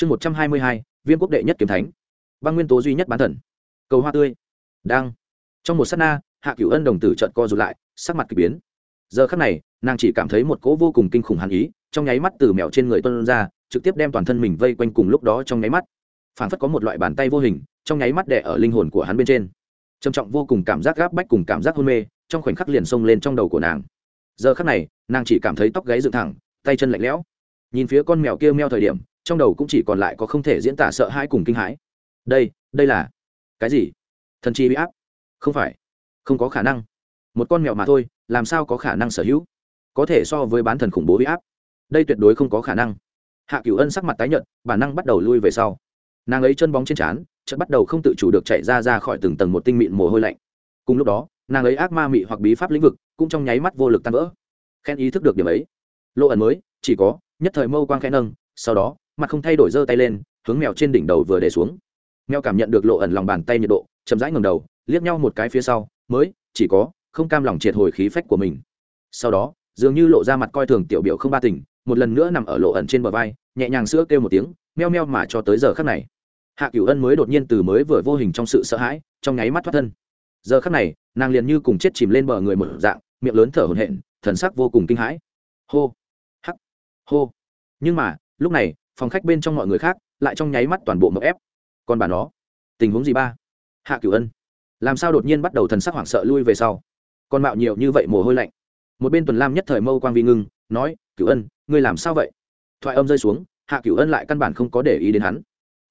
chương một trăm hai mươi hai viên quốc đệ nhất kiếm thánh. Băng nguyên tố duy nhất bán thần. Cầu hoa tươi. Đang. Trong một s á t na, hạ cửu ân đồng tử trận co rụt lại, sắc mặt k ỳ biến. Giờ khắc này, nàng chỉ cảm thấy một cỗ vô cùng kinh khủng hàn ý, trong nháy mắt từ mèo trên người tuân ra, trực tiếp đem toàn thân mình vây quanh cùng lúc đó trong nháy mắt. Phản phất có một loại bàn tay vô hình, trong nháy mắt đẻ ở linh hồn của hắn bên trên. Trầm trọng vô cùng cảm giác gáp bách cùng cảm giác hôn mê, trong khoảnh khắc liền xông lên trong đầu của nàng. Giờ khắc này, nàng chỉ cảm thấy tóc gáy dựng thẳng, tay chân lạnh lẽo. Nhìn phía con mèo kia meo thời điểm trong đầu cũng chỉ còn lại có không thể diễn tả sợ hãi cùng kinh hãi. Đây đây là cái gì? Thần chi bị áp? Không phải. Không có khả năng. Một con mèo mà thôi, làm sao có khả năng sở hữu? Có thể so với bán thần khủng bố bị áp. Đây tuyệt đối không có khả năng. Hạ cửu ân sắc mặt tái nhợt, bản năng bắt đầu lui về sau. Nàng ấy chân bóng trên trán, chợt bắt đầu không tự chủ được chạy ra ra khỏi từng tầng một tinh mịn mồ hôi lạnh. Cùng lúc đó, nàng ấy ác ma mị hoặc bí pháp lĩnh vực cũng trong nháy mắt vô lực tan vỡ. Khen ý thức được điểm ấy. Lộ ẩn mới, chỉ có, nhất thời mâu quang khẽ nâng, sau đó mặt không thay đổi giơ tay lên, hướng mèo trên đỉnh đầu vừa để xuống. Mèo cảm nhận được lộ ẩn lòng bàn tay nhiệt độ, chậm rãi ngầm đầu, liếc nhau một cái phía sau, mới, chỉ có, không cam lòng triệt hồi khí phách của mình. Sau đó, dường như lộ ra mặt coi thường tiểu biểu không ba tỉnh, một lần nữa nằm ở lộ ẩn trên bờ vai, nhẹ nhàng sữa kêu một tiếng, meo meo mà cho tới giờ khắc này. Hạ cửu ân mới đột nhiên từ mới vừa vô hình trong sự sợ hãi, trong nháy mắt thoát thân. Giờ khắc này, nàng liền như cùng chết chìm lên bờ người một dạng, miệng lớn thở hổn hển, thần sắc vô cùng kinh hãi. Hô, hắc, hô. Nhưng mà, lúc này phòng khách bên trong mọi người khác, lại trong nháy mắt toàn bộ mậu ép. Còn bà nó, tình huống gì ba? Hạ cửu ân, làm sao đột nhiên bắt đầu thần sắc hoảng sợ lui về sau? Còn mạo nhiều như vậy mồ hôi lạnh. Một bên tuần lam nhất thời mâu quang vi ngưng, nói, cửu ân, ngươi làm sao vậy? Thoại âm rơi xuống, hạ cửu ân lại căn bản không có để ý đến hắn.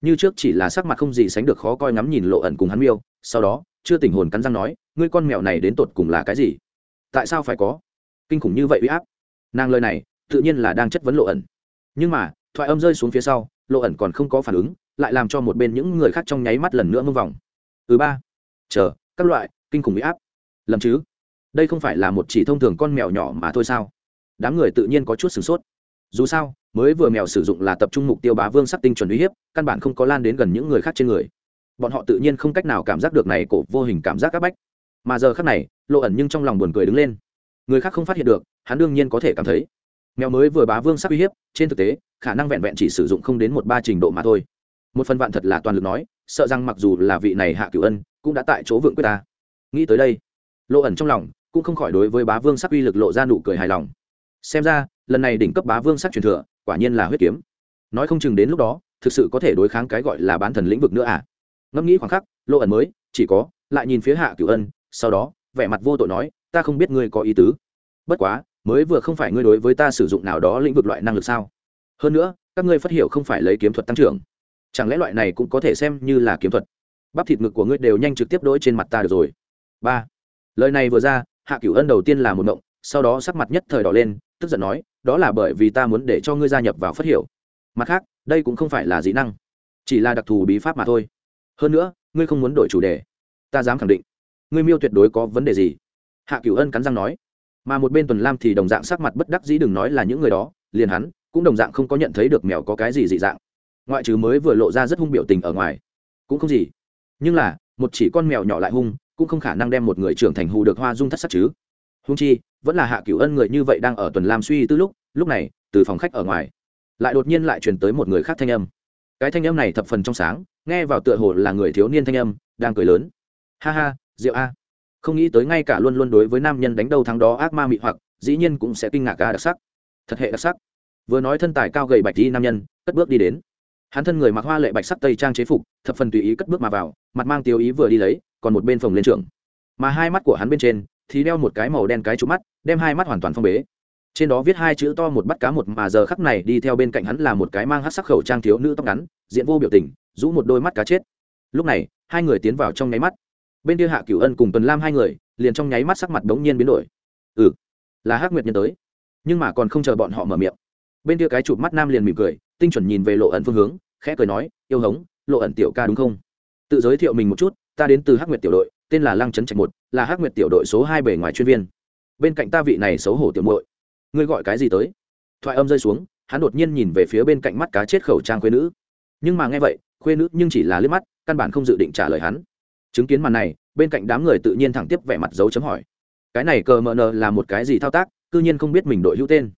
Như trước chỉ là sắc mặt không gì sánh được khó coi ngắm nhìn lộ ẩn cùng hắn miêu, sau đó, chưa tình hồn cắn răng nói, ngươi con mèo này đến tột cùng là cái gì? Tại sao phải có? Kinh khủng như vậy uy áp. Nàng lời này, tự nhiên là đang chất vấn lộ ẩn. Nhưng mà thoại âm rơi xuống phía sau, lộ ẩn còn không có phản ứng, lại làm cho một bên những người khác trong nháy mắt lần nữa mông vòng. Thứ ba, chờ, các loại, kinh khủng bị áp. Lầm chứ? Đây không phải là một chỉ thông thường con mèo nhỏ mà thôi sao? Đám người tự nhiên có chút sửng sốt. Dù sao, mới vừa mèo sử dụng là tập trung mục tiêu bá vương sắc tinh chuẩn uy hiếp, căn bản không có lan đến gần những người khác trên người. Bọn họ tự nhiên không cách nào cảm giác được này cổ vô hình cảm giác áp bách. Mà giờ khác này, lộ ẩn nhưng trong lòng buồn cười đứng lên. Người khác không phát hiện được, hắn đương nhiên có thể cảm thấy mèo mới vừa bá vương sắc uy hiếp, trên thực tế, khả năng vẹn vẹn chỉ sử dụng không đến một ba trình độ mà thôi. Một phần vạn thật là toàn lực nói, sợ rằng mặc dù là vị này hạ cửu ân, cũng đã tại chỗ vượng quyết ta. Nghĩ tới đây lộ ẩn trong lòng cũng không khỏi đối với bá vương sắc uy lực lộ ra nụ cười hài lòng. Xem ra, lần này đỉnh cấp bá vương sắc truyền thừa, quả nhiên là huyết kiếm. Nói không chừng đến lúc đó, thực sự có thể đối kháng cái gọi là bán thần lĩnh vực nữa à? Ngẫm nghĩ khoảng khắc lộ ẩn mới, chỉ có, lại nhìn phía hạ cửu ân, sau đó, vẻ mặt vô tội nói, ta không biết ngươi có ý tứ. Bất quá mới vừa không phải ngươi đối với ta sử dụng nào đó lĩnh vực loại năng lực sao? Hơn nữa, các ngươi phát hiểu không phải lấy kiếm thuật tăng trưởng. Chẳng lẽ loại này cũng có thể xem như là kiếm thuật? Bắp thịt ngực của ngươi đều nhanh trực tiếp đỗi trên mặt ta được rồi. Ba. Lời này vừa ra, hạ cửu ân đầu tiên là một mộng sau đó sắc mặt nhất thời đỏ lên, tức giận nói, đó là bởi vì ta muốn để cho ngươi gia nhập vào phát hiểu. Mặt khác, đây cũng không phải là dĩ năng, chỉ là đặc thù bí pháp mà thôi. Hơn nữa, ngươi không muốn đổi chủ đề. Ta dám khẳng định, ngươi miêu tuyệt đối có vấn đề gì? Hạ cửu ân cắn răng nói mà một bên tuần lam thì đồng dạng sắc mặt bất đắc dĩ đừng nói là những người đó, liền hắn cũng đồng dạng không có nhận thấy được mèo có cái gì dị dạng. Ngoại trừ mới vừa lộ ra rất hung biểu tình ở ngoài, cũng không gì. Nhưng là, một chỉ con mèo nhỏ lại hung, cũng không khả năng đem một người trưởng thành hù được hoa dung thất sắc chứ. Hung chi, vẫn là hạ cửu ân người như vậy đang ở tuần lam suy tư lúc lúc này, từ phòng khách ở ngoài, lại đột nhiên lại truyền tới một người khác thanh âm. Cái thanh âm này thập phần trong sáng, nghe vào tựa hồ là người thiếu niên thanh âm, đang cười lớn. Ha ha, rượu a không nghĩ tới ngay cả luôn luôn đối với nam nhân đánh đầu thắng đó ác ma mị hoặc, dĩ nhiên cũng sẽ kinh ngạc ca đặc sắc. Thật hệ đặc sắc. Vừa nói thân tài cao gầy bạch đi nam nhân, cất bước đi đến. Hắn thân người mặc hoa lệ bạch sắc tây trang chế phục, thập phần tùy ý cất bước mà vào, mặt mang tiêu ý vừa đi lấy, còn một bên phòng lên trường mà hai mắt của hắn bên trên, thì đeo một cái màu đen cái trụ mắt, đem hai mắt hoàn toàn phong bế. Trên đó viết hai chữ to một bắt cá một mà giờ khắc này đi theo bên cạnh hắn là một cái mang hát sắc khẩu trang thiếu nữ tóc ngắn, diện vô biểu tình, rũ một đôi mắt cá chết. Lúc này, hai người tiến vào trong nháy mắt bên kia hạ cửu ân cùng tuần lam hai người, liền trong nháy mắt sắc mặt đống nhiên biến đổi. Ừ là hắc nguyệt nhân tới. Nhưng mà còn không chờ bọn họ mở miệng. Bên kia cái chụp mắt nam liền mỉm cười, tinh chuẩn nhìn về lộ ẩn phương hướng, khẽ cười nói, yêu hống, lộ ẩn tiểu ca đúng không? Tự giới thiệu mình một chút, ta đến từ hắc nguyệt tiểu đội, tên là lăng trấn trạch một, là hắc nguyệt tiểu đội số hai bề ngoài chuyên viên. Bên cạnh ta vị này xấu hổ tiểu muội. Ngươi gọi cái gì tới? Thoại âm rơi xuống, hắn đột nhiên nhìn về phía bên cạnh mắt cá chết khẩu trang khuê nữ. Nhưng mà nghe vậy, khuê nữ nhưng chỉ là liếc mắt, căn bản không dự định trả lời hắn chứng kiến màn này, bên cạnh đám người tự nhiên thẳng tiếp vẻ mặt dấu chấm hỏi. Cái này cờ mờ nờ là một cái gì thao tác, cư nhiên không biết mình đội hữu tên.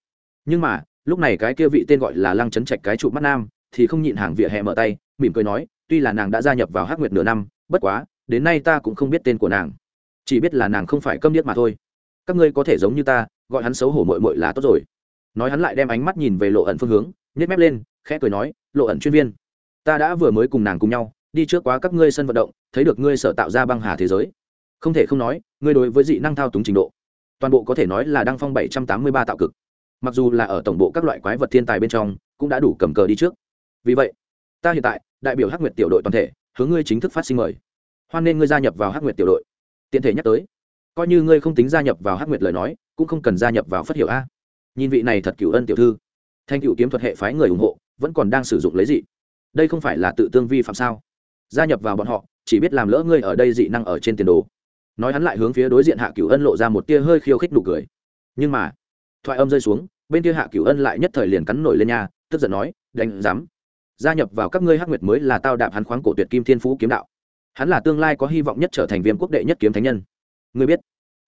Nhưng mà, lúc này cái kia vị tên gọi là lăng chấn trạch cái trụ mắt nam, thì không nhịn hàng vỉa hè mở tay, mỉm cười nói, tuy là nàng đã gia nhập vào hắc nguyệt nửa năm, bất quá, đến nay ta cũng không biết tên của nàng. Chỉ biết là nàng không phải câm điếc mà thôi. Các ngươi có thể giống như ta, gọi hắn xấu hổ mội mội là tốt rồi. Nói hắn lại đem ánh mắt nhìn về lộ ẩn phương hướng nhét mép lên, khẽ cười nói, lộ ẩn chuyên viên, ta đã vừa mới cùng nàng cùng nhau đi trước quá các ngươi sân vận động, thấy được ngươi sở tạo ra băng hà thế giới. Không thể không nói, ngươi đối với dị năng thao túng trình độ, toàn bộ có thể nói là đăng phong bảy trăm tám mươi ba tạo cực. Mặc dù là ở tổng bộ các loại quái vật thiên tài bên trong, cũng đã đủ cầm cờ đi trước. Vì vậy, ta hiện tại, đại biểu hắc nguyệt tiểu đội toàn thể, hướng ngươi chính thức phát sinh mời. Hoan nên ngươi gia nhập vào hắc nguyệt tiểu đội. Tiện thể nhắc tới, coi như ngươi không tính gia nhập vào hắc nguyệt lời nói, cũng không cần gia nhập vào phất hiệu a. Nhìn vị này thật cựu ân tiểu thư, thanh cựu kiếm thuật hệ phái người ủng hộ, vẫn còn đang sử dụng lấy dị. Đây không phải là tự tương vi phạm sao? Gia nhập vào bọn họ, chỉ biết làm lỡ ngươi ở đây dị năng ở trên tiền đồ. Nói hắn lại hướng phía đối diện hạ cửu ân lộ ra một tia hơi khiêu khích nụ cười. Nhưng mà, thoại âm rơi xuống, bên kia hạ cửu ân lại nhất thời liền cắn nổi lên nhà tức giận nói, đánh dám gia nhập vào các ngươi hắc nguyệt mới là tao đạp hắn khoáng cổ tuyệt kim thiên phú kiếm đạo. Hắn là tương lai có hy vọng nhất trở thành viêm quốc đệ nhất kiếm thánh nhân. Ngươi biết.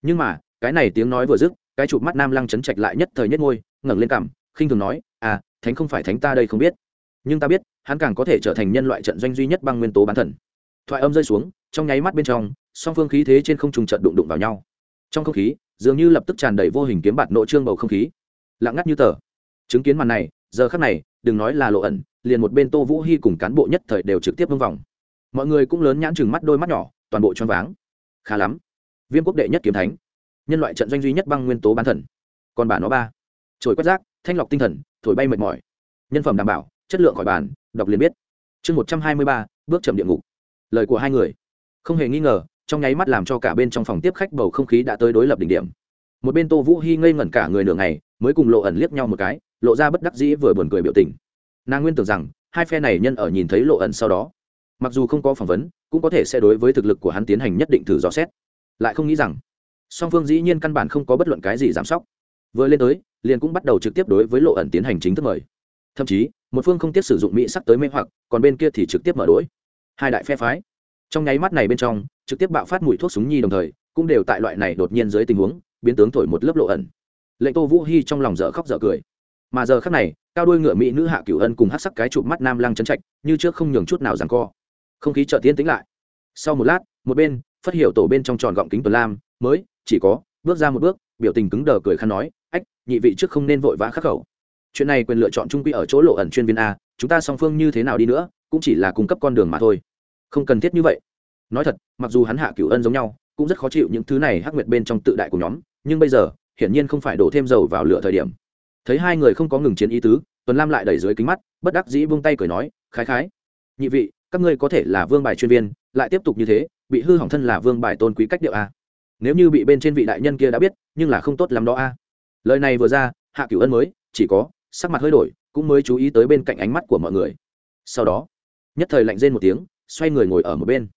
Nhưng mà, cái này tiếng nói vừa dứt, cái chụp mắt nam lăng chấn trạch lại nhất thời nhất ngôi ngẩng lên cằm, khinh thường nói à thánh không phải thánh ta đây không biết nhưng ta biết, hắn càng có thể trở thành nhân loại trận doanh duy nhất băng nguyên tố bán thần. Thoại âm rơi xuống, trong nháy mắt bên trong, song phương khí thế trên không trùng trận đụng đụng vào nhau. Trong không khí, dường như lập tức tràn đầy vô hình kiếm bạt nội trương bầu không khí. Lặng ngắt như tờ. Chứng kiến màn này, giờ khắc này, đừng nói là lộ ẩn, liền một bên tô vũ hy cùng cán bộ nhất thời đều trực tiếp vương vòng. Mọi người cũng lớn nhãn chừng mắt đôi mắt nhỏ, toàn bộ choáng váng. Khá lắm. Viêm quốc đệ nhất kiếm thánh, nhân loại trận doanh duy nhất băng nguyên tố bán thần. Còn bà nó ba. Trồi quét rác, thanh lọc tinh thần, thổi bay mệt mỏi. Nhân phẩm đảm bảo chất lượng khỏi bàn, đọc liền biết. Chương một trăm hai mươi ba, bước chậm địa ngục. Lời của hai người. Không hề nghi ngờ, trong nháy mắt làm cho cả bên trong phòng tiếp khách bầu không khí đã tới đối lập đỉnh điểm. Một bên tô vũ hy ngây ngẩn cả người nửa ngày, mới cùng lộ ẩn liếc nhau một cái, lộ ra bất đắc dĩ vừa buồn cười biểu tình. Nàng nguyên tưởng rằng, hai phe này nhân ở nhìn thấy lộ ẩn sau đó, mặc dù không có phỏng vấn, cũng có thể sẽ đối với thực lực của hắn tiến hành nhất định thử dò xét. Lại không nghĩ rằng, song phương dĩ nhiên căn bản không có bất luận cái gì giảm sóc. Vừa lên tới, liền cũng bắt đầu trực tiếp đối với lộ ẩn tiến hành chính thức mời. Thậm chí một phương không tiếp sử dụng mỹ sắc tới mê hoặc, còn bên kia thì trực tiếp mở đ ố i hai đại phe phái. Trong nháy mắt này bên trong, trực tiếp bạo phát mùi thuốc súng nhi đồng thời, cũng đều tại loại này đột nhiên dưới tình huống, biến tướng thổi một lớp lộ ẩn. Lệnh tô vũ hy trong lòng dở khóc dở cười. Mà giờ khắc này, cao đôi ngựa mỹ nữ hạ cửu ân cùng hát sắc cái chụp mắt nam lăng trấn trạch, như trước không nhường chút nào rằng co. Không khí chợ tiến tính lại. Sau một lát, một bên phát hiểu tổ bên trong tròn gọng kính tuần lam, mới, chỉ có, bước ra một bước, biểu tình cứng đờ cười khăn nói, ách, nhị vị trước không nên vội vã khắc khẩu chuyện này quyền lựa chọn trung quy ở chỗ lộ ẩn chuyên viên a, chúng ta song phương như thế nào đi nữa, cũng chỉ là cung cấp con đường mà thôi. Không cần thiết như vậy. Nói thật, mặc dù hắn hạ cửu ân giống nhau, cũng rất khó chịu những thứ này hắc nguyệt bên trong tự đại của nhóm, nhưng bây giờ, hiển nhiên không phải đổ thêm dầu vào lửa thời điểm. Thấy hai người không có ngừng chiến ý tứ, tuần lam lại đẩy dưới kính mắt, bất đắc dĩ buông tay cười nói, khái khái, nhị vị, các ngươi có thể là vương bài chuyên viên, lại tiếp tục như thế, bị hư hỏng thân là vương bài tôn quý cách điệu a. Nếu như bị bên trên vị đại nhân kia đã biết, nhưng là không tốt lắm đó a. Lời này vừa ra, hạ cửu ân mới, chỉ có sắc mặt hơi đổi, cũng mới chú ý tới bên cạnh ánh mắt của mọi người. Sau đó, nhất thời lạnh rên một tiếng, xoay người ngồi ở một bên.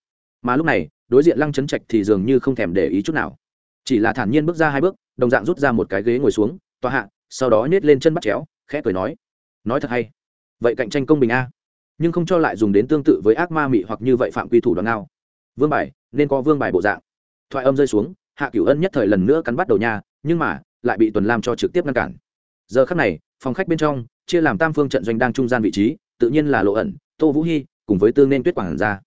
Mà lúc này, đối diện lăng chấn trạch thì dường như không thèm để ý chút nào. Chỉ là thản nhiên bước ra hai bước, đồng dạng rút ra một cái ghế ngồi xuống, tòa hạ, sau đó nhét lên chân bắt chéo, khẽ cười nói nói thật hay. Vậy cạnh tranh công bình a. Nhưng không cho lại dùng đến tương tự với ác ma mị hoặc như vậy phạm quy thủ đoàn nào vương bài, nên có vương bài bộ dạng. Thoại âm rơi xuống, hạ cửu ân nhất thời lần nữa cắn bắt đầu nha, nhưng mà, lại bị tuần lam cho trực tiếp ngăn cản. Giờ khắc này phòng khách bên trong, chia làm tam phương trận doanh đang trung gian vị trí, tự nhiên là lộ ẩn, tô vũ hy cùng với tương nên tuyết quảng ra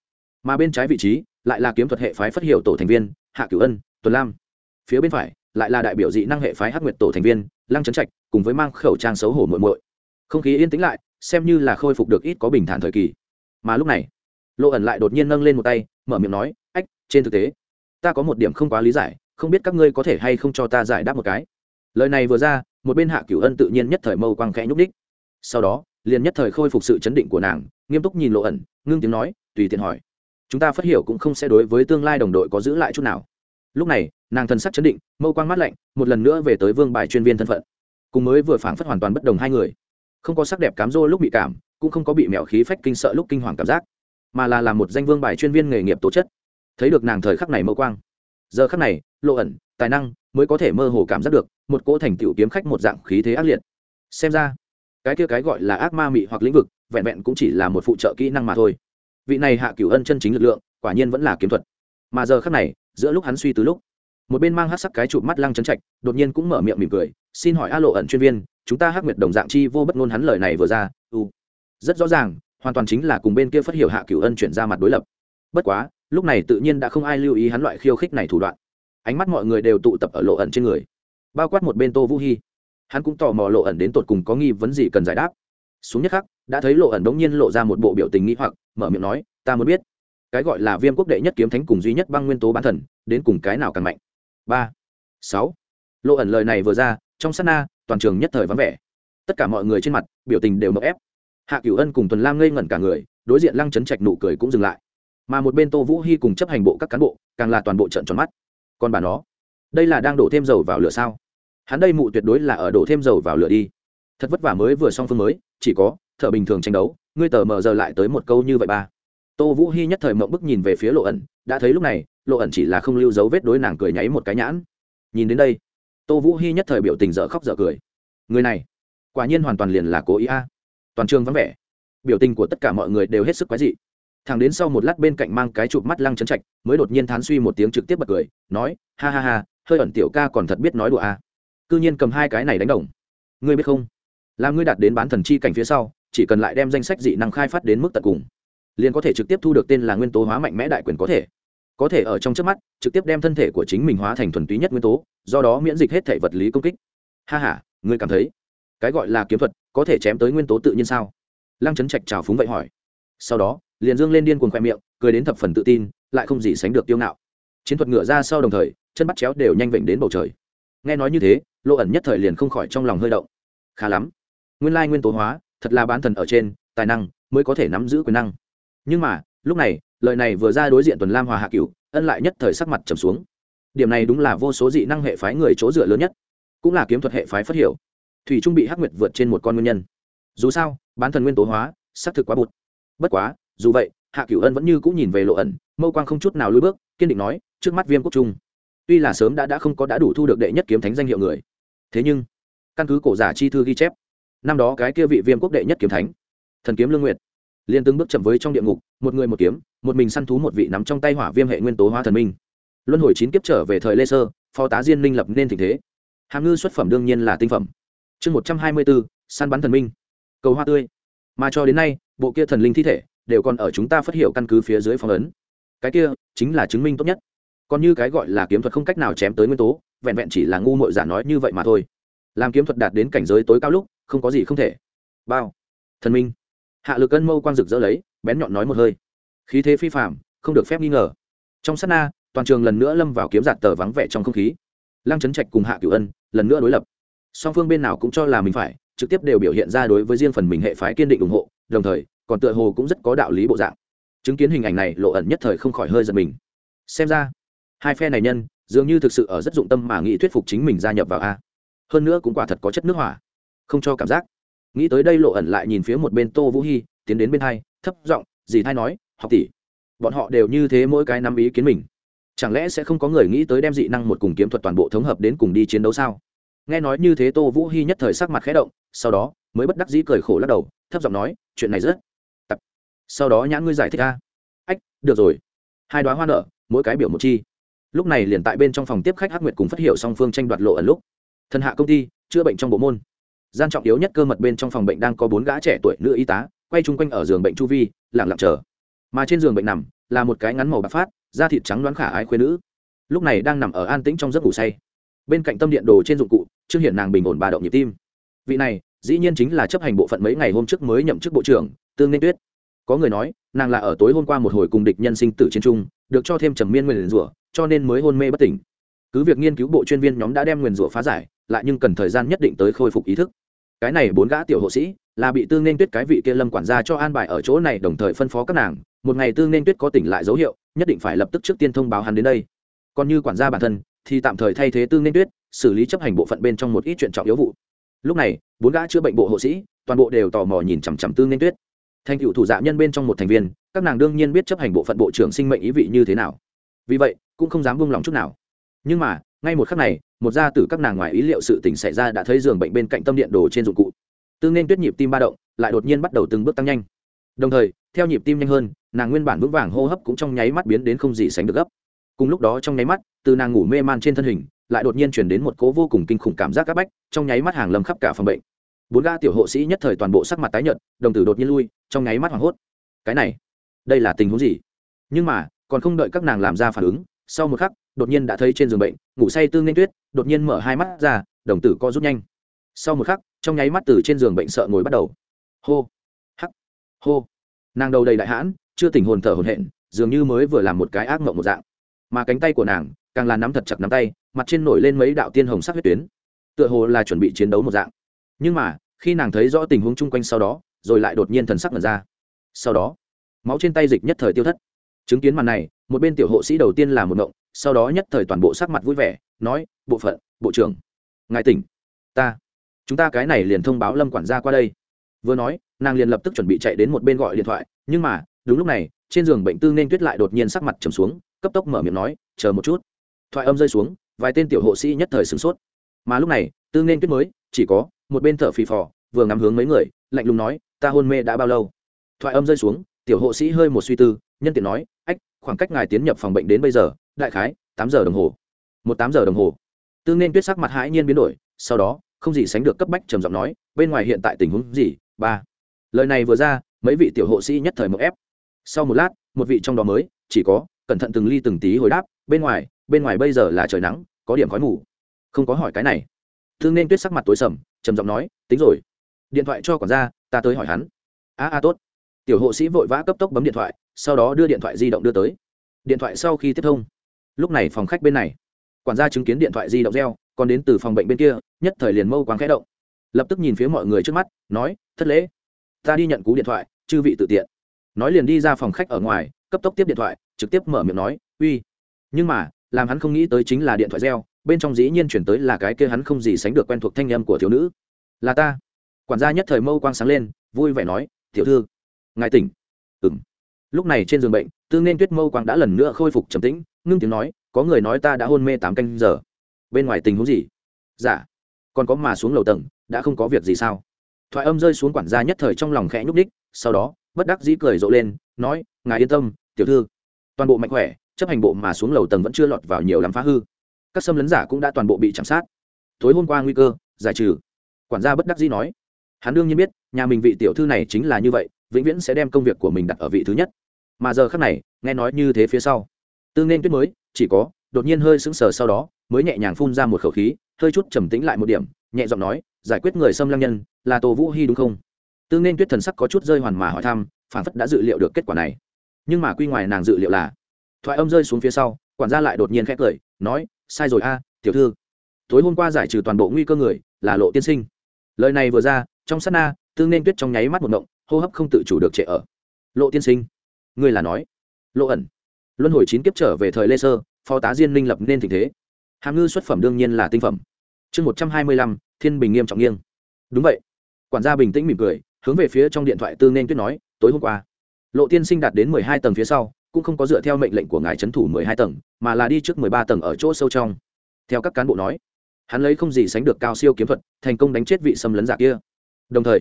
mà bên trái vị trí, lại là kiếm thuật hệ phái phát hiệu tổ thành viên, hạ cửu ân, tuần lam. Phía bên phải, lại là đại biểu dị năng hệ phái hắc nguyệt tổ thành viên, lăng trấn trạch, cùng với mang khẩu trang xấu hổ muội muội. Không khí yên tĩnh lại, xem như là khôi phục được ít có bình thản thời kỳ. Mà lúc này, lộ ẩn lại đột nhiên nâng lên một tay, mở miệng nói, ách, trên thực tế, ta có một điểm không quá lý giải, không biết các ngươi có thể hay không cho ta giải đáp một cái lời này vừa ra, một bên hạ cửu ân tự nhiên nhất thời mâu quang khẽ nhúc đích sau đó, liền nhất thời khôi phục sự chấn định của nàng, nghiêm túc nhìn lộ ẩn, ngưng tiếng nói, tùy tiện hỏi. Chúng ta phát hiểu cũng không sẽ đối với tương lai đồng đội có giữ lại chút nào. Lúc này, nàng thần sắc chấn định, mâu quang mắt lạnh, một lần nữa về tới vương bài chuyên viên thân phận. Cùng mới vừa phảng phất hoàn toàn bất đồng hai người. Không có sắc đẹp cám dô lúc bị cảm, cũng không có bị mẹo khí phách kinh sợ lúc kinh hoàng cảm giác, mà là làm một danh vương bài chuyên viên nghề nghiệp tố chất. Thấy được nàng thời khắc này mâu quang. Giờ khắc này, lộ ẩn, tài năng mới có thể mơ hồ cảm giác được một cỗ thành tựu kiếm khách một dạng khí thế ác liệt. Xem ra, cái kia cái gọi là ác ma mị hoặc lĩnh vực, vẹn vẹn cũng chỉ là một phụ trợ kỹ năng mà thôi. Vị này hạ cửu ân chân chính lực lượng, quả nhiên vẫn là kiếm thuật. Mà giờ khắc này, giữa lúc hắn suy từ lúc, một bên mang hát sắc cái chụp mắt lăng chấn trạch, đột nhiên cũng mở miệng mỉm cười, xin hỏi a lộ ẩn chuyên viên, chúng ta hắc nguyệt đồng dạng chi vô bất ngôn hắn lời này vừa ra u rất rõ ràng, hoàn toàn chính là cùng bên kia phát hiểu hạ cửu ân chuyển ra mặt đối lập. Bất quá, lúc này tự nhiên đã không ai lưu ý hắn loại khiêu khích này thủ đoạn ánh mắt mọi người đều tụ tập ở lộ ẩn trên người. Bao quát một bên tô vũ hy hắn cũng tò mò lộ ẩn đến tột cùng có nghi vấn gì cần giải đáp. Xuống nhất khắc, đã thấy lộ ẩn đống nhiên lộ ra một bộ biểu tình nghĩ hoặc, mở miệng nói, ta muốn biết, cái gọi là viêm quốc đệ nhất kiếm thánh cùng duy nhất băng nguyên tố bán thần, đến cùng cái nào càng mạnh? Ba, sáu. Lộ ẩn lời này vừa ra, trong sát na, toàn trường nhất thời vắng vẻ. Tất cả mọi người trên mặt, biểu tình đều mậu ép. Hạ cửu ân cùng tuần lam ngây ngẩn cả người, đối diện lăng chấn trạch nụ cười cũng dừng lại. Mà một bên tô vũ hy cùng chấp hành bộ các cán bộ, càng là toàn bộ trận tròn mắt còn bà nó, đây là đang đổ thêm dầu vào lửa sao? Hắn đây mụ tuyệt đối là ở đổ thêm dầu vào lửa đi. Thật vất vả mới vừa xong phương mới, chỉ có, thợ bình thường tranh đấu, ngươi tờ mờ giờ lại tới một câu như vậy ba. Tô vũ hy nhất thời mộng bức nhìn về phía lộ ẩn, đã thấy lúc này, lộ ẩn chỉ là không lưu dấu vết đối nàng cười nháy một cái nhãn. Nhìn đến đây, tô vũ hy nhất thời biểu tình dở khóc dở cười. Người này, quả nhiên hoàn toàn liền là cố ý a. Toàn trường vắng vẻ, biểu tình của tất cả mọi người đều hết sức quái dị thằng đến sau một lát bên cạnh mang cái chụp mắt lăng chấn trạch, mới đột nhiên thán suy một tiếng trực tiếp bật cười, nói, ha ha ha, hơi ẩn tiểu ca còn thật biết nói đùa à? cư nhiên cầm hai cái này đánh đồng. Ngươi biết không? Là ngươi đạt đến bán thần chi cảnh phía sau, chỉ cần lại đem danh sách dị năng khai phát đến mức tận cùng, liền có thể trực tiếp thu được tên là nguyên tố hóa mạnh mẽ đại quyền có thể. Có thể ở trong trước mắt, trực tiếp đem thân thể của chính mình hóa thành thuần túy nhất nguyên tố, do đó miễn dịch hết thể vật lý công kích. Ha h a ngươi cảm thấy cái gọi là kiếm thuật có thể chém tới nguyên tố tự nhiên sao? Lăng trấn trạch trào phúng vậy hỏi. Sau đó liền dương lên điên cuồng khoe miệng, cười đến thập phần tự tin, lại không gì sánh được tiêu ngạo. Chiến thuật ngựa ra sau đồng thời, chân bắt chéo đều nhanh vịnh đến bầu trời. Nghe nói như thế lộ ẩn nhất thời liền không khỏi trong lòng hơi động. Khá lắm. Nguyên lai nguyên tố hóa, thật là bán thần ở trên, tài năng mới có thể nắm giữ quyền năng. Nhưng mà, lúc này, lời này vừa ra đối diện tuần lam hòa hạ cửu, ân lại nhất thời sắc mặt trầm xuống. Điểm này đúng là vô số dị năng hệ phái người chỗ dựa lớn nhất, cũng là kiếm thuật hệ phái phát hiểu thủy trung bị hắc nguyệt vượt trên một con nguyên nhân. Dù sao, bán thần nguyên tố hóa, xác thực quá bụt. Bất quá dù vậy, hạ cửu ân vẫn như cũng nhìn về lộ ẩn, mâu quang không chút nào lùi bước, kiên định nói, trước mắt viêm quốc trung, tuy là sớm đã đã không có đã đủ thu được đệ nhất kiếm thánh danh hiệu người, thế nhưng, căn cứ cổ giả chi thư ghi chép, năm đó cái kia vị viêm quốc đệ nhất kiếm thánh, thần kiếm lương nguyệt liên tương bước chậm với trong địa ngục, một người một kiếm, một mình săn thú một vị nắm trong tay hỏa viêm hệ nguyên tố hóa thần minh. Luân hồi chín kiếp trở về thời lê sơ, phó tá diên minh lập nên tình thế. Hàm ngư xuất phẩm đương nhiên là tinh phẩm. Chương một trăm hai mươi bốn, săn bắn thần minh. Cầu hoa tươi. Mà cho đến nay, bộ kia thần linh thi thể đều còn ở chúng ta phát hiểu căn cứ phía dưới phong ấn. Cái kia chính là chứng minh tốt nhất. Còn như cái gọi là kiếm thuật không cách nào chém tới nguyên tố, vẹn vẹn chỉ là ngu mội giả nói như vậy mà thôi. Làm kiếm thuật đạt đến cảnh giới tối cao lúc, không có gì không thể. Bao. Thần minh. Hạ lực cân mâu quang rực rỡ lấy, bén nhọn nói một hơi. Khí thế phi phạm không được phép nghi ngờ. Trong sát na, toàn trường lần nữa lâm vào kiếm giạt tờ vắng vẻ trong không khí. Lăng trấn trạch cùng hạ cửu ân lần nữa đối lập. Song phương bên nào cũng cho là mình phải, trực tiếp đều biểu hiện ra đối với riêng phần mình hệ phái kiên định ủng hộ, đồng thời còn tựa hồ cũng rất có đạo lý bộ dạng. Chứng kiến hình ảnh này, lộ ẩn nhất thời không khỏi hơi giật mình. Xem ra, hai phe này nhân, dường như thực sự ở rất dụng tâm mà nghĩ thuyết phục chính mình gia nhập vào a. Hơn nữa cũng quả thật có chất nước hỏa. Không cho cảm giác. Nghĩ tới đây, lộ ẩn lại nhìn phía một bên tô vũ hy tiến đến bên hai, thấp giọng, dì thai nói, học tỷ, bọn họ đều như thế mỗi cái nắm ý kiến mình. Chẳng lẽ sẽ không có người nghĩ tới đem dị năng một cùng kiếm thuật toàn bộ thống hợp đến cùng đi chiến đấu sao? Nghe nói như thế, tô vũ hy nhất thời sắc mặt khẽ động, sau đó mới bất đắc dĩ cười khổ lắc đầu, thấp giọng nói, chuyện này rất sau đó nhãn ngươi giải thích ra ách, được rồi. Hai đoá hoa nợ mỗi cái biểu một chi. Lúc này liền tại bên trong phòng tiếp khách hắc nguyệt cùng phát hiệu song phương tranh đoạt lộ ẩn lúc. Thần hạ công ty, chữa bệnh trong bộ môn. Gian trọng yếu nhất cơ mật bên trong phòng bệnh đang có bốn gã trẻ tuổi nữ y tá, quay chung quanh ở giường bệnh chu vi, lặng lặng chờ. Mà trên giường bệnh nằm, là một cái ngắn màu bạc phát, da thịt trắng đoán khả ái khuyên nữ. Lúc này đang nằm ở an tĩnh trong giấc ngủ say. Bên cạnh tâm điện đồ trên dụng cụ, chưa hiện nàng bình ổn bà động nhịp tim. Vị này, dĩ nhiên chính là chấp hành bộ phận mấy ngày hôm trước mới nhậm chức bộ trưởng, tương nên tuyết có người nói, nàng là ở tối hôm qua một hồi cùng địch nhân sinh tử chiến trung được cho thêm trầm miên nguyền rủa, cho nên mới hôn mê bất tỉnh. Cứ việc nghiên cứu bộ chuyên viên nhóm đã đem nguyền rủa phá giải, lại nhưng cần thời gian nhất định tới khôi phục ý thức. Cái này bốn gã tiểu hộ sĩ, là bị tương nên tuyết cái vị kia lâm quản gia cho an bài ở chỗ này đồng thời phân phó các nàng, một ngày tương nên tuyết có tỉnh lại dấu hiệu, nhất định phải lập tức trước tiên thông báo hắn đến đây. Còn như quản gia bản thân, thì tạm thời thay thế tương nên tuyết, xử lý chấp hành bộ phận bên trong một ít chuyện trọng yếu vụ. Lúc này, bốn gã chữa bệnh bộ hộ sĩ, toàn bộ đều tò mò nhìn chằm chằm tương nên tuyết thành cựu thủ dạ nhân bên trong một thành viên, các nàng đương nhiên biết chấp hành bộ phận bộ trưởng sinh mệnh ý vị như thế nào. Vì vậy, cũng không dám buông lòng chút nào. Nhưng mà, ngay một khắc này, một gia tử các nàng ngoài ý liệu sự tình xảy ra đã thấy giường bệnh bên cạnh tâm điện đồ trên dụng cụ. Tương nên tuyết nhịp tim ba động, lại đột nhiên bắt đầu từng bước tăng nhanh. Đồng thời, theo nhịp tim nhanh hơn, nàng nguyên bản vững vàng hô hấp cũng trong nháy mắt biến đến không gì sánh được gấp. Cùng lúc đó trong nháy mắt, từ nàng ngủ mê man trên thân hình, lại đột nhiên chuyển đến một cố vô cùng kinh khủng cảm giác áp bách, trong nháy mắt hàng lâm khắp cả phòng bệnh bốn ga tiểu hộ sĩ nhất thời toàn bộ sắc mặt tái nhợt, đồng tử đột nhiên lui, trong nháy mắt hoảng hốt. Cái này, đây là tình huống gì? Nhưng mà, còn không đợi các nàng làm ra phản ứng, sau một khắc, đột nhiên đã thấy trên giường bệnh, ngủ say tương nên tuyết, đột nhiên mở hai mắt ra, đồng tử co rút nhanh. Sau một khắc, trong nháy mắt từ trên giường bệnh sợ ngồi bắt đầu. Hô, hắc, hô. Nàng đầu đầy đại hãn, chưa tỉnh hồn thở hồn hện dường như mới vừa làm một cái ác mộng một dạng. Mà cánh tay của nàng, càng là nắm thật chặt nắm tay, mặt trên nổi lên mấy đạo tiên hồng sắc huyết tuyến. Tựa hồ là chuẩn bị chiến đấu một dạng nhưng mà, khi nàng thấy rõ tình huống chung quanh sau đó, rồi lại đột nhiên thần sắc mật ra. Sau đó, máu trên tay dịch nhất thời tiêu thất. Chứng kiến màn này, một bên tiểu hộ sĩ đầu tiên là một động sau đó nhất thời toàn bộ sắc mặt vui vẻ, nói, bộ phận, bộ trưởng, ngài tỉnh. Ta, chúng ta cái này liền thông báo lâm quản gia qua đây. Vừa nói, nàng liền lập tức chuẩn bị chạy đến một bên gọi điện thoại, nhưng mà, đúng lúc này, trên giường bệnh tư nên tuyết lại đột nhiên sắc mặt trầm xuống, cấp tốc mở miệng nói, chờ một chút. Thoại âm rơi xuống, vài tên tiểu hộ sĩ nhất thời sửng sốt. Mà lúc này, tư nên tuyết mới, chỉ có một bên thở phì phò, vừa ngắm hướng mấy người, lạnh lùng nói, ta hôn mê đã bao lâu? Thoại âm rơi xuống, tiểu hộ sĩ hơi một suy tư, nhân tiện nói, ách, khoảng cách ngài tiến nhập phòng bệnh đến bây giờ, đại khái tám giờ đồng hồ. Một tám giờ đồng hồ? Tương nên tuyết sắc mặt hãi nhiên biến đổi, sau đó, không gì sánh được cấp bách trầm giọng nói, bên ngoài hiện tại tình huống gì? Ba. Lời này vừa ra, mấy vị tiểu hộ sĩ nhất thời một ép. Sau một lát, một vị trong đó mới, chỉ có, cẩn thận từng ly từng tí hồi đáp, bên ngoài bên ngoài bây giờ là trời nắng, có điểm khói mù. Không có hỏi cái này. Thương nên tuyết sắc mặt tối sầm trầm giọng nói, tính rồi. Điện thoại cho quản gia, ta tới hỏi hắn. A a, tốt. Tiểu hộ sĩ vội vã cấp tốc bấm điện thoại, sau đó đưa điện thoại di động đưa tới. Điện thoại sau khi tiếp thông. Lúc này phòng khách bên này, quản gia chứng kiến điện thoại di động reo, còn đến từ phòng bệnh bên kia, nhất thời liền mâu quáng khẽ động. Lập tức nhìn phía mọi người trước mắt, nói, thất lễ. Ta đi nhận cú điện thoại, chư vị tự tiện. Nói liền đi ra phòng khách ở ngoài, cấp tốc tiếp điện thoại, trực tiếp mở miệng nói, uy. Nhưng mà, làm hắn không nghĩ tới chính là điện thoại reo bên trong dĩ nhiên chuyển tới là cái kia hắn không gì sánh được quen thuộc thanh âm của thiếu nữ. Là ta. Quản gia nhất thời mâu quang sáng lên, vui vẻ nói, tiểu thư, ngài tỉnh. Ừng lúc này trên giường bệnh tương nên tuyết mâu quang đã lần nữa khôi phục trầm tĩnh, ngưng tiếng nói, có người nói ta đã hôn mê tám canh giờ. Bên ngoài tình huống gì? Dạ còn có mà xuống lầu tầng, đã không có việc gì sao? Thoại âm rơi xuống quản gia nhất thời trong lòng khẽ nhúc ních sau đó, bất đắc dĩ cười rộ lên, nói, ngài yên tâm, tiểu thư. Toàn bộ mạnh khỏe, chấp hành bộ mà xuống lầu tầng vẫn chưa lọt vào nhiều lắm phá hư các xâm lấn giả cũng đã toàn bộ bị chạm sát. Tối hôm qua nguy cơ, giải trừ. Quản gia bất đắc dĩ nói. Hắn đương nhiên biết, nhà mình vị tiểu thư này chính là như vậy, vĩnh viễn sẽ đem công việc của mình đặt ở vị thứ nhất. Mà giờ khác này, nghe nói như thế phía sau. Tương nên tuyết mới, chỉ có, đột nhiên hơi sững sờ sau đó, mới nhẹ nhàng phun ra một khẩu khí, hơi chút trầm tĩnh lại một điểm, nhẹ giọng nói, giải quyết người xâm lăng nhân, là tô vũ hy đúng không? Tương nên tuyết thần sắc có chút rơi hoàn mà hỏi thăm, phản phất đã dự liệu được kết quả này. Nhưng mà quy ngoài nàng dự liệu là, thoại âm rơi xuống phía sau, quản gia lại đột nhiên khét cười, nói sai rồi a, tiểu thư. Tối hôm qua giải trừ toàn bộ nguy cơ người, là lộ tiên sinh. Lời này vừa ra, trong sát na tương nên tuyết trong nháy mắt một động, hô hấp không tự chủ được trệ ở. Lộ tiên sinh người là nói. Lộ ẩn. Luân hồi chín kiếp trở về thời lê sơ, phó tá diên minh lập nên tình thế. Hàm ngư xuất phẩm đương nhiên là tinh phẩm. Chương một trăm hai mươi lăm, thiên bình nghiêm trọng nghiêng. Đúng vậy. Quản gia bình tĩnh mỉm cười, hướng về phía trong điện thoại tương nên tuyết nói, tối hôm qua. Lộ tiên sinh đạt đến mười hai tầng phía sau cũng không có dựa theo mệnh lệnh của ngài trấn thủ mười hai tầng, mà là đi trước mười ba tầng ở chỗ sâu trong. Theo các cán bộ nói, hắn lấy không gì sánh được cao siêu kiếm thuật, thành công đánh chết vị xâm lấn giả kia. Đồng thời,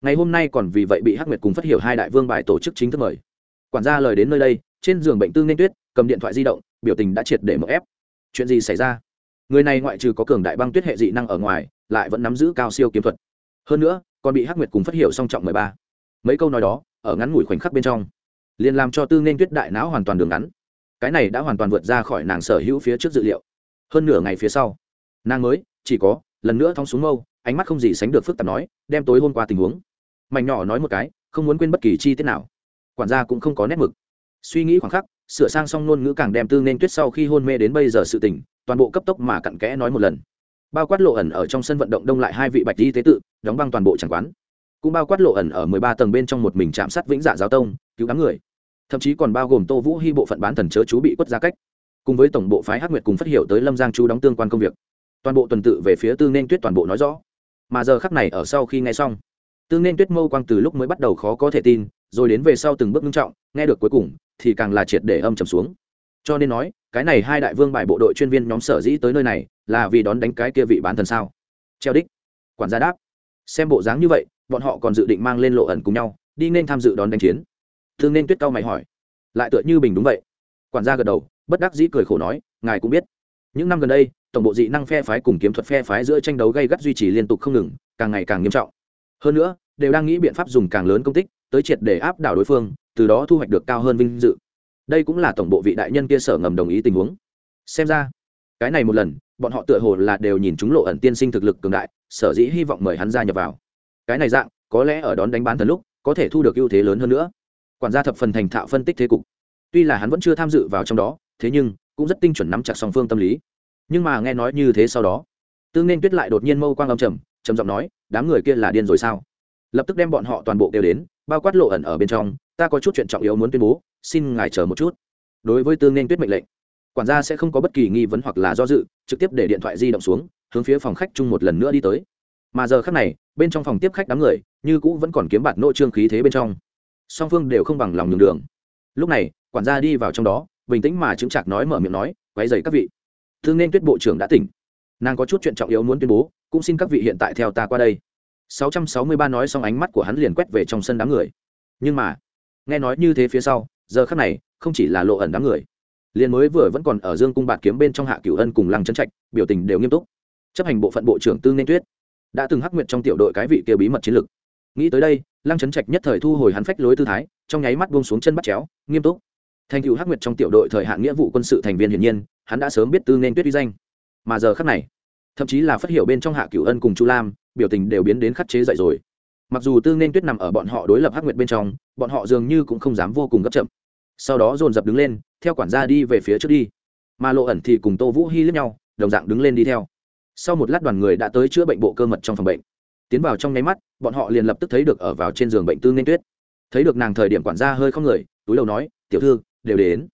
ngày hôm nay còn vì vậy bị hắc nguyệt cùng phát hiểu hai đại vương bài tổ chức chính thức mời. Quản gia lời đến nơi đây, trên giường bệnh tư nên tuyết, cầm điện thoại di động, biểu tình đã triệt để mở ép. Chuyện gì xảy ra? Người này ngoại trừ có cường đại băng tuyết hệ dị năng ở ngoài, lại vẫn nắm giữ cao siêu kiếm thuật. Hơn nữa, còn bị hắc nguyệt cùng phát hiểu song trọng mười ba. Mấy câu nói đó, ở ngắn ngủi khoảnh khắc bên trong liền làm cho tư nên tuyết đại não hoàn toàn đường ngắn. Cái này đã hoàn toàn vượt ra khỏi nàng sở hữu phía trước dự liệu. Hơn nửa ngày phía sau, nàng mới, chỉ có, lần nữa thong xuống mâu, ánh mắt không gì sánh được phức tạp nói, đem tối hôm qua tình huống. Mảnh nhỏ nói một cái, không muốn quên bất kỳ chi tiết nào. Quản gia cũng không có nét mực. Suy nghĩ khoảng khắc, sửa sang xong ngôn ngữ càng đem tư nên tuyết sau khi hôn mê đến bây giờ sự tỉnh toàn bộ cấp tốc mà cặn kẽ nói một lần. Bao quát lộ ẩn ở trong sân vận động đông lại hai vị bạch y tế tự, đóng băng toàn bộ tràng quán. Cũng bao quát lộ ẩn ở mười ba tầng bên trong một mình chạm sát vĩnh dạ giáo tông cứu đám người. Thậm chí còn bao gồm tô vũ hy bộ phận bán thần chớ chú bị quất ra cách, cùng với tổng bộ phái hắc nguyệt cùng phát hiệu tới lâm giang chú đóng tương quan công việc. Toàn bộ tuần tự về phía tư nên tuyết toàn bộ nói rõ. Mà giờ khắc này ở sau khi nghe xong, tư nên tuyết mâu quang từ lúc mới bắt đầu khó có thể tin, rồi đến về sau từng bước nghiêm trọng, nghe được cuối cùng thì càng là triệt để âm trầm xuống. Cho nên nói, cái này hai đại vương bài bộ đội chuyên viên nhóm sở dĩ tới nơi này là vì đón đánh cái kia vị bán thần sao? Treo đích. Quản gia đáp. Xem bộ dáng như vậy, bọn họ còn dự định mang lên lộ ẩn cùng nhau, đi nên tham dự đón đánh chiến thương nên tuyết cao mày hỏi. Lại tựa như bình đúng vậy. Quản gia gật đầu, bất đắc dĩ cười khổ nói, ngài cũng biết. Những năm gần đây, tổng bộ dị năng phe phái cùng kiếm thuật phe phái giữa tranh đấu gây gắt duy trì liên tục không ngừng, càng ngày càng nghiêm trọng. Hơn nữa, đều đang nghĩ biện pháp dùng càng lớn công tích tới triệt để áp đảo đối phương, từ đó thu hoạch được cao hơn vinh dự. Đây cũng là tổng bộ vị đại nhân kia sở ngầm đồng ý tình huống. Xem ra, cái này một lần, bọn họ tựa hồ là đều nhìn chúng lộ ẩn tiên sinh thực lực cường đại, sở dĩ hy vọng mời hắn gia nhập vào. Cái này dạng, có lẽ ở đón đánh bán thần lúc, có thể thu được ưu thế lớn hơn nữa quản gia thập phần thành thạo phân tích thế cục. Tuy là hắn vẫn chưa tham dự vào trong đó, thế nhưng cũng rất tinh chuẩn nắm chặt song phương tâm lý. Nhưng mà nghe nói như thế sau đó, tương nên tuyết lại đột nhiên mâu quang âm trầm trầm giọng nói, đám người kia là điên rồi sao? Lập tức đem bọn họ toàn bộ đều đến, bao quát lộ ẩn ở bên trong, ta có chút chuyện trọng yếu muốn tuyên bố, xin ngài chờ một chút. Đối với tương nên tuyết mệnh lệnh, quản gia sẽ không có bất kỳ nghi vấn hoặc là do dự, trực tiếp để điện thoại di động xuống, hướng phía phòng khách chung một lần nữa đi tới. Mà giờ khác này, bên trong phòng tiếp khách đám người, như cũ vẫn còn kiếm bạt nội trương khí thế bên trong song phương đều không bằng lòng nhường đường. Lúc này, quản gia đi vào trong đó, bình tĩnh mà chứng chạc nói mở miệng nói, quấy dày các vị. Thương nên tuyết bộ trưởng đã tỉnh. Nàng có chút chuyện trọng yếu muốn tuyên bố, cũng xin các vị hiện tại theo ta qua đây. 663 nói xong ánh mắt của hắn liền quét về trong sân đám người. Nhưng mà, nghe nói như thế phía sau, giờ khắc này, không chỉ là lộ ẩn đám người, liền mới vừa vẫn còn ở dương cung bạt kiếm bên trong hạ cửu ân cùng lăng trấn trạch, biểu tình đều nghiêm túc. Chấp hành bộ phận bộ trưởng tư nên tuyết đã từng hắc nguyệt trong tiểu đội cái vị kia bí mật chiến lực nghĩ tới đây, lăng trấn trạch nhất thời thu hồi hắn phách lối tư thái, trong nháy mắt buông xuống chân bắt chéo, nghiêm túc. Thành cựu hắc nguyệt trong tiểu đội thời hạn nghĩa vụ quân sự thành viên hiển nhiên, hắn đã sớm biết tư nên tuyết uy danh. Mà giờ khắc này, thậm chí là phát hiểu bên trong hạ cửu ân cùng chu lam, biểu tình đều biến đến khắc chế dậy rồi. Mặc dù tư nên tuyết nằm ở bọn họ đối lập hắc nguyệt bên trong, bọn họ dường như cũng không dám vô cùng gấp chậm. Sau đó dồn dập đứng lên, theo quản gia đi về phía trước đi. Mà lộ ẩn thì cùng tô vũ hy lướt nhau, đồng dạng đứng lên đi theo. Sau một lát đoàn người đã tới chữa bệnh bộ cơ mật trong phòng bệnh tiến vào trong nháy mắt, bọn họ liền lập tức thấy được ở vào trên giường bệnh tư nên tuyết. Thấy được nàng thời điểm quản gia hơi không người, túi đầu nói, tiểu thư, đều đến.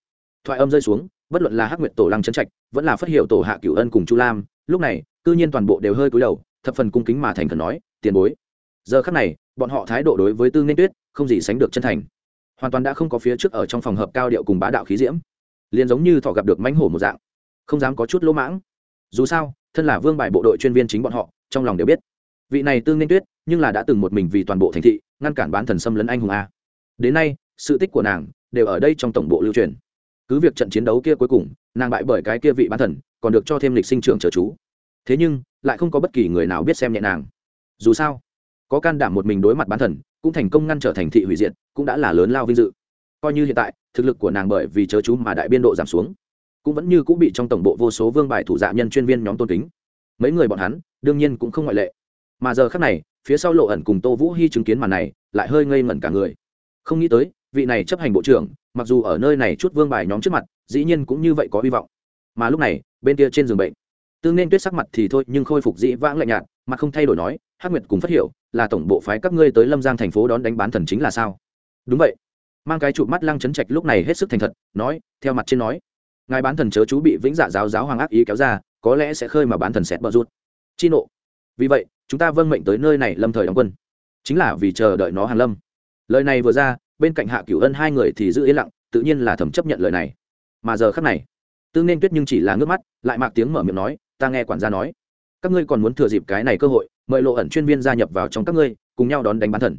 Thoại âm rơi xuống, bất luận là hắc nguyệt tổ lăng trấn trạch, vẫn là phát hiệu tổ hạ cửu ân cùng chu lam, lúc này tư nhiên toàn bộ đều hơi cúi đầu, thập phần cung kính mà thành khẩn nói, tiền bối. Giờ khắc này, bọn họ thái độ đối với tư nên tuyết không gì sánh được chân thành. Hoàn toàn đã không có phía trước ở trong phòng hợp cao điệu cùng bá đạo khí diễm. Liền giống như thọ gặp được mãnh hổ một dạng. Không dám có chút lỗ mãng. Dù sao, thân là vương bài bộ đội chuyên viên chính bọn họ, trong lòng đều biết vị này tương nên tuyết, nhưng là đã từng một mình vì toàn bộ thành thị, ngăn cản bán thần xâm lấn anh hùng a. Đến nay, sự tích của nàng đều ở đây trong tổng bộ lưu truyền. Cứ việc trận chiến đấu kia cuối cùng, nàng bại bởi cái kia vị bán thần, còn được cho thêm lịch sinh trưởng trở chú. Thế nhưng, lại không có bất kỳ người nào biết xem nhẹ nàng. Dù sao, có can đảm một mình đối mặt bán thần, cũng thành công ngăn trở thành thị hủy diệt, cũng đã là lớn lao vinh dự. Coi như hiện tại, thực lực của nàng bởi vì chớ chú mà đại biên độ giảm xuống, cũng vẫn như cũng bị trong tổng bộ vô số vương bài thủ dạ nhân chuyên viên nhóm tôn kính. Mấy người bọn hắn, đương nhiên cũng không ngoại lệ mà giờ khác này, phía sau lộ ẩn cùng tô vũ hy chứng kiến màn này, lại hơi ngây ngẩn cả người. Không nghĩ tới, vị này chấp hành bộ trưởng, mặc dù ở nơi này chút vương bài nhóm trước mặt, dĩ nhiên cũng như vậy có hy vọng. Mà lúc này, bên kia trên giường bệnh, tương nên tuyết sắc mặt thì thôi, nhưng khôi phục dĩ vãng lạnh nhạt, mà không thay đổi nói, hắc nguyệt cùng phát hiểu, là tổng bộ phái các ngươi tới lâm giang thành phố đón đánh bán thần chính là sao? Đúng vậy. Mang cái chụp mắt lăng chấn trạch lúc này hết sức thành thật, nói, theo mặt trên nói, ngài bán thần chớ chú bị vĩnh dạ giáo giáo hoàng ác ý kéo ra, có lẽ sẽ khơi mà bán thần xét bờ rút chi nộ. Vì vậy chúng ta vâng mệnh tới nơi này lâm thời đóng quân. Chính là vì chờ đợi nó hàn lâm. Lời này vừa ra, bên cạnh hạ cửu ân hai người thì giữ yên lặng, tự nhiên là thẩm chấp nhận lời này. Mà giờ khắc này, tương nên tuyết nhưng chỉ là ngước mắt, lại mạc tiếng mở miệng nói, ta nghe quản gia nói, các ngươi còn muốn thừa dịp cái này cơ hội, mời lộ ẩn chuyên viên gia nhập vào trong các ngươi, cùng nhau đón đánh bán thần.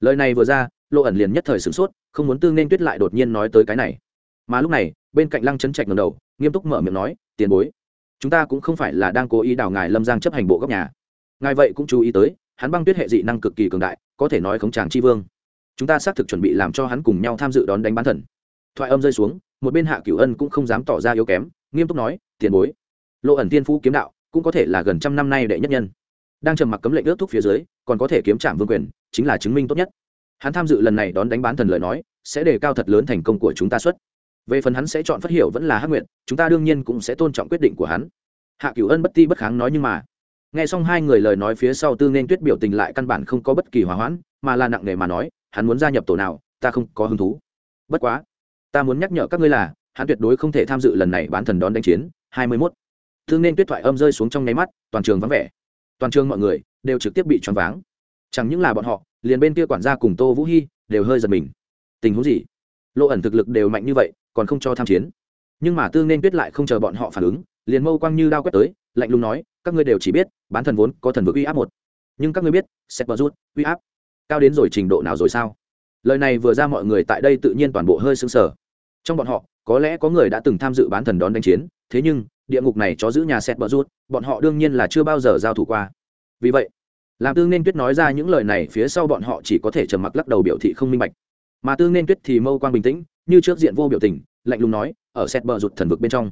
Lời này vừa ra, lộ ẩn liền nhất thời sửng sốt, không muốn tương nên tuyết lại đột nhiên nói tới cái này. Mà lúc này, bên cạnh lăng chấn trạch ngầm đầu, nghiêm túc mở miệng nói, tiền bối, chúng ta cũng không phải là đang cố ý đào ngài lâm giang chấp hành bộ góc nhà ngài vậy cũng chú ý tới, hắn băng tuyết hệ dị năng cực kỳ cường đại, có thể nói khống tràng chi vương. Chúng ta xác thực chuẩn bị làm cho hắn cùng nhau tham dự đón đánh bán thần. Thoại âm rơi xuống, một bên hạ cửu ân cũng không dám tỏ ra yếu kém, nghiêm túc nói, tiền bối, lộ ẩn tiên phú kiếm đạo cũng có thể là gần trăm năm nay đệ nhất nhân. Đang trầm mặc cấm lệnh ước thúc phía dưới, còn có thể kiếm trạm vương quyền, chính là chứng minh tốt nhất. Hắn tham dự lần này đón đánh bán thần lời nói, sẽ đề cao thật lớn thành công của chúng ta xuất. Về phần hắn sẽ chọn phát hiểu vẫn là hắc nguyện chúng ta đương nhiên cũng sẽ tôn trọng quyết định của hắn. Hạ cửu ân bất ti bất kháng nói nhưng mà nghe xong hai người lời nói phía sau tư nên tuyết biểu tình lại căn bản không có bất kỳ hòa hoãn, mà là nặng nề mà nói, hắn muốn gia nhập tổ nào, ta không có hứng thú. Bất quá, ta muốn nhắc nhở các ngươi là, hắn tuyệt đối không thể tham dự lần này bán thần đón đánh chiến. Hai mươi mốt. Thương nên tuyết thoại âm rơi xuống trong nháy mắt, toàn trường vắng vẻ. Toàn trường mọi người đều trực tiếp bị choáng váng. Chẳng những là bọn họ, liền bên kia quản gia cùng tô vũ hy đều hơi giật mình. Tình huống gì? Lộ ẩn thực lực đều mạnh như vậy, còn không cho tham chiến. Nhưng mà tương nên tuyết lại không chờ bọn họ phản ứng, liền mâu quang như đao quét tới, lạnh lùng nói các ngươi đều chỉ biết, bán thần vốn có thần vực uy áp một. Nhưng các ngươi biết xét bờ rút, uy áp. Cao đến rồi trình độ nào rồi sao? Lời này vừa ra mọi người tại đây tự nhiên toàn bộ hơi sững sờ. Trong bọn họ, có lẽ có người đã từng tham dự bán thần đón đánh chiến, thế nhưng, địa ngục này chó giữ nhà xét bờ rút, bọn họ đương nhiên là chưa bao giờ giao thủ qua. Vì vậy làm tư nên tuyết nói ra những lời này phía sau bọn họ chỉ có thể trầm mặc lắc đầu biểu thị không minh bạch. Mà tư nên tuyết thì mâu quang bình tĩnh, như trước diện vô biểu tình, lạnh lùng nói, ở xét bờ rụt thần vực bên trong.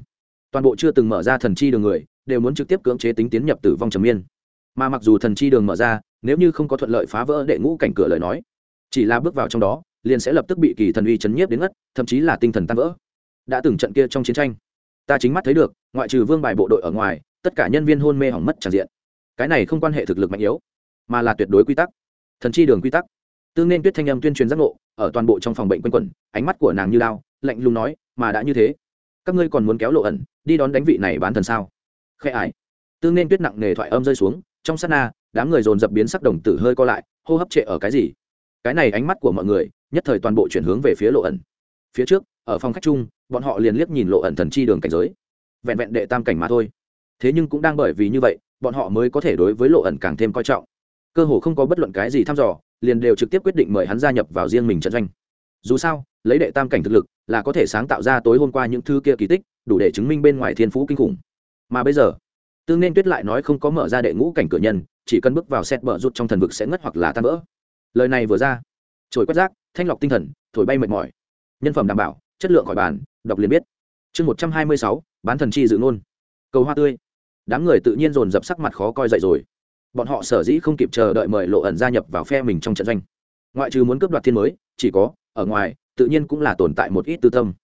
Toàn bộ chưa từng mở ra thần chi đường người đều muốn trực tiếp cưỡng chế tính tiến nhập tử vong trầm miên mà mặc dù thần chi đường mở ra, nếu như không có thuận lợi phá vỡ đệ ngũ cảnh cửa lời nói, chỉ là bước vào trong đó, liền sẽ lập tức bị kỳ thần uy chấn nhiếp đến ngất, thậm chí là tinh thần tan vỡ. Đã từng trận kia trong chiến tranh, ta chính mắt thấy được, ngoại trừ vương bài bộ đội ở ngoài, tất cả nhân viên hôn mê hỏng mất tràn diện. Cái này không quan hệ thực lực mạnh yếu, mà là tuyệt đối quy tắc, thần chi đường quy tắc. Tương nên tuyết thanh âm tuyên truyền giác ngộ, ở toàn bộ trong phòng bệnh quanh quẩn, ánh mắt của nàng như lao lạnh lùng nói, mà đã như thế, các ngươi còn muốn kéo lộ ẩn, đi đón đánh vị này bán thần sao? Khẽ ải. Tương nên tuyết nặng nề thoại âm rơi xuống, trong sát na, đám người dồn dập biến sắc đồng tử hơi co lại, hô hấp trệ ở cái gì? Cái này ánh mắt của mọi người, nhất thời toàn bộ chuyển hướng về phía lộ ẩn. Phía trước, ở phòng khách chung, bọn họ liền liếc nhìn lộ ẩn thần chi đường cảnh giới. Vẹn vẹn đệ tam cảnh mà thôi. Thế nhưng cũng đang bởi vì như vậy, bọn họ mới có thể đối với lộ ẩn càng thêm coi trọng. Cơ hồ không có bất luận cái gì thăm dò, liền đều trực tiếp quyết định mời hắn gia nhập vào riêng mình trận doanh. Dù sao, lấy đệ tam cảnh thực lực, là có thể sáng tạo ra tối hôm qua những thứ kia kỳ tích, đủ để chứng minh bên ngoài thiên phú kinh khủng mà bây giờ tương nên tuyết lại nói không có mở ra đệ ngũ cảnh cửa nhân, chỉ cần bước vào xét bờ rút trong thần vực sẽ ngất hoặc là tan vỡ. Lời này vừa ra, trồi quét rác, thanh lọc tinh thần, thổi bay mệt mỏi. Nhân phẩm đảm bảo, chất lượng khỏi bàn, đọc liền biết. Chương một trăm hai mươi sáu, bán thần chi dự ngôn. Cầu hoa tươi. Đám người tự nhiên dồn dập sắc mặt khó coi dậy rồi. Bọn họ sở dĩ không kịp chờ đợi mời lộ ẩn gia nhập vào phe mình trong trận doanh. Ngoại trừ muốn cướp đoạt thiên mới, chỉ có, ở ngoài, tự nhiên cũng là tồn tại một ít tư tâm.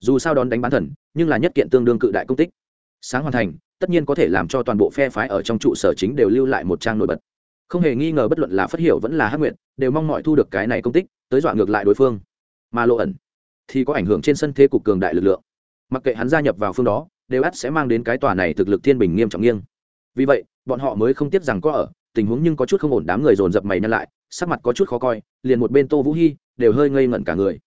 Dù sao đón đánh bán thần, nhưng là nhất kiện tương đương cự đại công tích sáng hoàn thành, tất nhiên có thể làm cho toàn bộ phe phái ở trong trụ sở chính đều lưu lại một trang nổi bật. Không hề nghi ngờ bất luận là phát hiểu vẫn là hát nguyện đều mong mọi thu được cái này công tích, tới dọa ngược lại đối phương. Mà lộ ẩn thì có ảnh hưởng trên sân thế cục cường đại lực lượng. Mặc kệ hắn gia nhập vào phương đó, đều ắt sẽ mang đến cái tòa này thực lực thiên bình nghiêm trọng nghiêng. Vì vậy, bọn họ mới không tiếp rằng có ở, tình huống nhưng có chút không ổn đám người dồn dập mày nhăn lại, sắc mặt có chút khó coi, liền một bên tô vũ hy đều hơi ngây ngẩn cả người.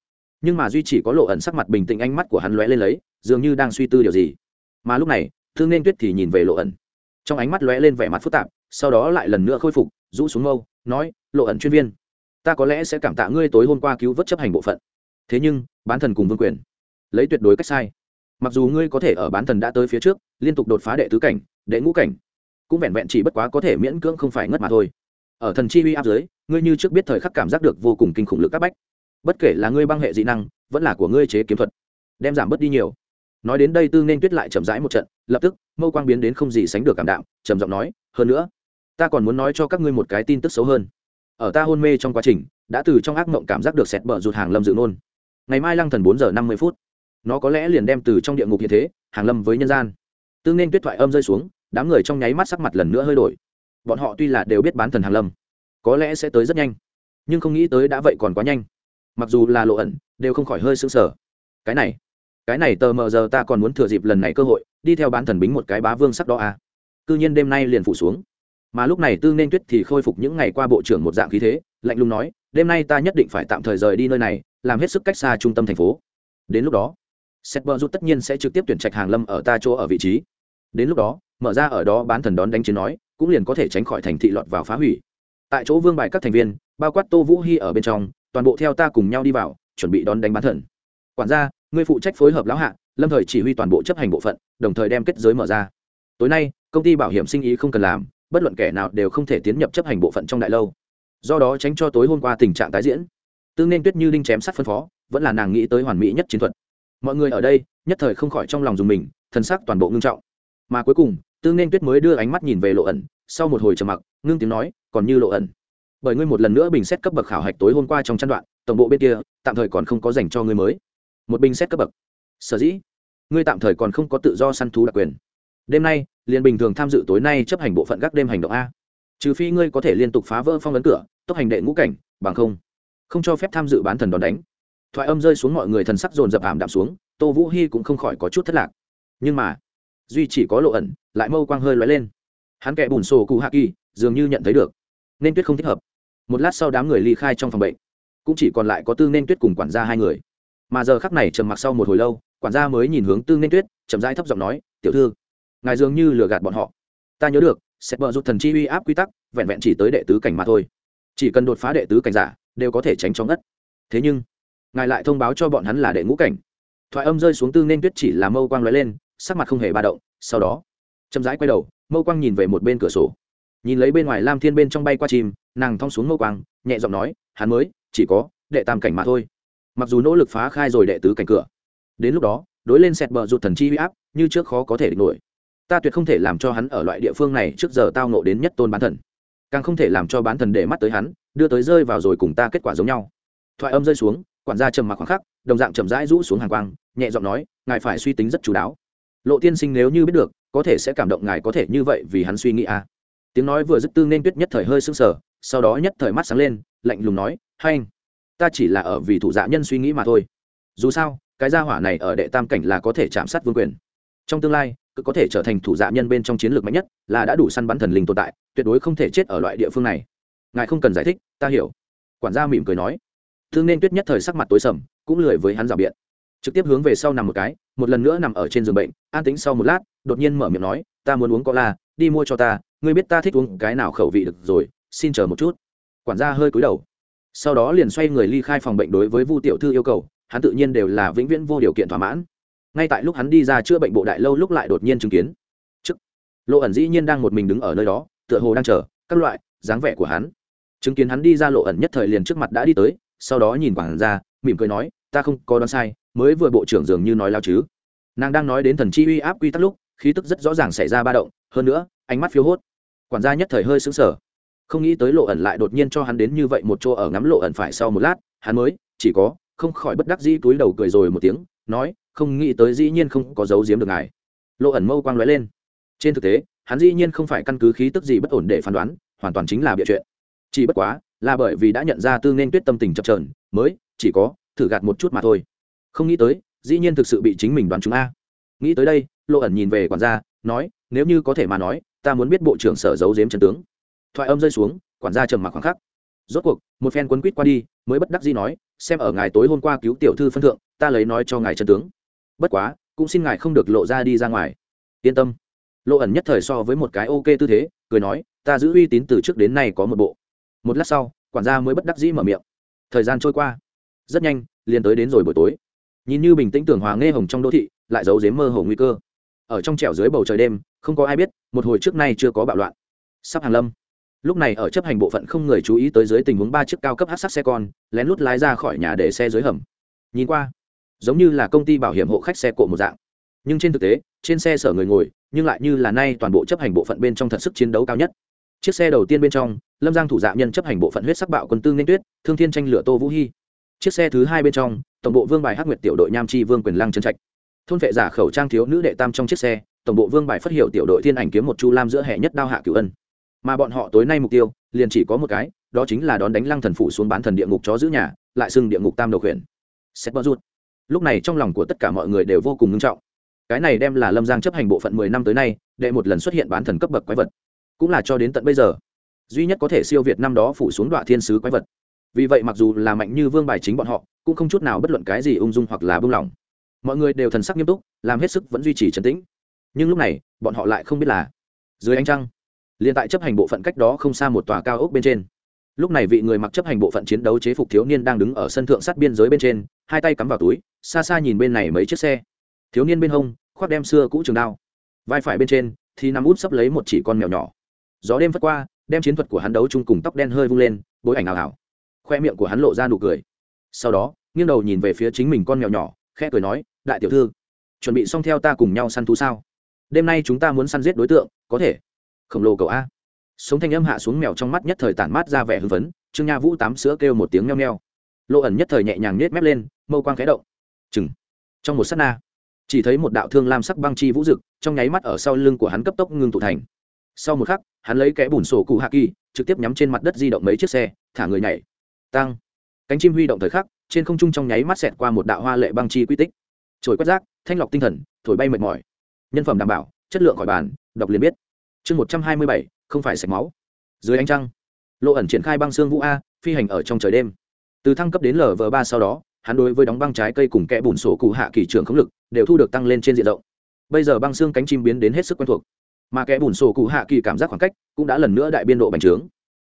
Nhưng mà duy chỉ có lộ ẩn sắc mặt bình tĩnh ánh mắt của hắn lóe lên lấy, dường như đang suy tư điều gì mà lúc này, thương nên tuyết thì nhìn về lộ ẩn. Trong ánh mắt lóe lên vẻ mặt phức tạp, sau đó lại lần nữa khôi phục, rũ xuống mâu, nói, lộ ẩn chuyên viên, ta có lẽ sẽ cảm tạ ngươi tối hôm qua cứu vớt chấp hành bộ phận. Thế nhưng, bán thần cùng vương quyền, lấy tuyệt đối cách sai. Mặc dù ngươi có thể ở bán thần đã tới phía trước, liên tục đột phá đệ tứ cảnh, đệ ngũ cảnh, cũng vẹn vẹn chỉ bất quá có thể miễn cưỡng không phải ngất mà thôi. Ở thần chi uy áp dưới ngươi như trước biết thời khắc cảm giác được vô cùng kinh khủng lực các bách. Bất kể là ngươi băng hệ dị năng, vẫn là của ngươi chế kiếm thuật, đem giảm bớt đi nhiều nói đến đây tư nên tuyết lại chậm rãi một trận, lập tức, mâu quang biến đến không gì sánh được cảm đạm, trầm giọng nói, hơn nữa, ta còn muốn nói cho các ngươi một cái tin tức xấu hơn. Ở ta hôn mê trong quá trình, đã từ trong ác mộng cảm giác được xẹt bờ rụt hàng lâm dự nôn ngày mai lăng thần bốn giờ năm mươi phút. Nó có lẽ liền đem từ trong địa ngục như thế, hàng lâm với nhân gian. Tương nên tuyết thoại âm rơi xuống, đám người trong nháy mắt sắc mặt lần nữa hơi đổi. Bọn họ tuy là đều biết bán thần hàng lâm, có lẽ sẽ tới rất nhanh, nhưng không nghĩ tới đã vậy còn quá nhanh. Mặc dù là lộ ẩn, đều không khỏi hơi sững sờ. Cái này cái này tờ mờ giờ ta còn muốn thừa dịp lần này cơ hội, đi theo bán thần bính một cái bá vương sắc đó à. cư nhiên đêm nay liền phủ xuống. Mà lúc này tư nên tuyết thì khôi phục những ngày qua bộ trưởng một dạng khí thế, lạnh lùng nói, đêm nay ta nhất định phải tạm thời rời đi nơi này, làm hết sức cách xa trung tâm thành phố. Đến lúc đó sét bờ rút tất nhiên sẽ trực tiếp tuyển trạch hàng lâm ở ta chỗ ở vị trí. Đến lúc đó, mở ra ở đó bán thần đón đánh chiến nói, cũng liền có thể tránh khỏi thành thị lọt vào phá hủy. Tại chỗ vương bài các thành viên, bao quát tô vũ hy ở bên trong, toàn bộ theo ta cùng nhau đi vào, chuẩn bị đón đánh bán thần. Quản gia ngươi phụ trách phối hợp lão hạ, lâm thời chỉ huy toàn bộ chấp hành bộ phận, đồng thời đem kết giới mở ra. Tối nay, công ty bảo hiểm sinh ý không cần làm, bất luận kẻ nào đều không thể tiến nhập chấp hành bộ phận trong đại lâu. Do đó tránh cho tối hôm qua tình trạng tái diễn. Tương nên tuyết như đinh chém sắt phân phó, vẫn là nàng nghĩ tới hoàn mỹ nhất chiến thuật. Mọi người ở đây, nhất thời không khỏi trong lòng dùng mình, thân xác toàn bộ ngưng trọng. Mà cuối cùng, tương nên tuyết mới đưa ánh mắt nhìn về lộ ẩn, sau một hồi trầm mặc, ngưng tiếng nói, còn như lộ ẩn, bởi ngươi một lần nữa bình xét cấp bậc khảo hạch tối hôm qua trong chăn đoạn, tổng bộ bên kia, tạm thời còn không có dành cho ngươi mới một bình xét cấp bậc. Sở dĩ, ngươi tạm thời còn không có tự do săn thú đặc quyền. Đêm nay, liền bình thường tham dự tối nay chấp hành bộ phận gác đêm hành động a. Trừ phi ngươi có thể liên tục phá vỡ phong ấn cửa, tốc hành đệ ngũ cảnh, bằng không không cho phép tham dự bán thần đòn đánh. Thoại âm rơi xuống mọi người thần sắc dồn dập ảm đạm xuống, tô vũ hy cũng không khỏi có chút thất lạc. Nhưng mà, duy chỉ có lộ ẩn, lại mâu quang hơi lóe lên. Hắn kẻ bùn sổ cụ hạ kỳ, dường như nhận thấy được. Nên tuyết không thích hợp. Một lát sau đám người ly khai trong phòng bệnh. Cũng chỉ còn lại có tư nên tuyết cùng quản gia hai người mà giờ khắc này trầm mặc sau một hồi lâu, quản gia mới nhìn hướng tư nên tuyết, chậm rãi thấp giọng nói, tiểu thư, ngài dường như lừa gạt bọn họ. Ta nhớ được, sẽ bờ rút thần chi uy áp quy tắc, vẹn vẹn chỉ tới đệ tứ cảnh mà thôi. Chỉ cần đột phá đệ tứ cảnh giả, đều có thể tránh cho ngất. Thế nhưng, ngài lại thông báo cho bọn hắn là đệ ngũ cảnh. Thoại âm rơi xuống tư nên tuyết chỉ là mâu quang lóe lên, sắc mặt không hề ba động, sau đó, chậm rãi quay đầu, mâu quang nhìn về một bên cửa sổ. Nhìn lấy bên ngoài lam thiên bên trong bay qua chim, nàng thong xuống mâu quang, nhẹ giọng nói, hắn mới, chỉ có đệ tam cảnh mà thôi mặc dù nỗ lực phá khai rồi đệ tứ cảnh cửa, đến lúc đó, đối lên sẹt bờ rụt thần chi huy áp như trước khó có thể địch nổi. Ta tuyệt không thể làm cho hắn ở loại địa phương này trước giờ tao nộ đến nhất tôn bán thần, càng không thể làm cho bán thần để mắt tới hắn, đưa tới rơi vào rồi cùng ta kết quả giống nhau. Thoại âm rơi xuống, quản gia trầm mặc khoảng khắc, đồng dạng chậm rãi rũ xuống hàng quang, nhẹ giọng nói, ngài phải suy tính rất chú đáo. Lộ tiên sinh nếu như biết được, có thể sẽ cảm động ngài có thể như vậy vì hắn suy nghĩ a à. tiếng nói vừa dứt tư nên tuyết nhất thời hơi sưng sờ, sau đó nhất thời mắt sáng lên, lạnh lùng nói hay anh ta chỉ là ở vì thủ dạ nhân suy nghĩ mà thôi. Dù sao, cái gia hỏa này ở đệ tam cảnh là có thể chạm sát vương quyền. Trong tương lai, cứ có thể trở thành thủ dạ nhân bên trong chiến lược mạnh nhất, là đã đủ săn bắn thần linh tồn tại, tuyệt đối không thể chết ở loại địa phương này. Ngài không cần giải thích, ta hiểu. Quản gia mỉm cười nói. Thương nên tuyết nhất thời sắc mặt tối sầm, cũng lười với hắn rào biện. Trực tiếp hướng về sau nằm một cái, một lần nữa nằm ở trên giường bệnh, an tính sau một lát, đột nhiên mở miệng nói, ta muốn uống cola, đi mua cho ta, ngươi biết ta thích uống cái nào khẩu vị được rồi, xin chờ một chút. Quản gia hơi cúi đầu sau đó liền xoay người ly khai phòng bệnh đối với vu tiểu thư yêu cầu, hắn tự nhiên đều là vĩnh viễn vô điều kiện thỏa mãn. Ngay tại lúc hắn đi ra chữa bệnh bộ đại lâu lúc lại đột nhiên chứng kiến. Chức lộ ẩn dĩ nhiên đang một mình đứng ở nơi đó, tựa hồ đang chờ, các loại, dáng vẻ của hắn. Chứng kiến hắn đi ra lộ ẩn nhất thời liền trước mặt đã đi tới, sau đó nhìn quản ra, mỉm cười nói, ta không có đoán sai, mới vừa bộ trưởng dường như nói lao chứ. Nàng đang nói đến thần chi uy áp quy tắc lúc, khí tức rất rõ ràng xảy ra ba động, hơn nữa, ánh mắt phiếu hốt. Quản gia nhất thời hơi xứng sở không nghĩ tới lộ ẩn lại đột nhiên cho hắn đến như vậy một chỗ ở ngắm lộ ẩn phải sau một lát, hắn mới, chỉ có, không khỏi bất đắc dĩ túi đầu cười rồi một tiếng, nói, không nghĩ tới dĩ nhiên không có giấu giếm được ngài. Lộ ẩn mâu quang lóe lên. Trên thực tế, hắn dĩ nhiên không phải căn cứ khí tức gì bất ổn để phán đoán, hoàn toàn chính là bịa chuyện. Chỉ bất quá, là bởi vì đã nhận ra tư nên tuyết tâm tình chập trờn mới, chỉ có, thử gạt một chút mà thôi. Không nghĩ tới, dĩ nhiên thực sự bị chính mình đoán chúng a. Nghĩ tới đây, lộ ẩn nhìn về quản gia, nói, nếu như có thể mà nói, ta muốn biết bộ trưởng sở giấu giếm trần tướng thoại âm rơi xuống, quản gia trầm mặc khoảng khắc. Rốt cuộc, một phen quấn quýt qua đi, mới bất đắc dĩ nói, xem ở ngài tối hôm qua cứu tiểu thư phân thượng, ta lấy nói cho ngài chân tướng. Bất quá, cũng xin ngài không được lộ ra đi ra ngoài. Yên tâm. Lộ ẩn nhất thời so với một cái ok tư thế, cười nói, ta giữ uy tín từ trước đến nay có một bộ. Một lát sau, quản gia mới bất đắc dĩ mở miệng. Thời gian trôi qua. Rất nhanh, liền tới đến rồi buổi tối. Nhìn như bình tĩnh tưởng hòa nghe hồng trong đô thị, lại giấu dếm mơ hồ nguy cơ. Ở trong trẻo dưới bầu trời đêm, không có ai biết, một hồi trước nay chưa có bạo loạn. Sắp hàng lâm lúc này ở chấp hành bộ phận không người chú ý tới dưới tình huống ba chiếc cao cấp hát sắc xe con, lén lút lái ra khỏi nhà để xe dưới hầm. Nhìn qua, giống như là công ty bảo hiểm hộ khách xe cộ một dạng. Nhưng trên thực tế, trên xe sở người ngồi, nhưng lại như là nay toàn bộ chấp hành bộ phận bên trong thật sức chiến đấu cao nhất. Chiếc xe đầu tiên bên trong, lâm giang thủ dạ nhân chấp hành bộ phận huyết sắc bạo quân tư nên tuyết, thương thiên tranh lửa tô vũ hy chiếc xe thứ hai bên trong, tổng bộ vương bài hắc nguyệt tiểu đội nham chi vương quyền lăng trân trạch. Thôn vệ giả khẩu trang thiếu nữ đệ tam trong chiếc xe, tổng bộ vương bài phát hiệu tiểu đội thiên ảnh kiếm một chu lam giữa hệ nhất đao hạ cửu ân mà bọn họ tối nay mục tiêu, liền chỉ có một cái, đó chính là đón đánh lăng thần phủ xuống bán thần địa ngục chó giữ nhà, lại xưng địa ngục tam đầu khuyển. Xét bơ rút lúc này trong lòng của tất cả mọi người đều vô cùng nghiêm trọng. Cái này đem là lâm giang chấp hành bộ phận mười năm tới nay, đệ một lần xuất hiện bán thần cấp bậc quái vật. Cũng là cho đến tận bây giờ, duy nhất có thể siêu việt năm đó phủ xuống đoạn thiên sứ quái vật. Vì vậy mặc dù là mạnh như vương bài chính bọn họ, cũng không chút nào bất luận cái gì ung dung hoặc là buông lỏng mọi người đều thần sắc nghiêm túc, làm hết sức vẫn duy trì trấn tĩnh. Nhưng lúc này, bọn họ lại không biết là, dưới ánh trăng liền tại chấp hành bộ phận cách đó không xa một tòa cao ốc bên trên. Lúc này vị người mặc chấp hành bộ phận chiến đấu chế phục thiếu niên đang đứng ở sân thượng sát biên giới bên trên, hai tay cắm vào túi, xa xa nhìn bên này mấy chiếc xe. Thiếu niên bên hông, khoác đem xưa cũ trường đao. Vai phải bên trên, thì nằm út sấp lấy một chỉ con mèo nhỏ. Gió đêm vất qua, đem chiến thuật của hắn đấu chung cùng tóc đen hơi vung lên, bối ảnh ảo ảo. Khoe miệng của hắn lộ ra nụ cười. Sau đó, nghiêng đầu nhìn về phía chính mình con mèo nhỏ, khẽ cười nói, đại tiểu thư, chuẩn bị xong theo ta cùng nhau săn thú sao? Đêm nay chúng ta muốn săn giết đối tượng, có thể khổng lồ cậu a. Sống thanh âm hạ xuống mèo trong mắt nhất thời tản mát ra vẻ hưng phấn, trương nha vũ tám sữa kêu một tiếng nheo nheo. Lộ ẩn nhất thời nhẹ nhàng nết mép lên, mâu quang khẽ động. Chừng. Trong một s á t na, chỉ thấy một đạo thương lam sắc băng chi vũ rực, trong nháy mắt ở sau lưng của hắn cấp tốc ngưng tụ thành. Sau một khắc, hắn lấy kẽ bùn sổ cụ hạ kỳ, trực tiếp nhắm trên mặt đất di động mấy chiếc xe, thả người nhảy. Tăng. Cánh chim huy động thời khắc, trên không trung trong nháy mắt xẹt qua một đạo hoa lệ băng chi quy tích. Trồi quét rác, thanh lọc tinh thần, thổi bay mệt mỏi. Nhân phẩm đảm bảo, chất lượng khỏi bàn, đọc liền biết chương một trăm hai mươi bảy, không phải sạch máu. Dưới ánh trăng, lộ ẩn triển khai băng xương vũ a, phi hành ở trong trời đêm. Từ thăng cấp đến lv ba sau đó, hắn đối với đóng băng trái cây cùng kẽ bùn sổ cụ hạ kỳ trường khống lực đều thu được tăng lên trên diện rộng. Bây giờ băng xương cánh chim biến đến hết sức quen thuộc, mà kẽ bùn sổ cụ hạ kỳ cảm giác khoảng cách cũng đã lần nữa đại biên độ bành trướng.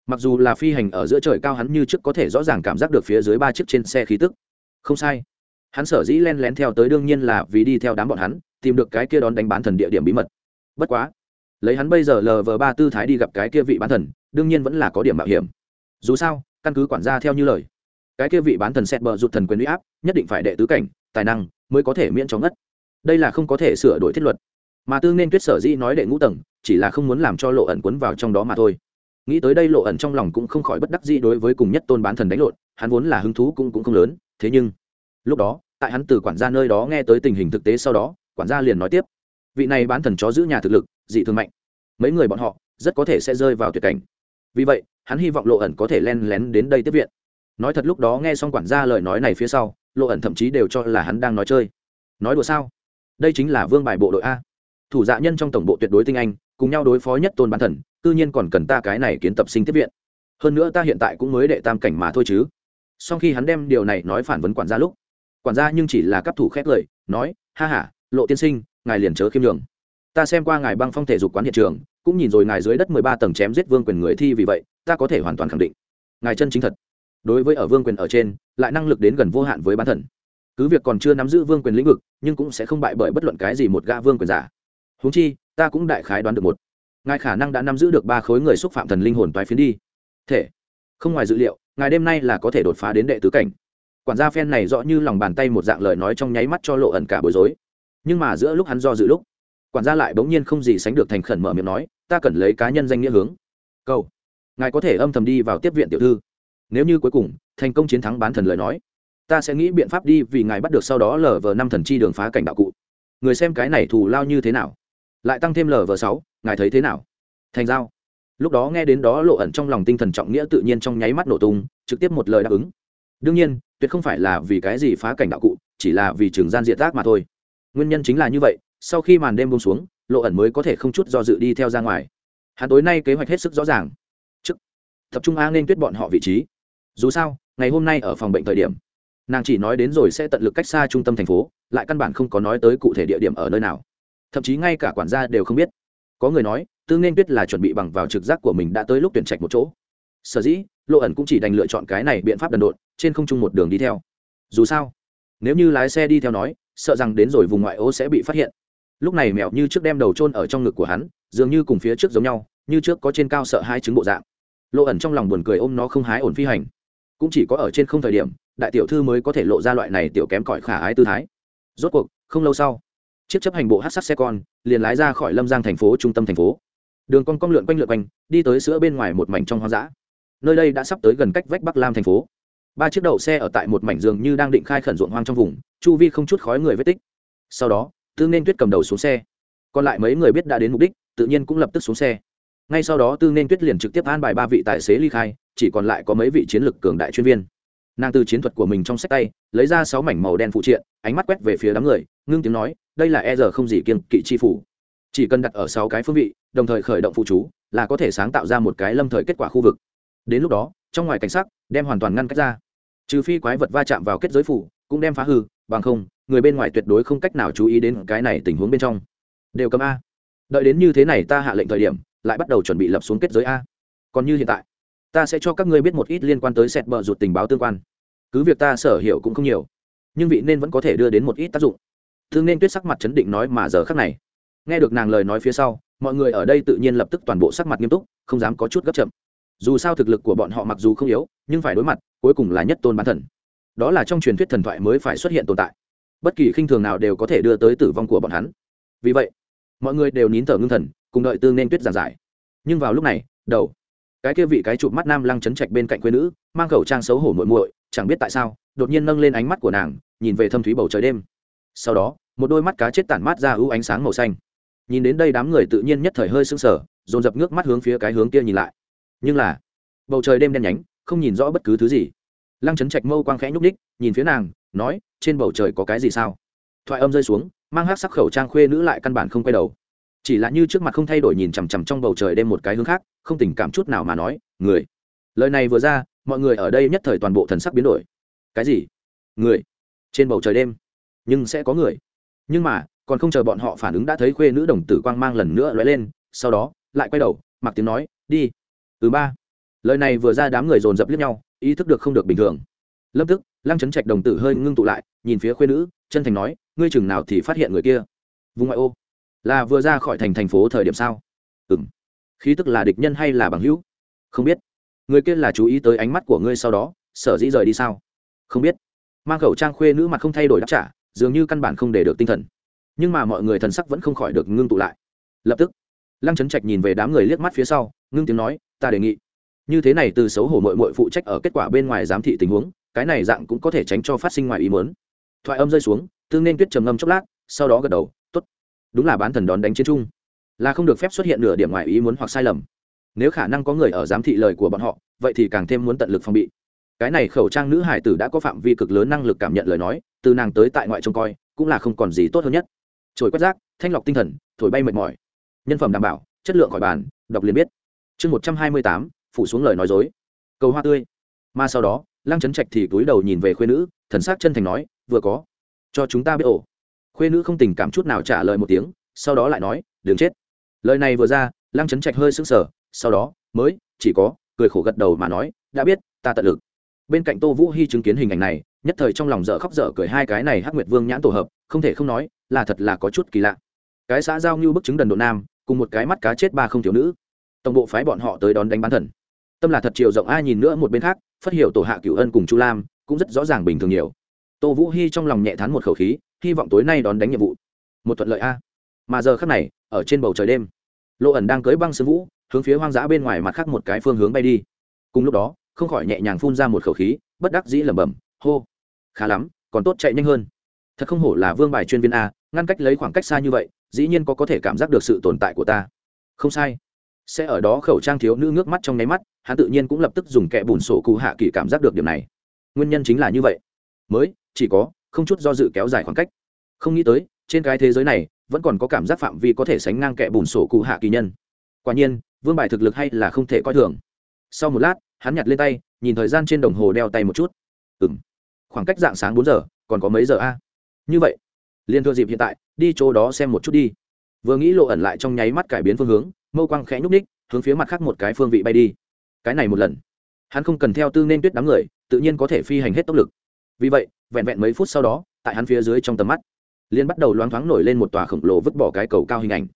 Mặc dù là phi hành ở giữa trời cao, hắn như trước có thể rõ ràng cảm giác được phía dưới ba chiếc trên xe khí tức. Không sai. Hắn sở dĩ len lén theo tới đương nhiên là vì đi theo đám bọn hắn, tìm được cái kia đón đánh bán thần địa điểm bí mật. Bất quá lấy hắn bây giờ lờ vờ ba tư thái đi gặp cái kia vị bán thần, đương nhiên vẫn là có điểm mạo hiểm. Dù sao, căn cứ quản gia theo như lời, cái kia vị bán thần xét bờ rụt thần quyền uy áp, nhất định phải đệ tứ cảnh, tài năng mới có thể miễn cho ngất. Đây là không có thể sửa đổi thiết luật. Mà tư nên tuyết sở dĩ nói đệ ngũ tầng, chỉ là không muốn làm cho lộ ẩn quấn vào trong đó mà thôi. Nghĩ tới đây lộ ẩn trong lòng cũng không khỏi bất đắc dĩ đối với cùng nhất tôn bán thần đánh lộn, hắn vốn là hứng thú cũng cũng không lớn, thế nhưng, lúc đó, tại hắn từ quản gia nơi đó nghe tới tình hình thực tế sau đó, quản gia liền nói tiếp. Vị này bán thần chó giữ nhà thực lực dị thường mạnh. Mấy người bọn họ rất có thể sẽ rơi vào tuyệt cảnh. Vì vậy, hắn hy vọng lộ ẩn có thể len lén đến đây tiếp viện. Nói thật lúc đó nghe xong quản gia lời nói này phía sau, lộ ẩn thậm chí đều cho là hắn đang nói chơi. Nói đùa sao? Đây chính là vương bài bộ đội a. Thủ dạ nhân trong tổng bộ tuyệt đối tinh anh, cùng nhau đối phó nhất tôn bán thần tự nhiên còn cần ta cái này kiến tập sinh tiếp viện. Hơn nữa ta hiện tại cũng mới đệ tam cảnh mà thôi chứ. Sau khi hắn đem điều này nói phản vấn quản gia lúc, quản gia nhưng chỉ là cấp thủ khét lời, nói, ha h a lộ tiên sinh, ngài liền chớ khiêm nhường ta xem qua ngài băng phong thể dục quán hiện trường, cũng nhìn rồi ngài dưới đất mười ba tầng chém giết vương quyền người thi vì vậy, ta có thể hoàn toàn khẳng định. Ngài chân chính thật. Đối với ở vương quyền ở trên, lại năng lực đến gần vô hạn với bán thần. Cứ việc còn chưa nắm giữ vương quyền lĩnh vực, nhưng cũng sẽ không bại bởi bất luận cái gì một gã vương quyền giả. Huống chi, ta cũng đại khái đoán được một. Ngài khả năng đã nắm giữ được ba khối người xúc phạm thần linh hồn toái phiến đi. Thể. Không ngoài dự liệu, ngài đêm nay là có thể đột phá đến đệ tứ cảnh. Quản gia phen này rõ như lòng bàn tay một dạng lời nói trong nháy mắt cho lộ ẩn cả bối rối. Nhưng mà giữa lúc hắn do dự lúc quản gia lại bỗng nhiên không gì sánh được thành khẩn mở miệng nói, ta cần lấy cá nhân danh nghĩa hướng. Câu ngài có thể âm thầm đi vào tiếp viện tiểu thư. Nếu như cuối cùng thành công chiến thắng bán thần lời nói, ta sẽ nghĩ biện pháp đi vì ngài bắt được sau đó lờ vờ năm thần chi đường phá cảnh đạo cụ. Người xem cái này thù lao như thế nào? Lại tăng thêm lờ vờ sáu, ngài thấy thế nào? Thành giao. Lúc đó nghe đến đó lộ ẩn trong lòng tinh thần trọng nghĩa tự nhiên trong nháy mắt nổ tung, trực tiếp một lời đáp ứng. Đương nhiên, tuyệt không phải là vì cái gì phá cảnh đạo cụ, chỉ là vì trường gian diện tác mà thôi. Nguyên nhân chính là như vậy sau khi màn đêm buông xuống, lộ ẩn mới có thể không chút do dự đi theo ra ngoài. Hắn tối nay kế hoạch hết sức rõ ràng. Chức tập trung a nên tuyết bọn họ vị trí. Dù sao, ngày hôm nay ở phòng bệnh thời điểm, nàng chỉ nói đến rồi sẽ tận lực cách xa trung tâm thành phố, lại căn bản không có nói tới cụ thể địa điểm ở nơi nào. Thậm chí ngay cả quản gia đều không biết. Có người nói, tư nên tuyết là chuẩn bị bằng vào trực giác của mình đã tới lúc tuyển trạch một chỗ. Sở dĩ, lộ ẩn cũng chỉ đành lựa chọn cái này biện pháp đần độn, trên không trung một đường đi theo. Dù sao, nếu như lái xe đi theo nói, sợ rằng đến rồi vùng ngoại ô sẽ bị phát hiện lúc này mèo như trước đem đầu chôn ở trong ngực của hắn, dường như cùng phía trước giống nhau, như trước có trên cao sợ hai chứng bộ dạng. Lộ ẩn trong lòng buồn cười ôm nó không hái ổn phi hành. Cũng chỉ có ở trên không thời điểm, đại tiểu thư mới có thể lộ ra loại này tiểu kém cỏi khả ái tư thái. Rốt cuộc, không lâu sau, chiếc chấp hành bộ hát sắt xe con liền lái ra khỏi lâm giang thành phố trung tâm thành phố. Đường con cong lượn quanh lượn quanh, đi tới sữa bên ngoài một mảnh trong hoang dã. Nơi đây đã sắp tới gần cách vách bắc lam thành phố. Ba chiếc đậu xe ở tại một mảnh giường như đang định khai khẩn ruộng hoang trong vùng, chu vi không chút khói người vết tích. Sau đó tư nên tuyết cầm đầu xuống xe. Còn lại mấy người biết đã đến mục đích, tự nhiên cũng lập tức xuống xe. Ngay sau đó tư nên tuyết liền trực tiếp an bài ba vị tài xế ly khai, chỉ còn lại có mấy vị chiến lược cường đại chuyên viên. Nàng từ chiến thuật của mình trong sách tay, lấy ra sáu mảnh màu đen phụ triện, ánh mắt quét về phía đám người, ngưng tiếng nói, đây là e giờ không gì kiên kỵ chi phủ. Chỉ cần đặt ở sáu cái phương vị, đồng thời khởi động phụ chú, là có thể sáng tạo ra một cái lâm thời kết quả khu vực. Đến lúc đó, trong ngoài cảnh sắc, đem hoàn toàn ngăn cách ra. Trừ phi quái vật va chạm vào kết giới phủ, cũng đem phá hư, bằng không người bên ngoài tuyệt đối không cách nào chú ý đến cái này tình huống bên trong. Đều cầm a. Đợi đến như thế này ta hạ lệnh thời điểm, lại bắt đầu chuẩn bị lập xuống kết giới a. Còn như hiện tại, ta sẽ cho các ngươi biết một ít liên quan tới sẹt bờ rụt tình báo tương quan. Cứ việc ta sở hiểu cũng không nhiều, nhưng vị nên vẫn có thể đưa đến một ít tác dụng. Thương nên tuyết sắc mặt chấn định nói mà giờ khác này, nghe được nàng lời nói phía sau, mọi người ở đây tự nhiên lập tức toàn bộ sắc mặt nghiêm túc, không dám có chút gấp chậm. Dù sao thực lực của bọn họ mặc dù không yếu, nhưng phải đối mặt, cuối cùng là nhất tôn bán thần. Đó là trong truyền thuyết thần thoại mới phải xuất hiện tồn tại bất kỳ khinh thường nào đều có thể đưa tới tử vong của bọn hắn. Vì vậy, mọi người đều nín thở ngưng thần, cùng đợi tương nên tuyết giảng giải. Nhưng vào lúc này, đầu, cái kia vị cái chụp mắt nam lăng chấn trạch bên cạnh quê nữ, mang khẩu trang xấu hổ muội muội, chẳng biết tại sao, đột nhiên nâng lên ánh mắt của nàng, nhìn về thâm thúy bầu trời đêm. Sau đó, một đôi mắt cá chết tản mát ra ưu ánh sáng màu xanh. Nhìn đến đây đám người tự nhiên nhất thời hơi sưng sờ, dồn dập nước mắt hướng phía cái hướng kia nhìn lại. Nhưng là, bầu trời đêm đen nhánh, không nhìn rõ bất cứ thứ gì lăng chấn trạch mâu quang khẽ nhúc ních nhìn phía nàng, nói, trên bầu trời có cái gì sao? Thoại âm rơi xuống, mang hát sắc khẩu trang khuê nữ lại căn bản không quay đầu. Chỉ là như trước mặt không thay đổi nhìn chằm chằm trong bầu trời đêm một cái hướng khác, không tình cảm chút nào mà nói, người. Lời này vừa ra, mọi người ở đây nhất thời toàn bộ thần sắc biến đổi. Cái gì? Người. Trên bầu trời đêm. Nhưng sẽ có người. Nhưng mà, còn không chờ bọn họ phản ứng đã thấy khuê nữ đồng tử quang mang lần nữa lóe lên, sau đó, lại quay đầu, mặc tiếng nói, đi. Từ ba. Lời này vừa ra đám người dồn dập liếc nhau ý thức được không được bình thường. Lập tức, lăng chấn trạch đồng tử hơi ngưng tụ lại, nhìn phía khuê nữ, chân thành nói, ngươi chừng nào thì phát hiện người kia? Vùng ngoại ô. Là vừa ra khỏi thành thành phố thời điểm sao? Ừng khí tức là địch nhân hay là bằng hữu? Không biết. Người kia là chú ý tới ánh mắt của ngươi sau đó, sở dĩ rời đi sao? Không biết. Mang khẩu trang khuê nữ mặt không thay đổi đáp trả, dường như căn bản không để được tinh thần. Nhưng mà mọi người thần sắc vẫn không khỏi được ngưng tụ lại. Lập tức, lăng trấn trạch nhìn về đám người liếc mắt phía sau, ngưng tiếng nói, ta đề nghị như thế này từ xấu hổ mội mội phụ trách ở kết quả bên ngoài giám thị tình huống, cái này dạng cũng có thể tránh cho phát sinh ngoài ý mớn thoại âm rơi xuống, tương nên tuyết trầm ngâm chốc lát, sau đó gật đầu t ố t đúng là bán thần đón đánh chiến trung là không được phép xuất hiện nửa điểm ngoài ý muốn hoặc sai lầm. Nếu khả năng có người ở giám thị lời của bọn họ, vậy thì càng thêm muốn tận lực phòng bị. Cái này khẩu trang nữ hải tử đã có phạm vi cực lớn năng lực cảm nhận lời nói, từ nàng tới tại ngoại trông coi, cũng là không còn gì tốt hơn nhất. Trồi quét rác, thanh lọc tinh thần, thổi bay mệt mỏi. Nhân phẩm đảm bảo, chất lượng khỏi bàn, đọc liền biết. Chương một trăm hai mươi tám phủ xuống lời nói dối. Cầu hoa tươi. Mà sau đó, lăng trấn trạch thì túi đầu nhìn về khuê nữ, thần s á c chân thành nói, vừa có. Cho chúng ta biết ổ. Khuê nữ không tình cảm chút nào trả lời một tiếng, sau đó lại nói, đừng chết. Lời này vừa ra, lăng trấn trạch hơi sững sờ, sau đó, mới, chỉ có, cười khổ gật đầu mà nói, đã biết, ta tận lực. Bên cạnh tô vũ hy chứng kiến hình ảnh này, nhất thời trong lòng dở khóc dở cười hai cái này hắc nguyệt vương nhãn tổ hợp, không thể không nói, là thật là có chút kỳ lạ. Cái xã giao như bức chứng đần độ nam, cùng một cái mắt cá chết ba không thiếu nữ. Tổng bộ phái bọn họ tới đón đánh bán thần tâm là thật chiều rộng ai nhìn nữa một bên khác phát hiểu tổ hạ cửu ân cùng chu lam cũng rất rõ ràng bình thường nhiều. Tô vũ hy trong lòng nhẹ thán một khẩu khí, hy vọng tối nay đón đánh nhiệm vụ. Một thuận lợi a. Mà giờ khắc này, ở trên bầu trời đêm lộ ẩn đang cưới băng sương vũ, hướng phía hoang dã bên ngoài mặt khác một cái phương hướng bay đi. Cùng lúc đó, không khỏi nhẹ nhàng phun ra một khẩu khí, bất đắc dĩ lẩm bẩm, hô, khá lắm, còn tốt chạy nhanh hơn. Thật không hổ là vương bài chuyên viên a, ngăn cách lấy khoảng cách xa như vậy, dĩ nhiên có có thể cảm giác được sự tồn tại của ta. Không sai. Sẽ ở đó khẩu trang thiếu nữ ngước mắt trong nháy mắt hắn tự nhiên cũng lập tức dùng kẽ bùn sổ cụ hạ kỳ cảm giác được điểm này. Nguyên nhân chính là như vậy. Mới, chỉ có, không chút do dự kéo dài khoảng cách. Không nghĩ tới, trên cái thế giới này, vẫn còn có cảm giác phạm vi có thể sánh ngang kẽ bùn sổ cụ hạ kỳ nhân. Quả nhiên, vương bài thực lực hay là không thể coi thường. Sau một lát, hắn nhặt lên tay, nhìn thời gian trên đồng hồ đeo tay một chút. Ừ m khoảng cách dạng sáng bốn giờ, còn có mấy giờ a? Như vậy, liền thua dịp hiện tại, đi chỗ đó xem một chút đi. Vừa nghĩ lộ ẩn lại trong nháy mắt cải biến phương hướng, mâu quang khẽ nhúc ních hướng phía mặt khác một cái phương vị bay đi cái này một lần. Hắn không cần theo tư nên tuyết đám người, tự nhiên có thể phi hành hết tốc lực. Vì vậy, vẹn vẹn mấy phút sau đó, tại hắn phía dưới trong tầm mắt liên bắt đầu loáng thoáng nổi lên một tòa khổng lồ vứt bỏ cái cầu cao hình ảnh.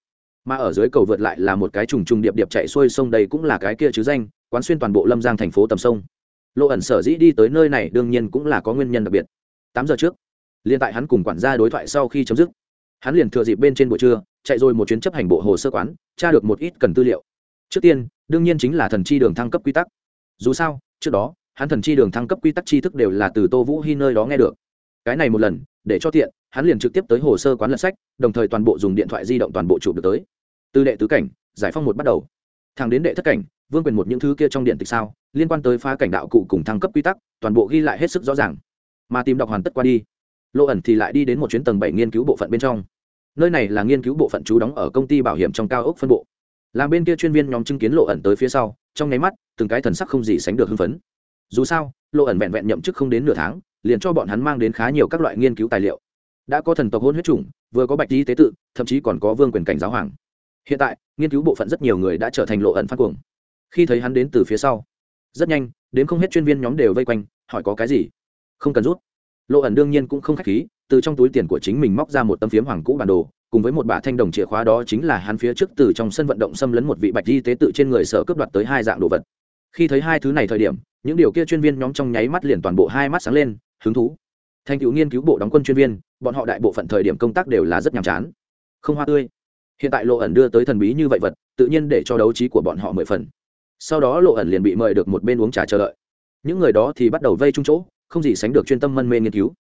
Mà ở dưới cầu vượt lại là một cái trùng trùng điệp điệp chạy xuôi sông đây cũng là cái kia chứ danh, quán xuyên toàn bộ lâm giang thành phố tầm sông. Lộ ẩn sở dĩ đi tới nơi này đương nhiên cũng là có nguyên nhân đặc biệt. Tám giờ trước liên tại hắn cùng quản gia đối thoại sau khi chấm dứt, hắn liền thừa dịp bên trên buổi trưa, chạy rồi một chuyến chấp hành bộ hồ sơ quán, tra được một ít cần tư liệu. Trước tiên đương nhiên chính là thần chi đường thăng cấp quy tắc. Dù sao, trước đó, hắn thần chi đường thăng cấp quy tắc tri thức đều là từ tô vũ hy nơi đó nghe được. Cái này một lần, để cho tiện, hắn liền trực tiếp tới hồ sơ quán lật sách, đồng thời toàn bộ dùng điện thoại di động toàn bộ chụp được tới. Từ đệ tứ cảnh, giải phong một bắt đầu. Thẳng đến đệ thất cảnh, vương quyền một những thứ kia trong điện tịch sao, liên quan tới phá cảnh đạo cụ cùng thăng cấp quy tắc, toàn bộ ghi lại hết sức rõ ràng. Mà tìm đọc hoàn tất qua đi. Lộ ẩn thì lại đi đến một chuyến tầng bảy nghiên cứu bộ phận bên trong. Nơi này là nghiên cứu bộ phận chú đóng ở công ty bảo hiểm trong cao ốc phân bộ làm bên kia chuyên viên nhóm chứng kiến lộ ẩn tới phía sau, trong nháy mắt, từng cái thần sắc không gì sánh được hưng phấn. Dù sao, lộ ẩn vẹn vẹn nhậm chức không đến nửa tháng, liền cho bọn hắn mang đến khá nhiều các loại nghiên cứu tài liệu. Đã có thần tộc hôn huyết chủng, vừa có bạch y tế tự, thậm chí còn có vương quyền cảnh giáo hoàng. Hiện tại, nghiên cứu bộ phận rất nhiều người đã trở thành lộ ẩn phát cuồng. Khi thấy hắn đến từ phía sau, rất nhanh, đến không hết chuyên viên nhóm đều vây quanh, hỏi có cái gì? Không cần rút. Lộ ẩn đương nhiên cũng không k h á c h khí, từ trong túi tiền của chính mình móc ra một tấm phiếm hoàng cũ bản đồ cùng với một bả thanh đồng chìa khóa đó chính là hắn phía trước từ trong sân vận động xâm lấn một vị bạch y tế tự trên người sở cướp đoạt tới hai dạng đồ vật. Khi thấy hai thứ này thời điểm, những điều kia chuyên viên nhóm trong nháy mắt liền toàn bộ hai mắt sáng lên, hứng thú. Thành cựu nghiên cứu bộ đóng quân chuyên viên, bọn họ đại bộ phận thời điểm công tác đều là rất nhàm chán. Không hoa tươi. Hiện tại lộ ẩn đưa tới thần bí như vậy vật, tự nhiên để cho đấu trí của bọn họ mười phần. Sau đó lộ ẩn liền bị mời được một bên uống trà chờ đợi. Những người đó thì bắt đầu vây chung chỗ, không gì sánh được chuyên tâm mân mê nghiên cứu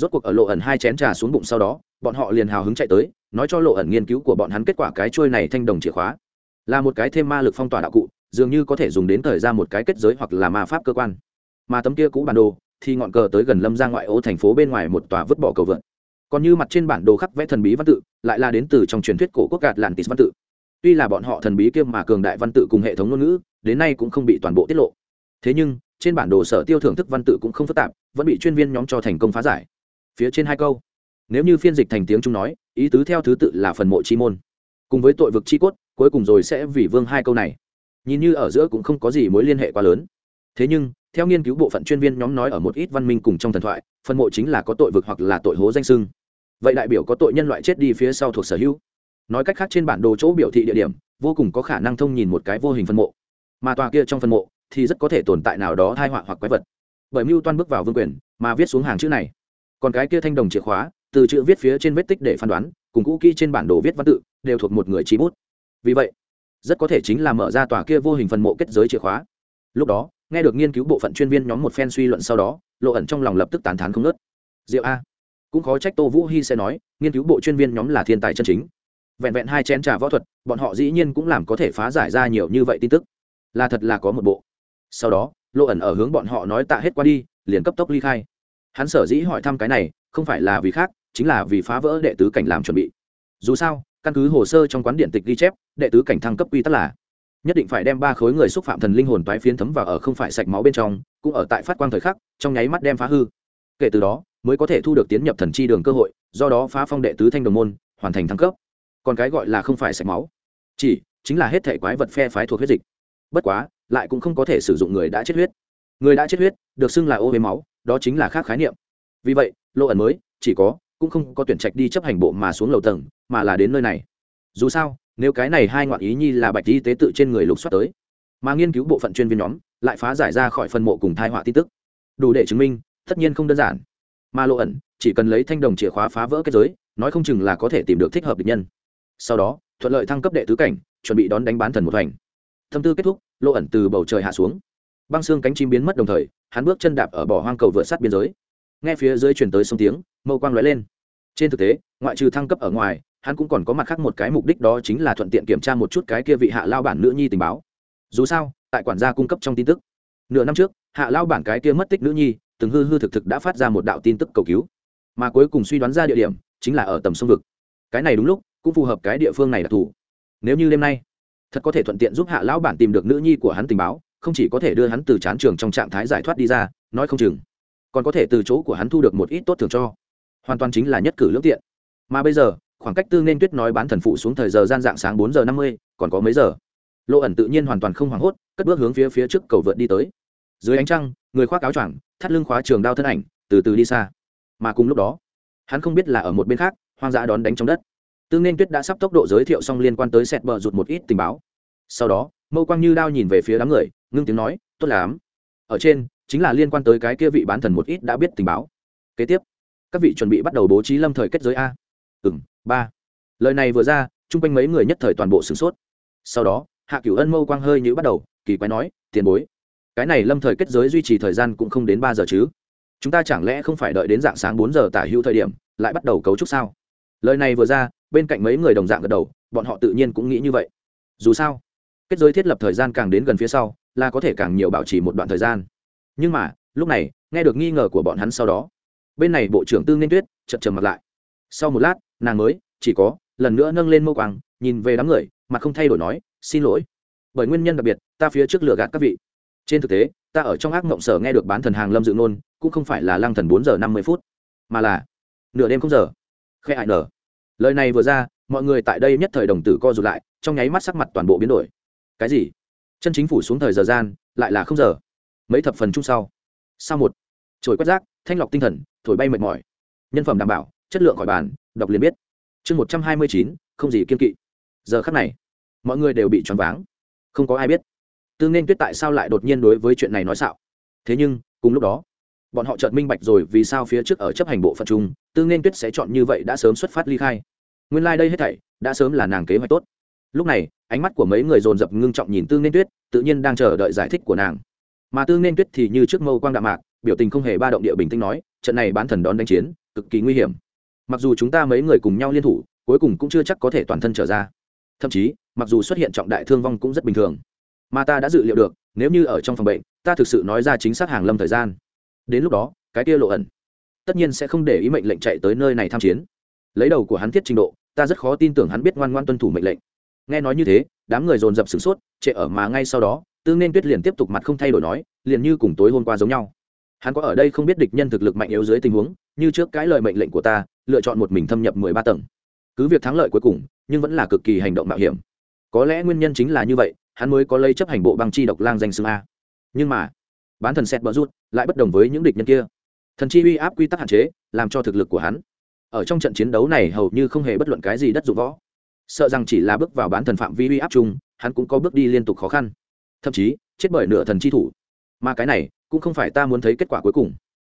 rốt cuộc ở lộ ẩn hai chén trà xuống bụng sau đó, bọn họ liền hào hứng chạy tới, nói cho lộ ẩn nghiên cứu của bọn hắn kết quả cái trôi này thanh đồng chìa khóa. Là một cái thêm ma lực phong tỏa đạo cụ, dường như có thể dùng đến thời ra một cái kết giới hoặc là ma pháp cơ quan. Mà tấm kia cũ bản đồ, thì ngọn cờ tới gần lâm ra ngoại ô thành phố bên ngoài một tòa vứt bỏ cầu vượn. Còn như mặt trên bản đồ khắc vẽ thần bí văn tự, lại là đến từ trong truyền thuyết cổ quốc gạt làn tis văn tự. Tuy là bọn họ thần bí kia mà cường đại văn tự cùng hệ thống ngôn ngữ, đến nay cũng không bị toàn bộ tiết lộ. Thế nhưng, trên bản đồ sở tiêu thưởng thức văn tự cũng không phức tạp, vẫn bị chuyên viên nhóm cho thành công phá giải phía trên hai câu. Nếu như phiên dịch thành tiếng trung nói, ý tứ theo thứ tự là phần mộ chi môn. Cùng với tội vực chi cốt, cuối cùng rồi sẽ vì vương hai câu này. Nhìn như ở giữa cũng không có gì mối liên hệ quá lớn. Thế nhưng, theo nghiên cứu bộ phận chuyên viên nhóm nói ở một ít văn minh cùng trong thần thoại, phần mộ chính là có tội vực hoặc là tội hố danh sưng. Vậy đại biểu có tội nhân loại chết đi phía sau thuộc sở hữu. Nói cách khác trên bản đồ chỗ biểu thị địa điểm, vô cùng có khả năng thông nhìn một cái vô hình phân mộ. Mà tòa kia trong phân mộ thì rất có thể tồn tại nào đó thai họa hoặc quái vật. Bởi mưu toan bước vào vương quyền, mà viết xuống hàng chữ này còn cái kia thanh đồng chìa khóa, từ chữ viết phía trên vết tích để phán đoán, cùng cũ kỹ trên bản đồ viết văn tự, đều thuộc một người trí bút. Vì vậy, rất có thể chính là mở ra tòa kia vô hình phần mộ kết giới chìa khóa. Lúc đó, nghe được nghiên cứu bộ phận chuyên viên nhóm một phen suy luận sau đó, lộ ẩn trong lòng lập tức tán thán không nớt diệu a. Cũng khó trách tô vũ hy sẽ nói, nghiên cứu bộ chuyên viên nhóm là thiên tài chân chính. Vẹn vẹn hai chén trà võ thuật, bọn họ dĩ nhiên cũng làm có thể phá giải ra nhiều như vậy tin tức. Là thật là có một bộ. Sau đó, lộ ẩn ở hướng bọn họ nói tạ hết qua đi, liền cấp tốc ly khai hắn sở dĩ hỏi thăm cái này, không phải là vì khác, chính là vì phá vỡ đệ tứ cảnh làm chuẩn bị. Dù sao, căn cứ hồ sơ trong quán điện tịch ghi chép, đệ tứ cảnh thăng cấp quy tắc là nhất định phải đem ba khối người xúc phạm thần linh hồn toái phiến thấm vào ở không phải sạch máu bên trong, cũng ở tại phát quang thời khắc, trong nháy mắt đem phá hư. Kể từ đó, mới có thể thu được tiến nhập thần chi đường cơ hội, do đó phá phong đệ tứ thanh đồng môn, hoàn thành thăng cấp. Còn cái gọi là không phải sạch máu, chỉ chính là hết thể quái vật phe phái thuộc huyết dịch. Bất quá, lại cũng không có thể sử dụng người đã chết huyết. Người đã chết huyết, được xưng là ô huế máu đó chính là khác khái niệm. Vì vậy lộ ẩn mới chỉ có, cũng không có tuyển trạch đi chấp hành bộ mà xuống lầu tầng, mà là đến nơi này. Dù sao, nếu cái này hai ngoạn ý nhi là bạch y tế tự trên người lục soát tới, mà nghiên cứu bộ phận chuyên viên nhóm lại phá giải ra khỏi phần mộ cùng thai họa tin tức, đủ để chứng minh, tất nhiên không đơn giản. Mà lộ ẩn chỉ cần lấy thanh đồng chìa khóa phá vỡ kết giới, nói không chừng là có thể tìm được thích hợp địch nhân. Sau đó, thuận lợi thăng cấp đệ tứ cảnh, chuẩn bị đón đánh bán thần một thành. thâm tư kết thúc lộ ẩn từ bầu trời hạ xuống. Băng xương cánh chim biến mất đồng thời hắn bước chân đạp ở bỏ hoang cầu vượt sát biên giới. Nghe phía dưới chuyển tới sông tiếng, mâu quang lóe lên. Trên thực tế, ngoại trừ thăng cấp ở ngoài, hắn cũng còn có mặt khác một cái mục đích đó chính là thuận tiện kiểm tra một chút cái kia vị hạ lao bản nữ nhi tình báo. Dù sao, tại quản gia cung cấp trong tin tức, nửa năm trước, hạ lao bản cái kia mất tích nữ nhi, từng hư hư thực thực đã phát ra một đạo tin tức cầu cứu. Mà cuối cùng suy đoán ra địa điểm, chính là ở tầm sông vực. Cái này đúng lúc, cũng phù hợp cái địa phương này đặc thù nếu như đêm nay, thật có thể thuận tiện giúp hạ lão bản tìm được nữ nhi của hắn tình báo không chỉ có thể đưa hắn từ chán trường trong trạng thái giải thoát đi ra, nói không chừng, còn có thể từ chỗ của hắn thu được một ít tốt thường cho. Hoàn toàn chính là nhất cử lương tiện. Mà bây giờ, khoảng cách tư nên tuyết nói bán thần phụ xuống thời giờ gian dạng sáng bốn giờ năm mươi, còn có mấy giờ? Lộ ẩn tự nhiên hoàn toàn không hoảng hốt, cất bước hướng phía phía trước cầu vượt đi tới. Dưới ánh trăng, người khoác áo choàng, thắt lưng khóa trường đao thân ảnh, từ từ đi xa. Mà cùng lúc đó, hắn không biết là ở một bên khác, hoang dã đón đánh trong đất. Tương nên tuyết đã sắp tốc độ giới thiệu xong liên quan tới sẹt bờ rụt một ít tình báo. Sau đó, mâu quang như đao nhìn về phía đám người ngưng tiếng nói, tốt lắm. Ở trên, chính là liên quan tới cái kia vị bán thần một ít đã biết tình báo. Kế tiếp, các vị chuẩn bị bắt đầu bố trí lâm thời kết giới a. Ừng ba. Lời này vừa ra, chung quanh mấy người nhất thời toàn bộ sửng sốt. Sau đó, hạ cửu ân mâu quang hơi nhữ bắt đầu, kỳ quái nói, tiền bối, cái này lâm thời kết giới duy trì thời gian cũng không đến ba giờ chứ? Chúng ta chẳng lẽ không phải đợi đến dạng sáng bốn giờ tả hữu thời điểm, lại bắt đầu cấu trúc sao? Lời này vừa ra, bên cạnh mấy người đồng dạng gật đầu, bọn họ tự nhiên cũng nghĩ như vậy. Dù sao, kết giới thiết lập thời gian càng đến gần phía sau là có thể càng nhiều bảo trì một đoạn thời gian. Nhưng mà, lúc này, nghe được nghi ngờ của bọn hắn sau đó, bên này bộ trưởng tư nên tuyết chật trầm mặt lại. Sau một lát, nàng mới, chỉ có, lần nữa nâng lên mâu quang, nhìn về đám người mà không thay đổi nói, xin lỗi. Bởi nguyên nhân đặc biệt, ta phía trước lừa gạt các vị. Trên thực tế, ta ở trong ác mộng sở nghe được bán thần hàng lâm dự nôn, cũng không phải là lăng thần bốn giờ năm mươi phút, mà là nửa đêm không giờ. Khe hại nở. Lời này vừa ra, mọi người tại đây nhất thời đồng tử co rụt lại, trong nháy mắt sắc mặt toàn bộ biến đổi. Cái gì? Chân chính phủ xuống thời giờ gian, lại là không giờ. Mấy thập phần chung sau. Sau một, trồi quét rác, thanh lọc tinh thần, thổi bay mệt mỏi. Nhân phẩm đảm bảo, chất lượng khỏi bàn, đọc liền biết. Chương một trăm hai mươi chín, không gì kiên kỵ. Giờ khắc này, mọi người đều bị choáng váng. Không có ai biết. Tương nên tuyết tại sao lại đột nhiên đối với chuyện này nói xạo? Thế nhưng, cùng lúc đó, bọn họ chợt minh bạch rồi vì sao phía trước ở chấp hành bộ phận chung tương nên tuyết sẽ chọn như vậy đã sớm xuất phát ly khai. Nguyên lai、like、đây hết thảy, đã sớm là nàng kế hoạch tốt. Lúc này, ánh mắt của mấy người dồn dập ngưng trọng nhìn tương nên tuyết tự nhiên đang chờ đợi giải thích của nàng. Mà tương nên tuyết thì như trước mâu quang đạm mạc, biểu tình không hề ba động địa bình tĩnh nói, trận này bán thần đón đánh chiến, cực kỳ nguy hiểm. Mặc dù chúng ta mấy người cùng nhau liên thủ, cuối cùng cũng chưa chắc có thể toàn thân trở ra. Thậm chí, mặc dù xuất hiện trọng đại thương vong cũng rất bình thường. Mà ta đã dự liệu được, nếu như ở trong phòng bệnh, ta thực sự nói ra chính xác hàng lâm thời gian. Đến lúc đó, cái kia lộ ẩn, tất nhiên sẽ không để ý mệnh lệnh chạy tới nơi này tham chiến. Lấy đầu của hắn thiết trình độ, ta rất khó tin tưởng hắn biết ngoan ngoan tuân thủ mệnh lệnh nghe nói như thế, đám người dồn dập sửng sốt trệ ở mà ngay sau đó tương nên tuyết liền tiếp tục mặt không thay đổi nói, liền như cùng tối hôm qua giống nhau. Hắn có ở đây không biết địch nhân thực lực mạnh yếu dưới tình huống, như trước cái lời mệnh lệnh của ta, lựa chọn một mình thâm nhập mười ba tầng. Cứ việc thắng lợi cuối cùng, nhưng vẫn là cực kỳ hành động mạo hiểm. Có lẽ nguyên nhân chính là như vậy, hắn mới có lấy chấp hành bộ băng chi độc lang danh xưng a. Nhưng mà, bán thần xét bờ rút, lại bất đồng với những địch nhân kia. Thần chi uy áp quy tắc hạn chế, làm cho thực lực của hắn. Ở trong trận chiến đấu này hầu như không hề bất luận cái gì đất dụng võ sợ rằng chỉ là bước vào bán thần phạm vi uy áp chung, hắn cũng có bước đi liên tục khó khăn. Thậm chí, chết bởi nửa thần chi thủ. Mà cái này, cũng không phải ta muốn thấy kết quả cuối cùng.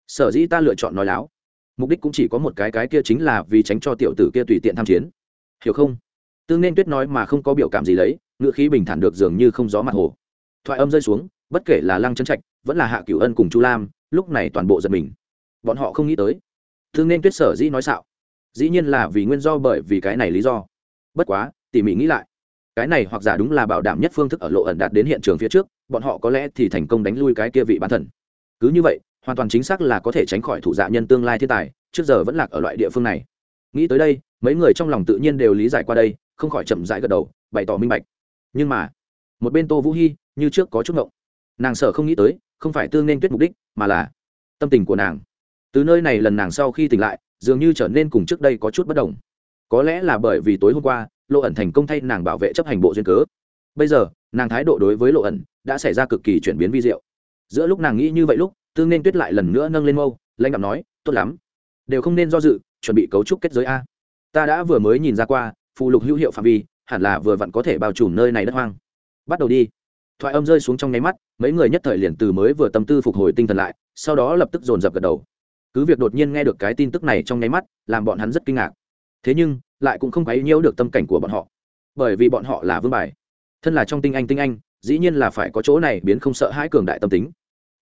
Sở dĩ ta lựa chọn nói láo. Mục đích cũng chỉ có một cái cái kia chính là vì tránh cho tiểu tử kia tùy tiện tham chiến. Hiểu không? Tương nên tuyết nói mà không có biểu cảm gì lấy, ngựa khí bình thản được dường như không gió mặt hồ. Thoại âm rơi xuống, bất kể là lăng chân trạch, vẫn là hạ cửu ân cùng chu lam, lúc này toàn bộ giật mình. Bọn họ không nghĩ tới. Tương nên tuyết sở dĩ nói xạo. Dĩ nhiên là vì nguyên do bởi vì cái này lý do bất quá, tỉ mỉ nghĩ lại, cái này hoặc giả đúng là bảo đảm nhất phương thức ở lộ ẩn đạt đến hiện trường phía trước, bọn họ có lẽ thì thành công đánh lui cái kia vị bán thần. Cứ như vậy, hoàn toàn chính xác là có thể tránh khỏi thủ dạ nhân tương lai thiên tài, trước giờ vẫn lạc ở loại địa phương này. Nghĩ tới đây, mấy người trong lòng tự nhiên đều lý giải qua đây, không khỏi chậm rãi gật đầu, bày tỏ minh bạch. Nhưng mà, một bên tô vũ hy như trước có chút ngộng. Nàng sợ không nghĩ tới, không phải tương nên tuyết mục đích, mà là tâm tình của nàng. Từ nơi này lần nàng sau khi tỉnh lại, dường như trở nên cùng trước đây có chút bất đồng có lẽ là bởi vì tối hôm qua, lộ ẩn thành công thay nàng bảo vệ chấp hành bộ duyên cớ. Bây giờ, nàng thái độ đối với lộ ẩn đã xảy ra cực kỳ chuyển biến vi diệu. Giữa lúc nàng nghĩ như vậy lúc tương nên tuyết lại lần nữa nâng lên mâu, lãnh đạo nói, tốt lắm. Đều không nên do dự, chuẩn bị cấu trúc kết giới a. Ta đã vừa mới nhìn ra qua phụ lục hữu hiệu phạm vi, hẳn là vừa vặn có thể bao trùm nơi này đất hoang. Bắt đầu đi. Thoại âm rơi xuống trong nháy mắt, mấy người nhất thời liền từ mới vừa tâm tư phục hồi tinh thần lại, sau đó lập tức dồn dập gật đầu. Cứ việc đột nhiên nghe được cái tin tức này trong nháy mắt, làm bọn hắn rất kinh ngạc thế nhưng, lại cũng không quấy nhiễu được tâm cảnh của bọn họ. Bởi vì bọn họ là vương bài. Thân là trong tinh anh tinh anh, dĩ nhiên là phải có chỗ này biến không sợ hãi cường đại tâm tính.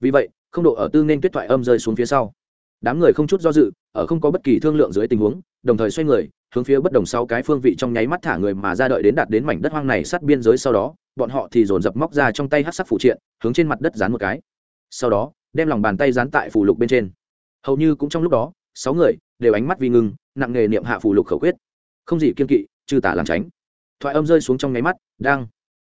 Vì vậy, không độ ở tư nên tuyết thoại âm rơi xuống phía sau. Đám người không chút do dự, ở không có bất kỳ thương lượng dưới tình huống, đồng thời xoay người, hướng phía bất đồng sau cái phương vị trong nháy mắt thả người mà ra đợi đến đạt đến mảnh đất hoang này sát biên giới sau đó, bọn họ thì dồn dập móc ra trong tay hát sắc phụ triện, hướng trên mặt đất dán một cái. Sau đó, đem lòng bàn tay dán tại phủ lục bên trên. Hầu như cũng trong lúc đó, sáu người đều ánh mắt vi ngưng nặng nghề niệm hạ phù lục khẩu quyết. Không gì kiên kỵ chư tả làm tránh. Thoại âm rơi xuống trong nháy mắt, đang.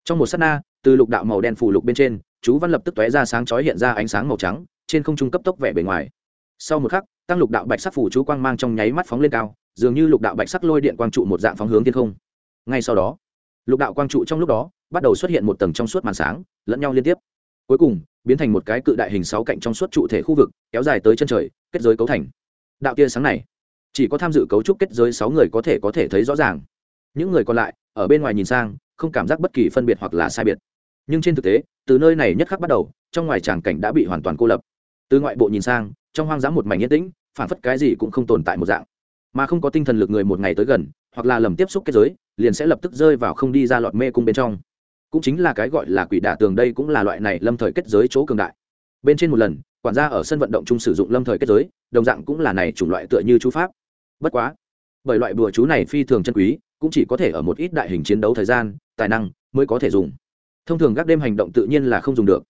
Trong một s á t na, từ lục đạo màu đen phù lục bên trên, chú văn lập tức tóe ra sáng chói hiện ra ánh sáng màu trắng, trên không trung cấp tốc vẻ bề ngoài. Sau một khắc, tăng lục đạo bạch sắc phủ chú quang mang trong nháy mắt phóng lên cao, dường như lục đạo bạch sắc lôi điện quang trụ một dạng phóng hướng thiên không. Ngay sau đó, lục đạo quang trụ trong lúc đó, bắt đầu xuất hiện một tầng trong suốt màn sáng, lẫn nhau liên tiếp. Cuối cùng, biến thành một cái cự đại hình sáu cạnh trong suốt trụ thể khu vực, kéo dài tới chân trời, kết giới cấu thành. Đạo tia sáng này chỉ có tham dự cấu trúc kết giới sáu người có thể có thể thấy rõ ràng. Những người còn lại, ở bên ngoài nhìn sang, không cảm giác bất kỳ phân biệt hoặc là sai biệt. Nhưng trên thực tế, từ nơi này nhất khắc bắt đầu, trong ngoài tràng cảnh đã bị hoàn toàn cô lập. Từ ngoại bộ nhìn sang, trong hoang dã một mảnh yên tĩnh, phản phất cái gì cũng không tồn tại một dạng. Mà không có tinh thần lực người một ngày tới gần, hoặc là lầm tiếp xúc kết giới, liền sẽ lập tức rơi vào không đi ra lọt mê cung bên trong. Cũng chính là cái gọi là quỷ đả tường đây cũng là loại này lâm thời kết giới chỗ cường đại. Bên trên một lần, quản gia ở sân vận động chung sử dụng lâm thời kết giới, đồng dạng cũng là này chủng loại tựa như chú pháp bất quá, bởi loại bùa chú này phi thường chân quý, cũng chỉ có thể ở một ít đại hình chiến đấu thời gian, tài năng mới có thể dùng. Thông thường các đêm hành động tự nhiên là không dùng được.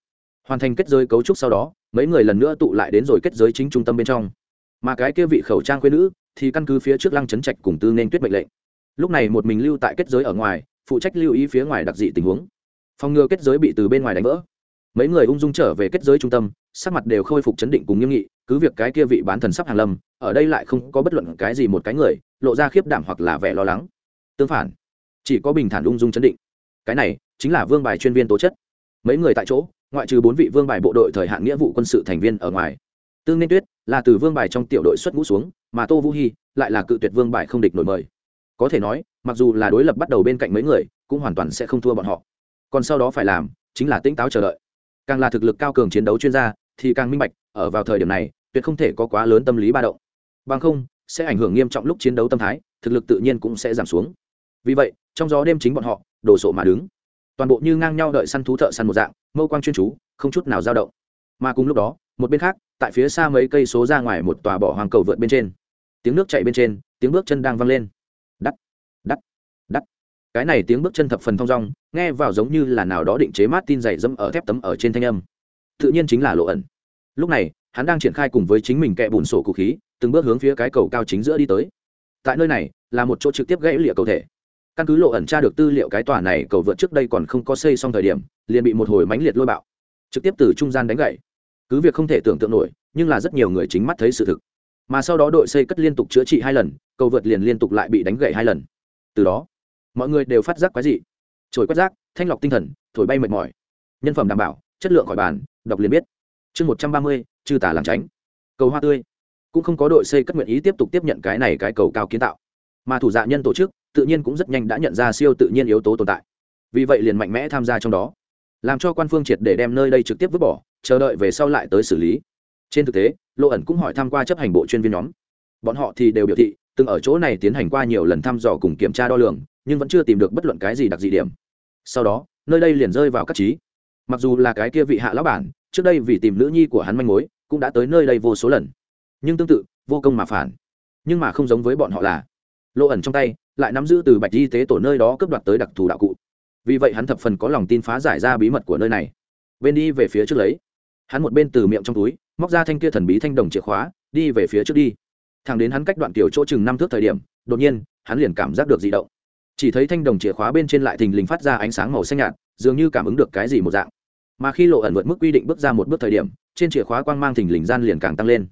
Hoàn thành kết giới cấu trúc sau đó, mấy người lần nữa tụ lại đến rồi kết giới chính trung tâm bên trong. Mà cái kia vị khẩu trang khuyên nữ thì căn cứ phía trước lăng chấn trạch cùng tư nên tuyết mệnh lệnh. Lúc này một mình lưu tại kết giới ở ngoài, phụ trách lưu ý phía ngoài đặc dị tình huống. Phòng ngừa kết giới bị từ bên ngoài đánh vỡ mấy người ung dung trở về kết giới trung tâm, sắc mặt đều khôi phục chấn định cùng nghiêm nghị, cứ việc cái kia vị bán thần sắp hàng lâm, ở đây lại không có bất luận cái gì một cái người, lộ ra khiếp đảm hoặc là vẻ lo lắng. Tương phản, chỉ có bình thản ung dung chấn định. Cái này chính là vương bài chuyên viên tố chất. Mấy người tại chỗ, ngoại trừ bốn vị vương bài bộ đội thời hạn nghĩa vụ quân sự thành viên ở ngoài. Tương nên tuyết là từ vương bài trong tiểu đội xuất ngũ xuống, mà tô vũ hy lại là cự tuyệt vương bài không địch nổi mời. Có thể nói, mặc dù là đối lập bắt đầu bên cạnh mấy người, cũng hoàn toàn sẽ không thua bọn họ. Còn sau đó phải làm, chính là tỉnh táo chờ đợi càng là thực lực cao cường chiến đấu chuyên gia, thì càng minh bạch, ở vào thời điểm này, tuyệt không thể có quá lớn tâm lý ba động. Bằng không, sẽ ảnh hưởng nghiêm trọng lúc chiến đấu tâm thái, thực lực tự nhiên cũng sẽ giảm xuống. Vì vậy, trong gió đêm chính bọn họ, đổ sộ mà đứng. Toàn bộ như ngang nhau đợi săn thú thợ săn một dạng, mâu quang chuyên chú, không chút nào dao động. Mà cùng lúc đó, một bên khác, tại phía xa mấy cây số ra ngoài một tòa bỏ hoàng cầu vượt bên trên. Tiếng nước chạy bên trên, tiếng bước chân đang văng lên cái này tiếng bước chân thập phần thong dong, nghe vào giống như là nào đó định chế mát tin dày dẫm ở thép tấm ở trên thanh âm. Tự nhiên chính là lộ ẩn. Lúc này, hắn đang triển khai cùng với chính mình kẹ bùn sổ cụ khí, từng bước hướng phía cái cầu cao chính giữa đi tới. Tại nơi này, là một chỗ trực tiếp gãy lịa cầu thể. Căn cứ lộ ẩn tra được tư liệu cái tòa này cầu vượt trước đây còn không có xây xong thời điểm, liền bị một hồi mánh liệt lôi bạo. Trực tiếp từ trung gian đánh gãy. Cứ việc không thể tưởng tượng nổi, nhưng là rất nhiều người chính mắt thấy sự thực. Mà sau đó đội xây cất liên tục chữa trị hai lần, cầu vượt liền liên tục lại bị đánh gãy hai lần. Từ đó mọi người đều phát giác quái dị. Trồi quét rác, thanh lọc tinh thần, thổi bay mệt mỏi. Nhân phẩm đảm bảo, chất lượng khỏi bàn, đọc liền biết. Chương một trăm ba mươi, chư tả làm tránh. Cầu hoa tươi. Cũng không có đội xây cất nguyện ý tiếp tục tiếp nhận cái này cái cầu cao kiến tạo. Mà thủ dạ nhân tổ chức, tự nhiên cũng rất nhanh đã nhận ra siêu tự nhiên yếu tố tồn tại. Vì vậy liền mạnh mẽ tham gia trong đó. Làm cho quan phương triệt để đem nơi đây trực tiếp vứt bỏ, chờ đợi về sau lại tới xử lý. Trên thực tế lộ ẩn cũng hỏi tham q u a chấp hành bộ chuyên viên nhóm. Bọn họ thì đều biểu thị, từng ở chỗ này tiến hành qua nhiều lần thăm dò cùng kiểm tra đo lường nhưng vẫn chưa tìm được bất luận cái gì đặc dị điểm. Sau đó, nơi đây liền rơi vào các trí. Mặc dù là cái kia vị hạ lão bản, trước đây vì tìm nữ nhi của hắn manh mối, cũng đã tới nơi đây vô số lần. Nhưng tương tự, vô công mà phản. Nhưng mà không giống với bọn họ là lộ ẩn trong tay, lại nắm giữ từ bạch y tế tổ nơi đó cướp đoạt tới đặc thù đạo cụ. Vì vậy hắn thập phần có lòng tin phá giải ra bí mật của nơi này. Bên đi về phía trước lấy. Hắn một bên từ miệng trong túi, móc ra thanh kia thần bí thanh đồng chìa khóa, đi về phía trước đi. Thẳng đến hắn cách đoạn tiểu chỗ chừng năm thước thời điểm, đột nhiên, hắn liền cảm giác được dị động chỉ thấy thanh đồng chìa khóa bên trên lại thình lình phát ra ánh sáng màu xanh nhạt, dường như cảm ứng được cái gì một dạng. Mà khi lộ ẩn vượt mức quy định bước ra một bước thời điểm, trên chìa khóa quang mang thình lình gian liền càng tăng lên.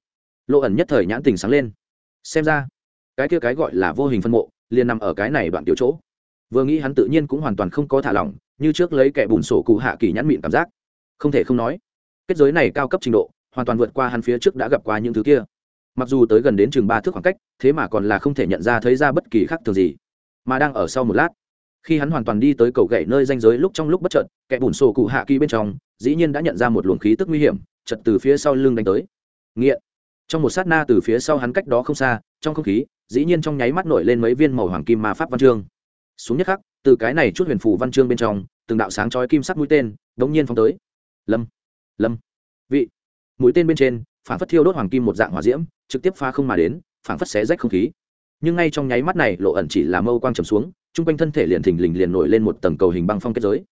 Lộ ẩn nhất thời nhãn tình sáng lên. Xem ra, cái kia cái gọi là vô hình phân mộ, liền nằm ở cái này đoạn tiểu chỗ. Vừa nghĩ hắn tự nhiên cũng hoàn toàn không có thả lỏng, như trước lấy kẻ bùn sổ cụ hạ kỳ nhãn mịn cảm giác. Không thể không nói, kết giới này cao cấp trình độ, hoàn toàn vượt qua hắn phía trước đã gặp qua những thứ kia. Mặc dù tới gần đến chừng ba thước khoảng cách, thế mà còn là không thể nhận ra thấy ra bất kỳ khác thường gì mà đang ở sau một lát. Khi hắn hoàn toàn đi tới cầu gậy nơi danh giới lúc trong lúc bất chợt, kẻ bùn sổ cụ hạ kỳ bên trong, dĩ nhiên đã nhận ra một luồng khí tức nguy hiểm chật từ phía sau lưng đánh tới. Nghiện. Trong một sát na từ phía sau hắn cách đó không xa, trong không khí, dĩ nhiên trong nháy mắt nổi lên mấy viên màu hoàng kim mà pháp văn chương. Xuống nhất khắc, từ cái này chút huyền phù văn chương bên trong, từng đạo sáng chói kim sắc mũi tên đống nhiên phóng tới. Lâm. Lâm. Vị. Mũi tên bên trên, phản phất thiêu đốt hoàng kim một dạng hỏa diễm, trực tiếp pha không mà đến, phản phất xé rách không khí nhưng ngay trong nháy mắt này lộ ẩn chỉ là mâu quang trầm xuống, chung quanh thân thể liền thình lình liền nổi lên một tầng cầu hình băng phong kết giới.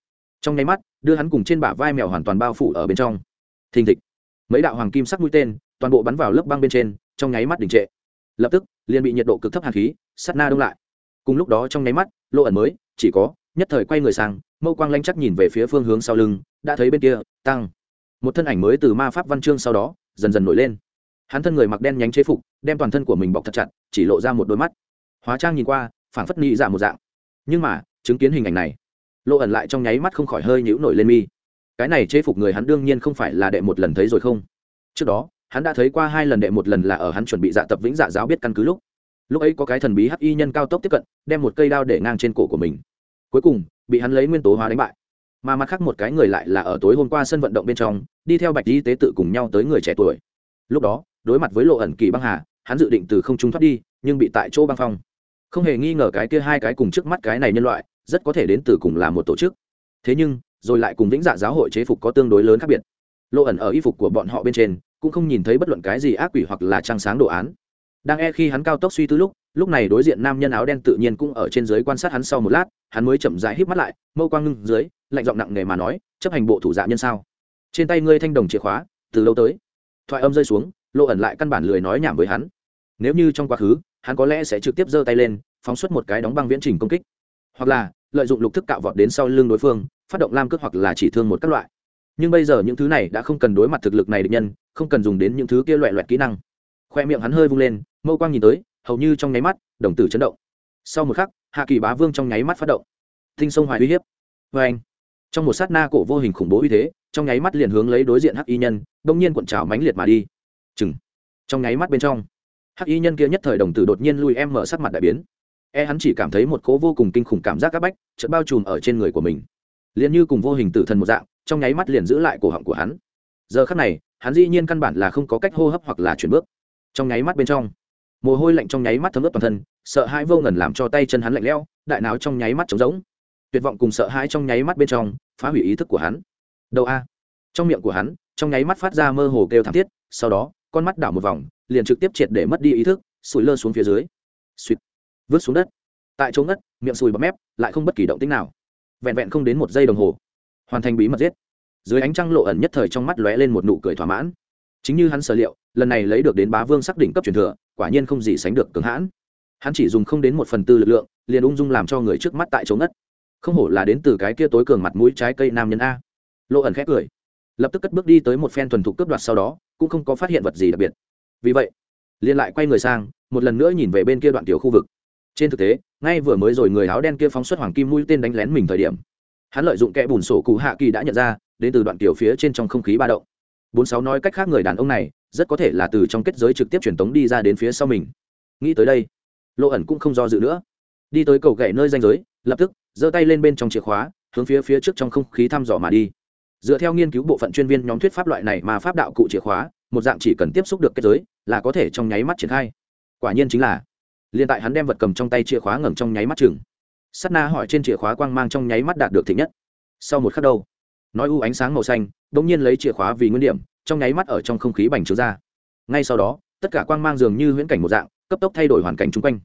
Trong nháy mắt, đưa hắn cùng trên bả vai mèo hoàn toàn bao phủ ở bên trong. Thình thịch. Mấy đạo hoàng kim sắc mũi tên, toàn bộ bắn vào lớp băng bên trên, trong nháy mắt đình trệ. Lập tức, liền bị nhiệt độ cực thấp hàn khí sắt na đông lại. Cùng lúc đó trong nháy mắt, lộ ẩn mới, chỉ có, nhất thời quay người sang, mâu quang lanh chắc nhìn về phía phương hướng sau lưng, đã thấy bên kia, tăng. Một thân ảnh mới từ ma pháp văn chương sau đó, dần dần nổi lên hắn thân người mặc đen nhánh chế phục, đem toàn thân của mình bọc thật chặt, chỉ lộ ra một đôi mắt. Hóa trang nhìn qua, phảng phất nghĩ ra một dạng. Nhưng mà, chứng kiến hình ảnh này lộ ẩn lại trong nháy mắt không khỏi hơi nhũ nổi lên mi. Cái này chế phục người hắn đương nhiên không phải là đệ một lần thấy rồi không? Trước đó, hắn đã thấy qua hai lần đệ một lần là ở hắn chuẩn bị dạ tập vĩnh dạ giáo biết căn cứ lúc. Lúc ấy có cái thần bí hắc y nhân cao tốc tiếp cận, đem một cây đao để ngang trên cổ của mình. Cuối cùng, bị hắn lấy nguyên tố hóa đánh bại. Mà mặt khác một cái người lại là ở tối hôm qua sân vận động bên trong, đi theo bạch y tế tự cùng nhau tới người trẻ tuổi. Lúc đó đối mặt với lộ ẩn kỳ băng hà, hắn dự định từ không trung thoát đi, nhưng bị tại chỗ băng phong. Không hề nghi ngờ cái kia hai cái cùng trước mắt cái này nhân loại, rất có thể đến từ cùng là một tổ chức. Thế nhưng, rồi lại cùng vĩnh dạ giáo hội chế phục có tương đối lớn khác biệt. Lộ ẩn ở y phục của bọn họ bên trên, cũng không nhìn thấy bất luận cái gì ác quỷ hoặc là trăng sáng đồ án. Đang e khi hắn cao tốc suy tư lúc lúc này đối diện nam nhân áo đen tự nhiên cũng ở trên dưới quan sát hắn sau một lát, hắn mới chậm rãi híp mắt lại, mâu quang ngưng dưới, lạnh giọng nặng nề mà nói, chấp hành bộ thủ dạ nhân sao? Trên tay ngươi thanh đồng chìa khóa, từ lâu tới. Thoại âm rơi xuống lộ ẩn lại căn bản lười nói nhảm với hắn. Nếu như trong quá khứ, hắn có lẽ sẽ trực tiếp giơ tay lên, phóng xuất một cái đóng băng viễn trình công kích. Hoặc là, lợi dụng lục thức cạo vọt đến sau lưng đối phương, phát động lam cước hoặc là chỉ thương một các loại. Nhưng bây giờ những thứ này đã không cần đối mặt thực lực này được nhân, không cần dùng đến những thứ kia loại loại kỹ năng. Khoe miệng hắn hơi vung lên, mâu quang nhìn tới, hầu như trong nháy mắt, đồng tử chấn động. Sau một khắc, hạ kỳ bá vương trong nháy mắt phát động. Thinh sông hoài uy hiếp. Vê anh, trong một sát na cổ vô hình khủng bố uy thế, trong nháy mắt liền hướng lấy đối diện hắc y nhân, đông nhiên cuộn trào mãnh liệt mà đi chừng. Trong nháy mắt bên trong, hắc y nhân kia nhất thời đồng tử đột nhiên lui em mở sắc mặt đại biến. E hắn chỉ cảm thấy một cố vô cùng kinh khủng cảm giác áp bách, chợt bao trùm ở trên người của mình. Liền như cùng vô hình tử thần một dạng, trong nháy mắt liền giữ lại cổ họng của hắn. Giờ khắc này, hắn dĩ nhiên căn bản là không có cách hô hấp hoặc là chuyển bước. Trong nháy mắt bên trong, mồ hôi lạnh trong nháy mắt thấm ướt toàn thân, sợ hãi vô ngần làm cho tay chân hắn lạnh lẽo, đại não trong nháy mắt trống rỗng. Tuyệt vọng cùng sợ hãi trong nháy mắt bên trong, phá hủy ý thức của hắn. Đầu a. Trong miệng của hắn, trong nháy mắt phát ra mơ hồ kêu thảm thiết, sau đó con mắt đảo một vòng, liền trực tiếp triệt để mất đi ý thức, sủi lơ xuống phía dưới. Suýt. Vứt xuống đất. Tại chỗ ngất, miệng sùi bọt mép, lại không bất kỳ động tích nào. Vẹn vẹn không đến một giây đồng hồ, hoàn thành bí mật giết. Dưới ánh trăng lộ ẩn nhất thời trong mắt lóe lên một nụ cười thỏa mãn. Chính như hắn sở liệu, lần này lấy được đến bá vương xác định cấp truyền thừa, quả nhiên không gì sánh được cường hãn. Hắn chỉ dùng không đến một phần tư lực lượng, liền ung dung làm cho người trước mắt tại chỗ ngất. Không hổ là đến từ cái kia tối cường mặt mũi trái cây nam nhân a. Lộ ẩn khét cười lập tức cất bước đi tới một phen thuần thục cướp đoạt sau đó, cũng không có phát hiện vật gì đặc biệt. Vì vậy liên lại quay người sang, một lần nữa nhìn về bên kia đoạn tiểu khu vực. Trên thực tế, ngay vừa mới rồi người áo đen kia phóng xuất hoàng kim mũi tên đánh lén mình thời điểm, hắn lợi dụng kẽ bùn sổ cụ hạ kỳ đã nhận ra, đến từ đoạn tiểu phía trên trong không khí ba động. Bốn sáu nói cách khác người đàn ông này, rất có thể là từ trong kết giới trực tiếp truyền tống đi ra đến phía sau mình. Nghĩ tới đây, lộ ẩn cũng không do dự nữa. Đi tới cầu gậy nơi danh giới, lập tức giơ tay lên bên trong chìa khóa, hướng phía phía trước trong không khí thăm dò mà đi dựa theo nghiên cứu bộ phận chuyên viên nhóm thuyết pháp loại này mà pháp đạo cụ chìa khóa, một dạng chỉ cần tiếp xúc được kết giới là có thể trong nháy mắt triển khai. Quả nhiên chính là, liền tại hắn đem vật cầm trong tay chìa khóa ngầm trong nháy mắt chừng. Sắt na hỏi trên chìa khóa quang mang trong nháy mắt đạt được thịnh nhất. Sau một khắc đâu nói u ánh sáng màu xanh đ ỗ n g nhiên lấy chìa khóa vì nguyên điểm, trong nháy mắt ở trong không khí bành trướng ra. Ngay sau đó, tất cả quang mang dường như huyễn cảnh một dạng, cấp tốc thay đổi hoàn cảnh chung quanh.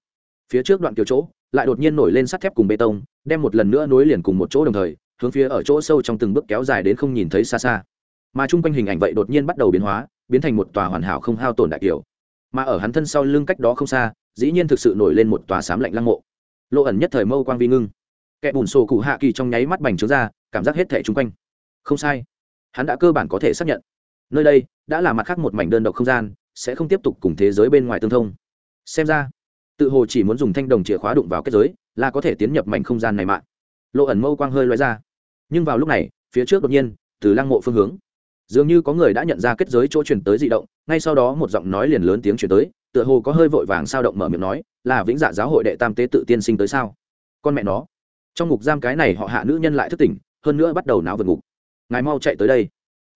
Phía trước đoạn kiểu chỗ, lại đột nhiên nổi lên sắt thép cùng bê tông, đem một lần nữa nối liền cùng một chỗ đồng thời hướng phía ở chỗ sâu trong từng bước kéo dài đến không nhìn thấy xa xa. Mà chung quanh hình ảnh vậy đột nhiên bắt đầu biến hóa, biến thành một tòa hoàn hảo không hao tổn đại kiểu. Mà ở hắn thân sau lưng cách đó không xa, dĩ nhiên thực sự nổi lên một tòa sám lạnh lăng mộ. Lộ ẩn nhất thời mâu quang vi ngưng. Kẻ bùn sổ cụ hạ kỳ trong nháy mắt bành trướng ra, cảm giác hết thẻ chung quanh. Không sai. Hắn đã cơ bản có thể xác nhận. Nơi đây đã là mặt khác một mảnh đơn độc không gian, sẽ không tiếp tục cùng thế giới bên ngoài tương thông. Xem ra, tự hồ chỉ muốn dùng thanh đồng chìa khóa đụng vào kết giới là có thể tiến nhập mảnh không gian này mạng lộ ẩn mâu quang hơi loại ra nhưng vào lúc này, phía trước đột nhiên, từ lăng mộ phương hướng, dường như có người đã nhận ra kết giới chỗ truyền tới dị động, ngay sau đó một giọng nói liền lớn tiếng truyền tới, tựa hồ có hơi vội vàng sao động mở miệng nói, là vĩnh dạ giáo hội đệ tam tế tự tiên sinh tới sao? Con mẹ nó. Trong ngục giam cái này họ hạ nữ nhân lại thức tỉnh, hơn nữa bắt đầu náo vượt ngục. Ngài mau chạy tới đây.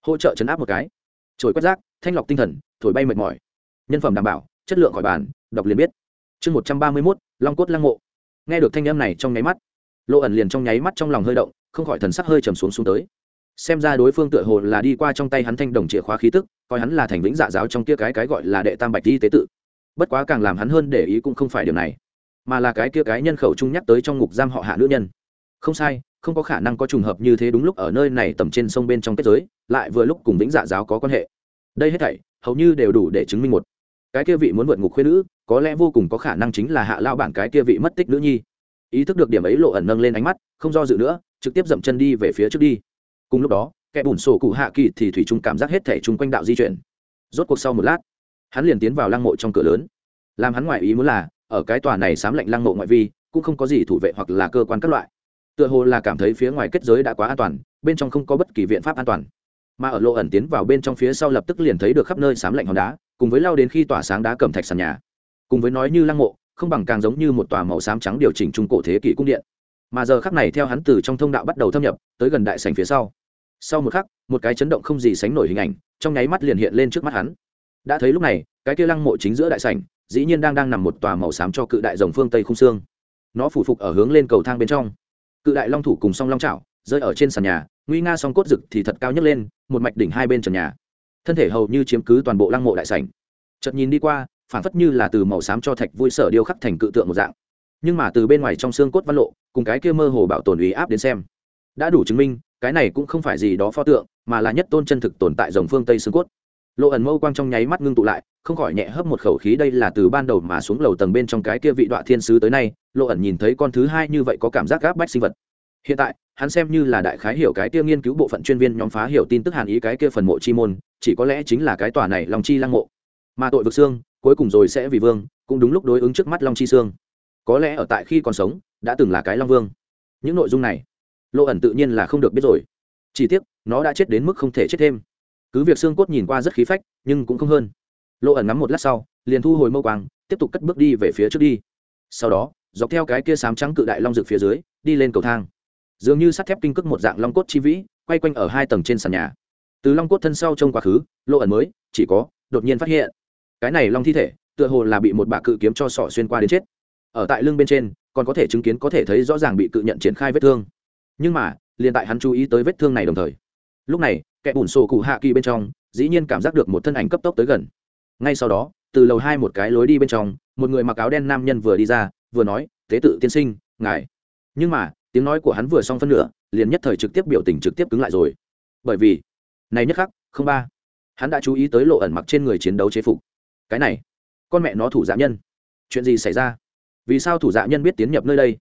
Hỗ trợ chấn áp một cái. Trồi quét rác, thanh lọc tinh thần, thổi bay mệt mỏi. Nhân phẩm đảm bảo, chất lượng khỏi bàn, đọc liền biết. Chương một trăm ba mươi mốt, long cốt lăng mộ. Nghe được thanh âm này trong nháy mắt lộ ẩn liền trong nháy mắt trong lòng hơi động không khỏi thần sắc hơi trầm xuống xuống tới. Xem ra đối phương tựa hồ là đi qua trong tay hắn thanh đồng chìa khóa khí tức, coi hắn là thành vĩnh dạ giáo trong kia cái cái gọi là đệ tam bạch y tế tự. Bất quá càng làm hắn hơn để ý cũng không phải điều này, mà là cái kia cái nhân khẩu chung nhắc tới trong ngục giam họ hạ nữ nhân. Không sai, không có khả năng có trùng hợp như thế đúng lúc ở nơi này tầm trên sông bên trong kết giới, lại vừa lúc cùng vĩnh dạ giáo có quan hệ. Đây hết thảy, hầu như đều đủ để chứng minh một. Cái kia vị muốn vượt ngục khuyên nữ, có lẽ vô cùng có khả năng chính là hạ lao bản cái kia vị mất tích nữ nhi. Ý thức được điểm ấy lộ ẩn nâng lên ánh mắt, không do dự nữa trực tiếp dậm chân đi về phía trước đi. Cùng lúc đó, kẻ bùn sổ cụ hạ kỳ thì thủy trung cảm giác hết thể chung quanh đạo di chuyển. Rốt cuộc sau một lát, hắn liền tiến vào lăng mộ trong cửa lớn. Làm hắn ngoại ý muốn là, ở cái tòa này sám lệnh lăng mộ ngoại vi, cũng không có gì thủ vệ hoặc là cơ quan các loại. Tựa hồ là cảm thấy phía ngoài kết giới đã quá an toàn, bên trong không có bất kỳ viện pháp an toàn. Mà ở lộ ẩn tiến vào bên trong phía sau lập tức liền thấy được khắp nơi sám lệnh hòn đá, cùng với lao đến khi tỏa sáng đá cầm thạch sàn nhà. Cùng với nói như lăng mộ, không bằng càng giống như một tòa màu xám trắng điều chỉnh trung cổ thế kỷ cung điện mà giờ khắc này theo hắn từ trong thông đạo bắt đầu thâm nhập, tới gần đại sành phía sau. Sau một khắc, một cái chấn động không gì sánh nổi hình ảnh, trong nháy mắt liền hiện lên trước mắt hắn. Đã thấy lúc này, cái kia lăng mộ chính giữa đại sảnh, dĩ nhiên đang đang nằm một tòa màu xám cho cự đại rồng phương tây khung xương. Nó phủ phục ở hướng lên cầu thang bên trong. Cự đại long thủ cùng song long chảo, rơi ở trên sàn nhà, nguy nga song cốt rực thì thật cao nhất lên, một mạch đỉnh hai bên trần nhà. Thân thể hầu như chiếm cứ toàn bộ lăng mộ đại sảnh. Chợt nhìn đi qua phản phất như là từ màu xám cho thạch vui sở điêu khắc thành cự tượng một dạng nhưng mà từ bên ngoài trong xương cốt văn lộ, cùng cái kia mơ hồ bảo tồn ý áp đến xem, đã đủ chứng minh, cái này cũng không phải gì đó pho tượng, mà là nhất tôn chân thực tồn tại dòng phương tây xương cốt. Lộ ẩn mâu quang trong nháy mắt ngưng tụ lại, không khỏi nhẹ hấp một khẩu khí đây là từ ban đầu mà xuống lầu tầng bên trong cái kia vị đoạn thiên sứ tới nay, lộ ẩn nhìn thấy con thứ hai như vậy có cảm giác gáp bách sinh vật. Hiện tại, hắn xem như là đại khái hiểu cái kia nghiên cứu bộ phận chuyên viên nhóm phá hiểu tin tức hàn ý cái kia phần mộ chi môn, chỉ có lẽ chính là cái tòa này lòng chi lăng mộ. Mà tội vực xương, cuối cùng rồi sẽ vì vương, cũng đúng lúc đối ứng trước mắt long chi xương có lẽ ở tại khi còn sống, đã từng là cái long vương. Những nội dung này lộ ẩn tự nhiên là không được biết rồi. Chỉ tiếc, nó đã chết đến mức không thể chết thêm. Cứ việc xương cốt nhìn qua rất khí phách, nhưng cũng không hơn. Lộ ẩn ngắm một lát sau, liền thu hồi mâu quang tiếp tục cất bước đi về phía trước đi. Sau đó, dọc theo cái kia sám trắng cự đại long rực phía dưới, đi lên cầu thang. Dường như sắt thép kinh cước một dạng long cốt chi vĩ, quay quanh ở hai tầng trên sàn nhà. Từ long cốt thân sau trong quá khứ lộ ẩn mới, chỉ có, đột nhiên phát hiện. Cái này long thi thể, tựa hồ là bị một bà cự kiếm cho sọ xuyên qua đến chết ở tại lưng bên trên, còn có thể chứng kiến, có thể thấy rõ ràng bị cự nhận triển khai vết thương. Nhưng mà, liền tại hắn chú ý tới vết thương này đồng thời, lúc này, kẻ bùn sổ cụ hạ kỳ bên trong, dĩ nhiên cảm giác được một thân ảnh cấp tốc tới gần. Ngay sau đó, từ lầu hai một cái lối đi bên trong, một người mặc áo đen nam nhân vừa đi ra, vừa nói, tế tự tiên sinh, ngài. Nhưng mà, tiếng nói của hắn vừa xong phân nửa, liền nhất thời trực tiếp biểu tình trực tiếp cứng lại rồi. Bởi vì, này nhất khắc, không ba. Hắn đã chú ý tới lộ ẩn mặc trên người chiến đấu chế phục. Cái này, con mẹ nó thủ giảm nhân. Chuyện gì xảy ra? Vì sao thủ dạ nhân biết tiến nhập nơi đây?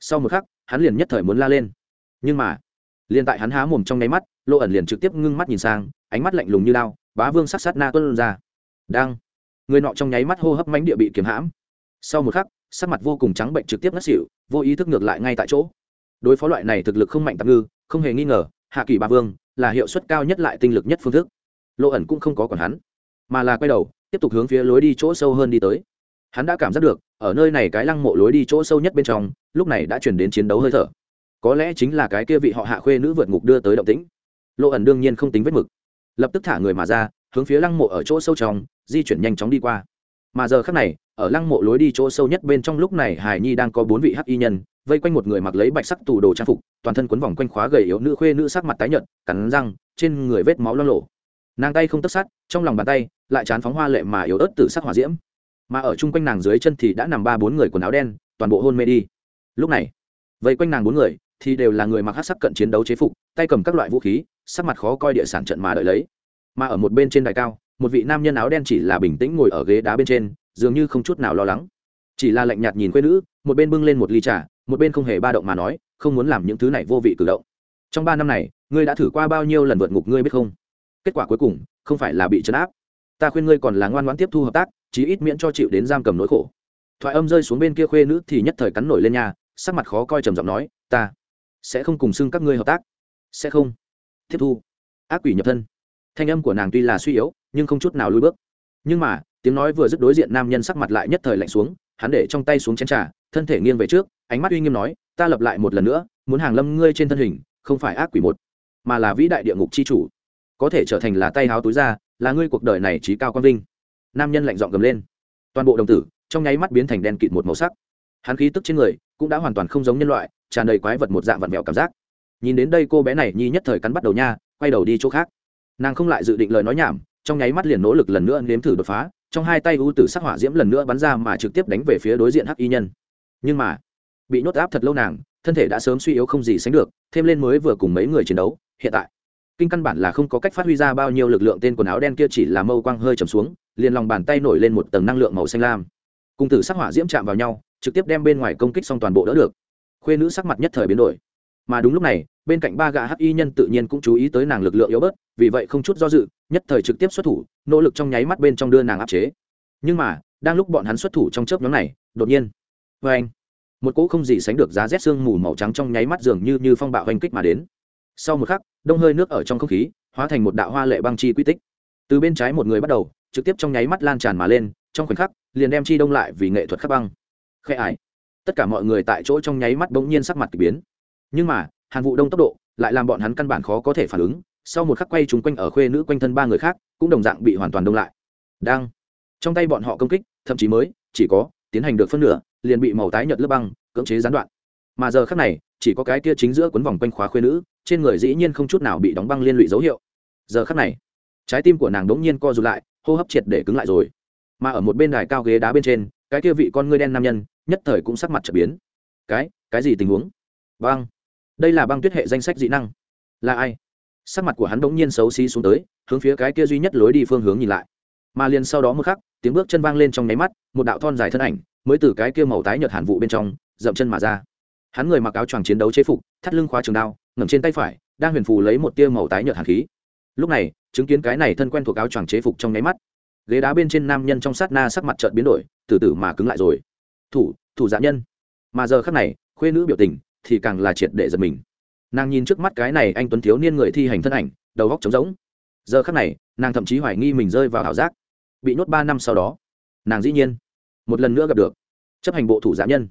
Sau một khắc, hắn liền nhất thời muốn la lên. Nhưng mà, liền tại hắn há mồm trong nháy mắt lộ ẩn liền trực tiếp ngưng mắt nhìn sang, ánh mắt lạnh lùng như lao, bá vương sắc sát na tuân ra. Đang, người nọ trong nháy mắt hô hấp mánh địa bị kiếm hãm. Sau một khắc, sắc mặt vô cùng trắng bệnh trực tiếp ngất xỉu, vô ý thức ngược lại ngay tại chỗ. Đối phó loại này thực lực không mạnh tạm ngư, không hề nghi ngờ, hạ kỳ ba vương là hiệu suất cao nhất lại tinh lực nhất phương thức. Lộ ẩn cũng không có còn hắn, mà là quay đầu, tiếp tục hướng phía lối đi chỗ sâu hơn đi tới hắn đã cảm giác được, ở nơi này cái lăng mộ lối đi chỗ sâu nhất bên trong, lúc này đã chuyển đến chiến đấu hơi thở. Có lẽ chính là cái kia vị họ hạ khuê nữ vượt ngục đưa tới động tĩnh. Lộ ẩn đương nhiên không tính vết mực. Lập tức thả người mà ra, hướng phía lăng mộ ở chỗ sâu trong, di chuyển nhanh chóng đi qua. Mà giờ khác này, ở lăng mộ lối đi chỗ sâu nhất bên trong lúc này hải nhi đang có bốn vị hắc y nhân, vây quanh một người mặc lấy bạch sắc tù đồ trang phục, toàn thân quấn vòng quanh khóa gầy yếu nữ khuê nữ sắc mặt tái nhợt, cắn răng, trên người vết máu lo lộ. Nàng tay không tất sát, trong lòng bàn tay, lại chán phóng hoa lệ mà yếu ớt từ sắc hỏa diễm mà ở chung quanh nàng dưới chân thì đã nằm ba bốn người quần áo đen, toàn bộ hôn mê đi. Lúc này, vây quanh nàng bốn người thì đều là người mặc hát sắc cận chiến đấu chế phục, tay cầm các loại vũ khí, sắc mặt khó coi địa sản trận mà đợi lấy. Mà ở một bên trên đài cao, một vị nam nhân áo đen chỉ là bình tĩnh ngồi ở ghế đá bên trên, dường như không chút nào lo lắng. Chỉ là lạnh nhạt nhìn quê nữ, một bên bưng lên một ly trà, một bên không hề ba động mà nói, không muốn làm những thứ này vô vị cử động. Trong ba năm này, ngươi đã thử qua bao nhiêu lần vượt ngục ngươi biết không? Kết quả cuối cùng, không phải là bị chấn áp. Ta khuyên ngươi còn là ngoan ngoãn tiếp thu hợp tác chí ít miễn cho chịu đến giam cầm nỗi khổ. Thoại âm rơi xuống bên kia khuê nữ thì nhất thời cắn nổi lên nhà, sắc mặt khó coi trầm giọng nói, ta sẽ không cùng xưng các ngươi hợp tác. Sẽ không. Tiếp thu. Ác quỷ nhập thân. Thanh âm của nàng tuy là suy yếu, nhưng không chút nào lùi bước. Nhưng mà, tiếng nói vừa dứt đối diện nam nhân sắc mặt lại nhất thời lạnh xuống, hắn để trong tay xuống chén trà, thân thể nghiêng về trước, ánh mắt uy nghiêm nói, ta lập lại một lần nữa, muốn hàng lâm ngươi trên thân hình, không phải ác quỷ một, mà là vĩ đại địa ngục c h i chủ. Có thể trở thành là tay háo túi ra, là ngươi cuộc đời này trí cao quang vinh nam nhân lạnh giọng gầm lên. Toàn bộ đồng tử, trong nháy mắt biến thành đen kịt một màu sắc. Hắn khí tức trên người cũng đã hoàn toàn không giống nhân loại, tràn đầy quái vật một dạng vặn vẹo cảm giác. Nhìn đến đây cô bé này, nhi nhất thời cắn bắt đầu nha, quay đầu đi chỗ khác. Nàng không lại dự định lời nói nhảm, trong nháy mắt liền nỗ lực lần nữa nếm thử đột phá, trong hai tay u tử sắc hỏa diễm lần nữa bắn ra mà trực tiếp đánh về phía đối diện hắc y nhân. Nhưng mà, bị nhốt áp thật lâu nàng, thân thể đã sớm suy yếu không gì sánh được, thêm lên mới vừa cùng mấy người chiến đấu, hiện tại. Kinh căn bản là không có cách phát huy ra bao nhiêu lực lượng, tên quần áo đen kia chỉ là mâu quang hơi trầm xuống liền lòng bàn tay nổi lên một tầng năng lượng màu xanh lam. Cùng tử sắc hỏa diễm chạm vào nhau, trực tiếp đem bên ngoài công kích xong toàn bộ đỡ được. Khuê nữ sắc mặt nhất thời biến đổi. Mà đúng lúc này, bên cạnh ba gã hắc y nhân tự nhiên cũng chú ý tới nàng lực lượng yếu bớt, vì vậy không chút do dự, nhất thời trực tiếp xuất thủ, nỗ lực trong nháy mắt bên trong đưa nàng áp chế. Nhưng mà, đang lúc bọn hắn xuất thủ trong chớp nhóm này, đột nhiên vê anh, một cỗ không gì sánh được giá rét sương mù màu trắng trong nháy mắt dường như như phong bạo hành kích mà đến. Sau một khắc, đông hơi nước ở trong không khí, hóa thành một đạo hoa lệ băng chi quy tích. Từ bên trái một người bắt đầu trực tiếp trong nháy mắt lan tràn mà lên, trong khoảnh khắc, liền đem chi đông lại vì nghệ thuật khắc băng. Khe ải. Tất cả mọi người tại chỗ trong nháy mắt bỗng nhiên sắc mặt k ỳ biến. Nhưng mà, hàn vụ đông tốc độ lại làm bọn hắn căn bản khó có thể phản ứng. Sau một khắc quay chúng quanh ở khuê nữ quanh thân ba người khác, cũng đồng dạng bị hoàn toàn đông lại. Đang. Trong tay bọn họ công kích, thậm chí mới, chỉ có, tiến hành được phân nửa, liền bị màu tái nhợt lớp băng, cưỡng chế gián đoạn. Mà giờ khác này, chỉ có cái kia chính giữa quấn vòng quanh khóa khuê nữ, trên người dĩ nhiên không chút nào bị đóng băng liên lụy dấu hiệu. Giờ khắc này, trái tim của nàng đ ố n g nhiên co r ụ t lại hô hấp triệt để cứng lại rồi. Mà ở một bên đài cao ghế đá bên trên, cái kia vị con ngươi đen nam nhân, nhất thời cũng sắc mặt trở biến. Cái cái gì tình huống? Băng. Đây là băng tuyết hệ danh sách dị năng. Là ai? Sắc mặt của hắn bỗng nhiên xấu xí xuống tới, hướng phía cái kia duy nhất lối đi phương hướng nhìn lại. Mà liền sau đó một khắc, tiếng bước chân vang lên trong nháy mắt, một đạo thon dài thân ảnh, mới từ cái kia màu tái nhợt hàn vụ bên trong, dậm chân mà ra. Hắn người mặc áo choàng chiến đấu chế phục, thắt lưng khóa trường đao, ngẩng trên tay phải, đang huyền phù lấy một tia màu tái nhợt hàn khí. Lúc này chứng kiến cái này thân quen thuộc áo choàng chế phục trong nháy mắt. Ghế đá bên trên nam nhân trong sát na sắc mặt chợt biến đổi, từ từ mà cứng lại rồi. Thủ thủ dạ nhân. Mà giờ khắc này, khuê nữ biểu tình thì càng là triệt để giật mình. Nàng nhìn trước mắt cái này anh tuấn thiếu niên người thi hành thân ảnh, đầu góc trống rỗng. Giờ khắc này, nàng thậm chí hoài nghi mình rơi vào ảo giác. Bị nhốt ba năm sau đó, nàng dĩ nhiên một lần nữa gặp được, chấp hành bộ thủ giả nhân.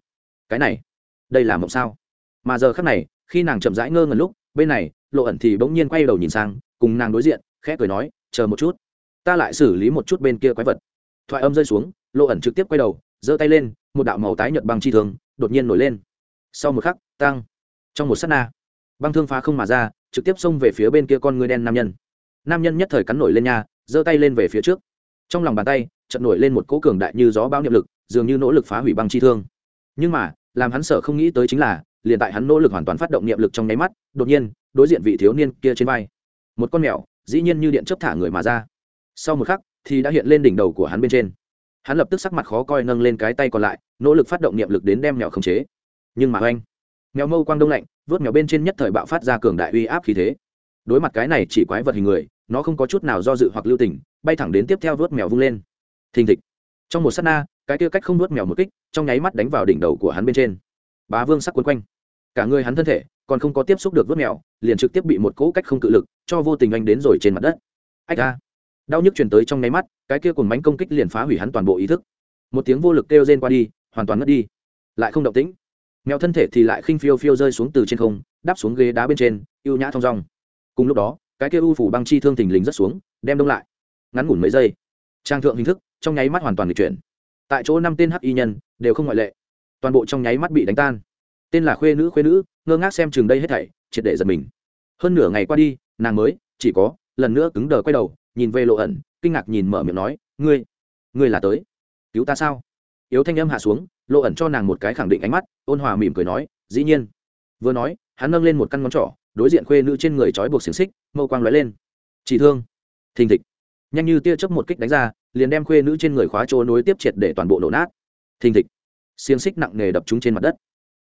Cái này, đây là mộng sao? Mà giờ khắc này, khi nàng chậm rãi ngơ ngẩn lúc, bên này, lộ ẩn thì bỗng nhiên quay đầu nhìn sang, cùng nàng đối diện khẽ cười nói, chờ một chút, ta lại xử lý một chút bên kia quái vật. Thoại âm rơi xuống lộ ẩn trực tiếp quay đầu, giơ tay lên, một đạo màu tái nhợt băng chi thường đột nhiên nổi lên. Sau một khắc tăng trong một s á t na, băng thương phá không mà ra, trực tiếp xông về phía bên kia con người đen nam nhân. Nam nhân nhất thời cắn nổi lên nha, giơ tay lên về phía trước. Trong lòng bàn tay trận nổi lên một cỗ cường đại như gió bao niệm lực, dường như nỗ lực phá hủy băng chi thương. Nhưng mà, làm hắn sợ không nghĩ tới chính là, liền tại hắn nỗ lực hoàn toàn phát động niệm lực trong nháy mắt, đột nhiên, đối diện vị thiếu niên kia trên vai, một con mèo dĩ nhiên như điện chấp thả người mà ra. Sau một khắc, thì đã hiện lên đỉnh đầu của hắn bên trên. Hắn lập tức sắc mặt khó coi nâng lên cái tay còn lại, nỗ lực phát động niệm lực đến đem mèo khống chế. Nhưng mà oanh, mèo mâu quang đông lạnh, vớt mèo bên trên nhất thời bạo phát ra cường đại uy áp khí thế. Đối mặt cái này chỉ quái vật hình người, nó không có chút nào do dự hoặc lưu tình, bay thẳng đến tiếp theo vớt mèo vung lên. Thình thịch. Trong một s á t na, cái kia cách không vớt mèo một kích, trong nháy mắt đánh vào đỉnh đầu của hắn bên trên. Bá vương sắc quấn quanh cả người hắn thân thể, còn không có tiếp xúc được vớt mèo, liền trực tiếp bị một cỗ cách không cự lực, cho vô tình anh đến rồi trên mặt đất. Ách ra đau nhức truyền tới trong nháy mắt, cái kia cùng mánh công kích liền phá hủy hắn toàn bộ ý thức. Một tiếng vô lực kêu rên qua đi, hoàn toàn mất đi. Lại không động tĩnh. Mèo thân thể thì lại khinh phiêu phiêu rơi xuống từ trên không, đáp xuống ghế đá bên trên, ưu nhã thong dong. Cùng lúc đó, cái kia u phủ băng chi thương thình lình rất xuống, đem đông lại. Ngắn ngủn mấy giây, trang thượng hình thức trong nháy mắt hoàn toàn lịch chuyển. Tại chỗ năm tên hắc y nhân đều không ngoại lệ. Toàn bộ trong nháy mắt bị đánh tan tên là khuê nữ khuê nữ, ngơ ngác xem chừng đây hết thảy, triệt để giật mình. Hơn nửa ngày qua đi, nàng mới, chỉ có, lần nữa cứng đờ quay đầu, nhìn về lộ ẩn, kinh ngạc nhìn mở miệng nói, ngươi ngươi là tới? Cứu ta sao? Yếu thanh âm hạ xuống, lộ ẩn cho nàng một cái khẳng định ánh mắt, ôn hòa mỉm cười nói, dĩ nhiên. Vừa nói, hắn nâng lên một căn ngón trỏ, đối diện khuê nữ trên người trói buộc xiềng xích, mâu quang lóe lên. Chỉ thương. Thình thịch. Nhanh như tia chớp một kích đánh ra, liền đem khuê nữ trên người khóa chỗ nối tiếp triệt để toàn bộ nổ nát. Thình thịch. Xiềng xích nặng nề đập chúng trên mặt đất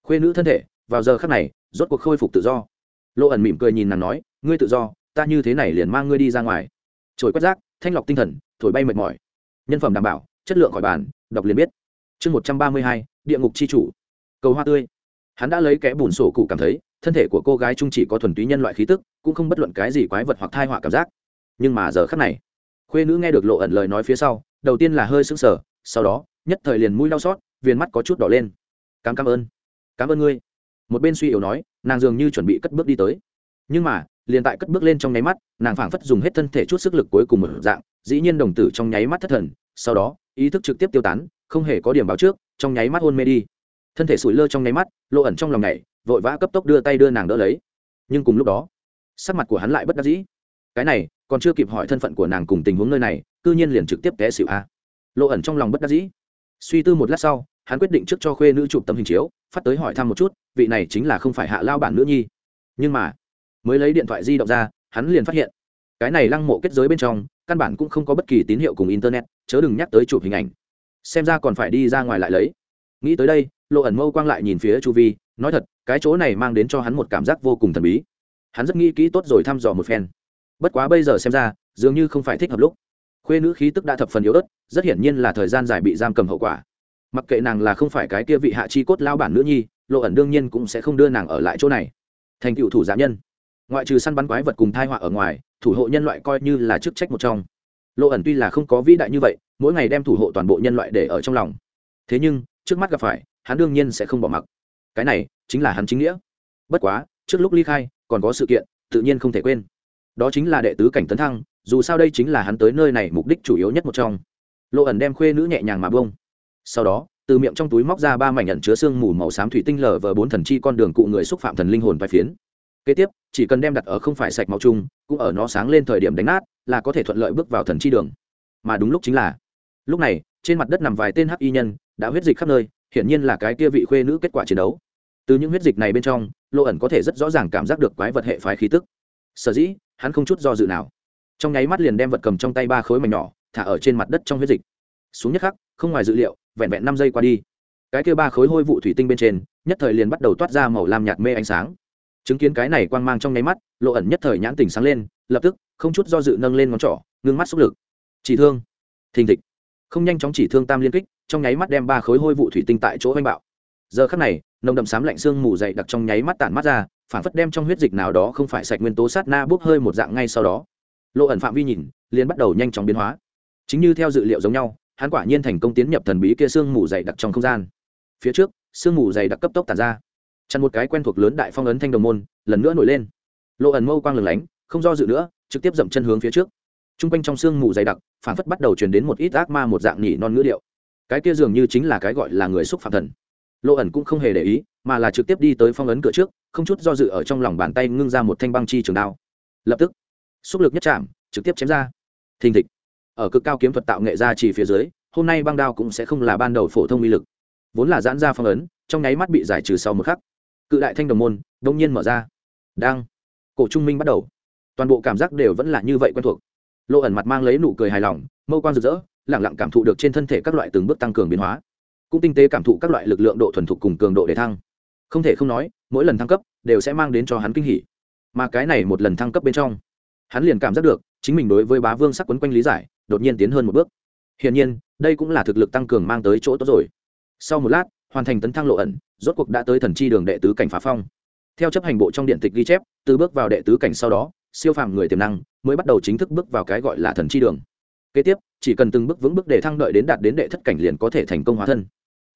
khuê nữ thân thể, vào giờ khắc này, rốt cuộc khôi phục tự do. Lộ ẩn mỉm cười nhìn nàng nói, ngươi tự do, ta như thế này liền mang ngươi đi ra ngoài. Trồi quét rác, thanh lọc tinh thần, thổi bay mệt mỏi. Nhân phẩm đảm bảo, chất lượng khỏi bàn, đọc liền biết. Chương một trăm ba mươi hai, địa ngục c h i chủ. Cầu hoa tươi. Hắn đã lấy kẽ bùn sổ cụ cảm thấy, thân thể của cô gái trung chỉ có thuần túy nhân loại khí tức, cũng không bất luận cái gì quái vật hoặc thai họa cảm giác. Nhưng mà giờ khắc này, khuê nữ nghe được lộ ẩn lời nói phía sau, đầu tiên là hơi sững sờ, sau đó, nhất thời liền mũi đau xót, viền mắt có chút đỏ lên. Cám cảm ơn cảm ơn ngươi. Một bên suy yếu nói, nàng dường như chuẩn bị cất bước đi tới. Nhưng mà, liền tại cất bước lên trong nháy mắt, nàng phảng phất dùng hết thân thể chút sức lực cuối cùng một dạng, dĩ nhiên đồng tử trong nháy mắt thất thần, sau đó, ý thức trực tiếp tiêu tán, không hề có điểm báo trước, trong nháy mắt hôn mê đi. Thân thể sủi lơ trong nháy mắt, lộ ẩn trong lòng này vội vã cấp tốc đưa tay đưa nàng đỡ lấy. Nhưng cùng lúc đó, sắc mặt của hắn lại bất đắc dĩ. Cái này, còn chưa kịp hỏi thân phận của nàng cùng tình huống nơi này, cư nhiên liền trực tiếp té xỉu a. Lộ ẩn trong lòng bất đắc dĩ. Suy tư một lát sau hắn quyết định trước cho khuê nữ chụp tấm hình chiếu, phát tới hỏi thăm một chút, vị này chính là không phải hạ lao bản nữ nhi. Nhưng mà, mới lấy điện thoại di động ra, hắn liền phát hiện, cái này lăng mộ kết giới bên trong, căn bản cũng không có bất kỳ tín hiệu cùng internet, chớ đừng nhắc tới chụp hình ảnh. Xem ra còn phải đi ra ngoài lại lấy. Nghĩ tới đây, lộ ẩn mâu quang lại nhìn phía chu vi, nói thật, cái chỗ này mang đến cho hắn một cảm giác vô cùng thần bí. Hắn rất nghĩ kỹ tốt rồi thăm dò một phen. Bất quá bây giờ xem ra, dường như không phải thích hợp lúc. Khuê nữ khí tức đã thập phần yếu ớt, rất hiển nhiên là thời gian dài bị giam cầm hậu quả mặc kệ nàng là không phải cái kia vị hạ chi cốt lao bản nữ nhi, lộ ẩn đương nhiên cũng sẽ không đưa nàng ở lại chỗ này. Thành cựu thủ giả nhân. Ngoại trừ săn bắn quái vật cùng thai họa ở ngoài, thủ hộ nhân loại coi như là chức trách một trong. Lộ ẩn tuy là không có vĩ đại như vậy, mỗi ngày đem thủ hộ toàn bộ nhân loại để ở trong lòng. Thế nhưng, trước mắt gặp phải, hắn đương nhiên sẽ không bỏ mặc. Cái này, chính là hắn chính nghĩa. Bất quá, trước lúc ly khai, còn có sự kiện, tự nhiên không thể quên. Đó chính là đệ tứ cảnh tấn thăng, dù sao đây chính là hắn tới nơi này mục đích chủ yếu nhất một trong. Lộ ẩn đem khuê nữ nhẹ nhàng mà bông sau đó, từ miệng trong túi móc ra ba mảnh nhận chứa xương mù màu xám thủy tinh lở vờ bốn thần chi con đường cụ người xúc phạm thần linh hồn vai phiến. Kế tiếp, chỉ cần đem đặt ở không phải sạch máu chung cũng ở nó sáng lên thời điểm đánh nát, là có thể thuận lợi bước vào thần chi đường. Mà đúng lúc chính là, lúc này, trên mặt đất nằm vài tên hắc y nhân, đã huyết dịch khắp nơi, hiển nhiên là cái kia vị khuê nữ kết quả chiến đấu. Từ những huyết dịch này bên trong lộ ẩn có thể rất rõ ràng cảm giác được quái vật hệ phái khí tức. Sở dĩ, hắn không chút do dự nào. Trong nháy mắt liền đem vật cầm trong tay ba khối mảnh nhỏ, thả ở trên mặt đất trong huyết dịch. Xuống nhất khắc, không ngoài dự liệu vẹn vẹn năm giây qua đi. Cái kia ba khối hôi vụ thủy tinh bên trên, nhất thời liền bắt đầu toát ra màu lam nhạt mê ánh sáng. Chứng kiến cái này quang mang trong nháy mắt, lộ ẩn nhất thời nhãn tình sáng lên, lập tức, không chút do dự nâng lên ngón trỏ, ngưng mắt xúc lực. Chỉ thương. Thình thịch. Không nhanh chóng chỉ thương tam liên kích, trong nháy mắt đem ba khối hôi vụ thủy tinh tại chỗ oanh bạo. Giờ khắc này, nồng đậm xám lạnh xương mù dày đặc trong nháy mắt tản mắt ra, phản phất đem trong huyết dịch nào đó không phải sạch nguyên tố sát na bốc hơi một dạng ngay sau đó. Lộ ẩn phạm vi nhìn, liền bắt đầu nhanh chóng biến hóa. Chính như theo dự liệu giống nhau hắn quả nhiên thành công tiến nhập thần bí kia sương mù dày đặc trong không gian. Phía trước, sương mù dày đặc cấp tốc tàn ra. Chặn một cái quen thuộc lớn đại phong ấn thanh đồng môn, lần nữa nổi lên. Lộ ẩn mâu quang lửng lánh, không do dự nữa, trực tiếp dậm chân hướng phía trước. T r u n g quanh trong sương mù dày đặc phản phất bắt đầu chuyển đến một ít ác ma một dạng nhỉ non ngữ điệu. Cái kia dường như chính là cái gọi là người xúc phạm thần. Lộ ẩn cũng không hề để ý, mà là trực tiếp đi tới phong ấn cửa trước, không chút do dự ở trong lòng bàn tay ngưng ra một thanh băng chi trường đao. Lập tức, xúc lực nhất chạm, trực tiếp chém ra. Thình thịch ở cực cao kiếm thuật tạo nghệ ra chỉ phía dưới, hôm nay băng đao cũng sẽ không là ban đầu phổ thông uy lực, vốn là giãn ra phong ấn, trong nháy mắt bị giải trừ sau một khắc. Cự đại thanh đồng môn đông nhiên mở ra. Đang, cổ trung minh bắt đầu. Toàn bộ cảm giác đều vẫn là như vậy quen thuộc. Lộ ẩn mặt mang lấy nụ cười hài lòng, mâu quan rực rỡ lẳng lặng cảm thụ được trên thân thể các loại từng bước tăng cường biến hóa. Cũng tinh tế cảm thụ các loại lực lượng độ thuần thục cùng cường độ để thăng. Không thể không nói, mỗi lần thăng cấp đều sẽ mang đến cho hắn kinh hỉ. Mà cái này một lần thăng cấp bên trong, hắn liền cảm giác được chính mình đối với bá vương sắc quấn quanh lý giải đột nhiên tiến hơn một bước. Hiển nhiên, đây cũng là thực lực tăng cường mang tới chỗ tốt rồi. Sau một lát, hoàn thành tấn thăng lộ ẩn, rốt cuộc đã tới thần chi đường đệ tứ cảnh phá phong. Theo chấp hành bộ trong điện tịch ghi chép, từ bước vào đệ tứ cảnh sau đó, siêu phàm người tiềm năng mới bắt đầu chính thức bước vào cái gọi là thần chi đường. Kế tiếp, chỉ cần từng bước vững bước để thăng đợi đến đạt đến đệ thất cảnh liền có thể thành công hóa thân.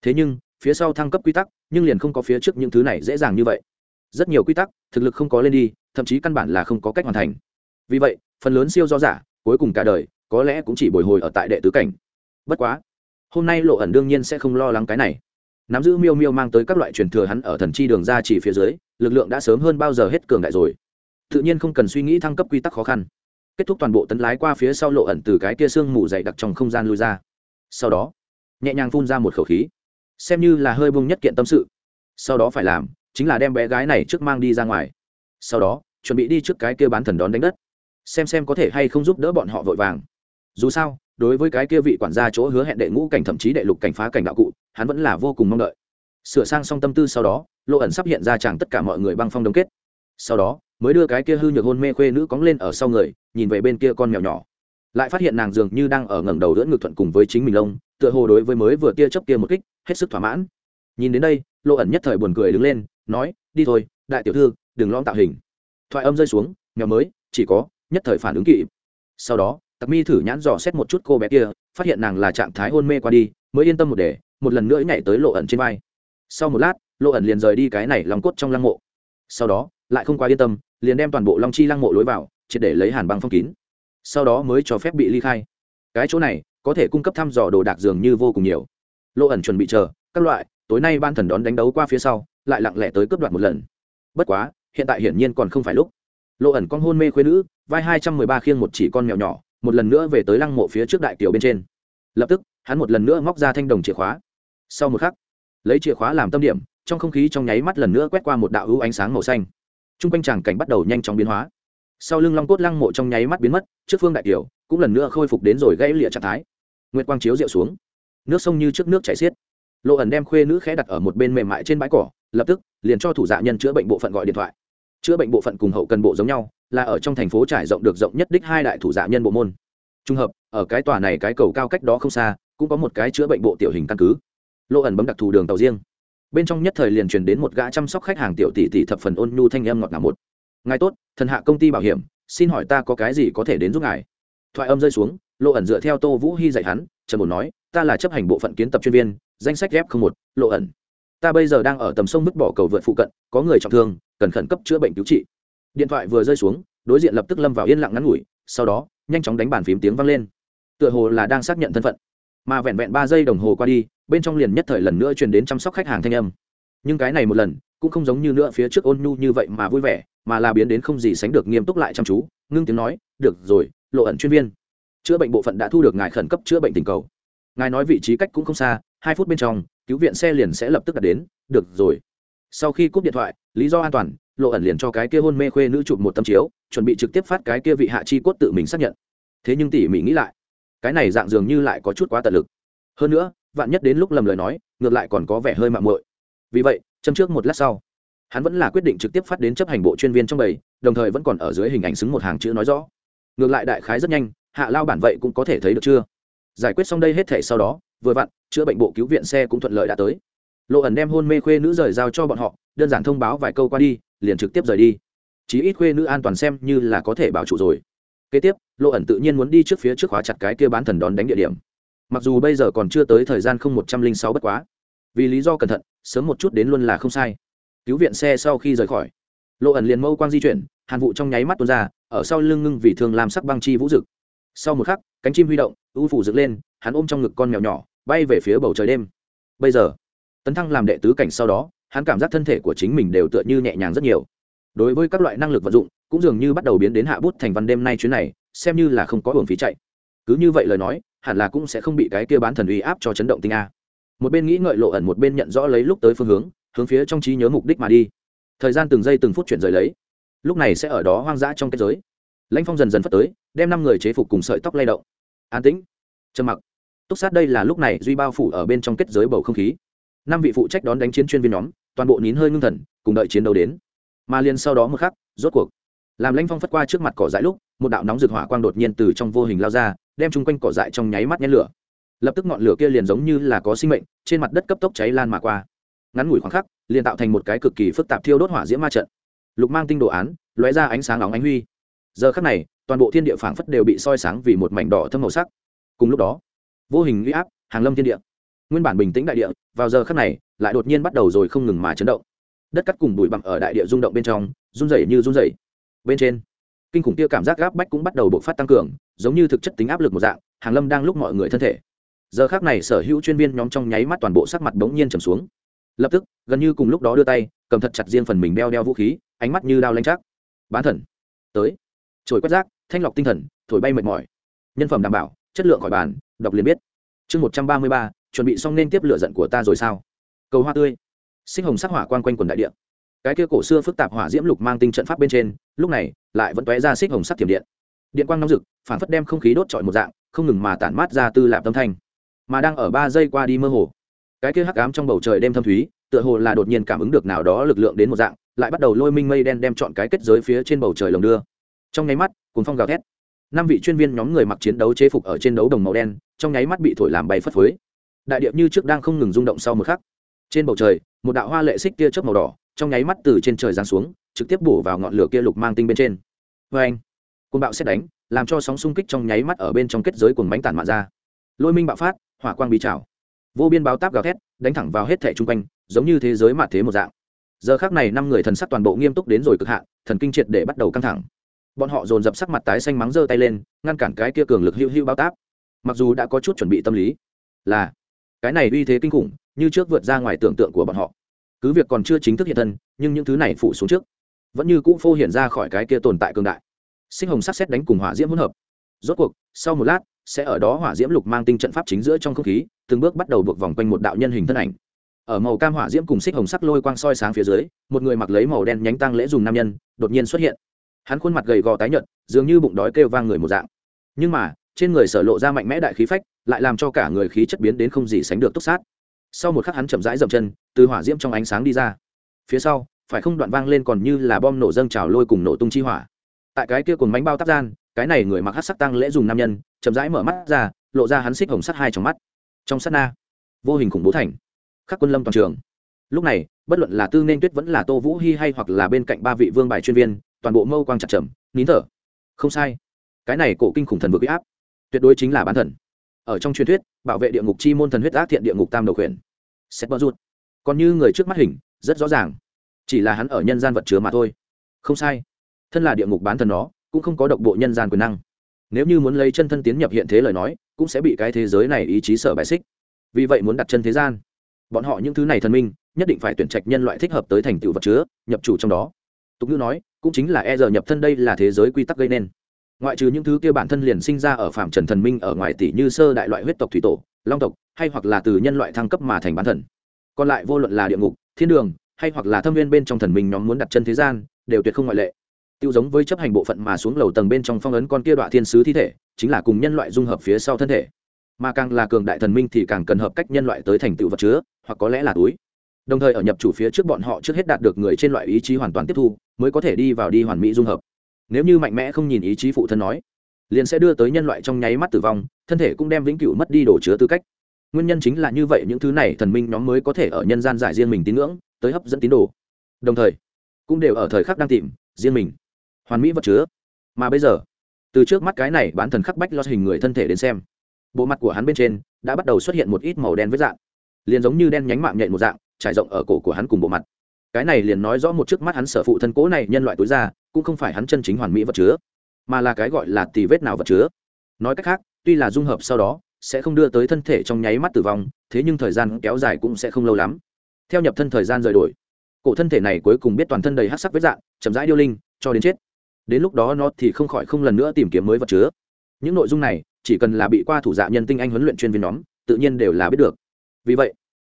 Thế nhưng, phía sau thăng cấp quy tắc, nhưng liền không có phía trước những thứ này dễ dàng như vậy. Rất nhiều quy tắc, thực lực không có lên đi, thậm chí căn bản là không có cách hoàn thành. Vì vậy, phần lớn siêu do giả, cuối cùng cả đời có lẽ cũng chỉ bồi hồi ở tại đệ tứ cảnh. Bất quá, hôm nay lộ ẩn đương nhiên sẽ không lo lắng cái này. Nắm giữ miêu miêu mang tới các loại truyền thừa hắn ở thần chi đường ra chỉ phía dưới, lực lượng đã sớm hơn bao giờ hết cường đại rồi. Tự nhiên không cần suy nghĩ thăng cấp quy tắc khó khăn. Kết thúc toàn bộ tấn lái qua phía sau lộ ẩn từ cái kia sương mù dày đặc trong không gian lui ra. Sau đó, nhẹ nhàng phun ra một khẩu khí. Xem như là hơi bung nhất kiện tâm sự. Sau đó phải làm, chính là đem bé gái này trước mang đi ra ngoài. Sau đó, chuẩn bị đi trước cái kia bán thần đón đánh đất. Xem xem có thể hay không giúp đỡ bọn họ vội vàng dù sao, đối với cái kia vị quản gia chỗ hứa hẹn đệ ngũ cảnh thậm chí đệ lục cảnh phá cảnh đạo cụ, hắn vẫn là vô cùng mong đợi. Sửa sang xong tâm tư sau đó lộ ẩn sắp hiện ra chẳng tất cả mọi người băng phong đông kết. Sau đó, mới đưa cái kia hư nhược hôn mê khuê nữ cóng lên ở sau người, nhìn về bên kia con mèo nhỏ. Lại phát hiện nàng dường như đang ở ngẩng đầu đỡ ngược thuận cùng với chính mình lông, tựa hồ đối với mới vừa tia chớp kia một kích, hết sức thỏa mãn. Nhìn đến đây lộ ẩn nhất thời buồn cười đứng lên, nói, đi thôi, đại tiểu thư, đừng lo tạo hình. Thoại âm rơi xuống, mèo mới, chỉ có, nhất thời phản ứng kịp. Sau đó tặc mi thử nhãn dò xét một chút cô bé kia, phát hiện nàng là trạng thái hôn mê qua đi, mới yên tâm một để, một lần nữa nhảy tới lộ ẩn trên vai. Sau một lát, lộ ẩn liền rời đi cái này lòng cốt trong lăng mộ. Sau đó, lại không quá yên tâm, liền đem toàn bộ long chi lăng mộ lối vào, triệt để lấy hàn băng phong kín. Sau đó mới cho phép bị ly khai. Cái chỗ này, có thể cung cấp thăm dò đồ đạc dường như vô cùng nhiều. Lộ ẩn chuẩn bị chờ, các loại, tối nay ban thần đón đánh đấu qua phía sau, lại lặng lẽ tới cướp đoạt một lần. Bất quá, hiện tại hiển nhiên còn không phải lúc. Lộ ẩn con hôn mê khuyên nữ, vai hai trăm mười ba khiêng một chỉ con mèo nhỏ một lần nữa về tới lăng mộ phía trước đại kiều bên trên. Lập tức, hắn một lần nữa móc ra thanh đồng chìa khóa. Sau một khắc, lấy chìa khóa làm tâm điểm, trong không khí trong nháy mắt lần nữa quét qua một đạo hữu ánh sáng màu xanh. T r u n g quanh tràng cảnh bắt đầu nhanh chóng biến hóa. Sau lưng long cốt lăng mộ trong nháy mắt biến mất, trước phương đại kiều cũng lần nữa khôi phục đến rồi gãy lịa trạng thái. Nguyệt quang chiếu rượu xuống. Nước sông như trước nước chảy xiết. Lộ ẩn đem khuê nữ khẽ đặt ở một bên mềm mại trên bãi cỏ, lập tức liền cho thủ dạ nhân chữa bệnh bộ phận gọi điện thoại chữa bệnh bộ phận cùng hậu cần bộ giống nhau, là ở trong thành phố trải rộng được rộng nhất đích hai đại thủ dạ nhân bộ môn. Trung hợp, ở cái tòa này cái cầu cao cách đó không xa, cũng có một cái chữa bệnh bộ tiểu hình căn cứ. Lộ ẩn bấm đặc thù đường tàu riêng. Bên trong nhất thời liền truyền đến một gã chăm sóc khách hàng tiểu tỷ tỷ thập phần ôn nhu thanh em ngọt ngào một. Ngài tốt, thần hạ công ty bảo hiểm, xin hỏi ta có cái gì có thể đến giúp ngài? Thoại âm rơi xuống, lộ ẩn dựa theo tô vũ hy dạy hắn trần bồn nói, ta là chấp hành bộ phận kiến tập chuyên viên, danh sách ghép không một. Lộ ẩn, ta bây giờ đang ở tầm sông mức bỏ cầu vượt phụ cận, có người trọng thương cần khẩn cấp chữa bệnh cứu trị. Điện thoại vừa rơi xuống, đối diện lập tức lâm vào yên lặng ngắn ngủi, sau đó, nhanh chóng đánh bàn phím tiếng vang lên. Tựa hồ là đang xác nhận thân phận. Mà vẹn vẹn ba giây đồng hồ qua đi, bên trong liền nhất thời lần nữa truyền đến chăm sóc khách hàng thanh âm. Nhưng cái này một lần, cũng không giống như nữa phía trước ôn nhu như vậy mà vui vẻ, mà là biến đến không gì sánh được nghiêm túc lại chăm chú, ngưng tiếng nói, được rồi, lộ ẩn chuyên viên. Chữa bệnh bộ phận đã thu được ngài khẩn cấp chữa bệnh tình cầu. Ngài nói vị trí cách cũng không xa, hai phút bên trong, cứu viện xe liền sẽ lập tức đặt đến. Được rồi sau khi cúp điện thoại, lý do an toàn, lộ ẩn liền cho cái kia hôn mê khuê nữ chụp một tấm chiếu, chuẩn bị trực tiếp phát cái kia vị hạ chi cốt tự mình xác nhận. Thế nhưng tỉ mỉ nghĩ lại, cái này dạng dường như lại có chút quá tận lực. Hơn nữa, vạn nhất đến lúc lầm lời nói, ngược lại còn có vẻ hơi mạng muội. Vì vậy, châm trước một lát sau, hắn vẫn là quyết định trực tiếp phát đến chấp hành bộ chuyên viên trong bầy, đồng thời vẫn còn ở dưới hình ảnh xứng một hàng chữ nói rõ. Ngược lại đại khái rất nhanh, hạ lao bản vậy cũng có thể thấy được chưa? Giải quyết xong đây hết thể sau đó, vừa vặn, chữa bệnh bộ cứu viện xe cũng thuận lợi đã tới lộ ẩn đem hôn mê khuê nữ rời giao cho bọn họ, đơn giản thông báo vài câu qua đi, liền trực tiếp rời đi. Chí ít khuê nữ an toàn xem như là có thể bảo trụ rồi. Kế tiếp, lộ ẩn tự nhiên muốn đi trước phía trước khóa chặt cái kia bán thần đón đánh địa điểm. Mặc dù bây giờ còn chưa tới thời gian không một trăm linh sáu bất quá, vì lý do cẩn thận, sớm một chút đến luôn là không sai. Cứu viện xe sau khi rời khỏi, lộ ẩn liền mâu quang di chuyển, hàn vụ trong nháy mắt tuôn ra, ở sau lưng ngưng vì thường làm sắc băng chi vũ rực. Sau một khắc, cánh chim huy động, ưu phủ dựng lên, hắn ôm trong ngực con mèo nhỏ, bay về phía bầu trời đêm. Bây giờ tấn thăng làm đệ tứ cảnh sau đó, hắn cảm giác thân thể của chính mình đều tựa như nhẹ nhàng rất nhiều. Đối với các loại năng lực vận dụng, cũng dường như bắt đầu biến đến hạ bút thành văn đêm nay chuyến này, xem như là không có hưởng phí chạy. Cứ như vậy lời nói, hẳn là cũng sẽ không bị cái kia bán thần uy áp cho chấn động tinh a. Một bên nghĩ ngợi lộ ẩn, một bên nhận rõ lấy lúc tới phương hướng hướng phía trong trí nhớ mục đích mà đi. Thời gian từng giây từng phút chuyển rời lấy. Lúc này sẽ ở đó hoang dã trong kết giới. Lãnh phong dần dần phất tới, đem năm người chế phục cùng sợi tóc lay động. An tĩnh. Trầm mặc. Túc sát đây là lúc này duy bao phủ ở bên trong kết giới bầu không khí năm vị phụ trách đón đánh chiến chuyên viên nhóm, toàn bộ nín hơi ngưng thần, cùng đợi chiến đấu đến. Mà liền sau đó một khắc, rốt cuộc, làm lãnh phong phất qua trước mặt cỏ dại lúc, một đạo nóng rực hỏa quang đột nhiên từ trong vô hình lao ra, đem chung quanh cỏ dại trong nháy mắt nhét lửa. Lập tức ngọn lửa kia liền giống như là có sinh mệnh, trên mặt đất cấp tốc cháy lan mà qua. Ngắn ngủi khoảng khắc, liền tạo thành một cái cực kỳ phức tạp thiêu đốt hỏa diễm ma trận. Lục mang tinh đồ án, lóe ra ánh sáng óng ánh huy. Giờ khắc này, toàn bộ thiên địa phảng phất đều bị soi sáng vì một mảnh đỏ thâm màu sắc. Cùng lúc đó, vô hình uy áp, hàng lâm thiên địa nguyên bản bình tĩnh đại địa, vào giờ khắc này, lại đột nhiên bắt đầu rồi không ngừng mà chấn động. Đất cắt cùng bụi bặm ở đại địa rung động bên trong, run rẩy như run rẩy. Bên trên, kinh khủng kia cảm giác gáp bách cũng bắt đầu bộc phát tăng cường, giống như thực chất tính áp lực một dạng, hàng lâm đang lúc mọi người thân thể. Giờ khác này sở hữu chuyên viên nhóm trong nháy mắt toàn bộ sắc mặt bỗng nhiên trầm xuống. Lập tức, gần như cùng lúc đó đưa tay, cầm thật chặt riêng phần mình đeo đeo vũ khí, ánh mắt như đao lanh chắc bán thần, tới. Trồi quét rác, thanh lọc tinh thần, thổi bay mệt mỏi. Nhân phẩm đảm bảo, chất lượng khỏi bàn, đọc liền biết. Chương một trăm ba mươi ba chuẩn bị xong nên tiếp lựa giận của ta rồi sao? Cầu hoa tươi. Sinh hồng sắc hỏa quang quanh quần đại điện. Cái kia cổ xưa phức tạp hỏa diễm lục mang tinh trận pháp bên trên, lúc này, lại vẫn tóe ra xích hồng sắc thiểm điện. Điện quang nóng rực phản phất đem không khí đốt trọi một dạng, không ngừng mà tản mát ra tư lạp tâm thanh. Mà đang ở ba giây qua đi mơ hồ, cái kia hắc ám trong bầu trời đêm thâm thúy, tựa hồ là đột nhiên cảm ứng được nào đó lực lượng đến một dạng, lại bắt đầu lôi minh mây đen đem chọn cái kết giới phía trên bầu trời lồng đưa. Trong nháy mắt cuốn phong gào thét. Năm vị chuyên viên nhóm người mặc chiến đấu chế phục ở trên đấu đồng màu đen, trong nháy mắt bị thổi làm bay phất phới đại điệp như trước đang không ngừng rung động sau một khắc. Trên bầu trời, một đạo hoa lệ xích tia chớp màu đỏ, trong nháy mắt từ trên trời giáng xuống, trực tiếp bổ vào ngọn lửa kia lục mang tinh bên trên. Vê anh côn bạo xét đánh, làm cho sóng xung kích trong nháy mắt ở bên trong kết giới cuồng bánh tản mạ ra. Lôi minh bạo phát, hỏa quang bị trào. Vô biên báo táp gào thét, đánh thẳng vào hết thẻ chung quanh, giống như thế giới mà thế một dạng. Giờ khác này năm người thần sắc toàn bộ nghiêm túc đến rồi cực hạn, thần kinh triệt để bắt đầu căng thẳng. Bọn họ dồn dập sắc mặt tái xanh mắng giơ tay lên, ngăn cản cái kia cường lực hữu hữu báo táp. Mặc dù đã có chút chuẩn bị tâm lý, là cái này uy thế kinh khủng, như trước vượt ra ngoài tưởng tượng của bọn họ. Cứ việc còn chưa chính thức hiện thân, nhưng những thứ này phủ xuống trước, vẫn như cũ phô hiện ra khỏi cái kia tồn tại cường đại. Sinh hồng sắc xét đánh cùng hỏa diễm hỗn hợp. Rốt cuộc, sau một lát, sẽ ở đó hỏa diễm lục mang tinh trận pháp chính giữa trong không khí, từng bước bắt đầu buộc vòng quanh một đạo nhân hình thân ảnh. Ở màu cam hỏa diễm cùng xích hồng sắc lôi quang soi sáng phía dưới, một người mặc lấy màu đen nhánh tăng lễ dùng nam nhân, đột nhiên xuất hiện. Hắn khuôn mặt gầy gò tái nhợt, dường như bụng đói kêu vang người một dạng. Nhưng mà trên người sở lộ ra mạnh mẽ đại khí phách, lại làm cho cả người khí chất biến đến không gì sánh được túc sát. Sau một khắc hắn chậm rãi dậm chân, từ hỏa diễm trong ánh sáng đi ra. Phía sau, phải không đoạn vang lên còn như là bom nổ dâng trào lôi cùng nổ tung chi hỏa. Tại cái kia cùng bánh bao tắp gian, cái này người mặc hát sắc tăng lễ dùng nam nhân, chậm rãi mở mắt ra, lộ ra hắn xích hồng sắt hai trong mắt. Trong sắt na, vô hình khủng bố thành. Khắc quân lâm toàn trường. Lúc này, bất luận là tư nên tuyết vẫn là tô vũ hy hay hoặc là bên cạnh ba vị vương bài chuyên viên, toàn bộ mâu quang chặt trầm nín thở. Không sai. Cái này cổ kinh khủng thần vực áp tuyệt đối chính là bán thần. Ở trong truyền thuyết, bảo vệ địa ngục chi môn thần huyết ác thiện địa ngục tam đầu khuyển. Xét bỡ rút còn như người trước mắt hình, rất rõ ràng. Chỉ là hắn ở nhân gian vật chứa mà thôi. Không sai. Thân là địa ngục bán thần nó, cũng không có độc bộ nhân gian quyền năng. Nếu như muốn lấy chân thân tiến nhập hiện thế lời nói, cũng sẽ bị cái thế giới này ý chí sở bài xích. Vì vậy muốn đặt chân thế gian. Bọn họ những thứ này thần minh, nhất định phải tuyển trạch nhân loại thích hợp tới thành tựu vật chứa, nhập chủ trong đó. Tục ngữ nói, cũng chính là e giờ nhập thân đây là thế giới quy tắc gây nên ngoại trừ những thứ kia bản thân liền sinh ra ở phạm trần thần minh ở ngoài tỷ như sơ đại loại huyết tộc thủy tổ, long tộc, hay hoặc là từ nhân loại thăng cấp mà thành bán thần. Còn lại vô luận là địa ngục, thiên đường, hay hoặc là thâm viên bên trong thần minh nhóm muốn đặt chân thế gian, đều tuyệt không ngoại lệ. Tiêu giống với chấp hành bộ phận mà xuống lầu tầng bên trong phong ấn con kia đoạn thiên sứ thi thể, chính là cùng nhân loại dung hợp phía sau thân thể. Mà càng là cường đại thần minh thì càng cần hợp cách nhân loại tới thành tựu vật chứa, hoặc có lẽ là túi. Đồng thời ở nhập chủ phía trước bọn họ trước hết đạt được người trên loại ý chí hoàn toàn tiếp thu, mới có thể đi vào đi hoàn mỹ dung hợp nếu như mạnh mẽ không nhìn ý chí phụ thân nói, liền sẽ đưa tới nhân loại trong nháy mắt tử vong, thân thể cũng đem vĩnh cửu mất đi đồ chứa tư cách. Nguyên nhân chính là như vậy, những thứ này thần minh nhóm mới có thể ở nhân gian giải riêng mình tín ngưỡng, tới hấp dẫn tín đồ. Đồng thời, cũng đều ở thời khắc đang tìm riêng mình. Hoàn mỹ vật chứa. Mà bây giờ, từ trước mắt cái này bán thần khắc bách lo hình người thân thể đến xem, bộ mặt của hắn bên trên đã bắt đầu xuất hiện một ít màu đen với dạng, liền giống như đen nhánh mạng nhện một dạng, trải rộng ở cổ của hắn cùng bộ mặt. Cái này liền nói rõ một trước mắt hắn sở phụ thân cố này nhân loại tối ra cũng không phải hắn chân chính hoàn mỹ vật chứa, mà là cái gọi là tì vết nào vật chứa. Nói cách khác, tuy là dung hợp sau đó, sẽ không đưa tới thân thể trong nháy mắt tử vong, thế nhưng thời gian kéo dài cũng sẽ không lâu lắm. Theo nhập thân thời gian rời đổi, cổ thân thể này cuối cùng biết toàn thân đầy hát sắc vết dạng, chậm rãi điêu linh, cho đến chết. Đến lúc đó nó thì không khỏi không lần nữa tìm kiếm mới vật chứa. Những nội dung này, chỉ cần là bị qua thủ dạ nhân tinh anh huấn luyện chuyên viên nhóm, tự nhiên đều là biết được. Vì vậy,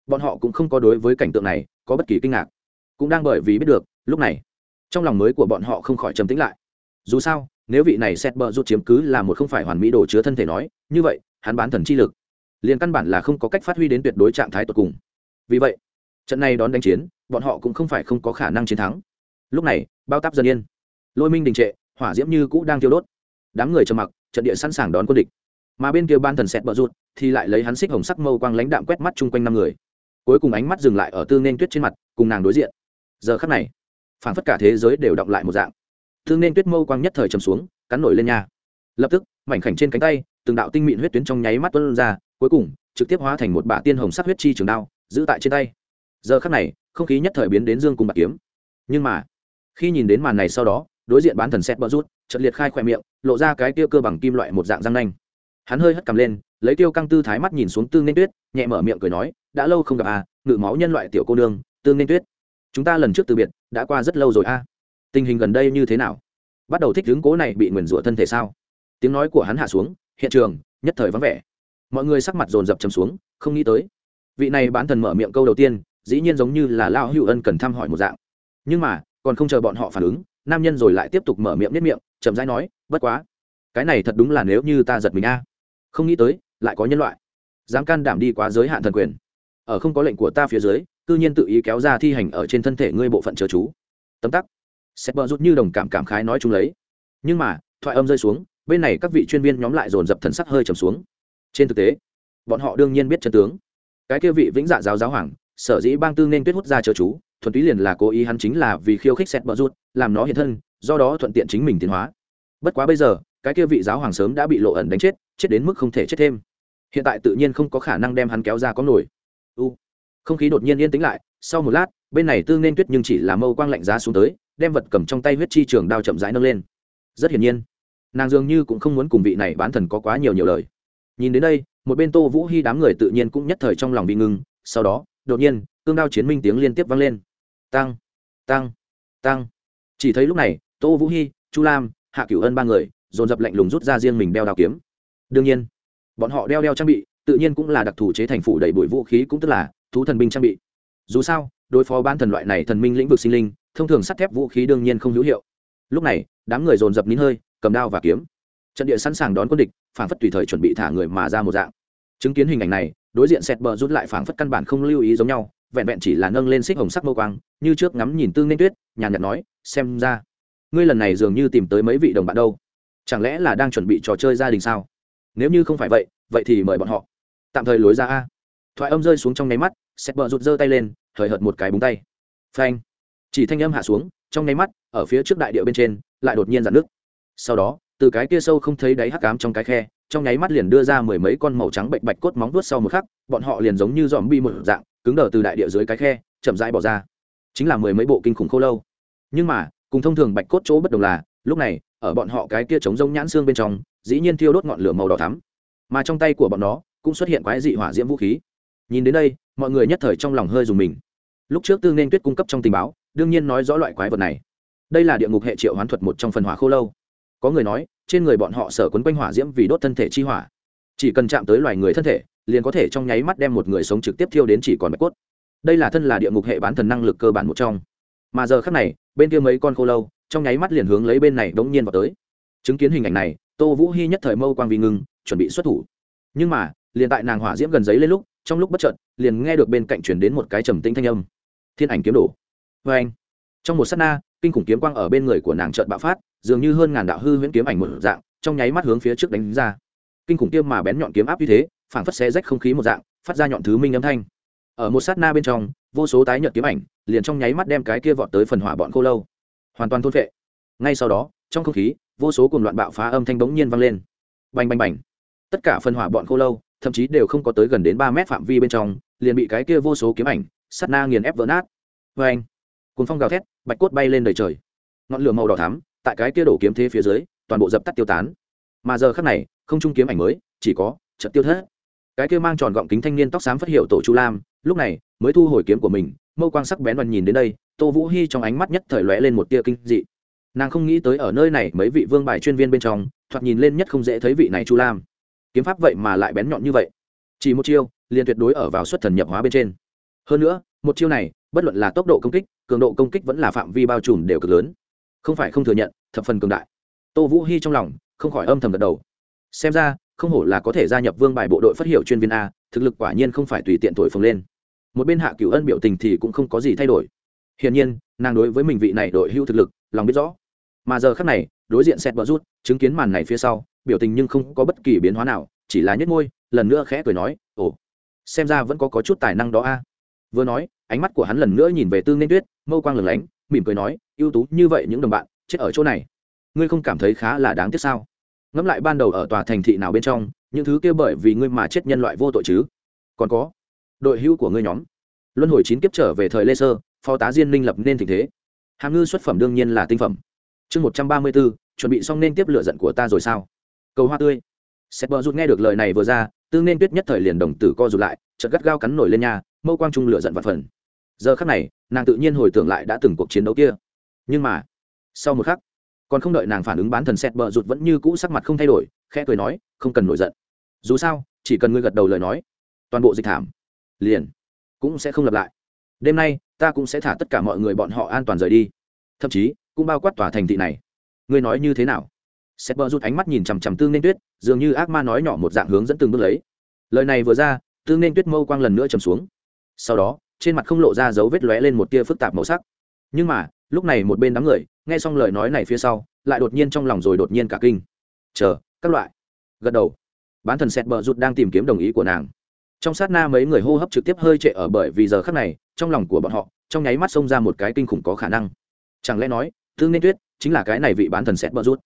bọn họ cũng không có đối với cảnh tượng này có bất kỳ kinh ngạc. Cũng đang bởi vì biết được, lúc này trong lòng mới của bọn họ không khỏi trầm tĩnh lại. Dù sao, nếu vị này xét bờ rút chiếm cứ là một không phải hoàn mỹ đồ chứa thân thể nói, như vậy, hắn bán thần chi lực, liền căn bản là không có cách phát huy đến tuyệt đối trạng thái tột cùng. Vì vậy, trận này đón đánh chiến, bọn họ cũng không phải không có khả năng chiến thắng. Lúc này, bao táp dần yên. Lôi minh đình trệ, hỏa diễm như cũ đang thiêu đốt. Đám người trầm mặc, trận địa sẵn sàng đón quân địch. Mà bên kia ban thần xét bờ rút, thì lại lấy hắn xích hồng sắc mâu quang lãnh đạm quét mắt chung quanh năm người. Cuối cùng ánh mắt dừng lại ở tư nên tuyết trên mặt, cùng nàng đối diện. Giờ khắc này phản phất cả thế giới đều động lại một dạng. Thương nên tuyết mâu quang nhất thời trầm xuống, cắn nổi lên nha lập tức, mảnh khảnh trên cánh tay, từng đạo tinh mịn huyết tuyến trong nháy mắt tuân ra, cuối cùng, trực tiếp hóa thành một bả tiên hồng sắc huyết chi trường đao, giữ tại trên tay. Giờ khắc này, không khí nhất thời biến đến dương cùng bạc kiếm. Nhưng mà, khi nhìn đến màn này sau đó, đối diện bán thần xét bỡ rút chật liệt khai khỏe miệng, lộ ra cái tiêu cơ bằng kim loại một dạng răng nanh. Hắn hơi hất cầm lên, lấy tiêu căng tư thái mắt nhìn xuống tương nên tuyết, nhẹ mở miệng cười nói, đã lâu không gặp à ngự máu nhân loại tiểu cô nương, tương nên tuyết chúng ta lần trước từ biệt, đã qua rất lâu rồi a. À. tình hình gần đây như thế nào? Bắt đầu thích hướng cố này bị nguyền rủa thân thể sao? Tiếng nói của hắn hạ xuống, hiện trường, nhất thời vắng vẻ. Mọi người sắc mặt dồn dập chầm xuống, không nghĩ tới. Vị này bán thần mở miệng câu đầu tiên, dĩ nhiên giống như là lao hữu ân cần thăm hỏi một dạng. Nhưng mà, còn không chờ bọn họ phản ứng, nam nhân rồi lại tiếp tục mở miệng nếp miệng, chậm rãi nói, bất quá, cái này thật đúng là nếu như ta giật mình a. Không nghĩ tới, lại có nhân loại, dám can đảm đi quá giới hạn thần quyền. Ở không có lệnh của ta phía dưới cư nhiên tự ý kéo ra thi hành ở trên thân thể ngươi bộ phận chờ chú. Tấm tắc. Sét bờ rút như đồng cảm cảm khái nói chung lấy. Nhưng mà, thoại âm rơi xuống, bên này các vị chuyên viên nhóm lại dồn dập thần sắc hơi trầm xuống. Trên thực tế, bọn họ đương nhiên biết chân tướng. Cái kia vị vĩnh dạ giáo giáo hoàng, sở dĩ bang tư nên tuyết hút ra chờ chú, thuần túy liền là cố ý hắn chính là vì khiêu khích sét bờ rút làm nó hiện thân, do đó thuận tiện chính mình tiến hóa. Bất quá bây giờ, cái kia vị giáo hoàng sớm đã bị lộ ẩn đánh chết chết đến mức không thể chết thêm. Hiện tại tự nhiên không có khả năng đem hắn kéo ra có nổi. U không khí đột nhiên yên tĩnh lại, sau một lát, bên này tương nên tuyết nhưng chỉ là mâu quang lạnh giá xuống tới, đem vật cầm trong tay huyết chi trường đao chậm rãi nâng lên. Rất hiển nhiên, nàng dường như cũng không muốn cùng vị này bán thần có quá nhiều nhiều lời. Nhìn đến đây, một bên tô vũ hy đám người tự nhiên cũng nhất thời trong lòng bị ngưng, sau đó, đột nhiên cương đao chiến minh tiếng liên tiếp vang lên. Tăng tăng tăng. Chỉ thấy lúc này, tô vũ hy chu lam, hạ cửu ân ba người, dồn dập lạnh lùng rút ra riêng mình đeo đao kiếm. Đương nhiên, bọn họ đeo đeo trang bị, tự nhiên cũng là đặc thù chế thành phủ đầy bụi vũ khí, cũng tức là thú thần binh trang bị. Dù sao, đối phó ban thần loại này thần minh lĩnh vực sinh linh, thông thường sắt thép vũ khí đương nhiên không hữu hiệu. Lúc này, đám người dồn dập nín hơi, cầm đao và kiếm. Trận địa sẵn sàng đón quân địch phảng phất tùy thời chuẩn bị thả người mà ra một dạng. Chứng kiến hình ảnh này, đối diện sẹt bờ rút lại phảng phất căn bản không lưu ý giống nhau, vẹn vẹn chỉ là nâng lên xích hồng sắc mâu quang, như trước ngắm nhìn tương nên tuyết, nhàn nhạt nói, xem ra, ngươi lần này dường như tìm tới mấy vị đồng bạn đâu. Chẳng lẽ là đang chuẩn bị trò chơi gia đình sao? Nếu như không phải vậy vậy thì mời bọn họ. Tạm thời lối ra a. Thoại âm rơi xuống trong nháy mắt sẹt bờ rụt giơ tay lên, hời hợt một cái búng tay. Phanh. Chỉ thanh âm hạ xuống, trong nháy mắt, ở phía trước đại địa bên trên, lại đột nhiên dạn nước sau đó, từ cái kia sâu không thấy đáy hắc cám trong cái khe, trong nháy mắt liền đưa ra mười mấy con màu trắng bệnh bạch cốt móng vuốt sau một khắc, bọn họ liền giống như dòm bi một dạng, cứng đờ từ đại địa dưới cái khe, chậm rãi bỏ ra. Chính là mười mấy bộ kinh khủng khô lâu. Nhưng mà, cùng thông thường bạch cốt chỗ bất đồng là, lúc này, ở bọn họ cái kia trống rông nhãn xương bên trong, dĩ nhiên thiêu đốt ngọn lửa màu đỏ thắm. Mà trong tay của bọn nó, cũng xuất hiện quái dị hỏa diễm vũ khí. Nhìn đến đây mọi người nhất thời trong lòng hơi dùng mình. Lúc trước tương nên tuyết cung cấp trong tình báo, đương nhiên nói rõ loại quái vật này. Đây là địa ngục hệ triệu hoán thuật một trong phần hỏa khô lâu. Có người nói, trên người bọn họ sở quấn quanh hỏa diễm vì đốt thân thể chi hỏa. Chỉ cần chạm tới loài người thân thể, liền có thể trong nháy mắt đem một người sống trực tiếp thiêu đến chỉ còn bạch cốt. Đây là thân là địa ngục hệ bán thần năng lực cơ bản một trong. Mà giờ khác này, bên kia mấy con khô lâu, trong nháy mắt liền hướng lấy bên này đống nhiên vào tới. Chứng kiến hình ảnh này, tô vũ hy nhất thời mâu quang vì ngưng, chuẩn bị xuất thủ. Nhưng mà, liền tại nàng hỏa diễm gần giấy lên lúc trong lúc bất chợt, liền nghe được bên cạnh chuyển đến một cái trầm tĩnh thanh âm. Thiên ảnh kiếm đổ. Vê anh, trong một s á t na, kinh khủng kiếm quang ở bên người của nàng trợn bạo phát, dường như hơn ngàn đạo hư huyễn kiếm ảnh một dạng, trong nháy mắt hướng phía trước đánh ra. Kinh khủng kiếm mà bén nhọn kiếm áp như thế, phảng phất xé rách không khí một dạng, phát ra nhọn thứ minh âm thanh. Ở một sát na bên trong, vô số tái nhợt kiếm ảnh liền trong nháy mắt đem cái kia vọt tới phần hỏa bọn khô lâu. Hoàn toàn thôn vệ ngay sau đó, trong không khí, vô số cùng loạn bạo phá âm thanh bỗng nhiên vang lên. Bành bành bành. Tất cả phần hỏa bọn khô lâu thậm chí đều không có tới gần đến ba mét phạm vi bên trong, liền bị cái kia vô số kiếm ảnh, sát na nghiền ép vỡ nát. Vê anh cùng phong gào thét, bạch cốt bay lên đời trời. Ngọn lửa màu đỏ thắm, tại cái kia đổ kiếm thế phía dưới, toàn bộ dập tắt tiêu tán. Mà giờ khắc này, không trung kiếm ảnh mới, chỉ có trận tiêu thất. Cái kia mang tròn gọng kính thanh niên tóc xám phát hiệu tổ chu lam, lúc này mới thu hồi kiếm của mình, mâu quang sắc bén đoàn nhìn đến đây, tô vũ hy trong ánh mắt nhất thời lóe lên một tia kinh dị. Nàng không nghĩ tới ở nơi này mấy vị vương bài chuyên viên bên trong, thoạt nhìn lên nhất không dễ thấy vị này chu lam kiếm pháp vậy mà lại bén nhọn như vậy. Chỉ một chiêu, liền tuyệt đối ở vào xuất thần nhập hóa bên trên. Hơn nữa, một chiêu này, bất luận là tốc độ công kích, cường độ công kích vẫn là phạm vi bao trùm đều cực lớn. Không phải không thừa nhận, thập phần cường đại. Tô vũ hy trong lòng, không khỏi âm thầm gật đầu. Xem ra, không hổ là có thể gia nhập vương bài bộ đội phát hiệu chuyên viên a, thực lực quả nhiên không phải tùy tiện thổi phồng lên. Một bên hạ cửu ân biểu tình thì cũng không có gì thay đổi. Hiển nhiên, nàng đối với mình vị này đội hưu thực lực, lòng biết rõ. Mà giờ khác này, đối diện xét bờ rút, chứng kiến màn này phía sau biểu tình nhưng không có bất kỳ biến hóa nào chỉ là nhất ngôi lần nữa khẽ cười nói ồ xem ra vẫn có, có chút tài năng đó a. Vừa nói ánh mắt của hắn lần nữa nhìn về tương nên tuyết mâu quang lửng lánh mỉm cười nói ưu tú như vậy những đồng bạn chết ở chỗ này. Ngươi không cảm thấy khá là đáng tiếc sao? Ngẫm lại ban đầu ở tòa thành thị nào bên trong những thứ kia bởi vì ngươi mà chết nhân loại vô tội chứ? Còn có đội hữu của ngươi nhóm. Luân hồi chín kiếp trở về thời lê sơ phó tá diên minh lập nên tình thế. Hàm ngư xuất phẩm đương nhiên là tinh phẩm. Chương một trăm ba mươi b ố chuẩn bị xong nên tiếp lựa giận của ta rồi sao? Cầu hoa tươi. Sét bờ rút nghe được lời này vừa ra, tư nên tuyết nhất thời liền đồng tử co rụt lại, chợt gắt gao cắn nổi lên nhà mâu quang trung lửa giận vặt phần. Giờ khắc này, nàng tự nhiên hồi tưởng lại đã từng cuộc chiến đấu kia. Nhưng mà, sau một khắc, còn không đợi nàng phản ứng bán thần sét bờ rụt vẫn như cũ sắc mặt không thay đổi, khẽ cười nói, không cần nổi giận. Dù sao, chỉ cần ngươi gật đầu lời nói, toàn bộ dịch thảm liền cũng sẽ không lặp lại. Đêm nay, ta cũng sẽ thả tất cả mọi người bọn họ an toàn rời đi. Thậm chí, cũng bao quát tòa thành thị này. Ngươi nói như thế nào? Sét bờ rút ánh mắt nhìn chằm chằm tương nên tuyết, dường như ác ma nói nhỏ một dạng hướng dẫn từng bước lấy. Lời này vừa ra, tương nên tuyết mâu quang lần nữa trầm xuống. Sau đó, trên mặt không lộ ra dấu vết lóe lên một tia phức tạp màu sắc. Nhưng mà, lúc này một bên đám người, nghe xong lời nói này phía sau, lại đột nhiên trong lòng rồi đột nhiên cả kinh. Chờ, các loại. Gật đầu. Bán thần sét bờ rút đang tìm kiếm đồng ý của nàng. Trong sát na mấy người hô hấp trực tiếp hơi trệ ở bởi vì giờ khắc này, trong lòng của bọn họ, trong nháy mắt xông ra một cái kinh khủng có khả năng. Chẳng lẽ nói thương nên tuyết chính là cái này vị bán thần sét bờ rút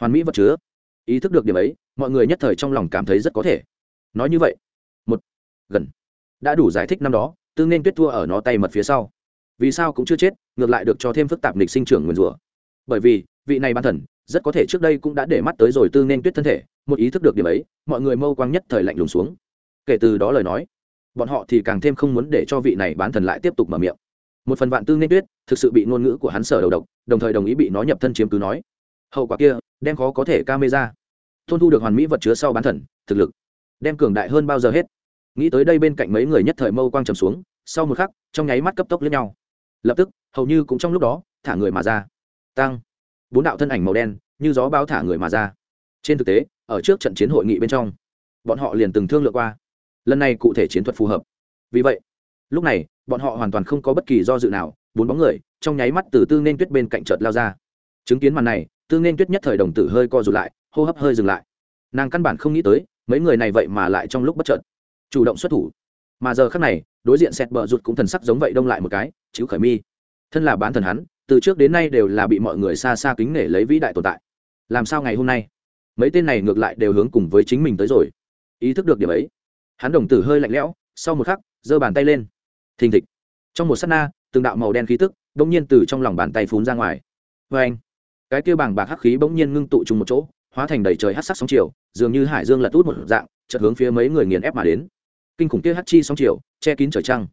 hoàn mỹ vật chứa. Ý thức được điểm ấy, mọi người nhất thời trong lòng cảm thấy rất có thể. Nói như vậy, một, gần. Đã đủ giải thích năm đó tương nên tuyết thua ở nó tay mật phía sau. Vì sao cũng chưa chết, ngược lại được cho thêm phức tạp lịch sinh trưởng nguyền rủa. Bởi vì, vị này ban thần, rất có thể trước đây cũng đã để mắt tới rồi tương nên tuyết thân thể, một ý thức được điểm ấy, mọi người mâu quang nhất thời lạnh lùng xuống. Kể từ đó lời nói, bọn họ thì càng thêm không muốn để cho vị này bán thần lại tiếp tục mở miệng. Một phần vạn tương nên tuyết, thực sự bị ngôn ngữ của hắn sở đầu độc, đồng thời đồng ý bị nó nhập thân chiếm cứ nói. Hậu quả kia đem khó có thể camera. Thôn thu được hoàn mỹ vật chứa sau bán thần, thực lực. Đem cường đại hơn bao giờ hết. Nghĩ tới đây bên cạnh mấy người nhất thời mâu quang trầm xuống, sau một khắc, trong nháy mắt cấp tốc lẫn nhau. Lập tức, hầu như cũng trong lúc đó, thả người mà ra. Tăng. Bốn đạo thân ảnh màu đen, như gió bao thả người mà ra. Trên thực tế, ở trước trận chiến hội nghị bên trong, bọn họ liền từng thương lượng qua. Lần này cụ thể chiến thuật phù hợp. Vì vậy, lúc này, bọn họ hoàn toàn không có bất kỳ do dự nào, bốn bóng người, trong nháy mắt từ tư nên tuyết bên cạnh chợt lao ra. Chứng kiến màn này tư nên tuyết nhất thời đồng tử hơi co rụt lại, hô hấp hơi dừng lại. Nàng căn bản không nghĩ tới, mấy người này vậy mà lại trong lúc bất chợt chủ động xuất thủ. Mà giờ khác này, đối diện sẹt bờ rụt cũng thần sắc giống vậy đông lại một cái chứ khởi mi. Thân là bán thần hắn, từ trước đến nay đều là bị mọi người xa xa kính nể lấy vĩ đại tồn tại. Làm sao ngày hôm nay? Mấy tên này ngược lại đều hướng cùng với chính mình tới rồi. Ý thức được điểm ấy, hắn đồng tử hơi lạnh lẽo, sau một khắc, giơ bàn tay lên. Thình thịch. Trong một s á t na, từng đạo màu đen khí tức đ ỗ n g nhiên từ trong lòng bàn tay phún ra ngoài. Vê anh cái kia bàng bạc hắc khí bỗng nhiên ngưng tụ chung một chỗ, hóa thành đầy trời hát sắc sóng chiều, dường như hải dương lật út một dạng, chợt hướng phía mấy người nghiền ép mà đến. Kinh khủng kia hát chi sóng chiều, che kín trời trăng.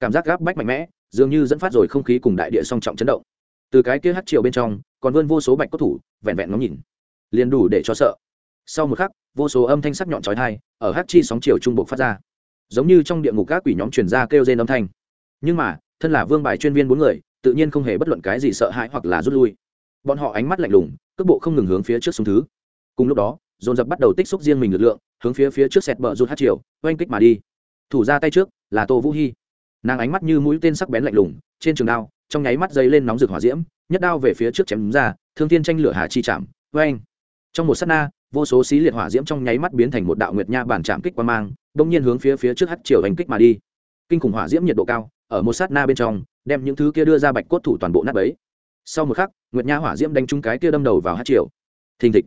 Cảm giác gáp bách mạnh mẽ, dường như dẫn phát rồi không khí cùng đại địa song trọng chấn động. Từ cái kia hát chiều bên trong, còn vươn vô số bạch cốt thủ, vẹn vẹn ngóng nhìn. Liền đủ để cho sợ. Sau một khắc, vô số âm thanh sắc nhọn trói thai ở hát chi sóng chiều trung bộ phát ra. Giống như trong địa ngục các quỷ nhóm truyền ra kêu rên âm thanh. Nhưng mà, thân là vương bài chuyên viên bốn người, tự nhiên không hề bất luận cái gì sợ hãi hoặc là rút lui bọn họ ánh mắt lạnh lùng, cước bộ không ngừng hướng phía trước xuống thứ. Cùng lúc đó, dồn dập bắt đầu tích xúc riêng mình lực lượng, hướng phía phía trước sẹt bờ rút hát chiều oanh kích mà đi. Thủ ra tay trước, là tô vũ hy nàng ánh mắt như mũi tên sắc bén lạnh lùng, trên trường đao, trong nháy mắt dây lên nóng rực hỏa diễm, nhất đao về phía trước chém ra, thương thiên tranh lửa hà chi chạm, oanh. Trong một s á t na, vô số xí liệt hỏa diễm trong nháy mắt biến thành một đạo nguyệt nha bản chạm kích qua mang đ ỗ n g nhiên hướng phía phía trước hát chiều hành kích mà đi. Kinh khủng hỏa diễm nhiệt độ cao, ở một sát na bên trong, đem những thứ kia đưa ra bạch cốt thủ toàn bộ nát ấy sau một khắc nguyệt nha hỏa diễm đánh trúng cái kia đâm đầu vào hát triều, thình thịch.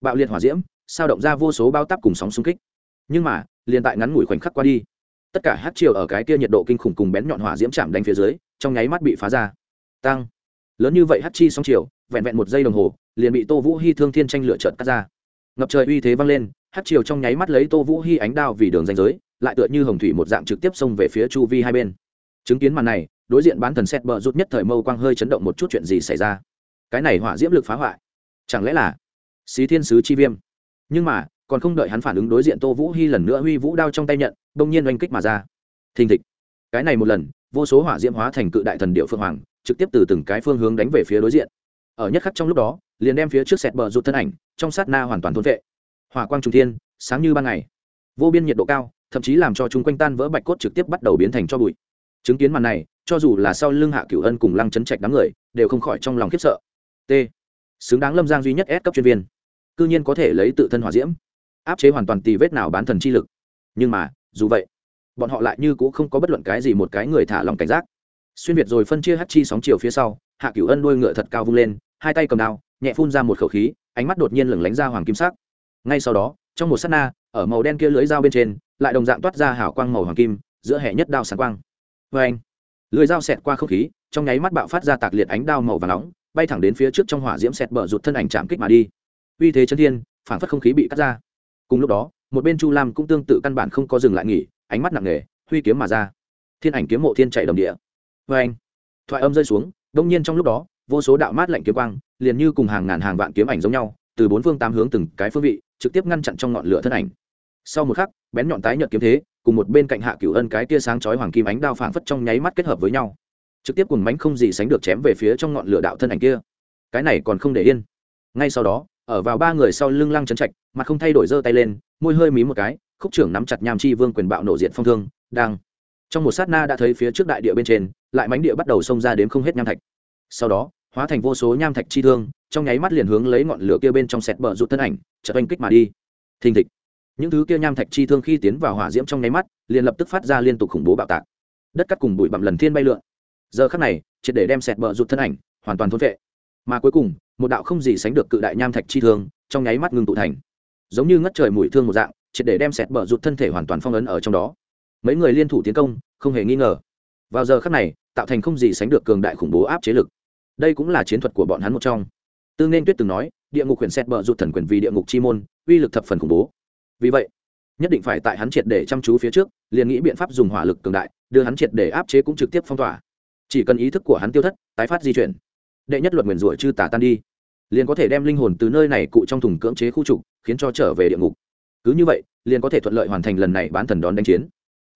Bạo liệt hỏa diễm sao động ra vô số bao tắp cùng sóng xung kích. Nhưng mà liền tại ngắn ngủi khoảnh khắc qua đi tất cả hát triều ở cái kia nhiệt độ kinh khủng cùng bén nhọn hỏa diễm chạm đánh phía dưới trong nháy mắt bị phá ra. Tăng. Lớn như vậy hát chi sóng triều, vẹn vẹn một giây đồng hồ liền bị tô vũ hy thương thiên tranh lựa trợt cắt ra. Ngập trời uy thế vang lên hát triều trong nháy mắt lấy tô vũ hy ánh đao vì đường danh giới lại tựa như hồng thủy một dạng trực tiếp xông về phía chu vi hai bên. Chứng kiến màn này đối diện bán thần xét bờ rút nhất thời mâu quang hơi chấn động một chút chuyện gì xảy ra. Cái này hỏa diễm lực phá hoại. Chẳng lẽ là xí thiên sứ chi viêm? Nhưng mà, còn không đợi hắn phản ứng đối diện tô vũ hy lần nữa huy vũ đao trong tay nhận, bỗng nhiên oanh kích mà ra. Thình thịch. Cái này một lần, vô số hỏa diễm hóa thành cự đại thần điệu phương hoàng, trực tiếp từ từng cái phương hướng đánh về phía đối diện. Ở nhất khắc trong lúc đó, liền đem phía trước sẹt bờ rụt thân ảnh, trong sát na hoàn toàn thôn vệ. Hỏa quang trung thiên, sáng như ban ngày. Vô biên nhiệt độ cao, thậm chí làm cho chúng quanh tan vỡ bạch cốt trực tiếp bắt đầu biến thành cho bụi. Chứng kiến màn này cho dù là sau lưng hạ cửu ân cùng lăng chấn trạch đám người, đều không khỏi trong lòng khiếp sợ. T. Xứng đáng lâm giang duy nhất S cấp chuyên viên. Cư nhiên có thể lấy tự thân hỏa diễm, áp chế hoàn toàn tì vết nào bán thần chi lực. Nhưng mà, dù vậy, bọn họ lại như cũng không có bất luận cái gì một cái người thả lòng cảnh giác. Xuyên việt rồi phân chia hát chi sóng chiều phía sau, hạ cửu ân đuôi ngựa thật cao vung lên, hai tay cầm đao, nhẹ phun ra một khẩu khí, ánh mắt đột nhiên lửng lánh ra hoàng kim sắc. Ngay sau đó, trong một s á t na, ở màu đen kia lưới dao bên trên, lại đồng dạng toát ra hảo quang màu hoàng kim, giữa hệ nhất đao sáng quang. Vê anh lưới dao xẹt qua không khí, trong nháy mắt bạo phát ra tạc liệt ánh đao màu và nóng, bay thẳng đến phía trước trong hỏa diễm xẹt bờ rụt thân ảnh chạm kích mà đi. Uy thế chân thiên, phản phất không khí bị cắt ra. Cùng lúc đó, một bên chu lam cũng tương tự căn bản không có dừng lại nghỉ, ánh mắt nặng nề, huy kiếm mà ra. Thiên ảnh kiếm mộ thiên chạy đồng địa. Vê anh, thoại âm rơi xuống, đông nhiên trong lúc đó, vô số đạo mát lạnh kiếm quang, liền như cùng hàng ngàn hàng vạn kiếm ảnh giống nhau, từ bốn phương tám hướng từng cái phương vị, trực tiếp ngăn chặn trong ngọn lửa thân ảnh. Sau một khắc, bén nhọn tái nhợt kiếm thế cùng một bên cạnh hạ cửu ân cái tia sáng chói hoàng kim ánh đao phảng phất trong nháy mắt kết hợp với nhau. Trực tiếp cùng mánh không gì sánh được chém về phía trong ngọn lửa đạo thân ảnh kia. Cái này còn không để yên. Ngay sau đó, ở vào ba người sau lưng lăng chấn trạch mà không thay đổi giơ tay lên, môi hơi mí một cái, khúc trưởng nắm chặt nham chi vương quyền bạo nổ diện phong thương, đang. Trong một sát na đã thấy phía trước đại địa bên trên, lại mánh địa bắt đầu xông ra đến không hết nham thạch. Sau đó, hóa thành vô số nham thạch chi thương, trong nháy mắt liền hướng lấy ngọn lửa kia bên trong sẹt bờ rụt thân ảnh, chợt oanh kích mà đi. Thình thịch những thứ kia nham thạch chi thương khi tiến vào hỏa diễm trong nháy mắt, liền lập tức phát ra liên tục khủng bố bạo tạc. Đất cắt cùng bụi bặm lần thiên bay lượn. Giờ khắc này, triệt để đem sẹt bờ rụt thân ảnh, hoàn toàn thôn vệ mà cuối cùng, một đạo không gì sánh được cự đại nham thạch chi thương, trong nháy mắt ngưng tụ thành. Giống như ngất trời mùi thương một dạng, triệt để đem sẹt bờ rụt thân thể hoàn toàn phong ấn ở trong đó. Mấy người liên thủ tiến công, không hề nghi ngờ. Vào giờ khắc này, tạo thành không gì sánh được cường đại khủng bố áp chế lực. Đây cũng là chiến thuật của bọn hắn một trong. Tương nên tuyết từng nói, địa ngục quyền sẹt bờ rụt thần quyền vì địa ngục chi môn, uy lực thập phần khủng bố vì vậy, nhất định phải tại hắn triệt để chăm chú phía trước, liền nghĩ biện pháp dùng hỏa lực cường đại, đưa hắn triệt để áp chế cũng trực tiếp phong tỏa. Chỉ cần ý thức của hắn tiêu thất, tái phát di chuyển. Đệ nhất luật nguyền rủa chư tả tan đi. Liền có thể đem linh hồn từ nơi này cụ trong thùng cưỡng chế khu trục, khiến cho trở về địa ngục. Cứ như vậy, liền có thể thuận lợi hoàn thành lần này bán thần đón đánh chiến.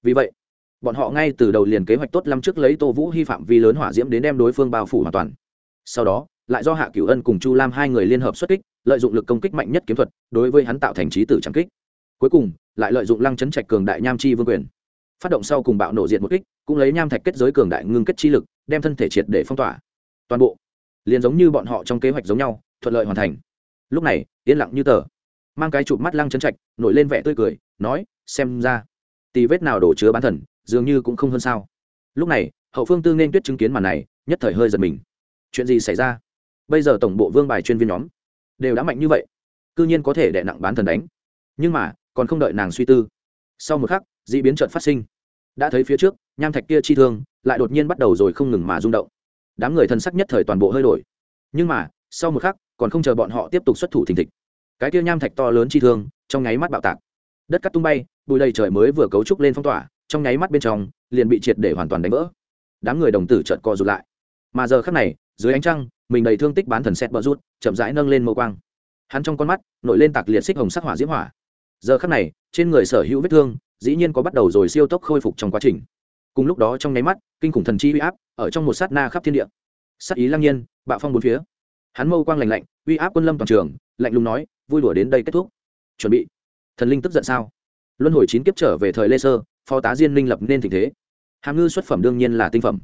Vì vậy, bọn họ ngay từ đầu liền kế hoạch tốt lắm trước lấy tô vũ hy phạm vi lớn hỏa diễm đến đem đối phương bao phủ hoàn toàn. Sau đó, lại do hạ cửu ân cùng chu lam hai người liên hợp xuất kích, lợi dụng lực công kích mạnh nhất kiếm thuật, đối với hắn tạo thành trí tử trắng kích cuối cùng, lại lợi dụng lăng chấn trạch cường đại nham chi vương quyền. Phát động sau cùng bạo nổ diện một kích, cũng lấy nham thạch kết giới cường đại ngưng kết chi lực, đem thân thể triệt để phong tỏa. Toàn bộ, liền giống như bọn họ trong kế hoạch giống nhau, thuận lợi hoàn thành. Lúc này, yên lặng như tờ. Mang cái chụp mắt lăng chấn trạch, nổi lên vẻ tươi cười, nói, xem ra, tì vết nào đổ chứa bán thần, dường như cũng không hơn sao. Lúc này, hậu phương tương nên tuyết chứng kiến màn này, nhất thời hơi giật mình. Chuyện gì xảy ra? Bây giờ tổng bộ vương bài chuyên viên nhóm đều đã mạnh như vậy c ư nhiên có thể đệ nặng bán thần đánh. Nhưng mà còn không đợi nàng suy tư. Sau một khắc d ị biến trợn phát sinh. Đã thấy phía trước, nham thạch kia chi thương lại đột nhiên bắt đầu rồi không ngừng mà rung động. Đám người thân sắc nhất thời toàn bộ hơi đổi. Nhưng mà, sau một khắc, còn không chờ bọn họ tiếp tục xuất thủ thình thịch. Cái kia nham thạch to lớn chi thương, trong nháy mắt bạo tạc. Đất cắt tung bay, bụi đầy trời mới vừa cấu trúc lên phong tỏa, trong nháy mắt bên trong, liền bị triệt để hoàn toàn đánh vỡ. Đám người đồng tử trợt co rụt lại. Mà giờ khắc này, dưới ánh trăng, mình đầy thương tích bán thần xét bờ rút, chậm rãi nâng lên mâu quang. Hắn trong con mắt, nổi lên tạc liệt xích hồng sắc hỏa diễm hỏa giờ khắc này, trên người sở hữu vết thương, dĩ nhiên có bắt đầu rồi siêu tốc khôi phục trong quá trình. Cùng lúc đó trong nháy mắt, kinh khủng thần chi uy áp ở trong một sát na khắp thiên địa. Sát ý lăng nhiên, bạo phong bốn phía. Hắn mâu quang lạnh lạnh, uy áp quân lâm toàn trường, lạnh lùng nói, vui đùa đến đây kết thúc. Chuẩn bị. Thần linh tức giận sao? Luân hồi chín kiếp trở về thời lê sơ, phó tá diên linh lập nên tình thế. Hàm ngư xuất phẩm đương nhiên là tinh phẩm.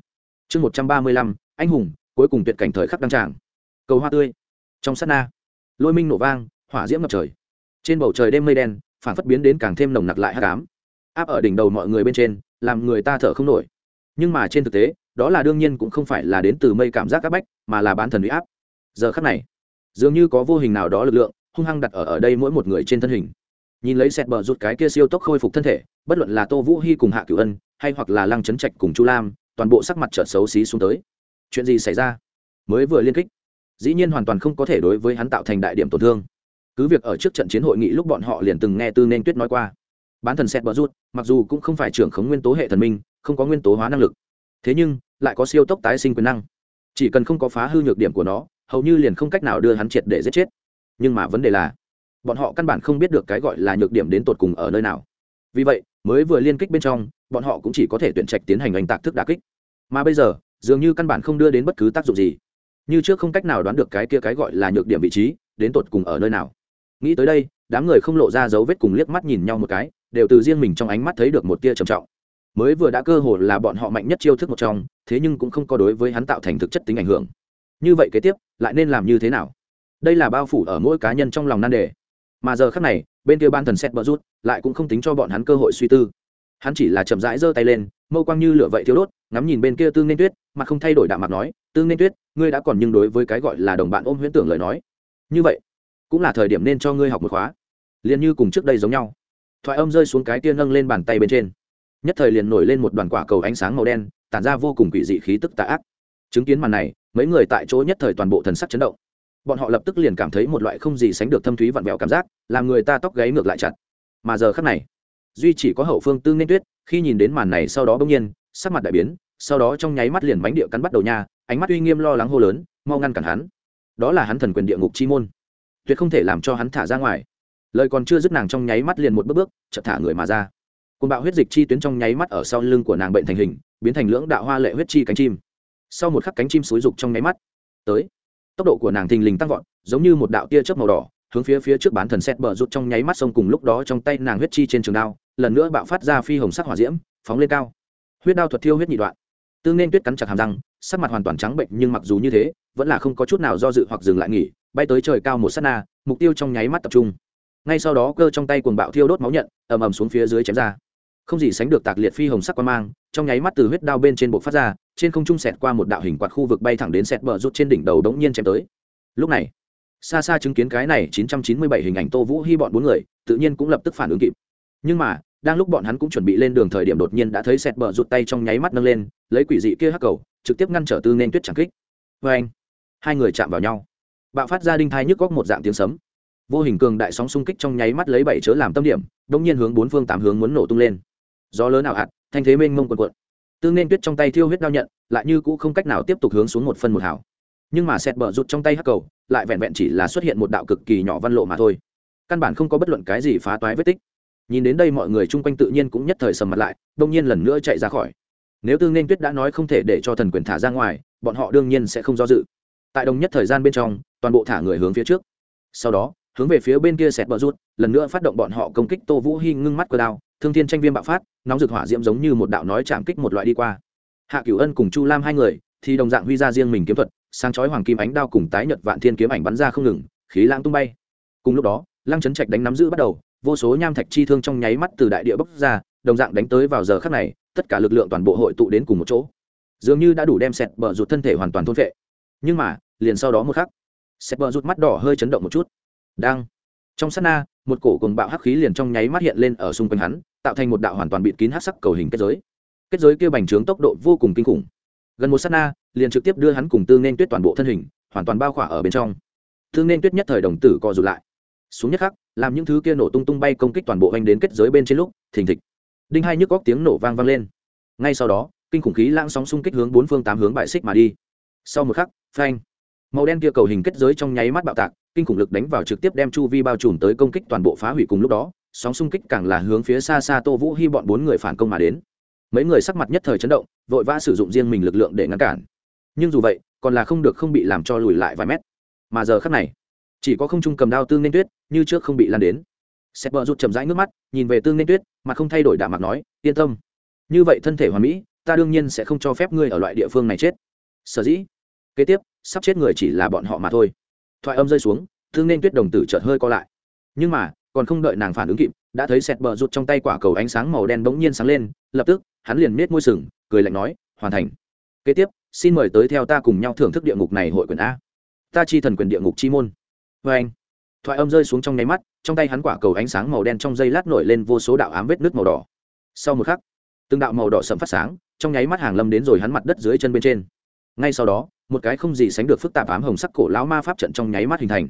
Chương một trăm ba mươi lăm, anh hùng, cuối cùng tuyệt cảnh thời khắc đăng tràng. Cầu hoa tươi. Trong sát na, lôi minh nổ vang, hỏa diễm ngập trời. Trên bầu trời đêm mây đen phản phất biến đến càng thêm nồng nặc lại hát cám áp ở đỉnh đầu mọi người bên trên, làm người ta thở không nổi. Nhưng mà trên thực tế, đó là đương nhiên cũng không phải là đến từ mây cảm giác áp bách, mà là bán thần huy áp. Giờ khắc này, dường như có vô hình nào đó lực lượng, hung hăng đặt ở ở đây mỗi một người trên thân hình. Nhìn lấy sẹt bờ rút cái kia siêu tốc khôi phục thân thể, bất luận là tô vũ hy cùng hạ cửu ân, hay hoặc là lăng trấn trạch cùng chu lam, toàn bộ sắc mặt trợt xấu xí xuống tới. Chuyện gì xảy ra? Mới vừa liên kích, dĩ nhiên hoàn toàn không có thể đối với hắn tạo thành đại điểm tổn thương cứ việc ở trước trận chiến hội nghị lúc bọn họ liền từng nghe tư nên tuyết nói qua. Bán thần xét bờ rút, mặc dù cũng không phải trưởng khống nguyên tố hệ thần minh, không có nguyên tố hóa năng lực, thế nhưng lại có siêu tốc tái sinh quyền năng. Chỉ cần không có phá hư nhược điểm của nó, hầu như liền không cách nào đưa hắn triệt để giết chết. Nhưng mà vấn đề là, bọn họ căn bản không biết được cái gọi là nhược điểm đến tột cùng ở nơi nào. Vì vậy, mới vừa liên kích bên trong, bọn họ cũng chỉ có thể tuyển trạch tiến hành oanh tạc thức đà kích. Mà bây giờ, dường như căn bản không đưa đến bất cứ tác dụng gì. Như trước không cách nào đoán được cái kia cái gọi là nhược điểm vị trí, đến tột cùng ở nơi nào nghĩ tới đây, đám người không lộ ra dấu vết cùng liếc mắt nhìn nhau một cái, đều từ riêng mình trong ánh mắt thấy được một tia trầm trọng. Mới vừa đã cơ hồ là bọn họ mạnh nhất chiêu thức một trong, thế nhưng cũng không có đối với hắn tạo thành thực chất tính ảnh hưởng. Như vậy kế tiếp, lại nên làm như thế nào? Đây là bao phủ ở mỗi cá nhân trong lòng nan đề. Mà giờ khác này, bên kia ban thần xét bỡ rút lại cũng không tính cho bọn hắn cơ hội suy tư. Hắn chỉ là chậm rãi giơ tay lên, mâu quang như lửa vậy thiếu đốt, ngắm nhìn bên kia tương nên tuyết mà không thay đổi đạm mặt nói, tương nên tuyết, ngươi đã còn nhưng đối với cái gọi là đồng bạn ôm huyễn tưởng lời nói. Như vậy cũng là thời điểm nên cho ngươi học một khóa. Liền như cùng trước đây giống nhau. Thoại âm rơi xuống cái tia nâng lên bàn tay bên trên. Nhất thời liền nổi lên một đoàn quả cầu ánh sáng màu đen, tản ra vô cùng quỷ dị khí tức tà ác. Chứng kiến màn này, mấy người tại chỗ nhất thời toàn bộ thần sắc chấn động. Bọn họ lập tức liền cảm thấy một loại không gì sánh được thâm thúy vặn vẹo cảm giác, làm người ta tóc gáy ngược lại chặt. Mà giờ khắc này, duy chỉ có hậu phương tương nên tuyết, khi nhìn đến màn này sau đó bỗng nhiên, sắc mặt đại biến, sau đó trong nháy mắt liền bánh địa cắn bắt đầu nha, ánh mắt uy nghiêm lo lắng hô lớn, mau ngăn cản hắn. Đó là hắn thần quyền địa ngục chi môn tuyệt không thể làm cho hắn thả ra ngoài. Lời còn chưa dứt nàng trong nháy mắt liền một bước bước, chợt thả người mà ra. Côn bạo huyết dịch chi tuyến trong nháy mắt ở sau lưng của nàng bệnh thành hình, biến thành lưỡng đạo hoa lệ huyết chi cánh chim. Sau một khắc cánh chim xúi rục trong nháy mắt tới. Tốc độ của nàng thình lình tăng vọt, giống như một đạo tia chớp màu đỏ, hướng phía phía trước bán thần xét bờ rút trong nháy mắt sông cùng lúc đó trong tay nàng huyết chi trên trường đao, lần nữa bạo phát ra phi hồng sắc hỏa diễm, phóng lên cao. Huyết đao thuật thiêu huyết nhị đoạn. Tương nên tuyết cắn chặt hàm răng, sắc mặt hoàn toàn trắng bệnh nhưng mặc dù như thế, vẫn là không có chút nào do dự hoặc dừng lại nghỉ bay tới trời cao một s á t na, mục tiêu trong nháy mắt tập trung. Ngay sau đó cơ trong tay cuồng bạo thiêu đốt máu nhận, ầm ầm xuống phía dưới chém ra. Không gì sánh được tạc liệt phi hồng sắc quan mang, trong nháy mắt từ huyết đao bên trên bộ phát ra, trên không trung sẹt qua một đạo hình quạt khu vực bay thẳng đến sẹt bờ rút trên đỉnh đầu đống nhiên chém tới. Lúc này, xa xa chứng kiến cái này 997 hình ảnh tô vũ hy bọn bốn người, tự nhiên cũng lập tức phản ứng kịp. Nhưng mà, đang lúc bọn hắn cũng chuẩn bị lên đường thời điểm đột nhiên đã thấy sẹt bờ rút tay trong nháy mắt nâng lên, lấy quỷ dị kia hắc cầu, trực tiếp ngăn trở tư nên tuyết chẳng kích. Vê anh hai người chạm vào nhau bạo phát ra đinh thai nhức góc một dạng tiếng sấm. Vô hình cường đại sóng xung kích trong nháy mắt lấy bảy chớ làm tâm điểm đông nhiên hướng bốn phương tám hướng muốn nổ tung lên. Gió lớn ảo hạt, thanh thế mênh mông quần quận tương nên tuyết trong tay thiêu huyết đao nhận, lại như cũ không cách nào tiếp tục hướng xuống một phân một hảo nhưng mà sẹt bờ rụt trong tay hắc cầu, lại vẹn vẹn chỉ là xuất hiện một đạo cực kỳ nhỏ văn lộ mà thôi. Căn bản không có bất luận cái gì phá toái vết tích. Nhìn đến đây mọi người chung quanh tự nhiên cũng nhất thời sầm mặt lại đông nhiên lần nữa chạy ra khỏi. Nếu tương nên tuyết đã nói không thể để cho thần quyền thả ra ngoài, bọn họ đương nhiên sẽ không do dự tại đồng nhất thời gian bên trong, toàn bộ thả người hướng phía trước. Sau đó, hướng về phía bên kia sẹt bờ rút lần nữa phát động bọn họ công kích tô vũ hy ngưng mắt cơ đao, thương thiên tranh viêm bạo phát, nóng rực hỏa diễm giống như một đạo nói chạm kích một loại đi qua. Hạ cửu ân cùng chu lam hai người, thì đồng dạng huy ra riêng mình kiếm thuật sang chói hoàng kim ánh đao cùng tái nhật vạn thiên kiếm ảnh bắn ra không ngừng, khí lãng tung bay. Cùng lúc đó, lăng chấn trạch đánh nắm giữ bắt đầu, vô số nham thạch chi thương trong nháy mắt từ đại địa bốc ra, đồng dạng đánh tới vào giờ khắc này, tất cả lực lượng toàn bộ hội tụ đến cùng một chỗ. Dường như đã đủ đem sẹt bờ rụt thân thể hoàn toàn thôn vệ nhưng mà liền sau đó một khắc sẹt bờ rút mắt đỏ hơi chấn động một chút. Đang. Trong sát na, một cổ cùng bạo hắc khí liền trong nháy mắt hiện lên ở xung quanh hắn, tạo thành một đạo hoàn toàn bịt kín hắc sắc cầu hình kết giới. Kết giới kia bành trướng tốc độ vô cùng kinh khủng. Gần một sát na, liền trực tiếp đưa hắn cùng tương nên tuyết toàn bộ thân hình, hoàn toàn bao khỏa ở bên trong. Tương nên tuyết nhất thời đồng tử co rụt lại. Xuống nhất khắc, làm những thứ kia nổ tung tung bay công kích toàn bộ anh đến kết giới bên trên lúc, thình thịch. Đinh hai nhức góc tiếng nổ vang vang lên. Ngay sau đó, kinh khủng khí lãng sóng xung kích hướng bốn phương tám hướng bại xích mà đi. Sau một khắc, phanh màu đen kia cầu hình kết giới trong nháy mắt bạo tạc, kinh khủng lực đánh vào trực tiếp đem chu vi bao trùm tới công kích toàn bộ phá hủy cùng lúc đó, sóng xung kích càng là hướng phía xa xa tô vũ hy bọn bốn người phản công mà đến. Mấy người sắc mặt nhất thời chấn động, vội vã sử dụng riêng mình lực lượng để ngăn cản. Nhưng dù vậy, còn là không được không bị làm cho lùi lại vài mét. Mà giờ khắc này, chỉ có không trung cầm đao tương nên tuyết, như trước không bị lan đến. Sẹp bờ rút chầm rãi nước mắt, nhìn về tương nên tuyết, mà không thay đổi đạm mặt nói, yên tâm. Như vậy thân thể hoàn mỹ, ta đương nhiên sẽ không cho phép ngươi ở loại địa phương này chết. Sở dĩ. Kế tiếp sắp chết người chỉ là bọn họ mà thôi. Thoại âm rơi xuống, thương nên tuyết đồng tử chợt hơi co lại. Nhưng mà, còn không đợi nàng phản ứng kịp, đã thấy sẹt bờ rụt trong tay quả cầu ánh sáng màu đen bỗng nhiên sáng lên, lập tức, hắn liền miết môi sừng, cười lạnh nói, hoàn thành. Kế tiếp, xin mời tới theo ta cùng nhau thưởng thức địa ngục này hội quyền a. Ta chi thần quyền địa ngục chi môn. Vê anh, thoại âm rơi xuống trong nháy mắt, trong tay hắn quả cầu ánh sáng màu đen trong dây lát nổi lên vô số đạo ám vết nước màu đỏ. Sau một khắc, từng đạo màu đỏ sẫm phát sáng, trong nháy mắt hàng lâm đến rồi hắn mặt đất dưới chân bên trên. Ngay sau đó một cái không gì sánh được phức tạp ám hồng sắc cổ lão ma pháp trận trong nháy mắt hình thành.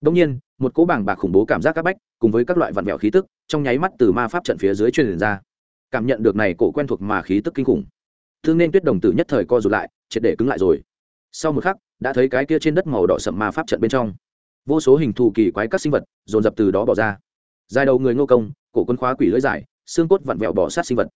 Đông nhiên, một cỗ bảng bạc khủng bố cảm giác các bách, cùng với các loại vặn vẹo khí tức, trong nháy mắt từ ma pháp trận phía dưới truyền ra. Cảm nhận được này cổ quen thuộc mà khí tức kinh khủng. Thương nên tuyết đồng tử nhất thời co rụt lại, triệt để cứng lại rồi. Sau một khắc, đã thấy cái kia trên đất màu đỏ sậm ma pháp trận bên trong. Vô số hình thù kỳ quái các sinh vật, dồn dập từ đó bỏ ra. Dài đầu người ngô công, cổ quân khóa quỷ lưỡi dài, xương cốt vặn vẹo bỏ sát sinh vật.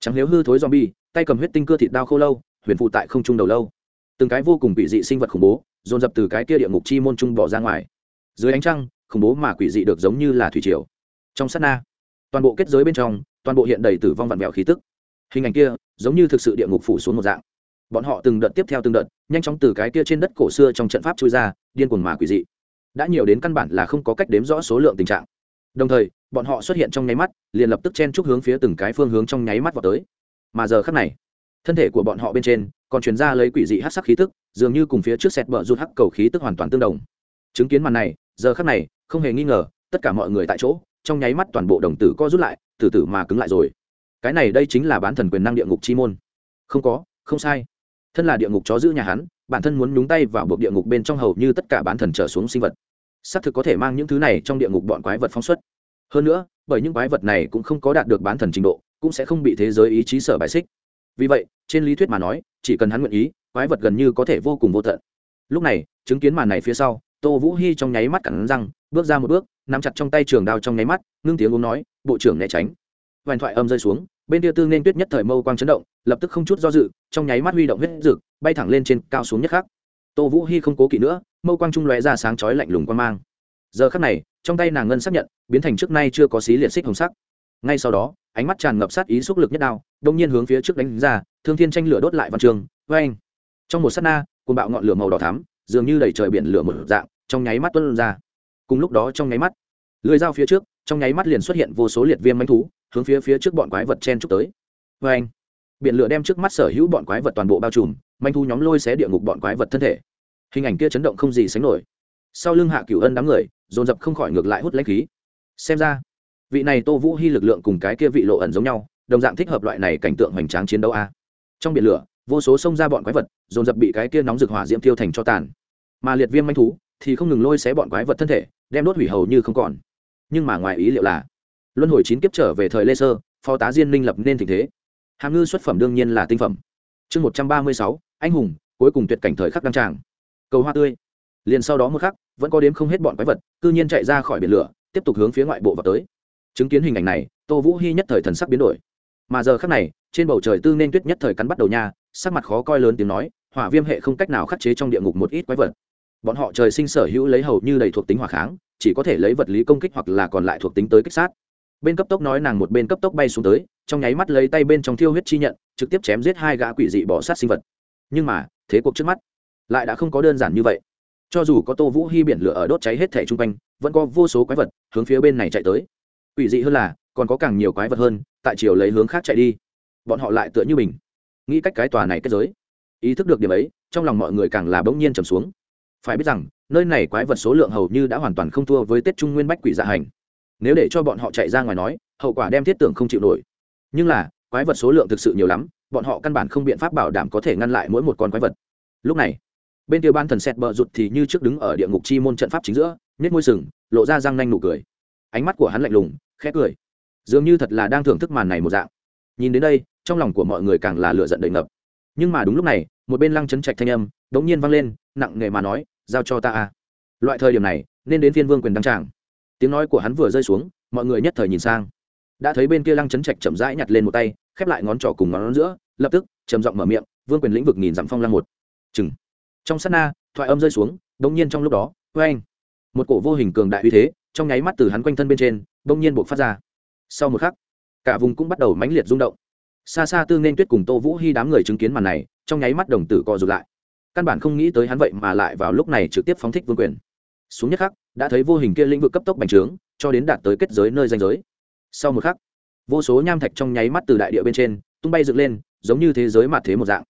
Trắng nếu hư thối zombie, tay cầm huyết tinh cưa thịt đao khô lâu, huyền phụ tại không trung đầu lâu từng cái vô cùng quỷ dị sinh vật khủng bố, dồn dập từ cái kia địa ngục chi môn trung bỏ ra ngoài. Dưới ánh trăng, khủng bố mà quỷ dị được giống như là thủy triều. Trong sát na, toàn bộ kết giới bên trong, toàn bộ hiện đầy tử vong vặn vẹo khí tức. Hình ảnh kia, giống như thực sự địa ngục phủ xuống một dạng. Bọn họ từng đợt tiếp theo từng đợt, nhanh chóng từ cái kia trên đất cổ xưa trong trận pháp chui ra, điên cuồng mà quỷ dị. Đã nhiều đến căn bản là không có cách đếm rõ số lượng tình trạng. Đồng thời, bọn họ xuất hiện trong nháy mắt, liền lập tức chen chúc hướng phía từng cái phương hướng trong nháy mắt vào tới. Mà giờ khắc này thân thể của bọn họ bên trên, còn chuyển ra lấy quỷ dị hắc sắc khí tức, dường như cùng phía trước sẹt bờ rút hắc cầu khí tức hoàn toàn tương đồng. Chứng kiến màn này, giờ khắc này, không hề nghi ngờ, tất cả mọi người tại chỗ, trong nháy mắt toàn bộ đồng tử co rút lại, từ từ mà cứng lại rồi. Cái này đây chính là bán thần quyền năng địa ngục chi môn. Không có, không sai. Thân là địa ngục chó giữ nhà hắn, bản thân muốn nhúng tay vào buộc địa ngục bên trong hầu như tất cả bán thần trở xuống sinh vật. Xác thực có thể mang những thứ này trong địa ngục bọn quái vật phóng xuất. Hơn nữa, bởi những quái vật này cũng không có đạt được bán thần trình độ, cũng sẽ không bị thế giới ý chí sở bài xích. Vì vậy trên lý thuyết mà nói, chỉ cần hắn nguyện ý, quái vật gần như có thể vô cùng vô tận. Lúc này, chứng kiến màn này phía sau, tô vũ hy trong nháy mắt cẳng răng, bước ra một bước, nắm chặt trong tay trường đao trong nháy mắt, ngưng tiếng uống nói, bộ trưởng né tránh. Vành thoại âm rơi xuống, bên tia tư nên tuyết nhất thời mâu quang chấn động, lập tức không chút do dự, trong nháy mắt huy động huyết rực bay thẳng lên trên cao xuống nhất khắc. Tô vũ hy không cố kỵ nữa, mâu quang trung lóe ra sáng chói lạnh lùng quang mang. Giờ khắc này, trong tay nàng ngân xác nhận, biến thành trước nay chưa có xí liệt xích hồng sắc. Ngay sau đó ánh mắt tràn ngập sát ý xúc lực nhất đao, đông nhiên hướng phía trước đánh ra, thương thiên tranh lửa đốt lại văn trường vê anh trong một s á t na côn bạo ngọn lửa màu đỏ thắm, dường như đẩy trời biển lửa một dạng, trong nháy mắt tuân ra. Cùng lúc đó trong nháy mắt, lưới dao phía trước, trong nháy mắt liền xuất hiện vô số liệt viêm manh thú, hướng phía phía trước bọn quái vật chen trúc tới. Vê anh biển lửa đem trước mắt sở hữu bọn quái vật toàn bộ bao trùm, manh thú nhóm lôi xé địa ngục bọn quái vật thân thể. Hình ảnh kia chấn động không gì sánh nổi. Sau lưng hạ cửu ân đám người, dồn dập không khỏi ngược lại hút lấy khí. Xem ra vị này tô vũ hy lực lượng cùng cái kia vị lộ ẩn giống nhau, đồng dạng thích hợp loại này cảnh tượng hoành tráng chiến đấu a. Trong biển lửa, vô số xông ra bọn quái vật, dồn dập bị cái kia nóng rực hỏa diễm tiêu thành cho tàn. Mà liệt viêm manh thú thì không ngừng lôi xé bọn quái vật thân thể, đem đốt hủy hầu như không còn. Nhưng mà ngoài ý liệu là, luân hồi chín kiếp trở về thời lê sơ, phó tá diên minh lập nên tình thế. Hàm ngư xuất phẩm đương nhiên là tinh phẩm. Chương một trăm ba mươi sáu, anh hùng, cuối cùng tuyệt cảnh thời khắc đăng tràng. Cầu hoa tươi. Liền sau đó một khắc, vẫn có đếm không hết bọn quái vật, cư nhiên chạy ra khỏi biển lửa, tiếp tục hướng phía ngoại bộ vào tới chứng kiến hình ảnh này, tô vũ hy nhất thời thần sắc biến đổi. Mà giờ khắc này, trên bầu trời tư nên tuyết nhất thời cắn bắt đầu nha, sắc mặt khó coi lớn tiếng nói, hỏa viêm hệ không cách nào khắc chế trong địa ngục một ít quái vật. Bọn họ trời sinh sở hữu lấy hầu như đầy thuộc tính hỏa kháng, chỉ có thể lấy vật lý công kích hoặc là còn lại thuộc tính tới kích sát. Bên cấp tốc nói nàng một bên cấp tốc bay xuống tới, trong nháy mắt lấy tay bên trong thiêu huyết chi nhận, trực tiếp chém giết hai gã quỷ dị bỏ sát sinh vật. Nhưng mà, thế cuộc trước mắt lại đã không có đơn giản như vậy. Cho dù có tô vũ hy biển lửa ở đốt cháy hết thẻ chung quanh, vẫn có vô số quái vật hướng phía bên này chạy tới quỷ dị hơn là, còn có càng nhiều quái vật hơn, tại chiều lấy hướng khác chạy đi. Bọn họ lại tựa như mình. Nghĩ cách cái tòa này kết giới. Ý thức được điểm ấy, trong lòng mọi người càng là bỗng nhiên trầm xuống. Phải biết rằng, nơi này quái vật số lượng hầu như đã hoàn toàn không thua với tết trung nguyên bách quỷ dạ hành. Nếu để cho bọn họ chạy ra ngoài nói, hậu quả đem thiết tưởng không chịu nổi. Nhưng là, quái vật số lượng thực sự nhiều lắm, bọn họ căn bản không biện pháp bảo đảm có thể ngăn lại mỗi một con quái vật. Lúc này, bên kia ban thần sẹt bờ rụt thì như trước đứng ở địa ngục chi môn trận pháp chính giữa nhét môi sừng, lộ ra răng nanh nụ cười. Ánh mắt của hắn lạnh lùng khẽ cười. Dường như thật là đang thưởng thức màn này một dạng. Nhìn đến đây, trong lòng của mọi người càng là lựa giận đầy ngập. Nhưng mà đúng lúc này, một bên lăng chấn trạch thanh âm đống nhiên vang lên, nặng nề mà nói, giao cho ta a. Loại thời điểm này, nên đến phiên vương quyền đăng tràng. Tiếng nói của hắn vừa rơi xuống, mọi người nhất thời nhìn sang. Đã thấy bên kia lăng chấn trạch chậm rãi nhặt lên một tay, khép lại ngón trỏ cùng ngón giữa, lập tức, trầm giọng mở miệng, vương quyền lĩnh vực nhìn dặm phong lăng một. Chừng. Trong sát na, thoại âm rơi xuống, đống nhiên trong lúc đó vê anh một cổ vô hình cường đại uy thế trong nháy mắt từ hắn quanh thân bên trên, bỗng nhiên buộc phát ra. Sau một khắc, cả vùng cũng bắt đầu mãnh liệt rung động. Xa xa tương nên tuyết cùng tô vũ hy đám người chứng kiến màn này, trong nháy mắt đồng tử co rụt lại. Căn bản không nghĩ tới hắn vậy mà lại vào lúc này trực tiếp phóng thích vương quyền. Xuống nhất khắc, đã thấy vô hình kia lĩnh vực cấp tốc bành trướng, cho đến đạt tới kết giới nơi danh giới. Sau một khắc, vô số nham thạch trong nháy mắt từ đại địa bên trên tung bay dựng lên, giống như thế giới mặt thế một dạng.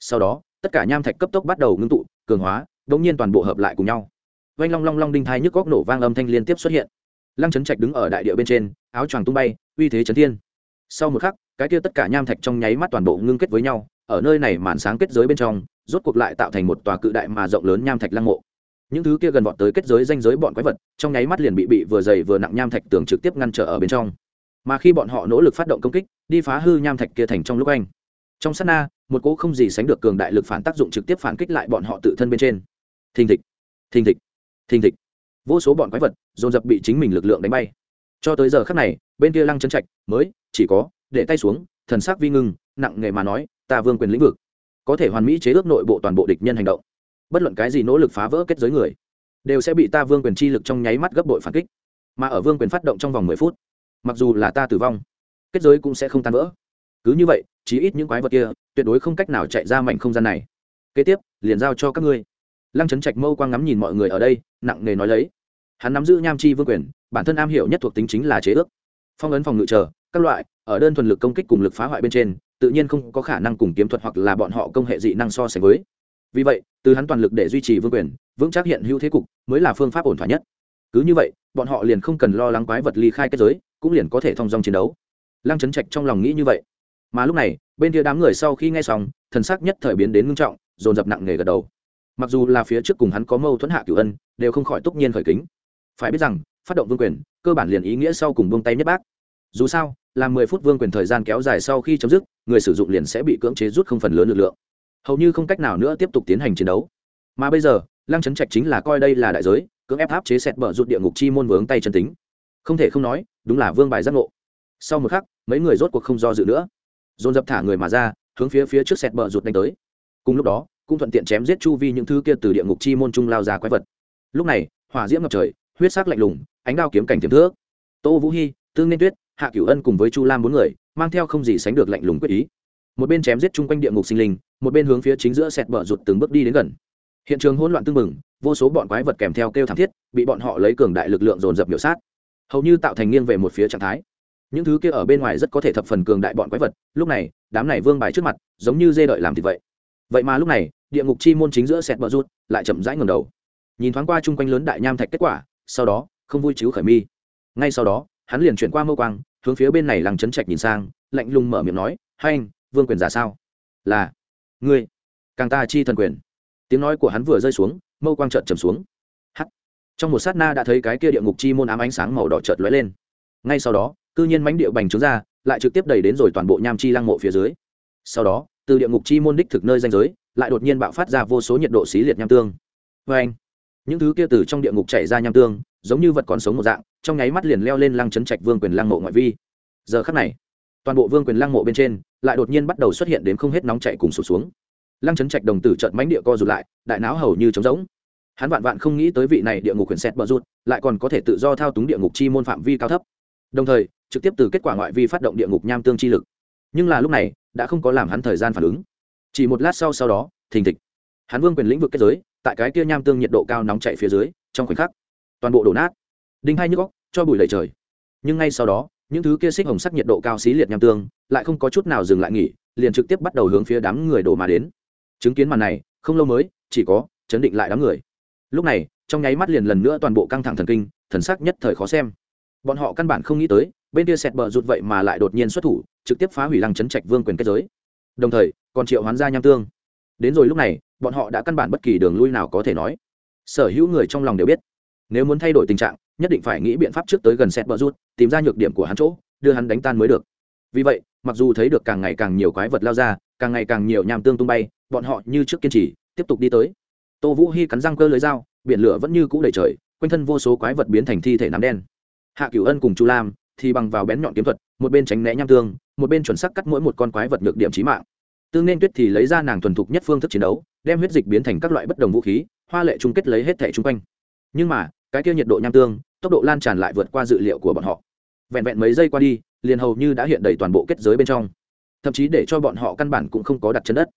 Sau đó, tất cả nham thạch cấp tốc bắt đầu ngưng tụ, cường hóa đ ỗ n g nhiên toàn bộ hợp lại cùng nhau vanh long long long đinh thai nhức góc nổ vang âm thanh liên tiếp xuất hiện. Lăng trấn trạch đứng ở đại địa bên trên, áo choàng tung bay, uy thế chấn thiên. Sau một khắc, cái kia tất cả nham thạch trong nháy mắt toàn bộ ngưng kết với nhau, ở nơi này màn sáng kết giới bên trong, rốt cuộc lại tạo thành một tòa cự đại mà rộng lớn nham thạch lăng mộ. Những thứ kia gần vọt tới kết giới danh giới bọn quái vật, trong nháy mắt liền bị bị vừa dày vừa nặng nham thạch tường trực tiếp ngăn trở ở bên trong. Mà khi bọn họ nỗ lực phát động công kích, đi phá hư nham thạch kia thành trong lúc anh. Trong sát na, một cỗ không gì sánh được cường đại lực phản tác dụng trực tiếp phản kích lại bọn họ tự thân bên trên. Thình thịch thình thịch thình thịch. Vô số bọn quái vật dồn dập bị chính mình lực lượng đánh bay. Cho tới giờ khắc này, bên kia lăng chân trạch mới chỉ có để tay xuống, thần sắc vi ngưng, nặng nghề mà nói, ta vương quyền lĩnh vực, có thể hoàn mỹ chế ước nội bộ toàn bộ địch nhân hành động. Bất luận cái gì nỗ lực phá vỡ kết giới người, đều sẽ bị ta vương quyền chi lực trong nháy mắt gấp bội phản kích. Mà ở vương quyền phát động trong vòng mười phút, mặc dù là ta tử vong, kết giới cũng sẽ không tan vỡ. Cứ như vậy, chí ít những quái vật kia tuyệt đối không cách nào chạy ra mảnh không gian này. Kế tiếp, liền giao cho các ngươi lăng trấn trạch mâu quang ngắm nhìn mọi người ở đây, nặng nề nói lấy. Hắn nắm giữ nham chi vương quyền, bản thân am hiểu nhất thuộc tính chính là chế ước. Phong ấn phòng ngự chờ, các loại, ở đơn thuần lực công kích cùng lực phá hoại bên trên, tự nhiên không có khả năng cùng kiếm thuật hoặc là bọn họ công hệ dị năng so sánh với. Vì vậy, từ hắn toàn lực để duy trì vương quyền, vững chắc hiện hữu thế cục, mới là phương pháp ổn thỏa nhất. Cứ như vậy, bọn họ liền không cần lo lắng quái vật ly khai kết giới, cũng liền có thể thông dong chiến đấu. Lăng trấn trạch trong lòng nghĩ như vậy. Mà lúc này, bên kia đám người sau khi nghe xong, thần sắc nhất thời biến đến ngưng trọng, dồn dập nặng nề gật đầu mặc dù là phía trước cùng hắn có mâu thuẫn hạ cửu ân, đều không khỏi túc nhiên khởi kính. Phải biết rằng, phát động vương quyền, cơ bản liền ý nghĩa sau cùng buông tay nhất bác. Dù sao, là mười phút vương quyền thời gian kéo dài sau khi chấm dứt, người sử dụng liền sẽ bị cưỡng chế rút không phần lớn lực lượng. Hầu như không cách nào nữa tiếp tục tiến hành chiến đấu. Mà bây giờ, lăng trấn trạch chính là coi đây là đại giới, cưỡng ép áp chế sẹt bờ rụt địa ngục chi môn vướng tay chân tính. Không thể không nói, đúng là vương bài giác ngộ. Sau một khắc, mấy người rốt cuộc không do dự nữa. Dồn dập thả người mà ra, hướng phía phía trước sẹt bờ rụt đánh tới. Cùng lúc đó cũng thuận tiện chém giết chu vi những thứ kia từ địa ngục chi môn trung lao ra quái vật. Lúc này, hỏa diễm ngập trời, huyết sắc lạnh lùng, ánh đao kiếm cảnh tiềm thước tô vũ hy tương nên tuyết, hạ cửu ân cùng với chu lam bốn người, mang theo không gì sánh được lạnh lùng quyết ý. Một bên chém giết chung quanh địa ngục sinh linh, một bên hướng phía chính giữa sẹt bờ rụt từng bước đi đến gần. Hiện trường hỗn loạn tương mừng vô số bọn quái vật kèm theo kêu thảm thiết, bị bọn họ lấy cường đại lực lượng dồn dập miểu sát. Hầu như tạo thành nghiêng về một phía trạng thái. Những thứ kia ở bên ngoài rất có thể thập phần cường đại bọn quái vật, lúc này, đám này vương bài trước mặt, giống như dê đợi làm thịt vậy. Vậy mà lúc này địa ngục chi môn chính giữa sẹt bờ rút, lại chậm rãi ngầm đầu. Nhìn thoáng qua chung quanh lớn đại nham thạch kết quả, sau đó, không vui chứ khởi mi. Ngay sau đó, hắn liền chuyển qua mâu quang, hướng phía bên này làng chấn trạch nhìn sang, lạnh lùng mở miệng nói, hai anh, vương quyền giả sao? Là. Ngươi, càng ta chi thần quyền. Tiếng nói của hắn vừa rơi xuống, mâu quang trợn trầm xuống. Hắt trong một sát na đã thấy cái kia địa ngục chi môn ám ánh sáng màu đỏ trợt lóe lên. Ngay sau đó, cư nhiên mánh địa bành trướng ra, lại trực tiếp đẩy đến rồi toàn bộ nham chi lăng mộ phía dưới. Sau đó, từ địa ngục chi môn đích thực nơi danh giới lại đột nhiên bạo phát ra vô số nhiệt độ xí liệt nham tương. Vê anh, những thứ kia từ trong địa ngục chảy ra nham tương, giống như vật còn sống một dạng, trong nháy mắt liền leo lên lăng chấn trạch vương quyền lăng mộ ngoại vi. Giờ khắc này, toàn bộ vương quyền lăng mộ bên trên lại đột nhiên bắt đầu xuất hiện đến không hết nóng chạy cùng sụt xuống. Lăng chấn trạch đồng tử trợn mánh địa co rụt lại, đại não hầu như trống rỗng. Hắn vạn vạn không nghĩ tới vị này địa ngục quyền xét bờ rút lại còn có thể tự do thao túng địa ngục chi môn phạm vi cao thấp. Đồng thời, trực tiếp từ kết quả ngoại vi phát động địa ngục nham tương chi lực. Nhưng là lúc này, đã không có làm hắn thời gian phản ứng chỉ một lát sau sau đó, thình thịch. Hắn vương quyền lĩnh vực kết giới, tại cái kia nham tương nhiệt độ cao nóng chạy phía dưới, trong khoảnh khắc, toàn bộ đổ nát. Đinh hai nhức góc cho bụi lầy trời. Nhưng ngay sau đó, những thứ kia xích hồng sắc nhiệt độ cao xí liệt nham tương, lại không có chút nào dừng lại nghỉ, liền trực tiếp bắt đầu hướng phía đám người đổ mà đến. Chứng kiến màn này, không lâu mới, chỉ có chấn định lại đám người. Lúc này, trong nháy mắt liền lần nữa toàn bộ căng thẳng thần kinh, thần sắc nhất thời khó xem. Bọn họ căn bản không nghĩ tới, bên kia sẹt bờ rụt vậy mà lại đột nhiên xuất thủ, trực tiếp phá hủy lăng chấn trạch vương quyền kết giới đồng thời, còn triệu hoán ra nham tương. Đến rồi lúc này, bọn họ đã căn bản bất kỳ đường lui nào có thể nói. Sở hữu người trong lòng đều biết, nếu muốn thay đổi tình trạng, nhất định phải nghĩ biện pháp trước tới gần sẹt bờ rút tìm ra nhược điểm của hắn chỗ, đưa hắn đánh tan mới được. Vì vậy, mặc dù thấy được càng ngày càng nhiều quái vật lao ra, càng ngày càng nhiều nham tương tung bay, bọn họ như trước kiên trì, tiếp tục đi tới. Tô vũ hy cắn răng cơ lưới dao, biển lửa vẫn như cũ đầy trời, quanh thân vô số quái vật biến thành thi thể nám đen. Hạ cửu ân cùng chu lam thì bằng vào bén nhọn kiếm thuật, một bên tránh né nham tương một bên chuẩn xác cắt mỗi một con quái vật nhược điểm trí mạng. Tương nên tuyết thì lấy ra nàng thuần thục nhất phương thức chiến đấu, đem huyết dịch biến thành các loại bất đồng vũ khí, hoa lệ chung kết lấy hết thẻ chung quanh. Nhưng mà, cái kia nhiệt độ nham tương, tốc độ lan tràn lại vượt qua dự liệu của bọn họ. Vẹn vẹn mấy giây qua đi, liền hầu như đã hiện đầy toàn bộ kết giới bên trong. Thậm chí để cho bọn họ căn bản cũng không có đặt chân đất.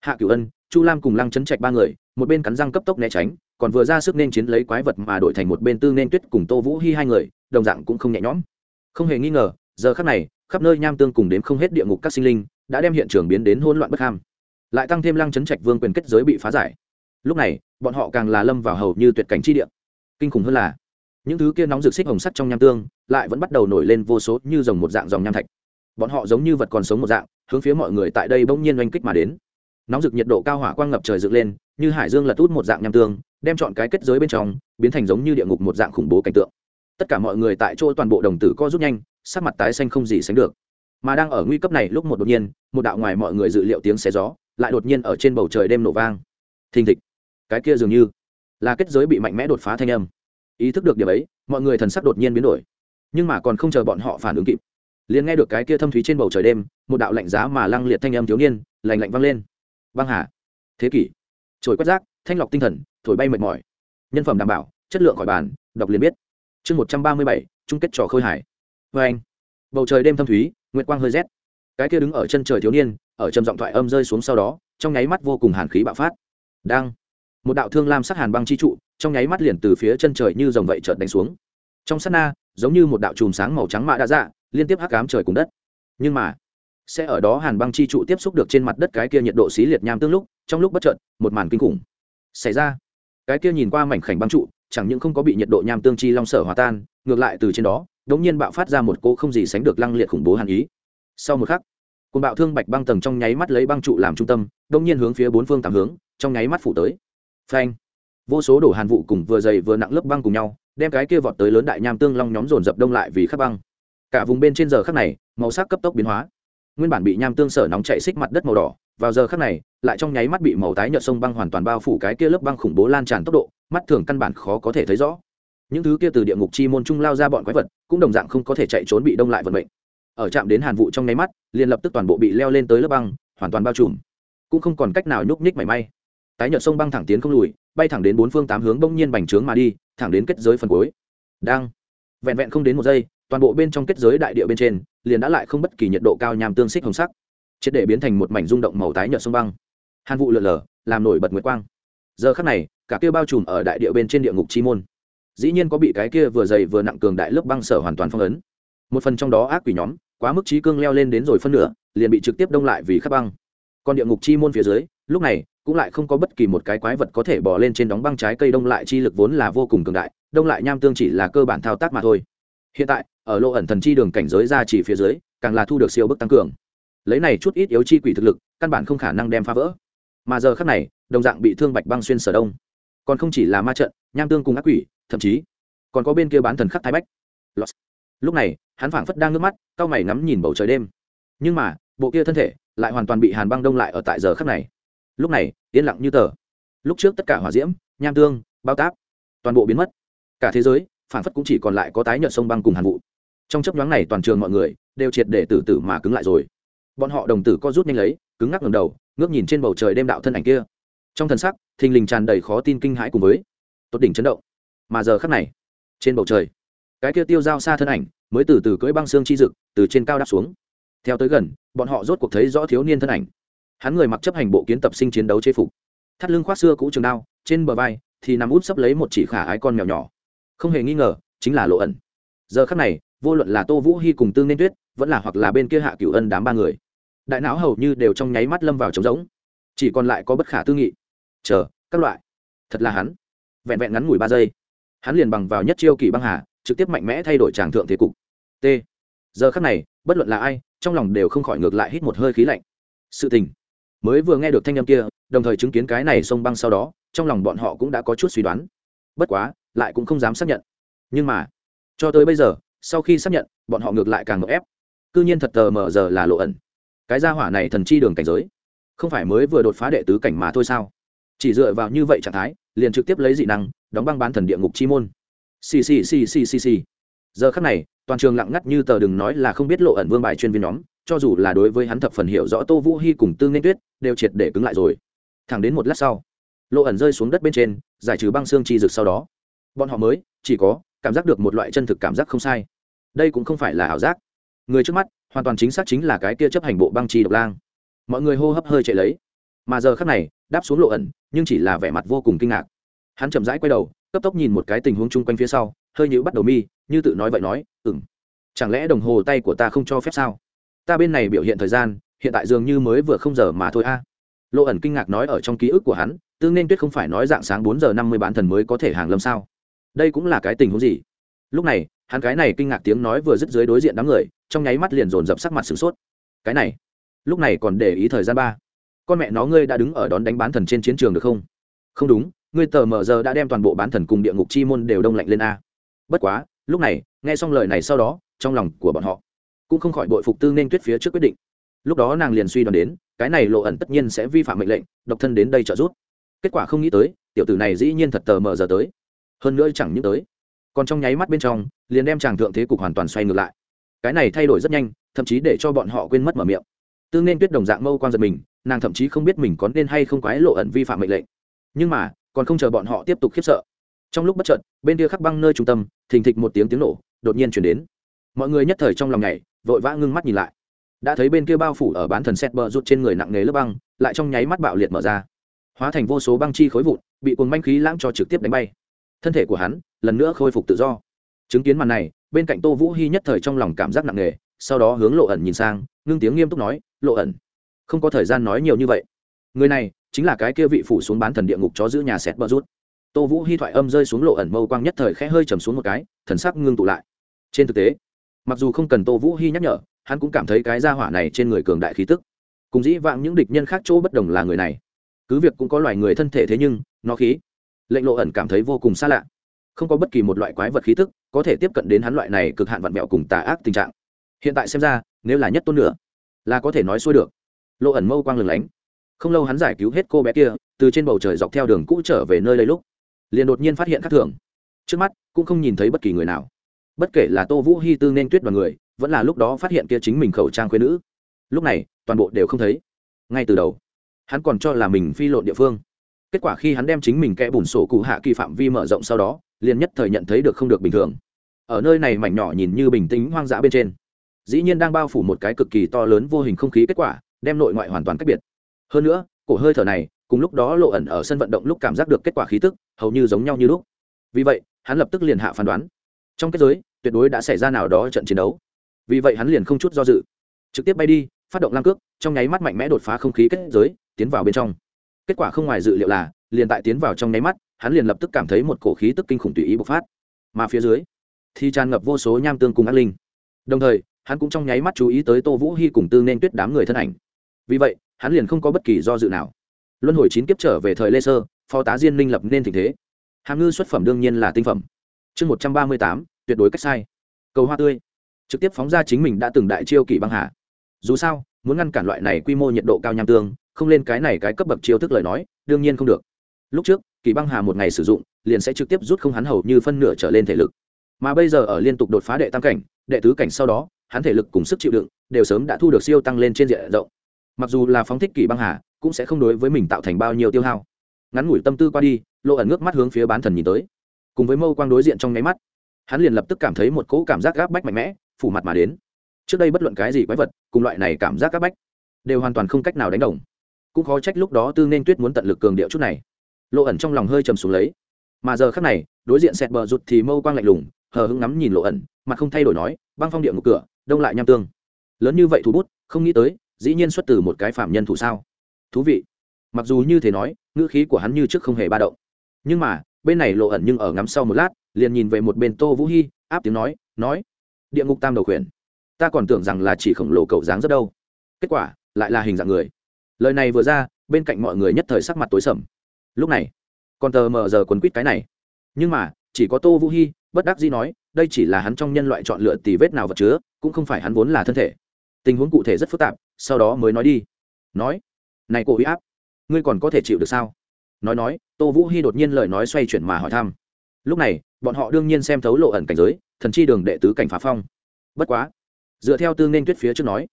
Hạ cửu ân, chu lam cùng lăng chấn trạch ba người, một bên cắn răng cấp tốc né tránh, còn vừa ra sức nên chiến lấy quái vật mà đổi thành một bên tư nên tuyết cùng tô vũ hy hai người, đồng dạng cũng không nhẹ nhõm. Không hề nghi ngờ, giờ khắc này khắp nơi nham tương cùng đến không hết địa ngục các sinh linh, đã đem hiện trường biến đến hỗn loạn bất ham. Lại tăng thêm lăng chấn trạch vương quyền kết giới bị phá giải. Lúc này, bọn họ càng là lâm vào hầu như tuyệt cảnh chi địa. Kinh khủng hơn là, những thứ kia nóng rực xích hồng sắt trong nham tương lại vẫn bắt đầu nổi lên vô số như dòng một dạng dòng nham thạch. Bọn họ giống như vật còn sống một dạng, hướng phía mọi người tại đây bỗng nhiên oanh kích mà đến. Nóng rực nhiệt độ cao hỏa quang ngập trời dựng lên, như hải dương lật út một dạng nham tương, đem chọn cái kết giới bên trong, biến thành giống như địa ngục một dạng khủng bố cảnh tượng. Tất cả mọi người tại chỗ toàn bộ đồng tử co rút nhanh sắc mặt tái xanh không gì sánh được. Mà đang ở nguy cấp này lúc một đột nhiên, một đạo ngoài mọi người dự liệu tiếng xe gió, lại đột nhiên ở trên bầu trời đêm nổ vang. Thình thịch. Cái kia dường như là kết giới bị mạnh mẽ đột phá thanh âm. Ý thức được điều ấy, mọi người thần sắc đột nhiên biến đổi. Nhưng mà còn không chờ bọn họ phản ứng kịp, liền nghe được cái kia thâm thúy trên bầu trời đêm, một đạo lạnh giá mà lăng liệt thanh âm thiếu niên lành lạnh vang lên. Băng hà. Thế kỷ. Trồi quét rác, thanh lọc tinh thần, thổi bay mệt mỏi. Nhân phẩm đảm bảo, chất lượng khỏi bàn, đọc liền biết. Chương một trăm ba mươi bảy, chung kết trò khơi hải vê anh, bầu trời đêm thâm thúy, nguyệt quang hơi rét. Cái kia đứng ở chân trời thiếu niên, ở trầm giọng thoại âm rơi xuống sau đó, trong nháy mắt vô cùng hàn khí bạo phát. Đang, một đạo thương lam sắc hàn băng chi trụ, trong nháy mắt liền từ phía chân trời như dòng vậy chợt đánh xuống. Trong sát na, giống như một đạo chùm sáng màu trắng mạ đã dạ liên tiếp hắc ám trời cùng đất. Nhưng mà, sẽ ở đó hàn băng chi trụ tiếp xúc được trên mặt đất cái kia nhiệt độ xí liệt nham tương lúc, trong lúc bất chợt, một màn kinh khủng xảy ra. Cái kia nhìn qua mảnh khảnh băng trụ, chẳng những không có bị nhiệt độ nham tương chi long sở hòa tan, ngược lại từ trên đó đống nhiên bạo phát ra một cỗ không gì sánh được lăng liệt khủng bố hàn ý. Sau một khắc côn bạo thương bạch băng tầng trong nháy mắt lấy băng trụ làm trung tâm, đống nhiên hướng phía bốn phương tám hướng, trong nháy mắt phủ tới. Phanh! Vô số đổ hàn vụ cùng vừa dày vừa nặng lớp băng cùng nhau, đem cái kia vọt tới lớn đại nham tương long nhóm dồn dập đông lại vì khắc băng. Cả vùng bên trên giờ khắc này, màu sắc cấp tốc biến hóa. Nguyên bản bị nham tương sở nóng chạy xích mặt đất màu đỏ, vào giờ khắc này, lại trong nháy mắt bị màu tái nhợt sông băng hoàn toàn bao phủ cái kia lớp băng khủng bố lan tràn tốc độ, mắt thường căn bản khó có thể thấy rõ những thứ kia từ địa ngục chi môn trung lao ra bọn quái vật, cũng đồng dạng không có thể chạy trốn bị đông lại vận mệnh. Ở chạm đến hàn vụ trong nháy mắt, liền lập tức toàn bộ bị leo lên tới lớp băng, hoàn toàn bao trùm. Cũng không còn cách nào nhúc nhích mảy may. Tái nhợt sông băng thẳng tiến không lùi, bay thẳng đến bốn phương tám hướng bỗng nhiên bành trướng mà đi, thẳng đến kết giới phần cuối. Đang, vẹn vẹn không đến một giây, toàn bộ bên trong kết giới đại địa bên trên, liền đã lại không bất kỳ nhiệt độ cao nhằm tương xích hồng sắc. Triệt để biến thành một mảnh rung động màu tái nhợt sông băng. Hàn vụ lượn lờ, làm nổi bật nguyệt quang. Giờ khắc này, cả kia bao trùm ở đại địa bên trên địa ngục chi môn dĩ nhiên có bị cái kia vừa dày vừa nặng cường đại lớp băng sở hoàn toàn phong ấn. Một phần trong đó ác quỷ nhóm, quá mức trí cương leo lên đến rồi phân nửa, liền bị trực tiếp đông lại vì khắc băng. Còn địa ngục chi môn phía dưới, lúc này, cũng lại không có bất kỳ một cái quái vật có thể bỏ lên trên đóng băng trái cây đông lại chi lực vốn là vô cùng cường đại, đông lại nham tương chỉ là cơ bản thao tác mà thôi. Hiện tại, ở lộ ẩn thần chi đường cảnh giới ra chỉ phía dưới, càng là thu được siêu bức tăng cường. Lấy này chút ít yếu chi quỷ thực lực, căn bản không khả năng đem phá vỡ. Mà giờ khắc này, đồng dạng bị thương bạch băng xuyên sở đông. Còn không chỉ là ma trận, nham tương cùng ác quỷ thậm chí còn có bên kia bán thần khắc thái bách. Lúc này, hắn phảng phất đang nước mắt cau mày ngắm nhìn bầu trời đêm. Nhưng mà, bộ kia thân thể lại hoàn toàn bị hàn băng đông lại ở tại giờ khắc này. Lúc này, yên lặng như tờ. Lúc trước tất cả hỏa diễm, nham tương, bao táp, toàn bộ biến mất. Cả thế giới, phảng phất cũng chỉ còn lại có tái nhợt sông băng cùng hàn vụ trong chấp nhoáng này toàn trường mọi người đều triệt để tử tử mà cứng lại rồi. Bọn họ đồng tử co rút nhanh lấy, cứng ngắc ngầm đầu, ngước nhìn trên bầu trời đêm đạo thân ảnh kia. Trong thần sắc, thình lình tràn đầy khó tin kinh hãi cùng với tốt đỉnh chấn động mà giờ khắc này, trên bầu trời, cái kia tiêu dao xa thân ảnh mới từ từ cưỡi băng xương chi dực từ trên cao đáp xuống. Theo tới gần, bọn họ rốt cuộc thấy rõ thiếu niên thân ảnh. Hắn người mặc chấp hành bộ kiến tập sinh chiến đấu chế phục, thắt lưng khoác xưa cũ trường đao, trên bờ vai thì nằm út sấp lấy một chỉ khả ái con mèo nhỏ. Không hề nghi ngờ, chính là lộ ẩn. Giờ khắc này, vô luận là tô vũ hy cùng tương nên tuyết, vẫn là hoặc là bên kia hạ cửu ân đám ba người, đại não hầu như đều trong nháy mắt lâm vào trống rỗng. Chỉ còn lại có bất khả tư nghị. Chờ, các loại. Thật là hắn. Vẹn vẹn ngắn ngủi ba giây hắn liền bằng vào nhất chiêu kỳ băng hà, trực tiếp mạnh mẽ thay đổi tràng thượng thế cục. T. Giờ khắc này, bất luận là ai, trong lòng đều không khỏi ngược lại hít một hơi khí lạnh. Sự tình. Mới vừa nghe được thanh âm kia, đồng thời chứng kiến cái này sông băng sau đó, trong lòng bọn họ cũng đã có chút suy đoán. Bất quá, lại cũng không dám xác nhận. Nhưng mà, cho tới bây giờ, sau khi xác nhận, bọn họ ngược lại càng ngộ ép. Cư nhiên thật tờ mờ giờ là lộ ẩn. Cái gia hỏa này thần chi đường cảnh giới. Không phải mới vừa đột phá đệ tứ cảnh mà thôi sao? Chỉ dựa vào như vậy trạng thái liền trực tiếp lấy dị năng, đóng băng bán thần địa ngục chi môn. Xì xì xì xì xì xì. Giờ khắc này, toàn trường lặng ngắt như tờ đừng nói là không biết lộ ẩn vương bài chuyên viên nhóm, cho dù là đối với hắn thập phần hiểu rõ tô vũ hy cùng tương nên tuyết, đều triệt để cứng lại rồi. Thẳng đến một lát sau, lộ ẩn rơi xuống đất bên trên, giải trừ băng xương chi rực sau đó. Bọn họ mới, chỉ có cảm giác được một loại chân thực cảm giác không sai. Đây cũng không phải là ảo giác. Người trước mắt, hoàn toàn chính xác chính là cái kia chấp hành bộ băng chi độc lang. Mọi người hô hấp hơi chạy lấy. Mà giờ khắc này đáp xuống lộ ẩn, nhưng chỉ là vẻ mặt vô cùng kinh ngạc. Hắn chậm rãi quay đầu, cấp tốc nhìn một cái tình huống chung quanh phía sau, hơi nhữ bắt đầu mi, như tự nói vậy nói ừng chẳng lẽ đồng hồ tay của ta không cho phép sao? Ta bên này biểu hiện thời gian, hiện tại dường như mới vừa không giờ mà thôi a. Lộ ẩn kinh ngạc nói ở trong ký ức của hắn, tương nên tuyết không phải nói dạng sáng bốn giờ năm mươi bán thần mới có thể hàng lâm sao? Đây cũng là cái tình huống gì? Lúc này, hắn cái này kinh ngạc tiếng nói vừa dứt dưới đối diện đám người, trong nháy mắt liền dồn dập sắc mặt sửng sốt. Cái này. Lúc này còn để ý thời gian ba con mẹ nó ngươi đã đứng ở đón đánh bán thần trên chiến trường được không? Không đúng, ngươi tờ mờ giờ đã đem toàn bộ bán thần cùng địa ngục chi môn đều đông lạnh lên a. Bất quá, lúc này, nghe xong lời này sau đó, trong lòng của bọn họ cũng không khỏi bội phục tư nên tuyết phía trước quyết định. Lúc đó nàng liền suy đoán đến, cái này lộ ẩn tất nhiên sẽ vi phạm mệnh lệnh, độc thân đến đây trợ giúp. Kết quả không nghĩ tới, tiểu tử này dĩ nhiên thật tờ mờ giờ tới. Hơn nữa chẳng những tới, còn trong nháy mắt bên trong, liền đem chàng thượng thế cục hoàn toàn xoay ngược lại. Cái này thay đổi rất nhanh, thậm chí để cho bọn họ quên mất mở miệng. Tương nên tuyết đồng dạng mâu quan giật mình nàng thậm chí không biết mình có nên hay không quái lộ ẩn vi phạm mệnh lệnh. Nhưng mà, còn không chờ bọn họ tiếp tục khiếp sợ. Trong lúc bất chợt, bên kia khắc băng nơi trung tâm, thình thịch một tiếng tiếng nổ, đột nhiên chuyển đến. Mọi người nhất thời trong lòng nhảy, vội vã ngưng mắt nhìn lại. Đã thấy bên kia bao phủ ở bán thần xét bờ rút trên người nặng nề lớp băng, lại trong nháy mắt bạo liệt mở ra. Hóa thành vô số băng chi khối vụn, bị cuồng manh khí lãng cho trực tiếp đánh bay. Thân thể của hắn, lần nữa khôi phục tự do. Chứng kiến màn này, bên cạnh tô vũ hy nhất thời trong lòng cảm giác nặng nề, sau đó hướng lộ ẩn nhìn sang, ngưng tiếng nghiêm túc nói, lộ ẩn không có thời gian nói nhiều như vậy. Người này chính là cái kia vị phủ xuống bán thần địa ngục chó giữ nhà xét bờ rút. Tô vũ hy thoại âm rơi xuống lộ ẩn mâu quang nhất thời khẽ hơi trầm xuống một cái, thần sắc ngưng tụ lại. Trên thực tế, mặc dù không cần tô vũ hy nhắc nhở, hắn cũng cảm thấy cái gia hỏa này trên người cường đại khí tức. Cùng dĩ vãng những địch nhân khác chỗ bất đồng là người này. Cứ việc cũng có loài người thân thể thế nhưng, nó khí, lệnh lộ ẩn cảm thấy vô cùng xa lạ. Không có bất kỳ một loại quái vật khí tức có thể tiếp cận đến hắn loại này cực hạn vặn mẹo cùng tà ác tình trạng. Hiện tại xem ra, nếu là nhất tôn nữa, là có thể nói xuôi được lộ ẩn mâu quang lừng lánh. Không lâu hắn giải cứu hết cô bé kia, từ trên bầu trời dọc theo đường cũ trở về nơi lấy lúc, liền đột nhiên phát hiện khắc thường. Trước mắt, cũng không nhìn thấy bất kỳ người nào. Bất kể là tô vũ hy tư nên tuyết đoàn người, vẫn là lúc đó phát hiện kia chính mình khẩu trang khuyên nữ. Lúc này, toàn bộ đều không thấy. Ngay từ đầu, hắn còn cho là mình phi lộn địa phương. Kết quả khi hắn đem chính mình kẽ bùn sổ cụ hạ kỳ phạm vi mở rộng sau đó, liền nhất thời nhận thấy được không được bình thường. Ở nơi này mảnh nhỏ nhìn như bình tĩnh hoang dã bên trên, dĩ nhiên đang bao phủ một cái cực kỳ to lớn vô hình không khí kết quả đem nội ngoại hoàn toàn cách biệt. Hơn nữa, cổ hơi thở này, cùng lúc đó lộ ẩn ở sân vận động lúc cảm giác được kết quả khí tức, hầu như giống nhau như lúc. Vì vậy, hắn lập tức liền hạ phán đoán. Trong kết giới, tuyệt đối đã xảy ra nào đó trận chiến đấu. Vì vậy hắn liền không chút do dự, trực tiếp bay đi, phát động lam cước, trong nháy mắt mạnh mẽ đột phá không khí kết giới, tiến vào bên trong. Kết quả không ngoài dự liệu là, liền tại tiến vào trong nháy mắt, hắn liền lập tức cảm thấy một cổ khí tức kinh khủng tùy ý bộc phát. Mà phía dưới, thì tràn ngập vô số nham tương cùng ác linh. Đồng thời, hắn cũng trong nháy mắt chú ý tới tô vũ hy cùng tư nên tuyết đám người thân ảnh vì vậy, hắn liền không có bất kỳ do dự nào. Luân hồi chín kiếp trở về thời lê sơ, phó tá diên minh lập nên tình thế. Hàm ngư xuất phẩm đương nhiên là tinh phẩm. Chương một trăm ba mươi tám, tuyệt đối cách sai. Cầu hoa tươi. Trực tiếp phóng ra chính mình đã từng đại chiêu kỷ băng hà. Dù sao, muốn ngăn cản loại này quy mô nhiệt độ cao nham tương, không lên cái này cái cấp bậc chiêu thức lời nói, đương nhiên không được. Lúc trước kỳ băng hà một ngày sử dụng, liền sẽ trực tiếp rút không hắn hầu như phân nửa trở lên thể lực. Mà bây giờ ở liên tục đột phá đệ tam cảnh, đệ tứ cảnh sau đó, hắn thể lực cùng sức chịu đựng, đều sớm đã thu được siêu tăng lên trên diện rộng mặc dù là phóng thích kỳ băng hà, cũng sẽ không đối với mình tạo thành bao nhiêu tiêu hao. Ngắn ngủi tâm tư qua đi lộ ẩn ngước mắt hướng phía bán thần nhìn tới. Cùng với mâu quang đối diện trong nháy mắt, hắn liền lập tức cảm thấy một cỗ cảm giác gáp bách mạnh mẽ, phủ mặt mà đến. Trước đây bất luận cái gì quái vật, cùng loại này cảm giác gáp bách, đều hoàn toàn không cách nào đánh đồng. Cũng khó trách lúc đó tư nên tuyết muốn tận lực cường điệu chút này. Lộ ẩn trong lòng hơi trầm xuống lấy. Mà giờ khác này, đối diện xẹt bờ rụt thì mâu quang lạnh lùng, hờ hững ngắm nhìn lộ ẩn, mặt không thay đổi nói, băng phong điện một cửa, đông lại nham tương. Lớn như vậy thủ bút, không nghĩ tới dĩ nhiên xuất từ một cái phạm nhân thủ sao? Thú vị. Mặc dù như thế nói, ngữ khí của hắn như trước không hề ba động. Nhưng mà, bên này lộ ẩn nhưng ở ngắm sau một lát, liền nhìn về một bên tô vũ hy áp tiếng nói nói, địa ngục tam đầu khuyển, ta còn tưởng rằng là chỉ khổng lồ cậu dáng rất đâu. Kết quả, lại là hình dạng người. Lời này vừa ra, bên cạnh mọi người nhất thời sắc mặt tối sầm. Lúc này, còn tờ mờ giờ quấn quýt cái này. Nhưng mà, chỉ có tô vũ hy bất đắc dĩ nói, đây chỉ là hắn trong nhân loại chọn lựa tì vết nào vật chứa, cũng không phải hắn vốn là thân thể. Tình huống cụ thể rất phức tạp sau đó mới nói đi. Nói, này cô huy áp, ngươi còn có thể chịu được sao? Nói nói, tô vũ hy đột nhiên lời nói xoay chuyển mà hỏi thăm. Lúc này, bọn họ đương nhiên xem thấu lộ ẩn cảnh giới, thần chi đường đệ tứ cảnh phá phong. Bất quá, dựa theo tương nên tuyết phía trước nói,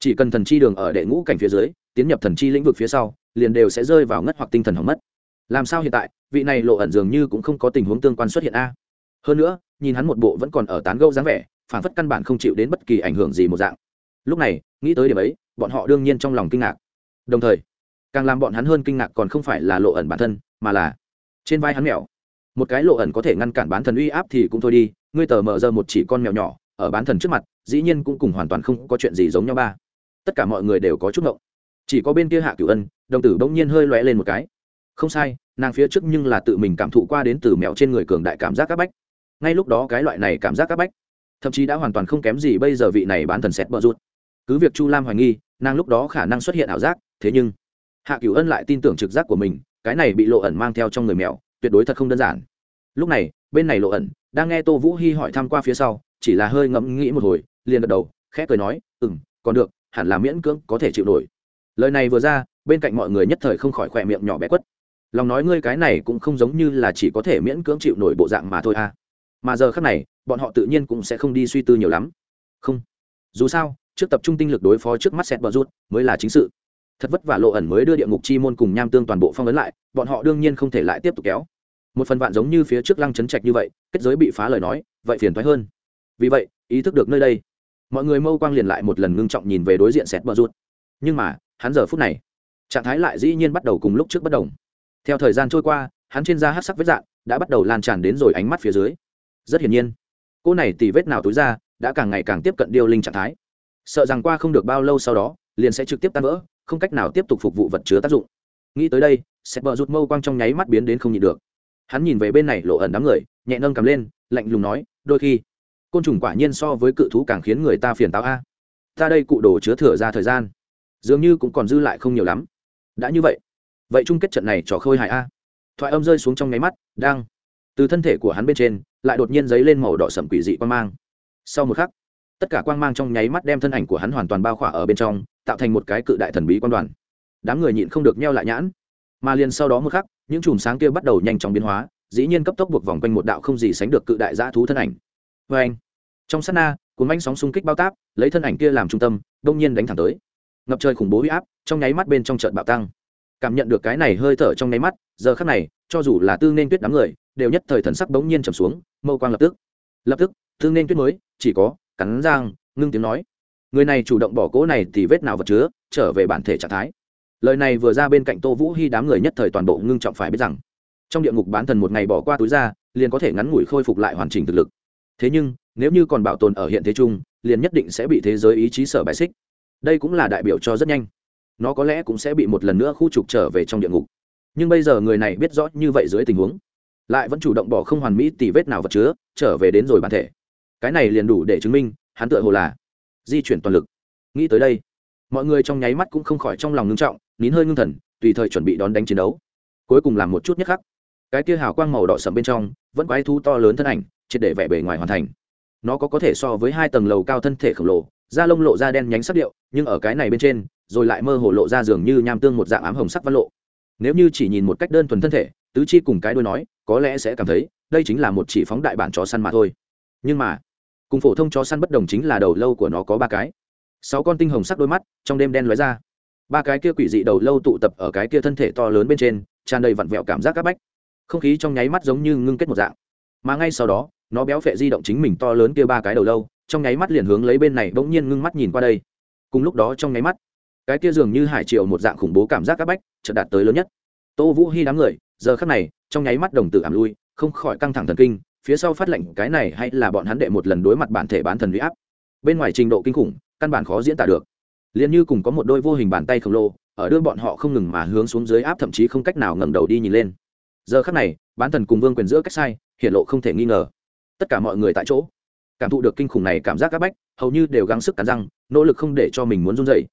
chỉ cần thần chi đường ở đệ ngũ cảnh phía dưới, tiến nhập thần chi lĩnh vực phía sau, liền đều sẽ rơi vào ngất hoặc tinh thần hỏng mất. Làm sao hiện tại, vị này lộ ẩn dường như cũng không có tình huống tương quan xuất hiện a. Hơn nữa, nhìn hắn một bộ vẫn còn ở tán gâu dáng vẻ, phản phất căn bản không chịu đến bất kỳ ảnh hưởng gì một dạng. Lúc này, nghĩ tới điểm ấy bọn họ đương nhiên trong lòng kinh ngạc. Đồng thời, càng làm bọn hắn hơn kinh ngạc còn không phải là lộ ẩn bản thân, mà là trên vai hắn mèo. Một cái lộ ẩn có thể ngăn cản bán thần uy áp thì cũng thôi đi, ngươi tờ mở giờ một chỉ con mèo nhỏ, ở bán thần trước mặt, dĩ nhiên cũng cùng hoàn toàn không có chuyện gì giống nhau ba. Tất cả mọi người đều có chút ngộng. Chỉ có bên kia hạ cửu ân, đồng tử bỗng nhiên hơi lóe lên một cái. Không sai, nàng phía trước nhưng là tự mình cảm thụ qua đến từ mèo trên người cường đại cảm giác áp bách. Ngay lúc đó cái loại này cảm giác áp bách, thậm chí đã hoàn toàn không kém gì bây giờ vị này bán thần xét bờ rút cứ việc chu lam hoài nghi nàng lúc đó khả năng xuất hiện ảo giác, thế nhưng, hạ cửu ân lại tin tưởng trực giác của mình, cái này bị lộ ẩn mang theo trong người mèo, tuyệt đối thật không đơn giản. Lúc này, bên này lộ ẩn đang nghe tô vũ hy hỏi thăm qua phía sau, chỉ là hơi ngẫm nghĩ một hồi, liền gật đầu, khẽ cười nói ừ m còn được, hẳn là miễn cưỡng có thể chịu nổi. Lời này vừa ra, bên cạnh mọi người nhất thời không khỏi khỏe miệng nhỏ bé quất. Lòng nói ngươi cái này cũng không giống như là chỉ có thể miễn cưỡng chịu nổi bộ dạng mà thôi à. Mà giờ khác này, bọn họ tự nhiên cũng sẽ không đi suy tư nhiều lắm. Không. Dù sao trước tập trung tinh lực đối phó trước mắt xét bờ rút mới là chính sự. Thật vất vả lộ ẩn mới đưa địa ngục chi môn cùng nham tương toàn bộ phong ấn lại, bọn họ đương nhiên không thể lại tiếp tục kéo. Một phần vạn giống như phía trước lăng chấn trạch như vậy, kết giới bị phá lời nói, vậy phiền thoái hơn. Vì vậy, ý thức được nơi đây, mọi người mâu quang liền lại một lần ngưng trọng nhìn về đối diện xét bờ rút nhưng mà, hắn giờ phút này, trạng thái lại dĩ nhiên bắt đầu cùng lúc trước bất đồng. Theo thời gian trôi qua, hắn trên da hát sắc vết dạng đã bắt đầu lan tràn đến rồi ánh mắt phía dưới. Rất hiển nhiên, cô này tì vết nào túi ra, đã càng ngày càng tiếp cận điêu linh trạng thái sợ rằng qua không được bao lâu sau đó, liền sẽ trực tiếp tan vỡ, không cách nào tiếp tục phục vụ vật chứa tác dụng. Nghĩ tới đây sẽ bờ rút mâu quang trong nháy mắt biến đến không nhịn được. Hắn nhìn về bên này lộ ẩn đám người, nhẹ nâng cầm lên, lạnh lùng nói, đôi khi, côn trùng quả nhiên so với cự thú càng khiến người ta phiền táo a. Ta đây cụ đồ chứa thừa ra thời gian, dường như cũng còn dư lại không nhiều lắm. Đã như vậy vậy chung kết trận này trò khôi hài a. Thoại âm rơi xuống trong nháy mắt, đang, từ thân thể của hắn bên trên, lại đột nhiên dấy lên màu đỏ sầm quỷ dị quan mang. Sau một khắc tất cả quang mang trong nháy mắt đem thân ảnh của hắn hoàn toàn bao khỏa ở bên trong, tạo thành một cái cự đại thần bí quan đoàn. Đám người nhịn không được neo lại nhãn. Mà liền sau đó một khắc, những chùm sáng kia bắt đầu nhanh chóng biến hóa, dĩ nhiên cấp tốc buộc vòng quanh một đạo không gì sánh được cự đại dã thú thân ảnh. Vê anh trong sát na, cuốn manh sóng xung kích bao táp, lấy thân ảnh kia làm trung tâm, đông nhiên đánh thẳng tới. Ngập trời khủng bố huy áp, trong nháy mắt bên trong trận bạo tăng. Cảm nhận được cái này hơi thở trong nháy mắt, giờ khắc này, cho dù là tư nên tuyết đám người, đều nhất thời thần sắc bỗng nhiên trầm xuống, mâu quang lập tức. Lập tức, tư nên tuyết mới, chỉ có cắn răng, ngưng tiếng nói. Người này chủ động bỏ cỗ này thì vết nào vật chứa, trở về bản thể trạng thái. Lời này vừa ra bên cạnh tô vũ hy đám người nhất thời toàn bộ ngưng trọng phải biết rằng, trong địa ngục bán thần một ngày bỏ qua túi ra, liền có thể ngắn ngủi khôi phục lại hoàn chỉnh thực lực. Thế nhưng, nếu như còn bảo tồn ở hiện thế chung, liền nhất định sẽ bị thế giới ý chí sở bài xích. Đây cũng là đại biểu cho rất nhanh. Nó có lẽ cũng sẽ bị một lần nữa khu trục trở về trong địa ngục. Nhưng bây giờ người này biết rõ như vậy dưới tình huống, lại vẫn chủ động bỏ không hoàn mỹ tỷ vết nào vật chứa, trở về đến rồi bản thể cái này liền đủ để chứng minh hắn tựa hồ là di chuyển toàn lực. Nghĩ tới đây, mọi người trong nháy mắt cũng không khỏi trong lòng ngưng trọng, nín hơi ngưng thần, tùy thời chuẩn bị đón đánh chiến đấu. Cuối cùng làm một chút nhất khắc, cái kia hào quang màu đỏ sầm bên trong vẫn quái thu to lớn thân ảnh, triệt để vẻ bề ngoài hoàn thành. Nó có có thể so với hai tầng lầu cao thân thể khổng lồ, da lông lộ ra đen nhánh sắc điệu, nhưng ở cái này bên trên, rồi lại mơ hồ lộ ra dường như nham tương một dạng ám hồng sắc văn lộ. Nếu như chỉ nhìn một cách đơn thuần thân thể, tứ chi cùng cái đuôi nói, có lẽ sẽ cảm thấy đây chính là một chỉ phóng đại bản chó săn mà thôi. Nhưng mà cùng phổ thông chó săn bất đồng chính là đầu lâu của nó có ba cái. Sáu con tinh hồng sắc đôi mắt, trong đêm đen lóe ra. Ba cái kia quỷ dị đầu lâu tụ tập ở cái kia thân thể to lớn bên trên, tràn đầy vặn vẹo cảm giác c áp bách. Không khí trong nháy mắt giống như ngưng kết một dạng. Mà ngay sau đó, nó béo phệ di động chính mình to lớn kia ba cái đầu lâu, trong nháy mắt liền hướng lấy bên này bỗng nhiên ngưng mắt nhìn qua đây. Cùng lúc đó trong nháy mắt, cái kia dường như hải triều một dạng khủng bố cảm giác áp bách, chợt đạt tới lớn nhất. Tô vũ hy đám người, giờ khắc này, trong nháy mắt đồng tử ảm lui, không khỏi căng thẳng thần kinh phía sau phát lệnh cái này hay là bọn hắn đệ một lần đối mặt bản thể bán thần huy áp. Bên ngoài trình độ kinh khủng, căn bản khó diễn tả được. Liền như cùng có một đôi vô hình bàn tay khổng lồ, ở đưa bọn họ không ngừng mà hướng xuống dưới áp thậm chí không cách nào ngẩng đầu đi nhìn lên. Giờ khắc này, bán thần cùng vương quyền giữa cách sai, hiện lộ không thể nghi ngờ. Tất cả mọi người tại chỗ, cảm thụ được kinh khủng này cảm giác áp bách, hầu như đều gắng sức cắn răng, nỗ lực không để cho mình muốn run dậy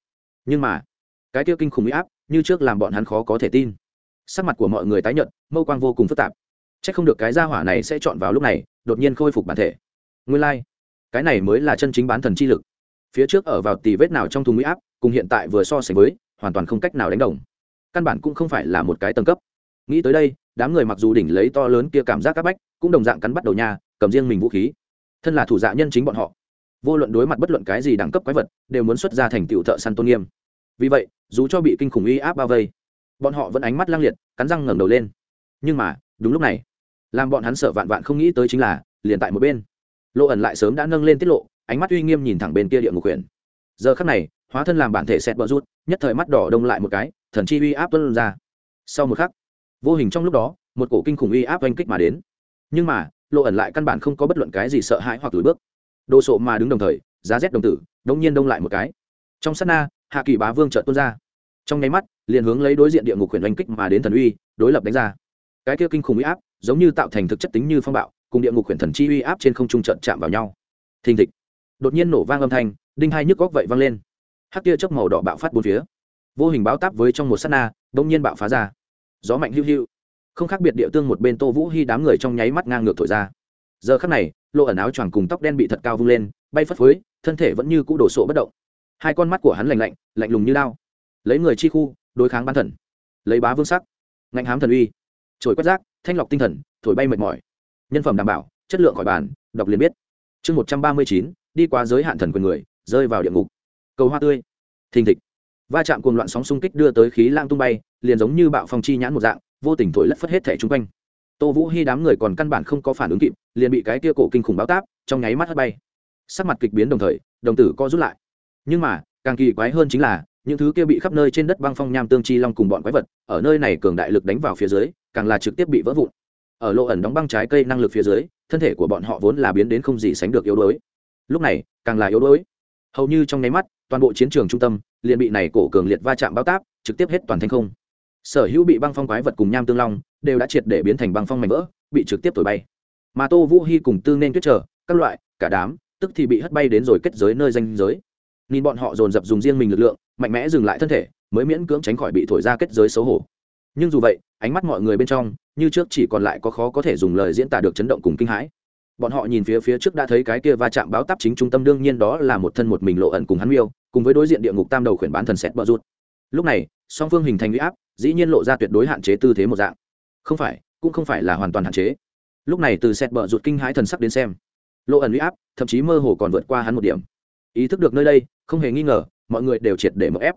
nhưng mà, cái tiêu kinh khủng huy áp, như trước làm bọn hắn khó có thể tin. Sắc mặt của mọi người tái nhợt, mâu quang vô cùng phức tạp chắc không được cái gia hỏa này sẽ chọn vào lúc này, đột nhiên khôi phục bản thể. Nguyên lai、like. cái này mới là chân chính bán thần chi lực. Phía trước ở vào tì vết nào trong thùng mỹ áp, cùng hiện tại vừa so sánh với, hoàn toàn không cách nào đánh đồng. Căn bản cũng không phải là một cái tầng cấp. Nghĩ tới đây, đám người mặc dù đỉnh lấy to lớn kia cảm giác c áp bách, cũng đồng dạng cắn bắt đầu nhà cầm riêng mình vũ khí. Thân là thủ dạ nhân chính bọn họ. Vô luận đối mặt bất luận cái gì đẳng cấp quái vật, đều muốn xuất ra thành tựu thợ săn tôn nghiêm. Vì vậy, dù cho bị kinh khủng uy áp bao vây, bọn họ vẫn ánh mắt lang liệt, cắn răng ngẩng đầu lên. Nhưng mà, đúng lúc này làm bọn hắn sợ vạn vạn không nghĩ tới chính là, liền tại một bên. Lộ ẩn lại sớm đã nâng lên tiết lộ, ánh mắt uy nghiêm nhìn thẳng bên kia địa ngục quyển giờ khắc này, hóa thân làm bản thể xẹt bờ rút nhất thời mắt đỏ đông lại một cái, thần chi uy áp tuân ra. Sau một khắc, vô hình trong lúc đó, một cổ kinh khủng uy áp oanh kích mà đến. Nhưng mà lộ ẩn lại căn bản không có bất luận cái gì sợ hãi hoặc lùi bước. Đồ sộ mà đứng đồng thời, giá rét đồng tử đông nhiên đông lại một cái. Trong sát na, hạ kỳ bá vương trợ tuôn ra. Trong nháy mắt, liền hướng lấy đối diện địa ngục huyền oanh kích mà đến thần uy, đối lập đánh ra. Cái kia kinh khủng uy áp giống như tạo thành thực chất tính như phong bạo, cùng địa ngục huyền thần chi uy áp trên không trung trận chạm vào nhau. Thình thịch. Đột nhiên nổ vang âm thanh, đinh hai nhức góc vậy vang lên. Hắc tia chớp màu đỏ bạo phát bốn phía. Vô hình báo táp với trong một sát na đông nhiên bạo phá ra. Gió mạnh hữu hữu không khác biệt địa tương một bên tô vũ hy đám người trong nháy mắt ngang ngược thổi ra. Giờ khắc này lộ ẩn áo choàng cùng tóc đen bị thật cao vung lên, bay phất phới, thân thể vẫn như cũ đổ sộ bất động. Hai con mắt của hắn lạnh lạnh lạnh lùng như lao lấy người chi khu, đối kháng ban thần. Lấy bá vương sắc. Ngạnh hám thần uy trồi quét rác, thanh lọc tinh thần, thổi bay mệt mỏi. Nhân phẩm đảm bảo, chất lượng khỏi bàn, đọc liền biết. Chương một trăm ba mươi chín, đi qua giới hạn thần quyền người, rơi vào địa ngục. Cầu hoa tươi. Thình thịch. Va chạm cùng loạn sóng xung kích đưa tới khí lang tung bay, liền giống như bạo phong chi nhãn một dạng, vô tình thổi lất phất hết thẻ chung quanh. Tô vũ hy đám người còn căn bản không có phản ứng kịp, liền bị cái kia cổ kinh khủng báo táp, trong nháy mắt hất bay. Sắc mặt kịch biến đồng thời, đồng tử co rút lại. Nhưng mà, càng kỳ quái hơn chính là, những thứ kia bị khắp nơi trên đất băng phong nham tương chi long cùng bọn quái vật, ở nơi này cường đại lực đánh vào phía dưới càng là trực tiếp bị vỡ vụn. Ở lộ ẩn đóng băng trái cây năng lực phía dưới, thân thể của bọn họ vốn là biến đến không gì sánh được yếu đuối. Lúc này, càng là yếu đuối. Hầu như trong nháy mắt, toàn bộ chiến trường trung tâm, liền bị này cổ cường liệt va chạm bao táp, trực tiếp hết toàn thành không. Sở hữu bị băng phong quái vật cùng nham tương long, đều đã triệt để biến thành băng phong mảnh vỡ, bị trực tiếp thổi bay. Mà tô vũ hy cùng tư nên tuyết trở, các loại, cả đám, tức thì bị hất bay đến rồi kết giới nơi danh giới. Nhìn bọn họ dồn dập dùng riêng mình lực lượng, mạnh mẽ dừng lại thân thể, mới miễn cưỡng tránh khỏi bị thổi ra kết giới xấu hổ. Nhưng dù vậy ánh mắt mọi người bên trong, như trước chỉ còn lại có khó có thể dùng lời diễn tả được chấn động cùng kinh hãi. Bọn họ nhìn phía phía trước đã thấy cái kia va chạm báo táp chính trung tâm đương nhiên đó là một thân một mình lộ ẩn cùng hắn miêu, cùng với đối diện địa ngục tam đầu khuyển bán thần sẹt bờ rút lúc này, song phương hình thành huy áp, dĩ nhiên lộ ra tuyệt đối hạn chế tư thế một dạng. Không phải, cũng không phải là hoàn toàn hạn chế. Lúc này từ sẹt bờ rụt kinh hãi thần sắc đến xem. Lộ ẩn huy áp, thậm chí mơ hồ còn vượt qua hắn một điểm. Ý thức được nơi đây, không hề nghi ngờ, mọi người đều triệt để mở ép.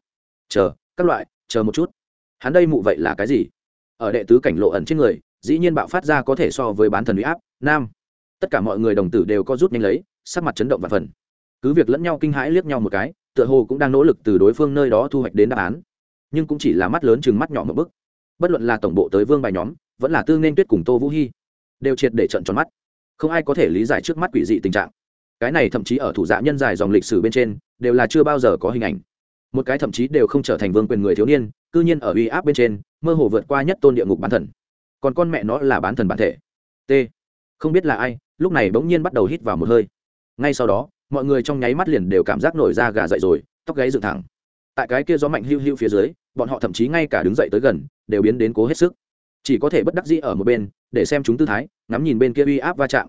Chờ, các loại, chờ một chút. Hắn đây mụ vậy là cái gì? Ở đệ tứ cảnh lộ ẩn trên người, dĩ nhiên bạo phát ra có thể so với bán thần huy áp, nam. Tất cả mọi người đồng tử đều có rút nhanh lấy, sắc mặt chấn động và phần. Cứ việc lẫn nhau kinh hãi liếc nhau một cái, tựa hồ cũng đang nỗ lực từ đối phương nơi đó thu hoạch đến đáp án. Nhưng cũng chỉ là mắt lớn chừng mắt nhỏ một bức bất luận là tổng bộ tới vương bài nhóm, vẫn là tư nên tuyết cùng tô vũ hy đều triệt để trận tròn mắt. Không ai có thể lý giải trước mắt quỷ dị tình trạng. Cái này thậm chí ở thủ dạ nhân dài dòng lịch sử bên trên, đều là chưa bao giờ có hình ảnh một cái thậm chí đều không trở thành vương quyền người thiếu niên, cư nhiên ở uy áp bên trên, mơ hồ vượt qua nhất tôn địa ngục bán thần. Còn con mẹ nó là bán thần bản thể. T. Không biết là ai, lúc này bỗng nhiên bắt đầu hít vào một hơi. Ngay sau đó, mọi người trong nháy mắt liền đều cảm giác nổi da gà dậy rồi, tóc gáy dựng thẳng. Tại cái kia gió mạnh hiu hiu phía dưới, bọn họ thậm chí ngay cả đứng dậy tới gần, đều biến đến cố hết sức. Chỉ có thể bất đắc dĩ ở một bên, để xem chúng tư thái, ngắm nhìn bên kia uy áp va chạm.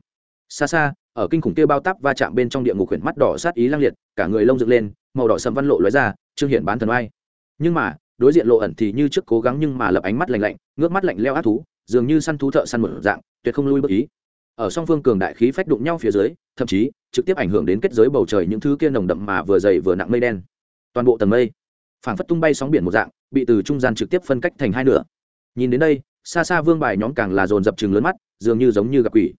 Xa xa, ở kinh khủng kia bao tắp va chạm bên trong địa ngục khuyển mắt đỏ sát ý lang liệt, cả người lông dựng lên màu đỏ sầm văn lộ lóe ra, trương hiện bán thần oai. Nhưng mà, đối diện lộ ẩn thì như trước cố gắng nhưng mà lập ánh mắt lạnh lạnh, ngước mắt lạnh leo ác thú, dường như săn thú thợ săn một dạng, tuyệt không lui bất ý. Ở song phương cường đại khí phách đụng nhau phía dưới, thậm chí trực tiếp ảnh hưởng đến kết giới bầu trời những thứ kia nồng đậm mà vừa dày vừa nặng mây đen. Toàn bộ tầng mây, phảng phất tung bay sóng biển một dạng, bị từ trung gian trực tiếp phân cách thành hai nửa. Nhìn đến đây, xa xa vương bài nhóm càng là dồn dập chừng lớn mắt, dường như giống như gặp quỷ.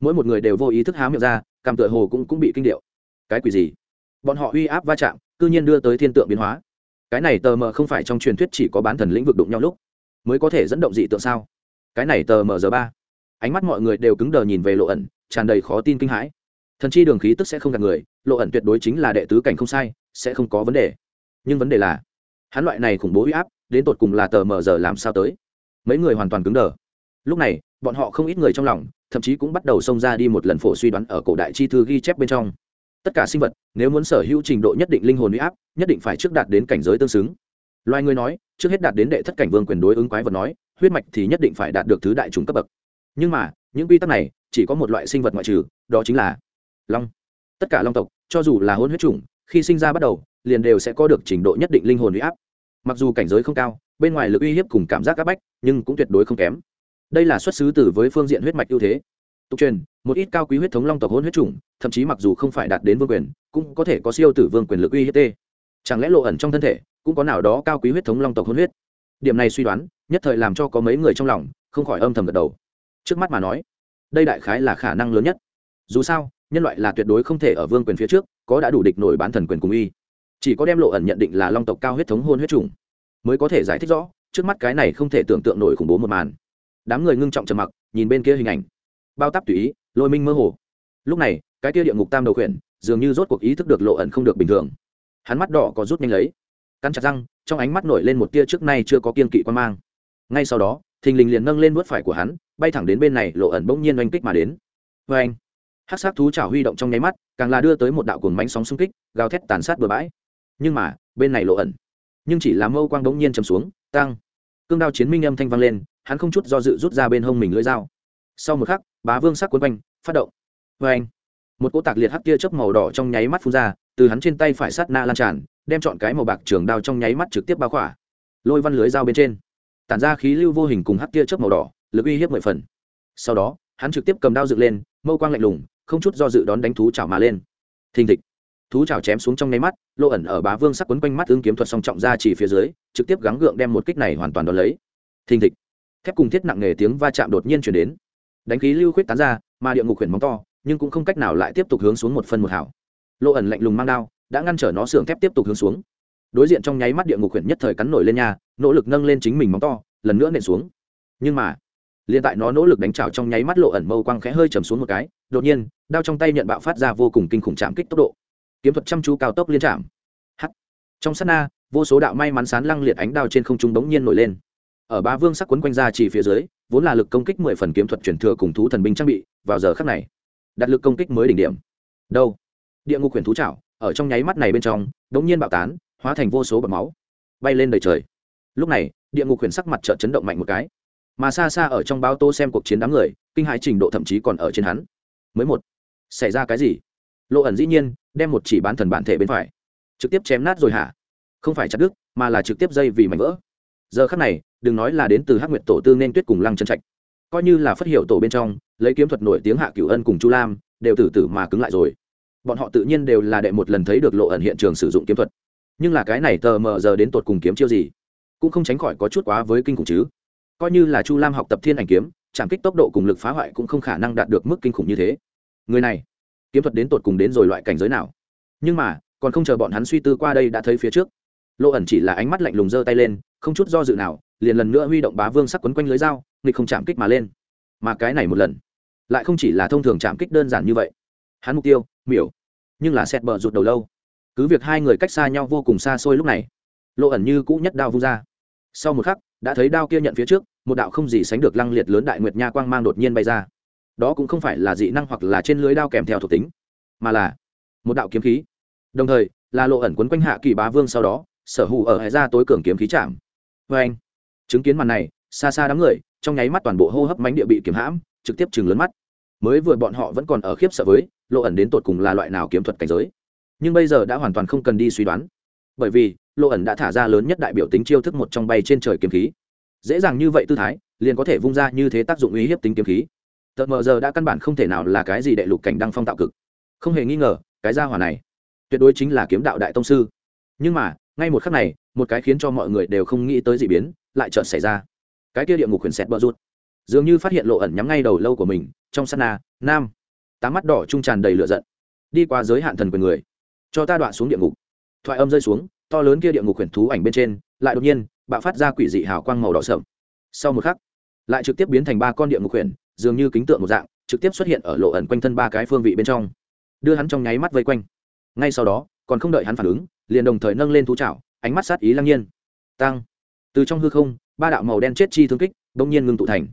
Mỗi một người đều vô ý thức há miệng ra, cảm tựa hồ cũng cũng bị kinh điệu. Cái quỷ gì? Bọn họ uy áp va chạm, cư nhiên đưa tới thiên tượng biến hóa. Cái này tờ mờ không phải trong truyền thuyết chỉ có bán thần lĩnh vực đụng nhau lúc mới có thể dẫn động dị tượng sao? Cái này tờ mờ giờ ba. Ánh mắt mọi người đều cứng đờ nhìn về lộ ẩn, tràn đầy khó tin kinh hãi. Thần chi đường khí tức sẽ không gạt người, lộ ẩn tuyệt đối chính là đệ tứ cảnh không sai, sẽ không có vấn đề. Nhưng vấn đề là, hắn loại này khủng bố huy áp, đến tột cùng là tờ mờ giờ làm sao tới? Mấy người hoàn toàn cứng đờ. Lúc này, bọn họ không ít người trong lòng, thậm chí cũng bắt đầu xông ra đi một lần phổ suy đoán ở cổ đại chi thư ghi chép bên trong tất cả sinh vật, nếu muốn sở hữu trình độ nhất định linh hồn huy áp, nhất định phải trước đạt đến cảnh giới tương xứng. Loài người nói, trước hết đạt đến đệ thất cảnh vương quyền đối ứng quái vật nói, huyết mạch thì nhất định phải đạt được thứ đại chúng cấp bậc. Nhưng mà, những quy tắc này, chỉ có một loại sinh vật ngoại trừ, đó chính là long. Tất cả long tộc, cho dù là hôn huyết chủng, khi sinh ra bắt đầu, liền đều sẽ có được trình độ nhất định linh hồn huy áp. Mặc dù cảnh giới không cao, bên ngoài lực uy hiếp cùng cảm giác áp bách, nhưng cũng tuyệt đối không kém. Đây là xuất xứ từ với phương diện huyết mạch ưu thế. Tục truyền, một ít cao quý huyết thống long tộc hôn huyết chủng thậm chí mặc dù không phải đạt đến vương quyền, cũng có thể có siêu tử vương quyền lực uy hiếp tê. Chẳng lẽ lộ ẩn trong thân thể cũng có nào đó cao quý huyết thống long tộc hôn huyết? Điểm này suy đoán, nhất thời làm cho có mấy người trong lòng không khỏi âm thầm gật đầu. Trước mắt mà nói, đây đại khái là khả năng lớn nhất. Dù sao, nhân loại là tuyệt đối không thể ở vương quyền phía trước có đã đủ địch nổi bán thần quyền cùng y chỉ có đem lộ ẩn nhận định là long tộc cao huyết thống hôn huyết trùng mới có thể giải thích rõ, trước mắt cái này không thể tưởng tượng nổi khủng bố một màn. Đám người ngưng trọng trầm mặc, nhìn bên kia hình ảnh. Bao tắp tùy ý, lôi minh mơ hồ. Lúc này cái kia địa ngục tam đầu khuyển, dường như rốt cuộc ý thức được lộ ẩn không được bình thường. Hắn mắt đỏ có rút nhanh lấy, cắn chặt răng, trong ánh mắt nổi lên một tia trước nay chưa có kiên kỵ quan mang. Ngay sau đó, thình lình liền nâng lên vớt phải của hắn, bay thẳng đến bên này, lộ ẩn bỗng nhiên oanh kích mà đến. Vê anh hát sát thú chảo huy động trong nháy mắt, càng là đưa tới một đạo cồn mánh sóng xung kích, gào thét tàn sát bừa bãi. Nhưng mà, bên này lộ ẩn, nhưng chỉ làm mâu quang bỗng nhiên chầm xuống tăng cương đao chiến minh âm thanh vang lên, hắn không chút do dự rút ra bên hông mình lưỡi dao. Sau một khắc, bá vương sắc quấn quanh, phát động. Vê anh một cỗ tạc liệt hắc tia chớp màu đỏ trong nháy mắt phun ra, từ hắn trên tay phải sát na lan tràn, đem chọn cái màu bạc trường đao trong nháy mắt trực tiếp bao khỏa. Lôi văn lưới dao bên trên, tản ra khí lưu vô hình cùng hắc tia chớp màu đỏ, lực uy hiếp mười phần. Sau đó, hắn trực tiếp cầm đao dựng lên, mâu quang lạnh lùng, không chút do dự đón đánh thú chảo mà lên. Thình thịch. Thú chảo chém xuống trong nháy mắt, lộ ẩn ở bá vương sắc quấn quanh mắt ứng kiếm thuật song trọng ra chỉ phía dưới, trực tiếp gắng gượng đem một kích này hoàn toàn đón lấy. Thình thịch. Thép cùng thiết nặng nghề tiếng va chạm đột nhiên chuyển đến. Đánh khí lưu khuyết tán ra, mà địa ngục khuyển móng to nhưng cũng không cách nào lại tiếp tục hướng xuống một phân một hảo lộ ẩn lạnh lùng mang đao, đã ngăn trở nó xưởng thép tiếp tục hướng xuống. Đối diện trong nháy mắt địa ngục huyện nhất thời cắn nổi lên nhà nỗ lực nâng lên chính mình móng to, lần nữa nện xuống. Nhưng mà, liền tại nó nỗ lực đánh trào trong nháy mắt lộ ẩn mâu quang khẽ hơi chầm xuống một cái, đột nhiên, đao trong tay nhận bạo phát ra vô cùng kinh khủng chạm kích tốc độ. Kiếm thuật chăm chú cao tốc liên chạm. Hắt trong sát na, vô số đạo may mắn sán lăng liệt ánh đao trên không trung bỗng nhiên nổi lên. Ở ba vương sắc quấn quanh ra chỉ phía dưới, vốn là lực công kích mười phần kiếm thuật truyền thừa cùng thú thần binh trang bị, vào giờ khắc này đặt lực công kích mới đỉnh điểm. Đâu? Địa ngục quyển thú trảo ở trong nháy mắt này bên trong đống nhiên bạo tán, hóa thành vô số bọt máu, bay lên đầy trời. Lúc này, địa ngục quyển sắc mặt chợt chấn động mạnh một cái. Mà xa xa ở trong báo tô xem cuộc chiến đám người, kinh hãi trình độ thậm chí còn ở trên hắn. Mới một, xảy ra cái gì? Lộ ẩn dĩ nhiên, đem một chỉ bán thần bản thể bên phải, trực tiếp chém nát rồi hả? Không phải chặt đứt, mà là trực tiếp dây vì mảnh vỡ. Giờ khắc này, đừng nói là đến từ hắc nguyệt tổ tư nên tuyết cùng lăng chân trạch coi như là phát hiệu tổ bên trong, lấy kiếm thuật nổi tiếng hạ cửu ân cùng chu lam, đều tử tử mà cứng lại rồi. Bọn họ tự nhiên đều là đệ một lần thấy được lộ ẩn hiện trường sử dụng kiếm thuật. Nhưng là cái này tờ mờ giờ đến tột cùng kiếm chiêu gì? Cũng không tránh khỏi có chút quá với kinh khủng chứ. Coi như là chu lam học tập thiên ảnh kiếm, chạm kích tốc độ cùng lực phá hoại cũng không khả năng đạt được mức kinh khủng như thế. Người này, kiếm thuật đến tột cùng đến rồi loại cảnh giới nào? Nhưng mà, còn không chờ bọn hắn suy tư qua đây đã thấy phía trước. Lộ ẩn chỉ là ánh mắt lạnh lùng giơ tay lên, không chút do dự nào, liền lần nữa huy động bá vương sắc quấn quanh lưới dao nghịch không chạm kích mà lên. Mà cái này một lần, lại không chỉ là thông thường chạm kích đơn giản như vậy. Hắn mục tiêu, miểu. Nhưng là xét bờ rụt đầu lâu. Cứ việc hai người cách xa nhau vô cùng xa xôi lúc này, lộ ẩn như cũ nhất đao vung ra. Sau một khắc, đã thấy đao kia nhận phía trước, một đạo không gì sánh được lăng liệt lớn đại nguyệt nha quang mang đột nhiên bay ra. Đó cũng không phải là dị năng hoặc là trên lưới đao kèm theo thuộc tính, mà là một đạo kiếm khí. Đồng thời, là lộ ẩn quấn quanh hạ kỳ bá vương sau đó, sở hữu ở hải ra tối cường kiếm khí chạm. Vê anh chứng kiến màn này, xa xa đám người trong nháy mắt toàn bộ hô hấp mánh địa bị kiếm hãm, trực tiếp chừng lớn mắt. Mới vừa bọn họ vẫn còn ở khiếp sợ với, lộ ẩn đến tột cùng là loại nào kiếm thuật cảnh giới. Nhưng bây giờ đã hoàn toàn không cần đi suy đoán. Bởi vì, lộ ẩn đã thả ra lớn nhất đại biểu tính chiêu thức một trong bay trên trời kiếm khí. Dễ dàng như vậy tư thái, liền có thể vung ra như thế tác dụng uy hiếp tính kiếm khí. Tợt mờ giờ đã căn bản không thể nào là cái gì đệ lục cảnh đăng phong tạo cực. Không hề nghi ngờ, cái gia hỏa này, tuyệt đối chính là kiếm đạo đại tông sư. Nhưng mà, ngay một khắc này, một cái khiến cho mọi người đều không nghĩ tới d ị biến, lại chợt xảy ra cái kia địa ngục huyền sẹt bờ rút dường như phát hiện lộ ẩn nhắm ngay đầu lâu của mình, trong sắt na, nam. Tám mắt đỏ trung tràn đầy lửa giận. Đi qua giới hạn thần quyền người. Cho ta đoạn xuống địa ngục. Thoại âm rơi xuống, to lớn kia địa ngục huyền thú ảnh bên trên, lại đột nhiên, bạo phát ra quỷ dị hào quang màu đỏ sợm sau một khắc, lại trực tiếp biến thành ba con địa ngục huyền dường như kính tượng một dạng, trực tiếp xuất hiện ở lộ ẩn quanh thân ba cái phương vị bên trong. Đưa hắn trong nháy mắt vây quanh. Ngay sau đó, còn không đợi hắn phản ứng, liền đồng thời nâng lên thú trảo ánh mắt sát ý lăng nhiên. Tăng. Từ trong hư không ba đạo màu đen chết chi thương kích đông nhiên ngưng tụ thành.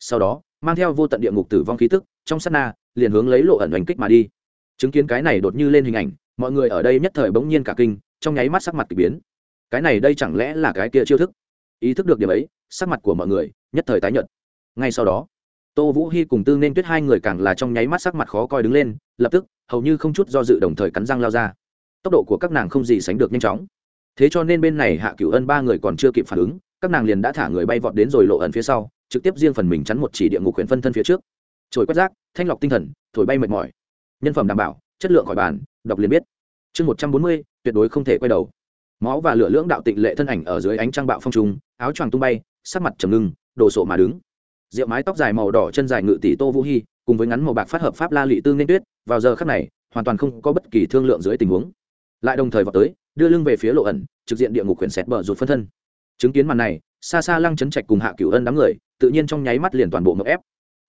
Sau đó, mang theo vô tận địa ngục tử vong khí tức, trong sát na, liền hướng lấy lộ ẩn hành kích mà đi. Chứng kiến cái này đột như lên hình ảnh, mọi người ở đây nhất thời bỗng nhiên cả kinh, trong nháy mắt sắc mặt k ỳ biến. Cái này đây chẳng lẽ là cái kia chiêu thức? Ý thức được điểm ấy, sắc mặt của mọi người nhất thời tái nhợt. Ngay sau đó, tô vũ hy cùng tư nên tuyết hai người càng là trong nháy mắt sắc mặt khó coi đứng lên, lập tức, hầu như không chút do dự đồng thời cắn răng lao ra. Tốc độ của các nàng không gì sánh được nhanh chóng. Thế cho nên bên này hạ cửu ân ba người còn chưa kịp phản ứng các nàng liền đã thả người bay vọt đến rồi lộ ẩn phía sau, trực tiếp riêng phần mình chắn một chỉ địa ngục huyện phân thân phía trước. Trồi quét rác, thanh lọc tinh thần, thổi bay mệt mỏi. Nhân phẩm đảm bảo, chất lượng khỏi bàn, đọc liền biết. Chương một trăm bốn mươi, tuyệt đối không thể quay đầu. Máu và lửa lưỡng đạo tịnh lệ thân ảnh ở dưới ánh trăng bạo phong trùng, áo choàng tung bay, sắc mặt trầm ngưng, đồ sộ mà đứng. Rượu mái tóc dài màu đỏ chân dài ngự tỷ tô vũ hy cùng với ngắn màu bạc phát hợp pháp la lị tương nên tuyết, vào giờ khắc này, hoàn toàn không có bất kỳ thương lượng dưới tình huống. Lại đồng thời vào tới, đưa lưng về phía lộ ẩn, trực diện địa ngục quyển xẹt bờ rụt phân thân chứng kiến màn này xa xa lăng chấn trạch cùng hạ cửu ân đám người, tự nhiên trong nháy mắt liền toàn bộ mậu ép.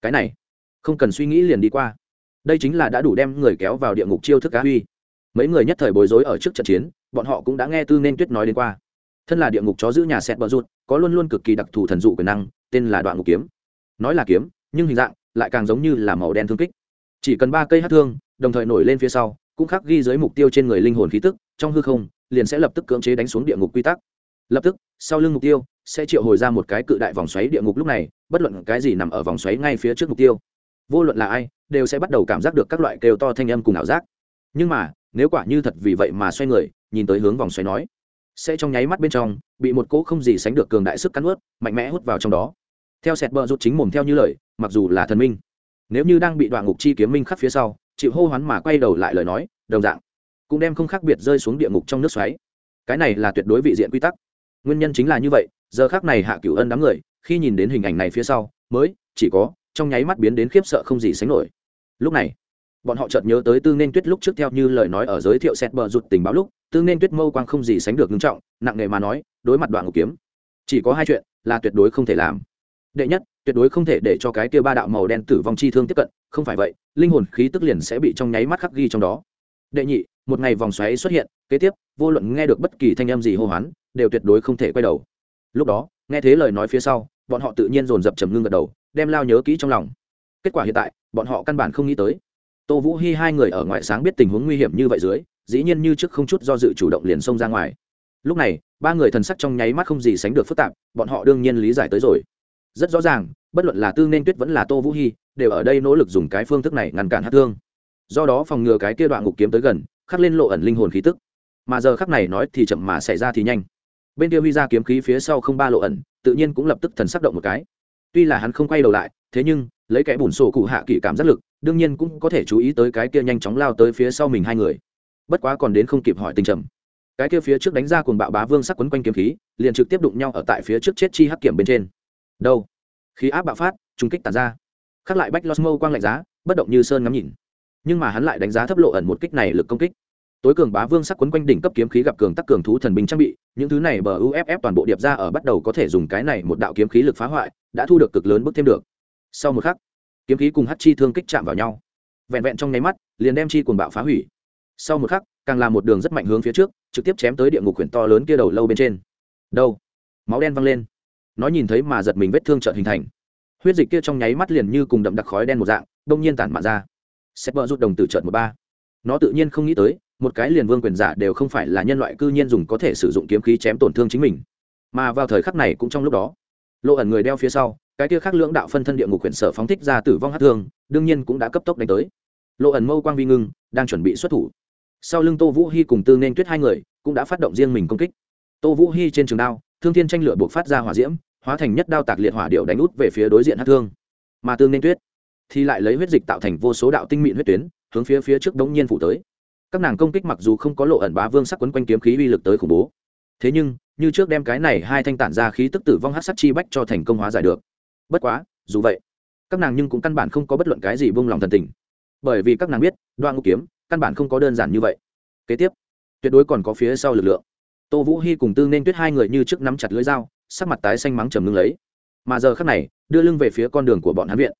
Cái này, không cần suy nghĩ liền đi qua. Đây chính là đã đủ đem người kéo vào địa ngục chiêu thức cá huy mấy người nhất thời bối rối ở trước trận chiến, bọn họ cũng đã nghe tư nên tuyết nói đến qua. Thân là địa ngục chó giữ nhà xẹt bờ rụt, có luôn luôn cực kỳ đặc thù thần dụ quyền năng, tên là đoạn ngục kiếm. Nói là kiếm, nhưng hình dạng lại càng giống như là màu đen thương kích. Chỉ cần ba cây hát thương, đồng thời nổi lên phía sau, cũng khắc ghi dưới mục tiêu trên người linh hồn khí tức, trong hư không, liền sẽ lập tức cưỡng chế đánh xuống địa ngục quy tắc lập tức, sau lưng mục tiêu sẽ triệu hồi ra một cái cự đại vòng xoáy địa ngục lúc này, bất luận cái gì nằm ở vòng xoáy ngay phía trước mục tiêu. Vô luận là ai, đều sẽ bắt đầu cảm giác được các loại kêu to thanh âm cùng ảo giác. Nhưng mà, nếu quả như thật vì vậy mà xoay người, nhìn tới hướng vòng xoáy nói, sẽ trong nháy mắt bên trong, bị một cỗ không gì sánh được cường đại sức cắn ướt mạnh mẽ hút vào trong đó. Theo sẹt bờ rút chính mồm theo như lời, mặc dù là thần minh, nếu như đang bị đoạn ngục chi kiếm minh khắc phía sau, chịu hô hoán mà quay đầu lại lời nói, đồng dạng, cũng đem không khác biệt rơi xuống địa ngục trong nước xoáy. Cái này là tuyệt đối vị diện quy tắc nguyên nhân chính là như vậy, giờ khác này hạ cửu ân đám người, khi nhìn đến hình ảnh này phía sau, mới, chỉ có, trong nháy mắt biến đến khiếp sợ không gì sánh nổi. Lúc này, bọn họ chợt nhớ tới tư nên tuyết lúc trước theo như lời nói ở giới thiệu xét bờ rụt tình báo lúc, tư nên tuyết mâu quang không gì sánh được ngưng trọng, nặng nề mà nói, đối mặt đoạn ngục kiếm. Chỉ có hai chuyện, là tuyệt đối không thể làm. Đệ nhất, tuyệt đối không thể để cho cái kia ba đạo màu đen tử vong chi thương tiếp cận, không phải vậy, linh hồn khí tức liền sẽ bị trong nháy mắt khắc ghi trong đó. Đệ nhị, một ngày vòng xoáy xuất hiện, kế tiếp, vô luận nghe được bất kỳ thanh âm gì hô hoán đều tuyệt đối không thể quay đầu. Lúc đó, nghe thế lời nói phía sau, bọn họ tự nhiên dồn dập trầm ngưng gật đầu, đem lao nhớ kỹ trong lòng. Kết quả hiện tại, bọn họ căn bản không nghĩ tới. Tô vũ hy hai người ở ngoại sáng biết tình huống nguy hiểm như vậy dưới, dĩ nhiên như trước không chút do dự chủ động liền xông ra ngoài. Lúc này, ba người thần sắc trong nháy mắt không gì sánh được phức tạp, bọn họ đương nhiên lý giải tới rồi. Rất rõ ràng, bất luận là tư nên tuyết vẫn là tô vũ hy đều ở đây nỗ lực dùng cái phương thức này ngăn cản hát thương. Do đó phòng ngừa cái kia đoạn ngục kiếm tới gần, khắc lên lộ ẩn linh hồn khí tức. Mà giờ khắc này nói thì chậm mà xảy ra thì nhanh bên kia huy ra kiếm khí phía sau không ba lộ ẩn, tự nhiên cũng lập tức thần sắc động một cái. Tuy là hắn không quay đầu lại, thế nhưng, lấy kẻ bùn sổ cụ hạ kỳ cảm giác lực, đương nhiên cũng có thể chú ý tới cái kia nhanh chóng lao tới phía sau mình hai người. Bất quá còn đến không kịp hỏi tình trầm. Cái kia phía trước đánh ra cuồng bạo bá vương sắc quấn quanh kiếm khí, liền trực tiếp đụng nhau ở tại phía trước chết chi hắc kiểm bên trên. Đâu? Khí áp bạo phát trung kích tàn ra. Khắc lại bách losmo quang lạnh giá, bất động như sơn ngắm nhìn. Nhưng mà hắn lại đánh giá thấp lộ ẩn một kích này lực công kích tối cường bá vương sắc quấn quanh đỉnh cấp kiếm khí gặp cường tắc cường thú thần binh trang bị, những thứ này bờ uff toàn bộ điệp ra ở bắt đầu có thể dùng cái này một đạo kiếm khí lực phá hoại, đã thu được cực lớn bước thêm được. Sau một khắc, kiếm khí cùng hát chi thương kích chạm vào nhau. Vẹn vẹn trong nháy mắt, liền đem chi cuồng bạo phá hủy. Sau một khắc, càng là một đường rất mạnh hướng phía trước, trực tiếp chém tới địa ngục quyển to lớn kia đầu lâu bên trên. Đâu? Máu đen văng lên. Nó nhìn thấy mà giật mình vết thương trợn hình thành. Huyết dịch kia trong nháy mắt liền như cùng đậm đặc khói đen một dạng đông nhiên tản mạn ra. Xét vợ rút đồng tử trợn một ba. Nó tự nhiên không nghĩ tới một cái liền vương quyền giả đều không phải là nhân loại cư nhiên dùng có thể sử dụng kiếm khí chém tổn thương chính mình. Mà vào thời khắc này cũng trong lúc đó, lộ ẩn người đeo phía sau, cái kia khác lưỡng đạo phân thân địa ngục quyển sở phóng thích ra tử vong hát thương, đương nhiên cũng đã cấp tốc đánh tới. Lộ ẩn mâu quang vi ngưng, đang chuẩn bị xuất thủ. Sau lưng tô vũ hy cùng tư nên tuyết hai người cũng đã phát động riêng mình công kích. Tô vũ hy trên trường đao, thương thiên tranh lửa buộc phát ra hỏa diễm, hóa thành nhất đao tạc liệt hỏa điệu đánh út về phía đối diện hát thương. Mà tương nên tuyết thì lại lấy huyết dịch tạo thành vô số đạo tinh mịn huyết tuyến, hướng phía phía trước đống nhiên phủ tới các nàng công kích mặc dù không có lộ ẩn bá vương sắc quấn quanh kiếm khí uy lực tới khủng bố. Thế nhưng, như trước đem cái này hai thanh tản ra khí tức tử vong hát sắc chi bách cho thành công hóa giải được. Bất quá, dù vậy, các nàng nhưng cũng căn bản không có bất luận cái gì buông lòng thần tình. Bởi vì các nàng biết đoan Ngũ kiếm căn bản không có đơn giản như vậy. Kế tiếp, tuyệt đối còn có phía sau lực lượng. Tô vũ hy cùng tư nên tuyết hai người như trước nắm chặt lưỡi dao, sắc mặt tái xanh mắng trầm ngưng lấy. Mà giờ khắc này, đưa lưng về phía con đường của bọn hắn viện.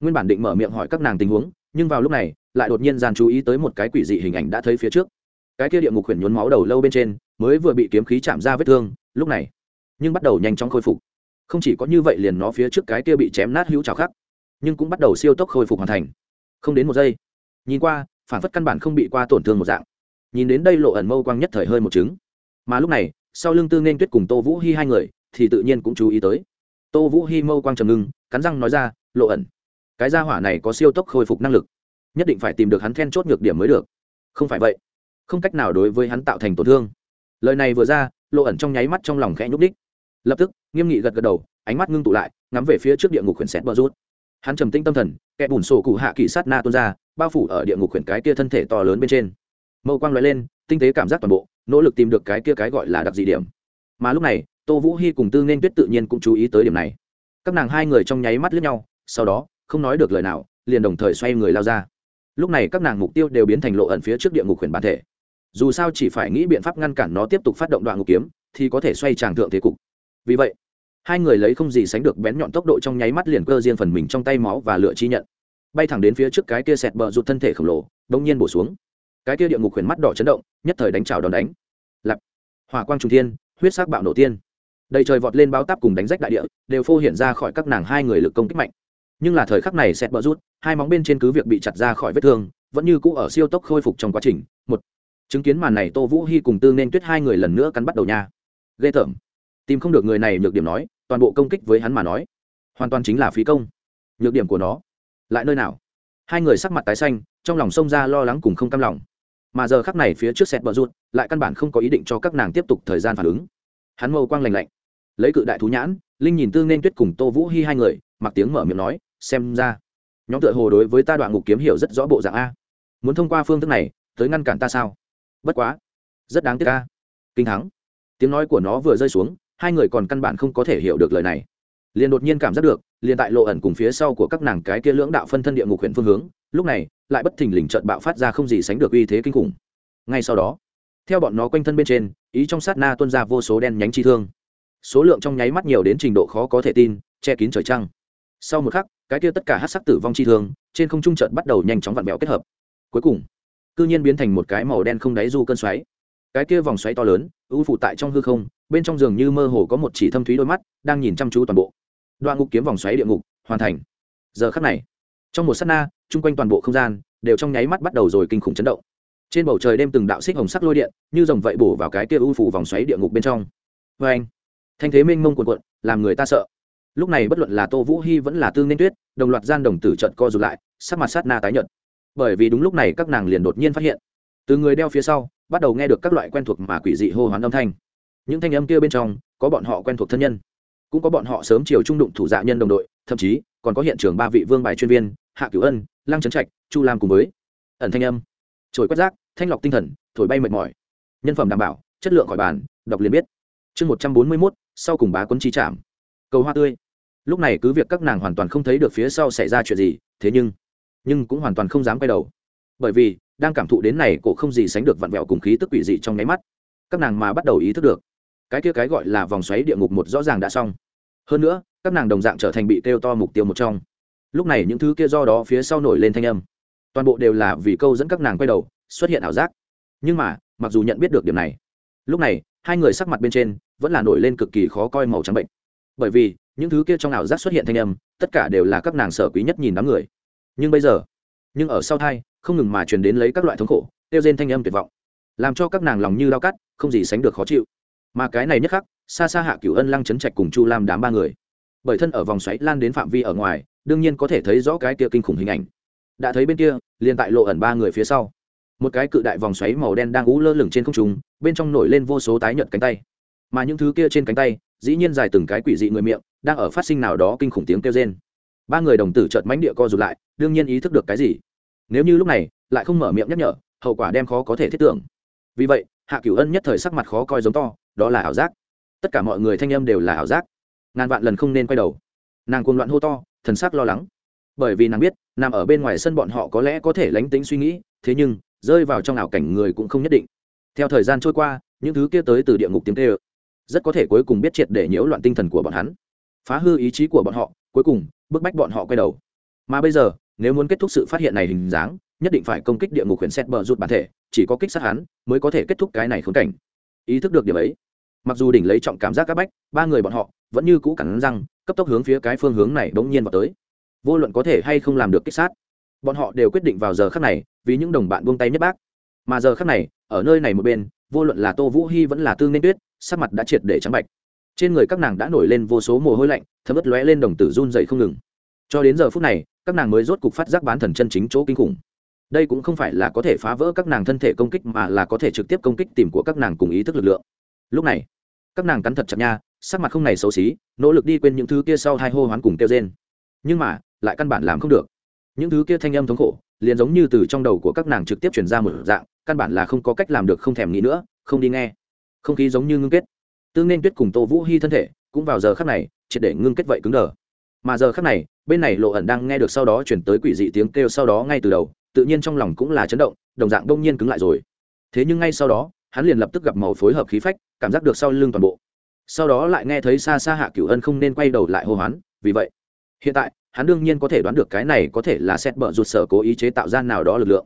Nguyên bản định mở miệng hỏi các nàng tình huống, nhưng vào lúc này lại đột nhiên dàn chú ý tới một cái quỷ dị hình ảnh đã thấy phía trước. Cái kia địa ngục huyền nhuốm máu đầu lâu bên trên, mới vừa bị kiếm khí chạm ra vết thương, lúc này, nhưng bắt đầu nhanh chóng khôi phục. Không chỉ có như vậy liền nó phía trước cái kia bị chém nát hữu trào khắc, nhưng cũng bắt đầu siêu tốc khôi phục hoàn thành. Không đến một giây, nhìn qua, phản phất căn bản không bị qua tổn thương một dạng. Nhìn đến đây lộ ẩn mâu quang nhất thời hơi một chứng mà lúc này, sau lưng tư nên tuyết cùng tô vũ hy hai người, thì tự nhiên cũng chú ý tới. Tô vũ hy mâu quang trầm ngưng, cắn răng nói ra, lộ ẩn, cái gia hỏa này có siêu tốc khôi phục năng lực nhất định phải tìm được hắn then chốt nhược điểm mới được. Không phải vậy, không cách nào đối với hắn tạo thành tổn thương. Lời này vừa ra, lộ ẩn trong nháy mắt trong lòng khẽ nhúc đích lập tức, nghiêm nghị gật gật đầu, ánh mắt ngưng tụ lại, ngắm về phía trước địa ngục khuyển xét bờ rút. Hắn trầm tinh tâm thần, kẻ bùn sổ cụ hạ kỳ sát na tuôn ra, bao phủ ở địa ngục khuyển cái kia thân thể to lớn bên trên. Mâu quang l lên, tinh tế cảm giác toàn bộ, nỗ lực tìm được cái kia cái gọi là đặc dị điểm. Mà lúc này, tô vũ hy cùng tư nên tuyết tự nhiên cũng chú ý tới điểm này. Các nàng hai người trong nháy mắt lướt nhau, sau đó, không nói được lời nào, liền đồng thời xoay người lao ra lúc này các nàng mục tiêu đều biến thành lộ ẩn phía trước địa ngục khuyển bản thể. Dù sao chỉ phải nghĩ biện pháp ngăn cản nó tiếp tục phát động đoạn ngục kiếm, thì có thể xoay tràng thượng thế cục. Vì vậy, hai người lấy không gì sánh được bén nhọn tốc độ trong nháy mắt liền cơ riêng phần mình trong tay máu và lựa chi nhận. Bay thẳng đến phía trước cái kia sẹt bờ rụt thân thể khổng lồ đông nhiên bổ xuống. Cái kia địa ngục khuyển mắt đỏ chấn động, nhất thời đánh trào đòn đánh. Lặp hỏa quang trung thiên, huyết sắc bạo nổ tiên. Đầy trời vọt lên bao táp cùng đánh rách đại địa, đều phô hiện ra khỏi các nàng hai người lực công kích mạnh nhưng là thời khắc này xẹt bỡ rút, hai móng bên trên cứ việc bị chặt ra khỏi vết thương, vẫn như cũ ở siêu tốc khôi phục trong quá trình. Một, chứng kiến màn này tô vũ hy cùng tư nên tuyết hai người lần nữa cắn bắt đầu nha. Ghê tởm. Tìm không được người này, nhược điểm nói, toàn bộ công kích với hắn mà nói, hoàn toàn chính là phí công. Nhược điểm của nó, lại nơi nào? Hai người sắc mặt tái xanh, trong lòng sông ra lo lắng cùng không cam lòng. Mà giờ khắc này phía trước sẹt bờ rút, lại căn bản không có ý định cho các nàng tiếp tục thời gian phản ứng. Hắn mâu quang lành lạnh, lấy cự đại thú nhãn, linh nhìn tương nên tuyết cùng tô vũ hy hai người mặc tiếng mở miệng nói, xem ra, nhóm tựa hồ đối với ta đoạn ngục kiếm hiểu rất rõ bộ dạng a. Muốn thông qua phương thức này, tới ngăn cản ta sao? Bất quá, rất đáng tiếc a. Kinh thắng. Tiếng nói của nó vừa rơi xuống, hai người còn căn bản không có thể hiểu được lời này. Liền đột nhiên cảm giác được, liền tại lộ ẩn cùng phía sau của các nàng cái kia lưỡng đạo phân thân địa ngục huyện phương hướng, lúc này, lại bất thình lình trợn bạo phát ra không gì sánh được uy thế kinh khủng. Ngay sau đó, theo bọn nó quanh thân bên trên, ý trong sát na tuân ra vô số đen nhánh chi thương. Số lượng trong nháy mắt nhiều đến trình độ khó có thể tin, che kín trời trăng sau một khắc, cái kia tất cả hát sắc tử vong chi thương trên không trung trận bắt đầu nhanh chóng vặn vẹo kết hợp. Cuối cùng, cư nhiên biến thành một cái màu đen không đáy du cơn xoáy. Cái kia vòng xoáy to lớn, ưu phụ tại trong hư không, bên trong giường như mơ hồ có một chỉ thâm thúy đôi mắt, đang nhìn chăm chú toàn bộ. Đoạn ngục kiếm vòng xoáy địa ngục, hoàn thành. Giờ khắc này, trong một s á t na, chung quanh toàn bộ không gian đều trong nháy mắt bắt đầu rồi kinh khủng chấn động. Trên bầu trời đêm từng đạo xích hồng sắc lôi điện, như dòng vậy bổ vào cái kia u phủ vòng xoáy địa ngục bên trong. Vê anh thanh thế minh mông quần quận làm người ta sợ lúc này bất luận là tô vũ hy vẫn là tương nên tuyết, đồng loạt gian đồng tử trận co rụt lại, sắc mặt sát na tái nhợt. Bởi vì đúng lúc này các nàng liền đột nhiên phát hiện, từ người đeo phía sau, bắt đầu nghe được các loại quen thuộc mà quỷ dị hô hoán âm thanh. Những thanh âm kia bên trong, có bọn họ quen thuộc thân nhân, cũng có bọn họ sớm chiều trung đụng thủ dạ nhân đồng đội, thậm chí, còn có hiện trường ba vị vương bài chuyên viên, hạ cửu ân, lăng trấn trạch, chu lam cùng với ẩn thanh âm. Trồi quét rác, thanh lọc tinh thần, thổi bay mệt mỏi. Nhân phẩm đảm bảo, chất lượng khỏi bàn, đọc liền biết. Chương một trăm bốn mươi mốt, sau cùng bá quân chi chạm cầu hoa tươi lúc này cứ việc các nàng hoàn toàn không thấy được phía sau xảy ra chuyện gì, thế nhưng nhưng cũng hoàn toàn không dám quay đầu. Bởi vì, đang cảm thụ đến này cổ không gì sánh được vặn vẹo cùng khí tức quỷ dị trong nháy mắt. Các nàng mà bắt đầu ý thức được, cái kia cái gọi là vòng xoáy địa ngục một rõ ràng đã xong. Hơn nữa, các nàng đồng dạng trở thành bị kêu to mục tiêu một trong. Lúc này những thứ kia do đó phía sau nổi lên thanh âm. Toàn bộ đều là vì câu dẫn các nàng quay đầu, xuất hiện ảo giác. Nhưng mà, mặc dù nhận biết được điểm này, lúc này, hai người sắc mặt bên trên vẫn là nổi lên cực kỳ khó coi màu trắng bệnh. Bởi vì những thứ kia trong ảo giác xuất hiện thanh âm, tất cả đều là các nàng sở quý nhất nhìn đám người. Nhưng bây giờ, nhưng ở sau thai, không ngừng mà truyền đến lấy các loại thống khổ tiêu rên thanh âm tuyệt vọng, làm cho các nàng lòng như đau cắt, không gì sánh được khó chịu. Mà cái này nhất khắc, xa xa hạ cửu ân, lăng chấn trạch cùng chu lam đám ba người, bởi thân ở vòng xoáy lan đến phạm vi ở ngoài, đương nhiên có thể thấy rõ cái kia kinh khủng hình ảnh. Đã thấy bên kia, liền tại lộ ẩn ba người phía sau. Một cái cự đại vòng xoáy màu đen đang ú lơ lửng trên không trung, bên trong nổi lên vô số tái nhợt cánh tay mà những thứ kia trên cánh tay, dĩ nhiên dài từng cái quỷ dị người miệng, đang ở phát sinh nào đó kinh khủng tiếng kêu rên. Ba người đồng tử chợt mánh địa co rụt lại, đương nhiên ý thức được cái gì. Nếu như lúc này, lại không mở miệng nhắc nhở, hậu quả đem khó có thể thiết tưởng. Vì vậy, hạ cửu ân nhất thời sắc mặt khó coi giống to, đó là ảo giác. Tất cả mọi người thanh âm đều là ảo giác. Ngàn vạn lần không nên quay đầu. Nàng cuồng loạn hô to, thần sắc lo lắng. Bởi vì nàng biết, nằm ở bên ngoài sân bọn họ có lẽ có thể lánh tính suy nghĩ, thế nhưng, rơi vào trong ảo cảnh người cũng không nhất định. Theo thời gian trôi qua, những thứ kia tới từ địa ngục tiếng kêu rất có thể cuối cùng biết triệt để nhiễu loạn tinh thần của bọn hắn. Phá hư ý chí của bọn họ, cuối cùng, bức bách bọn họ quay đầu. Mà bây giờ, nếu muốn kết thúc sự phát hiện này hình dáng, nhất định phải công kích địa ngục huyền xét bờ rút bản thể, chỉ có kích sát hắn, mới có thể kết thúc cái này khốn cảnh. Ý thức được điểm ấy, mặc dù đỉnh lấy trọng cảm giác các bách, ba người bọn họ vẫn như cũ cẳng răng, cấp tốc hướng phía cái phương hướng này bỗng nhiên vào tới. Vô luận có thể hay không làm được kích sát, bọn họ đều quyết định vào giờ khắc này, vì những đồng bạn buông tay nhất bác. Mà giờ khắc này, ở nơi này một bên vô luận là tô vũ hy vẫn là tương nên tuyết, sắc mặt đã triệt để trắng bạch. Trên người các nàng đã nổi lên vô số mồ hôi lạnh, thấm ướt lóe lên đồng tử run dậy không ngừng. Cho đến giờ phút này, các nàng mới rốt cục phát giác bán thần chân chính chỗ kinh khủng. Đây cũng không phải là có thể phá vỡ các nàng thân thể công kích mà là có thể trực tiếp công kích tìm của các nàng cùng ý thức lực lượng. Lúc này, các nàng cắn thật chặt nha, sắc mặt không này xấu xí, nỗ lực đi quên những thứ kia sau hai hô hoán cùng kêu trên nhưng mà, lại căn bản làm không được. Những thứ kia thanh âm thống khổ, liền giống như từ trong đầu của các nàng trực tiếp chuyển ra một dạng căn bản là không có cách làm được không thèm nghĩ nữa, không đi nghe. Không khí giống như ngưng kết. Tương nên tuyết cùng tô vũ hy thân thể cũng vào giờ khắc này, triệt để ngưng kết vậy cứng đờ. Mà giờ khắc này, bên này lộ ẩn đang nghe được sau đó chuyển tới quỷ dị tiếng kêu sau đó ngay từ đầu, tự nhiên trong lòng cũng là chấn động, đồng dạng đông nhiên cứng lại rồi. Thế nhưng ngay sau đó, hắn liền lập tức gặp màu phối hợp khí phách, cảm giác được sau lưng toàn bộ. Sau đó lại nghe thấy xa xa hạ cửu ân không nên quay đầu lại hô hoán, vì vậy, hiện tại, hắn đương nhiên có thể đoán được cái này có thể là xét bở rụt sở cố ý chế tạo ra nào đó lực lượng.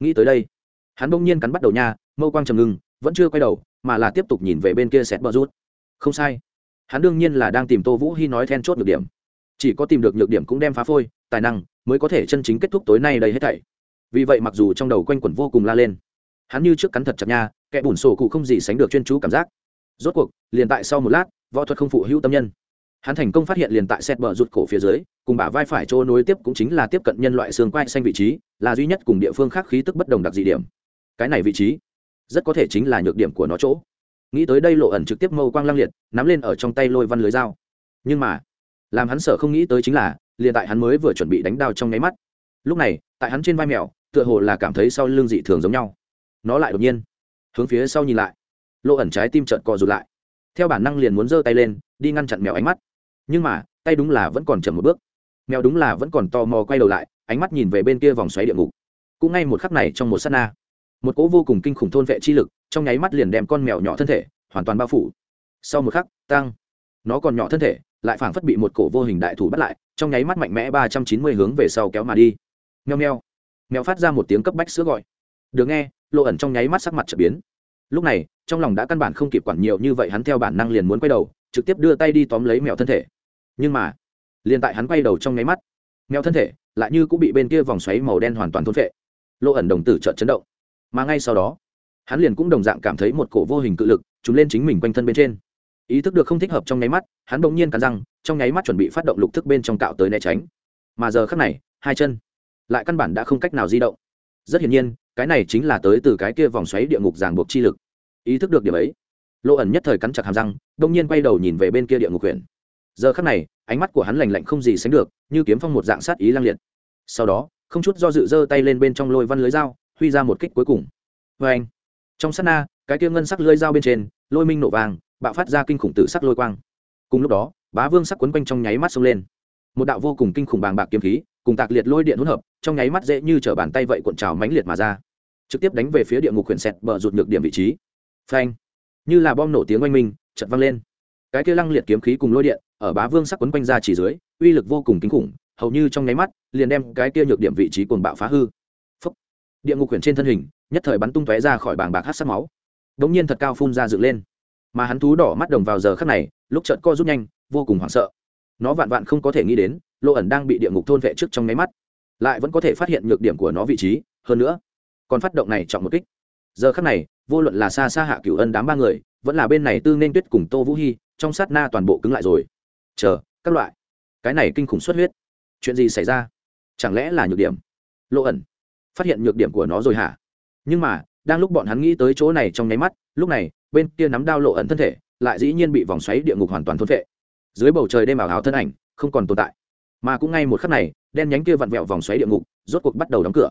Nghĩ tới đây hắn bỗng nhiên cắn bắt đầu nha, mâu quang trầm ngưng, vẫn chưa quay đầu, mà là tiếp tục nhìn về bên kia xét bờ rút. Không sai. Hắn đương nhiên là đang tìm tô vũ hy nói then chốt nhược điểm. Chỉ có tìm được nhược điểm cũng đem phá phôi, tài năng mới có thể chân chính kết thúc tối nay đây hết thảy. Vì vậy mặc dù trong đầu quanh quẩn vô cùng la lên, hắn như trước cắn thật chặt nha, kẻ bùn sổ cụ không gì sánh được chuyên chú cảm giác. Rốt cuộc, liền tại sau một lát, võ thuật không phụ hữu tâm nhân. Hắn thành công phát hiện liền tại xét bờ rụt cổ phía dưới, cùng bả vai phải chỗ nối tiếp cũng chính là tiếp cận nhân loại xương quai xanh vị trí, là duy nhất cùng địa phương khác khí tức bất đồng đặc dị điểm cái này vị trí rất có thể chính là nhược điểm của nó chỗ. Nghĩ tới đây lộ ẩn trực tiếp mâu quang lăng liệt, nắm lên ở trong tay lôi văn lưới dao. Nhưng mà, làm hắn sợ không nghĩ tới chính là, liền tại hắn mới vừa chuẩn bị đánh đao trong nháy mắt. Lúc này, tại hắn trên vai mèo, tựa hồ là cảm thấy sau lưng dị thường giống nhau. Nó lại đột nhiên, hướng phía sau nhìn lại. Lộ ẩn trái tim trợn co rụt lại. Theo bản năng liền muốn giơ tay lên, đi ngăn chặn mèo ánh mắt. Nhưng mà, tay đúng là vẫn còn chậm một bước. Mèo đúng là vẫn còn tò mò quay đầu lại, ánh mắt nhìn về bên kia vòng xoáy địa ngục. Cũng ngay một khắc này trong một s á t na một cỗ vô cùng kinh khủng thôn vệ chi lực, trong nháy mắt liền đem con mèo nhỏ thân thể hoàn toàn bao phủ. Sau một khắc tăng nó còn nhỏ thân thể, lại phảng phất bị một cổ vô hình đại thủ bắt lại, trong nháy mắt mạnh mẽ ba trăm chín mươi hướng về sau kéo mà đi. Nheo nheo mèo phát ra một tiếng cấp bách sữa gọi. Được nghe, lộ ẩn trong nháy mắt sắc mặt trở biến. Lúc này, trong lòng đã căn bản không kịp quản nhiều như vậy, hắn theo bản năng liền muốn quay đầu, trực tiếp đưa tay đi tóm lấy mèo thân thể. Nhưng mà, liền tại hắn quay đầu trong nháy mắt, mèo thân thể lại như cũng bị bên kia vòng xoáy màu đen hoàn toàn thôn phệ. Lộ ẩn đồng tử trợn chấn động mà ngay sau đó, hắn liền cũng đồng dạng cảm thấy một cổ vô hình cự lực trúng lên chính mình quanh thân bên trên. Ý thức được không thích hợp trong nháy mắt, hắn bỗng nhiên cắn răng, trong nháy mắt chuẩn bị phát động lục thức bên trong cạo tới né tránh. Mà giờ khắc này, hai chân lại căn bản đã không cách nào di động. Rất hiển nhiên, cái này chính là tới từ cái kia vòng xoáy địa ngục ràng buộc chi lực. Ý thức được điểm ấy lộ ẩn nhất thời cắn chặt hàm răng đông nhiên quay đầu nhìn về bên kia địa ngục huyện giờ khắc này, ánh mắt của hắn lành lạnh không gì sánh được, như kiếm phong một dạng sát ý lang liệt. Sau đó, không chút do dự giơ tay lên bên trong lôi văn lưới dao huy ra một kích cuối cùng. Vê anh, trong sát na, cái kia ngân sắc lưỡi dao bên trên, lôi minh nổ vàng, bạo phát ra kinh khủng tử sắc lôi quang. Cùng lúc đó, bá vương sắc quấn quanh trong nháy mắt xông lên. Một đạo vô cùng kinh khủng bàng bạc kiếm khí, cùng tạc liệt lôi điện hỗn hợp, trong nháy mắt dễ như t bàn tay vậy cuộn trào mãnh liệt mà ra. Trực tiếp đánh về phía địa ngục huyện xẹt bờ rụt nhược điểm vị trí. Phanh như là bom nổ tiếng oanh minh chật văng lên. Cái kia lăng liệt kiếm khí cùng lôi điện, ở bá vương sắc quấn quanh ra chỉ dưới, uy lực vô cùng kinh khủng, hầu như trong nháy mắt, liền đem cái kia nhược điểm vị trí cuồng bạo phá hư địa ngục quyển trên thân hình, nhất thời bắn tung tóe ra khỏi bảng bạc hát sắc máu. Đ ỗ n g nhiên thật cao phun ra dựng lên. Mà hắn thú đỏ mắt đồng vào giờ khắc này, lúc trợn co rút nhanh, vô cùng hoảng sợ. Nó vạn vạn không có thể nghĩ đến lộ ẩn đang bị địa ngục thôn vệ trước trong nháy mắt. Lại vẫn có thể phát hiện nhược điểm của nó vị trí, hơn nữa, còn phát động này trọng một kích. Giờ khắc này, vô luận là xa xa hạ cửu ân đám ba người, vẫn là bên này tư nên tuyết cùng tô vũ hy trong sát na toàn bộ cứng lại rồi. Chờ, các loại. Cái này kinh khủng xuất huyết. Chuyện gì xảy ra? Chẳng lẽ là nhược điểm? Lộ ẩn phát hiện nhược điểm của nó rồi hả? Nhưng mà, đang lúc bọn hắn nghĩ tới chỗ này trong nháy mắt, lúc này, bên kia nắm đao lộ ẩn thân thể, lại dĩ nhiên bị vòng xoáy địa ngục hoàn toàn thôn vệ dưới bầu trời đêm ảo áo thân ảnh, không còn tồn tại. Mà cũng ngay một khắc này, đen nhánh kia vặn vẹo vòng xoáy địa ngục, rốt cuộc bắt đầu đóng cửa.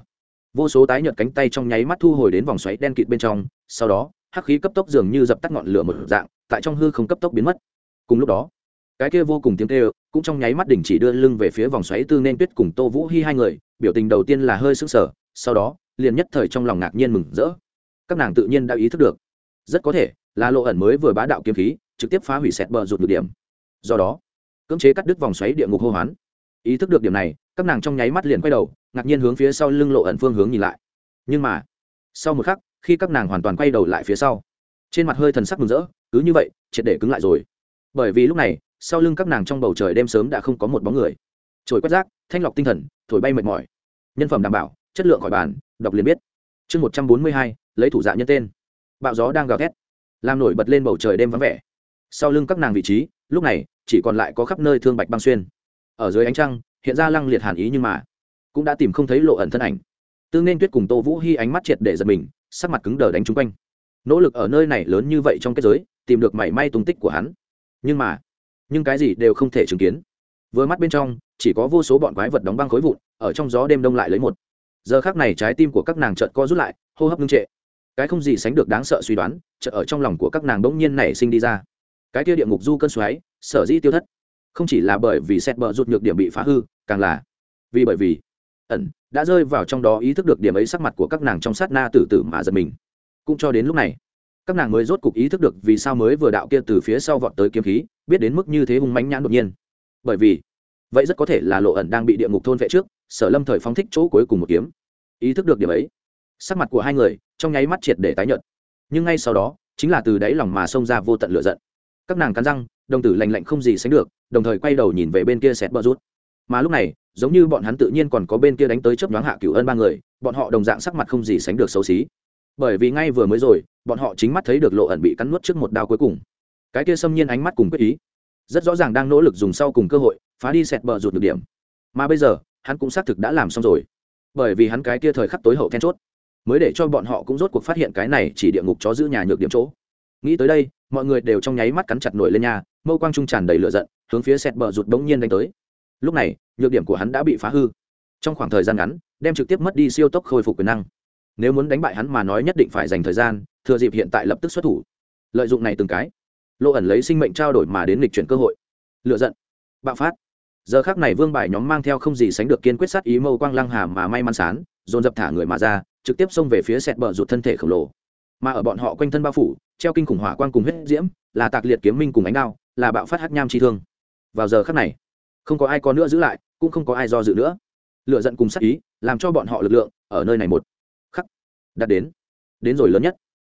Vô số tái nhợt cánh tay trong nháy mắt thu hồi đến vòng xoáy đen kịt bên trong, sau đó, hắc khí cấp tốc dường như dập tắt ngọn lửa một dạng, tại trong hư không cấp tốc biến mất. Cùng lúc đó, cái kia vô cùng tiếng kêu, cũng trong nháy mắt đình chỉ đưa lưng về phía vòng xoáy tư nên tuyết cùng tô vũ hy hai người, biểu tình đầu tiên là hơi sững sờ sau đó, liền nhất thời trong lòng ngạc nhiên mừng rỡ. Các nàng tự nhiên đã ý thức được. Rất có thể, là lộ ẩn mới vừa bá đạo kiếm khí, trực tiếp phá hủy sẹt bờ rụt được điểm. Do đó, cưỡng chế cắt đứt vòng xoáy địa ngục hô hoán. Ý thức được điểm này, các nàng trong nháy mắt liền quay đầu, ngạc nhiên hướng phía sau lưng lộ ẩn phương hướng nhìn lại. Nhưng mà, sau một khắc, khi các nàng hoàn toàn quay đầu lại phía sau, trên mặt hơi thần sắc mừng rỡ, cứ như vậy, triệt để cứng lại rồi. Bởi vì lúc này, sau lưng các nàng trong bầu trời đêm sớm đã không có một bóng người. Trồi quét rác, thanh lọc tinh thần, thổi bay mệt mỏi. Nhân phẩm đảm bảo chất lượng khỏi bàn, đọc liền biết. Chương một trăm bốn mươi hai, lấy thủ dạ nhân tên. Bạo gió đang gào thét. Làm nổi bật lên bầu trời đêm vắng vẻ. Sau lưng các nàng vị trí, lúc này, chỉ còn lại có khắp nơi thương bạch băng xuyên. Ở dưới ánh trăng, hiện ra lăng liệt hàn ý nhưng mà, cũng đã tìm không thấy lộ ẩn thân ảnh. Tương nên tuyết cùng tô vũ hy ánh mắt triệt để giật mình, sắc mặt cứng đờ đánh chung quanh. Nỗ lực ở nơi này lớn như vậy trong kết giới, tìm được mảy may tung tích của hắn. Nhưng mà, nhưng cái gì đều không thể chứng kiến. Vừa mắt bên trong, chỉ có vô số bọn quái vật đóng băng khối vụn, ở trong gió đêm đông lại lấy một giờ khác này trái tim của các nàng chợt co rút lại, hô hấp ngưng trệ. Cái không gì sánh được đáng sợ suy đoán, chợt ở trong lòng của các nàng bỗng nhiên nảy sinh đi ra. Cái kia địa ngục du cơn xoáy, sở dĩ tiêu thất, không chỉ là bởi vì xét bờ rụt nhược điểm bị phá hư, càng là vì bởi vì ẩn đã rơi vào trong đó ý thức được điểm ấy sắc mặt của các nàng trong sát na tử tử mà giật mình. Cũng cho đến lúc này, các nàng mới rốt cục ý thức được vì sao mới vừa đạo kia từ phía sau vọt tới kiếm khí, biết đến mức như thế hung mãnh nhãn đột nhiên. Bởi vì vậy rất có thể là lộ ẩn đang bị địa ngục thôn vệ trước sở lâm thời phóng thích chỗ cuối cùng một kiếm. Ý thức được điểm ấy, sắc mặt của hai người trong nháy mắt triệt để tái nhợt. Nhưng ngay sau đó, chính là từ đáy lòng mà xông ra vô tận lửa giận. Các nàng cắn răng, đồng tử lành lạnh không gì sánh được, đồng thời quay đầu nhìn về bên kia sẹt bờ rút. Mà lúc này, giống như bọn hắn tự nhiên còn có bên kia đánh tới chấp đoán hạ cửu ân ba người, bọn họ đồng dạng sắc mặt không gì sánh được xấu xí. Bởi vì ngay vừa mới rồi, bọn họ chính mắt thấy được lộ ẩn bị cắn nuốt trước một đao cuối cùng. Cái kia xâm nhiên ánh mắt cùng quyết ý, rất rõ ràng đang nỗ lực dùng sau cùng cơ hội, phá đi sẹt bờ rụt được điểm. Mà bây giờ hắn cũng xác thực đã làm xong rồi. Bởi vì hắn cái kia thời khắc tối hậu then chốt, mới để cho bọn họ cũng rốt cuộc phát hiện cái này chỉ địa ngục chó giữ nhà nhược điểm chỗ. Nghĩ tới đây, mọi người đều trong nháy mắt cắn chặt nổi lên nhà, mâu quang trung tràn đầy lửa giận, hướng phía sẹt bờ rụt bỗng nhiên đánh tới. Lúc này, nhược điểm của hắn đã bị phá hư. Trong khoảng thời gian ngắn, đem trực tiếp mất đi siêu tốc khôi phục quyền năng. Nếu muốn đánh bại hắn mà nói nhất định phải dành thời gian, thừa dịp hiện tại lập tức xuất thủ. Lợi dụng này từng cái lộ ẩn lấy sinh mệnh trao đổi mà đến lịch chuyển cơ hội. Lựa giận, bạo phát giờ khác này vương bài nhóm mang theo không gì sánh được kiên quyết sát ý mâu quang lăng hà mà may mắn sán, dồn dập thả người mà ra, trực tiếp xông về phía sẹt bờ rụt thân thể khổng lồ. Mà ở bọn họ quanh thân bao phủ, treo kinh khủng hỏa quang cùng huyết diễm, là tạc liệt kiếm minh cùng ánh đao, là bạo phát hắc nham chi thương. Vào giờ khắc này, không có ai có nữa giữ lại, cũng không có ai do dự nữa. Lựa giận cùng sát ý, làm cho bọn họ lực lượng, ở nơi này một khắc, đạt đến đến rồi lớn nhất.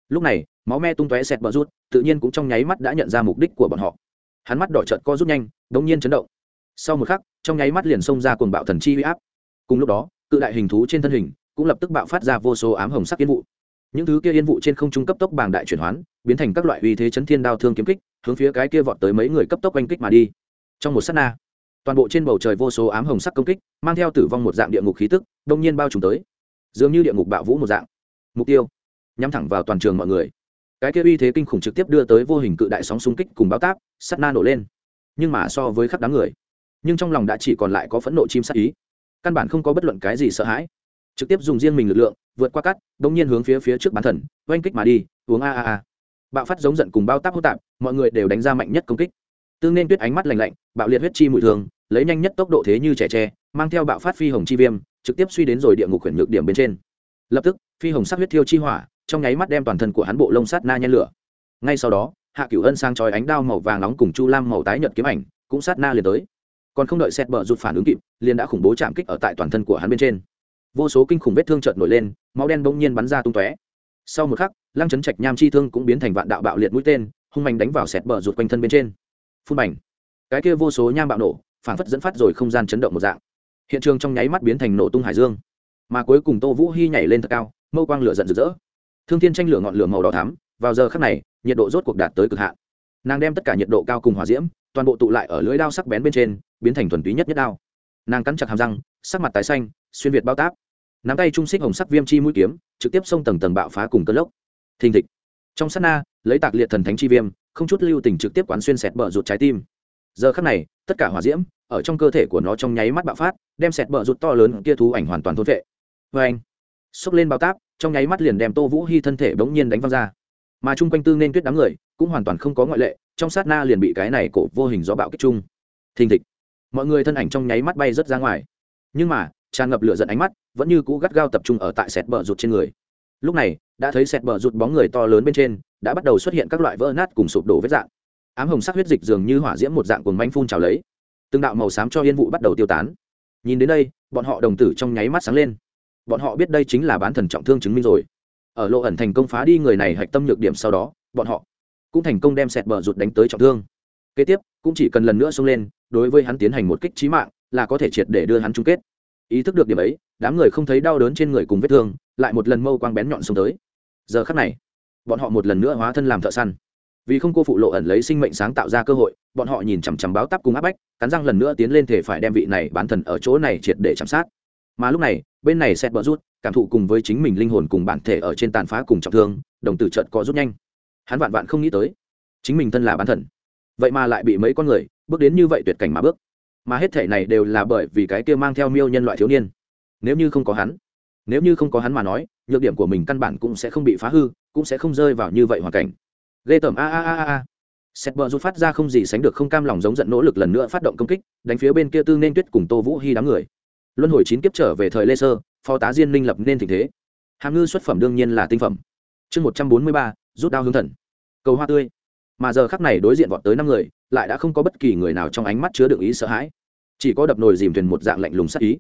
Lúc này, máu me tung tóe sẹt bờ rút tự nhiên cũng trong nháy mắt đã nhận ra mục đích của bọn họ. Hắn mắt đỏ trợt co rút nhanh, đống nhiên chấn động sau một khắc, trong nháy mắt liền xông ra cuồng bạo thần chi huy áp. Cùng lúc đó, cự đại hình thú trên thân hình cũng lập tức bạo phát ra vô số ám hồng sắc yên vụ. Những thứ kia yên vụ trên không trung cấp tốc bàng đại chuyển hoán, biến thành các loại uy thế chấn thiên đao thương kiếm kích, hướng phía cái kia vọt tới mấy người cấp tốc oanh kích mà đi. Trong một s á t na, toàn bộ trên bầu trời vô số ám hồng sắc công kích, mang theo tử vong một dạng địa ngục khí tức, đông nhiên bao trùm tới. Dường như địa ngục bạo vũ một dạng. Mục tiêu, nhắm thẳng vào toàn trường mọi người. Cái kia uy thế kinh khủng trực tiếp đưa tới vô hình cự đại sóng xung kích cùng báo táp sắt na nổ lên. Nhưng mà so với khắp đám người nhưng trong lòng đã chỉ còn lại có phẫn nộ chim sát ý. Căn bản không có bất luận cái gì sợ hãi. Trực tiếp dùng riêng mình lực lượng, vượt qua cắt đ ỗ n g nhiên hướng phía phía trước bán thần, oanh kích mà đi, uống a a a. Bạo phát giống giận cùng bao táp hô tạp, mọi người đều đánh ra mạnh nhất công kích. Tương nên tuyết ánh mắt lành lạnh, bạo liệt huyết chi mùi thường, lấy nhanh nhất tốc độ thế như trẻ tre, mang theo bạo phát phi hồng chi viêm, trực tiếp suy đến rồi địa ngục khuyển nhược điểm bên trên. Lập tức, phi hồng sắc huyết thiêu chi hỏa, trong nháy mắt đem toàn thân của hắn bộ lông sát na nhen lửa. Ngay sau đó, hạ cửu ân sang trói ánh đao màu vàng nóng cùng chu lam màu tái nhợt kiếm ảnh, cũng sát na liền tới còn không đợi xét bờ rụt phản ứng kịp, liền đã khủng bố chạm kích ở tại toàn thân của hắn bên trên. Vô số kinh khủng vết thương chợt nổi lên, máu đen bỗng nhiên bắn ra tung tóe. Sau một khắc, lăng chấn trạch nham chi thương cũng biến thành vạn đạo bạo liệt mũi tên, hung mạnh đánh vào sẹt bờ rụt quanh thân bên trên. Phun mảnh cái kia vô số nham bạo nổ, phản phất dẫn phát rồi không gian chấn động một dạng. Hiện trường trong nháy mắt biến thành nổ tung hải dương. Mà cuối cùng tô vũ hy nhảy lên thật cao, mâu quang lửa giận rực rỡ. Thương thiên tranh lửa ngọn lửa màu đỏ thắm, vào giờ khắc này, nhiệt độ rốt cuộc đạt tới cực hạn. Nàng đem tất cả nhiệt độ cao cùng hòa diễm toàn bộ tụ lại ở lưỡi đao sắc bén bên trên, biến thành thuần túy nhất nhất đao. Nàng cắn chặt hàm răng, sắc mặt tái xanh, xuyên việt bao táp. Nắm tay trung xích hồng sắc viêm chi mũi kiếm, trực tiếp xông tầng tầng bạo phá cùng cơn lốc. Thình thịch. Trong sát na, lấy tạc liệt thần thánh chi viêm, không chút lưu tình trực tiếp quán xuyên sẹt bờ rụt trái tim. Giờ khắc này, tất cả hỏa diễm, ở trong cơ thể của nó trong nháy mắt bạo phát, đem sẹt bờ rụt to lớn kia thú ảnh hoàn toàn thôn vệ vê anh, xốc lên bao táp, trong nháy mắt liền đem tô vũ hy thân thể bỗng nhiên đánh văng ra. Mà chung quanh tư nên tuyết đám người, cũng hoàn toàn không có ngoại lệ trong sát na liền bị cái này cổ vô hình gió bạo kích chung. Thình thịch. Mọi người thân ảnh trong nháy mắt bay rớt ra ngoài. Nhưng mà, tràn ngập lửa giận ánh mắt vẫn như cũ gắt gao tập trung ở tại sẹt bờ rụt trên người. Lúc này, đã thấy sẹt bờ rụt bóng người to lớn bên trên đã bắt đầu xuất hiện các loại vỡ nát cùng sụp đổ vết dạng. Ám hồng sắc huyết dịch dường như hỏa diễm một dạng cuồng manh phun trào lấy. Từng đạo màu xám cho yên vụ bắt đầu tiêu tán. Nhìn đến đây, bọn họ đồng tử trong nháy mắt sáng lên. Bọn họ biết đây chính là bán thần trọng thương chứng minh rồi. Ở lộ ẩn thành công phá đi người này hạch tâm nhược điểm sau đó, bọn họ cũng thành công đem sẹt bờ rụt đánh tới trọng thương. Kế tiếp, cũng chỉ cần lần nữa xông lên, đối với hắn tiến hành một kích trí mạng, là có thể triệt để đưa hắn chung kết. Ý thức được điểm ấy, đám người không thấy đau đớn trên người cùng vết thương, lại một lần mâu quang bén nhọn xuống tới. Giờ khắc này, bọn họ một lần nữa hóa thân làm thợ săn. Vì không cô phụ lộ ẩn lấy sinh mệnh sáng tạo ra cơ hội, bọn họ nhìn chằm chằm báo tắp cùng áp bách, cắn răng lần nữa tiến lên thể phải đem vị này bán thần ở chỗ này triệt để chăm sát. Mà lúc này, bên này xét bờ rút cảm thụ cùng với chính mình linh hồn cùng bản thể ở trên tàn phá cùng trọng thương, đồng tử trận có rút nhanh hắn vạn vạn không nghĩ tới, chính mình thân là bán thần, vậy mà lại bị mấy con người bước đến như vậy tuyệt cảnh mà bước. Mà hết thể này đều là bởi vì cái kia mang theo miêu nhân loại thiếu niên. Nếu như không có hắn, nếu như không có hắn mà nói, nhược điểm của mình căn bản cũng sẽ không bị phá hư, cũng sẽ không rơi vào như vậy hoàn cảnh. Ghê tởm, a a a a sét bờ rút phát ra không gì sánh được không cam lòng giống giận nỗ lực lần nữa phát động công kích, đánh phía bên kia tư nên tuyết cùng tô vũ hy đám người. Luân hồi chín kiếp trở về thời lê sơ, phó tá diên minh lập nên tình thế. Hàm ngư xuất phẩm đương nhiên là tinh phẩm. Chương một trăm bốn mươi ba rút đao hướng thần. Cầu hoa tươi. Mà giờ khắc này đối diện vọt tới năm người, lại đã không có bất kỳ người nào trong ánh mắt chứa đựng ý sợ hãi. Chỉ có đập nồi dìm thuyền một dạng lạnh lùng sắc ý.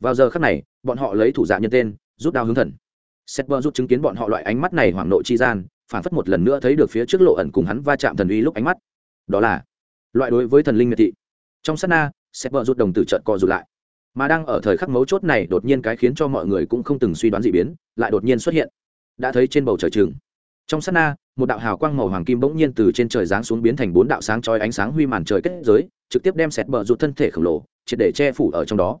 Vào giờ khắc này, bọn họ lấy thủ dạng nhân tên, rút đao hướng thần. Sét bơ rút chứng kiến bọn họ loại ánh mắt này hoảng nội chi gian phản phất một lần nữa thấy được phía trước lộ ẩn cùng hắn va chạm thần uy lúc ánh mắt. Đó là loại đối với thần linh miệt thị. Trong sát na, sét bơ rút đồng tử trận co rụt lại. Mà đang ở thời khắc mấu chốt này đột nhiên cái khiến cho mọi người cũng không từng suy đoán gì biến, lại đột nhiên xuất hiện. Đã thấy trên bầu trời trường trong sát na, một đạo hào quang màu hoàng kim bỗng nhiên từ trên trời giáng xuống biến thành bốn đạo sáng chói ánh sáng huy màn trời kết giới, trực tiếp đem sẹt bờ rụt thân thể khổng lồ, triệt để che phủ ở trong đó.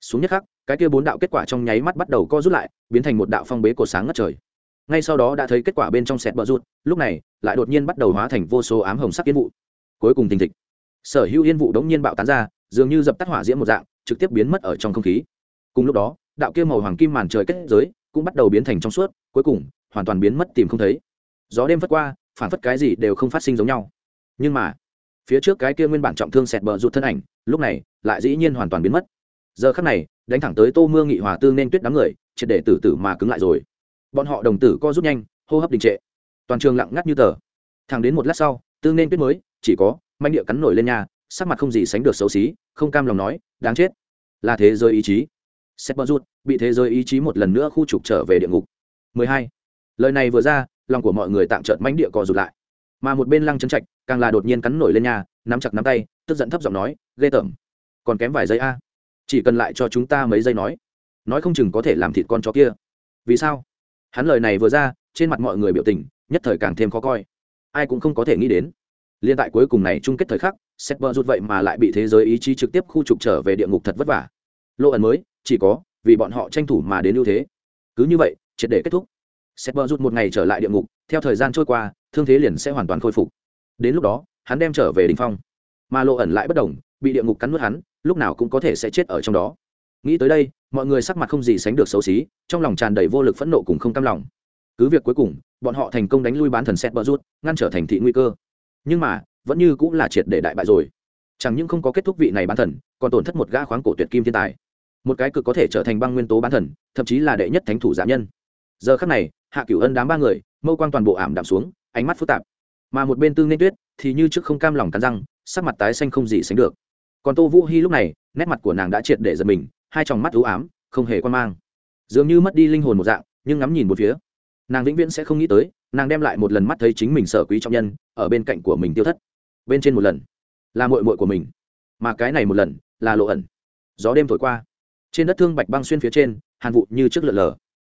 Xuống nhất khắc, cái kia bốn đạo kết quả trong nháy mắt bắt đầu co rút lại, biến thành một đạo phong bế cổ sáng ngất trời. Ngay sau đó đã thấy kết quả bên trong sẹt bờ rụt, lúc này, lại đột nhiên bắt đầu hóa thành vô số ám hồng sắc yên vụ. Cuối cùng tình thịch, sở hữu yên vụ đống nhiên bạo tán ra, dường như dập tắt hỏa diễm một dạng, trực tiếp biến mất ở trong không khí. Cùng lúc đó, đạo kia màu hoàng kim màn trời kết giới cũng bắt đầu biến thành trong suốt, cuối cùng, hoàn toàn biến mất tìm không thấy gió đêm vất qua phản phất cái gì đều không phát sinh giống nhau. Nhưng mà, phía trước cái kia nguyên bản trọng thương sẹt bờ rụt thân ảnh, lúc này, lại dĩ nhiên hoàn toàn biến mất. Giờ khắc này, đánh thẳng tới tô mưa nghị hòa tư nên tuyết đám người, triệt để tử tử mà cứng lại rồi. Bọn họ đồng tử co rút nhanh, hô hấp đình trệ. Toàn trường lặng ngắt như tờ. Thẳng đến một lát sau, tư nên tuyết mới, chỉ có, manh địa cắn nổi lên nhà, sắc mặt không gì sánh được xấu xí, không cam lòng nói, đáng chết, là thế giới ý chí. Sét bờ rút bị thế giới ý chí một lần nữa khu trục trở về địa ngục. 12. lời này vừa ra lòng của mọi người tạm trợn mánh địa cò rụt lại. Mà một bên lăng chân trạch, càng là đột nhiên cắn nổi lên nhà nắm chặt nắm tay, tức giận thấp giọng nói, ghê tởm, còn kém vài giây a. Chỉ cần lại cho chúng ta mấy giây nói nói không chừng có thể làm thịt con chó kia. Vì sao? Hắn lời này vừa ra, trên mặt mọi người biểu tình, nhất thời càng thêm khó coi. Ai cũng không có thể nghĩ đến. Liên tại cuối cùng này chung kết thời khắc xét bờ rút vậy mà lại bị thế giới ý chí trực tiếp khu trục trở về địa ngục thật vất vả. Lộ ẩn mới, chỉ có vì bọn họ tranh thủ mà đến ưu thế. Cứ như vậy, triệt để kết thúc xét bờ rút một ngày trở lại địa ngục, theo thời gian trôi qua, thương thế liền sẽ hoàn toàn khôi phục. Đến lúc đó, hắn đem trở về đình phong. Mà lộ ẩn lại bất đồng bị địa ngục cắn nuốt hắn, lúc nào cũng có thể sẽ chết ở trong đó. Nghĩ tới đây, mọi người sắc mặt không gì sánh được xấu xí, trong lòng tràn đầy vô lực phẫn nộ cùng không cam lòng. Cứ việc cuối cùng, bọn họ thành công đánh lui bán thần xét bờ rút, ngăn trở thành thị nguy cơ. Nhưng mà, vẫn như cũng là triệt để đại bại rồi. Chẳng những không có kết thúc vị này bán thần, còn tổn thất một gã khoáng cổ tuyệt kim thiên tài. Một cái cực có thể trở thành băng nguyên tố bán thần, thậm chí là đệ nhất thánh thủ giả nhân. Giờ khắc này hạ cửu ân đám ba người, mâu quang toàn bộ ảm đạm xuống, ánh mắt phức tạp. Mà một bên tương nên tuyết thì như trước không cam lòng cắn răng, sắc mặt tái xanh không gì sánh được. Còn tô vũ hy lúc này, nét mặt của nàng đã triệt để giật mình, hai tròng mắt ưu ám, không hề quan mang. Dường như mất đi linh hồn một dạng, nhưng ngắm nhìn một phía, nàng vĩnh viễn sẽ không nghĩ tới, nàng đem lại một lần mắt thấy chính mình sở quý trọng nhân, ở bên cạnh của mình tiêu thất. Bên trên một lần, là mội mội của mình, mà cái này một lần, là lộ ẩn. Gió đêm thổi qua, trên đất thương bạch băng xuyên phía trên, hàn vụ như trước lượn lờ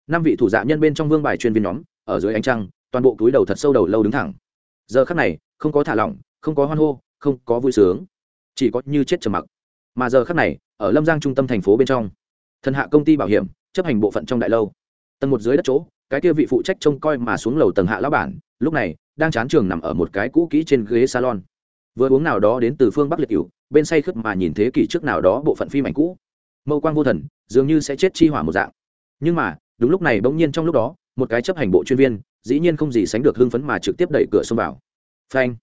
năm vị thủ dạ nhân bên trong vương bài chuyên viên nhóm, ở dưới ánh trăng, toàn bộ túi đầu thật sâu đầu lâu đứng thẳng. Giờ khắc này, không có thả lỏng, không có hoan hô, không có vui sướng, chỉ có như chết trầm mặc. Mà giờ khắc này, ở lâm giang trung tâm thành phố bên trong, thần hạ công ty bảo hiểm, chấp hành bộ phận trong đại lâu. Tầng một dưới đất chỗ, cái kia vị phụ trách trông coi mà xuống lầu tầng hạ lão bản, lúc này, đang chán trường nằm ở một cái cũ kỹ trên ghế salon. Vừa uống nào đó đến từ phương bắc liệt cửu, bên say khướt mà nhìn thế kỷ trước nào đó bộ phận phim ảnh cũ. Mâu quang vô thần, dường như sẽ chết chi hỏa một dạng. Nhưng mà đúng lúc này bỗng nhiên trong lúc đó, một cái chấp hành bộ chuyên viên, dĩ nhiên không gì sánh được hưng phấn mà trực tiếp đẩy cửa xông vào. Phanh.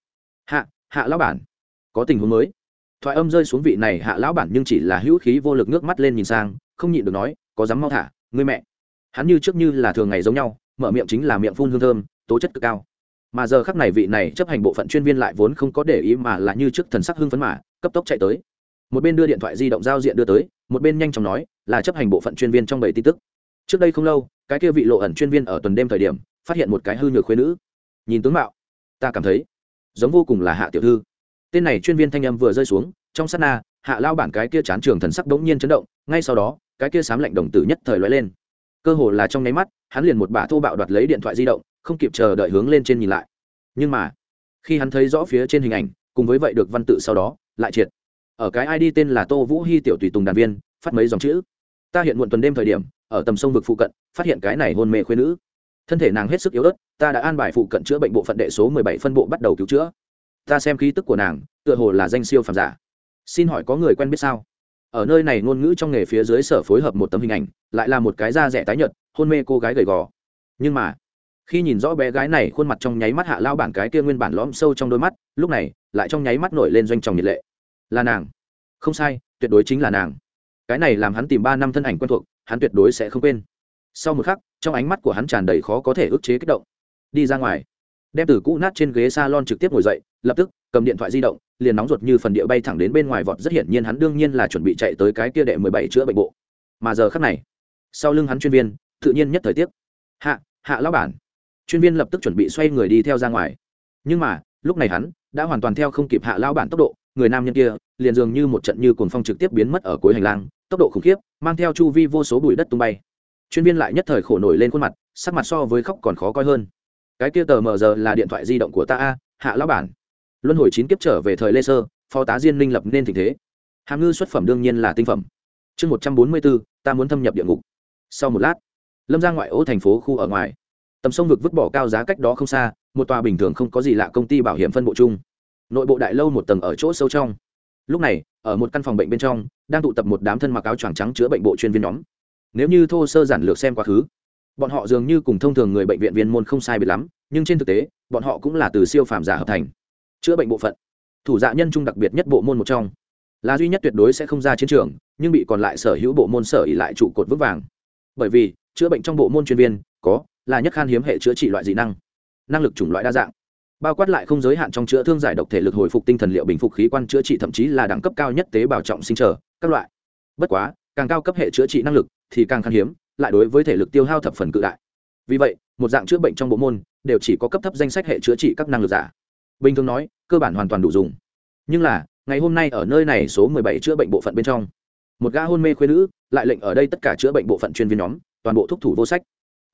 Hạ hạ lão bản. Có tình huống mới. Thoại âm rơi xuống vị này hạ lão bản nhưng chỉ là hữu khí vô lực nước mắt lên nhìn sang, không nhịn được nói, có dám mau thả, ngươi mẹ. Hắn như trước như là thường ngày giống nhau, mở miệng chính là miệng phun hương thơm, tố chất cực cao. Mà giờ khắc này vị này chấp hành bộ phận chuyên viên lại vốn không có để ý mà là như trước thần sắc hưng phấn mà, cấp tốc chạy tới. Một bên đưa điện thoại di động giao diện đưa tới, một bên nhanh chóng nói, là chấp hành bộ phận chuyên viên trong bảy tin tức trước đây không lâu, cái kia vị lộ ẩn chuyên viên ở tuần đêm thời điểm, phát hiện một cái hư nhược khuyên nữ. Nhìn tướng mạo, ta cảm thấy giống vô cùng là hạ tiểu thư. Tên này chuyên viên thanh âm vừa rơi xuống, trong sát na, hạ lao bản cái kia chán trường thần sắc bỗng nhiên chấn động, ngay sau đó, cái kia sám lạnh đồng tử nhất thời lóe lên. Cơ hồ là trong nháy mắt, hắn liền một bà thô bạo đoạt lấy điện thoại di động, không kịp chờ đợi hướng lên trên nhìn lại. Nhưng mà, khi hắn thấy rõ phía trên hình ảnh, cùng với vậy được văn tự sau đó, lại triệt. Ở cái id tên là tô vũ hy tiểu tùy tùng đàn viên, phát mấy dòng chữ. Ta hiện muộn tuần đêm thời điểm ở tầm sông vực phụ cận, phát hiện cái này hôn mê khuyên nữ. Thân thể nàng hết sức yếu ớt, ta đã an bài phụ cận chữa bệnh bộ phận đệ số mười bảy phân bộ bắt đầu cứu chữa. Ta xem khí tức của nàng, tựa hồ là danh siêu phàm giả. Xin hỏi có người quen biết sao? Ở nơi này ngôn ngữ trong nghề phía dưới sở phối hợp một tấm hình ảnh, lại là một cái da rẻ tái nhợt, hôn mê cô gái gầy gò. Nhưng mà, khi nhìn rõ bé gái này khuôn mặt trong nháy mắt hạ lao bản cái kia nguyên bản lõm sâu trong đôi mắt, lúc này, lại trong nháy mắt nổi lên doanh tròng nhiệt lệ. Là nàng. Không sai, tuyệt đối chính là nàng. Cái này làm hắn tìm ba năm thân ảnh quen thuộc hắn tuyệt đối sẽ không quên. Sau một khắc, trong ánh mắt của hắn tràn đầy khó có thể ức chế kích động. Đi ra ngoài. Đem từ cũ nát trên ghế s a lon trực tiếp ngồi dậy, lập tức, cầm điện thoại di động, liền nóng ruột như phần địa bay thẳng đến bên ngoài vọt rất hiển nhiên hắn đương nhiên là chuẩn bị chạy tới cái kia đệ mười bảy chữa bệnh bộ. Mà giờ khắc này, sau lưng hắn chuyên viên, tự nhiên nhất thời tiết hạ hạ lão bản. Chuyên viên lập tức chuẩn bị xoay người đi theo ra ngoài. Nhưng mà, lúc này hắn đã hoàn toàn theo không kịp hạ lão bản tốc độ, người nam nhân kia liền dường như một trận như cuồng phong trực tiếp biến mất ở cuối hành lang tốc độ khủng khiếp, mang theo chu vi vô số bụi đất tung bay. Chuyên viên lại nhất thời khổ nổi lên khuôn mặt, sắc mặt so với khóc còn khó coi hơn. Cái kia tờ mờ giờ là điện thoại di động của ta a, hạ lão bản. Luân hồi chín kiếp trở về thời lê sơ, phó tá diên minh lập nên tình thế. Hàm ngư xuất phẩm đương nhiên là tinh phẩm. Chương một trăm bốn mươi bốn, ta muốn thâm nhập địa ngục. Sau một lát, lâm ra ngoại ô thành phố khu ở ngoài. Tầm sông vực vứt bỏ cao giá cách đó không xa, một tòa bình thường không có gì lạ công ty bảo hiểm phân bộ chung. Nội bộ đại lâu một tầng ở chỗ sâu trong. Lúc này ở một căn phòng bệnh bên trong, đang tụ tập một đám thân mặc áo choàng trắng chữa bệnh bộ chuyên viên nhóm. Nếu như thô sơ giản lược xem quá khứ, bọn họ dường như cùng thông thường người bệnh viện viên môn không sai biệt lắm, nhưng trên thực tế, bọn họ cũng là từ siêu phàm giả hợp thành. Chữa bệnh bộ phận, thủ dạ nhân trung đặc biệt nhất bộ môn một trong. Là duy nhất tuyệt đối sẽ không ra chiến trường, nhưng bị còn lại sở hữu bộ môn sở ỉ lại trụ cột vững vàng. Bởi vì, chữa bệnh trong bộ môn chuyên viên, có, là nhất khan hiếm hệ chữa trị loại dị năng. Năng lực chủng loại đa dạng bao quát lại không giới hạn trong chữa thương giải độc thể lực hồi phục tinh thần liệu bình phục khí quan chữa trị thậm chí là đẳng cấp cao nhất tế bào trọng sinh trở các loại. Bất quá, càng cao cấp hệ chữa trị năng lực thì càng khan hiếm, lại đối với thể lực tiêu hao thập phần cự đại. Vì vậy, một dạng chữa bệnh trong bộ môn đều chỉ có cấp thấp danh sách hệ chữa trị các năng lực giả. Bình thường nói, cơ bản hoàn toàn đủ dùng. Nhưng là, ngày hôm nay ở nơi này số 17 chữa bệnh bộ phận bên trong, một gã hôn mê khuê nữ lại lệnh ở đây tất cả chữa bệnh bộ phận chuyên viên nhóm toàn bộ thúc thủ vô sách.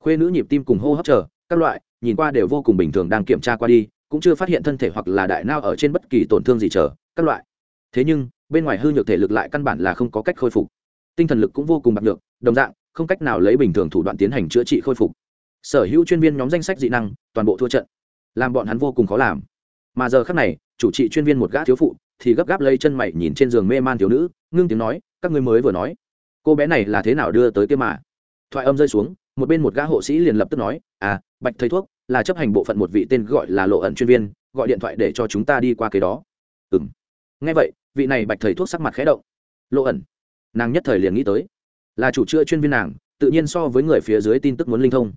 Khuê nữ nhịp tim cùng hô hấp chờ, các loại nhìn qua đều vô cùng bình thường đang kiểm tra qua đi, cũng chưa phát hiện thân thể hoặc là đại nao ở trên bất kỳ tổn thương gì chờ, các loại. Thế nhưng, bên ngoài hư nhược thể lực lại căn bản là không có cách khôi phục. Tinh thần lực cũng vô cùng bạc nhược, đồng dạng, không cách nào lấy bình thường thủ đoạn tiến hành chữa trị khôi phục. Sở hữu chuyên viên nhóm danh sách dị năng, toàn bộ thua trận. Làm bọn hắn vô cùng khó làm. Mà giờ khác này, chủ trị chuyên viên một gã thiếu phụ, thì gấp gáp lấy chân mày nhìn trên giường mê man thiếu nữ, ngưng tiếng nói, các ngươi mới vừa nói, cô bé này là thế nào đưa tới kia mà? Thoại âm rơi xuống, một bên một gã hộ sĩ liền lập tức nói à bạch thầy thuốc là chấp hành bộ phận một vị tên gọi là lộ ẩn chuyên viên, gọi điện thoại để cho chúng ta đi qua cái đó. Ừ m ngay vậy, vị này bạch thầy thuốc sắc mặt khẽ động. Lộ ẩn, nàng nhất thời liền nghĩ tới, là chủ chữa chuyên viên nàng, tự nhiên so với người phía dưới tin tức muốn linh thông.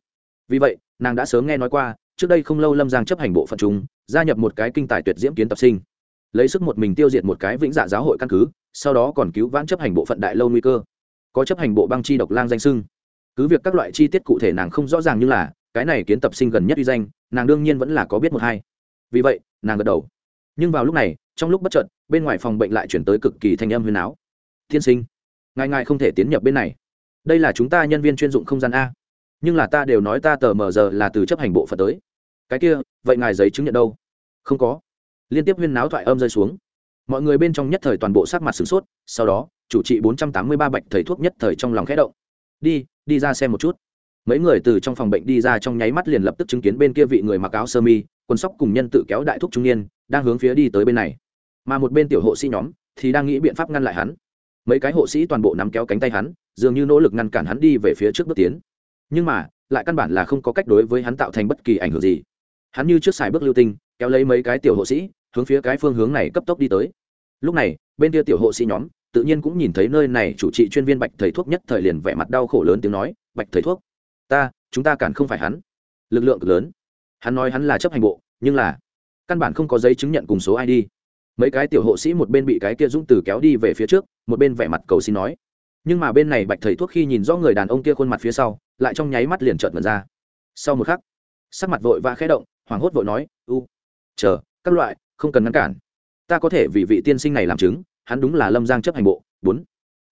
Vì vậy, nàng đã sớm nghe nói qua, trước đây không lâu lâm giang chấp hành bộ phận chúng, gia nhập một cái kinh tài tuyệt diễm kiến tập sinh. Lấy sức một mình tiêu diệt một cái vĩnh dạ giáo hội căn cứ, sau đó còn cứu vãn chấp hành bộ phận đại lâu nguy cơ. Có chấp hành bộ băng chi độc lang danh sưng cứ việc các loại chi tiết cụ thể nàng không rõ ràng như là cái này kiến tập sinh gần nhất uy danh, nàng đương nhiên vẫn là có biết một hai. Vì vậy, nàng gật đầu. Nhưng vào lúc này, trong lúc bất chợt, bên ngoài phòng bệnh lại chuyển tới cực kỳ thanh âm huyền áo thiên sinh, ngài ngài không thể tiến nhập bên này. Đây là chúng ta nhân viên chuyên dụng không gian a. Nhưng là ta đều nói ta tờ mờ giờ là từ chấp hành bộ phận tới. Cái kia, vậy ngài giấy chứng nhận đâu? Không có. Liên tiếp huyên náo thoại âm rơi xuống. Mọi người bên trong nhất thời toàn bộ sắc mặt sửng sốt, sau đó, chủ trị bốn trăm tám mươi ba bạch thầy thuốc nhất thời trong lòng khẽ động. Đi đi ra xem một chút mấy người từ trong phòng bệnh đi ra trong nháy mắt liền lập tức chứng kiến bên kia vị người mặc áo sơ mi, quần sóc cùng nhân tự kéo đại thúc trung niên, đang hướng phía đi tới bên này. Mà một bên tiểu hộ sĩ nhóm thì đang nghĩ biện pháp ngăn lại hắn. Mấy cái hộ sĩ toàn bộ nắm kéo cánh tay hắn, dường như nỗ lực ngăn cản hắn đi về phía trước bước tiến. Nhưng mà, lại căn bản là không có cách đối với hắn tạo thành bất kỳ ảnh hưởng gì. Hắn như trước xài bước lưu tinh, kéo lấy mấy cái tiểu hộ sĩ, hướng phía cái phương hướng này cấp tốc đi tới. Lúc này, bên kia tiểu hộ sĩ nhóm tự nhiên cũng nhìn thấy nơi này chủ trị chuyên viên bạch thầy thuốc nhất thời liền vẻ mặt đau khổ lớn tiếng nói, bạch thầy thuốc ta, chúng ta cản không phải hắn. Lực lượng cực lớn. Hắn nói hắn là chấp hành bộ, nhưng là căn bản không có giấy chứng nhận cùng số id mấy cái tiểu hộ sĩ một bên bị cái kia dũng từ kéo đi về phía trước, một bên vẻ mặt cầu xin nói. Nhưng mà bên này bạch thầy thuốc khi nhìn rõ người đàn ông kia khuôn mặt phía sau, lại trong nháy mắt liền trợn mật ra. Sau một khắc, sắc mặt vội và khẽ động, hoảng hốt vội nói, u, chờ, các loại, không cần ngăn cản. Ta có thể vì vị tiên sinh này làm chứng, hắn đúng là lâm giang chấp hành bộ, bốn.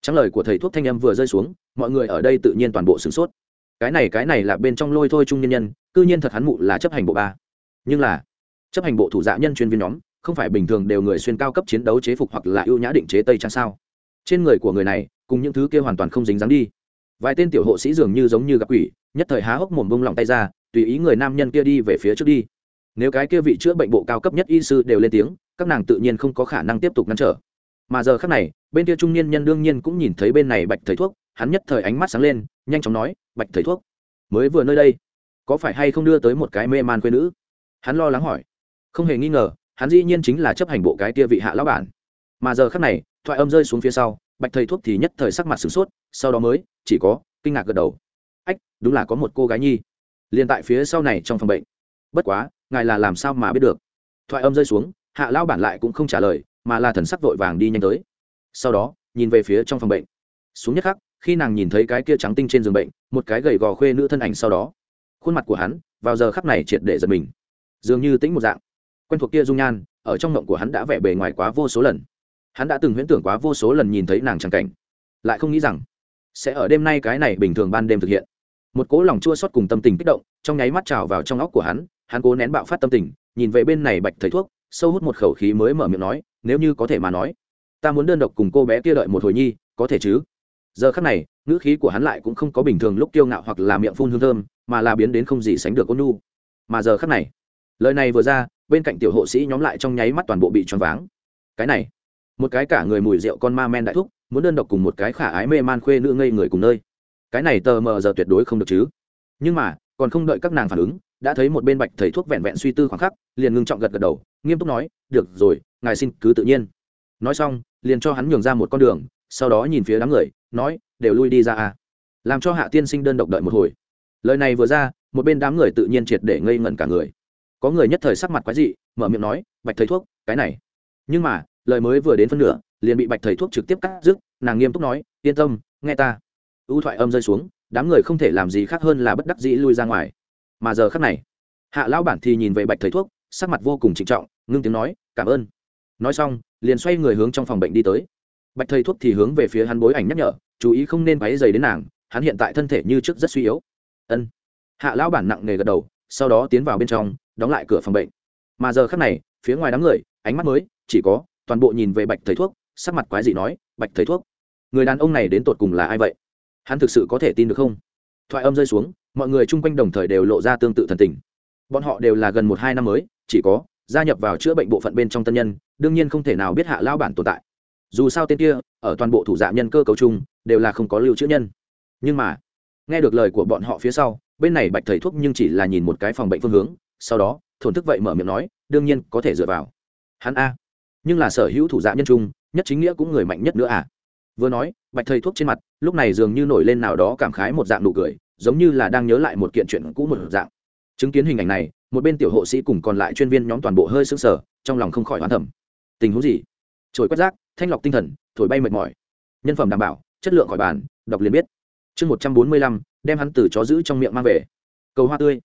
Trắng lời của thầy thuốc thanh âm vừa rơi xuống, mọi người ở đây tự nhiên toàn bộ sửng sốt cái này cái này là bên trong lôi thôi trung nhân nhân, cư nhiên thật hắn mụ là chấp hành bộ ba. Nhưng là, chấp hành bộ thủ dạ nhân chuyên viên nhóm, không phải bình thường đều người xuyên cao cấp chiến đấu chế phục hoặc là ưu nhã định chế tây trang sao? Trên người của người này, cùng những thứ kia hoàn toàn không dính dáng đi. Vài tên tiểu hộ sĩ dường như giống như gặp quỷ, nhất thời há hốc mồm bông lòng tay ra, tùy ý người nam nhân kia đi về phía trước đi. Nếu cái kia vị chữa bệnh bộ cao cấp nhất y sư đều lên tiếng, các nàng tự nhiên không có khả năng tiếp tục ngăn trở. Mà giờ khác này, bên kia trung niên nhân đương nhiên cũng nhìn thấy bên này bạch thầy thuốc hắn nhất thời ánh mắt sáng lên, nhanh chóng nói, bạch thầy thuốc, mới vừa nơi đây, có phải hay không đưa tới một cái mê man quê nữ? Hắn lo lắng hỏi. Không hề nghi ngờ, hắn dĩ nhiên chính là chấp hành bộ cái kia vị hạ lão bản. Mà giờ khác này, thoại âm rơi xuống phía sau, bạch thầy thuốc thì nhất thời sắc mặt sửng sốt, sau đó mới, chỉ có, kinh ngạc gật đầu. Ách, đúng là có một cô gái nhi. Liền tại phía sau này trong phòng bệnh. Bất quá, ngài là làm sao mà biết được? Thoại âm rơi xuống, hạ lão bản lại cũng không trả lời, mà là thần sắc vội vàng đi nhanh tới. Sau đó, nhìn về phía trong phòng bệnh. Xuống nhất khắc khi nàng nhìn thấy cái kia trắng tinh trên giường bệnh, một cái gầy gò khuê nữ thân ảnh sau đó, khuôn mặt của hắn vào giờ khắc này triệt để giật mình, dường như tĩnh một dạng. Quen thuộc kia dung nhan, ở trong mộng của hắn đã vẽ bề ngoài quá vô số lần. Hắn đã từng huyễn tưởng quá vô số lần nhìn thấy nàng trắng cảnh, lại không nghĩ rằng sẽ ở đêm nay cái này bình thường ban đêm thực hiện. Một cố lòng chua xót cùng tâm tình kích động trong nháy mắt trào vào trong óc của hắn hắn cố nén bạo phát tâm tình, nhìn về bên này bạch thầy thuốc, sâu hút một khẩu khí mới mở miệng nói, nếu như có thể mà nói, ta muốn đơn độc cùng cô bé kia đợi một hồi nhi, có thể chứ? Giờ khắc này, ngữ khí của hắn lại cũng không có bình thường lúc kiêu ngạo hoặc là miệng phun hương thơm, mà là biến đến không gì sánh được ôn nu mà giờ khắc này, lời này vừa ra, bên cạnh tiểu hộ sĩ nhóm lại trong nháy mắt toàn bộ bị choáng váng. Cái này, một cái cả người mùi rượu con ma men đại thúc, muốn đơn độc cùng một cái khả ái mê man khuê nữ ngây người cùng nơi. Cái này tờ mờ giờ tuyệt đối không được chứ. Nhưng mà, còn không đợi các nàng phản ứng, đã thấy một bên bạch thầy thuốc vẹn vẹn suy tư khoảng khắc, liền ngưng trọng gật gật đầu, nghiêm túc nói, được rồi, ngài xin cứ tự nhiên. Nói xong, liền cho hắn nhường ra một con đường sau đó nhìn phía đám người, nói, đều lui đi ra à. Làm cho hạ tiên sinh đơn độc đợi một hồi. Lời này vừa ra, một bên đám người tự nhiên triệt để ngây ngẩn cả người. Có người nhất thời sắc mặt quái dị, mở miệng nói, bạch thầy thuốc, cái này. Nhưng mà, lời mới vừa đến phân nửa, liền bị bạch thầy thuốc trực tiếp cắt dứt nàng nghiêm túc nói, yên tâm, nghe ta. Ưu thoại âm rơi xuống, đám người không thể làm gì khác hơn là bất đắc dĩ lui ra ngoài. Mà giờ khắc này, hạ lão bản thì nhìn về bạch thầy thuốc, sắc mặt vô cùng trịnh trọng, ngưng tiếng nói, cảm ơn. Nói xong, liền xoay người hướng trong phòng bệnh đi tới bạch thầy thuốc thì hướng về phía hắn bối ảnh nhắc nhở, chú ý không nên váy dày đến nàng, hắn hiện tại thân thể như trước rất suy yếu. Ân. Hạ lão bản nặng nề gật đầu, sau đó tiến vào bên trong, đóng lại cửa phòng bệnh. Mà giờ khắc này, phía ngoài đám người, ánh mắt mới, chỉ có, toàn bộ nhìn về bạch thầy thuốc, sắc mặt quái dị nói, bạch thầy thuốc, người đàn ông này đến tột cùng là ai vậy? Hắn thực sự có thể tin được không? Thoại âm rơi xuống, mọi người chung quanh đồng thời đều lộ ra tương tự thần tình. Bọn họ đều là gần một hai năm mới, chỉ có, gia nhập vào chữa bệnh bộ phận bên trong tân nhân, đương nhiên không thể nào biết hạ lao bản tồn tại dù sao tên kia, ở toàn bộ thủ dạ nhân cơ cấu chung, đều là không có lưu chữ nhân. Nhưng mà, nghe được lời của bọn họ phía sau, bên này bạch thầy thuốc nhưng chỉ là nhìn một cái phòng bệnh phương hướng, sau đó, thổn thức vậy mở miệng nói, đương nhiên, có thể dựa vào. Hắn a. Nhưng là sở hữu thủ dạ nhân trung nhất chính nghĩa cũng người mạnh nhất nữa à vừa nói, bạch thầy thuốc trên mặt, lúc này dường như nổi lên nào đó cảm khái một dạng nụ cười, giống như là đang nhớ lại một kiện chuyện cũ một dạng. Chứng kiến hình ảnh này, một bên tiểu hộ sĩ cùng còn lại chuyên viên nhóm toàn bộ hơi sững sờ, trong lòng không khỏi hoán thẩm tình huống gì? Trồi quét rác, thanh lọc tinh thần, thổi bay mệt mỏi. Nhân phẩm đảm bảo, chất lượng khỏi bàn, đọc liền biết. Chương một trăm bốn mươi lăm, đem hắn từ chó giữ trong miệng mang về. Cầu hoa tươi.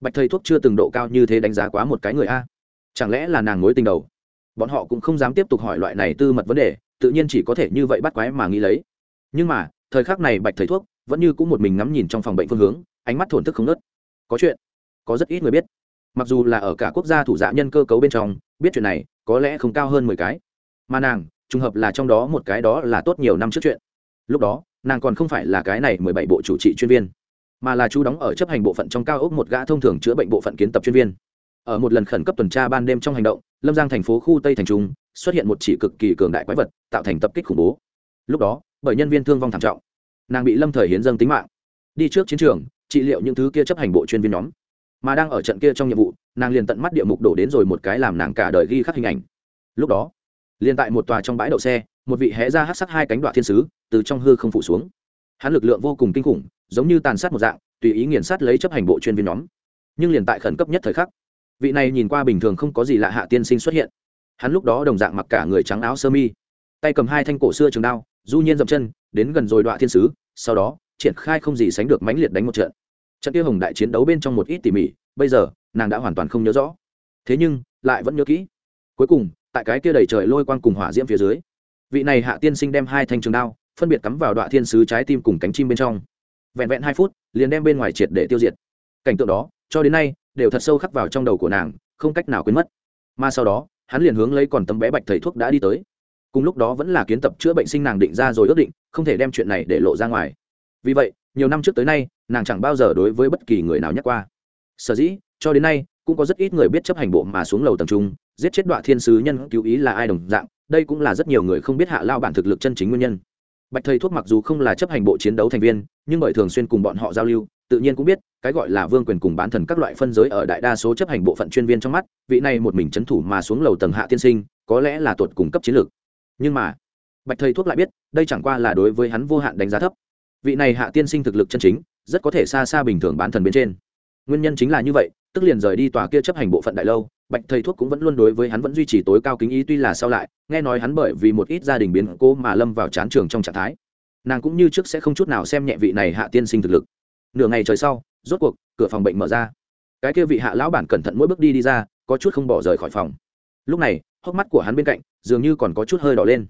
Bạch thầy thuốc chưa từng độ cao như thế đánh giá quá một cái người a. Chẳng lẽ là nàng mối tình đầu? Bọn họ cũng không dám tiếp tục hỏi loại này tư mật vấn đề, tự nhiên chỉ có thể như vậy bắt quái mà nghĩ lấy. Nhưng mà, thời khắc này bạch thầy thuốc vẫn như cũng một mình ngắm nhìn trong phòng bệnh phương hướng, ánh mắt thổn thức không nớt có chuyện. Có rất ít người biết. Mặc dù là ở cả quốc gia thủ dạ nhân cơ cấu bên trong, biết chuyện này có lẽ không cao hơn mười cái mà nàng, trùng hợp là trong đó một cái đó là tốt nhiều năm trước chuyện. Lúc đó, nàng còn không phải là cái này mười bảy bộ chủ trị chuyên viên, mà là chú đóng ở chấp hành bộ phận trong cao ốc một gã thông thường chữa bệnh bộ phận kiến tập chuyên viên. Ở một lần khẩn cấp tuần tra ban đêm trong hành động, lâm giang thành phố khu tây thành trung xuất hiện một chỉ cực kỳ cường đại quái vật, tạo thành tập kích khủng bố. Lúc đó bởi nhân viên thương vong thảm trọng. Nàng bị lâm thời hiến dâng tính mạng. Đi trước chiến trường, trị liệu những thứ kia chấp hành bộ chuyên viên nhóm. Mà đang ở trận kia trong nhiệm vụ, nàng liền tận mắt địa mục đổ đến rồi một cái làm nàng cả đời ghi khắc hình ảnh. Lúc đó liền tại một tòa trong bãi đậu xe, một vị hé ra hát sắc hai cánh đoạn thiên sứ từ trong hư không phủ xuống. Hắn lực lượng vô cùng kinh khủng, giống như tàn sát một dạng, tùy ý nghiền sát lấy chấp hành bộ chuyên viên nhóm. Nhưng liền tại khẩn cấp nhất thời khắc, vị này nhìn qua bình thường không có gì lạ hạ tiên sinh xuất hiện. Hắn lúc đó đồng dạng mặc cả người trắng áo sơ mi, tay cầm hai thanh cổ xưa trường đao, du nhiên dậm chân, đến gần rồi đoạn thiên sứ, sau đó, triển khai không gì sánh được mãnh liệt đánh một trận. Trận kia hồng đại chiến đấu bên trong một ít tỉ mỉ, bây giờ, nàng đã hoàn toàn không nhớ rõ. Thế nhưng, lại vẫn nhớ kỹ. Cuối cùng tại cái kia đầy trời lôi quang cùng hỏa diễm phía dưới, vị này hạ tiên sinh đem hai thanh trường đao phân biệt cắm vào đoạn thiên sứ trái tim cùng cánh chim bên trong. Vẹn vẹn hai phút, liền đem bên ngoài triệt để tiêu diệt. Cảnh tượng đó, cho đến nay, đều thật sâu khắc vào trong đầu của nàng, không cách nào quên mất. Mà sau đó, hắn liền hướng lấy còn tấm bé bạch thầy thuốc đã đi tới. Cùng lúc đó vẫn là kiến tập chữa bệnh sinh nàng định ra rồi ước định, không thể đem chuyện này để lộ ra ngoài. Vì vậy, nhiều năm trước tới nay, nàng chẳng bao giờ đối với bất kỳ người nào nhắc qua. Sở dĩ, cho đến nay cũng có rất ít người biết chấp hành bộ mà xuống lầu tầng trung, giết chết đoạn thiên sứ nhân cứu ý là ai đồng dạng, đây cũng là rất nhiều người không biết hạ lao bản thực lực chân chính nguyên nhân. Bạch thầy thuốc mặc dù không là chấp hành bộ chiến đấu thành viên, nhưng bởi thường xuyên cùng bọn họ giao lưu, tự nhiên cũng biết, cái gọi là vương quyền cùng bán thần các loại phân giới ở đại đa số chấp hành bộ phận chuyên viên trong mắt, vị này một mình c h ấ n thủ mà xuống lầu tầng hạ tiên sinh, có lẽ là tuột cung cấp chiến lược. Nhưng mà, bạch thầy thuốc lại biết, đây chẳng qua là đối với hắn vô hạn đánh giá thấp. Vị này hạ tiên sinh thực lực chân chính, rất có thể xa xa bình thường bán thần bên trên. Nguyên nhân chính là như vậy tức liền rời đi tòa kia chấp hành bộ phận đại lâu, bạch thầy thuốc cũng vẫn luôn đối với hắn vẫn duy trì tối cao kính ý tuy là sau lại, nghe nói hắn bởi vì một ít gia đình biến cố mà lâm vào chán trường trong trạng thái. Nàng cũng như trước sẽ không chút nào xem nhẹ vị này hạ tiên sinh thực lực. Nửa ngày trời sau, rốt cuộc, cửa phòng bệnh mở ra. Cái kia vị hạ lão bản cẩn thận mỗi bước đi đi ra, có chút không bỏ rời khỏi phòng. Lúc này, hốc mắt của hắn bên cạnh, dường như còn có chút hơi đỏ lên.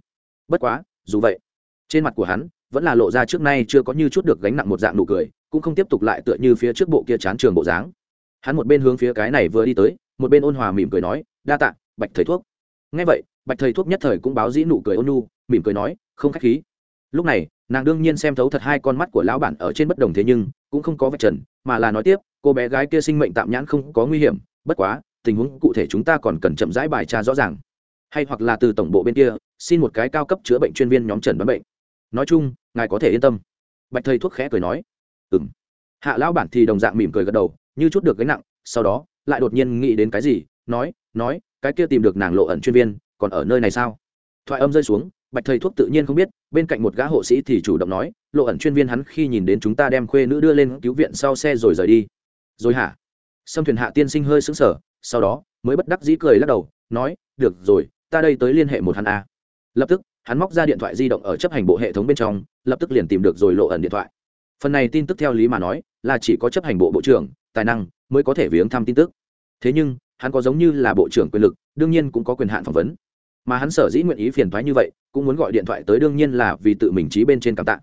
Bất quá, dù vậy, trên mặt của hắn vẫn là lộ ra trước nay chưa có như chút được gánh nặng một dạng nụ cười, cũng không tiếp tục lại tựa như phía trước bộ kia chán trường bộ dáng hắn một bên hướng phía cái này vừa đi tới, một bên ôn hòa mỉm cười nói, đa tạ, bạch thầy thuốc. Ngay vậy, bạch thầy thuốc nhất thời cũng báo dĩ nụ cười ôn nu mỉm cười nói, không k h á c h khí. Lúc này, nàng đương nhiên xem thấu thật hai con mắt của lão bản ở trên bất đồng thế nhưng, cũng không có vạch trần, mà là nói tiếp, cô bé gái kia sinh mệnh tạm nhãn không có nguy hiểm, bất quá, tình huống cụ thể chúng ta còn cần chậm rãi bài tra rõ ràng. Hay hoặc là từ tổng bộ bên kia, xin một cái cao cấp chữa bệnh chuyên viên nhóm trần đoán bệnh. Nói chung, ngài có thể yên tâm. Bạch thầy thuốc khẽ cười nói ừ m hạ lão bản thì đồng dạng mỉm cười gật đầu như chút được gánh nặng, sau đó, lại đột nhiên nghĩ đến cái gì, nói nói, cái kia tìm được nàng lộ ẩn chuyên viên, còn ở nơi này sao? Thoại âm rơi xuống, bạch thầy thuốc tự nhiên không biết, bên cạnh một gã hộ sĩ thì chủ động nói, lộ ẩn chuyên viên hắn khi nhìn đến chúng ta đem khuê nữ đưa lên cứu viện sau xe rồi rời đi. Rồi hả? Xâm thuyền hạ tiên sinh hơi xứng sở sau đó, mới bất đắc dĩ cười lắc đầu, nói, được rồi, ta đây tới liên hệ một hắn a. Lập tức, hắn móc ra điện thoại di động ở chấp hành bộ hệ thống bên trong, lập tức liền tìm được rồi lộ ẩn điện thoại. Phần này tin tức theo lý mà nói, là chỉ có chấp hành bộ bộ trưởng tài năng mới có thể viếng thăm tin tức. Thế nhưng, hắn có giống như là bộ trưởng quyền lực, đương nhiên cũng có quyền hạn phỏng vấn. Mà hắn sở dĩ nguyện ý phiền thoái như vậy, cũng muốn gọi điện thoại tới đương nhiên là vì tự mình trí bên trên cảm tạ.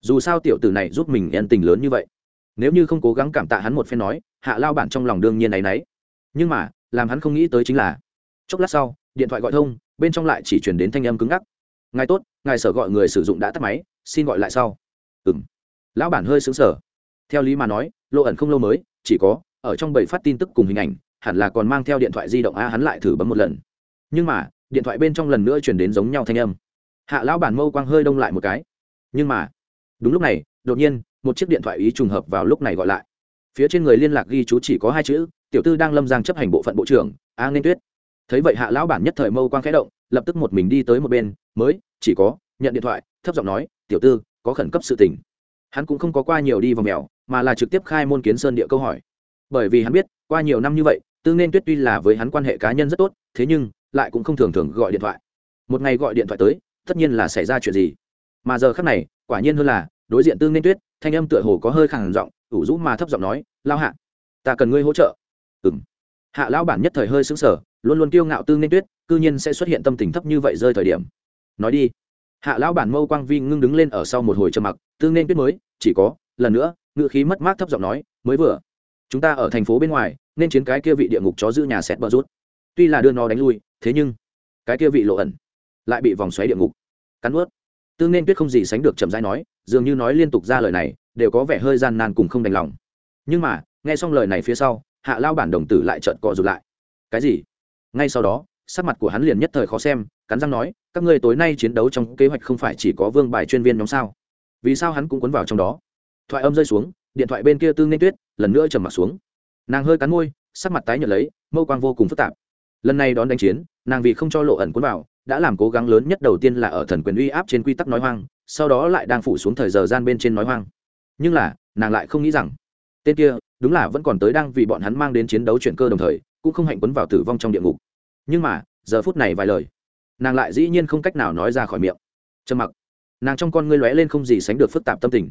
Dù sao tiểu tử này giúp mình yên tình lớn như vậy. Nếu như không cố gắng cảm tạ hắn một phen nói, hạ lao bản trong lòng đương nhiên ấ y n ấ y nhưng mà, làm hắn không nghĩ tới chính là, chốc lát sau, điện thoại gọi thông, bên trong lại chỉ chuyển đến thanh âm cứng ngắc. Ngài tốt, ngài sở gọi người sử dụng đã tắt máy, xin gọi lại sau. Ừ m lão bản hơi xứng sở theo lý mà nói lộ ẩn không lâu mới chỉ có, ở trong bảy phát tin tức cùng hình ảnh, hẳn là còn mang theo điện thoại di động a hắn lại thử bấm một lần. Nhưng mà, điện thoại bên trong lần nữa chuyển đến giống nhau thanh âm. Hạ lão bản mâu quang hơi đông lại một cái. Nhưng mà, đúng lúc này, đột nhiên, một chiếc điện thoại ý trùng hợp vào lúc này gọi lại. Phía trên người liên lạc ghi chú chỉ có hai chữ, tiểu tư đang lâm giang chấp hành bộ phận bộ trưởng, a nên tuyết. Thấy vậy hạ lão bản nhất thời mâu quang khẽ động, lập tức một mình đi tới một bên, mới, chỉ có, nhận điện thoại, thấp giọng nói, tiểu tư, có khẩn cấp sự tình. Hắn cũng không có qua nhiều đi vào mèo mà là trực tiếp khai môn kiến sơn địa câu hỏi. Bởi vì hắn biết, qua nhiều năm như vậy, tư nên tuyết tuy là với hắn quan hệ cá nhân rất tốt, thế nhưng lại cũng không thường thường gọi điện thoại. Một ngày gọi điện thoại tới, tất nhiên là xảy ra chuyện gì. Mà giờ khác này, quả nhiên hơn là, đối diện tương nên tuyết, thanh âm tựa hồ có hơi khẳng giọng, ủ rũ mà thấp giọng nói, lao hạ, ta cần ngươi hỗ trợ. Ừ m hạ lão bản nhất thời hơi xứng sở luôn luôn kiêu ngạo tương nên tuyết, cư nhiên sẽ xuất hiện tâm tình thấp như vậy rơi thời điểm. Nói đi. Hạ lão bản mâu quang vi ngưng đứng lên ở sau một hồi trầm mặc tương nên tuyết mới, chỉ có, lần nữa ngựa khí mất mát thấp giọng nói, mới vừa, chúng ta ở thành phố bên ngoài, nên chiến cái kia vị địa ngục chó giữ nhà xét bờ rút. Tuy là đưa nó đánh lui, thế nhưng cái kia vị lộ ẩn lại bị vòng xoáy địa ngục cắn ướt tương nên tuyết không gì sánh được chậm rãi nói, dường như nói liên tục ra lời này, đều có vẻ hơi gian nan cùng không đành lòng. Nhưng mà, nghe xong lời này phía sau, hạ lao bản đồng tử lại trợn cọ rụt lại. Cái gì? Ngay sau đó, sắc mặt của hắn liền nhất thời khó xem, cắn răng nói, các ngươi tối nay chiến đấu trong kế hoạch không phải chỉ có vương bài chuyên viên nhóm sao? Vì sao hắn cũng cuốn vào trong đó? Thoại âm rơi xuống, điện thoại bên kia tương nên tuyết lần nữa trầm m ặ t xuống. Nàng hơi cắn môi, sắc mặt tái nhợt lấy, mâu quang vô cùng phức tạp. Lần này đón đánh chiến, nàng vì không cho lộ ẩn cuốn vào, đã làm cố gắng lớn nhất đầu tiên là ở thần quyền uy áp trên quy tắc nói hoang, sau đó lại đang phủ xuống thời giờ gian bên trên nói hoang. Nhưng là, nàng lại không nghĩ rằng, tên kia, đúng là vẫn còn tới đang vì bọn hắn mang đến chiến đấu chuyển cơ đồng thời, cũng không hạnh quấn vào tử vong trong địa ngục. Nhưng mà, giờ phút này vài lời, nàng lại dĩ nhiên không cách nào nói ra khỏi miệng. Trầm mặc. Nàng trong con ngươi lóe lên không gì sánh được phức tạp tâm tình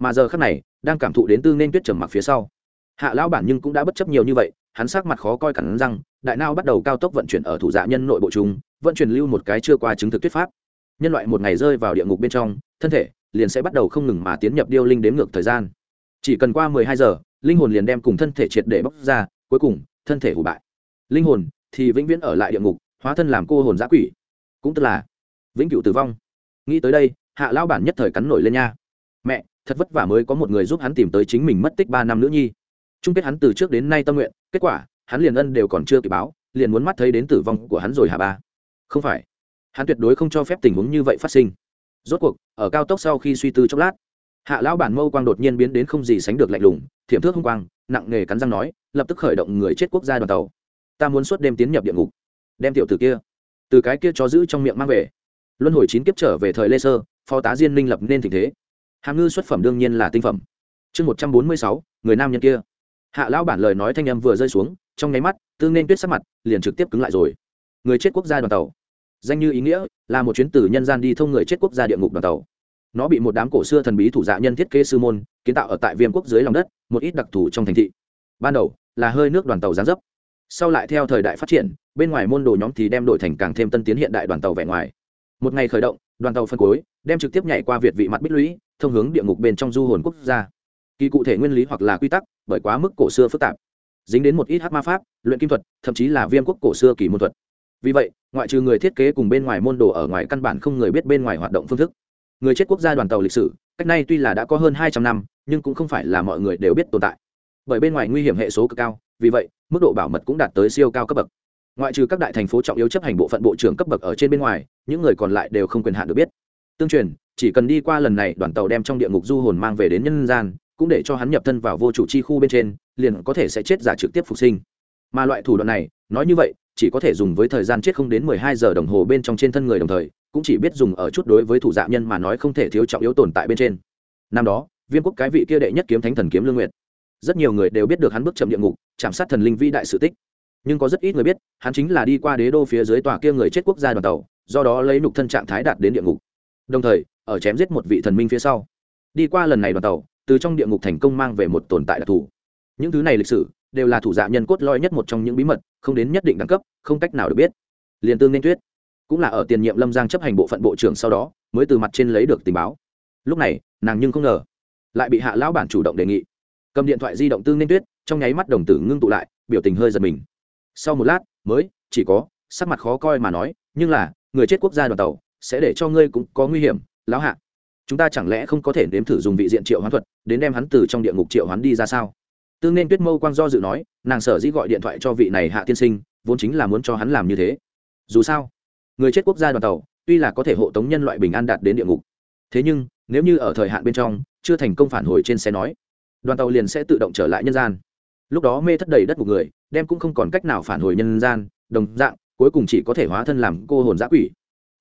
mà giờ khắc này, đang cảm thụ đến tư nên tuyết trầm mặc phía sau. Hạ lão bản nhưng cũng đã bất chấp nhiều như vậy, hắn sắc mặt khó coi cẳng răng, đại nao bắt đầu cao tốc vận chuyển ở thủ dạ nhân nội bộ chúng, vận chuyển lưu một cái chưa qua chứng thực tuyết pháp. Nhân loại một ngày rơi vào địa ngục bên trong, thân thể liền sẽ bắt đầu không ngừng mà tiến nhập điêu linh đếm ngược thời gian. Chỉ cần qua mười hai giờ, linh hồn liền đem cùng thân thể triệt để bóc ra, cuối cùng, thân thể hủ bại. Linh hồn thì vĩnh viễn ở lại địa ngục, hóa thân làm cô hồn giã quỷ. Cũng tức là vĩnh cửu tử vong. Nghĩ tới đây, hạ lão bản nhất thời cắn nổi lên nha. Mẹ thật vất vả mới có một người giúp hắn tìm tới chính mình mất tích ba năm nữ nhi. Chung kết hắn từ trước đến nay tâm nguyện, kết quả, hắn liền ân đều còn chưa kịp báo, liền muốn mắt thấy đến tử vong của hắn rồi hả ba? Không phải. Hắn tuyệt đối không cho phép tình huống như vậy phát sinh. Rốt cuộc, ở cao tốc sau khi suy tư chốc lát, hạ lão bản mâu quang đột nhiên biến đến không gì sánh được lạnh lùng, thiểm thước không quang, nặng nề cắn răng nói, lập tức khởi động người chết quốc gia đoàn tàu. Ta muốn suốt đêm tiến nhập địa ngục. Đem tiểu tử kia, từ cái kia cho giữ trong miệng mang về. Luân hồi chín kiếp trở về thời lê sơ, phó tá diên minh lập nên tình thế hàm ngư xuất phẩm đương nhiên là tinh phẩm. Chương một trăm bốn mươi sáu, người nam nhân kia. Hạ lão bản lời nói thanh âm vừa rơi xuống, trong nháy mắt tương nên tuyết sắc mặt liền trực tiếp cứng lại rồi. Người chết quốc gia đoàn tàu. Danh như ý nghĩa là một chuyến từ nhân gian đi thông người chết quốc gia địa ngục đoàn tàu. Nó bị một đám cổ xưa thần bí thủ dạ nhân thiết kế sư môn, kiến tạo ở tại viêm quốc dưới lòng đất, một ít đặc thù trong thành thị. Ban đầu, là hơi nước đoàn tàu gián dấp. Sau lại theo thời đại phát triển, bên ngoài môn đồ nhóm thì đem đổi thành càng thêm tân tiến hiện đại đoàn tàu vẻ ngoài. Một ngày khởi động, đoàn tàu phân cuối, đem trực tiếp nhảy qua việt vị mặt bích lũy thông hướng địa ngục bên trong du hồn quốc gia. Kỳ cụ thể nguyên lý hoặc là quy tắc, bởi quá mức cổ xưa phức tạp. Dính đến một ít hát ma pháp, luyện kim thuật, thậm chí là viêm quốc cổ xưa kỳ môn thuật. Vì vậy, ngoại trừ người thiết kế cùng bên ngoài môn đồ ở ngoài căn bản không người biết bên ngoài hoạt động phương thức. Người chết quốc gia đoàn tàu lịch sử, cách nay tuy là đã có hơn hai trăm năm, nhưng cũng không phải là mọi người đều biết tồn tại. Bởi bên ngoài nguy hiểm hệ số cực cao, vì vậy, mức độ bảo mật cũng đạt tới siêu cao cấp bậc. Ngoại trừ các đại thành phố trọng yếu chấp hành bộ phận bộ trưởng cấp bậc ở trên bên ngoài, những người còn lại đều không quyền hạn được biết. Tương truyền chỉ cần đi qua lần này, đoàn tàu đem trong địa ngục du hồn mang về đến nhân gian, cũng để cho hắn nhập thân vào vô chủ chi khu bên trên, liền có thể sẽ chết giả trực tiếp phục sinh. Mà loại thủ đoạn này, nói như vậy, chỉ có thể dùng với thời gian chết không đến mười hai giờ đồng hồ bên trong trên thân người đồng thời, cũng chỉ biết dùng ở chút đối với thủ dạ nhân mà nói không thể thiếu trọng yếu tồn tại bên trên. Năm đó, viêm quốc cái vị kia đệ nhất kiếm thánh thần kiếm lương nguyệt. Rất nhiều người đều biết được hắn bước chậm địa ngục, chạm sát thần linh vĩ đại sự tích. Nhưng có rất ít người biết, hắn chính là đi qua đế đô phía dưới tòa kia người chết quốc gia đoàn tàu, do đó lấy nục thân trạng thái đạt đến địa ngục đồng thời, ở chém giết một vị thần minh phía sau. Đi qua lần này đoàn tàu, từ trong địa ngục thành công mang về một tồn tại đặc thù. Những thứ này lịch sử, đều là thủ dạ nhân cốt lõi nhất một trong những bí mật, không đến nhất định đẳng cấp, không cách nào được biết. Liền tương nên tuyết cũng là ở tiền nhiệm lâm giang chấp hành bộ phận bộ trưởng sau đó, mới từ mặt trên lấy được tình báo. Lúc này, nàng nhưng không ngờ, lại bị hạ lão bản chủ động đề nghị. Cầm điện thoại di động tương nên tuyết, trong nháy mắt đồng tử ngưng tụ lại, biểu tình hơi giật mình. Sau một lát, mới, chỉ có, sắc mặt khó coi mà nói, nhưng là, người chết quốc gia đoàn tàu sẽ để cho ngươi cũng có nguy hiểm, lão hạ. Chúng ta chẳng lẽ không có thể nếm thử dùng vị diện triệu hoán thuật, đến đem hắn từ trong địa ngục triệu hoán đi ra sao? Tương nên tuyết mâu quang do dự nói, nàng sở dĩ gọi điện thoại cho vị này hạ tiên sinh, vốn chính là muốn cho hắn làm như thế. Dù sao, người chết quốc gia đoàn tàu, tuy là có thể hộ tống nhân loại bình an đạt đến địa ngục. Thế nhưng, nếu như ở thời hạn bên trong, chưa thành công phản hồi trên xe nói, đoàn tàu liền sẽ tự động trở lại nhân gian. Lúc đó mê thất đầy đất một người, đem cũng không còn cách nào phản hồi nhân gian, đồng dạng, cuối cùng chỉ có thể hóa thân làm cô hồn giã quỷ.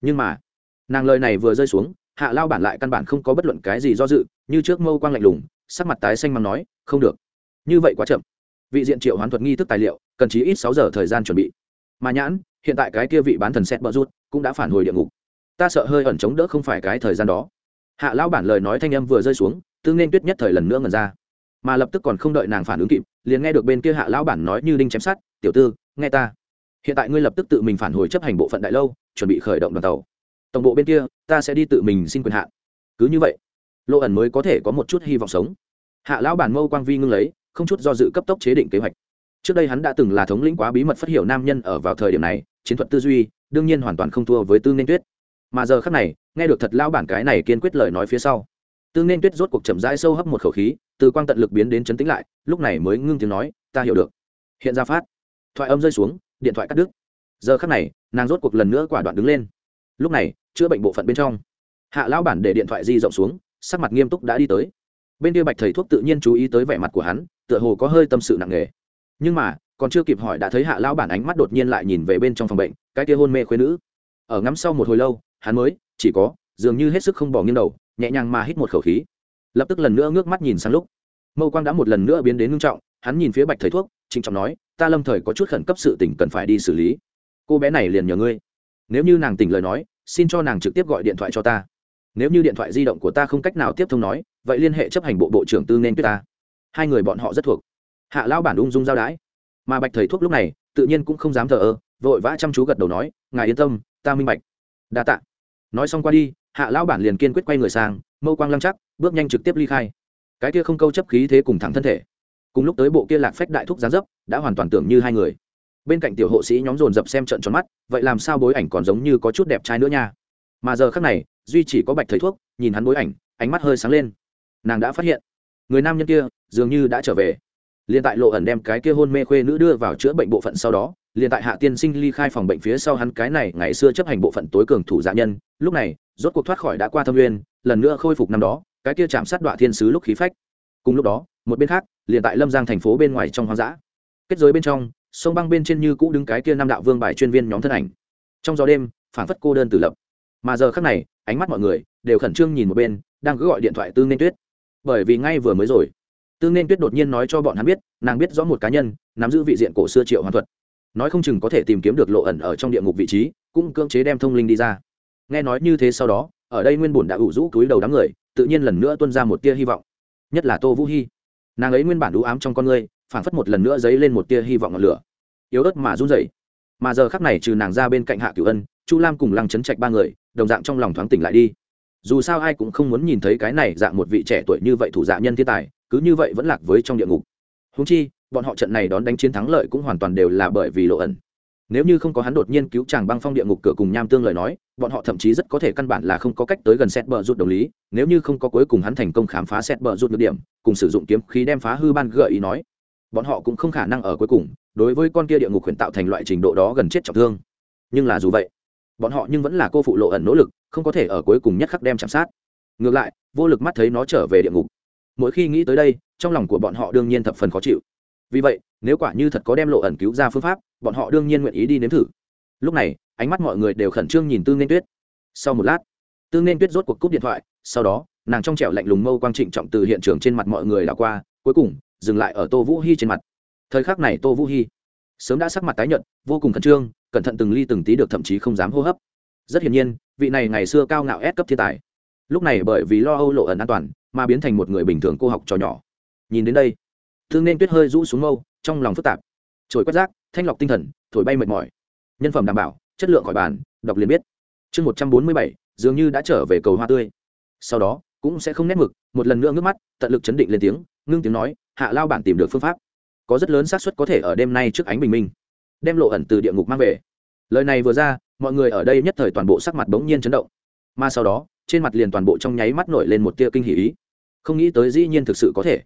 Nhưng mà nàng lời này vừa rơi xuống, hạ lao bản lại căn bản không có bất luận cái gì do dự, như trước mâu quang lạnh lùng, sắc mặt tái xanh mắng nói, không được. Như vậy quá chậm. Vị diện triệu hoán thuật nghi thức tài liệu, cần chí ít sáu giờ thời gian chuẩn bị. Mà nhãn, hiện tại cái kia vị bán thần xét bỡ rút cũng đã phản hồi địa ngục. Ta sợ hơi ẩn chống đỡ không phải cái thời gian đó. Hạ lao bản lời nói thanh âm vừa rơi xuống, tương nên tuyết nhất thời lần nữa ngần ra. Mà lập tức còn không đợi nàng phản ứng kịp, liền nghe được bên kia hạ lão bản nói như đinh chém sát tiểu tư, nghe ta. Hiện tại ngươi lập tức tự mình phản hồi chấp hành bộ phận đại lâu, chuẩn bị khởi động đoàn tàu tổng bộ bên kia, ta sẽ đi tự mình xin quyền hạn. Cứ như vậy lộ ẩn mới có thể có một chút hy vọng sống. Hạ lão bản mâu quang vi ngưng lấy, không chút do dự cấp tốc chế định kế hoạch. Trước đây hắn đã từng là thống lĩnh quá bí mật phát hiểu nam nhân ở vào thời điểm này, chiến thuật tư duy, đương nhiên hoàn toàn không thua với tư nên tuyết. Mà giờ khắc này, nghe được thật lao bản cái này kiên quyết lời nói phía sau tương nên tuyết rốt cuộc chậm rãi sâu hấp một khẩu khí, từ quang tận lực biến đến chấn tĩnh lại, lúc này mới ngưng tiếng nói, ta hiểu được. Hiện ra phát, thoại âm rơi xuống, điện thoại cắt đứt. Giờ khắc này, nàng rốt cuộc lần nữa quả đoạn đứng lên lúc này, chữa bệnh bộ phận bên trong, hạ lão bản để điện thoại di rộng xuống, sắc mặt nghiêm túc đã đi tới. Bên kia bạch thầy thuốc tự nhiên chú ý tới vẻ mặt của hắn, tựa hồ có hơi tâm sự nặng nề. Nhưng mà, còn chưa kịp hỏi đã thấy hạ lão bản ánh mắt đột nhiên lại nhìn về bên trong phòng bệnh, cái kia hôn mê khuyên nữ. Ở ngắm sau một hồi lâu, hắn mới, chỉ có, dường như hết sức không bỏ nghiêng đầu, nhẹ nhàng mà hít một khẩu khí. Lập tức lần nữa ngước mắt nhìn sang lúc, mâu quang đã một lần nữa biến đến ngưng trọng, hắn nhìn phía bạch thầy thuốc, trịnh trọng nói, ta lâm thời có chút khẩn cấp sự tỉnh cần phải đi xử lý. Cô bé này liền nhờ ngươi nếu như nàng tỉnh lời nói, xin cho nàng trực tiếp gọi điện thoại cho ta. Nếu như điện thoại di động của ta không cách nào tiếp thông nói, vậy liên hệ chấp hành bộ bộ trưởng tư nên quyết ta. Hai người bọn họ rất thuộc. Hạ lão bản ung dung giao đái. Mà bạch thầy thuốc lúc này, tự nhiên cũng không dám thờ ơ, vội vã chăm chú gật đầu nói, ngài yên tâm, ta minh bạch. Đa tạ. Nói xong qua đi, hạ lão bản liền kiên quyết quay người sang, mâu quang lăng chắc, bước nhanh trực tiếp ly khai. Cái kia không câu chấp khí thế cùng thẳng thân thể. Cùng lúc tới bộ kia lạc phách đại thúc gián dấp, đã hoàn toàn tưởng như hai người bên cạnh tiểu hộ sĩ nhóm dồn dập xem trận tròn mắt, vậy làm sao bối ảnh còn giống như có chút đẹp trai nữa nha? Mà giờ khác này, duy chỉ có bạch thầy thuốc, nhìn hắn bối ảnh, ánh mắt hơi sáng lên. Nàng đã phát hiện, người nam nhân kia dường như đã trở về. Liền tại lộ ẩn đem cái kia hôn mê khuê nữ đưa vào chữa bệnh bộ phận sau đó liền tại hạ tiên sinh ly khai phòng bệnh phía sau hắn cái này ngày xưa chấp hành bộ phận tối cường thủ dạ nhân, lúc này, rốt cuộc thoát khỏi đã qua thâm nguyên lần nữa khôi phục năm đó, cái kia chạm sát đoạn thiên sứ lúc khí phách. Cùng lúc đó, một bên khác, liền tại lâm giang thành phố bên ngoài trong hoang dã. Kết giới bên trong sông băng bên trên như cũ đứng cái kia năm đạo vương bài chuyên viên nhóm thân ảnh. Trong gió đêm phản phất cô đơn tử lập. Mà giờ khác này, ánh mắt mọi người đều khẩn trương nhìn một bên, đang cứ gọi điện thoại tương nên tuyết. Bởi vì ngay vừa mới rồi tương nên tuyết đột nhiên nói cho bọn hắn biết, nàng biết rõ một cá nhân, nắm giữ vị diện cổ xưa triệu hoàn thuật. Nói không chừng có thể tìm kiếm được lộ ẩn ở trong địa ngục vị trí, cũng cưỡng chế đem thông linh đi ra. Nghe nói như thế sau đó, ở đây nguyên bổn đã ủ rũ túi đầu đám người, tự nhiên lần nữa tuân ra một tia hy vọng. Nhất là tô vũ hy nàng ấy nguyên bản đũ ám trong con người phảng phất một lần nữa dấy lên một tia hy vọng ngọn lửa. Yếu ớt mà run rẩy. Mà giờ khắc này trừ nàng ra bên cạnh hạ cửu ân, chu lam cùng lăng chấn trạch ba người, đồng dạng trong lòng thoáng tỉnh lại đi. Dù sao ai cũng không muốn nhìn thấy cái này dạng một vị trẻ tuổi như vậy thủ dạ nhân thiên tài, cứ như vậy vẫn lạc với trong địa ngục. Húng chi, bọn họ trận này đón đánh chiến thắng lợi cũng hoàn toàn đều là bởi vì lộ ẩn. Nếu như không có hắn đột nhiên cứu chàng băng phong địa ngục cửa cùng nham tương lời nói, bọn họ thậm chí rất có thể căn bản là không có cách tới gần xét bờ rút đồng lý, nếu như không có cuối cùng hắn thành công khám phá xét bờ rút được điểm, cùng sử dụng kiếm khí đem phá hư ban gợi ý nói bọn họ cũng không khả năng ở cuối cùng, đối với con kia địa ngục huyền tạo thành loại trình độ đó gần chết trọng thương. Nhưng là dù vậy, bọn họ nhưng vẫn là cô phụ lộ ẩn nỗ lực, không có thể ở cuối cùng nhất khắc đem chạm sát. Ngược lại, vô lực mắt thấy nó trở về địa ngục. Mỗi khi nghĩ tới đây, trong lòng của bọn họ đương nhiên thập phần khó chịu. Vì vậy, nếu quả như thật có đem lộ ẩn cứu ra phương pháp, bọn họ đương nhiên nguyện ý đi nếm thử. Lúc này, ánh mắt mọi người đều khẩn trương nhìn tư nên tuyết. Sau một lát, tư nên tuyết rốt cuộc cúp điện thoại, sau đó, nàng trong trẻo lạnh lùng mâu quang trịnh trọng từ hiện trường trên mặt mọi người đã qua, cuối cùng dừng lại ở tô vũ hy trên mặt. Thời khắc này tô vũ hy sớm đã sắc mặt tái nhuận vô cùng khẩn trương, cẩn thận từng ly từng tí được thậm chí không dám hô hấp. Rất hiển nhiên, vị này ngày xưa cao ngạo ép cấp thiên tài. Lúc này bởi vì lo âu lộ ẩn an toàn, mà biến thành một người bình thường cô học trò nhỏ. Nhìn đến đây, thương nên tuyết hơi rũ xuống mâu, trong lòng phức tạp. Trồi quét rác, thanh lọc tinh thần, thổi bay mệt mỏi. Nhân phẩm đảm bảo, chất lượng khỏi bàn, đọc liền biết. Chương một trăm bốn mươi bảy, dường như đã trở về cầu hoa tươi. Sau đó, cũng sẽ không nét mực, một lần nữa ngước mắt, tận lực chấn định lên tiếng, ngưng tiếng nói hạ lao bản tìm được phương pháp. Có rất lớn xác suất có thể ở đêm nay trước ánh bình minh. Đem lộ ẩn từ địa ngục mang về. Lời này vừa ra, mọi người ở đây nhất thời toàn bộ sắc mặt bỗng nhiên chấn động. Mà sau đó, trên mặt liền toàn bộ trong nháy mắt nổi lên một tia kinh hỉ ý. Không nghĩ tới dĩ nhiên thực sự có thể.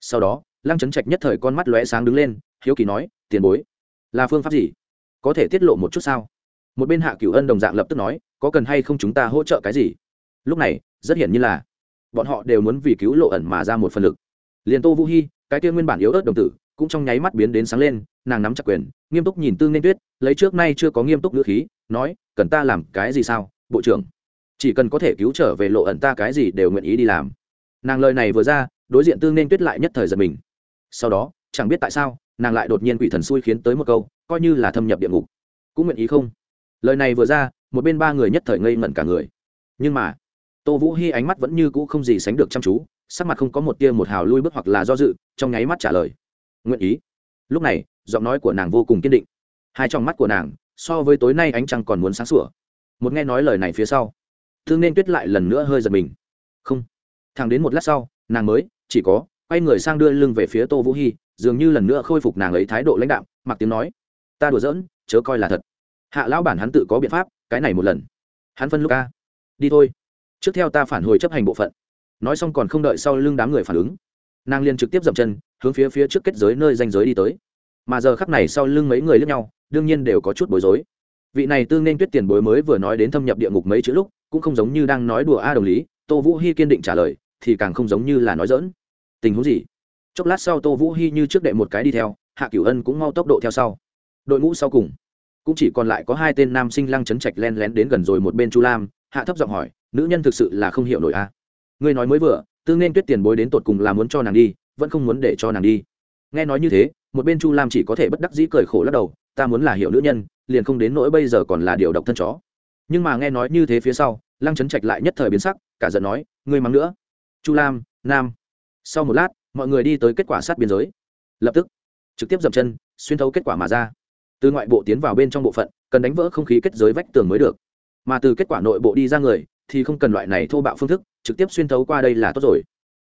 Sau đó, lăng trấn trạch nhất thời con mắt lóe sáng đứng lên, hiếu kỳ nói, tiền bối, là phương pháp gì? Có thể tiết lộ một chút sao? Một bên hạ cửu ân đồng dạng lập tức nói, có cần hay không chúng ta hỗ trợ cái gì? Lúc này, rất hiển nhiên là, bọn họ đều muốn vì cứu lộ ẩn mà ra một phần lực. Liền tô vũ hy cái kia nguyên bản yếu ớt đồng tử cũng trong nháy mắt biến đến sáng lên, nàng nắm chặt quyền, nghiêm túc nhìn tương nên tuyết, lấy trước nay chưa có nghiêm túc ngữ khí, nói, cần ta làm cái gì sao, bộ trưởng? Chỉ cần có thể cứu trở về lộ ẩn ta cái gì đều nguyện ý đi làm. Nàng lời này vừa ra, đối diện tương nên tuyết lại nhất thời giật mình. Sau đó, chẳng biết tại sao, nàng lại đột nhiên quỷ thần xui khiến tới một câu, coi như là thâm nhập địa ngục. Cũng nguyện ý không? Lời này vừa ra, một bên ba người nhất thời ngây ngẩn cả người. Nhưng mà, tô vũ hy ánh mắt vẫn như cũ không gì sánh được chăm chú sắc mặt không có một tia một hào lui bước hoặc là do dự, trong nháy mắt trả lời. Nguyện ý. Lúc này, giọng nói của nàng vô cùng kiên định. Hai trong mắt của nàng, so với tối nay ánh trăng còn muốn sáng sủa. Một nghe nói lời này phía sau, thương nên tuyết lại lần nữa hơi giật mình. Không. Thẳng đến một lát sau, nàng mới, chỉ có, quay người sang đưa lưng về phía tô vũ hy dường như lần nữa khôi phục nàng ấy thái độ lãnh đạo mặc tiếng nói. Ta đùa giỡn, chớ coi là thật. Hạ lão bản hắn tự có biện pháp, cái này một lần. Hắn phân lúc ca đi thôi. Trước theo ta phản hồi chấp hành bộ phận nói xong còn không đợi sau lưng đám người phản ứng, nàng liền trực tiếp dậm chân, hướng phía phía trước kết giới nơi danh giới đi tới. Mà giờ khắp này sau lưng mấy người lướt nhau, đương nhiên đều có chút bối rối. Vị này tương nên tuyết tiền bối mới vừa nói đến thâm nhập địa ngục mấy chữ lúc, cũng không giống như đang nói đùa a đồng lý, tô vũ hy kiên định trả lời, thì càng không giống như là nói dỡn tình huống gì? Chốc lát sau tô vũ hy như trước đệ một cái đi theo, hạ cửu ân cũng mau tốc độ theo sau. Đội ngũ sau cùng, cũng chỉ còn lại có hai tên nam sinh lăng chấn trạch len lén đến gần rồi một bên chu lam, hạ thấp giọng hỏi, nữ nhân thực sự là không hiểu nổi a ngươi nói mới vừa tương nên tuyết tiền bối đến tột cùng là muốn cho nàng đi, vẫn không muốn để cho nàng đi. Nghe nói như thế, một bên chu lam chỉ có thể bất đắc dĩ cười khổ lắc đầu, ta muốn là hiểu nữ nhân, liền không đến nỗi bây giờ còn là điều độc thân chó. Nhưng mà nghe nói như thế phía sau, lăng trấn trạch lại nhất thời biến sắc, cả giận nói, ngươi mắng nữa. Chu lam, nam. Sau một lát, mọi người đi tới kết quả sát biên giới. Lập tức, trực tiếp dậm chân, xuyên thấu kết quả mà ra. Từ ngoại bộ tiến vào bên trong bộ phận, cần đánh vỡ không khí kết giới vách tường mới được. Mà từ kết quả nội bộ đi ra người, thì không cần loại này thô bạo phương thức trực tiếp xuyên thấu qua đây là tốt rồi.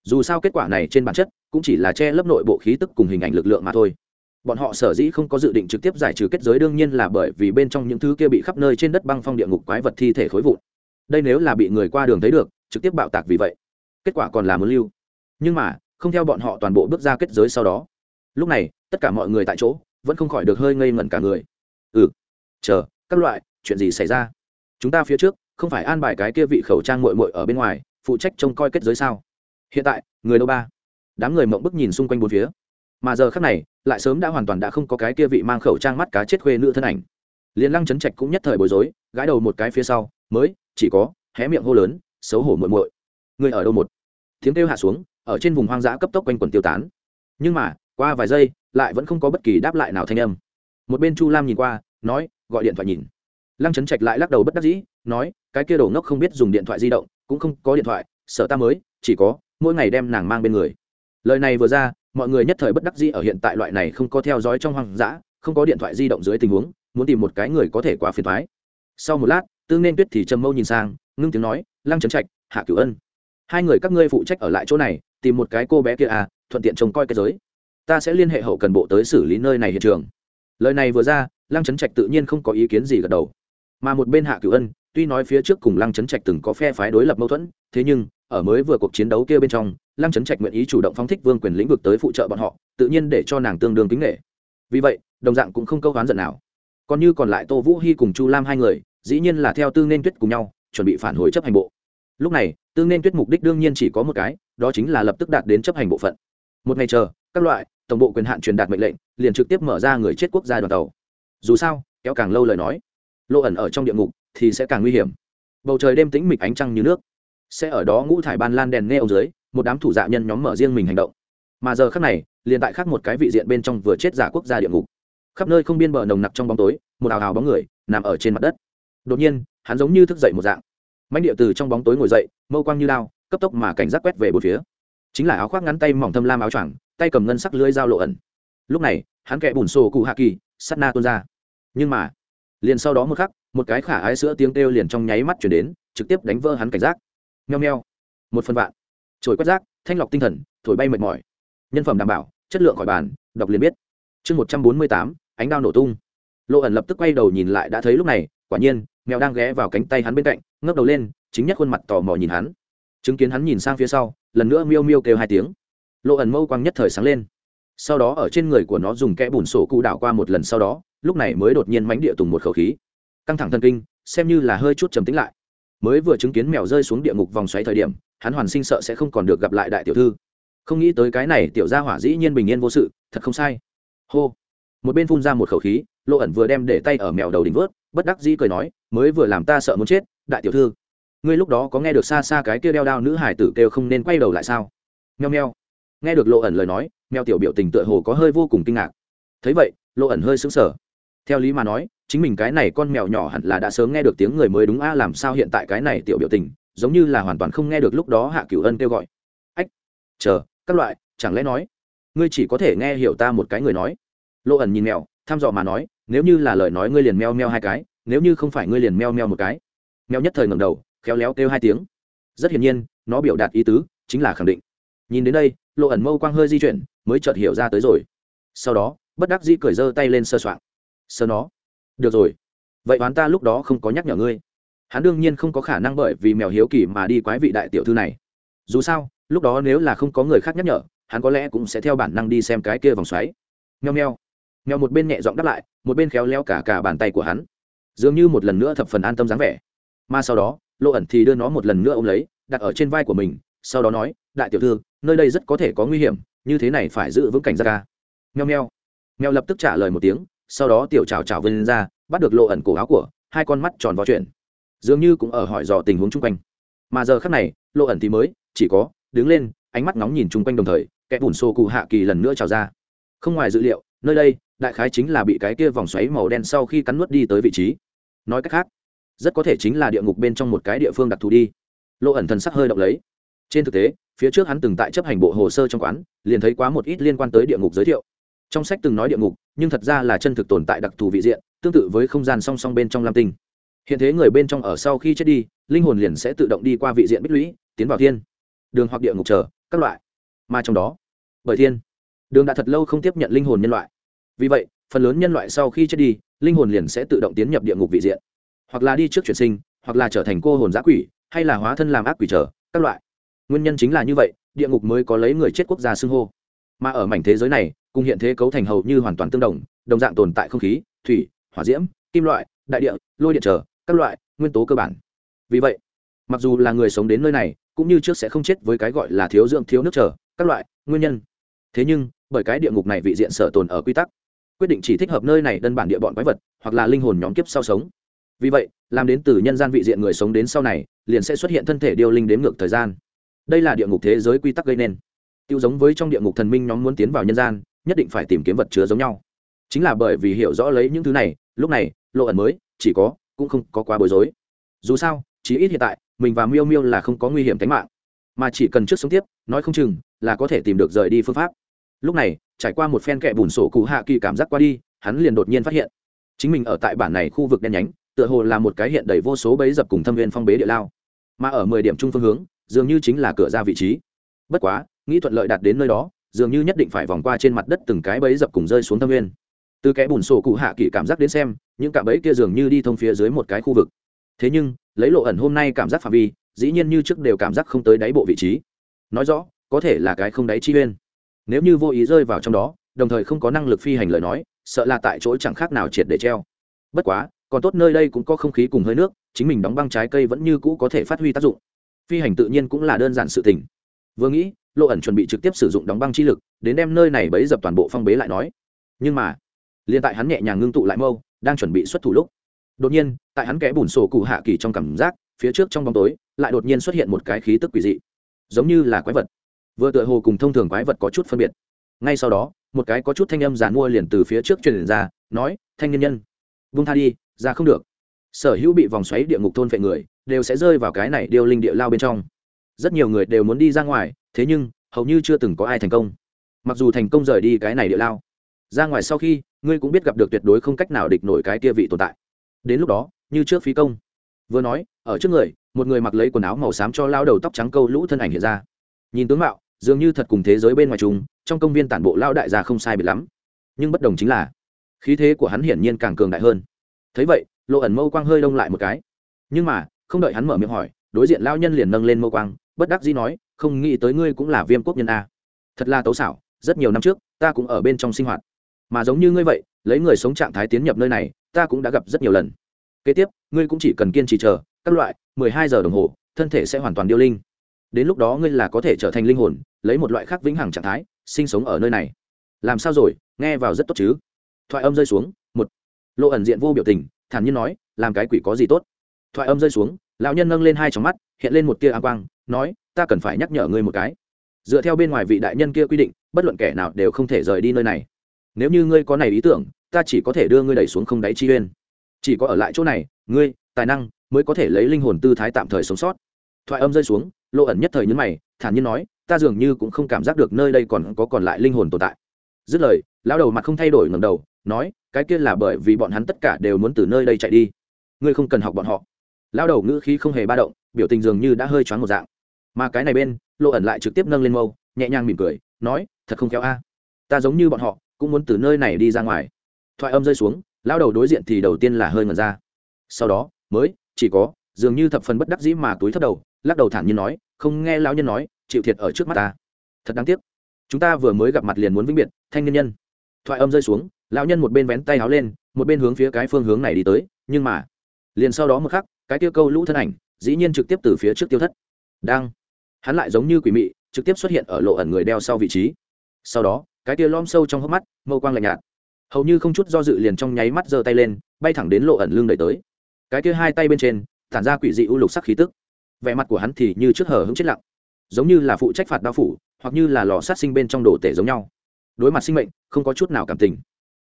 Dù sao kết quả này trên bản chất cũng chỉ là che lấp nội bộ khí tức cùng hình ảnh lực lượng mà thôi. Bọn họ sở dĩ không có dự định trực tiếp giải trừ kết giới đương nhiên là bởi vì bên trong những thứ kia bị khắp nơi trên đất băng phong địa ngục quái vật thi thể khối vụn. Đây nếu là bị người qua đường thấy được, trực tiếp bạo tạc vì vậy, kết quả còn là muốn lưu. Nhưng mà, không theo bọn họ toàn bộ bước ra kết giới sau đó. Lúc này, tất cả mọi người tại chỗ, vẫn không khỏi được hơi ngây ngẩn cả người. Ừ chờ, các loại, chuyện gì xảy ra? Chúng ta phía trước, không phải an bài cái kia vị khẩu trang mội mội ở bên ngoài phụ trách trông coi kết giới sao? Hiện tại, người đâu ba? Đám người mộng bức nhìn xung quanh bốn phía. Mà giờ khác này, lại sớm đã hoàn toàn đã không có cái kia vị mang khẩu trang mắt cá chết khuê nữ thân ảnh. Liền lăng chấn trạch cũng nhất thời bối rối, gãi đầu một cái phía sau, mới, chỉ có, hé miệng hô lớn, xấu hổ muội muội. Người ở đâu một? Tiếng kêu hạ xuống, ở trên vùng hoang dã cấp tốc quanh quần tiêu tán. Nhưng mà, qua vài giây, lại vẫn không có bất kỳ đáp lại nào thanh âm. Một bên chu lam nhìn qua, nói, gọi điện thoại nhìn lăng trấn trạch lại lắc đầu bất đắc dĩ, nói, cái kia đồ ngốc không biết dùng điện thoại di động, cũng không có điện thoại, sợ ta mới, chỉ có, mỗi ngày đem nàng mang bên người. Lời này vừa ra, mọi người nhất thời bất đắc dĩ ở hiện tại loại này không có theo dõi trong hoang dã, không có điện thoại di động dưới tình huống, muốn tìm một cái người có thể quá phiền thoái sau một lát tương nên tuyết thì trầm mâu nhìn sang, ngưng tiếng nói, lăng trấn trạch, hạ cửu ân, hai người các ngươi phụ trách ở lại chỗ này, tìm một cái cô bé kia à thuận tiện trông coi cái giới. Ta sẽ liên hệ hậu cần bộ tới xử lý nơi này hiện trường. Lời này vừa ra, lăng trấn trạch tự nhiên không có ý kiến gì gật đầu mà một bên hạ cửu ân, tuy nói phía trước cùng lăng trấn trạch từng có phe phái đối lập mâu thuẫn, thế nhưng, ở mới vừa cuộc chiến đấu kia bên trong, lăng trấn trạch nguyện ý chủ động phóng thích vương quyền lĩnh vực tới phụ trợ bọn họ, tự nhiên để cho nàng tương đương kính nghệ vì vậy, đồng dạng cũng không câu hoán giận nào. Còn như còn lại tô vũ hy cùng chu lam hai người, dĩ nhiên là theo tư nên tuyết cùng nhau, chuẩn bị phản hồi chấp hành bộ. Lúc này, tư nên tuyết mục đích đương nhiên chỉ có một cái, đó chính là lập tức đạt đến chấp hành bộ phận. Một ngày chờ, các loại, tổng bộ quyền hạn truyền đạt mệnh lệnh, liền trực tiếp mở ra người chết quốc gia đoàn tàu. Dù sao, kéo càng lâu lời nói lộ ẩn ở trong địa ngục thì sẽ càng nguy hiểm. Bầu trời đêm tĩnh mịch ánh trăng như nước. Sẽ ở đó ngũ thải ban lan đèn nghe ông dưới, một đám thủ dạ nhân nhóm mở riêng mình hành động. Mà giờ khác này, liền tại khác một cái vị diện bên trong vừa chết giả quốc gia địa ngục. Khắp nơi không biên bờ nồng nặc trong bóng tối, một ảo hào bóng người nằm ở trên mặt đất. Đột nhiên, hắn giống như thức dậy một dạng. Mạnh địa từ trong bóng tối ngồi dậy, mâu quang như lao cấp tốc mà cảnh giác quét về một phía. Chính là áo khoác ngắn tay mỏng thâm lam áo choàng, tay cầm ngân sắc lưới dao lộ ẩn. Lúc này, hắn kẹ bùn sổ cụ hạ kỳ sắt na tuôn ra. Nhưng mà liền sau đó một khắc, một cái khả ái sữa tiếng kêu liền trong nháy mắt chuyển đến, trực tiếp đánh vỡ hắn cảnh giác. Nheo nheo một phần vạn. Trồi quét rác, thanh lọc tinh thần, thổi bay mệt mỏi. Nhân phẩm đảm bảo, chất lượng khỏi bàn, đọc liền biết. Chương một trăm bốn mươi tám, ánh đao nổ tung. Lộ ẩn lập tức quay đầu nhìn lại đã thấy lúc này, quả nhiên, mèo đang ghé vào cánh tay hắn bên cạnh, ngước đầu lên, chính nhất khuôn mặt tò mò nhìn hắn. Chứng kiến hắn nhìn sang phía sau, lần nữa miêu miêu kêu hai tiếng. Lộ ẩn mâu quang nhất thời sáng lên. Sau đó ở trên người của nó dùng kẽ bùn sổ cụ đảo qua một lần sau đó lúc này mới đột nhiên mánh địa tùng một khẩu khí. Căng thẳng thần kinh, xem như là hơi chút trầm tính lại. Mới vừa chứng kiến mèo rơi xuống địa ngục vòng xoáy thời điểm, hắn hoàn sinh sợ sẽ không còn được gặp lại đại tiểu thư. Không nghĩ tới cái này tiểu gia hỏa dĩ nhiên bình yên vô sự, thật không sai. Hô. Một bên phun ra một khẩu khí lộ ẩn vừa đem để tay ở mèo đầu đỉnh vớt, bất đắc dĩ cười nói, mới vừa làm ta sợ muốn chết, đại tiểu thư, ngươi lúc đó có nghe được xa xa cái kia đeo đao nữ hải tử kêu không nên quay đầu lại sao? Nheo nheo nghe được lộ ẩn lời nói, mèo tiểu biểu tình tựa hồ có hơi vô cùng kinh ngạc. Thấy vậy lộ ẩn hơi sững sờ theo lý mà nói, chính mình cái này con mèo nhỏ hẳn là đã sớm nghe được tiếng người mới đúng a, làm sao hiện tại cái này tiểu biểu tình, giống như là hoàn toàn không nghe được lúc đó hạ cửu ân kêu gọi. Ách, chờ, các loại, chẳng lẽ nói, ngươi chỉ có thể nghe hiểu ta một cái người nói. Lộ ẩn nhìn mèo, thăm dò mà nói, nếu như là lời nói ngươi liền meo meo hai cái, nếu như không phải ngươi liền meo meo một cái. Mèo nhất thời ngầm đầu, khéo léo kêu hai tiếng. Rất hiển nhiên, nó biểu đạt ý tứ, chính là khẳng định. Nhìn đến đây, lộ ẩn mâu quang hơi di chuyển, mới chợt hiểu ra tới rồi. Sau đó, bất đắc dĩ cười giơ tay lên sơ soạn sơ nó. Được rồi. Vậy oán ta lúc đó không có nhắc nhở ngươi. Hắn đương nhiên không có khả năng bởi vì mèo hiếu kỳ mà đi quái vị đại tiểu thư này. Dù sao, lúc đó nếu là không có người khác nhắc nhở, hắn có lẽ cũng sẽ theo bản năng đi xem cái kia vòng xoáy. Nheo nheo nheo một bên nhẹ giọng đáp lại, một bên khéo leo cả cả bàn tay của hắn. Dường như một lần nữa thập phần an tâm dáng vẻ. Mà sau đó lộ ẩn thì đưa nó một lần nữa ôm lấy, đặt ở trên vai của mình, sau đó nói, đại tiểu thư, nơi đây rất có thể có nguy hiểm, như thế này phải giữ vững cảnh giác ca nheo nheo nheo lập tức trả lời một tiếng sau đó tiểu chào chào vươn ra, bắt được lộ ẩn cổ áo của, hai con mắt tròn vào chuyện. Dường như cũng ở hỏi dò tình huống chung quanh. Mà giờ khác này, lộ ẩn thì mới, chỉ có, đứng lên, ánh mắt nóng nhìn chung quanh đồng thời, kẻ bùn xô cụ hạ kỳ lần nữa trào ra. Không ngoài dự liệu, nơi đây, đại khái chính là bị cái kia vòng xoáy màu đen sau khi cắn nuốt đi tới vị trí. Nói cách khác, rất có thể chính là địa ngục bên trong một cái địa phương đặc thù đi. Lộ ẩn thần sắc hơi động lấy. Trên thực tế, phía trước hắn từng tại chấp hành bộ hồ sơ trong quán, liền thấy quá một ít liên quan tới địa ngục giới thiệu trong sách từng nói địa ngục, nhưng thật ra là chân thực tồn tại đặc thù vị diện, tương tự với không gian song song bên trong lam tinh. Hiện thế người bên trong ở sau khi chết đi, linh hồn liền sẽ tự động đi qua vị diện bích lũy, tiến vào thiên, đường hoặc địa ngục chờ, các loại. Mà trong đó, bởi thiên, đường đã thật lâu không tiếp nhận linh hồn nhân loại. Vì vậy, phần lớn nhân loại sau khi chết đi, linh hồn liền sẽ tự động tiến nhập địa ngục vị diện. Hoặc là đi trước chuyển sinh, hoặc là trở thành cô hồn giã quỷ, hay là hóa thân làm ác quỷ trở các loại. Nguyên nhân chính là như vậy, địa ngục mới có lấy người chết quốc gia xưng hô. Mà ở mảnh thế giới này cùng hiện thế cấu thành hầu như hoàn toàn tương đồng đồng dạng tồn tại không khí, thủy, hỏa diễm, kim loại, đại địa, lôi điện trở, các loại, nguyên tố cơ bản. Vì vậy, mặc dù là người sống đến nơi này, cũng như trước sẽ không chết với cái gọi là thiếu dưỡng, thiếu nước trở, các loại, nguyên nhân. Thế nhưng, bởi cái địa ngục này vị diện sở tồn ở quy tắc, quyết định chỉ thích hợp nơi này đơn bản địa bọn quái vật, hoặc là linh hồn nhóm kiếp sau sống. Vì vậy, làm đến từ nhân gian vị diện người sống đến sau này, liền sẽ xuất hiện thân thể điêu linh đếm ngược thời gian. Đây là địa ngục thế giới quy tắc gây nên. Tiêu giống với trong địa ngục thần minh nhóm muốn tiến vào nhân gian nhất định phải tìm kiếm vật chứa giống nhau. Chính là bởi vì hiểu rõ lấy những thứ này, lúc này, lộ ẩn mới, chỉ có, cũng không có quá bối rối. Dù sao, chí ít hiện tại, mình và miêu miêu là không có nguy hiểm tính mạng. Mà chỉ cần trước sống tiếp, nói không chừng, là có thể tìm được rời đi phương pháp. Lúc này, trải qua một phen kẹ bùn sổ cụ hạ kỳ cảm giác qua đi, hắn liền đột nhiên phát hiện. Chính mình ở tại bản này khu vực đen nhánh, tựa hồ là một cái hiện đầy vô số bấy dập cùng thâm viên phong bế địa lao. Mà ở mười điểm trung phương hướng, dường như chính là cửa ra vị trí. Bất quá, nghĩ thuận lợi đạt đến nơi đó dường như nhất định phải vòng qua trên mặt đất từng cái bẫy dập cùng rơi xuống thâm nguyên. từ cái bùn sổ cụ hạ kỳ cảm giác đến xem, những cạm bẫy kia dường như đi thông phía dưới một cái khu vực. Thế nhưng, lấy lộ ẩn hôm nay cảm giác phạm vi, dĩ nhiên như trước đều cảm giác không tới đáy bộ vị trí. Nói rõ, có thể là cái không đáy chi uyên nếu như vô ý rơi vào trong đó, đồng thời không có năng lực phi hành lời nói, sợ là tại chỗ chẳng khác nào triệt để treo. Bất quá, còn tốt nơi đây cũng có không khí cùng hơi nước, chính mình đóng băng trái cây vẫn như cũ có thể phát huy tác dụng. Phi hành tự nhiên cũng là đơn giản sự tình. Vừa nghĩ lộ ẩn chuẩn bị trực tiếp sử dụng đóng băng chi lực, đến đem nơi này bấy dập toàn bộ phong bế lại nói. Nhưng mà, liền tại hắn nhẹ nhàng ngưng tụ lại mâu, đang chuẩn bị xuất thủ lúc, đột nhiên, tại hắn kẽ bùn sổ cụ hạ kỳ trong cảm giác, phía trước trong bóng tối, lại đột nhiên xuất hiện một cái khí tức quỷ dị. Giống như là quái vật. Vừa tựa hồ cùng thông thường quái vật có chút phân biệt. Ngay sau đó, một cái có chút thanh âm giàn mua liền từ phía trước truyền ra, nói, thanh nhân nhân vung tha đi, ra không được. Sở hữu bị vòng xoáy địa ngục thôn vệ người, đều sẽ rơi vào cái này điêu linh địa lao bên trong. Rất nhiều người đều muốn đi ra ngoài thế nhưng, hầu như chưa từng có ai thành công. Mặc dù thành công rời đi cái này địa lao, ra ngoài sau khi, ngươi cũng biết gặp được tuyệt đối không cách nào địch nổi cái kia vị tồn tại. Đến lúc đó, như trước phí công. Vừa nói, ở trước người, một người mặc lấy quần áo màu xám cho lao đầu tóc trắng câu lũ thân ảnh hiện ra. Nhìn tướng mạo, dường như thật cùng thế giới bên ngoài chúng, trong công viên tản bộ lao đại gia không sai biệt lắm. Nhưng bất đồng chính là, khí thế của hắn hiển nhiên càng cường đại hơn. Thấy vậy, lộ ẩn mâu quang hơi đông lại một cái. Nhưng mà, không đợi hắn mở miệng hỏi, đối diện lao nhân liền nâng lên mâu quang bất đắc dĩ nói, không nghĩ tới ngươi cũng là viêm quốc nhân a. Thật là tấu xảo, rất nhiều năm trước, ta cũng ở bên trong sinh hoạt. Mà giống như ngươi vậy, lấy người sống trạng thái tiến nhập nơi này, ta cũng đã gặp rất nhiều lần. Kế tiếp, ngươi cũng chỉ cần kiên trì chờ, các loại, mười hai giờ đồng hồ, thân thể sẽ hoàn toàn điêu linh. Đến lúc đó ngươi là có thể trở thành linh hồn, lấy một loại khác vĩnh hằng trạng thái, sinh sống ở nơi này. Làm sao rồi? Nghe vào rất tốt chứ? Thoại âm rơi xuống, một. Lộ ẩn diện vô biểu tình, thản nhiên nói, làm cái quỷ có gì tốt? Thoại âm rơi xuống, lão nhân nâng lên hai trong mắt, hiện lên một tia a quang nói, ta cần phải nhắc nhở ngươi một cái. Dựa theo bên ngoài vị đại nhân kia quy định, bất luận kẻ nào đều không thể rời đi nơi này. Nếu như ngươi có này ý tưởng, ta chỉ có thể đưa ngươi đẩy xuống không đáy chi uyên. Chỉ có ở lại chỗ này, ngươi, tài năng mới có thể lấy linh hồn tư thái tạm thời sống sót. Thoại âm rơi xuống lộ ẩn nhất thời nhấn mày, thản nhiên nói, ta dường như cũng không cảm giác được nơi đây còn có còn lại linh hồn tồn tại. Dứt lời, lão đầu mặt không thay đổi ngầm đầu, nói, cái kia là bởi vì bọn hắn tất cả đều muốn từ nơi đây chạy đi. Ngươi không cần học bọn họ. Lão đầu ngữ khí không hề ba động, biểu tình dường như đã hơi choáng một dạng mà cái này bên, lộ ẩn lại trực tiếp nâng lên mâu, nhẹ nhàng mỉm cười, nói, thật không kéo a. Ta giống như bọn họ, cũng muốn từ nơi này đi ra ngoài. Thoại âm rơi xuống, lão đầu đối diện thì đầu tiên là hơi ngần ra. Sau đó, mới, chỉ có, dường như thập phần bất đắc dĩ mà túi thấp đầu, lắc đầu thản nhiên nói, không nghe lão nhân nói, chịu thiệt ở trước mắt ta. Thật đáng tiếc. Chúng ta vừa mới gặp mặt liền muốn vĩnh biệt, thanh niên nhân. Thoại âm rơi xuống, lão nhân một bên vén tay áo lên, một bên hướng phía cái phương hướng này đi tới, nhưng mà, liền sau đó một khắc, cái tiêu câu lũ thân ảnh, dĩ nhiên trực tiếp từ phía trước tiêu thất. Đang hắn lại giống như quỷ mị, trực tiếp xuất hiện ở lộ ẩn người đeo sau vị trí. Sau đó, cái tia lom sâu trong hốc mắt, mâu quang lạnh nhạt. Hầu như không chút do dự liền trong nháy mắt giơ tay lên, bay thẳng đến lộ ẩn lưng đẩy tới. Cái tia hai tay bên trên, tản ra quỷ dị u lục sắc khí tức. Vẻ mặt của hắn thì như trước hở hứng chết lặng, giống như là phụ trách phạt đao phủ, hoặc như là lò sát sinh bên trong đồ tể giống nhau. Đối mặt sinh mệnh, không có chút nào cảm tình.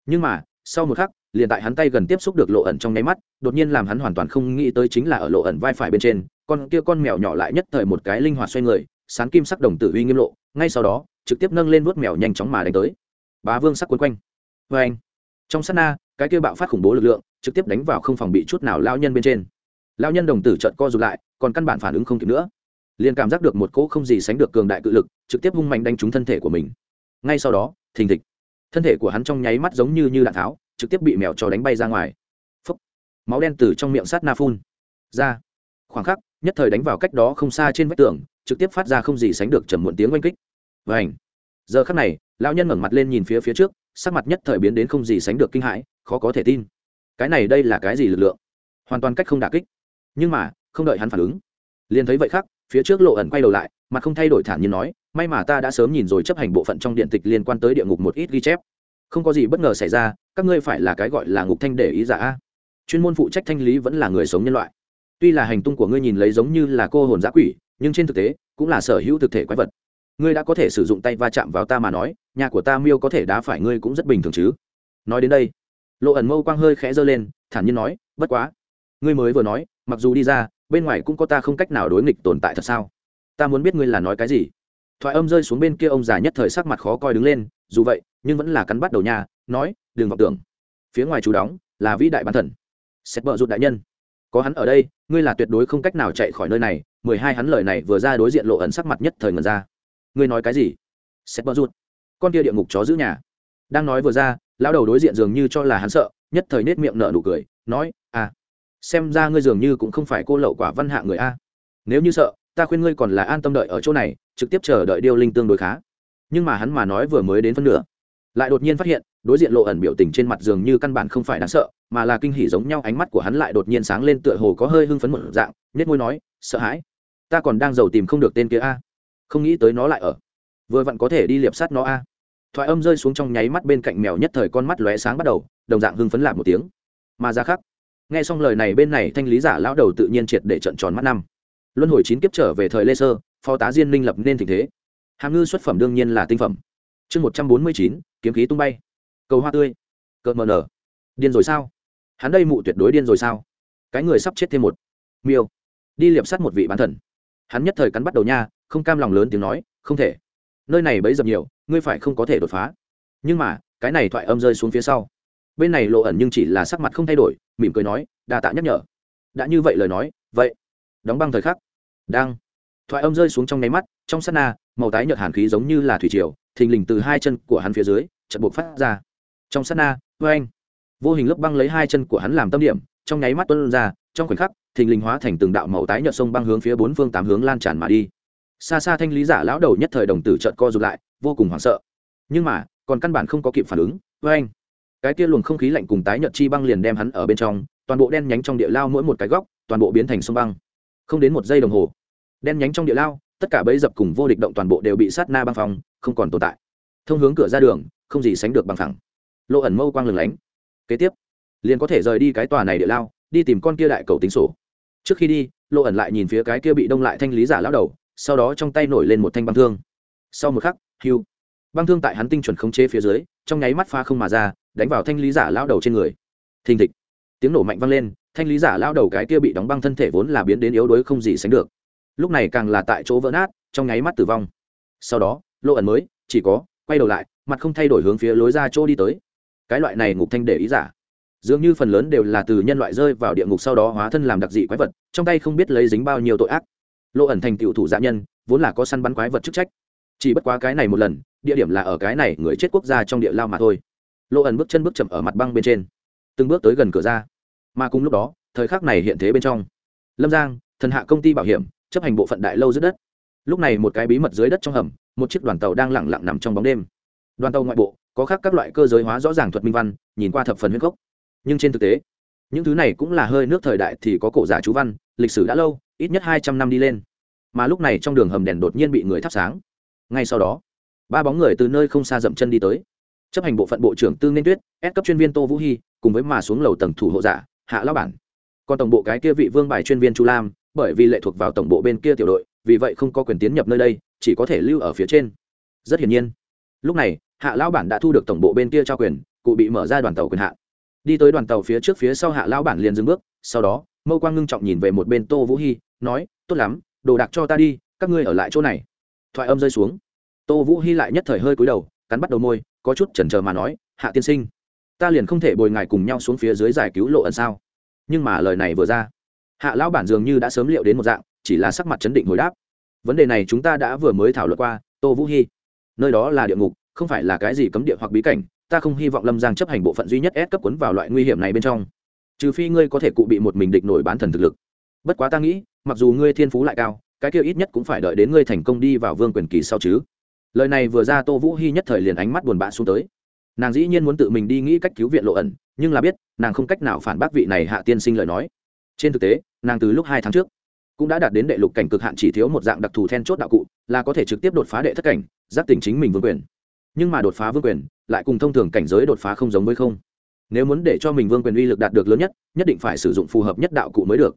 Nhưng mà, sau một khắc, liền tại hắn tay gần tiếp xúc được lộ ẩn trong nháy mắt, đột nhiên làm hắn hoàn toàn không nghĩ tới chính là ở lộ ẩn vai phải bên trên con kia con mèo nhỏ lại nhất thời một cái linh hoạt xoay người sán kim sắc đồng tử uy nghiêm lộ ngay sau đó trực tiếp nâng lên vuốt mèo nhanh chóng mà đánh tới. Bá vương sắc quấn quanh. Vê anh trong sát na cái kia bạo phát khủng bố lực lượng trực tiếp đánh vào không phòng bị chút nào lao nhân bên trên. Lao nhân đồng tử trợn co rụt lại còn căn bản phản ứng không kịp nữa. Liền cảm giác được một cỗ không gì sánh được cường đại cự lực trực tiếp hung mạnh đánh trúng thân thể của mình. Ngay sau đó thình thịch. Thân thể của hắn trong nháy mắt giống như như đạn tháo trực tiếp bị mèo cho đánh bay ra ngoài. Phấp, máu đen từ trong miệng sát na phun. Ra. Khoảng khắc nhất thời đánh vào cách đó không xa trên vách tường, trực tiếp phát ra không gì sánh được trầm muộn tiếng oanh kích. Và ảnh giờ khắc này, lão nhân ngẩng mặt lên nhìn phía phía trước, sắc mặt nhất thời biến đến không gì sánh được kinh hãi, khó có thể tin. Cái này đây là cái gì lực lượng? Hoàn toàn cách không đả kích. Nhưng mà, không đợi hắn phản ứng, liền thấy vậy khác phía trước lộ ẩn quay đầu lại mà không thay đổi thản nhiên nói, may mà ta đã sớm nhìn rồi chấp hành bộ phận trong điện tịch liên quan tới địa ngục một ít ghi chép. Không có gì bất ngờ xảy ra, các ngươi phải là cái gọi là ngục thanh để ý giả a. Chuyên môn phụ trách thanh lý vẫn là người sống nhân loại tuy là hành tung của ngươi nhìn lấy giống như là cô hồn giã quỷ, nhưng trên thực tế, cũng là sở hữu thực thể quái vật. Ngươi đã có thể sử dụng tay va chạm vào ta mà nói, nhà của ta miêu có thể đá phải ngươi cũng rất bình thường chứ. Nói đến đây, lộ ẩn mâu quang hơi khẽ giơ lên, thản nhiên nói, bất quá, ngươi mới vừa nói, mặc dù đi ra, bên ngoài cũng có ta không cách nào đối nghịch tồn tại thật sao? Ta muốn biết ngươi là nói cái gì. Thoại âm rơi xuống bên kia ông già nhất thời sắc mặt khó coi đứng lên, dù vậy, nhưng vẫn là cắn bắt đầu nhà nói, đừng vọng tưởng. Phía ngoài chú đóng là vĩ đại bán thần. Xét bợ rụt đại nhân có hắn ở đây, ngươi là tuyệt đối không cách nào chạy khỏi nơi này. Mười hai hắn lời này vừa ra đối diện lộ ẩn sắc mặt nhất thời ngần ra. Ngươi nói cái gì? Sét bợ rút con kia địa ngục chó giữ nhà. Đang nói vừa ra, lão đầu đối diện dường như cho là hắn sợ, nhất thời nết miệng nở nụ cười, nói à xem ra ngươi dường như cũng không phải cô lậu quả văn hạ người a. Nếu như sợ, ta khuyên ngươi còn là an tâm đợi ở chỗ này, trực tiếp chờ đợi điêu linh tương đối khá. Nhưng mà hắn mà nói vừa mới đến phân nửa, lại đột nhiên phát hiện đối diện lộ ẩn biểu tình trên mặt dường như căn bản không phải đáng sợ, mà là kinh hỉ giống nhau, ánh mắt của hắn lại đột nhiên sáng lên tựa hồ có hơi hưng phấn một dạng nhất môi nói, sợ hãi, ta còn đang giàu tìm không được tên kia a. Không nghĩ tới nó lại ở. Vừa vặn có thể đi liệp sát nó a. Thoại âm rơi xuống trong nháy mắt bên cạnh mèo nhất thời con mắt lóe sáng bắt đầu, đồng dạng hưng phấn lạc một tiếng. Mà ra khắc, nghe xong lời này bên này, thanh lý giả lão đầu tự nhiên triệt để trận tròn mắt năm. Luân hồi chín kiếp trở về thời lê sơ, phó tá diên minh lập nên tình thế. Hàm ngư xuất phẩm đương nhiên là tinh phẩm. Chương một trăm bốn mươi chín, kiếm khí tung bay cầu hoa tươi. Cợt mờ nở. Điên rồi sao? Hắn đây mụ tuyệt đối điên rồi sao? Cái người sắp chết thêm một. Miêu. Đi liệp sát một vị bán thần. Hắn nhất thời cắn bắt đầu nha, không cam lòng lớn tiếng nói, không thể. Nơi này bấy dập nhiều, ngươi phải không có thể đột phá. Nhưng mà, cái này thoại âm rơi xuống phía sau. Bên này lộ ẩn nhưng chỉ là sắc mặt không thay đổi, mỉm cười nói, đa tạ nhắc nhở. Đã như vậy lời nói, vậy, đóng băng thời khắc. Đang. Thoại âm rơi xuống trong nháy mắt, trong sát na, màu tái nhợt hàn khí giống như là thủy triều, thình lình từ hai chân của hắn phía dưới, chợt buộc phát ra trong sát na vê anh. Vô hình lớp băng lấy hai chân của hắn làm tâm điểm, trong nháy mắt tuân ra, trong khoảnh khắc, thình lình hóa thành từng đạo màu tái nhợt sông băng hướng phía bốn phương tám hướng lan tràn mà đi. Xa xa thanh lý giả lão đầu nhất thời đồng tử trợn co rụt lại, vô cùng hoảng sợ. Nhưng mà, còn căn bản không có kịp phản ứng vê anh. Cái kia luồng không khí lạnh cùng tái nhợt chi băng liền đem hắn ở bên trong, toàn bộ đen nhánh trong địa lao mỗi một cái góc, toàn bộ biến thành sông băng. Không đến một giây đồng hồ, đen nhánh trong địa lao, tất cả bẫy dập cùng vô địch động toàn bộ đều bị sát na băng phong, không còn tồn tại. Thông hướng cửa ra đường, không gì sánh được bằng thẳng lộ ẩn mâu quang lừng lánh. Kế tiếp, liền có thể rời đi cái tòa này địa lao, đi tìm con kia đại cầu tính sổ. Trước khi đi lộ ẩn lại nhìn phía cái kia bị đông lại thanh lý giả lao đầu, sau đó trong tay nổi lên một thanh băng thương. Sau một khắc hiu băng thương tại hắn tinh chuẩn khống chế phía dưới, trong nháy mắt pha không mà ra, đánh vào thanh lý giả lao đầu trên người. Thình thịch, tiếng nổ mạnh vang lên, thanh lý giả lao đầu cái kia bị đóng băng thân thể vốn là biến đến yếu đuối không gì sánh được. Lúc này càng là tại chỗ vỡ nát, trong nháy mắt tử vong. Sau đó lộ ẩn mới, chỉ có, quay đầu lại, mặt không thay đổi hướng phía lối ra chỗ đi tới cái loại này ngục thanh để ý giả. Dường như phần lớn đều là từ nhân loại rơi vào địa ngục sau đó hóa thân làm đặc dị quái vật, trong tay không biết lấy dính bao nhiêu tội ác. Lộ ẩn thành tiểu thủ dạ nhân, vốn là có săn bắn quái vật chức trách. Chỉ bất quá cái này một lần, địa điểm là ở cái này người chết quốc gia trong địa lao mà thôi. Lộ ẩn bước chân bước chậm ở mặt băng bên trên, từng bước tới gần cửa ra. Mà cùng lúc đó, thời khắc này hiện thế bên trong, lâm giang, thần hạ công ty bảo hiểm, chấp hành bộ phận đại lâu dưới đất. Lúc này một cái bí mật dưới đất trong hầm, một chiếc đoàn tàu đang lẳng lặng nằm trong bóng đêm. Đoàn tàu ngoại bộ có khác các loại cơ giới hóa rõ ràng thuật minh văn, nhìn qua thập phần huyết gốc. Nhưng trên thực tế, những thứ này cũng là hơi nước thời đại thì có cổ giả chú văn, lịch sử đã lâu, ít nhất hai trăm năm đi lên. Mà lúc này trong đường hầm đèn đột nhiên bị người thắp sáng. Ngay sau đó, ba bóng người từ nơi không xa dậm chân đi tới. Chấp hành bộ phận bộ trưởng tư nên tuyết ép cấp chuyên viên tô vũ hy, cùng với mà xuống lầu tầng thủ hộ giả, hạ lao bản. Còn tổng bộ cái kia vị vương bài chuyên viên chu lam, bởi vì lệ thuộc vào tổng bộ bên kia tiểu đội, vì vậy không có quyền tiến nhập nơi đây, chỉ có thể lưu ở phía trên. Rất hiển nhiên, lúc này hạ lão bản đã thu được tổng bộ bên kia trao quyền, cụ bị mở ra đoàn tàu quyền hạn. Đi tới đoàn tàu phía trước phía sau hạ lão bản liền dừng bước, sau đó, mâu quang ngưng trọng nhìn về một bên tô vũ hy nói, tốt lắm, đồ đạc cho ta đi, các ngươi ở lại chỗ này. Thoại âm rơi xuống. Tô vũ hy lại nhất thời hơi cúi đầu, cắn bắt đầu môi, có chút chần chờ mà nói, hạ tiên sinh, ta liền không thể bồi ngài cùng nhau xuống phía dưới giải cứu lộ ẩn sao? Nhưng mà lời này vừa ra, hạ lão bản dường như đã sớm liệu đến một dạng, chỉ là sắc mặt chấn định hồi đáp, vấn đề này chúng ta đã vừa mới thảo luận qua, tô vũ hy nơi đó là địa ngục không phải là cái gì cấm địa hoặc bí cảnh, ta không hy vọng lâm giang chấp hành bộ phận duy nhất ép cấp quấn vào loại nguy hiểm này bên trong. Trừ phi ngươi có thể cụ bị một mình địch nổi bán thần thực lực. Bất quá ta nghĩ, mặc dù ngươi thiên phú lại cao, cái kia ít nhất cũng phải đợi đến ngươi thành công đi vào vương quyền kỳ sau chứ. Lời này vừa ra tô vũ hy nhất thời liền ánh mắt buồn bã xuống tới. Nàng dĩ nhiên muốn tự mình đi nghĩ cách cứu viện lộ ẩn, nhưng là biết, nàng không cách nào phản bác vị này hạ tiên sinh lời nói. Trên thực tế, nàng từ lúc hai tháng trước cũng đã đạt đến đệ lục cảnh cực hạn chỉ thiếu một dạng đặc thù then chốt đạo cụ, là có thể trực tiếp đột phá đệ thất cảnh, giáp tình chính mình vương quyền nhưng mà đột phá vương quyền, lại cùng thông thường cảnh giới đột phá không giống với không. Nếu muốn để cho mình vương quyền uy lực đạt được lớn nhất nhất định phải sử dụng phù hợp nhất đạo cụ mới được.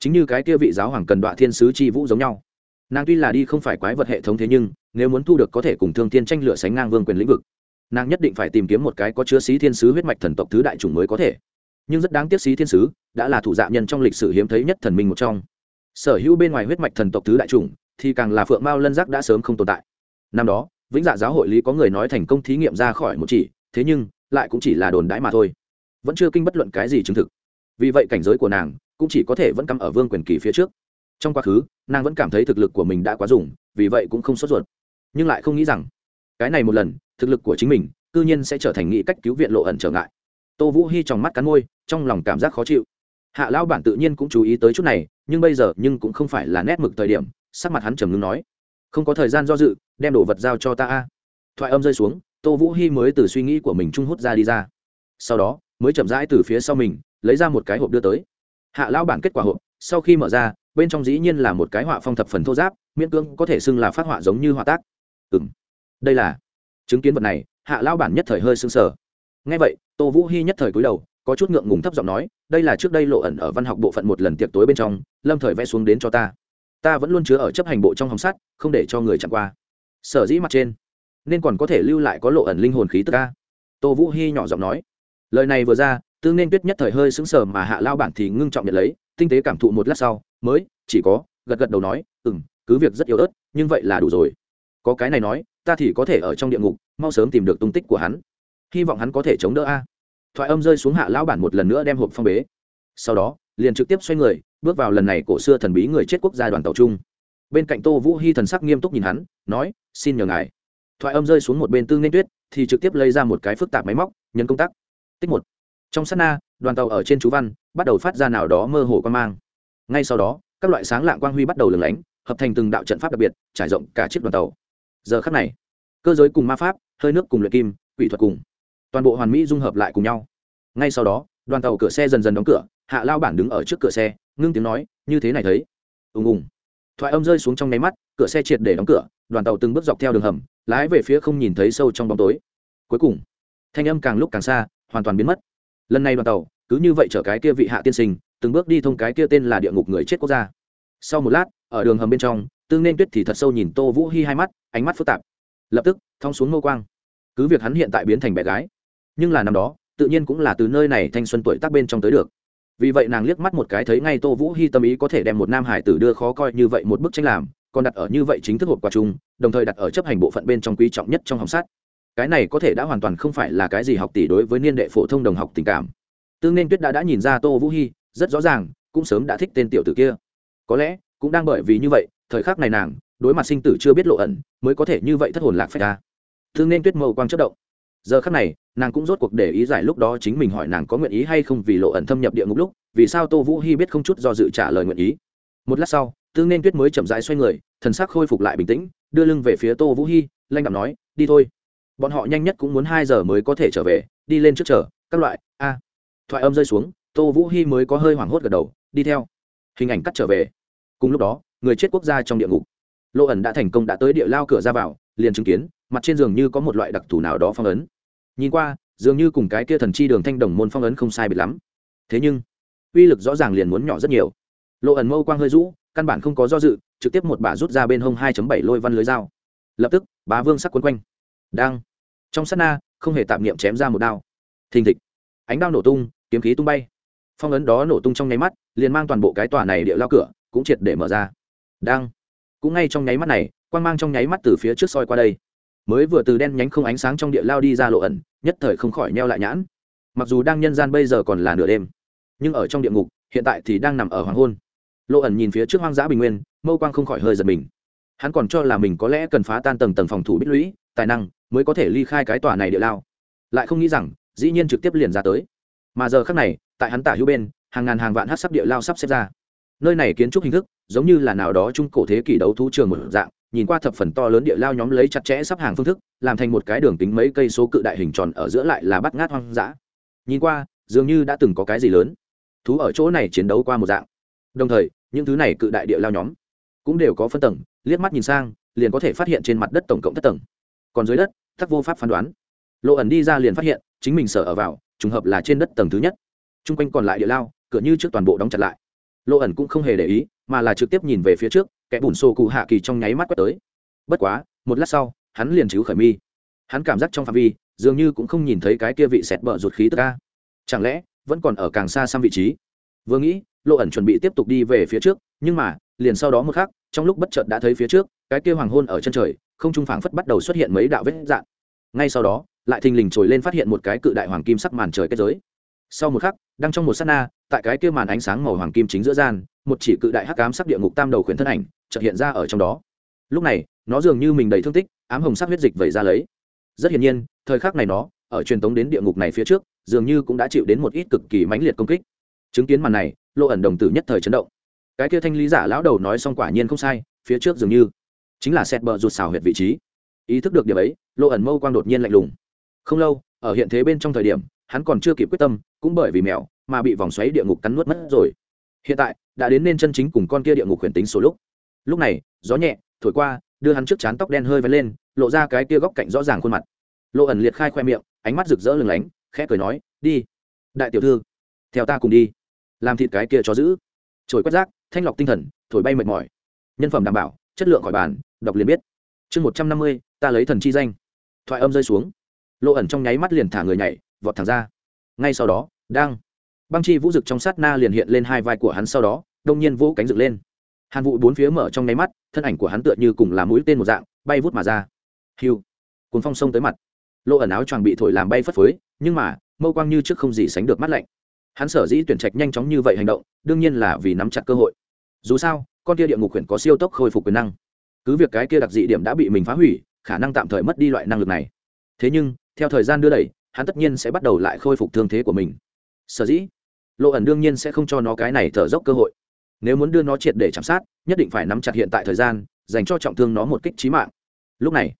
Chính như cái kia vị giáo hoàng cần đoạn thiên sứ chi vũ giống nhau. Nàng tuy là đi không phải quái vật hệ thống thế nhưng, nếu muốn thu được có thể cùng thương thiên tranh lửa sánh ngang vương quyền lĩnh vực, nàng nhất định phải tìm kiếm một cái có chứa xí thiên sứ huyết mạch thần tộc thứ đại chủng mới có thể. Nhưng rất đáng tiếc xí thiên sứ đã là thủ dạ nhân trong lịch sử hiếm thấy nhất thần minh một trong. Sở hữu bên ngoài huyết mạch thần tộc thứ đại chủng thì càng là phượng mao lân giác đã sớm không tồn tại. Năm đó vĩnh dạ giáo hội lý có người nói thành công thí nghiệm ra khỏi một chỉ, thế nhưng, lại cũng chỉ là đồn đãi mà thôi. Vẫn chưa kinh bất luận cái gì chứng thực. Vì vậy cảnh giới của nàng cũng chỉ có thể vẫn cắm ở vương quyền kỳ phía trước. Trong quá khứ, nàng vẫn cảm thấy thực lực của mình đã quá dùng, vì vậy cũng không sốt ruột. Nhưng lại không nghĩ rằng, cái này một lần, thực lực của chính mình tự nhiên sẽ trở thành nghĩ cách cứu viện lộ ẩn trở ngại. Tô vũ hy trong mắt cắn môi, trong lòng cảm giác khó chịu. Hạ lão bản tự nhiên cũng chú ý tới chút này, nhưng bây giờ nhưng cũng không phải là nét mực thời điểm, sắc mặt hắn trầm ngưng nói không có thời gian do dự, đem đồ vật giao cho ta a. Thoại âm rơi xuống, tô vũ hy mới từ suy nghĩ của mình trung hút ra đi ra. Sau đó, mới chậm rãi từ phía sau mình, lấy ra một cái hộp đưa tới. Hạ lão bản kết quả hộp, sau khi mở ra, bên trong dĩ nhiên là một cái họa phong thập phần thô giáp, miễn cưỡng có thể xưng là phát họa giống như họa tác. Ừ m đây là chứng kiến vật này, hạ lão bản nhất thời hơi sưng sờ. Ngay vậy, tô vũ hy nhất thời cúi đầu, có chút ngượng ngùng thấp giọng nói, đây là trước đây lộ ẩn ở văn học bộ phận một lần tiệc tối bên trong, lâm thời vẽ xuống đến cho ta ta vẫn luôn chứa ở chấp hành bộ trong hồng sắt, không để cho người chặn qua. Sở dĩ mặt trên, nên còn có thể lưu lại có lộ ẩn linh hồn khí tức ca tô vũ hy nhỏ giọng nói. Lời này vừa ra tương nên tuyết nhất thời hơi sững sờ mà hạ lao bản thì ngưng trọng nhận lấy, tinh tế cảm thụ một lát sau, mới, chỉ có, gật gật đầu nói ừ m cứ việc rất yếu ớt, nhưng vậy là đủ rồi. Có cái này nói, ta thì có thể ở trong địa ngục, mau sớm tìm được tung tích của hắn. Hy vọng hắn có thể chống đỡ a. Thoại âm rơi xuống hạ lão bản một lần nữa đem hộp phong bế. Sau đó liền trực tiếp xoay người, bước vào lần này cổ xưa thần bí người chết quốc gia đoàn tàu chung. Bên cạnh tô vũ hy thần sắc nghiêm túc nhìn hắn, nói, xin nhờ ngài. Thoại âm rơi xuống một bên tương nên tuyết, thì trực tiếp lấy ra một cái phức tạp máy móc nhấn công tác. Tích một. Trong s á t na, đoàn tàu ở trên chú văn, bắt đầu phát ra nào đó mơ hồ quan mang. Ngay sau đó, các loại sáng lạng quang huy bắt đầu lừng lánh, hợp thành từng đạo trận pháp đặc biệt, trải rộng cả chiếc đoàn tàu. Giờ khắc này, cơ giới cùng ma pháp, hơi nước cùng luyện kim, quỷ thuật cùng toàn bộ hoàn mỹ dung hợp lại cùng nhau. Ngay sau đó, đoàn tàu cửa xe dần dần đóng cửa hạ lao bản đứng ở trước cửa xe, ngưng tiếng nói, như thế này thấy. Ùng ùng. Thoại âm rơi xuống trong nháy mắt, cửa xe triệt để đóng cửa, đoàn tàu từng bước dọc theo đường hầm, lái về phía không nhìn thấy sâu trong bóng tối. Cuối cùng, thanh âm càng lúc càng xa, hoàn toàn biến mất. Lần này đoàn tàu, cứ như vậy chở cái kia vị hạ tiên sinh, từng bước đi thông cái kia tên là địa ngục người chết quốc gia. Sau một lát, ở đường hầm bên trong, tương nên tuyết thì thật sâu nhìn tô vũ hy hai mắt, ánh mắt phức tạp. Lập tức, thong xuống ngô quang. Cứ việc hắn hiện tại biến thành bé gái, nhưng là năm đó, tự nhiên cũng là từ nơi này thanh xuân tuổi tác bên trong tới được vì vậy nàng liếc mắt một cái thấy ngay tô vũ hy tâm ý có thể đem một nam hải tử đưa khó coi như vậy một bức tranh làm, còn đặt ở như vậy chính thức hộp quà chung, đồng thời đặt ở chấp hành bộ phận bên trong quý trọng nhất trong hòng sát cái này có thể đã hoàn toàn không phải là cái gì học tỷ đối với niên đệ phổ thông đồng học tình cảm. Tương nên tuyết đã đã nhìn ra tô vũ hy rất rõ ràng, cũng sớm đã thích tên tiểu tử kia. Có lẽ, cũng đang bởi vì như vậy, thời khắc này nàng, đối mặt sinh tử chưa biết lộ ẩn, mới có thể như vậy thất hồn lạc phách ta tương nên tuyết mâu quang chất động giờ khắc này, nàng cũng rốt cuộc để ý giải lúc đó chính mình hỏi nàng có nguyện ý hay không vì lộ ẩn thâm nhập địa ngục lúc, vì sao tô vũ hy biết không chút do dự trả lời nguyện ý. Một lát sau tương nên tuyết mới chậm rãi xoay người, thần sắc khôi phục lại bình tĩnh, đưa lưng về phía tô vũ hy lanh đạm nói, đi thôi. Bọn họ nhanh nhất cũng muốn hai giờ mới có thể trở về, đi lên trước chờ, các loại, a. Thoại âm rơi xuống, tô vũ hy mới có hơi hoảng hốt gật đầu, đi theo. Hình ảnh cắt trở về. Cùng lúc đó, người chết quốc gia trong địa ngục. Lộ ẩn đã thành công đã tới địa lao cửa ra vào, liền chứng kiến, mặt trên giường như có một loại đặc thù nào đó phong ấn nhìn qua, dường như cùng cái kia thần chi đường thanh đồng môn phong ấn không sai biệt lắm. Thế nhưng, uy lực rõ ràng liền muốn nhỏ rất nhiều. Lộ ẩn mâu quang hơi rũ, căn bản không có do dự, trực tiếp một bà rút ra bên hông 2 bảy lôi văn lưới dao. Lập tức, bá vương sắc quấn quanh. Đang, trong sát na, không hề tạm niệm chém ra một đao. Thình thịch. Ánh đao nổ tung, kiếm khí tung bay. Phong ấn đó nổ tung trong nháy mắt, liền mang toàn bộ cái tòa này địa lao cửa, cũng triệt để mở ra. Đang, cũng ngay trong nháy mắt này, quang mang trong nháy mắt từ phía trước soi qua đây mới vừa từ đen nhánh không ánh sáng trong địa lao đi ra lộ ẩn, nhất thời không khỏi neo lại nhãn. Mặc dù đang nhân gian bây giờ còn là nửa đêm, nhưng ở trong địa ngục, hiện tại thì đang nằm ở hoàng hôn. Lộ ẩn nhìn phía trước hoang dã bình nguyên, mâu quang không khỏi hơi giật mình. Hắn còn cho là mình có lẽ cần phá tan tầng tầng phòng thủ bích lũy, tài năng mới có thể ly khai cái tòa này địa lao. Lại không nghĩ rằng, dĩ nhiên trực tiếp liền ra tới. Mà giờ khác này, tại hắn tả hữu bên, hàng ngàn hàng vạn hát sắp địa lao sắp xếp ra. Nơi này kiến trúc hình thức giống như là nào đó trung cổ thế kỷ đấu thú trường một dạng nhìn qua thập phần to lớn địa lao nhóm lấy chặt chẽ sắp hàng phương thức, làm thành một cái đường tính mấy cây số cự đại hình tròn ở giữa lại là bắt ngát hoang dã. Nhìn qua, dường như đã từng có cái gì lớn. Thú ở chỗ này chiến đấu qua một dạng. Đồng thời, những thứ này cự đại địa lao nhóm cũng đều có phân tầng, liếc mắt nhìn sang, liền có thể phát hiện trên mặt đất tổng cộng thất tầng. Còn dưới đất thắc vô pháp phán đoán. Lộ ẩn đi ra liền phát hiện, chính mình sở ở vào, trùng hợp là trên đất tầng thứ nhất. T r u n g quanh còn lại địa lao, cửa như trước toàn bộ đóng chặt lại. Lộ ẩn cũng không hề để ý, mà là trực tiếp nhìn về phía trước kẻ bùn xô cụ hạ kỳ trong nháy mắt quét tới. Bất quá, một lát sau, hắn liền chíu khởi mi. Hắn cảm giác trong phạm vi, dường như cũng không nhìn thấy cái kia vị xẹt bờ ruột khí tức ca chẳng lẽ, vẫn còn ở càng xa xăm vị trí? Vừa nghĩ, lộ ẩn chuẩn bị tiếp tục đi về phía trước, nhưng mà, liền sau đó một khắc, trong lúc bất chợt đã thấy phía trước, cái kia hoàng hôn ở chân trời, không trung phảng phất bắt đầu xuất hiện mấy đạo vết dạn ngay sau đó, lại thình lình trồi lên phát hiện một cái cự đại hoàng kim sắc màn trời kết giới. Sau một khắc, đang trong một sát na, tại cái kia màn ánh sáng màu hoàng kim chính giữa gian, một chỉ cự đại hắc cám sắc địa ngục tam đầu khuyển thân ảnh chợt hiện ra ở trong đó. Lúc này, nó dường như mình đầy thương tích, ám hồng sắc huyết dịch vẩy ra lấy. Rất hiển nhiên, thời khắc này nó, ở truyền tống đến địa ngục này phía trước, dường như cũng đã chịu đến một ít cực kỳ mãnh liệt công kích. Chứng kiến màn này lộ ẩn đồng tử nhất thời chấn động. Cái kia thanh lý giả lão đầu nói xong quả nhiên không sai, phía trước dường như chính là xét bờ rụt xào huyệt vị trí. Ý thức được điểm ấy lộ ẩn mâu quang đột nhiên lạnh lùng. Không lâu, ở hiện thế bên trong thời điểm, hắn còn chưa kịp quyết tâm, cũng bởi vì mèo, mà bị vòng xoáy địa ngục cắn nuốt mất rồi. Hiện tại, đã đến nên chân chính cùng con kia địa ngục huyền tính số lúc lúc này, gió nhẹ, thổi qua, đưa hắn trước chán tóc đen hơi vén lên, lộ ra cái kia góc cạnh rõ ràng khuôn mặt. Lộ ẩn liệt khai khoe miệng, ánh mắt rực rỡ lừng lánh, khẽ cười nói, đi, đại tiểu thư, theo ta cùng đi. Làm thịt cái kia cho giữ trồi quét rác, thanh lọc tinh thần, thổi bay mệt mỏi. Nhân phẩm đảm bảo, chất lượng khỏi bàn, đọc liền biết. Chương một trăm năm mươi, ta lấy thần chi danh. Thoại âm rơi xuống. Lộ ẩn trong nháy mắt liền thả người nhảy, vọt thẳng ra. Ngay sau đó, đang, băng chi vũ rực trong sát na liền hiện lên hai vai của hắn sau đó, đông nhiên vỗ cánh rực lên hàn vụ bốn phía mở trong nháy mắt, thân ảnh của hắn tựa như cùng là mũi tên một dạng, bay vút mà ra. Hiu cuốn phong sông tới mặt. Lộ ẩn áo choàng bị thổi làm bay phất phới, nhưng mà, mâu quang như trước không gì sánh được mắt lạnh. Hắn sở dĩ tuyển trạch nhanh chóng như vậy hành động, đương nhiên là vì nắm chặt cơ hội. Dù sao, con kia địa ngục huyện có siêu tốc khôi phục quyền năng. Cứ việc cái kia đặc dị điểm đã bị mình phá hủy, khả năng tạm thời mất đi loại năng lực này. Thế nhưng, theo thời gian đưa đẩy, hắn tất nhiên sẽ bắt đầu lại khôi phục thương thế của mình. Sở dĩ lộ ẩn đương nhiên sẽ không cho nó cái này thở dốc cơ hội nếu muốn đưa nó triệt để chạm sát, nhất định phải nắm chặt hiện tại thời gian, dành cho trọng thương nó một kích trí mạng. Lúc này,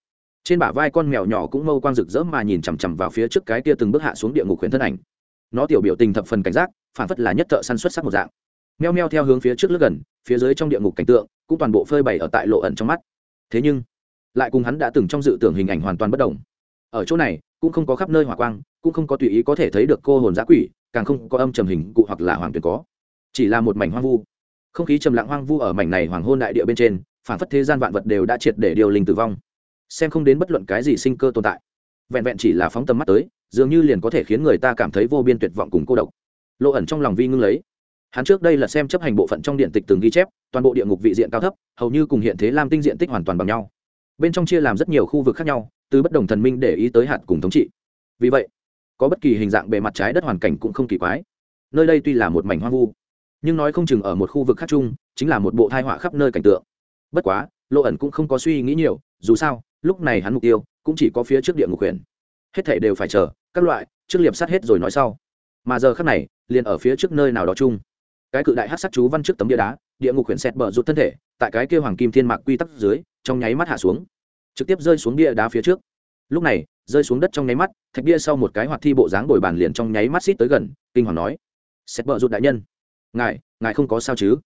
trên bả vai con mèo nhỏ cũng mâu quang rực rỡ mà nhìn chằm chằm vào phía trước cái kia từng bước hạ xuống địa ngục khuyến thân ảnh. Nó tiểu biểu tình thập phần cảnh giác, phản phất là nhất thợ săn xuất sắc một dạng. Meo meo theo hướng phía trước lướt gần, phía dưới trong địa ngục cảnh tượng cũng toàn bộ phơi bày ở tại lộ ẩn trong mắt. Thế nhưng, lại cùng hắn đã từng trong dự tưởng hình ảnh hoàn toàn bất đồng. Ở chỗ này, cũng không có khắp nơi hỏa quang, cũng không có tùy ý có thể thấy được cô hồn giã quỷ, càng không có âm trầm hình cụ hoặc là hoàng tuyệt có. Chỉ là một mảnh hoang vu không khí trầm lặng hoang vu ở mảnh này hoàng hôn đại địa bên trên phản phất thế gian vạn vật đều đã triệt để điều linh tử vong. Xem không đến bất luận cái gì sinh cơ tồn tại. Vẹn vẹn chỉ là phóng tầm mắt tới, dường như liền có thể khiến người ta cảm thấy vô biên tuyệt vọng cùng cô độc. Lộ ẩn trong lòng vi ngưng lấy. Hắn trước đây là xem chấp hành bộ phận trong điện tịch từng ghi chép, toàn bộ địa ngục vị diện cao thấp, hầu như cùng hiện thế lam tinh diện tích hoàn toàn bằng nhau. Bên trong chia làm rất nhiều khu vực khác nhau, từ bất đồng thần minh để ý tới hạt cùng thống trị. Vì vậy, có bất kỳ hình dạng bề mặt trái đất hoàn cảnh cũng không kỳ quái. Nơi đây tuy là một mảnh hoang vu nhưng nói không chừng ở một khu vực khác chung, chính là một bộ thai họa khắp nơi cảnh tượng. Bất quá lộ ẩn cũng không có suy nghĩ nhiều, dù sao, lúc này hắn mục tiêu cũng chỉ có phía trước địa ngục quyền hết thể đều phải chờ, các loại, trước liệp sát hết rồi nói sau. Mà giờ khác này, liền ở phía trước nơi nào đó chung. Cái cự đại hát sắc chú văn trước tấm địa đá, địa ngục huyện xẹt bờ rụt thân thể, tại cái kêu hoàng kim thiên mạc quy tắc dưới, trong nháy mắt hạ xuống. Trực tiếp rơi xuống bia đá phía trước. Lúc này, rơi xuống đất trong nháy mắt, thạch bia sau một cái hoạt thi bộ dáng bồi bàn liền trong nháy mắt xít tới gần, kinh hoàng nói xét bờ rụt đại nhân ngài ngài không có sao chứ?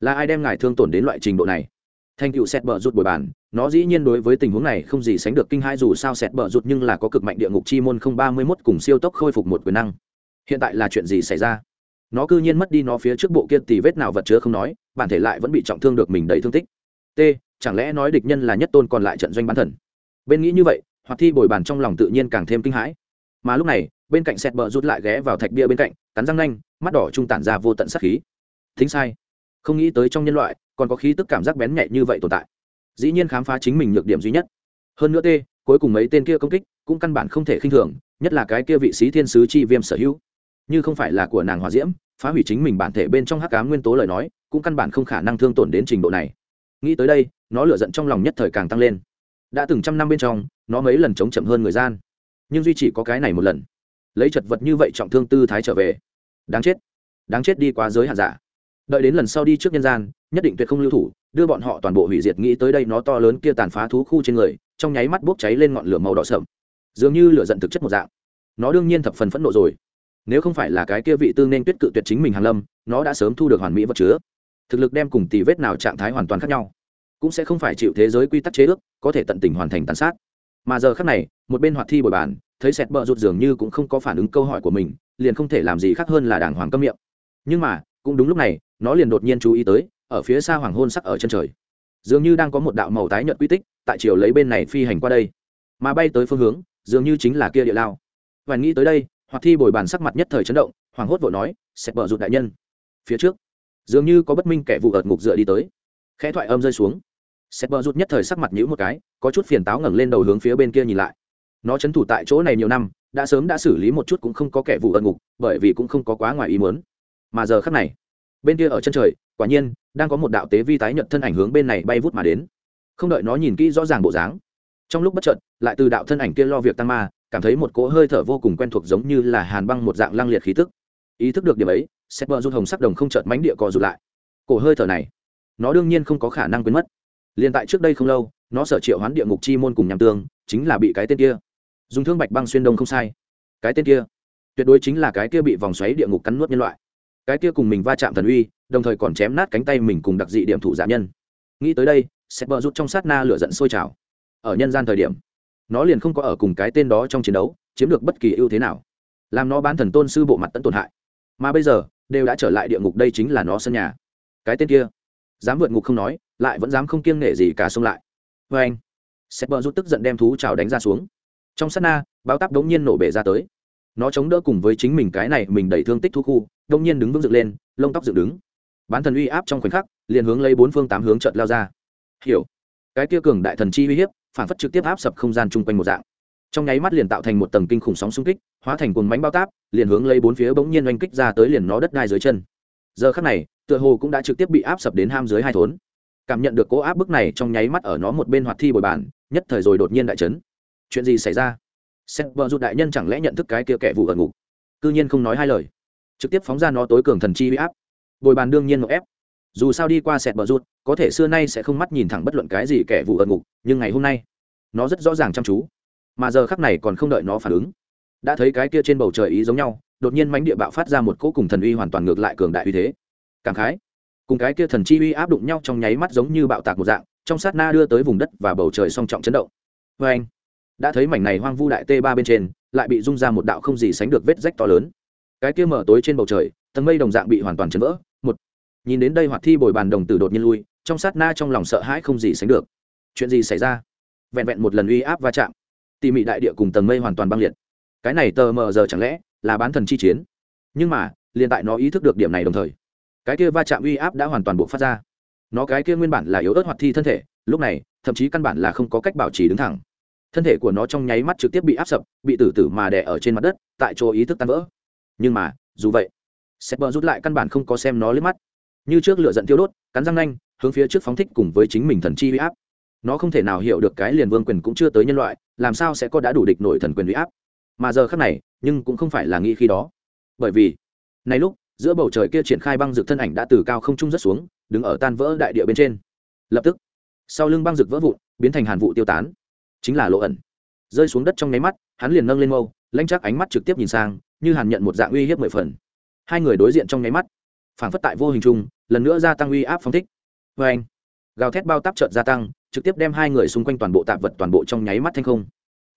Là ai đem ngài thương tổn đến loại trình độ này? Thành cựu sẹt bờ rụt bồi bàn, nó dĩ nhiên đối với tình huống này không gì sánh được kinh hãi dù sao sẹt bờ rụt nhưng là có cực mạnh địa ngục chi môn không ba mươi mốt cùng siêu tốc khôi phục một quyền năng. Hiện tại là chuyện gì xảy ra? Nó cư nhiên mất đi nó phía trước bộ kia tì vết nào vật chứa không nói, bản thể lại vẫn bị trọng thương được mình đầy thương tích. T, chẳng lẽ nói địch nhân là nhất tôn còn lại trận doanh bán thần? Bên nghĩ như vậy hoặc thi bồi bàn trong lòng tự nhiên càng thêm kinh hãi. Mà lúc này, bên cạnh sẹt bờ rút lại ghé vào thạch bia bên cạnh cắn răng nanh, mắt đỏ trung tản ra vô tận sát khí. Thính sai. Không nghĩ tới trong nhân loại, còn có khí tức cảm giác bén nhạy như vậy tồn tại. Dĩ nhiên khám phá chính mình nhược điểm duy nhất. Hơn nữa t cuối cùng mấy tên kia công kích, cũng căn bản không thể khinh thường, nhất là cái kia vị sĩ thiên sứ chi viêm sở hữu. Như không phải là của nàng hòa diễm, phá hủy chính mình bản thể bên trong hắc cá nguyên tố lời nói, cũng căn bản không khả năng thương tổn đến trình độ này. Nghĩ tới đây, nó lựa giận trong lòng nhất thời càng tăng lên. Đã từng trăm năm bên trong, nó mấy lần chống chậm hơn người gian. Nhưng duy chỉ có cái này một lần lấy chật vật như vậy trọng thương tư thái trở về. Đáng chết. Đáng chết đi qua giới hạn giả. Đợi đến lần sau đi trước nhân gian, nhất định tuyệt không lưu thủ, đưa bọn họ toàn bộ hủy diệt nghĩ tới đây nó to lớn kia tàn phá thú khu trên người, trong nháy mắt bốc cháy lên ngọn lửa màu đỏ sậm. Dường như lửa giận thực chất một dạng. Nó đương nhiên thập phần phẫn nộ rồi. Nếu không phải là cái kia vị tư nên tuyết cự tuyệt chính mình hàn lâm, nó đã sớm thu được hoàn mỹ vật chứa. Thực lực đem cùng tỷ vết nào trạng thái hoàn toàn khác nhau. Cũng sẽ không phải chịu thế giới quy tắc chế ước, có thể tận tình hoàn thành tàn sát. Mà giờ khác này, một bên hoạt thi bồi bàn thấy sẹt bờ rụt dường như cũng không có phản ứng câu hỏi của mình, liền không thể làm gì khác hơn là đàng hoàng câm miệng. Nhưng mà, cũng đúng lúc này, nó liền đột nhiên chú ý tới, ở phía xa hoàng hôn sắc ở chân trời. Dường như đang có một đạo màu tái nhợt quy tích, tại chiều lấy bên này phi hành qua đây. Mà bay tới phương hướng, dường như chính là kia địa lao. Và nghĩ tới đây hoặc thi bồi bàn sắc mặt nhất thời chấn động, hoàng hốt vội nói, sẹt bờ rụt đại nhân. Phía trước, dường như có bất minh kẻ vụ ợt ngục dựa đi tới. Khẽ thoại âm rơi xuống. Sẹt bờ rụt nhất thời sắc mặt nhữ một cái, có chút phiền táo ngẩng lên đầu hướng phía bên kia nhìn lại nó chấn thủ tại chỗ này nhiều năm, đã sớm đã xử lý một chút cũng không có kẻ vụ ẩn ngục, bởi vì cũng không có quá ngoài ý muốn. Mà giờ khắc này, bên kia ở chân trời, quả nhiên, đang có một đạo tế vi tái nhận thân ảnh hướng bên này bay vút mà đến. Không đợi nó nhìn kỹ rõ ràng bộ dáng, trong lúc bất chợt, lại từ đạo thân ảnh kia lo việc tăng ma, cảm thấy một cỗ hơi thở vô cùng quen thuộc giống như là hàn băng một dạng lăng liệt khí tức. Ý thức được điểm ấy sét bờ rút hồng sắc đồng không chợt mánh địa cò rụt lại. Cổ hơi thở này, nó đương nhiên không có khả năng quên mất. Liền tại trước đây không lâu, nó sở triệu hoán địa ngục chi môn cùng nhằm tương, chính là bị cái tên kia dùng thương bạch băng xuyên đông không sai. Cái tên kia, tuyệt đối chính là cái kia bị vòng xoáy địa ngục cắn nuốt nhân loại. Cái kia cùng mình va chạm thần uy, đồng thời còn chém nát cánh tay mình cùng đặc dị điểm thủ giả nhân. Nghĩ tới đây sẽ bờ rút trong sát na lửa giận sôi trào. Ở nhân gian thời điểm, nó liền không có ở cùng cái tên đó trong chiến đấu, chiếm được bất kỳ ưu thế nào. Làm nó bán thần tôn sư bộ mặt tận tổn hại. Mà bây giờ, đều đã trở lại địa ngục đây chính là nó sân nhà. Cái tên kia, dám vượt ngục không nói, lại vẫn dám không kiêng nể gì cả xông lại. Vê anh sẽ bờ rút tức giận đem thú trào đánh ra xuống trong sát na, báo táp đống nhiên nổ bể ra tới. Nó chống đỡ cùng với chính mình cái này mình đẩy thương tích thu khu, đống nhiên đứng vững dựng lên, lông tóc dựng đứng. Bán thần uy áp trong khoảnh khắc, liền hướng lấy bốn phương tám hướng trợt lao ra. Hiểu. Cái kia cường đại thần chi uy hiếp, phản phất trực tiếp áp sập không gian chung quanh một dạng. Trong nháy mắt liền tạo thành một tầng kinh khủng sóng xung kích, hóa thành cuồng mánh bao táp, liền hướng lấy bốn phía bỗng nhiên oanh kích ra tới liền nó đất đai dưới chân. Giờ khắc này, tựa hồ cũng đã trực tiếp bị áp sập đến ham dưới hai thốn. Cảm nhận được cố áp bức này trong nháy mắt ở nó một bên hoạt thi bồi bàn, nhất thời rồi đột nhiên đại chấn chuyện gì xảy ra? Xét vợ rụt đại nhân chẳng lẽ nhận thức cái kia kẻ vụ ẩn ngục? Cư nhiên không nói hai lời. Trực tiếp phóng ra nó tối cường thần chi huy áp. Bồi bàn đương nhiên một ép. Dù sao đi qua sẹt bờ rút có thể xưa nay sẽ không mắt nhìn thẳng bất luận cái gì kẻ vụ ẩn ngục, nhưng ngày hôm nay, nó rất rõ ràng chăm chú. Mà giờ khắc này còn không đợi nó phản ứng, đã thấy cái kia trên bầu trời ý giống nhau, đột nhiên mánh địa bạo phát ra một cỗ cùng thần uy hoàn toàn ngược lại cường đại uy thế. Cảm khái. Cùng cái kia thần chi uy áp đụng nhau trong nháy mắt giống như bạo tạc một dạng, trong sát na đưa tới vùng đất và bầu trời song trọng chấn động. Vê anh đã thấy mảnh này hoang vu đại t ba bên trên, lại bị rung ra một đạo không gì sánh được vết rách to lớn. Cái kia mở tối trên bầu trời, tầng mây đồng dạng bị hoàn toàn chấn vỡ. Một, nhìn đến đây hoạt thi bồi bàn đồng tử đột nhiên lui, trong sát na trong lòng sợ hãi không gì sánh được. Chuyện gì xảy ra? Vẹn vẹn một lần uy áp va chạm, tỉ mị đại địa cùng tầng mây hoàn toàn băng liệt. Cái này tờ mờ giờ chẳng lẽ là bán thần chi chiến? Nhưng mà, liền tại nó ý thức được điểm này đồng thời, cái kia va chạm uy áp đã hoàn toàn buộc phát ra. Nó cái kia nguyên bản là yếu ớt hoạt thi thân thể, lúc này, thậm chí căn bản là không có cách bảo trì đứng thẳng thân thể của nó trong nháy mắt trực tiếp bị áp sập, bị tử tử mà đè ở trên mặt đất, tại chỗ ý thức tan vỡ. Nhưng mà, dù vậy sẹp bờ rút lại căn bản không có xem nó liếc mắt. Như trước lửa giận tiêu đốt, cắn răng nanh, hướng phía trước phóng thích cùng với chính mình thần chi huy áp. Nó không thể nào hiểu được cái liền vương quyền cũng chưa tới nhân loại, làm sao sẽ có đã đủ địch nổi thần quyền huy áp. Mà giờ khác này, nhưng cũng không phải là nghĩ khi đó. Bởi vì, nay lúc, giữa bầu trời kia triển khai băng rực thân ảnh đã từ cao không trung rất xuống, đứng ở tan vỡ đại địa bên trên. Lập tức, sau lưng băng rực vỡ vụn, biến thành hàn vụ tiêu tán chính là lộ ẩn. Rơi xuống đất trong nháy mắt, hắn liền nâng lên mâu, lãnh chắc ánh mắt trực tiếp nhìn sang, như hàn nhận một dạng uy hiếp mười phần. Hai người đối diện trong nháy mắt phản phất tại vô hình chung, lần nữa gia tăng uy áp phong thích. Vê anh, gào thét bao táp trợt gia tăng, trực tiếp đem hai người xung quanh toàn bộ tạp vật toàn bộ trong nháy mắt thanh không.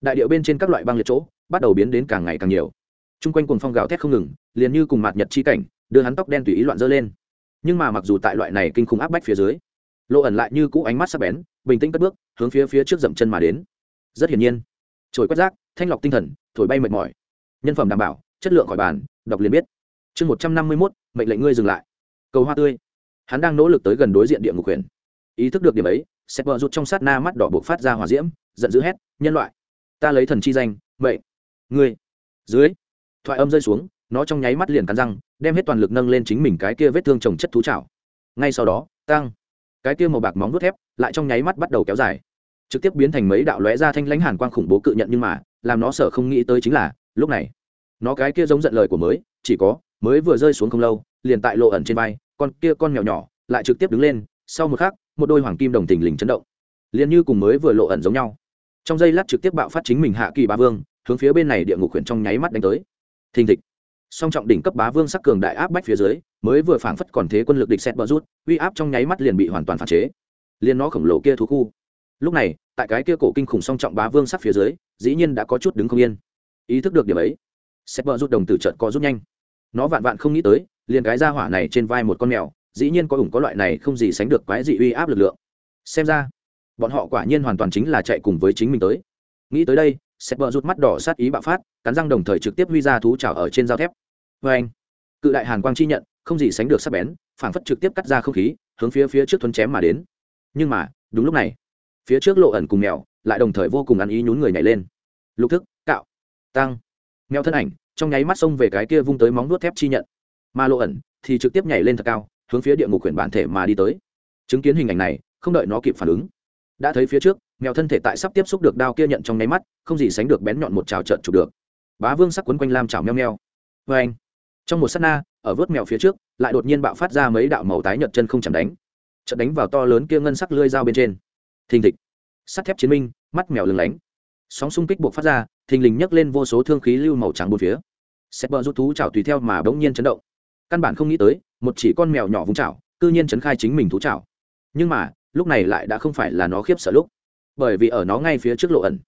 Đại điệu bên trên các loại băng liệt chỗ, bắt đầu biến đến càng ngày càng nhiều. Chung quanh cuồng phong gào thét không ngừng, liền như cùng mặt nhật chi cảnh, đưa hắn tóc đen tùy ý loạn dơ lên. Nhưng mà mặc dù tại loại này kinh khủng áp bách phía dưới, lộ ẩn lại như cũ ánh mắt sắc bén, bình tĩnh cất bước, hướng phía phía trước dậm chân mà đến rất hiển nhiên. Trồi quét rác, thanh lọc tinh thần, thổi bay mệt mỏi. Nhân phẩm đảm bảo, chất lượng khỏi bàn, đọc liền biết. Chương một trăm năm mươi mốt, mệnh lệnh ngươi dừng lại. Cầu hoa tươi. Hắn đang nỗ lực tới gần đối diện địa ngục quyền. Ý thức được điểm ấy, sẹp vợ rút trong sát na mắt đỏ buộc phát ra hỏa diễm, giận dữ hét, nhân loại, ta lấy thần chi danh, mệnh. Ngươi. Dưới, thoại âm rơi xuống, nó trong nháy mắt liền cắn răng, đem hết toàn lực nâng lên chính mình cái kia vết thương trồng chất thú chảo ngay sau đó, tăng, cái kia màu bạc móng vuốt thép lại trong nháy mắt bắt đầu kéo dài trực tiếp biến thành mấy đạo lóe ra thanh lãnh hàn quang khủng bố cự nhận nhưng mà, làm nó sợ không nghĩ tới chính là, lúc này, nó cái kia giống giận lời của mới, chỉ có, mới vừa rơi xuống không lâu, liền tại lộ ẩn trên vai, con kia con mèo nhỏ, lại trực tiếp đứng lên, sau một khắc, một đôi hoàng kim đồng tình lình chấn động. Liền như cùng mới vừa lộ ẩn giống nhau. Trong giây lát trực tiếp bạo phát chính mình hạ kỳ bá vương, hướng phía bên này địa ngục huyện trong nháy mắt đánh tới. Thình thịch. Song trọng đỉnh cấp bá vương sắc cường đại áp bách phía dưới, mới vừa phảng phất còn thế quân lực địch xét bờ rút, uy áp trong nháy mắt liền bị hoàn toàn phản chế. Liền nó khổng lồ kia thú khu lúc này, tại cái kia cổ kinh khủng song trọng bá vương sắc phía dưới, dĩ nhiên đã có chút đứng không yên. Ý thức được điểm ấy sếp vợ rút đồng tử trận co rút nhanh. Nó vạn vạn không nghĩ tới, liền cái ra hỏa này trên vai một con mèo, dĩ nhiên có ủng có loại này không gì sánh được quái dị uy áp lực lượng. Xem ra, bọn họ quả nhiên hoàn toàn chính là chạy cùng với chính mình tới. Nghĩ tới đây sếp vợ rút mắt đỏ sát ý bạo phát, cắn răng đồng thời trực tiếp huy ra thú trào ở trên dao thép. Vê anh, cự đại hàn quang chi nhận, không gì sánh được sắc bén, phảng phất trực tiếp cắt ra không khí, hướng phía phía trước thuấn chém mà đến. Nhưng mà, đúng lúc này phía trước lộ ẩn cùng mèo, lại đồng thời vô cùng ăn ý nhún người nhảy lên. Lục thức, cạo, tăng. Mèo thân ảnh, trong nháy mắt xông về cái kia vung tới móng nuốt thép chi nhận. Mà lộ ẩn thì trực tiếp nhảy lên thật cao, hướng phía địa ngục quyển bản thể mà đi tới. Chứng kiến hình ảnh này, không đợi nó kịp phản ứng, đã thấy phía trước, mèo thân thể tại sắp tiếp xúc được đao kia nhận trong nháy mắt, không gì sánh được bén nhọn một trào trợn chụp được. Bá vương sắc quấn quanh lam chảo meo meo. Vê anh trong một s á t na, ở vớt mèo phía trước, lại đột nhiên bạo phát ra mấy đạo màu tái nhợt chân không chẳng đánh. Trận đánh vào to lớn kia ngân sắc lưỡi dao bên trên thình thịch. Sắt thép chiến minh, mắt mèo lừng lánh. Sóng xung kích buộc phát ra, thình lình nhấc lên vô số thương khí lưu màu trắng bốn phía. Xét bờ rút thú chảo tùy theo mà bỗng nhiên chấn động. Căn bản không nghĩ tới, một chỉ con mèo nhỏ vung chảo, cư nhiên chấn khai chính mình thú chảo. Nhưng mà, lúc này lại đã không phải là nó khiếp sợ lúc. Bởi vì ở nó ngay phía trước lộ ẩn.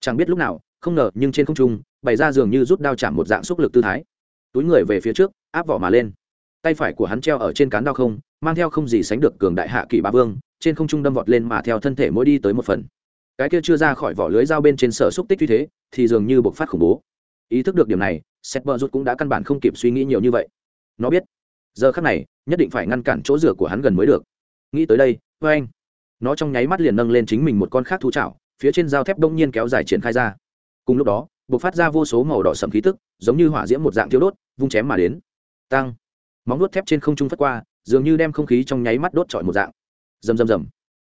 Chẳng biết lúc nào, không ngờ, nhưng trên không trung, bày ra dường như rút đao chạm một dạng xúc lực tư thái. Túi người về phía trước, áp vỏ mà lên. Tay phải của hắn treo ở trên cán đao không, mang theo không gì sánh được cường đại hạ kỷ bá vương trên không trung đâm vọt lên mà theo thân thể mỗi đi tới một phần. Cái kia chưa ra khỏi vỏ lưới dao bên trên sở xúc tích như thế, thì dường như bộc phát khủng bố. Ý thức được điểm này sét vợ rút cũng đã căn bản không kịp suy nghĩ nhiều như vậy. Nó biết, giờ khắc này, nhất định phải ngăn cản chỗ rửa của hắn gần mới được. Nghĩ tới đây vê anh, nó trong nháy mắt liền nâng lên chính mình một con khác thú chảo, phía trên dao thép đông nhiên kéo dài triển khai ra. Cùng lúc đó, bộc phát ra vô số màu đỏ sầm khí tức, giống như hỏa diễm một dạng thiếu đốt, vung chém mà đến. Tăng móng đốt thép trên không trung phất qua, dường như đem không khí trong nháy mắt đốt trọi một dạng rầm rầm rầm.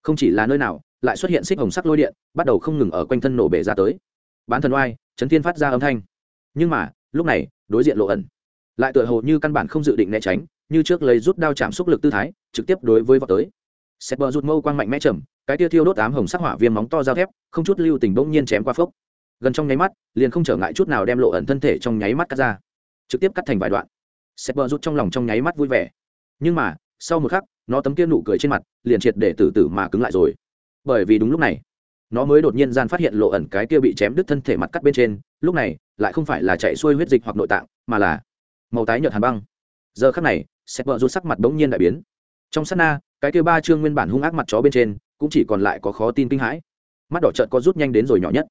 Không chỉ là nơi nào, lại xuất hiện xích hồng sắc lôi điện, bắt đầu không ngừng ở quanh thân nổ bể ra tới. Bán thần oai, chấn thiên phát ra âm thanh. Nhưng mà, lúc này, đối diện lộ ẩn. Lại tựa hồ như căn bản không dự định né tránh, như trước lấy rút đao chạm xúc lực tư thái, trực tiếp đối với vào tới. Xét bờ rút mâu quang mạnh mẽ trầm, cái tia thiêu đốt ám hồng sắc hỏa viêm móng to dao thép, không chút lưu tình bỗng nhiên chém qua phốc. Gần trong nháy mắt, liền không trở ngại chút nào đem lộ ẩn thân thể trong nháy mắt cắt ra. Trực tiếp cắt thành vài đoạn. Xét bờ rút trong lòng trong nháy mắt vui vẻ. Nhưng mà, sau một khắc nó tấm kia nụ cười trên mặt liền triệt để tử tử mà cứng lại rồi. Bởi vì đúng lúc này, nó mới đột nhiên gian phát hiện lộ ẩn cái kia bị chém đứt thân thể mặt cắt bên trên, lúc này lại không phải là chạy xuôi huyết dịch hoặc nội tạng, mà là màu tái nhợt hàn băng. Giờ khắc này sẹp vợ rút sắc mặt bỗng nhiên đại biến. Trong sát na, cái kia ba chương nguyên bản hung ác mặt chó bên trên cũng chỉ còn lại có khó tin kinh hãi. Mắt đỏ trợn có rút nhanh đến rồi nhỏ nhất.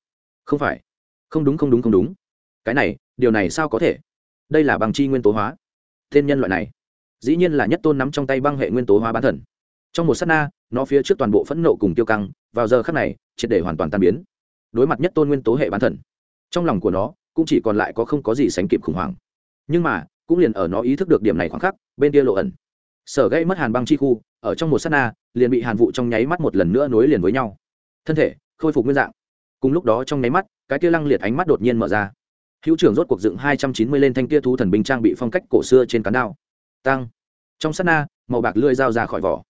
Không phải. Không đúng không đúng không đúng. Cái này, điều này sao có thể? Đây là bằng chi nguyên tố hóa. Thiên nhân loại này dĩ nhiên là nhất tôn nắm trong tay băng hệ nguyên tố hóa bán thần. Trong một s á t na, nó phía trước toàn bộ phẫn nộ cùng tiêu căng, vào giờ khắc này, triệt để hoàn toàn tan biến. Đối mặt nhất tôn nguyên tố hệ bán thần, trong lòng của nó cũng chỉ còn lại có không có gì sánh kịp khủng hoảng. Nhưng mà, cũng liền ở nó ý thức được điểm này khoảng khắc, bên kia lộ ẩn. Sở gây mất hàn băng chi khu, ở trong một s á t na, liền bị hàn vụ trong nháy mắt một lần nữa nối liền với nhau. Thân thể khôi phục nguyên dạng. Cùng lúc đó trong nháy mắt, cái kia lăng liệt ánh mắt đột nhiên mở ra. Hữu trưởng rốt cuộc dựng hai trăm chín mươi lên thanh kia thú thần binh trang bị phong cách cổ xưa trên cán đao tăng. Trong s á t na, màu bạc lưỡi dao ra khỏi vỏ.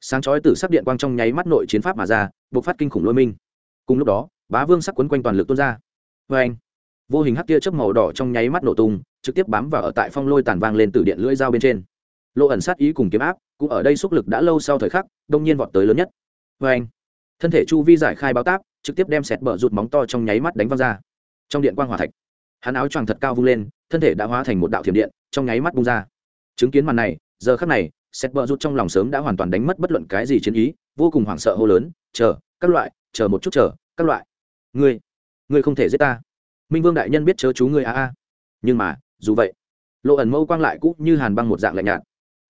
Sáng chói từ sắc điện quang trong nháy mắt nội chiến pháp mà ra buộc phát kinh khủng lôi minh. Cùng lúc đó, bá vương sắc quấn quanh toàn lực tuôn ra. Vê anh vô hình hắc tia chớp màu đỏ trong nháy mắt nổ tung, trực tiếp bám vào ở tại phong lôi tàn vang lên từ điện lưỡi dao bên trên. Lộ ẩn sát ý cùng kiếm áp, cũng ở đây xúc lực đã lâu sau thời khắc, đông nhiên vọt tới lớn nhất. Vê anh thân thể chu vi giải khai báo táp, trực tiếp đem sẹt bờ rụt móng to trong nháy mắt đánh văng ra. Trong điện quang hỏa thạch, hắn áo choàng thật cao vung lên, thân thể đã hóa thành một đạo thiểm điện, trong nháy mắt bung ra chứng kiến màn này, giờ khắc này sét bờ rút trong lòng sớm đã hoàn toàn đánh mất bất luận cái gì chiến ý, vô cùng hoảng sợ hô lớn, chờ, các loại, chờ một chút chờ, các loại. Ngươi ngươi không thể giết ta. Minh vương đại nhân biết chớ chú ngươi a a. Nhưng mà, dù vậy, lộ ẩn mâu quang lại cũng như hàn băng một dạng lạnh nhạt.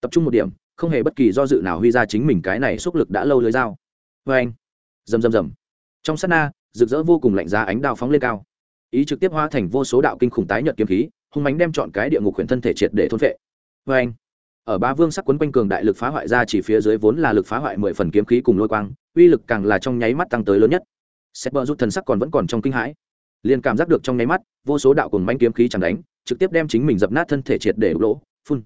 Tập trung một điểm, không hề bất kỳ do dự nào huy ra chính mình cái này xúc lực đã lâu lưới dao. Vê anh, rầm rầm rầm. Trong sát na, rực rỡ vô cùng lạnh giá ánh đao phóng lên cao. Ý trực tiếp hóa thành vô số đạo kinh khủng tái nhợt kiếm khí, hung mánh đem chọn cái địa ngục khuyển thân thể triệt để thôn vệ vê anh. Ở ba vương sắc quấn quanh cường đại lực phá hoại ra chỉ phía dưới vốn là lực phá hoại mười phần kiếm khí cùng lôi quang, uy lực càng là trong nháy mắt tăng tới lớn nhất. Sét bờ rút thần sắc còn vẫn còn trong kinh hãi. Liền cảm giác được trong nháy mắt, vô số đạo cùng manh kiếm khí chẳng đánh, trực tiếp đem chính mình dập nát thân thể triệt để đục lỗ phun.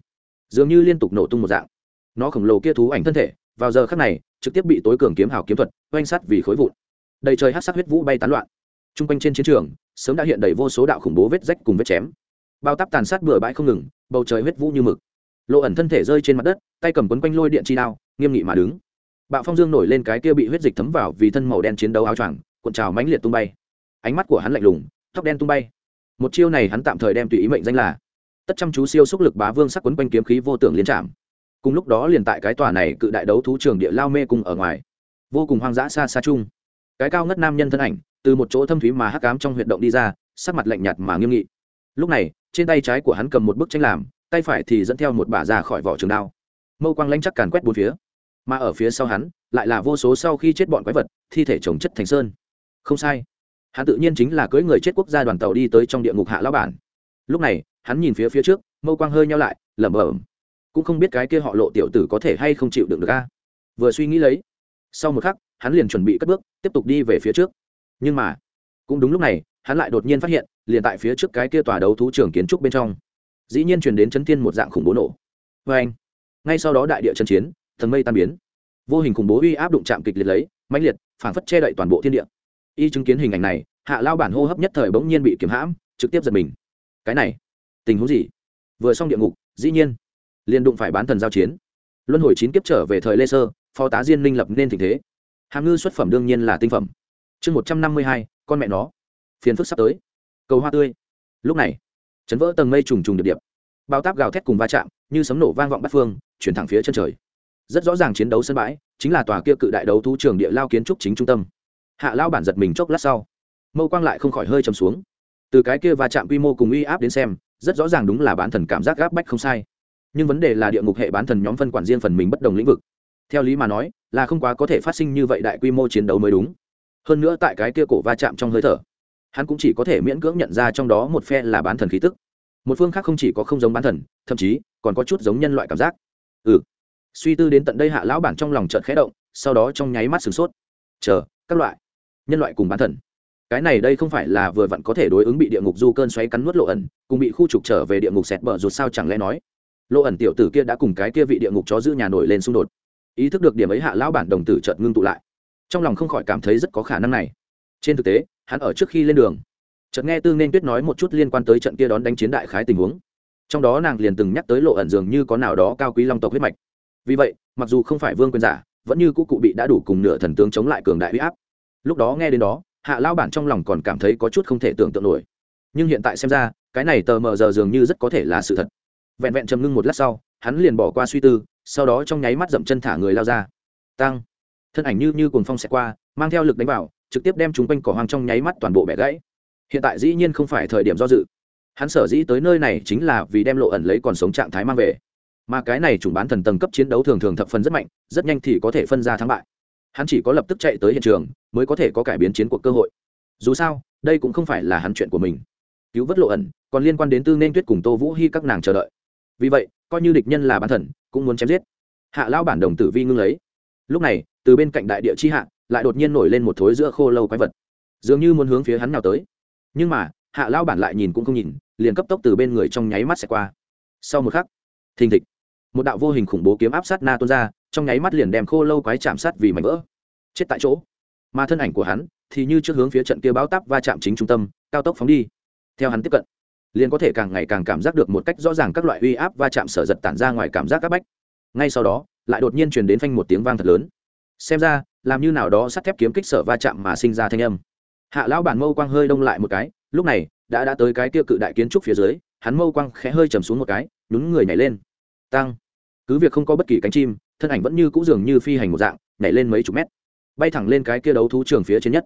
Dường như liên tục nổ tung một dạng. Nó khổng lồ kia thú ảnh thân thể, vào giờ khắc này, trực tiếp bị tối cường kiếm hào kiếm thuật, oanh sát vì khối vụn. Đầy trời hát sắc huyết vũ bay tán loạn. T r u n g quanh trên chiến trường, sớm đã hiện đầy vô số đạo khủng bố vết rách cùng vết chém. Bao tắp tàn sát bừa bãi không ngừng, bầu trời huyết vũ như mực lộ ẩn thân thể rơi trên mặt đất, tay cầm quấn quanh lôi điện chi đao, nghiêm nghị mà đứng. Bạo phong dương nổi lên cái kia bị huyết dịch thấm vào vì thân màu đen chiến đấu áo choàng, cuộn trào mãnh liệt tung bay. Ánh mắt của hắn lạnh lùng, tóc đen tung bay. Một chiêu này hắn tạm thời đem tùy ý mệnh danh là tất chăm chú siêu xúc lực bá vương sắc quấn quanh kiếm khí vô tưởng liên trạm. Cùng lúc đó liền tại cái tòa này cự đại đấu thú trường địa lao mê cung ở ngoài, vô cùng hoang dã xa xa chung. Cái cao ngất nam nhân thân ảnh, từ một chỗ thâm thúy mà hắc cám trong huyệt động đi ra, sắc mặt lạnh nhạt mà nghiêm nghị. Lúc này, trên tay trái của hắn cầm một bức tranh làm tay phải thì dẫn theo một bả ra khỏi vỏ trường đao. Mâu quang lanh chắc càn quét bốn phía. Mà ở phía sau hắn, lại là vô số sau khi chết bọn quái vật, thi thể trồng chất thành sơn. Không sai. Hắn tự nhiên chính là cưới người chết quốc gia đoàn tàu đi tới trong địa ngục hạ lão bản. Lúc này, hắn nhìn phía phía trước, mâu quang hơi nhau lại, lẩm bẩm. Cũng không biết cái kia họ lộ tiểu tử có thể hay không chịu đựng được a. Vừa suy nghĩ lấy, sau một khắc, hắn liền chuẩn bị cất bước, tiếp tục đi về phía trước. Nhưng mà, cũng đúng lúc này, hắn lại đột nhiên phát hiện, liền tại phía trước cái kia tòa đấu thú trường kiến trúc bên trong dĩ nhiên chuyển đến chấn thiên một dạng khủng bố nổ. Vê anh, ngay sau đó đại địa chân chiến, thần mây tan biến. Vô hình khủng bố uy áp đụng chạm kịch liệt lấy, mãnh liệt, phảng phất che đậy toàn bộ thiên địa. Y chứng kiến hình ảnh này, hạ lao bản hô hấp nhất thời bỗng nhiên bị kiểm hãm, trực tiếp giật mình. Cái này, tình huống gì? Vừa xong địa ngục, dĩ nhiên, liền đụng phải bán thần giao chiến. Luân hồi chín kiếp trở về thời lê sơ, phó tá diên minh lập nên tình thế. Hàm ngư xuất phẩm đương nhiên là tinh phẩm. Chương một trăm năm mươi hai, con mẹ nó. Phiền phức sắp tới. Cầu hoa tươi. Lúc này chấn vỡ tầng mây trùng trùng điệp điệp. Bao táp gào thét cùng va chạm, như sấm nổ vang vọng bắt phương, chuyển thẳng phía chân trời. Rất rõ ràng chiến đấu sân bãi, chính là tòa kia cự đại đấu thú trường địa lao kiến trúc chính trung tâm. Hạ lao bản giật mình chốc lát sau. Mâu quang lại không khỏi hơi chầm xuống. Từ cái kia va chạm quy mô cùng uy áp đến xem, rất rõ ràng đúng là bán thần cảm giác gáp bách không sai. Nhưng vấn đề là địa ngục hệ bán thần nhóm phân quản riêng phần mình bất đồng lĩnh vực. Theo lý mà nói, là không quá có thể phát sinh như vậy đại quy mô chiến đấu mới đúng. Hơn nữa tại cái kia cổ va chạm trong hơi thở hắn cũng chỉ có thể miễn cưỡng nhận ra trong đó một phe là bán thần khí tức. Một phương khác không chỉ có không giống bán thần, thậm chí còn có chút giống nhân loại cảm giác. Ừ. Suy tư đến tận đây hạ lão bản trong lòng trợn khẽ động, sau đó trong nháy mắt sửng sốt. Chờ, các loại. Nhân loại cùng bán thần. Cái này đây không phải là vừa vặn có thể đối ứng bị địa ngục du cơn xoáy cắn nuốt lộ ẩn, cùng bị khu trục trở về địa ngục xẹt bờ rụt sao chẳng lẽ nói? Lộ ẩn tiểu tử kia đã cùng cái kia vị địa ngục chó giữ nhà nổi lên xung đột. Ý thức được điểm ấy hạ lão bản đồng tử chợt ngưng tụ lại. Trong lòng không khỏi cảm thấy rất có khả năng này. Trên thực tế hắn ở trước khi lên đường. Chợt nghe tương nên tuyết nói một chút liên quan tới trận kia đón đánh chiến đại khái tình huống. Trong đó nàng liền từng nhắc tới lộ ẩn dường như có nào đó cao quý long tộc huyết mạch. Vì vậy, mặc dù không phải vương quyền giả, vẫn như cũ cụ bị đã đủ cùng nửa thần tướng chống lại cường đại huy áp. Lúc đó nghe đến đó, hạ lao bản trong lòng còn cảm thấy có chút không thể tưởng tượng nổi. Nhưng hiện tại xem ra, cái này tờ mờ giờ dường như rất có thể là sự thật. Vẹn vẹn chầm ngưng một lát sau, hắn liền bỏ qua suy tư, sau đó trong nháy mắt dậm chân thả người lao ra. Tăng. Thân ảnh như như cuồng phong xẹt qua, mang theo lực đánh vào trực tiếp đem chúng quanh cỏ hoang trong nháy mắt toàn bộ bẻ gãy. Hiện tại dĩ nhiên không phải thời điểm do dự. Hắn sở dĩ tới nơi này chính là vì đem lộ ẩn lấy còn sống trạng thái mang về. Mà cái này chủng bán thần tầng cấp chiến đấu thường thường thập phần rất mạnh, rất nhanh thì có thể phân ra thắng bại. Hắn chỉ có lập tức chạy tới hiện trường, mới có thể có cải biến chiến cuộc cơ hội. Dù sao, đây cũng không phải là hắn chuyện của mình. Cứu vớt lộ ẩn, còn liên quan đến tư nên tuyết cùng tô vũ hy các nàng chờ đợi. Vì vậy, coi như địch nhân là bán thần, cũng muốn chém giết. Hạ lão bản đồng tử vi ngưng lấy. Lúc này, từ bên cạnh đại địa chi hạ lại đột nhiên nổi lên một thối giữa khô lâu quái vật. Dường như muốn hướng phía hắn nào tới. Nhưng mà, hạ lao bản lại nhìn cũng không nhìn, liền cấp tốc từ bên người trong nháy mắt sẽ qua. Sau một khắc, thình thịch, một đạo vô hình khủng bố kiếm áp sát na tuôn ra, trong nháy mắt liền đem khô lâu quái chạm sát vì mảnh vỡ. Chết tại chỗ. Mà thân ảnh của hắn thì như trước hướng phía trận kia báo táp va chạm chính trung tâm, cao tốc phóng đi. Theo hắn tiếp cận, liền có thể càng ngày càng cảm giác được một cách rõ ràng các loại uy áp va chạm sở giật tản ra ngoài cảm giác áp bách. Ngay sau đó, lại đột nhiên truyền đến phanh một tiếng vang thật lớn xem ra, làm như nào đó sắt thép kiếm kích sở va chạm mà sinh ra thanh âm. Hạ lão bản mâu quang hơi đông lại một cái, lúc này, đã đã tới cái tiêu cự đại kiến trúc phía dưới, hắn mâu quang khẽ hơi chầm xuống một cái, nhún người nhảy lên. Tăng. Cứ việc không có bất kỳ cánh chim, thân ảnh vẫn như cũ dường như phi hành một dạng, nhảy lên mấy chục mét. Bay thẳng lên cái kia đấu thú trường phía trên nhất.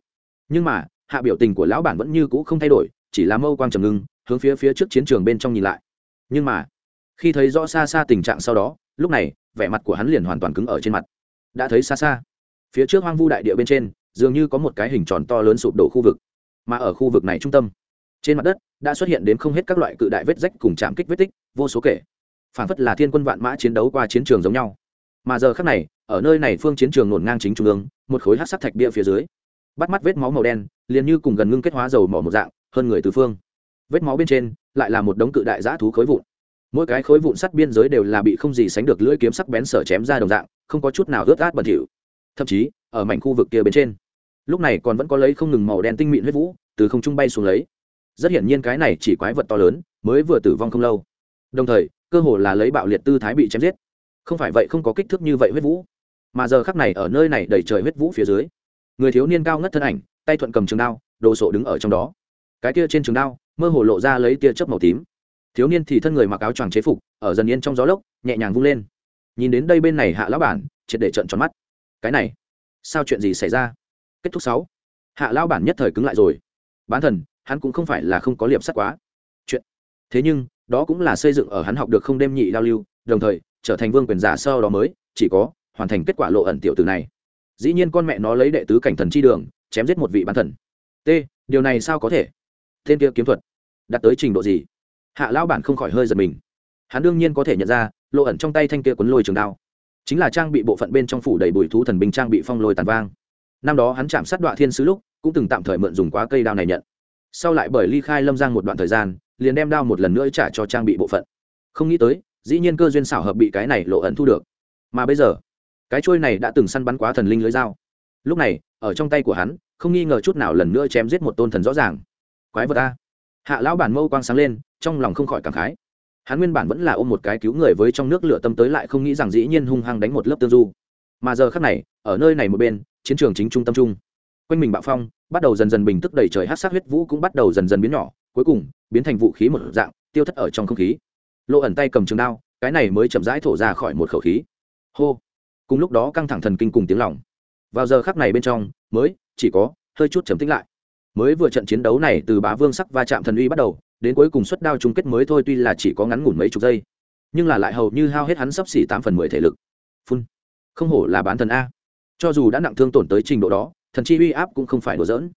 Nhưng mà, hạ biểu tình của lão bản vẫn như cũ không thay đổi, chỉ là mâu quang trầm ngưng, hướng phía phía trước chiến trường bên trong nhìn lại. Nhưng mà, khi thấy rõ xa xa tình trạng sau đó, lúc này, vẻ mặt của hắn liền hoàn toàn cứng ở trên mặt đã thấy xa xa. Phía trước hoang vu đại địa bên trên, dường như có một cái hình tròn to lớn sụp đổ khu vực, mà ở khu vực này trung tâm, trên mặt đất đã xuất hiện đến không hết các loại cự đại vết rách cùng chạm kích vết tích, vô số kể. Phản phất là thiên quân vạn mã chiến đấu qua chiến trường giống nhau. Mà giờ khác này, ở nơi này phương chiến trường nổn ngang chính trung ương, một khối hát sắc thạch bia phía dưới, bắt mắt vết máu màu đen, liền như cùng gần ngưng kết hóa dầu mỏ một dạng, hơn người từ phương. Vết máu bên trên lại là một đống cự đại giã thú khối vụn. Mỗi cái khối vụn sắt biên giới đều là bị không gì sánh được lưỡi kiếm sắc bén sở chém ra đồng dạng không có chút nào ướt át bẩn thỉu. Thậm chí, ở mảnh khu vực kia bên trên, lúc này còn vẫn có lấy không ngừng màu đen tinh mịn huyết vũ từ không trung bay xuống lấy. Rất hiển nhiên cái này chỉ quái vật to lớn, mới vừa tử vong không lâu. Đồng thời, cơ hồ là lấy bạo liệt tư thái bị chém giết. Không phải vậy không có kích thước như vậy huyết vũ, mà giờ khắc này ở nơi này đầy trời huyết vũ phía dưới, người thiếu niên cao ngất thân ảnh, tay thuận cầm trường đao, đồ sộ đứng ở trong đó. Cái kia trên trường đao, mơ hồ lộ ra lấy tia chớp màu tím. Thiếu niên thì thân người mặc áo choàng chế phục, ở dần yên trong gió lốc, nhẹ nhàng vung lên nhìn đến đây bên này hạ lão bản, triệt để trận tròn mắt. Cái này, sao chuyện gì xảy ra? Kết thúc sáu. Hạ lão bản nhất thời cứng lại rồi. Bán thần, hắn cũng không phải là không có liệp sắt quá. Chuyện. Thế nhưng, đó cũng là xây dựng ở hắn học được không đêm nhị lao lưu, đồng thời, trở thành vương quyền giả sau đó mới, chỉ có, hoàn thành kết quả lộ ẩn tiểu từ này. Dĩ nhiên con mẹ nó lấy đệ tứ cảnh thần chi đường, chém giết một vị bán thần. T, điều này sao có thể? Tên kia kiếm thuật, đạt tới trình độ gì? Hạ lão bản không khỏi hơi giật mình hắn đương nhiên có thể nhận ra, lộ ẩn trong tay thanh kia quấn lôi trường đao. Chính là trang bị bộ phận bên trong phủ đầy bụi thú thần binh trang bị phong lôi tàn vang. Năm đó hắn chạm sát đoạn thiên sứ lúc, cũng từng tạm thời mượn dùng quá cây đao này nhận. Sau lại bởi ly khai lâm giang một đoạn thời gian, liền đem đao một lần nữa trả cho trang bị bộ phận. Không nghĩ tới, dĩ nhiên cơ duyên xảo hợp bị cái này lộ ẩn thu được. Mà bây giờ, cái trôi này đã từng săn bắn quá thần linh lưới dao. Lúc này, ở trong tay của hắn, không nghi ngờ chút nào lần nữa chém giết một tôn thần rõ ràng. Quái vật a. Hạ lão bản mâu quang sáng lên, trong lòng không khỏi cảm khái hắn nguyên bản vẫn là ôm một cái cứu người với trong nước lửa tâm tới lại không nghĩ rằng dĩ nhiên hung hăng đánh một lớp tương du. Mà giờ khác này, ở nơi này một bên, chiến trường chính trung tâm trung quanh mình bạo phong, bắt đầu dần dần bình tức đầy trời hát sát huyết vũ cũng bắt đầu dần dần biến nhỏ, cuối cùng, biến thành vũ khí một dạng, tiêu thất ở trong không khí. Lộ ẩn tay cầm trường đao, cái này mới chậm rãi thổ ra khỏi một khẩu khí. Hô! Cùng lúc đó căng thẳng thần kinh cùng tiếng lòng. Vào giờ khắc này bên trong, mới, chỉ có, hơi chút chấm tính lại. Mới vừa trận chiến đấu này từ bá vương sắc va chạm thần uy bắt đầu đến cuối cùng xuất đao chung kết mới thôi tuy là chỉ có ngắn ngủn mấy chục giây, nhưng là lại hầu như hao hết hắn sắp xỉ tám phần mười thể lực. Phun. Không hổ là bán thần a. Cho dù đã nặng thương tổn tới trình độ đó, thần chi uy áp cũng không phải đùa giỡn.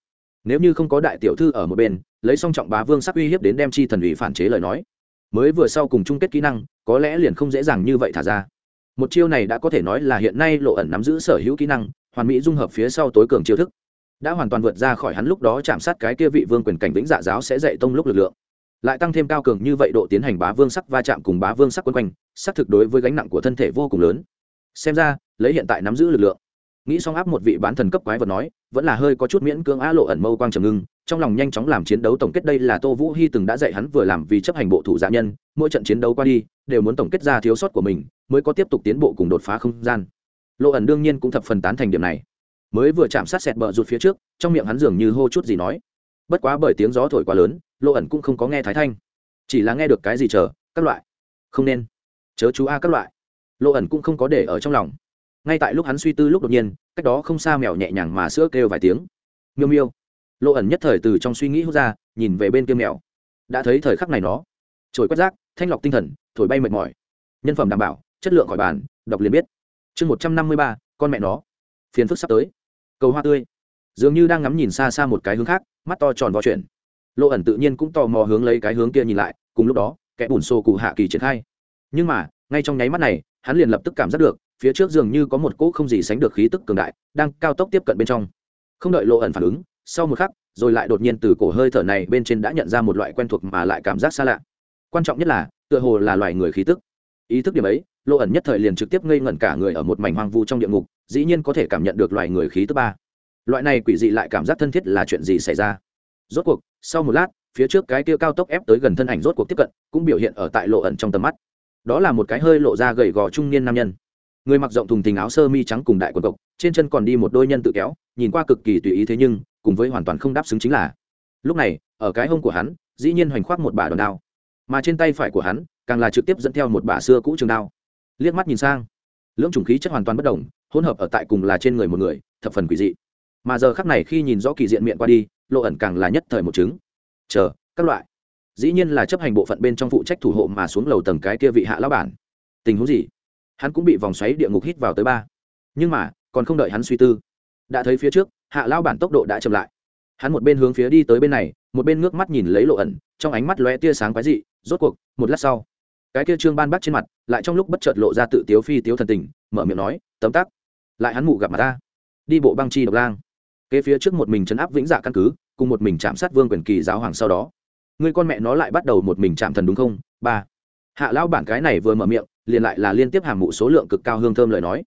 Nếu như không có đại tiểu thư ở một bên, lấy song trọng bá vương sắc uy hiếp đến đem chi thần ủy phản chế lời nói, mới vừa sau cùng chung kết kỹ năng, có lẽ liền không dễ dàng như vậy thả ra. Một chiêu này đã có thể nói là hiện nay lộ ẩn nắm giữ sở hữu kỹ năng, hoàn mỹ dung hợp phía sau tối cường chiêu thức, đã hoàn toàn vượt ra khỏi hắn lúc đó chạm sát cái kia vị vương quyền cảnh vĩnh dạ giáo sẽ dạy tông lúc lực lượng lại tăng thêm cao cường như vậy độ tiến hành bá vương sắc va chạm cùng bá vương sắc quân quanh, xác thực đối với gánh nặng của thân thể vô cùng lớn. Xem ra, lấy hiện tại nắm giữ lực lượng. Nghĩ xong áp một vị bán thần cấp quái vật nói, vẫn là hơi có chút miễn cưỡng á lộ ẩn mâu quang trầm ngưng, trong lòng nhanh chóng làm chiến đấu tổng kết đây là tô vũ hy từng đã dạy hắn vừa làm vì chấp hành bộ thủ dạ nhân, mỗi trận chiến đấu qua đi, đều muốn tổng kết ra thiếu sót của mình, mới có tiếp tục tiến bộ cùng đột phá không gian. Lộ ẩn đương nhiên cũng thập phần tán thành điểm này. Mới vừa chạm sát sẹt bờ rụt phía trước, trong miệng hắn dường như hô chút gì nói. Bất quá bởi tiếng gió thổi quá lớn lộ ẩn cũng không có nghe thái thanh. Chỉ là nghe được cái gì chờ, các loại. Không nên. Chớ chú a các loại. Lộ ẩn cũng không có để ở trong lòng. Ngay tại lúc hắn suy tư lúc đột nhiên, cách đó không xa mèo nhẹ nhàng mà sữa kêu vài tiếng. Miêu miêu. Lộ ẩn nhất thời từ trong suy nghĩ hút ra, nhìn về bên kia mèo. Đã thấy thời khắc này nó. Trồi quét rác, thanh lọc tinh thần, thổi bay mệt mỏi. Nhân phẩm đảm bảo, chất lượng khỏi bàn, đọc liền biết. Chương một trăm năm mươi ba, con mẹ nó. Phiền phức sắp tới. Cầu hoa tươi. Dường như đang ngắm nhìn xa xa một cái hướng khác, mắt to tròn vò chuyển lộ ẩn tự nhiên cũng tò mò hướng lấy cái hướng kia nhìn lại, cùng lúc đó, kẻ bùn xô cụ hạ kỳ triển khai. Nhưng mà, ngay trong nháy mắt này, hắn liền lập tức cảm giác được, phía trước dường như có một cỗ không gì sánh được khí tức cường đại, đang cao tốc tiếp cận bên trong. Không đợi lộ ẩn phản ứng, sau một khắc, rồi lại đột nhiên từ cổ hơi thở này bên trên đã nhận ra một loại quen thuộc mà lại cảm giác xa lạ. Quan trọng nhất là, tựa hồ là loài người khí tức. Ý thức điểm ấy lộ ẩn nhất thời liền trực tiếp ngây ngẩn cả người ở một mảnh hoang vu trong địa ngục, dĩ nhiên có thể cảm nhận được loài người khí tức ba. Loại này quỷ dị lại cảm giác thân thiết là chuyện gì xảy ra? Rốt cuộc, sau một lát, phía trước cái kia cao tốc ép tới gần thân ảnh rốt cuộc tiếp cận, cũng biểu hiện ở tại lộ ẩn trong tầm mắt. Đó là một cái hơi lộ ra gầy gò trung niên nam nhân. Người mặc rộng thùng thình áo sơ mi trắng cùng đại quần cộc, trên chân còn đi một đôi nhân tự kéo, nhìn qua cực kỳ tùy ý thế nhưng, cùng với hoàn toàn không đáp xứng chính là. Lúc này, ở cái hông của hắn, dĩ nhiên hoành khoác một bả đòn đao. Mà trên tay phải của hắn, càng là trực tiếp dẫn theo một bả xưa cũ trường đao. Liếc mắt nhìn sang, lưỡng trùng khí chất hoàn toàn bất đồng, hỗn hợp ở tại cùng là trên người một người, thập phần quỷ dị. Mà giờ khắc này khi nhìn rõ kỳ diện miệng qua đi lộ ẩn càng là nhất thời một chứng. Chờ, các loại. Dĩ nhiên là chấp hành bộ phận bên trong phụ trách thủ hộ mà xuống lầu tầng cái kia vị hạ lão bản. Tình huống gì? Hắn cũng bị vòng xoáy địa ngục hít vào tới ba. Nhưng mà, còn không đợi hắn suy tư. Đã thấy phía trước, hạ lão bản tốc độ đã chậm lại. Hắn một bên hướng phía đi tới bên này, một bên ngước mắt nhìn lấy lộ ẩn, trong ánh mắt lóe tia sáng quái dị, rốt cuộc, một lát sau, cái kia trương ban bắt trên mặt, lại trong lúc bất chợt lộ ra tự tiếu phi tiếu thần tình, mở miệng nói, tấm tắc. Lại hắn mụ gặp mà ta. Đi bộ băng chi độc lang kế phía trước một mình chấn áp vĩnh dạ căn cứ, cùng một mình chạm sát vương quyền kỳ giáo hoàng sau đó. Người con mẹ nó lại bắt đầu một mình chạm thần đúng không? Ba. Hạ lão bản cái này vừa mở miệng, liền lại là liên tiếp hàm mụ số lượng cực cao hương thơm lời nói.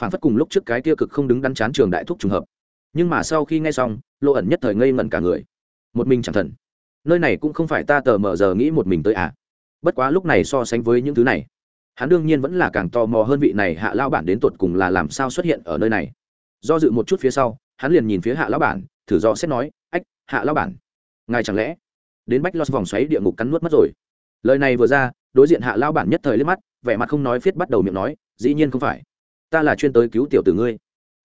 Phản phất cùng lúc trước cái kia cực không đứng đắn chán trường đại thúc trùng hợp. Nhưng mà sau khi nghe xong lộ ẩn nhất thời ngây ngẩn cả người. Một mình chạm thần. Nơi này cũng không phải ta tờ mờ giờ nghĩ một mình tới à? Bất quá lúc này so sánh với những thứ này, hắn đương nhiên vẫn là càng tò mò hơn vị này hạ lao bản đến tột cùng là làm sao xuất hiện ở nơi này. Do dự một chút phía sau hắn liền nhìn phía hạ lão bản, thử do xét nói, ách, hạ lão bản, ngài chẳng lẽ đến bách lót vòng xoáy địa ngục cắn nuốt mất rồi? Lời này vừa ra, đối diện hạ lão bản nhất thời liếc mắt, vẻ mặt không nói viết bắt đầu miệng nói, dĩ nhiên không phải. Ta là chuyên tới cứu tiểu tử ngươi.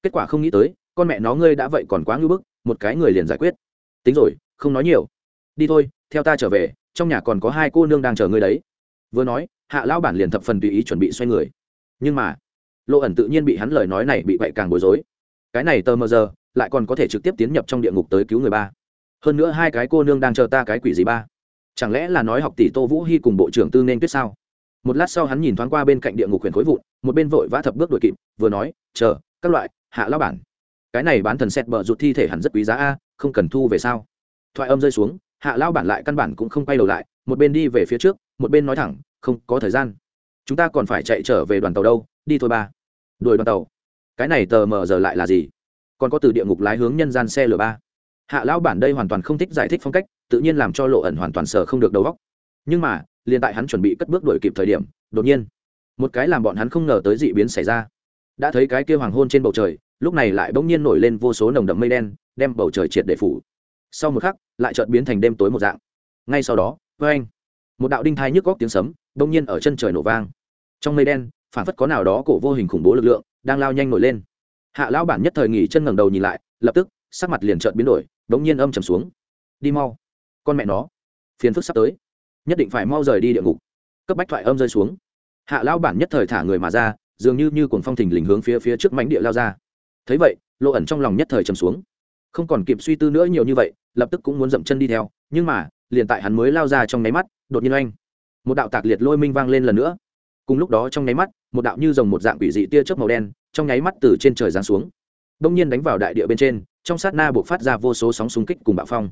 Kết quả không nghĩ tới, con mẹ nó ngươi đã vậy còn quá ngưỡng bức, một cái người liền giải quyết. Tính rồi, không nói nhiều. Đi thôi, theo ta trở về, trong nhà còn có hai cô nương đang chờ ngươi đấy. Vừa nói, hạ lão bản liền thập phần tùy ý chuẩn bị xoay người. Nhưng mà, lộ ẩn tự nhiên bị hắn lời nói này bị vậy càng bối rối cái này tờ mờ giờ, lại còn có thể trực tiếp tiến nhập trong địa ngục tới cứu người ba. Hơn nữa hai cái cô nương đang chờ ta cái quỷ gì ba? Chẳng lẽ là nói học tỷ tô vũ hy cùng bộ trưởng tư nên tuyết sao? Một lát sau hắn nhìn thoáng qua bên cạnh địa ngục huyền khối vụn, một bên vội vã thập bước đuổi kịp, vừa nói, chờ, các loại, hạ lao bản. Cái này bán thần xét bờ rụt thi thể hẳn rất quý giá a, không cần thu về sao? Thoại âm rơi xuống, hạ lao bản lại căn bản cũng không quay đầu lại, một bên đi về phía trước, một bên nói thẳng, không có thời gian. Chúng ta còn phải chạy trở về đoàn tàu đâu, đi thôi ba. Đuổi đoàn tàu? Cái này tờ mờ giờ lại là gì? Còn có từ địa ngục lái hướng nhân gian xe lửa ba. Hạ lão bản đây hoàn toàn không thích giải thích phong cách, tự nhiên làm cho lộ ẩn hoàn toàn sở không được đầu góc nhưng mà, liền tại hắn chuẩn bị cất bước đuổi kịp thời điểm, đột nhiên, một cái làm bọn hắn không ngờ tới dị biến xảy ra. Đã thấy cái kia hoàng hôn trên bầu trời, lúc này lại bỗng nhiên nổi lên vô số nồng đậm mây đen, đem bầu trời triệt để phủ. Sau một khắc, lại chợt biến thành đêm tối một dạng. Ngay sau đó vê anh một đạo đinh thai nhức góc tiếng sấm bỗng nhiên ở chân trời nổ vang. Trong mây đen phản phất có nào đó cổ vô hình khủng bố lực lượng đang lao nhanh nổi lên. Hạ lão bản nhất thời nghỉ chân ngẩng đầu nhìn lại, lập tức, sắc mặt liền chợt biến đổi bỗng nhiên âm trầm xuống. Đi mau. Con mẹ nó. Phiền phức sắp tới. Nhất định phải mau rời đi địa ngục. Cấp bách thoại âm rơi xuống. Hạ lão bản nhất thời thả người mà ra, dường như như cuồng phong thình lình hướng phía phía trước mánh địa lao ra. Thấy vậy, lộ ẩn trong lòng nhất thời trầm xuống. Không còn kịp suy tư nữa nhiều như vậy, lập tức cũng muốn dậm chân đi theo, nhưng mà, liền tại hắn mới lao ra trong nháy mắt, đột nhiên oanh. Một đạo tạc liệt lôi minh vang lên lần nữa. Cùng lúc đó trong nháy mắt một đạo như dòng một dạng quỷ dị tia chớp màu đen, trong nháy mắt từ trên trời giáng xuống. Đông nhiên đánh vào đại địa bên trên, trong sát na buộc phát ra vô số sóng xung kích cùng bạo phong.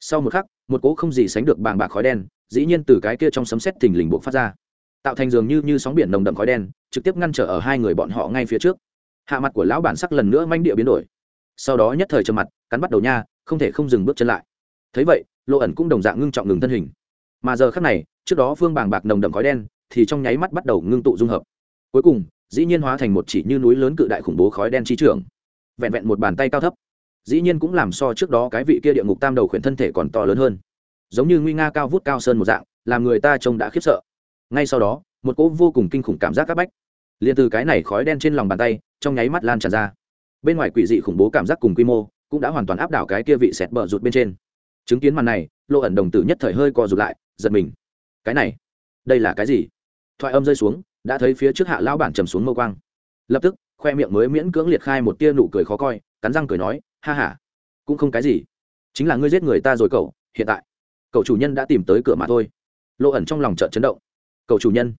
Sau một khắc, một cỗ không gì sánh được bàng bạc khói đen, dĩ nhiên từ cái kia trong sấm sét thình lình buộc phát ra. Tạo thành dường như như sóng biển nồng đậm khói đen, trực tiếp ngăn trở ở hai người bọn họ ngay phía trước. Hạ mặt của lão bản sắc lần nữa manh địa biến đổi. Sau đó nhất thời trầm mặt, cắn bắt đầu nha, không thể không dừng bước chân lại. Thấy vậy lộ ẩn cũng đồng dạng ngưng trọng ngừng thân hình. Mà giờ khắc này, trước đó phương bàng bạc nồng đậm khói đen, thì trong nháy mắt bắt đầu ngưng tụ dung hợp cuối cùng, dĩ nhiên hóa thành một chỉ như núi lớn cự đại khủng bố khói đen trí trưởng vẹn vẹn một bàn tay cao thấp. Dĩ nhiên cũng làm so trước đó cái vị kia địa ngục tam đầu khuyển thân thể còn to lớn hơn. Giống như nguy nga cao vút cao sơn một dạng, làm người ta trông đã khiếp sợ. Ngay sau đó, một cỗ vô cùng kinh khủng cảm giác c áp bách, liền từ cái này khói đen trên lòng bàn tay, trong nháy mắt lan tràn ra. Bên ngoài quỷ dị khủng bố cảm giác cùng quy mô, cũng đã hoàn toàn áp đảo cái kia vị sẹt bờ rụt bên trên. Chứng kiến màn này lộ ẩn đồng tử nhất thời hơi co rụt lại, giật mình. Cái này, đây là cái gì? Thoại âm rơi xuống đã thấy phía trước hạ lão bản trầm xuống mâu quang. Lập tức, khoe miệng mới miễn cưỡng liệt khai một tia nụ cười khó coi, cắn răng cười nói, ha ha, cũng không cái gì. Chính là ngươi giết người ta rồi cậu, hiện tại, cậu chủ nhân đã tìm tới cửa mà thôi. Lộ ẩn trong lòng trợn chấn động. Cậu chủ nhân?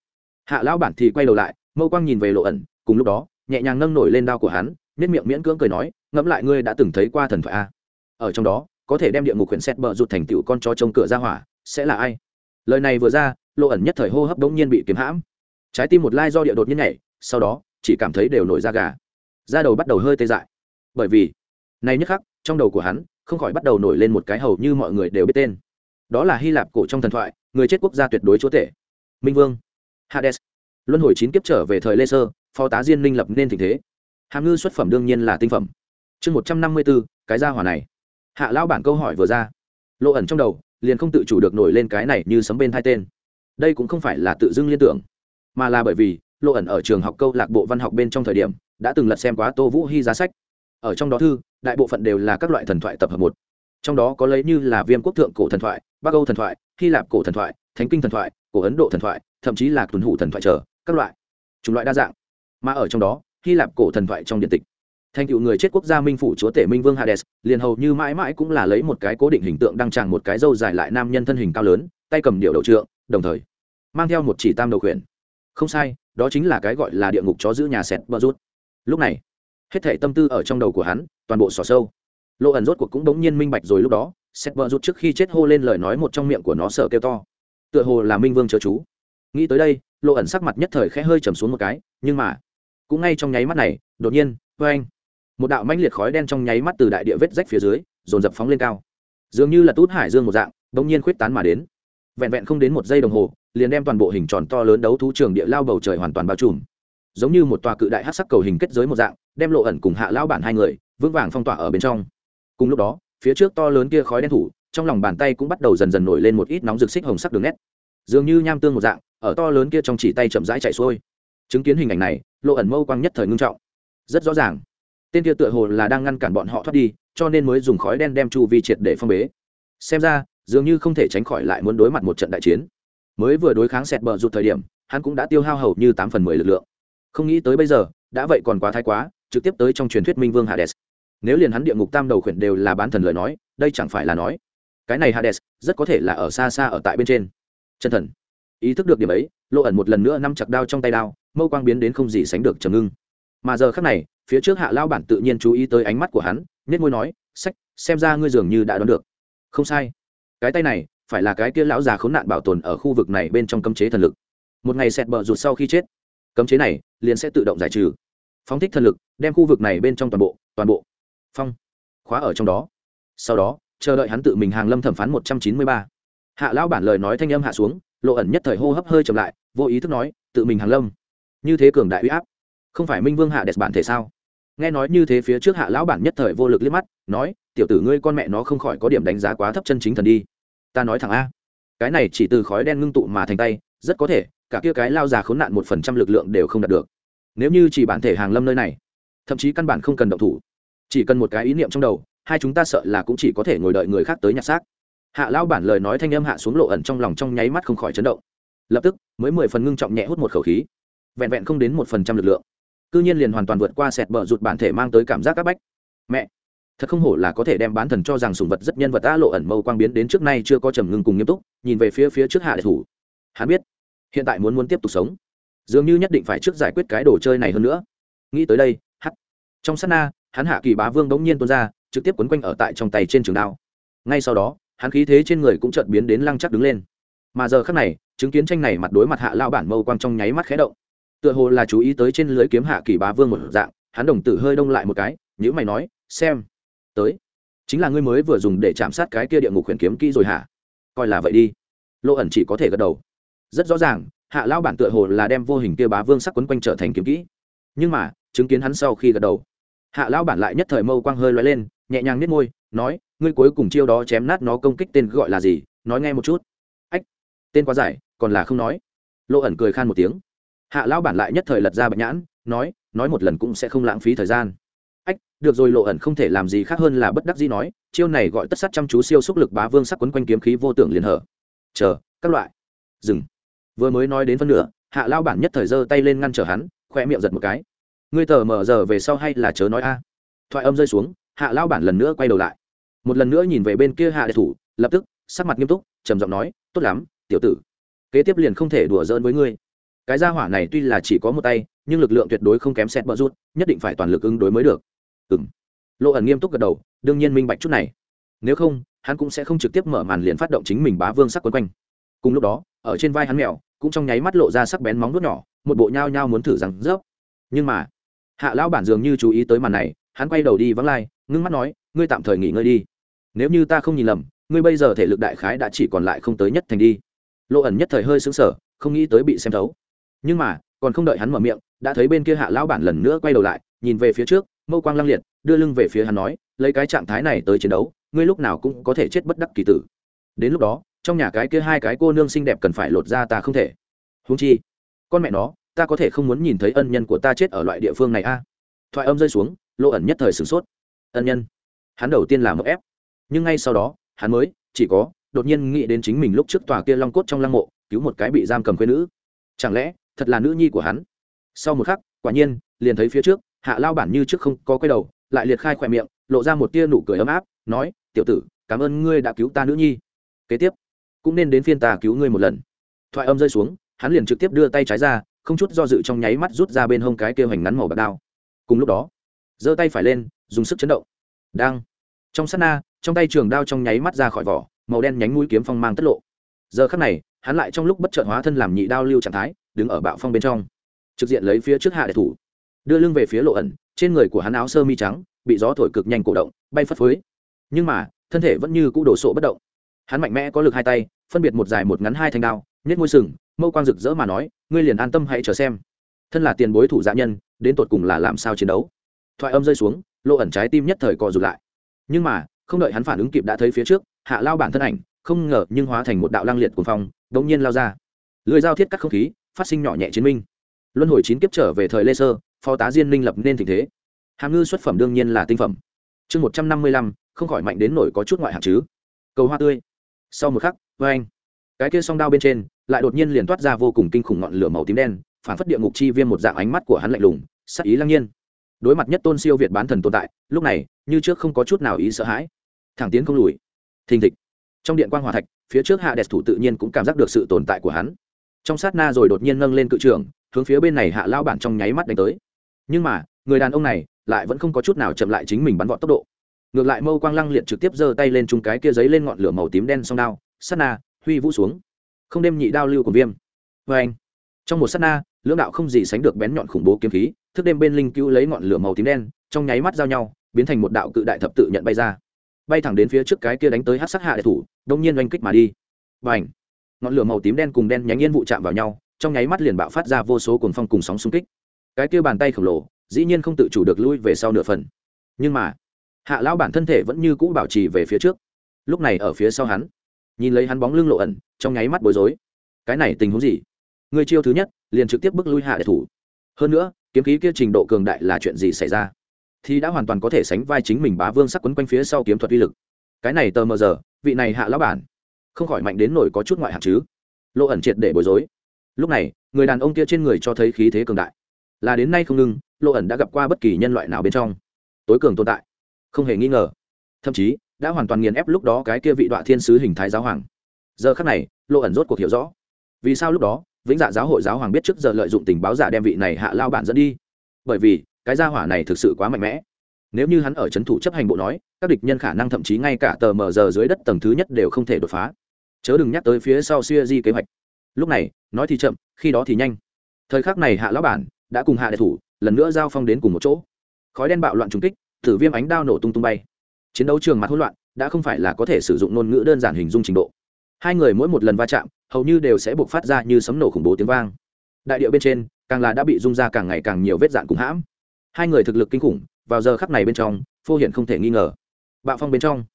Hạ lão bản thì quay đầu lại, mâu quang nhìn về lộ ẩn, cùng lúc đó, nhẹ nhàng nâng nổi lên đao của hắn nết miệng miễn cưỡng cười nói, ngẫm lại ngươi đã từng thấy qua thần thoại a. Ở trong đó, có thể đem địa ngục quyển xét bờ rụt thành tựu con chó trông cửa ra hỏa, sẽ là ai? Lời này vừa ra, lộ ẩn nhất thời hô hấp đống nhiên bị kiếm hãm trái tim một lai do địa đột nhiên nhảy, sau đó, chỉ cảm thấy đều nổi da gà. Da đầu bắt đầu hơi tê dại. Bởi vì nay nhất khắc, trong đầu của hắn, không khỏi bắt đầu nổi lên một cái hầu như mọi người đều biết tên. Đó là hy lạp cổ trong thần thoại, người chết quốc gia tuyệt đối chúa tể. Minh vương. Hades. Luân hồi chín kiếp trở về thời lê sơ, phó tá diên minh lập nên tình thế. Hàm ngư xuất phẩm đương nhiên là tinh phẩm. Chương một trăm năm mươi bốn, cái gia hỏa này. Hạ lão bản câu hỏi vừa ra. Lộ ẩn trong đầu, liền không tự chủ được nổi lên cái này như sấm bên hai tên. Đây cũng không phải là tự dưng liên tưởng mà là bởi vì, lộ ẩn ở trường học câu lạc bộ văn học bên trong thời điểm, đã từng lật xem quá tô vũ hy giá sách. Ở trong đó thư, đại bộ phận đều là các loại thần thoại tập hợp một. Trong đó có lấy như là viêm quốc thượng cổ thần thoại, bắc âu thần thoại, hy lạp cổ thần thoại, thánh kinh thần thoại, cổ ấn độ thần thoại, thậm chí là tuần hủ thần thoại trở các loại. Chủng loại đa dạng. Mà ở trong đó, hy lạp cổ thần thoại trong điện tịch. Thành cựu người chết quốc gia minh phủ chúa tể minh vương hades, liền hầu như mãi mãi cũng là lấy một cái cố định hình tượng đăng tràng một cái dâu dài lại nam nhân thân hình cao lớn, tay cầm điệu đầu trượng, đồng thời, mang theo một chỉ tam đầu khuyển không sai, đó chính là cái gọi là địa ngục chó giữ nhà sẹt bờ rút. Lúc này, hết thể tâm tư ở trong đầu của hắn, toàn bộ xỏ sâu. Lộ ẩn rốt cuộc cũng bỗng nhiên minh bạch rồi lúc đó, sẹt bờ rút trước khi chết hô lên lời nói một trong miệng của nó sợ kêu to. Tựa hồ là minh vương chớ chú. Nghĩ tới đây, lộ ẩn sắc mặt nhất thời khẽ hơi trầm xuống một cái, nhưng mà, cũng ngay trong nháy mắt này, đột nhiên vê anh một đạo mãnh liệt khói đen trong nháy mắt từ đại địa vết rách phía dưới, dồn dập phóng lên cao. Dường như là tút hải dương một dạng, bỗng nhiên khuyết tán mà đến vẹn vẹn không đến một giây đồng hồ, liền đem toàn bộ hình tròn to lớn đấu thú trường địa lao bầu trời hoàn toàn bao trùm. Giống như một tòa cự đại hát sắc cầu hình kết giới một dạng, đem lộ ẩn cùng hạ lão bản hai người, vững vàng phong tỏa ở bên trong. Cùng lúc đó, phía trước to lớn kia khói đen thủ, trong lòng bàn tay cũng bắt đầu dần dần nổi lên một ít nóng rực xích hồng sắc đường nét. Dường như nham tương một dạng, ở to lớn kia trong chỉ tay chậm rãi chạy xuôi. Chứng kiến hình ảnh này, lộ ẩn mâu quang nhất thời ngưng trọng. Rất rõ ràng, tên kia tựa hồ là đang ngăn cản bọn họ thoát đi, cho nên mới dùng khói đen đem chu vi triệt để phong bế. Xem ra dường như không thể tránh khỏi lại muốn đối mặt một trận đại chiến. Mới vừa đối kháng sẹt bờ rụt thời điểm, hắn cũng đã tiêu hao hầu như tám phần mười lực lượng. Không nghĩ tới bây giờ, đã vậy còn quá thái quá, trực tiếp tới trong truyền thuyết minh vương hades. Nếu liền hắn địa ngục tam đầu khuyển đều là bán thần lời nói, đây chẳng phải là nói. Cái này hades, rất có thể là ở xa xa ở tại bên trên. Chân thần. Ý thức được điểm ấy lộ ẩn một lần nữa nắm chặt đao trong tay đao, mâu quang biến đến không gì sánh được trầm ngưng. Mà giờ khác này, phía trước hạ lao bản tự nhiên chú ý tới ánh mắt của hắn nhất ngôi nói, sách, xem ra ngươi dường như đã đoán được. Không sai cái tay này phải là cái kia lão già khốn nạn bảo tồn ở khu vực này bên trong cấm chế thần lực. Một ngày xẹt bờ rụt sau khi chết, cấm chế này liền sẽ tự động giải trừ. Phóng thích thần lực, đem khu vực này bên trong toàn bộ toàn bộ phong, khóa ở trong đó. Sau đó, chờ đợi hắn tự mình hàng lâm thẩm phán một trăm chín mươi ba. Hạ lão bản lời nói thanh âm hạ xuống, lộ ẩn nhất thời hô hấp hơi chậm lại, vô ý thức nói, tự mình hàng lâm. Như thế cường đại uy áp, không phải minh vương hạ đẹp bản thể sao? Nghe nói như thế phía trước hạ lão bản nhất thời vô lực liếc mắt, nói, tiểu tử ngươi con mẹ nó không khỏi có điểm đánh giá quá thấp chân chính thần đi ta nói thẳng a, cái này chỉ từ khói đen ngưng tụ mà thành tay, rất có thể, cả kia cái lao già khốn nạn một phần trăm lực lượng đều không đạt được. Nếu như chỉ bản thể hàng lâm nơi này, thậm chí căn bản không cần động thủ, chỉ cần một cái ý niệm trong đầu, hai chúng ta sợ là cũng chỉ có thể ngồi đợi người khác tới nhặt xác. Hạ lão bản lời nói thanh âm hạ xuống lộ ẩn trong lòng trong nháy mắt không khỏi chấn động. Lập tức, mới mười phần ngưng trọng nhẹ hút một khẩu khí, vẹn vẹn không đến một phần trăm lực lượng. Cư nhiên liền hoàn toàn vượt qua sẹt bờ rụt bản thể mang tới cảm giác áp bách. Mẹ thật không hổ là có thể đem bán thần cho rằng sùng vật rất nhân vật đã lộ ẩn mâu quang biến đến trước nay chưa có trầm ngưng cùng nghiêm túc, nhìn về phía phía trước hạ đệ thủ. Hắn biết, hiện tại muốn muốn tiếp tục sống. Dường như nhất định phải trước giải quyết cái đồ chơi này hơn nữa. Nghĩ tới đây hắt trong sát na, hắn hạ kỳ bá vương bỗng nhiên tuôn ra, trực tiếp quấn quanh ở tại trong tay trên trường đao. Ngay sau đó, hắn khí thế trên người cũng chợt biến đến lăng chắc đứng lên. Mà giờ khắc này, chứng kiến tranh này mặt đối mặt hạ lao bản mâu quang trong nháy mắt khẽ động. Tựa hồ là chú ý tới trên lưới kiếm hạ kỳ bá vương một dạng, hắn đồng tử hơi đông lại một cái nhữ mày nói, xem tới. Chính là ngươi mới vừa dùng để chạm sát cái kia địa ngục huyền kiếm kỹ rồi hả? Coi là vậy đi. Lộ ẩn chỉ có thể gật đầu. Rất rõ ràng, hạ lao bản tựa hồ là đem vô hình kia bá vương sắc quấn quanh trở thành kiếm kỹ. Nhưng mà, chứng kiến hắn sau khi gật đầu, hạ lao bản lại nhất thời mâu quang hơi loay lên, nhẹ nhàng nít môi, nói, ngươi cuối cùng chiêu đó chém nát nó công kích tên gọi là gì? Nói nghe một chút. Ách, tên quá dài, còn là không nói. Lộ ẩn cười khan một tiếng. Hạ lao bản lại nhất thời lật ra bạch nhãn, nói nói một lần cũng sẽ không lãng phí thời gian ách, được rồi, lộ ẩn không thể làm gì khác hơn là bất đắc dĩ nói, chiêu này gọi tất sát chăm chú siêu xúc lực bá vương sắc quấn quanh kiếm khí vô tưởng liền hở. Chờ, các loại. Dừng. Vừa mới nói đến phân nửa, hạ lao bản nhất thời giơ tay lên ngăn trở hắn khoe miệng giật một cái. Ngươi tờ mở giờ về sau hay là chớ nói a. Thoại âm rơi xuống, hạ lao bản lần nữa quay đầu lại. Một lần nữa nhìn về bên kia hạ đệ thủ, lập tức, sắc mặt nghiêm túc, trầm giọng nói, tốt lắm, tiểu tử, kế tiếp liền không thể đùa giỡn với ngươi. Cái gia hỏa này tuy là chỉ có một tay, nhưng lực lượng tuyệt đối không kém xét bỡ rút nhất định phải toàn lực ứng đối mới được ừ m lộ ẩn nghiêm túc gật đầu, đương nhiên minh bạch chút này. Nếu không, hắn cũng sẽ không trực tiếp mở màn liền phát động chính mình bá vương sắc quấn quanh. Cùng lúc đó, ở trên vai hắn mèo, cũng trong nháy mắt lộ ra sắc bén móng vuốt nhỏ, một bộ nhao nhao muốn thử rằng rớp nhưng mà, hạ lão bản dường như chú ý tới màn này, hắn quay đầu đi vắng lai, ngưng mắt nói, ngươi tạm thời nghỉ ngơi đi. Nếu như ta không nhìn lầm, ngươi bây giờ thể lực đại khái đã chỉ còn lại không tới nhất thành đi. Lộ ẩn nhất thời hơi xứng sở không nghĩ tới bị xem thấu. Nhưng mà, còn không đợi hắn mở miệng, đã thấy bên kia hạ lão bản lần nữa quay đầu lại, nhìn về phía trước mâu quang lăng liệt, đưa lưng về phía hắn nói, lấy cái trạng thái này tới chiến đấu, ngươi lúc nào cũng có thể chết bất đắc kỳ tử. Đến lúc đó, trong nhà cái kia hai cái cô nương xinh đẹp cần phải lột ra ta không thể. Húng chi, con mẹ nó, ta có thể không muốn nhìn thấy ân nhân của ta chết ở loại địa phương này a. Thoại âm rơi xuống lộ ẩn nhất thời sửng sốt. Ân nhân? Hắn đầu tiên là mậu ép. Nhưng ngay sau đó, hắn mới, chỉ có, đột nhiên nghĩ đến chính mình lúc trước tòa kia long cốt trong lăng mộ, cứu một cái bị giam cầm quê nữ. Chẳng lẽ, thật là nữ nhi của hắn? Sau một khắc, quả nhiên, liền thấy phía trước hạ lao bản như trước không có quay đầu, lại liệt khai khỏe miệng, lộ ra một tia nụ cười ấm áp, nói, tiểu tử, cảm ơn ngươi đã cứu ta nữ nhi. Kế tiếp, cũng nên đến phiên ta cứu ngươi một lần. Thoại âm rơi xuống, hắn liền trực tiếp đưa tay trái ra, không chút do dự trong nháy mắt rút ra bên hông cái kêu hành ngắn màu bạc đao. Cùng lúc đó, giơ tay phải lên, dùng sức chấn động. Đang. Trong sát na, trong tay trường đao trong nháy mắt ra khỏi vỏ, màu đen nhánh mũi kiếm phong mang tất lộ. Giờ khắc này, hắn lại trong lúc bất chợt hóa thân làm nhị đao lưu trạng thái, đứng ở bạo phong bên trong, trực diện lấy phía trước hạ đệ thủ đưa lưng về phía lộ ẩn, trên người của hắn áo sơ mi trắng, bị gió thổi cực nhanh cổ động, bay phất phới. Nhưng mà, thân thể vẫn như cũ đổ sộ bất động. Hắn mạnh mẽ có lực hai tay, phân biệt một dài một ngắn hai thanh đao nhét môi sừng, mâu quang rực rỡ mà nói, ngươi liền an tâm hãy chờ xem. Thân là tiền bối thủ dạ nhân, đến tột cùng là làm sao chiến đấu? Thoại âm rơi xuống, lộ ẩn trái tim nhất thời co rụt lại. Nhưng mà, không đợi hắn phản ứng kịp đã thấy phía trước, hạ lao bản thân ảnh, không ngờ nhưng hóa thành một đạo lang liệt cuồng phong đống nhiên lao ra. Lưỡi dao thiết cắt không khí, phát sinh nhỏ nhẹ chiến minh. Luân hồi chín kiếp trở về thời lê sơ phó tá diên minh lập nên tình thế. Hàm ngư xuất phẩm đương nhiên là tinh phẩm. Chương một trăm năm mươi lăm, không khỏi mạnh đến nổi có chút ngoại hạng chứ. Cầu hoa tươi. Sau một khắc vê anh cái kia song đao bên trên, lại đột nhiên liền toát ra vô cùng kinh khủng ngọn lửa màu tím đen, phản phất địa ngục chi viêm một dạng ánh mắt của hắn lạnh lùng, sắc ý lăng nhiên. Đối mặt nhất tôn siêu việt bán thần tồn tại, lúc này, như trước không có chút nào ý sợ hãi. Thẳng tiến không lùi. Thình thịch. Trong điện quan hòa thạch, phía trước hạ đẹp thủ tự nhiên cũng cảm giác được sự tồn tại của hắn. Trong sát na rồi đột nhiên nâng lên cự trường hướng phía bên này hạ lao bản trong nháy mắt đánh tới nhưng mà, người đàn ông này lại vẫn không có chút nào chậm lại chính mình bắn vọt tốc độ. Ngược lại mâu quang lăng liệt trực tiếp giơ tay lên chung cái kia giấy lên ngọn lửa màu tím đen song đao, sát na, huy vũ xuống. Không đêm nhị đao lưu của viêm. Vê anh, trong một sát na, lưỡng đạo không gì sánh được bén nhọn khủng bố kiếm khí, thức đêm bên linh cứu lấy ngọn lửa màu tím đen, trong nháy mắt giao nhau, biến thành một đạo cự đại thập tự nhận bay ra. Bay thẳng đến phía trước cái kia đánh tới hát sát hạ đệ thủ đông nhiên oanh kích mà đi. Và ảnh ngọn lửa màu tím đen cùng đen nhánh yên vụ chạm vào nhau, trong nháy mắt liền bạo phát ra vô số cồn phong cùng sóng xung kích cái kia bàn tay khổng lồ, dĩ nhiên không tự chủ được lui về sau nửa phần. Nhưng mà, hạ lão bản thân thể vẫn như cũ bảo trì về phía trước. Lúc này ở phía sau hắn, nhìn lấy hắn bóng lưng lộ ẩn, trong nháy mắt bối rối. Cái này tình huống gì? Người chiêu thứ nhất, liền trực tiếp bước lui hạ để thủ. Hơn nữa, kiếm khí kia trình độ cường đại là chuyện gì xảy ra? Thì đã hoàn toàn có thể sánh vai chính mình bá vương sắc quấn quanh phía sau kiếm thuật uy lực. Cái này tờ mờ giờ, vị này hạ lão bản, không khỏi mạnh đến nổi có chút ngoại hạng chứ. Lộ ẩn triệt để bối rối. Lúc này, người đàn ông kia trên người cho thấy khí thế cường đại là đến nay không ngưng lộ ẩn đã gặp qua bất kỳ nhân loại nào bên trong. Tối cường tồn tại. Không hề nghi ngờ. Thậm chí, đã hoàn toàn nghiền ép lúc đó cái kia vị đoạn thiên sứ hình thái giáo hoàng. Giờ khắc này lộ ẩn rốt cuộc hiểu rõ. Vì sao lúc đó, vĩnh dạ giáo hội giáo hoàng biết trước giờ lợi dụng tình báo giả đem vị này hạ lao bản dẫn đi? Bởi vì, cái gia hỏa này thực sự quá mạnh mẽ. Nếu như hắn ở c h ấ n thủ chấp hành bộ nói, các địch nhân khả năng thậm chí ngay cả tờ mờ giờ dưới đất tầng thứ nhất đều không thể đột phá. Chớ đừng nhắc tới phía sau siêu di kế hoạch. Lúc này, nói thì chậm, khi đó thì nhanh. Thời khắc này hạ lão bản đã cùng hạ đệ thủ, lần nữa giao phong đến cùng một chỗ. Khói đen bạo loạn trúng kích thử viêm ánh đao nổ tung tung bay. Chiến đấu trường mặt hỗn loạn, đã không phải là có thể sử dụng ngôn ngữ đơn giản hình dung trình độ. Hai người mỗi một lần va chạm, hầu như đều sẽ buộc phát ra như sấm nổ khủng bố tiếng vang. Đại điệu bên trên, càng là đã bị rung ra càng ngày càng nhiều vết dạn cùng hãm. Hai người thực lực kinh khủng, vào giờ khắp này bên trong, phô hiện không thể nghi ngờ. Bạo phong bên trong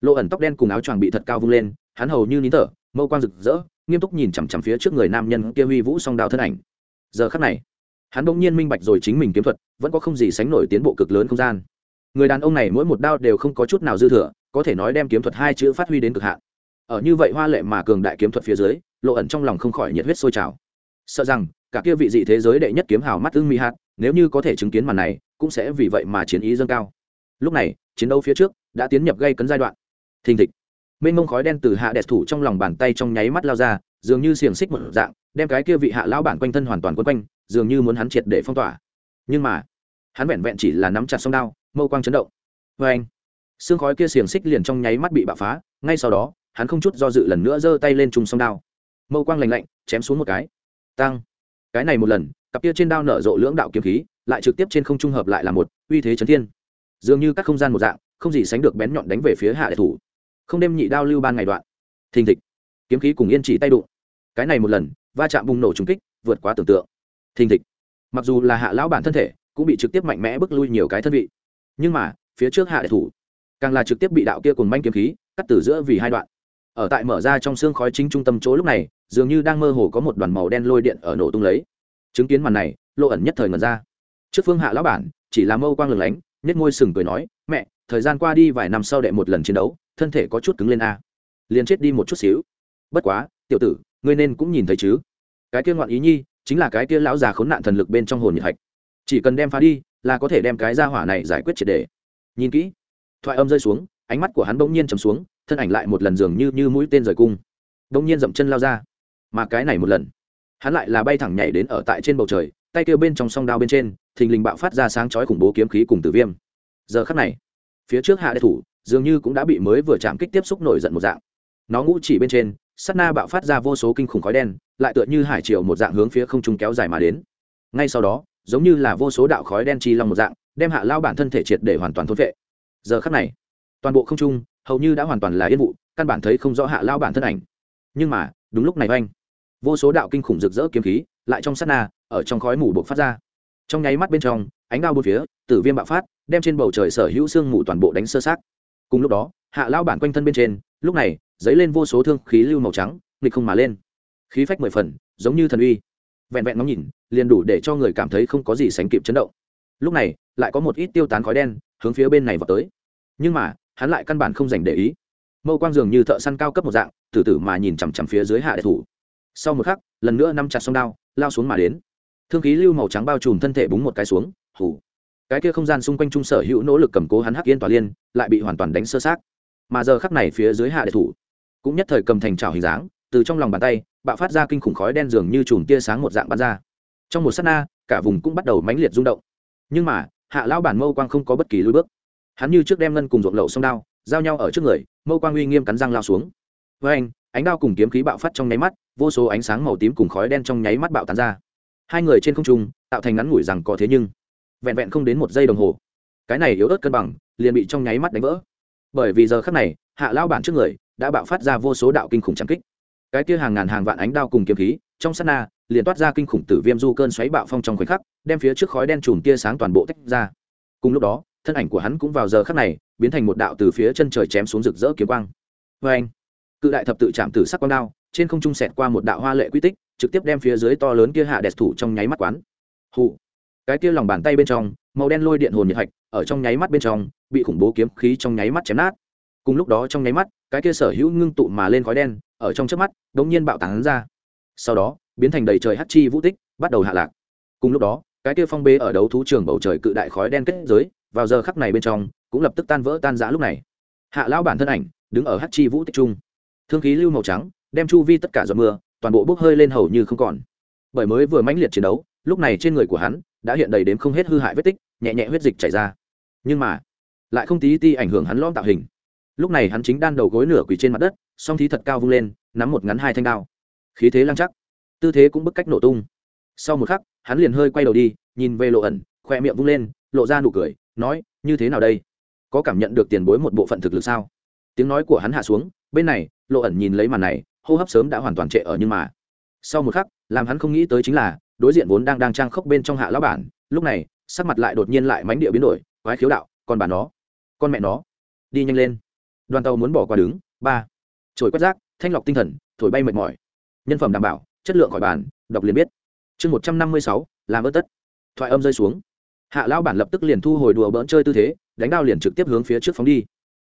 lộ ẩn tóc đen cùng áo choàng bị thật cao vung lên, hắn hầu như nín thở, mâu quang rực rỡ, nghiêm túc nhìn chằm chằm phía trước người nam nhân kia huy vũ song đao thân ảnh. Giờ khắc này hắn bỗng nhiên minh bạch rồi chính mình kiếm thuật, vẫn có không gì sánh nổi tiến bộ cực lớn không gian. Người đàn ông này mỗi một đao đều không có chút nào dư thừa, có thể nói đem kiếm thuật hai chữ phát huy đến cực hạn. Ở như vậy hoa lệ mà cường đại kiếm thuật phía dưới, lộ ẩn trong lòng không khỏi nhiệt huyết sôi trào. Sợ rằng, cả kia vị dị thế giới đệ nhất kiếm hào mắt ưng mi hạt, nếu như có thể chứng kiến màn này, cũng sẽ vì vậy mà chiến ý dâng cao. Lúc này, chiến đấu phía trước, đã tiến nhập gây cấn giai đoạn. Thình thịch. Mênh mông khói đen từ hạ đẹp thủ trong lòng bàn tay trong nháy mắt lao ra, dường như xiềng xích một dạng, đem cái kia vị hạ lão bản quanh thân hoàn toàn quấn quanh dường như muốn hắn triệt để phong tỏa. Nhưng mà, hắn vẹn vẹn chỉ là nắm chặt song đao, mâu quang chấn động. Vê anh, xương khói kia xiềng xích liền trong nháy mắt bị bạo phá, ngay sau đó, hắn không chút do dự lần nữa giơ tay lên trùng song đao. Mâu quang lành lạnh, chém xuống một cái. Tăng cái này một lần, cặp kia trên đao nở rộ lưỡng đạo kiếm khí, lại trực tiếp trên không trung hợp lại là một, uy thế chấn thiên. Dường như các không gian một dạng, không gì sánh được bén nhọn đánh về phía hạ đệ thủ. Không đêm nhị đao lưu ban ngày đoạn. Thình thịch. Kiếm khí cùng yên chỉ tay đụng. Cái này một lần, va chạm bùng nổ trùng kích, vượt quá tưởng tượng thình thịch. Mặc dù là hạ lão bản thân thể, cũng bị trực tiếp mạnh mẽ bước lui nhiều cái thân vị. Nhưng mà, phía trước hạ đệ thủ, càng là trực tiếp bị đạo kia cùng manh kiếm khí, cắt từ giữa vì hai đoạn. Ở tại mở ra trong xương khói chính trung tâm chỗ lúc này, dường như đang mơ hồ có một đoàn màu đen lôi điện ở nổ tung lấy. Chứng kiến màn này, lộ ẩn nhất thời ngần ra. Trước phương hạ lão bản, chỉ là mâu quang lửng lánh nhất ngôi sừng cười nói, mẹ, thời gian qua đi vài năm sau đệ một lần chiến đấu, thân thể có chút cứng lên a. Liền chết đi một chút xíu. Bất quá, tiểu tử, ngươi nên cũng nhìn thấy chứ. Cái kia ngoạn ý nhi chính là cái kia lão già khốn nạn thần lực bên trong hồn nhiệt hạch. Chỉ cần đem phá đi, là có thể đem cái ra hỏa này giải quyết triệt đề. Nhìn kỹ, thoại âm rơi xuống, ánh mắt của hắn bỗng nhiên chầm xuống, thân ảnh lại một lần dường như như mũi tên rời cung. Bỗng nhiên dậm chân lao ra. Mà cái này một lần, hắn lại là bay thẳng nhảy đến ở tại trên bầu trời, tay kêu bên trong song đao bên trên, thình lình bạo phát ra sáng chói khủng bố kiếm khí cùng tử viêm. Giờ khắc này, phía trước hạ đệ thủ, dường như cũng đã bị mới vừa chạm kích tiếp xúc nổi giận một dạng. Nó ngũ chỉ bên trên Sát na bạo phát ra vô số kinh khủng khói đen, lại tựa như hải triều một dạng hướng phía không trung kéo dài mà đến. Ngay sau đó, giống như là vô số đạo khói đen chi long một dạng, đem hạ lao bản thân thể triệt để hoàn toàn thốt vệ. Giờ khắc này, toàn bộ không trung, hầu như đã hoàn toàn là yên vụ, căn bản thấy không rõ hạ lao bản thân ảnh. Nhưng mà, đúng lúc này oanh, vô số đạo kinh khủng rực rỡ kiếm khí, lại trong sát na, ở trong khói mù buộc phát ra. Trong nháy mắt bên trong, ánh đao bốn phía, tử viêm bạo phát, đem trên bầu trời sở hữu sương mù toàn bộ đánh sơ sát. Cùng lúc đó, hạ lao bản quanh thân bên trên lúc này, dấy lên vô số thương khí lưu màu trắng, nghịch không mà lên. Khí phách mười phần, giống như thần uy. Vẹn vẹn ngóng nhìn, liền đủ để cho người cảm thấy không có gì sánh kịp chấn động. Lúc này, lại có một ít tiêu tán khói đen hướng phía bên này vào tới. Nhưng mà, hắn lại căn bản không dành để ý. Mâu quang dường như thợ săn cao cấp một dạng, từ từ mà nhìn chằm chằm phía dưới hạ đệ thủ. Sau một khắc, lần nữa nắm chặt song đao, lao xuống mà đến. Thương khí lưu màu trắng bao trùm thân thể búng một cái xuống hủ cái kia không gian xung quanh trung sở hữu nỗ lực cầm cố hắn hắc yên tòa liên, lại bị hoàn toàn đánh sơ sát mà giờ khắc này phía dưới hạ đệ thủ, cũng nhất thời cầm thành trào hình dáng, từ trong lòng bàn tay, bạo phát ra kinh khủng khói đen dường như chùm tia sáng một dạng bắn ra. Trong một s á t na, cả vùng cũng bắt đầu mãnh liệt rung động. Nhưng mà, hạ lão bản mâu quang không có bất kỳ lối bước. Hắn như trước đem ngân cùng ruộng lậu sông đao, giao nhau ở trước người, mâu quang uy nghiêm cắn răng lao xuống. Với anh, ánh đao cùng kiếm khí bạo phát trong nháy mắt, vô số ánh sáng màu tím cùng khói đen trong nháy mắt bạo tán ra. Hai người trên không trung, tạo thành ngắn ngủi rằng có thế nhưng, vẹn vẹn không đến một giây đồng hồ, cái này yếu ớt cân bằng, liền bị trong nháy mắt đánh vỡ bởi vì giờ khắc này, hạ lao bản trước người đã bạo phát ra vô số đạo kinh khủng trắng kích. Cái kia hàng ngàn hàng vạn ánh đao cùng kiếm khí, trong sát na, liền toát ra kinh khủng tử viêm du cơn xoáy bạo phong trong khoảnh khắc, đem phía trước khói đen chùm tia sáng toàn bộ tách ra. Cùng lúc đó, thân ảnh của hắn cũng vào giờ khắc này, biến thành một đạo từ phía chân trời chém xuống rực rỡ kiếm quang. Vê anh, cự đại thập tự chạm tử sắc quang đao, trên không trung sẹt qua một đạo hoa lệ quy tích, trực tiếp đem phía dưới to lớn kia hạ đẹp thủ trong nháy mắt quán. Hụ cái kia lòng bàn tay bên trong, màu đen lôi điện hồn nhiệt hạch, ở trong nháy mắt bên trong, bị khủng bố kiếm khí trong nháy mắt chém nát. Cùng lúc đó trong nháy mắt, cái kia sở hữu ngưng tụ mà lên khói đen, ở trong trước mắt đ ỗ n g nhiên bạo tán ra. Sau đó, biến thành đầy trời hát chi vũ tích, bắt đầu hạ lạc. Cùng lúc đó, cái kia phong bê ở đấu thú trường bầu trời cự đại khói đen kết giới, vào giờ khắc này bên trong, cũng lập tức tan vỡ tan rã lúc này. Hạ lão bản thân ảnh, đứng ở hát chi vũ tích trung. Thương khí lưu màu trắng, đem chu vi tất cả giọt mưa, toàn bộ bốc hơi lên hầu như không còn. Bởi mới vừa mãnh liệt chiến đấu lúc này trên người của hắn đã hiện đầy đến không hết hư hại vết tích, nhẹ nhẹ huyết dịch chảy ra. Nhưng mà, lại không tí ti ảnh hưởng hắn lõm tạo hình. Lúc này hắn chính đan đầu gối nửa quỳ trên mặt đất, song thí thật cao vung lên, nắm một ngắn hai thanh đao. Khí thế lăng chắc, tư thế cũng bức cách nổ tung. Sau một khắc, hắn liền hơi quay đầu đi, nhìn về lộ ẩn, khoe miệng vung lên, lộ ra nụ cười, nói, như thế nào đây? Có cảm nhận được tiền bối một bộ phận thực lực sao? Tiếng nói của hắn hạ xuống, bên này, lộ ẩn nhìn lấy màn này, hô hấp sớm đã hoàn toàn trệ ở nhưng mà. Sau một khắc, làm hắn không nghĩ tới chính là đối diện vốn đang đang trang khốc bên trong hạ lão bản, lúc này, sắc mặt lại đột nhiên lại mánh địa biến đổi, quái khiếu đạo, con bà nó, con mẹ nó, đi nhanh lên. Đoàn tàu muốn bỏ qua đứng, ba. Trồi quét rác, thanh lọc tinh thần, thổi bay mệt mỏi. Nhân phẩm đảm bảo, chất lượng khỏi bàn, đọc liền biết. Chương một trăm năm mươi sáu, làm ớt tất. Thoại âm rơi xuống. Hạ lão bản lập tức liền thu hồi đùa bỡn chơi tư thế, đánh đao liền trực tiếp hướng phía trước phóng đi.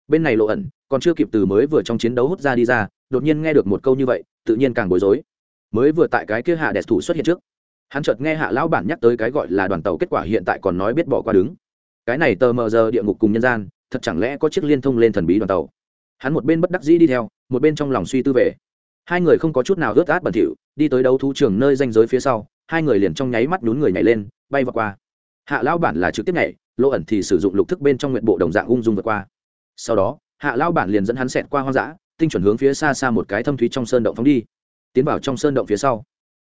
Bên này lộ ẩn, còn chưa kịp từ mới vừa trong chiến đấu hút ra đi ra, đột nhiên nghe được một câu như vậy, tự nhiên càng bối rối. Mới vừa tại cái kia hạ đẹp thủ xuất hiện trước hắn chợt nghe hạ lão bản nhắc tới cái gọi là đoàn tàu kết quả hiện tại còn nói biết bỏ qua đứng. Cái này tờ mờ giờ địa ngục cùng nhân gian, thật chẳng lẽ có chiếc liên thông lên thần bí đoàn tàu? Hắn một bên bất đắc dĩ đi theo, một bên trong lòng suy tư về. Hai người không có chút nào ướt át bẩn thỉu, đi tới đấu thú trường nơi danh giới phía sau, hai người liền trong nháy mắt nhún người nhảy lên, bay vượt qua. Hạ lão bản là trực tiếp nhảy, lỗ ẩn thì sử dụng lục thức bên trong nguyện bộ đồng dạng ung dung vượt qua. Sau đó, hạ lão bản liền dẫn hắn xẹt qua hoang dã, tinh chuẩn hướng phía xa xa một cái thâm thúy trong sơn động phóng đi. Tiến vào trong sơn động phía sau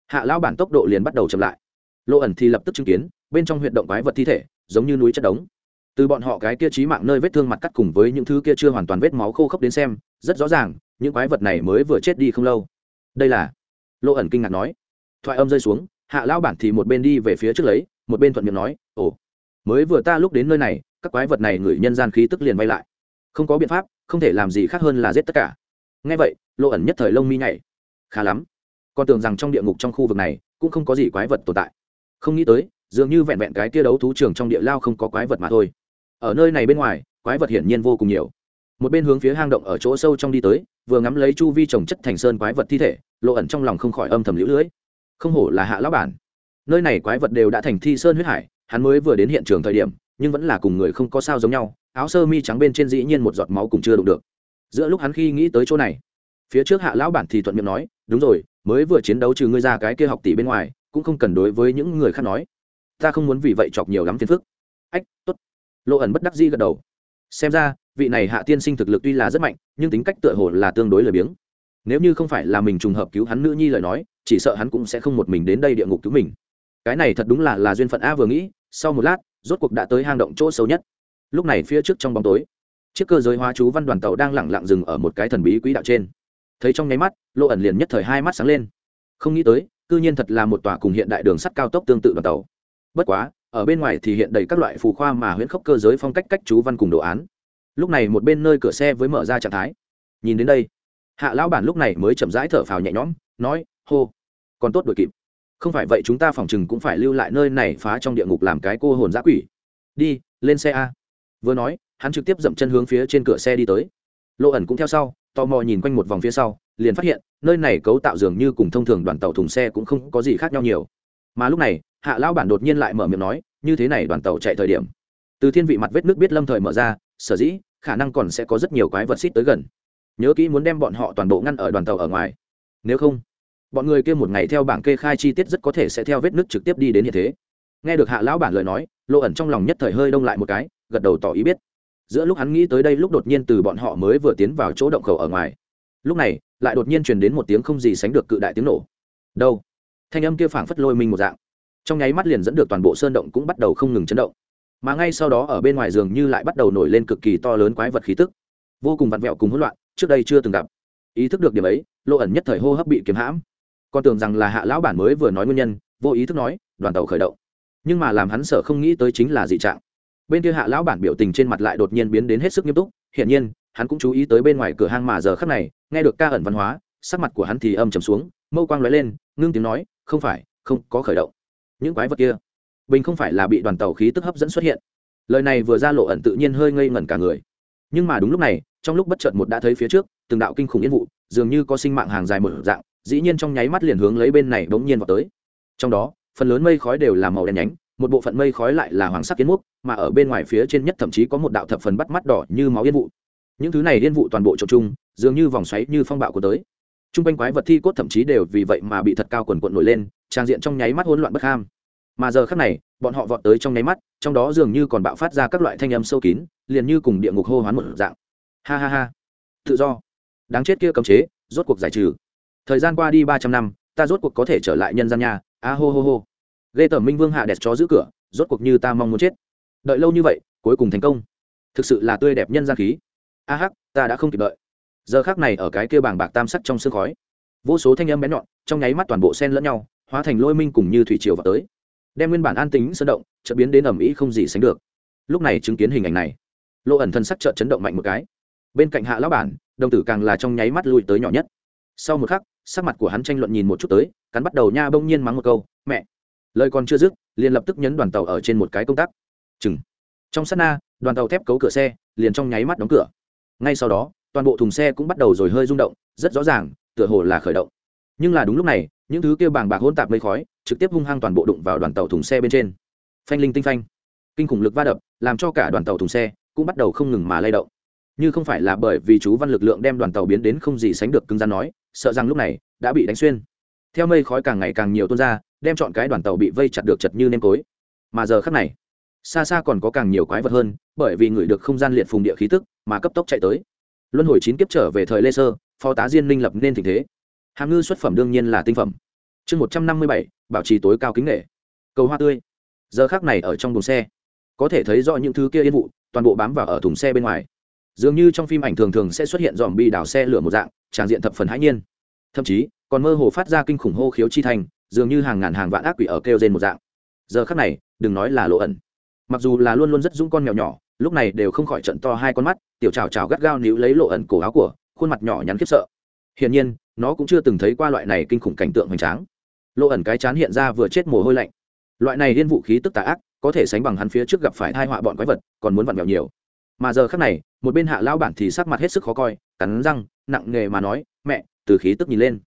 hạ lão bản tốc độ liền bắt đầu chậm lại. Lộ ẩn thì lập tức chứng kiến, bên trong huyệt động quái vật thi thể, giống như núi chất đống. Từ bọn họ cái kia trí mạng nơi vết thương mặt cắt cùng với những thứ kia chưa hoàn toàn vết máu khô khốc đến xem, rất rõ ràng, những quái vật này mới vừa chết đi không lâu. Đây là lộ ẩn kinh ngạc nói. Thoại âm rơi xuống, hạ lão bản thì một bên đi về phía trước lấy, một bên thuận miệng nói, ồ, mới vừa ta lúc đến nơi này, các quái vật này ngửi nhân gian khí tức liền vay lại. Không có biện pháp, không thể làm gì khác hơn là giết tất cả. Ngay vậy lộ ẩn nhất thời lông mi nhảy. Khá lắm con tưởng rằng trong địa ngục trong khu vực này cũng không có gì quái vật tồn tại. Không nghĩ tới, dường như vẹn vẹn cái tia đấu thú trường trong địa lao không có quái vật mà thôi. Ở nơi này bên ngoài, quái vật hiển nhiên vô cùng nhiều. Một bên hướng phía hang động ở chỗ sâu trong đi tới, vừa ngắm lấy chu vi trồng chất thành sơn quái vật thi thể, lộ ẩn trong lòng không khỏi âm thầm lũ lưỡi. Không hổ là hạ lão bản. Nơi này quái vật đều đã thành thi sơn huyết hải, hắn mới vừa đến hiện trường thời điểm, nhưng vẫn là cùng người không có sao giống nhau, áo sơ mi trắng bên trên dĩ nhiên một giọt máu cũng chưa đụng được. Giữa lúc hắn khi nghĩ tới chỗ này, phía trước hạ lão bản thì thuận miệng nói, đúng rồi mới vừa chiến đấu trừ ngươi ra cái kia học tỷ bên ngoài, cũng không cần đối với những người khác nói. Ta không muốn vì vậy chọc nhiều lắm phiền phức. Ách, tốt. Lộ ẩn bất đắc dĩ gật đầu. Xem ra, vị này hạ tiên sinh thực lực tuy là rất mạnh, nhưng tính cách tựa hồ là tương đối lười biếng. Nếu như không phải là mình trùng hợp cứu hắn nữ nhi lời nói, chỉ sợ hắn cũng sẽ không một mình đến đây địa ngục cứu mình. Cái này thật đúng là là duyên phận a vừa nghĩ, sau một lát, rốt cuộc đã tới hang động chỗ sâu nhất. Lúc này phía trước trong bóng tối, chiếc cơ giới hóa chú văn đoàn tàu đang lẳng lặng dừng ở một cái thần bí quỹ đạo trên thấy trong nháy mắt lộ ẩn liền nhất thời hai mắt sáng lên. Không nghĩ tới, cư nhiên thật là một tòa cùng hiện đại đường sắt cao tốc tương tự đoàn tàu. Bất quá, ở bên ngoài thì hiện đầy các loại phù khoa mà huyễn khốc cơ giới phong cách cách chú văn cùng đồ án. Lúc này một bên nơi cửa xe với mở ra trạng thái. Nhìn đến đây, hạ lão bản lúc này mới chậm rãi thở phào nhẹ nhõm, nói, hô, còn tốt đuổi kịp. Không phải vậy chúng ta phòng chừng cũng phải lưu lại nơi này phá trong địa ngục làm cái cô hồn giã quỷ. Đi, lên xe a. Vừa nói, hắn trực tiếp dậm chân hướng phía trên cửa xe đi tới. Lộ ẩn cũng theo sau tò mò nhìn quanh một vòng phía sau, liền phát hiện, nơi này cấu tạo dường như cùng thông thường đoàn tàu thùng xe cũng không có gì khác nhau nhiều. Mà lúc này, hạ lão bản đột nhiên lại mở miệng nói, như thế này đoàn tàu chạy thời điểm. Từ thiên vị mặt vết nước biết lâm thời mở ra, sở dĩ, khả năng còn sẽ có rất nhiều quái vật xít tới gần. Nhớ kỹ muốn đem bọn họ toàn bộ ngăn ở đoàn tàu ở ngoài. Nếu không, bọn người kia một ngày theo bảng kê khai chi tiết rất có thể sẽ theo vết nước trực tiếp đi đến hiện thế. Nghe được hạ lão bản lời nói lộ ẩn trong lòng nhất thời hơi đông lại một cái, gật đầu tỏ ý biết giữa lúc hắn nghĩ tới đây lúc đột nhiên từ bọn họ mới vừa tiến vào chỗ động khẩu ở ngoài. Lúc này, lại đột nhiên truyền đến một tiếng không gì sánh được cự đại tiếng nổ. Đâu? Thanh âm kia phảng phất lôi mình một dạng. Trong nháy mắt liền dẫn được toàn bộ sơn động cũng bắt đầu không ngừng chấn động. Mà ngay sau đó ở bên ngoài giường như lại bắt đầu nổi lên cực kỳ to lớn quái vật khí tức. Vô cùng vặn vẹo cùng hỗn loạn, trước đây chưa từng gặp. Ý thức được điểm ấy lộ ẩn nhất thời hô hấp bị kiếm hãm. Con tưởng rằng là hạ lão bản mới vừa nói nguyên nhân, vô ý thức nói, đoàn tàu khởi động. Nhưng mà làm hắn sợ không nghĩ tới chính là dị trạng bên kia hạ lão bản biểu tình trên mặt lại đột nhiên biến đến hết sức nghiêm túc, hiển nhiên, hắn cũng chú ý tới bên ngoài cửa hang mà giờ khắc này, nghe được ca ẩn văn hóa, sắc mặt của hắn thì âm trầm xuống, mâu quang lóe lên, ngưng tiếng nói, không phải, không có khởi động. Những quái vật kia, bình không phải là bị đoàn tàu khí tức hấp dẫn xuất hiện. Lời này vừa ra lộ ẩn tự nhiên hơi ngây ngẩn cả người. Nhưng mà đúng lúc này, trong lúc bất chợt một đã thấy phía trước, từng đạo kinh khủng yên vụ, dường như có sinh mạng hàng dài một dạng, dĩ nhiên trong nháy mắt liền hướng lấy bên này bỗng nhiên vào tới. Trong đó, phần lớn mây khói đều là màu đen nhánh một bộ phận mây khói lại là hoàng sắc kiến mục mà ở bên ngoài phía trên nhất thậm chí có một đạo thập phần bắt mắt đỏ như máu yên vụ. Những thứ này yên vụ toàn bộ trộn chung, dường như vòng xoáy như phong bạo của tới. T r u n g quanh quái vật thi cốt thậm chí đều vì vậy mà bị thật cao quần quận nổi lên, trang diện trong nháy mắt hỗn loạn bất ham. Mà giờ khác này, bọn họ vọt tới trong nháy mắt, trong đó dường như còn bạo phát ra các loại thanh âm sâu kín, liền như cùng địa ngục hô hoán một dạng. Ha ha ha. Tự do. Đáng chết kia cấm chế, rốt cuộc giải trừ. Thời gian qua đi ba trăm năm, ta rốt cuộc có thể trở lại nhân gian nhà a hô hô hô ghê tởm minh vương hạ đẹp chó giữ cửa, rốt cuộc như ta mong muốn chết. Đợi lâu như vậy, cuối cùng thành công. Thực sự là tươi đẹp nhân gian khí. A hắc, ta đã không kịp đợi. Giờ khác này ở cái kia bảng bạc tam sắc trong sương khói, vô số thanh âm bén nhọn, trong nháy mắt toàn bộ sen lẫn nhau, hóa thành lôi minh cùng như thủy triều vào tới. Đem nguyên bản an tính sơn động, chợt biến đến ẩm ý không gì sánh được. Lúc này chứng kiến hình ảnh này lộ ẩn thân sắc chợt chấn động mạnh một cái. Bên cạnh hạ lão bản, đồng tử càng là trong nháy mắt lùi tới nhỏ nhất. Sau một khắc, sắc mặt của hắn tranh luận nhìn một chút tới, cắn bắt đầu nha bông nhiên mắng một câu, mẹ lời còn chưa dứt, liền lập tức nhấn đoàn tàu ở trên một cái công tắc. Chừng. Trong sát na, đoàn tàu thép cấu cửa xe, liền trong nháy mắt đóng cửa. Ngay sau đó, toàn bộ thùng xe cũng bắt đầu rồi hơi rung động, rất rõ ràng, tựa hồ là khởi động. Nhưng là đúng lúc này, những thứ kêu bàng bạc hôn tạp mây khói, trực tiếp hung hăng toàn bộ đụng vào đoàn tàu thùng xe bên trên. Phanh linh tinh phanh. Kinh khủng lực va đập, làm cho cả đoàn tàu thùng xe cũng bắt đầu không ngừng mà lay động. Như không phải là bởi vì chú văn lực lượng đem đoàn tàu biến đến không gì sánh được cứng rắn nói, sợ rằng lúc này đã bị đánh xuyên. Theo mây khói càng ngày càng nhiều tuôn ra đem chọn cái đoàn tàu bị vây chặt được chật như nêm cối. Mà giờ khắc này, xa xa còn có càng nhiều quái vật hơn, bởi vì người được không gian liệt phùng địa khí tức mà cấp tốc chạy tới. Luân hồi chín kiếp trở về thời lê sơ, phó tá diên minh lập nên tình thế. Hàm ngư xuất phẩm đương nhiên là tinh phẩm. Chương một trăm năm mươi bảy, bảo trì tối cao kính nghệ cầu hoa tươi. Giờ khác này ở trong thùng xe, có thể thấy rõ những thứ kia yên vụ, toàn bộ bám vào ở thùng xe bên ngoài. Dường như trong phim ảnh thường thường sẽ xuất hiện dòm bi đảo xe lửa một dạng, tràn diện thập phần hãi nhiên. Thậm chí, còn mơ hồ phát ra kinh khủng hô khiếu chi thành dường như hàng ngàn hàng vạn ác quỷ ở kêu trên một dạng. Giờ khắc này, đừng nói là lộ ẩn. Mặc dù là luôn luôn rất dũng con mèo nhỏ, lúc này đều không khỏi trận to hai con mắt, tiểu trào trào gắt gao níu lấy lộ ẩn cổ áo của, khuôn mặt nhỏ nhắn khiếp sợ. Hiển nhiên, nó cũng chưa từng thấy qua loại này kinh khủng cảnh tượng hoành tráng. Lộ ẩn cái chán hiện ra vừa chết mồ hôi lạnh. Loại này liên vũ khí tức tà ác, có thể sánh bằng hắn phía trước gặp phải thai họa bọn quái vật, còn muốn vặn vẹo nhiều. Mà giờ khắc này, một bên hạ lão bản thì sắc mặt hết sức khó coi, cắn răng, nặng nghề mà nói, mẹ, từ khí tức nhìn lên.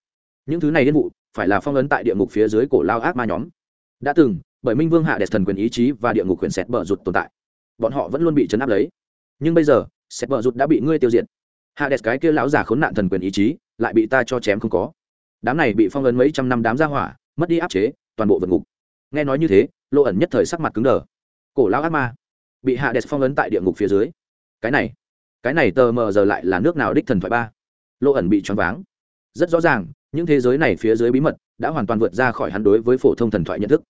Những thứ này liên vụ phải là phong ấn tại địa ngục phía dưới cổ lao ác ma nhóm. Đã từng, bởi minh vương hạ đẹp thần quyền ý chí và địa ngục quyền xét bờ rụt tồn tại. Bọn họ vẫn luôn bị chấn áp lấy. Nhưng bây giờ xét bờ rụt đã bị ngươi tiêu diệt. Hạ đẹp cái kia lão già khốn nạn thần quyền ý chí lại bị ta cho chém không có. Đám này bị phong ấn mấy trăm năm đám gia hỏa, mất đi áp chế, toàn bộ vượt ngục. Nghe nói như thế lộ ẩn nhất thời sắc mặt cứng đờ. Cổ lão ác ma bị hạ đẹp phong ấn tại địa ngục phía dưới. Cái này cái này tờ mờ giờ lại là nước nào đích thần thoại ba? Lộ ẩn bị choáng váng. Rất rõ ràng những thế giới này phía dưới bí mật đã hoàn toàn vượt ra khỏi hắn đối với phổ thông thần thoại nhận thức.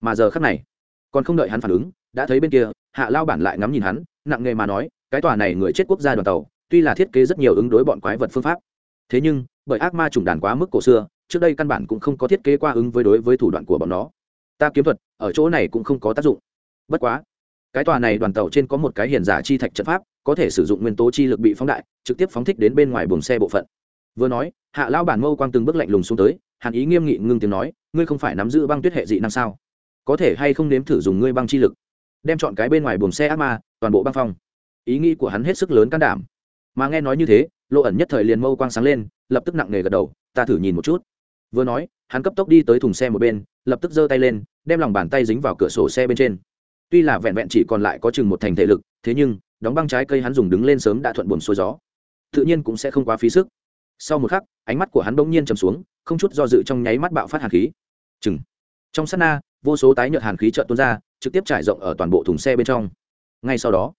Mà giờ khắc này, còn không đợi hắn phản ứng, đã thấy bên kia, hạ lao bản lại ngắm nhìn hắn, nặng nghề mà nói, cái tòa này người chết quốc gia đoàn tàu, tuy là thiết kế rất nhiều ứng đối bọn quái vật phương pháp. Thế nhưng, bởi ác ma trùng đàn quá mức cổ xưa, trước đây căn bản cũng không có thiết kế qua ứng với đối với thủ đoạn của bọn nó. Ta kiếm thuật, ở chỗ này cũng không có tác dụng. Bất quá, cái tòa này đoàn tàu trên có một cái hiền giả chi thạch trận pháp, có thể sử dụng nguyên tố chi lực bị phóng đại, trực tiếp phóng thích đến bên ngoài buồng xe bộ phận vừa nói, hạ lao bản mâu quang từng bước lạnh lùng xuống tới, hàn ý nghiêm nghị ngưng tiếng nói, ngươi không phải nắm giữ băng tuyết hệ dị năng sao? Có thể hay không nếm thử dùng ngươi băng chi lực? Đem chọn cái bên ngoài buồng xe ác ma, toàn bộ băng phong. Ý nghĩ của hắn hết sức lớn can đảm. Mà nghe nói như thế, lộ ẩn nhất thời liền mâu quang sáng lên, lập tức nặng nề gật đầu, ta thử nhìn một chút. Vừa nói, hắn cấp tốc đi tới thùng xe một bên, lập tức giơ tay lên, đem lòng bàn tay dính vào cửa sổ xe bên trên. Tuy là vẹn vẹn chỉ còn lại có chừng một thành thể lực, thế nhưng, đóng băng trái cây hắn dùng đứng lên sớm đã thuận buồn xuôi gió. Tự nhiên cũng sẽ không quá phí sức sau một khắc, ánh mắt của hắn bỗng nhiên chầm xuống, không chút do dự trong nháy mắt bạo phát hàn khí. Chừng. Trong sát na, vô số tái nhợt hàn khí trợn tuôn ra, trực tiếp trải rộng ở toàn bộ thùng xe bên trong. Ngay sau đó,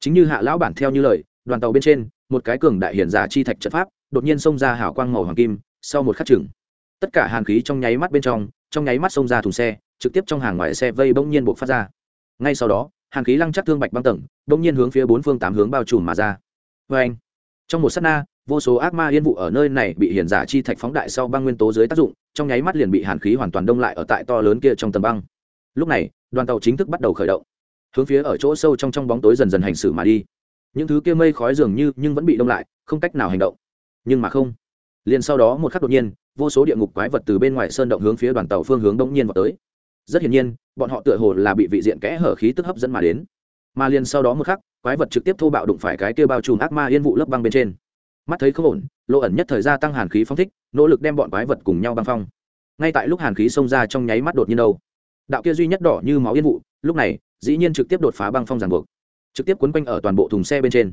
chính như hạ lão bản theo như lời, đoàn tàu bên trên, một cái cường đại hiển giả chi thạch trận pháp, đột nhiên xông ra hào quang màu hoàng kim, sau một khắc chừng. Tất cả hàn khí trong nháy mắt bên trong trong nháy mắt xông ra thùng xe, trực tiếp trong hàng ngoài xe vây bỗng nhiên buộc phát ra. Ngay sau đó, hàn khí lăng chắc thương bạch băng tầng, bỗng nhiên hướng phía bốn phương tám hướng bao trùm mà ra. Vê anh trong một s á t na, vô số ác ma yên vụ ở nơi này bị hiển giả chi thạch phóng đại sau băng nguyên tố dưới tác dụng, trong nháy mắt liền bị hàn khí hoàn toàn đông lại ở tại to lớn kia trong tầm băng. Lúc này, đoàn tàu chính thức bắt đầu khởi động. Hướng phía ở chỗ sâu trong trong bóng tối dần dần hành xử mà đi. Những thứ kia mây khói dường như nhưng vẫn bị đông lại, không cách nào hành động. Nhưng mà không. Liền sau đó một khắc đột nhiên, vô số địa ngục quái vật từ bên ngoài sơn động hướng phía đoàn tàu phương hướng đông nhiên vào tới. Rất hiển nhiên, bọn họ tựa hồ là bị vị diện kẽ hở khí tức hấp dẫn mà đến mà liền sau đó một khắc, quái vật trực tiếp thô bạo đụng phải cái kia bao trùm ác ma yên vụ lớp băng bên trên. Mắt thấy không ổn lộ ẩn nhất thời gia tăng hàn khí phong thích, nỗ lực đem bọn quái vật cùng nhau băng phong. Ngay tại lúc hàn khí xông ra trong nháy mắt đột nhiên đâu, đạo kia duy nhất đỏ như máu yên vụ, lúc này, dĩ nhiên trực tiếp đột phá băng phong ràng buộc, trực tiếp quấn quanh ở toàn bộ thùng xe bên trên.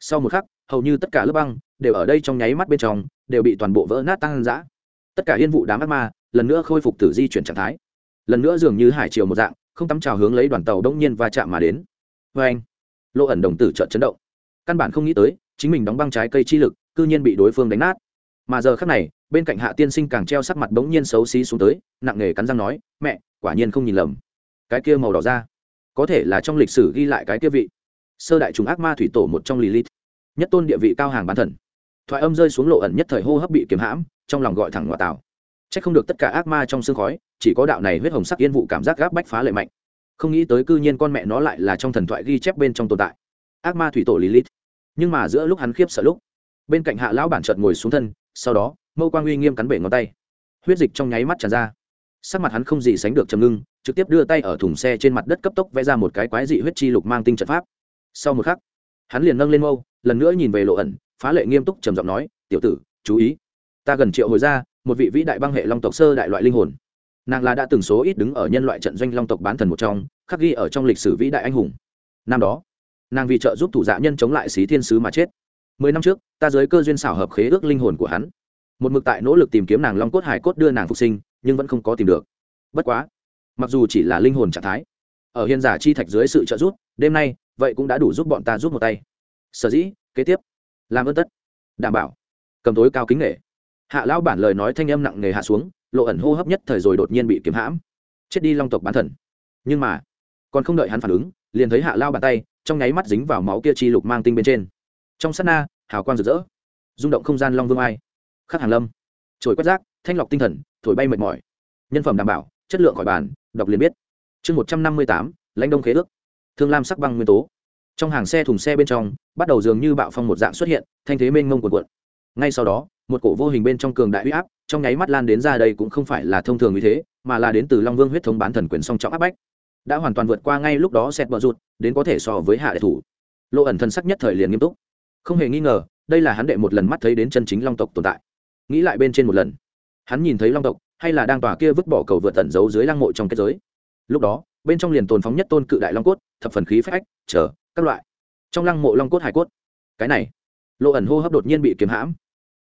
Sau một khắc, hầu như tất cả lớp băng đều ở đây trong nháy mắt bên trong đều bị toàn bộ vỡ nát tăng giã tất cả yên vụ đám ác ma lần nữa khôi phục tử di chuyển trạng thái. Lần nữa dường như hải triều một dạng, không tắm trào hướng lấy đoàn tàu đông nhiên va chạm mà đến vê anh. Lộ ẩn đồng tử trợn chấn động. Căn bản không nghĩ tới, chính mình đóng băng trái cây chi lực, cư nhiên bị đối phương đánh nát. Mà giờ khắc này, bên cạnh hạ tiên sinh càng treo sắc mặt bỗng nhiên xấu xí xuống tới, nặng nề cắn răng nói, mẹ, quả nhiên không nhìn lầm. Cái kia màu đỏ ra có thể là trong lịch sử ghi lại cái kia vị sơ đại chúng ác ma thủy tổ một trong lilith nhất tôn địa vị cao hàng bán thần. Thoại âm rơi xuống lộ ẩn nhất thời hô hấp bị kiếm hãm, trong lòng gọi thẳng ngoại tảo. C h ắ c không được tất cả ác ma trong sương khói, chỉ có đạo này huyết hồng sắc yên vụ cảm giác gáp bách phá lệ mạnh không nghĩ tới cư nhiên con mẹ nó lại là trong thần thoại ghi chép bên trong tồn tại. Ác ma thủy tổ lilith. Nhưng mà giữa lúc hắn khiếp sợ lúc, bên cạnh hạ lão bản trợt ngồi xuống thân, sau đó, mâu quang uy nghiêm cắn bể ngón tay. Huyết dịch trong nháy mắt tràn ra. Sắc mặt hắn không gì sánh được chầm ngưng, trực tiếp đưa tay ở thùng xe trên mặt đất cấp tốc vẽ ra một cái quái dị huyết chi lục mang tinh trận pháp. Sau một khắc, hắn liền nâng lên mâu, lần nữa nhìn về lộ ẩn, phá lệ nghiêm túc trầm giọng nói, tiểu tử, chú ý, ta gần triệu hồi ra một vị vĩ đại băng hệ long tộc sơ đại loại linh hồn nàng là đã từng số ít đứng ở nhân loại trận doanh long tộc bán thần một trong, khắc ghi ở trong lịch sử vĩ đại anh hùng. Năm đó, nàng vì trợ giúp thủ dạ nhân chống lại xí thiên sứ mà chết. Mười năm trước, ta giới cơ duyên xảo hợp khế ước linh hồn của hắn. Một mực tại nỗ lực tìm kiếm nàng long cốt hải cốt đưa nàng phục sinh, nhưng vẫn không có tìm được. Bất quá, mặc dù chỉ là linh hồn trạng thái, ở hiền giả chi thạch dưới sự trợ giúp, đêm nay, vậy cũng đã đủ giúp bọn ta giúp một tay. Sở dĩ, kế tiếp, làm ơn tất. Đảm bảo, cầm tối cao kính nghệ hạ lão bản lời nói thanh âm nặng nề hạ xuống lộ ẩn hô hấp nhất thời rồi đột nhiên bị kiếm hãm. Chết đi long tộc bán thần. Nhưng mà, còn không đợi hắn phản ứng, liền thấy hạ lao bàn tay, trong nháy mắt dính vào máu kia chi lục mang tinh bên trên. Trong sát na, hào quang rực rỡ. Rung động không gian long vương ai. Khắc hàng lâm. Trồi quét rác, thanh lọc tinh thần, thổi bay mệt mỏi. Nhân phẩm đảm bảo, chất lượng khỏi bàn, đọc liền biết. Chương một trăm năm mươi tám, lãnh đông khế ước. Thương lam sắc băng nguyên tố. Trong hàng xe thùng xe bên trong, bắt đầu dường như bạo phong một dạng xuất hiện, thanh thế mênh mông cuộn cuộn ngay sau đó, một cổ vô hình bên trong cường đại huy áp, trong nháy mắt lan đến ra đây cũng không phải là thông thường như thế, mà là đến từ long vương huyết thống bán thần quyền song trọng áp bách. Đã hoàn toàn vượt qua ngay lúc đó xét bờ rụt, đến có thể so với hạ đệ thủ. Lộ ẩn thân sắc nhất thời liền nghiêm túc. Không hề nghi ngờ, đây là hắn đệ một lần mắt thấy đến chân chính long tộc tồn tại. Nghĩ lại bên trên một lần, hắn nhìn thấy long tộc, hay là đang tòa kia vứt bỏ cầu vượt tận giấu dưới lăng mộ trong kết giới. Lúc đó, bên trong liền tồn phóng nhất tôn cự đại long cốt, thập phần khí phách, chờ, các loại. Trong lăng mộ long cốt hải cốt. Cái này, lộ ẩn hô hấp đột nhiên bị kiếm hãm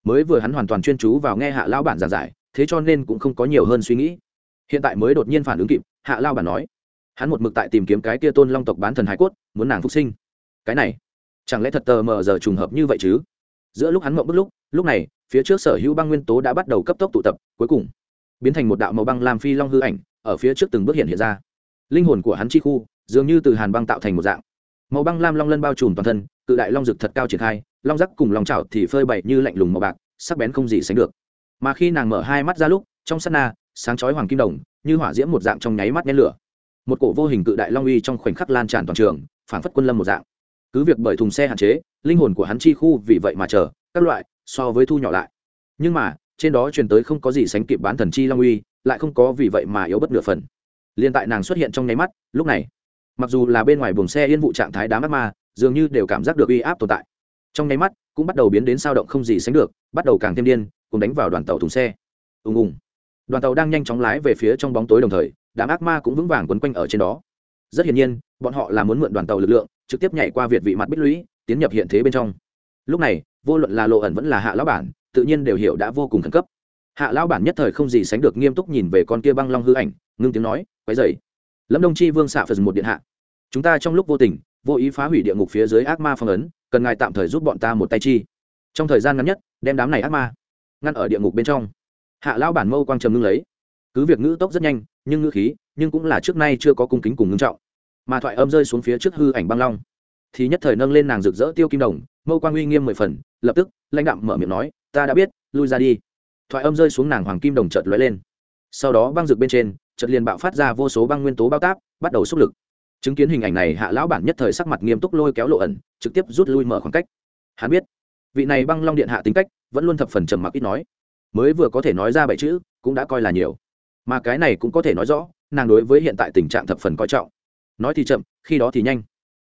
mới vừa hắn hoàn toàn chuyên chú vào nghe hạ lao bản giảng giải, thế cho nên cũng không có nhiều hơn suy nghĩ. Hiện tại mới đột nhiên phản ứng kịp, hạ lao bản nói, hắn một mực tại tìm kiếm cái kia tôn long tộc bán thần hải cốt, muốn nàng phục sinh. Cái này, chẳng lẽ thật tờ mờ giờ trùng hợp như vậy chứ? Giữa lúc hắn mộng bức lúc lúc này, phía trước sở hữu băng nguyên tố đã bắt đầu cấp tốc tụ tập, cuối cùng, biến thành một đạo màu băng làm phi long hư ảnh, ở phía trước từng bước hiện hiện ra. Linh hồn của hắn chi khu, dường như từ hàn băng tạo thành một dạng. Màu băng lam long lân bao trùm toàn thân, cự đại long rực thật cao triển khai long rắc cùng lòng chảo thì phơi bậy như lạnh lùng màu bạc, sắc bén không gì sánh được. Mà khi nàng mở hai mắt ra lúc, trong sát na, sáng chói hoàng kim đồng, như hỏa diễm một dạng trong nháy mắt nhen lửa. Một cổ vô hình cự đại long uy trong khoảnh khắc lan tràn toàn trường phản phất quân lâm một dạng. Cứ việc bởi thùng xe hạn chế, linh hồn của hắn chi khu vì vậy mà chờ, các loại, so với thu nhỏ lại. Nhưng mà, trên đó truyền tới không có gì sánh kịp bán thần chi long uy, lại không có vì vậy mà yếu bất nửa phần. Liên tại nàng xuất hiện trong nháy mắt, lúc này, mặc dù là bên ngoài buồng xe yên vụ trạng thái đám ác ma, dường như đều cảm giác được uy áp tồn tại trong nháy mắt, cũng bắt đầu biến đến sao động không gì sánh được, bắt đầu càng thêm điên, cùng đánh vào đoàn tàu thùng xe. Ùng ùng. Đoàn tàu đang nhanh chóng lái về phía trong bóng tối đồng thời, đám ác ma cũng vững vàng quấn quanh ở trên đó. Rất hiển nhiên, bọn họ là muốn mượn đoàn tàu lực lượng, trực tiếp nhảy qua việt vị mặt bích lũy, tiến nhập hiện thế bên trong. Lúc này, vô luận là lộ ẩn vẫn là hạ lão bản, tự nhiên đều hiểu đã vô cùng khẩn cấp. Hạ lão bản nhất thời không gì sánh được nghiêm túc nhìn về con kia băng long hư ảnh, ngưng tiếng nói, quấy dày lâm đông chi vương xạ phật một điện hạ. Chúng ta trong lúc vô tình, vô ý phá hủy địa ngục phía dưới ác ma phong ấn cần ngài tạm thời giúp bọn ta một tay chi. Trong thời gian ngắn nhất, đem đám này ác ma ngăn ở địa ngục bên trong. Hạ lão bản mâu quang trầm ngưng lấy. Cứ việc ngữ tốc rất nhanh, nhưng ngữ khí, nhưng cũng là trước nay chưa có cung kính cùng ngưng trọng. Mà thoại âm rơi xuống phía trước hư ảnh băng long. Thì nhất thời nâng lên nàng rực rỡ tiêu kim đồng, mâu quang uy nghiêm mười phần, lập tức, lãnh đạm mở miệng nói, ta đã biết, lui ra đi. Thoại âm rơi xuống nàng hoàng kim đồng chợt lóe lên. Sau đó băng rực bên trên, chợt liền bạo phát ra vô số băng nguyên tố bao táp, bắt đầu xúc lực chứng kiến hình ảnh này hạ lão bản nhất thời sắc mặt nghiêm túc lôi kéo lộ ẩn, trực tiếp rút lui mở khoảng cách. Hắn biết, vị này băng long điện hạ tính cách, vẫn luôn thập phần trầm mặc ít nói. Mới vừa có thể nói ra bảy chữ, cũng đã coi là nhiều. Mà cái này cũng có thể nói rõ, nàng đối với hiện tại tình trạng thập phần coi trọng. Nói thì chậm, khi đó thì nhanh.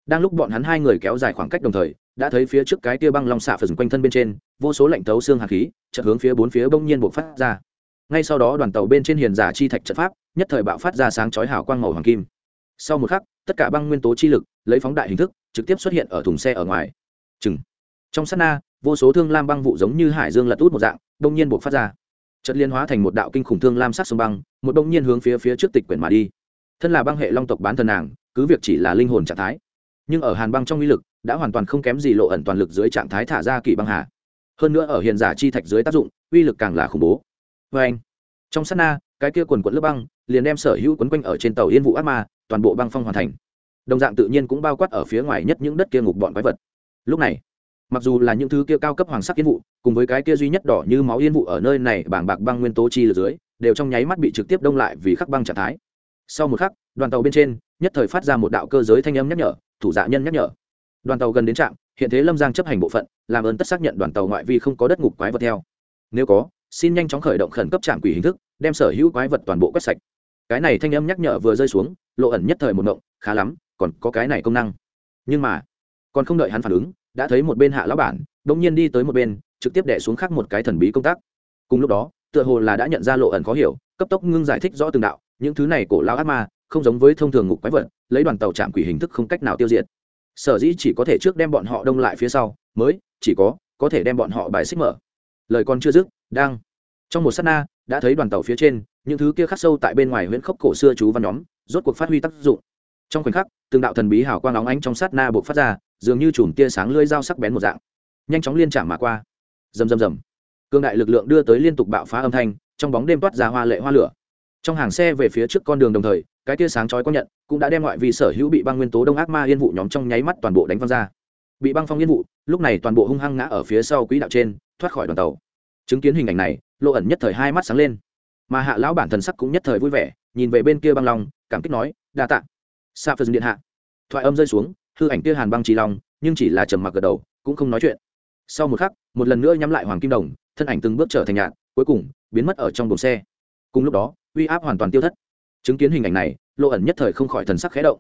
Đang lúc bọn hắn hai người kéo dài khoảng cách đồng thời, đã thấy phía trước cái tia băng long xạ phần quanh thân bên trên, vô số lạnh thấu xương hạt khí, chợt hướng phía bốn phía bỗng nhiên bộc phát ra. Ngay sau đó đoàn tàu bên trên hiền giả chi thạch trận pháp, nhất thời bạo phát ra sáng chói hào quang màu hoàng kim sau một khắc, tất cả băng nguyên tố chi lực, lấy phóng đại hình thức, trực tiếp xuất hiện ở thùng xe ở ngoài. Chừng. Trong sát na, vô số thương lam băng vụ giống như hải dương lật út một dạng, đông nhiên buộc phát ra. Chất liên hóa thành một đạo kinh khủng thương lam sắc sông băng, một đông nhiên hướng phía phía trước tịch quyển mà đi. Thân là băng hệ long tộc bán thần nàng, cứ việc chỉ là linh hồn trạng thái, nhưng ở hàn băng trong uy lực, đã hoàn toàn không kém gì lộ ẩn toàn lực dưới trạng thái thả ra kỳ băng hà. Hơn nữa ở hiện giả chi thạch dưới tác dụng, uy lực càng là khủng bố. Vê anh trong sát na, cái kia quần quận lớp băng, liền đem sở hữu quấn quanh ở trên tàu yên vụ ác ma toàn bộ băng phong hoàn thành. Đồng dạng tự nhiên cũng bao quát ở phía ngoài nhất những đất kia ngục bọn quái vật. Lúc này, mặc dù là những thứ kia cao cấp hoàng sắc yên vụ, cùng với cái kia duy nhất đỏ như máu yên vụ ở nơi này bảng bạc băng nguyên tố chi lực dưới, đều trong nháy mắt bị trực tiếp đông lại vì khắc băng trạng thái. Sau một khắc, đoàn tàu bên trên, nhất thời phát ra một đạo cơ giới thanh âm nhắc nhở, thủ dạ nhân nhắc nhở. Đoàn tàu gần đến trạm, hiện thế lâm giang chấp hành bộ phận, làm ơn tất xác nhận đoàn tàu ngoại vi không có đất ngục quái vật theo. Nếu có, xin nhanh chóng khởi động khẩn cấp trạm quỷ hình thức, đem sở hữu quái vật toàn bộ quét sạch. Cái này thanh âm nhắc nhở vừa rơi xuống lộ ẩn nhất thời một ngộng, khá lắm, còn có cái này công năng. Nhưng mà, còn không đợi hắn phản ứng, đã thấy một bên hạ lão bản, đột nhiên đi tới một bên, trực tiếp đẻ xuống khắc một cái thần bí công tác. Cùng lúc đó, tựa hồ là đã nhận ra lộ ẩn khó hiểu, cấp tốc ngưng giải thích rõ từng đạo, những thứ này cổ lão ác ma, không giống với thông thường ngục quái vật, lấy đoàn tàu chạm quỷ hình thức không cách nào tiêu diệt. Sở dĩ chỉ có thể trước đem bọn họ đông lại phía sau, mới chỉ có có thể đem bọn họ bài xích mở. Lời còn chưa dứt, đang, trong một s á t na, đã thấy đoàn tàu phía trên, những thứ kia khắc sâu tại bên ngoài huyện khốc cổ xưa chú văn nhóm rốt cuộc phát huy tác dụng. Trong khoảnh khắc, từng đạo thần bí hào quang óng ánh trong sát na buộc phát ra, dường như chùm tia sáng lưỡi dao sắc bén một dạng. Nhanh chóng liên trả mà qua. Rầm rầm rầm. Cương đại lực lượng đưa tới liên tục bạo phá âm thanh, trong bóng đêm toát ra hoa lệ hoa lửa. Trong hàng xe về phía trước con đường đồng thời, cái tia sáng chói có nhận, cũng đã đem ngoại vì sở hữu bị băng nguyên tố đông ác ma yên vụ nhóm trong nháy mắt toàn bộ đánh văng ra. Bị băng phong yên vụ, lúc này toàn bộ hung hăng ngã ở phía sau quỹ đạo trên, thoát khỏi đoàn tàu. Chứng kiến hình ảnh này lộ ẩn nhất thời hai mắt sáng lên. Mà hạ lão bản thần sắc cũng nhất thời vui vẻ, nhìn về bên kia băng long cảm kích nói đa tạ. Sa phật điện hạ. Thoại âm rơi xuống hư ảnh kia hàn băng trì lòng, nhưng chỉ là trầm mặc gật đầu cũng không nói chuyện. Sau một khắc một lần nữa nhắm lại hoàng kim đồng thân ảnh từng bước trở thành nhạn cuối cùng biến mất ở trong buồng xe. Cùng lúc đó uy áp hoàn toàn tiêu thất. Chứng kiến hình ảnh này lộ ẩn nhất thời không khỏi thần sắc khẽ động.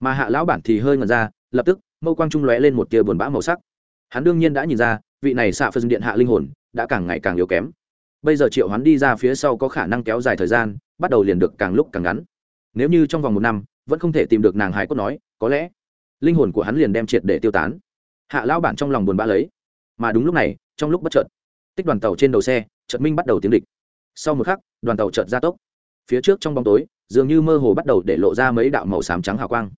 Mà hạ lão bản thì hơi ngần ra lập tức mâu quang trung lóe lên một tia buồn bã màu sắc. Hắn đương nhiên đã nhìn ra vị này xạ phân điện hạ linh hồn đã càng ngày càng yếu kém. Bây giờ triệu hắn đi ra phía sau có khả năng kéo dài thời gian bắt đầu liền được càng lúc càng ngắn nếu như trong vòng một năm, vẫn không thể tìm được nàng hải cốt nói, có lẽ, linh hồn của hắn liền đem triệt để tiêu tán. Hạ lão bản trong lòng buồn bã lấy. Mà đúng lúc này, trong lúc bất chợt, tích đoàn tàu trên đầu xe, chợt minh bắt đầu tiến địch. Sau một khắc, đoàn tàu chợt ra tốc. Phía trước trong bóng tối, dường như mơ hồ bắt đầu để lộ ra mấy đạo màu xám trắng hào quang.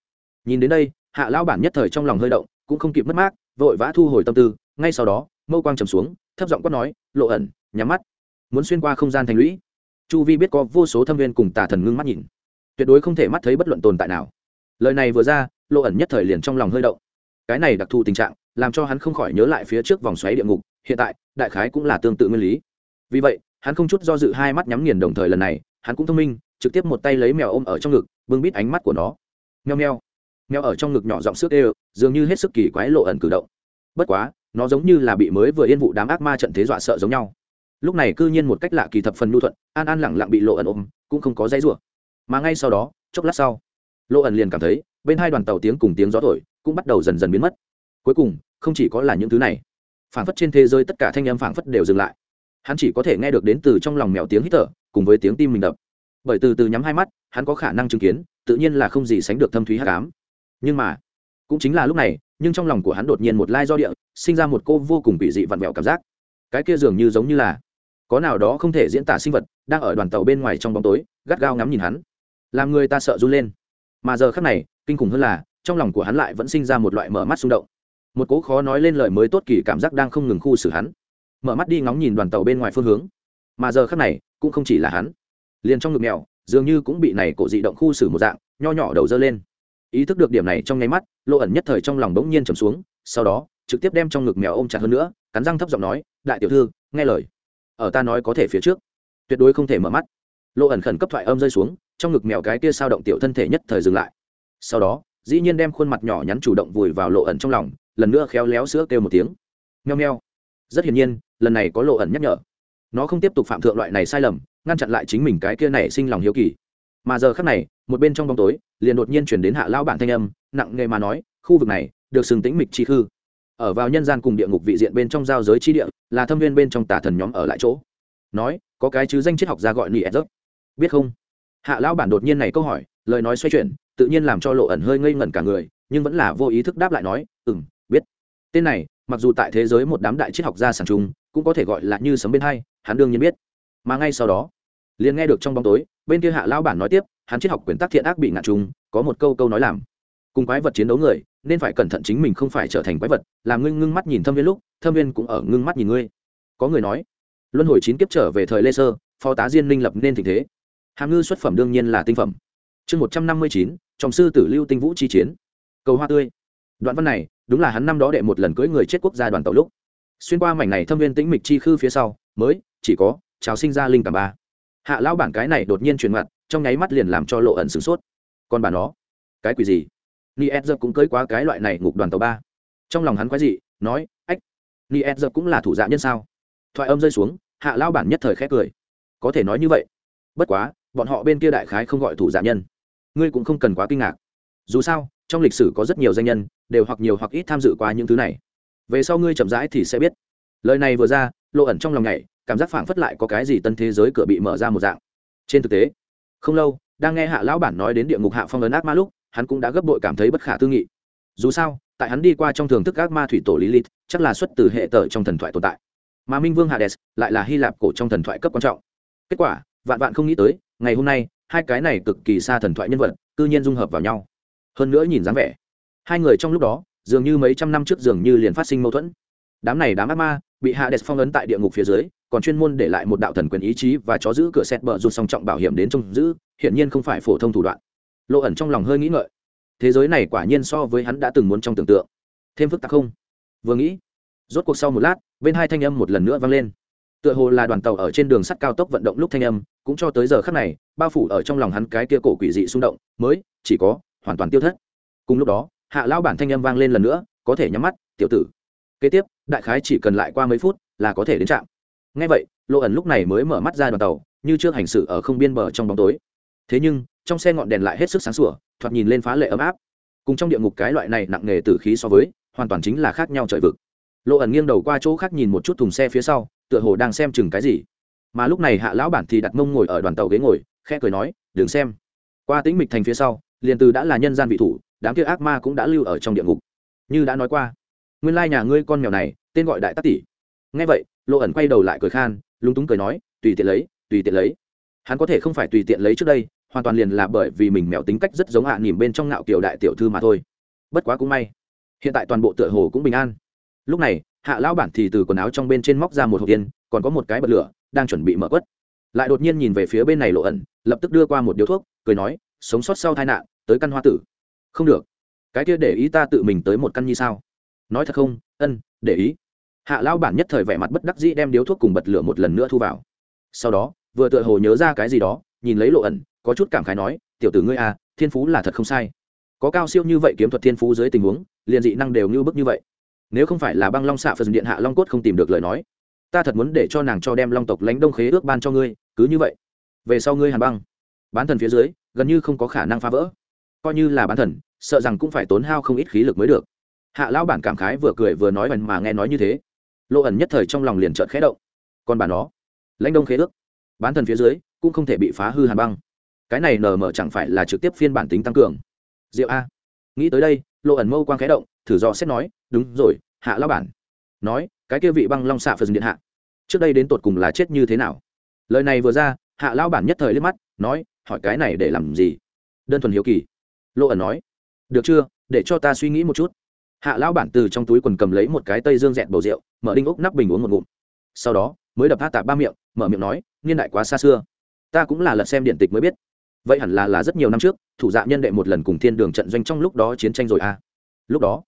Nhìn đến đây, hạ lão bản nhất thời trong lòng hơi động, cũng không kịp mất mát, vội vã thu hồi tâm tư, ngay sau đó, mâu quang trầm xuống, thấp giọng quát nói, lộ ẩn, nhắm mắt. Muốn xuyên qua không gian thành lũy. Chu vi biết có vô số thâm viên cùng tà thần ngưng mắt nhìn tuyệt đối không thể mắt thấy bất luận tồn tại nào. Lời này vừa ra, lộ ẩn nhất thời liền trong lòng hơi động. Cái này đặc thù tình trạng, làm cho hắn không khỏi nhớ lại phía trước vòng xoáy địa ngục, hiện tại, đại khái cũng là tương tự nguyên lý. Vì vậy, hắn không chút do dự hai mắt nhắm nghiền đồng thời lần này, hắn cũng thông minh, trực tiếp một tay lấy mèo ôm ở trong ngực, bưng bít ánh mắt của nó. Nheo nheo mèo ở trong ngực nhỏ giọng sức ê dường như hết sức kỳ quái lộ ẩn cử động. Bất quá, nó giống như là bị mới vừa yên vụ đám ác ma trận thế dọa sợ giống nhau. Lúc này cư nhiên một cách lạ kỳ thập phần nhu thuận, an an lẳng lặng bị lộ ẩn ôm, cũng không có dãy rủa mà ngay sau đó, chốc lát sau lộ ẩn liền cảm thấy bên hai đoàn tàu tiếng cùng tiếng gió thổi cũng bắt đầu dần dần biến mất. Cuối cùng, không chỉ có là những thứ này, phảng phất trên thế giới tất cả thanh âm phảng phất đều dừng lại. Hắn chỉ có thể nghe được đến từ trong lòng mèo tiếng hít thở, cùng với tiếng tim mình đập. Bởi từ từ nhắm hai mắt, hắn có khả năng chứng kiến, tự nhiên là không gì sánh được thâm thúy hát cám nhưng mà, cũng chính là lúc này, nhưng trong lòng của hắn đột nhiên một lai do địa, sinh ra một cô vô cùng bị dị vặn vẹo cảm giác. Cái kia dường như giống như là, có nào đó không thể diễn tả sinh vật, đang ở đoàn tàu bên ngoài trong bóng tối, gắt gao ngắm nhìn hắn làm người ta sợ run lên. Mà giờ khắc này, kinh khủng hơn là, trong lòng của hắn lại vẫn sinh ra một loại mở mắt xung động. Một cố khó nói lên lời mới tốt kỳ cảm giác đang không ngừng khu xử hắn. Mở mắt đi ngóng nhìn đoàn tàu bên ngoài phương hướng. Mà giờ khắc này, cũng không chỉ là hắn. Liền trong ngực mèo, dường như cũng bị này cổ dị động khu xử một dạng, nho nhỏ đầu dơ lên. Ý thức được điểm này trong nháy mắt lộ ẩn nhất thời trong lòng bỗng nhiên trầm xuống, sau đó, trực tiếp đem trong ngực mèo ôm chặt hơn nữa, cắn răng thấp giọng nói, đại tiểu thư, nghe lời. Ở ta nói có thể phía trước. Tuyệt đối không thể mở mắt. Lộ ẩn khẩn cấp thoại âm rơi xuống trong ngực mèo cái kia sao động tiểu thân thể nhất thời dừng lại. Sau đó, dĩ nhiên đem khuôn mặt nhỏ nhắn chủ động vùi vào lộ ẩn trong lòng, lần nữa khéo léo sữa kêu một tiếng. Nheo nheo rất hiển nhiên, lần này có lộ ẩn nhắc nhở. Nó không tiếp tục phạm thượng loại này sai lầm, ngăn chặn lại chính mình cái kia này sinh lòng hiếu kỳ. Mà giờ khác này, một bên trong bóng tối, liền đột nhiên chuyển đến hạ lao bản thanh âm, nặng nghề mà nói, khu vực này, được sừng tĩnh mịch chi khư. Ở vào nhân gian cùng địa ngục vị diện bên trong giao giới chi địa, là thâm viên bên trong tà thần nhóm ở lại chỗ. Nói, có cái chứ danh triết học ra gọi nỉ ed biết không? Hạ lão bản đột nhiên này câu hỏi, lời nói xoay chuyển, tự nhiên làm cho lộ ẩn hơi ngây ngẩn cả người, nhưng vẫn là vô ý thức đáp lại nói ừ m biết. Tên này, mặc dù tại thế giới một đám đại triết học gia sản trung, cũng có thể gọi là như sấm bên hai, hắn đương nhiên biết. Mà ngay sau đó, liền nghe được trong bóng tối, bên kia hạ Lão bản nói tiếp, hắn triết học quyền tác thiện ác bị ngạn trùng có một câu câu nói làm, cùng quái vật chiến đấu người, nên phải cẩn thận chính mình không phải trở thành quái vật, làm ngưng ngưng mắt nhìn thâm viên lúc, thâm viên cũng ở ngưng mắt nhìn ngươi. Có người nói, luân hồi chín kiếp trở về thời lê sơ, phó tá diên minh lập nên tình thế hàm ngư xuất phẩm đương nhiên là tinh phẩm. Chương một trăm năm mươi chín, trọng sư tử lưu tinh vũ chi chiến. Cầu hoa tươi. Đoạn văn này, đúng là hắn năm đó đệ một lần cưới người chết quốc gia đoàn tàu lúc. Xuyên qua mảnh này thâm viên tĩnh mịch chi khư phía sau, mới, chỉ có chào sinh ra linh cảm ba. Hạ lão bản cái này đột nhiên truyền mặt, trong nháy mắt liền làm cho lộ ẩn sửng sốt. Còn bà nó, cái quỷ gì? Ni ed cũng cưới quá cái loại này ngục đoàn tàu ba. Trong lòng hắn quái gì nói, ách ni ed cũng là thủ dạ nhân sao? Thoại âm rơi xuống, hạ lão bản nhất thời khẽ cười. Có thể nói như vậy. Bất quá bọn họ bên kia đại khái không gọi thủ giả nhân. Ngươi cũng không cần quá kinh ngạc. Dù sao, trong lịch sử có rất nhiều danh nhân, đều hoặc nhiều hoặc ít tham dự qua những thứ này. Về sau ngươi chậm rãi thì sẽ biết. Lời này vừa ra lộ ẩn trong lòng này cảm giác phảng phất lại có cái gì tân thế giới cửa bị mở ra một dạng. Trên thực tế, không lâu, đang nghe hạ lão bản nói đến địa ngục hạ phong ấn ác ma lúc, hắn cũng đã gấp bội cảm thấy bất khả tư nghị. Dù sao, tại hắn đi qua trong thưởng thức ác ma thủy tổ lý lilith, chắc là xuất từ hệ tờ trong thần thoại tồn tại. Mà minh vương hades lại là hy lạp cổ trong thần thoại cấp quan trọng. Kết quả, vạn vạn không nghĩ tới ngày hôm nay, hai cái này cực kỳ xa thần thoại nhân vật tự nhiên dung hợp vào nhau. Hơn nữa nhìn dáng vẻ, hai người trong lúc đó, dường như mấy trăm năm trước dường như liền phát sinh mâu thuẫn. Đám này đám ác ma, bị hạ đẹp phong ấn tại địa ngục phía dưới, còn chuyên môn để lại một đạo thần quyền ý chí và chó giữ cửa xét bờ rụt song trọng bảo hiểm đến trông giữ, hiển nhiên không phải phổ thông thủ đoạn. Lộ ẩn trong lòng hơi nghĩ ngợi. Thế giới này quả nhiên so với hắn đã từng muốn trong tưởng tượng. Thêm phức tạp không? Vừa nghĩ, rốt cuộc sau một lát, bên hai thanh âm một lần nữa vang lên tựa hồ là đoàn tàu ở trên đường sắt cao tốc vận động lúc thanh âm, cũng cho tới giờ khắc này, bao phủ ở trong lòng hắn cái kia cổ quỷ dị xung động, mới, chỉ có, hoàn toàn tiêu thất. Cùng lúc đó, hạ lão bản thanh âm vang lên lần nữa, có thể nhắm mắt, tiểu tử. Kế tiếp, đại khái chỉ cần lại qua mấy phút là có thể đến trạm. Ngay vậy lộ ẩn lúc này mới mở mắt ra đoàn tàu, như trước hành xử ở không biên bờ trong bóng tối. Thế nhưng, trong xe ngọn đèn lại hết sức sáng sủa, thoạt nhìn lên phá lệ ấm áp. Cùng trong địa ngục cái loại này nặng nề tử khí so với, hoàn toàn chính là khác nhau trời vực. Lộ ẩn nghiêng đầu qua chỗ khác nhìn một chút thùng xe phía sau tựa hồ đang xem chừng cái gì. Mà lúc này hạ lão bản thì đặt mông ngồi ở đoàn tàu ghế ngồi khẽ cười nói đừng xem. Qua tĩnh mịch thành phía sau liền từ đã là nhân gian vị thủ đám kia ác ma cũng đã lưu ở trong địa ngục. Như đã nói qua nguyên lai nhà ngươi con mèo này tên gọi đại tắc tỷ. Nghe vậy lộ ẩn quay đầu lại cười khan lúng túng cười nói tùy tiện lấy tùy tiện lấy. Hắn có thể không phải tùy tiện lấy trước đây hoàn toàn liền là bởi vì mình mèo tính cách rất giống hạ à, nỉm bên trong ngạo kiều đại tiểu thư mà thôi. Bất quá cũng may hiện tại toàn bộ tựa hồ cũng bình an. Lúc này hạ lão bản thì từ quần áo trong bên trên móc ra một hộp tiền, còn có một cái bật lửa, đang chuẩn bị mở quất. Lại đột nhiên nhìn về phía bên này lộ ẩn, lập tức đưa qua một điếu thuốc, cười nói, sống sót sau tai nạn, tới căn hoa tử. Không được. Cái kia để ý ta tự mình tới một căn như sao? Nói thật không? Ân, để ý. Hạ lão bản nhất thời vẻ mặt bất đắc dĩ đem điếu thuốc cùng bật lửa một lần nữa thu vào. Sau đó, vừa tựa hồ nhớ ra cái gì đó, nhìn lấy lộ ẩn, có chút cảm khái nói, tiểu tử ngươi à thiên phú là thật không sai. Có cao siêu như vậy kiếm thuật thiên phú dưới tình huống, liền dị năng đều như bức như vậy nếu không phải là băng long xạ phần điện hạ long cốt không tìm được lời nói, ta thật muốn để cho nàng cho đem long tộc lãnh đông khế ước ban cho ngươi, cứ như vậy. Về sau ngươi hàn băng. Bán thần phía dưới, gần như không có khả năng phá vỡ. Coi như là bán thần, sợ rằng cũng phải tốn hao không ít khí lực mới được. Hạ lão bản cảm khái vừa cười vừa nói bằng mà nghe nói như thế. Lộ ẩn nhất thời trong lòng liền trợn khẽ động. Còn bà nó, lãnh đông khế ước, bán thần phía dưới, cũng không thể bị phá hư hàn băng. Cái này nở mở chẳng phải là trực tiếp phiên bản tính tăng cường. Diệu a. Nghĩ tới đây, lộ ẩn mâu quang khẽ động, thử do xét nói đúng rồi, hạ lão bản. Nói, cái kia vị băng long xạ phật điện hạ, trước đây đến tột cùng là chết như thế nào? Lời này vừa ra, hạ lão bản nhất thời liếc mắt, nói, hỏi cái này để làm gì? Đơn thuần hiếu kỳ. Lộ ẩn nói, được chưa, để cho ta suy nghĩ một chút. Hạ lão bản từ trong túi quần cầm lấy một cái tây dương dẹn bầu rượu, mở đinh ốc nắp bình uống một ngụm. Sau đó, mới đập hát tạp ba miệng, mở miệng nói, niên đại quá xa xưa, ta cũng là lật xem điện tịch mới biết. Vậy hẳn là là rất nhiều năm trước, thủ dạ nhân đệ một lần cùng thiên đường trận doanh trong lúc đó chiến tranh rồi à. Lúc đó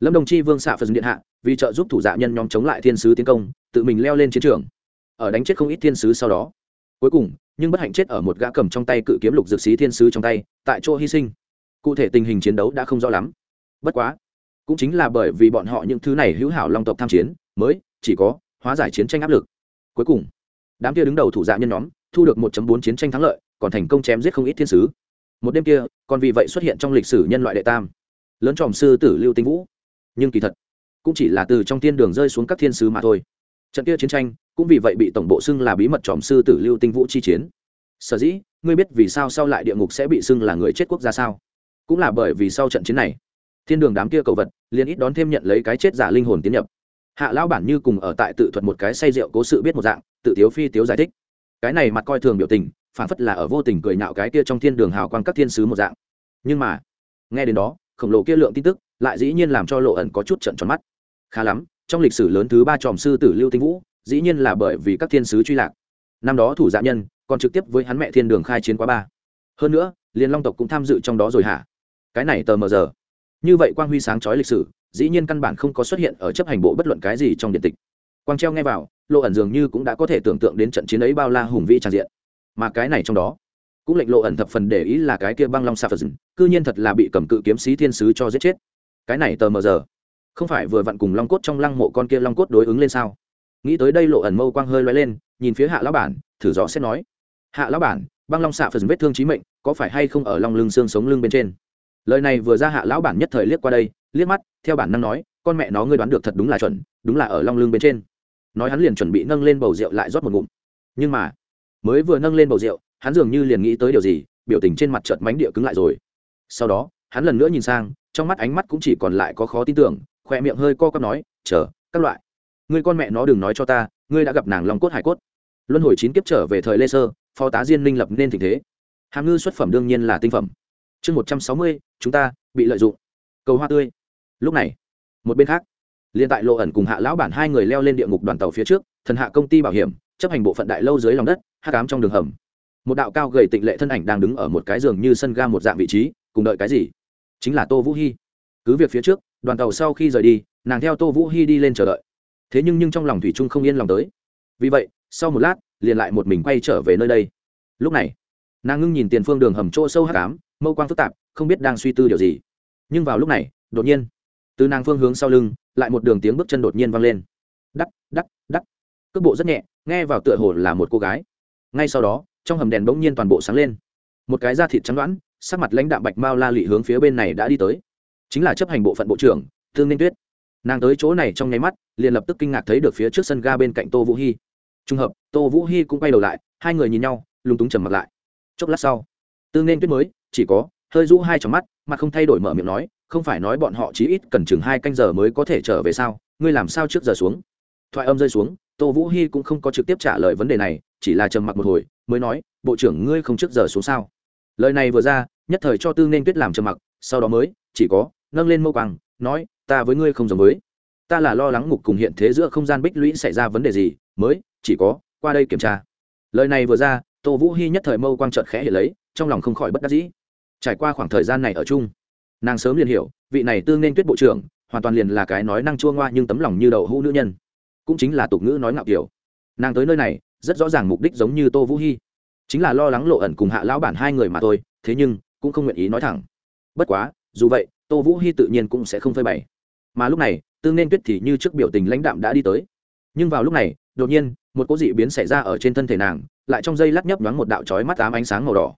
lâm đồng chi vương xạ phật điện hạ, vì trợ giúp thủ dạ nhân nhóm chống lại thiên sứ tiến công, tự mình leo lên chiến trường. Ở đánh chết không ít thiên sứ sau đó. Cuối cùng, nhưng bất hạnh chết ở một gã cầm trong tay cự kiếm lục dược sĩ thiên sứ trong tay, tại chỗ hy sinh. Cụ thể tình hình chiến đấu đã không rõ lắm. Bất quá, cũng chính là bởi vì bọn họ những thứ này hữu hảo long tộc tham chiến, mới, chỉ có, hóa giải chiến tranh áp lực. Cuối cùng, đám kia đứng đầu thủ dạ nhân nhóm, thu được 1 bốn chiến tranh thắng lợi, còn thành công chém giết không ít thiên sứ. Một đêm kia, còn vì vậy xuất hiện trong lịch sử nhân loại đệ tam. Lớn tròm sư tử lưu tinh vũ nhưng kỳ thật cũng chỉ là từ trong thiên đường rơi xuống các thiên sứ mà thôi. Trận kia chiến tranh cũng vì vậy bị tổng bộ xưng là bí mật tròm sư tử lưu tinh vũ chi chiến. Sở dĩ, ngươi biết vì sao sau lại địa ngục sẽ bị xưng là người chết quốc gia sao? Cũng là bởi vì sau trận chiến này, thiên đường đám kia cầu vật liền ít đón thêm nhận lấy cái chết giả linh hồn tiến nhập. Hạ lão bản như cùng ở tại tự thuật một cái say rượu cố sự biết một dạng, tự tiếu phi tiếu giải thích. Cái này mặt coi thường biểu tình, phản phất là ở vô tình cười nhạo cái kia trong thiên đường hào quang các thiên sứ một dạng. Nhưng mà, nghe đến đó, khổng lồ kia lượng tin tức lại dĩ nhiên làm cho lộ ẩn có chút trận tròn mắt. Khá lắm, trong lịch sử lớn thứ ba tròm sư tử lưu tinh vũ, dĩ nhiên là bởi vì các thiên sứ truy lạc. Năm đó thủ dạ nhân còn trực tiếp với hắn mẹ thiên đường khai chiến quá ba. Hơn nữa liền long tộc cũng tham dự trong đó rồi hả? Cái này tờ mờ giờ. Như vậy quang huy sáng chói lịch sử, dĩ nhiên căn bản không có xuất hiện ở chấp hành bộ bất luận cái gì trong điện tịch. Quang treo nghe vào, lộ ẩn dường như cũng đã có thể tưởng tượng đến trận chiến ấy bao la hùng vĩ tràn diện. Mà cái này trong đó, cũng lệnh lộ ẩn thập phần để ý là cái kia băng long sa phật cư nhiên thật là bị cầm cự kiếm sĩ thiên sứ cho giết chết cái này tờ mờ giờ. Không phải vừa vặn cùng long cốt trong lăng mộ con kia long cốt đối ứng lên sao? Nghĩ tới đây lộ ẩn mâu quang hơi loay lên, nhìn phía hạ lão bản, thử rõ xét nói. Hạ lão bản, băng long xạ phật vết thương trí mệnh, có phải hay không ở long lưng xương sống lưng bên trên? Lời này vừa ra hạ lão bản nhất thời liếc qua đây, liếc mắt, theo bản năng nói, con mẹ nó ngươi đoán được thật đúng là chuẩn, đúng là ở long lưng bên trên. Nói hắn liền chuẩn bị nâng lên bầu rượu lại rót một ngụm. Nhưng mà, mới vừa nâng lên bầu rượu, hắn dường như liền nghĩ tới điều gì, biểu tình trên mặt chợt mánh địa cứng lại rồi. Sau đó, hắn lần nữa nhìn sang trong mắt ánh mắt cũng chỉ còn lại có khó tin tưởng, khoe miệng hơi co cắp nói, chờ, các loại. Ngươi con mẹ nó đừng nói cho ta, ngươi đã gặp nàng long cốt hải cốt. Luân hồi chín kiếp trở về thời lê sơ, phó tá diên minh lập nên tình thế. Hàm ngư xuất phẩm đương nhiên là tinh phẩm. Chương một trăm sáu mươi, chúng ta bị lợi dụng. Cầu hoa tươi. Lúc này, một bên khác liên tại lộ ẩn cùng hạ lão bản hai người leo lên địa ngục đoàn tàu phía trước, thần hạ công ty bảo hiểm, chấp hành bộ phận đại lâu dưới lòng đất hát cám trong đường hầm. Một đạo cao gầy tịnh lệ thân ảnh đang đứng ở một cái giường như sân ga một dạng vị trí, cùng đợi cái gì? Chính là tô vũ hy cứ việc phía trước, đoàn tàu sau khi rời đi, nàng theo tô vũ hy đi lên chờ đợi. Thế nhưng nhưng trong lòng thủy trung không yên lòng tới. Vì vậy, sau một lát, liền lại một mình quay trở về nơi đây. Lúc này, nàng ngưng nhìn tiền phương đường hầm chỗ sâu h tám mâu quang phức tạp, không biết đang suy tư điều gì. Nhưng vào lúc này, đột nhiên, từ nàng phương hướng sau lưng, lại một đường tiếng bước chân đột nhiên vang lên. Đắc đắc đắc. Cước bộ rất nhẹ, nghe vào tựa hồ là một cô gái. Ngay sau đó, trong hầm đèn bỗng nhiên toàn bộ sáng lên. Một cái da thịt trắng đoãn sắc mặt lãnh đạm bạch mao la lị hướng phía bên này đã đi tới. Chính là chấp hành bộ phận bộ trưởng, thương ninh tuyết. Nàng tới chỗ này trong nháy mắt, liền lập tức kinh ngạc thấy được phía trước sân ga bên cạnh tô vũ hy trùng hợp, tô vũ hy cũng quay đầu lại, hai người nhìn nhau, lúng túng trầm mặt lại. Chốc lát sau tương nên tuyết mới, chỉ có, hơi rũ hai trong mắt, mà không thay đổi mở miệng nói, không phải nói bọn họ chí ít cần chừng hai canh giờ mới có thể trở về sao? Ngươi làm sao trước giờ xuống? Thoại âm rơi xuống, tô vũ hy cũng không có trực tiếp trả lời vấn đề này, chỉ là trầm mặc một hồi, mới nói, bộ trưởng ngươi không trước giờ xuống sao? Lời này vừa ra, nhất thời cho tư nên tuyết làm trầm mặc, sau đó mới, chỉ có, nâng lên mâu quang nói, ta với ngươi không giống với. Ta là lo lắng ngục cùng hiện thế giữa không gian bích lũy xảy ra vấn đề gì, mới, chỉ có, qua đây kiểm tra. Lời này vừa ra, tô vũ hy nhất thời mâu quang trợt khẽ hiện lấy, trong lòng không khỏi bất đắc dĩ. Trải qua khoảng thời gian này ở chung, nàng sớm liền hiểu, vị này tương nên tuyết bộ trưởng, hoàn toàn liền là cái nói năng chua ngoa nhưng tấm lòng như đậu hũ nữ nhân. Cũng chính là tục ngữ nói ngạo kiểu. Nàng tới nơi này, rất rõ ràng mục đích giống như tô vũ hy chính là lo lắng lộ ẩn cùng hạ lão bản hai người mà thôi, thế nhưng, cũng không nguyện ý nói thẳng. Bất quá, dù vậy, tô vũ hy tự nhiên cũng sẽ không phơi bày. Mà lúc này tương nên tuyết thì như trước biểu tình lãnh đạm đã đi tới. Nhưng vào lúc này, đột nhiên, một cỗ dị biến xảy ra ở trên thân thể nàng, lại trong dây lắc nhấp nhoáng một đạo trói mắt ám ánh sáng màu đỏ.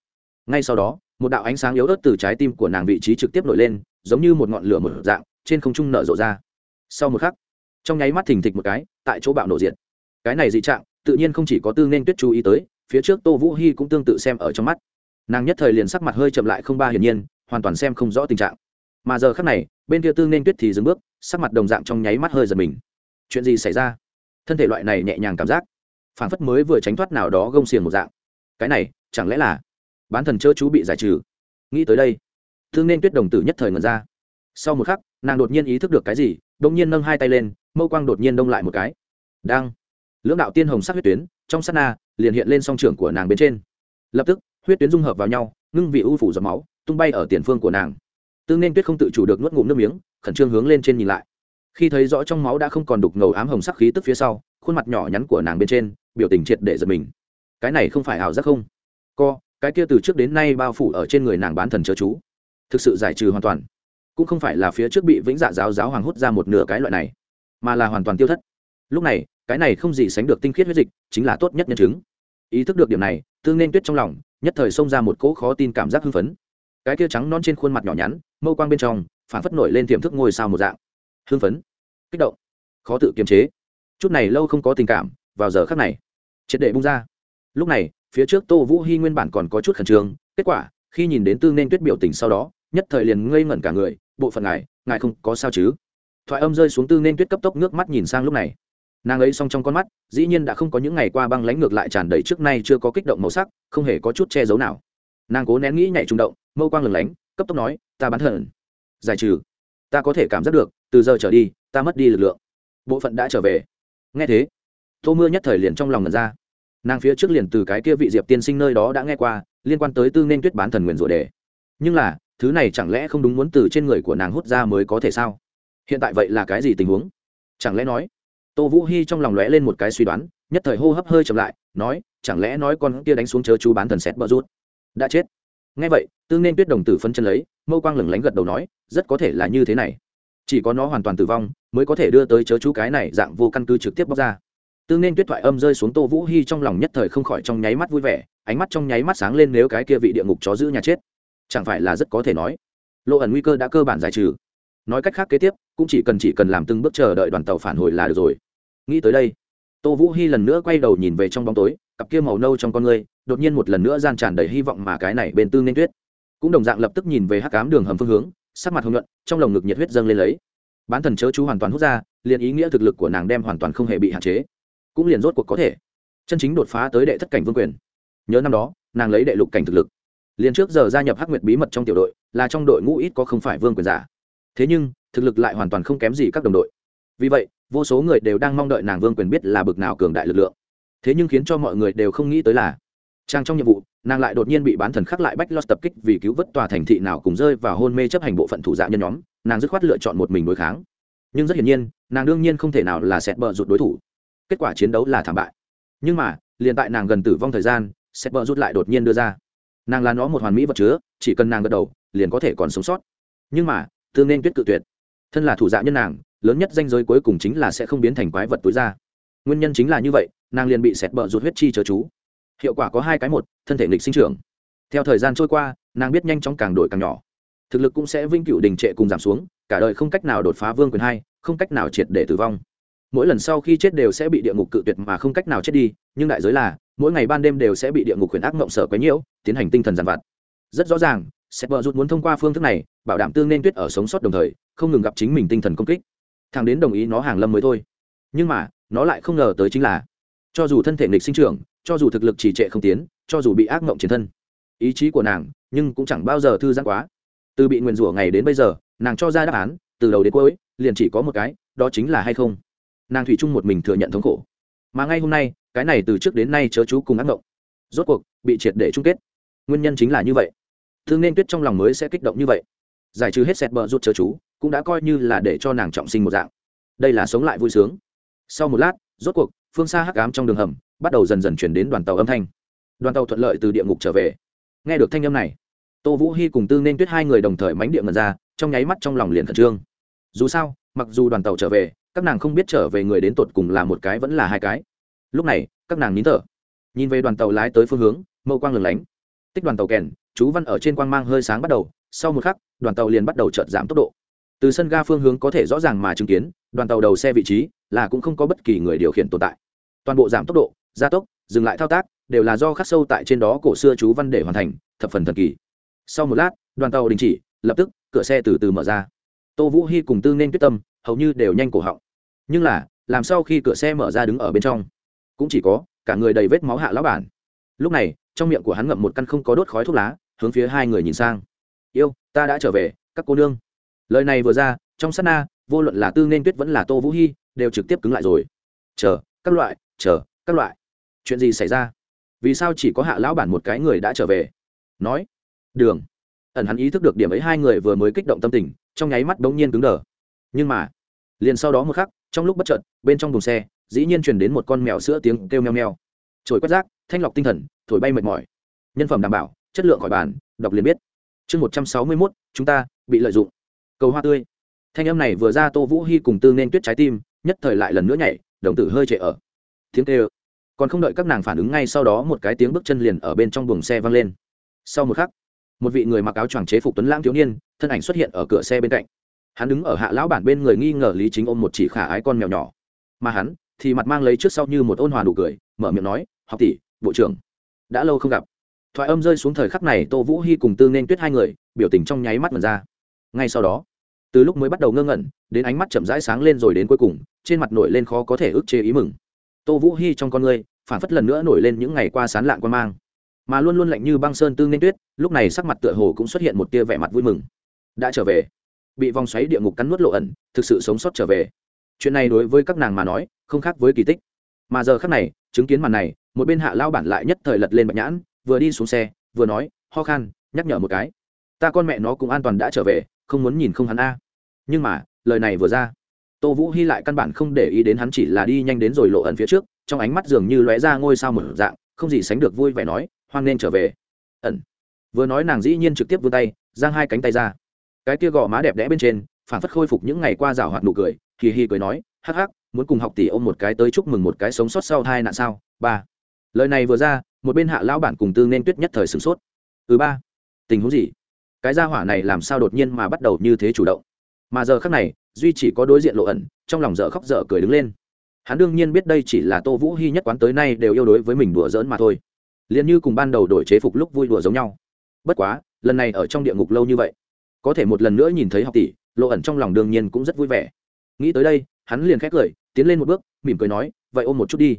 Ngay sau đó, một đạo ánh sáng yếu ớt từ trái tim của nàng vị trí trực tiếp nổi lên, giống như một ngọn lửa một dạng, trên không trung nở rộ ra. Sau một khắc, trong nháy mắt thình thịch một cái, tại chỗ bạo nổ diện cái này dị trạng, tự nhiên không chỉ có tư nên tuyết chú ý tới phía trước tô vũ hy cũng tương tự xem ở trong mắt. Nàng nhất thời liền sắc mặt hơi chậm lại không ba hiển nhiên, hoàn toàn xem không rõ tình trạng. Mà giờ khắc này, bên kia tư nên tuyết thì dừng bước, sắc mặt đồng dạng trong nháy mắt hơi giật mình. Chuyện gì xảy ra? Thân thể loại này nhẹ nhàng cảm giác phản phất mới vừa tránh thoát nào đó gông xiềng một dạng. Cái này, chẳng lẽ là bán thần chớ chú bị giải trừ? Nghĩ tới đây thương nên tuyết đồng tử nhất thời ngẩn ra. Sau một khắc, nàng đột nhiên ý thức được cái gì đông nhiên nâng hai tay lên, mâu quang đột nhiên đông lại một cái. Đang, lưỡng đạo tiên hồng sắc huyết tuyến trong sát na liền hiện lên song trưởng của nàng bên trên. Lập tức, huyết tuyến dung hợp vào nhau, ngưng vị u phủ giọt máu tung bay ở tiền phương của nàng. Tương nên tuyết không tự chủ được nuốt ngụm nước miếng, khẩn trương hướng lên trên nhìn lại. Khi thấy rõ trong máu đã không còn đục ngầu ám hồng sắc khí tức phía sau, khuôn mặt nhỏ nhắn của nàng bên trên biểu tình triệt để giật mình. Cái này không phải ảo giác không? Co, cái kia từ trước đến nay bao phủ ở trên người nàng bán thần chớ chú. Thực sự giải trừ hoàn toàn. Cũng không phải là phía trước bị vĩnh dạ giáo giáo hoàng hút ra một nửa cái loại này, mà là hoàn toàn tiêu thất. Lúc này cái này không gì sánh được tinh khiết huyết dịch, chính là tốt nhất nhân chứng. Ý thức được điểm này tương nên tuyết trong lòng nhất thời xông ra một cỗ khó tin cảm giác hưng phấn. Cái kia trắng non trên khuôn mặt nhỏ nhắn, mâu quang bên trong, phản phất nổi lên tiềm thức ngôi sao một dạng. Hưng phấn, kích động, khó tự kiềm chế. Chút này lâu không có tình cảm, vào giờ khắc này, triệt để bung ra. Lúc này, phía trước tô vũ hy nguyên bản còn có chút khẩn trương, kết quả, khi nhìn đến tương nên tuyết biểu tình sau đó, nhất thời liền ngây ngẩn cả người, bộ phận ngài ngài không có sao chứ? Thoại âm rơi xuống tương nên tuyết cấp tốc nước mắt nhìn sang lúc này nàng ấy xong trong con mắt, dĩ nhiên đã không có những ngày qua băng lánh ngược lại tràn đầy trước nay chưa có kích động màu sắc, không hề có chút che giấu nào. Nàng cố nén nghĩ nhảy trung động, mâu quang lừng lánh, cấp tốc nói, ta bán thần. Giải trừ. Ta có thể cảm giác được, từ giờ trở đi, ta mất đi lực lượng. Bộ phận đã trở về. Nghe thế. Tô mưa nhất thời liền trong lòng ngần ra. Nàng phía trước liền từ cái kia vị diệp tiên sinh nơi đó đã nghe qua, liên quan tới tư nên tuyết bán thần nguyền rủa đề. Nhưng là, thứ này chẳng lẽ không đúng muốn từ trên người của nàng hút ra mới có thể sao? Hiện tại vậy là cái gì tình huống? Chẳng lẽ nói tô vũ hy trong lòng lóe lên một cái suy đoán, nhất thời hô hấp hơi chậm lại, nói, chẳng lẽ nói con kia đánh xuống chớ chú bán thần xét bờ rút đã chết. Ngay vậy tương nên tuyết đồng tử phân chân lấy, mâu quang lửng lánh gật đầu nói, rất có thể là như thế này. Chỉ có nó hoàn toàn tử vong, mới có thể đưa tới chớ chú cái này dạng vô căn cứ trực tiếp bóc ra. Tương nên tuyết thoại âm rơi xuống tô vũ hy trong lòng nhất thời không khỏi trong nháy mắt vui vẻ, ánh mắt trong nháy mắt sáng lên nếu cái kia vị địa ngục chó giữ nhà chết. Chẳng phải là rất có thể nói. Lộ ẩn nguy cơ đã cơ bản giải trừ. Nói cách khác kế tiếp, cũng chỉ cần chỉ cần làm từng bước chờ đợi đoàn tàu phản hồi là được rồi nghĩ tới đây. Tô vũ hy lần nữa quay đầu nhìn về trong bóng tối, cặp kia màu nâu trong con ngươi, đột nhiên một lần nữa gian tràn đầy hy vọng mà cái này bên tương nên tuyết. Cũng đồng dạng lập tức nhìn về hắc cám đường hầm phương hướng, sắc mặt hồng nhuận, trong lồng ngực nhiệt huyết dâng lên lấy. Bán thần chớ chú hoàn toàn hút ra, liền ý nghĩa thực lực của nàng đem hoàn toàn không hề bị hạn chế. Cũng liền rốt cuộc có thể. Chân chính đột phá tới đệ thất cảnh vương quyền. Nhớ năm đó, nàng lấy đệ lục cảnh thực lực. Liền trước giờ gia nhập hắc nguyệt bí mật trong tiểu đội, là trong đội ngũ ít có không phải vương quyền giả. Thế nhưng, thực lực lại hoàn toàn không kém gì các đồng đội. Vì vậy vô số người đều đang mong đợi nàng vương quyền biết là bực nào cường đại lực lượng. Thế nhưng khiến cho mọi người đều không nghĩ tới là, trang trong nhiệm vụ, nàng lại đột nhiên bị bán thần khắc lại bách lót tập kích vì cứu vớt tòa thành thị nào cùng rơi vào hôn mê chấp hành bộ phận thủ dạ nhân nhóm, nàng dứt khoát lựa chọn một mình đối kháng. Nhưng rất hiển nhiên, nàng đương nhiên không thể nào là sẹt bờ rụt đối thủ. Kết quả chiến đấu là thảm bại. Nhưng mà, liền tại nàng gần tử vong thời gian, sẹt bờ rút lại đột nhiên đưa ra. Nàng là nó một hoàn mỹ vật chứa, chỉ cần nàng gật đầu, liền có thể còn sống sót. Nhưng mà, tương nên tuyết cự tuyệt. Thân là thủ dạ nhân nàng lớn nhất danh giới cuối cùng chính là sẽ không biến thành quái vật túi ra nguyên nhân chính là như vậy, nàng liền bị sẹt bờ rụt huyết chi chớ chú. Hiệu quả có hai cái một, thân thể nghịch sinh trưởng. Theo thời gian trôi qua, nàng biết nhanh chóng càng đổi càng nhỏ. Thực lực cũng sẽ vinh cựu đình trệ cùng giảm xuống, cả đời không cách nào đột phá vương quyền hai, không cách nào triệt để tử vong. Mỗi lần sau khi chết đều sẽ bị địa ngục cự tuyệt mà không cách nào chết đi, nhưng đại giới là, mỗi ngày ban đêm đều sẽ bị địa ngục quyền ác mộng sở quấy nhiễu, tiến hành tinh thần giàn vặt. Rất rõ ràng sẽ vợ rút muốn thông qua phương thức này, bảo đảm tương nên tuyết ở sống sót đồng thời, không ngừng gặp chính mình tinh thần công kích thằng đến đồng ý nó hàng lâm mới thôi. Nhưng mà, nó lại không ngờ tới chính là, cho dù thân thể nghịch sinh trưởng, cho dù thực lực trì trệ không tiến, cho dù bị ác mộng chiến thân, ý chí của nàng nhưng cũng chẳng bao giờ thư giãn quá. Từ bị nguyền rủa ngày đến bây giờ, nàng cho ra đáp án, từ đầu đến cuối, liền chỉ có một cái, đó chính là hay không? Nàng thủy chung một mình thừa nhận thống khổ. Mà ngay hôm nay, cái này từ trước đến nay chớ chú cùng ác mộng. Rốt cuộc, bị triệt để chung kết. Nguyên nhân chính là như vậy. Thương nên tuyết trong lòng mới sẽ kích động như vậy. Giải trừ hết sẹt bờ rút chớ chú cũng đã coi như là để cho nàng trọng sinh một dạng. Đây là sống lại vui sướng. Sau một lát, rốt cuộc, phương xa hắc ám trong đường hầm, bắt đầu dần dần chuyển đến đoàn tàu âm thanh. Đoàn tàu thuận lợi từ địa ngục trở về. Nghe được thanh âm này, tô vũ hy cùng tư nên tuyết hai người đồng thời mánh địa ngần ra, trong nháy mắt trong lòng liền khẩn trương. Dù sao, mặc dù đoàn tàu trở về, các nàng không biết trở về người đến tột cùng là một cái vẫn là hai cái. Lúc này, các nàng nín thở. Nhìn về đoàn tàu lái tới phương hướng, mâu quang lửng lánh. Tích đoàn tàu kèn, chú văn ở trên quang mang hơi sáng bắt đầu, sau một khắc, đoàn tàu liền bắt đầu chợt giảm tốc độ từ sân ga phương hướng có thể rõ ràng mà chứng kiến, đoàn tàu đầu xe vị trí là cũng không có bất kỳ người điều khiển tồn tại. Toàn bộ giảm tốc độ, gia tốc, dừng lại thao tác đều là do khắc sâu tại trên đó cổ xưa chú văn để hoàn thành, thập phần thần kỳ. Sau một lát, đoàn tàu đình chỉ, lập tức cửa xe từ từ mở ra. Tô vũ hy cùng tư nên quyết tâm hầu như đều nhanh cổ họng. Nhưng là, làm sau khi cửa xe mở ra đứng ở bên trong? Cũng chỉ có cả người đầy vết máu hạ lão bản. Lúc này, trong miệng của hắn ngậm một căn không có đốt khói thuốc lá, hướng phía hai người nhìn sang. Yêu, ta đã trở về, các cô nương lời này vừa ra, trong sát na, vô luận là tư nên tuyết vẫn là tô vũ hy đều trực tiếp cứng lại rồi. Chờ, các loại, chờ, các loại. Chuyện gì xảy ra? Vì sao chỉ có hạ lão bản một cái người đã trở về? Nói. Đường. Ẩn hắn ý thức được điểm ấy, hai người vừa mới kích động tâm tình, trong nháy mắt bỗng nhiên cứng đờ. Nhưng mà, liền sau đó một khắc, trong lúc bất chợt, bên trong thùng xe, dĩ nhiên truyền đến một con mèo sữa tiếng kêu meo meo. Trồi quét rác, thanh lọc tinh thần, thổi bay mệt mỏi. Nhân phẩm đảm bảo, chất lượng khỏi bản đọc liền biết. Chương một trăm sáu mươi mốt, chúng ta bị lợi dụng cầu hoa tươi. Thanh âm này vừa ra tô vũ hy cùng tư nên tuyết trái tim, nhất thời lại lần nữa nhảy, đồng tử hơi trệ ở. Tiếng kêu. Còn không đợi các nàng phản ứng ngay sau đó một cái tiếng bước chân liền ở bên trong buồng xe vang lên. Sau một khắc, một vị người mặc áo choàng chế phục tuấn lãng thiếu niên, thân ảnh xuất hiện ở cửa xe bên cạnh. Hắn đứng ở hạ lão bản bên người nghi ngờ lý chính ôm một chỉ khả ái con mèo nhỏ. Mà hắn thì mặt mang lấy trước sau như một ôn hòa nụ cười, mở miệng nói, học tỷ, bộ trưởng, đã lâu không gặp. Thoại âm rơi xuống thời khắc này, tô vũ hy cùng tư nên tuyết hai người, biểu tình trong nháy mắt mật ra. Ngay sau đó từ lúc mới bắt đầu ngơ ngẩn, đến ánh mắt chậm rãi sáng lên rồi đến cuối cùng, trên mặt nổi lên khó có thể ức chế ý mừng. Tô vũ hy trong con người phản phất lần nữa nổi lên những ngày qua sán lạng quan mang. Mà luôn luôn lạnh như băng sơn tương nên tuyết, lúc này sắc mặt tựa hồ cũng xuất hiện một tia vẻ mặt vui mừng. Đã trở về. Bị vòng xoáy địa ngục cắn nuốt lộ ẩn, thực sự sống sót trở về. Chuyện này đối với các nàng mà nói, không khác với kỳ tích. Mà giờ khác này, chứng kiến màn này, một bên hạ lao bản lại nhất thời lật lên bạch nhãn, vừa đi xuống xe, vừa nói, ho khan, nhắc nhở một cái. Ta con mẹ nó cũng an toàn đã trở về không muốn nhìn không hắn a. Nhưng mà, lời này vừa ra, tô vũ hy lại căn bản không để ý đến hắn chỉ là đi nhanh đến rồi lộ ẩn phía trước, trong ánh mắt dường như lóe ra ngôi sao một dạng, không gì sánh được vui vẻ nói hoan nên trở về. Ẩn. Vừa nói nàng dĩ nhiên trực tiếp vươn tay, giang hai cánh tay ra. Cái kia gò má đẹp đẽ bên trên phản phất khôi phục những ngày qua rào hoạt nụ cười, hì hì cười nói, hắc hắc, muốn cùng học tỷ ôm một cái tới chúc mừng một cái sống sót sau hai nạn sao? Ba. Lời này vừa ra, một bên hạ lão bản cùng tư nên tuyết nhất thời sửng sốt. Thứ ba, tình huống gì? Cái gia hỏa này làm sao đột nhiên mà bắt đầu như thế chủ động? Mà giờ khác này, duy chỉ có đối diện lộ ẩn, trong lòng dở khóc dở cười đứng lên. Hắn đương nhiên biết đây chỉ là tô vũ hy nhất quán tới nay đều yêu đối với mình đùa giỡn mà thôi. Liền như cùng ban đầu đổi chế phục lúc vui đùa giống nhau. Bất quá, lần này ở trong địa ngục lâu như vậy, có thể một lần nữa nhìn thấy học tỷ, lộ ẩn trong lòng đương nhiên cũng rất vui vẻ. Nghĩ tới đây, hắn liền khét cười tiến lên một bước, mỉm cười nói, vậy ôm một chút đi.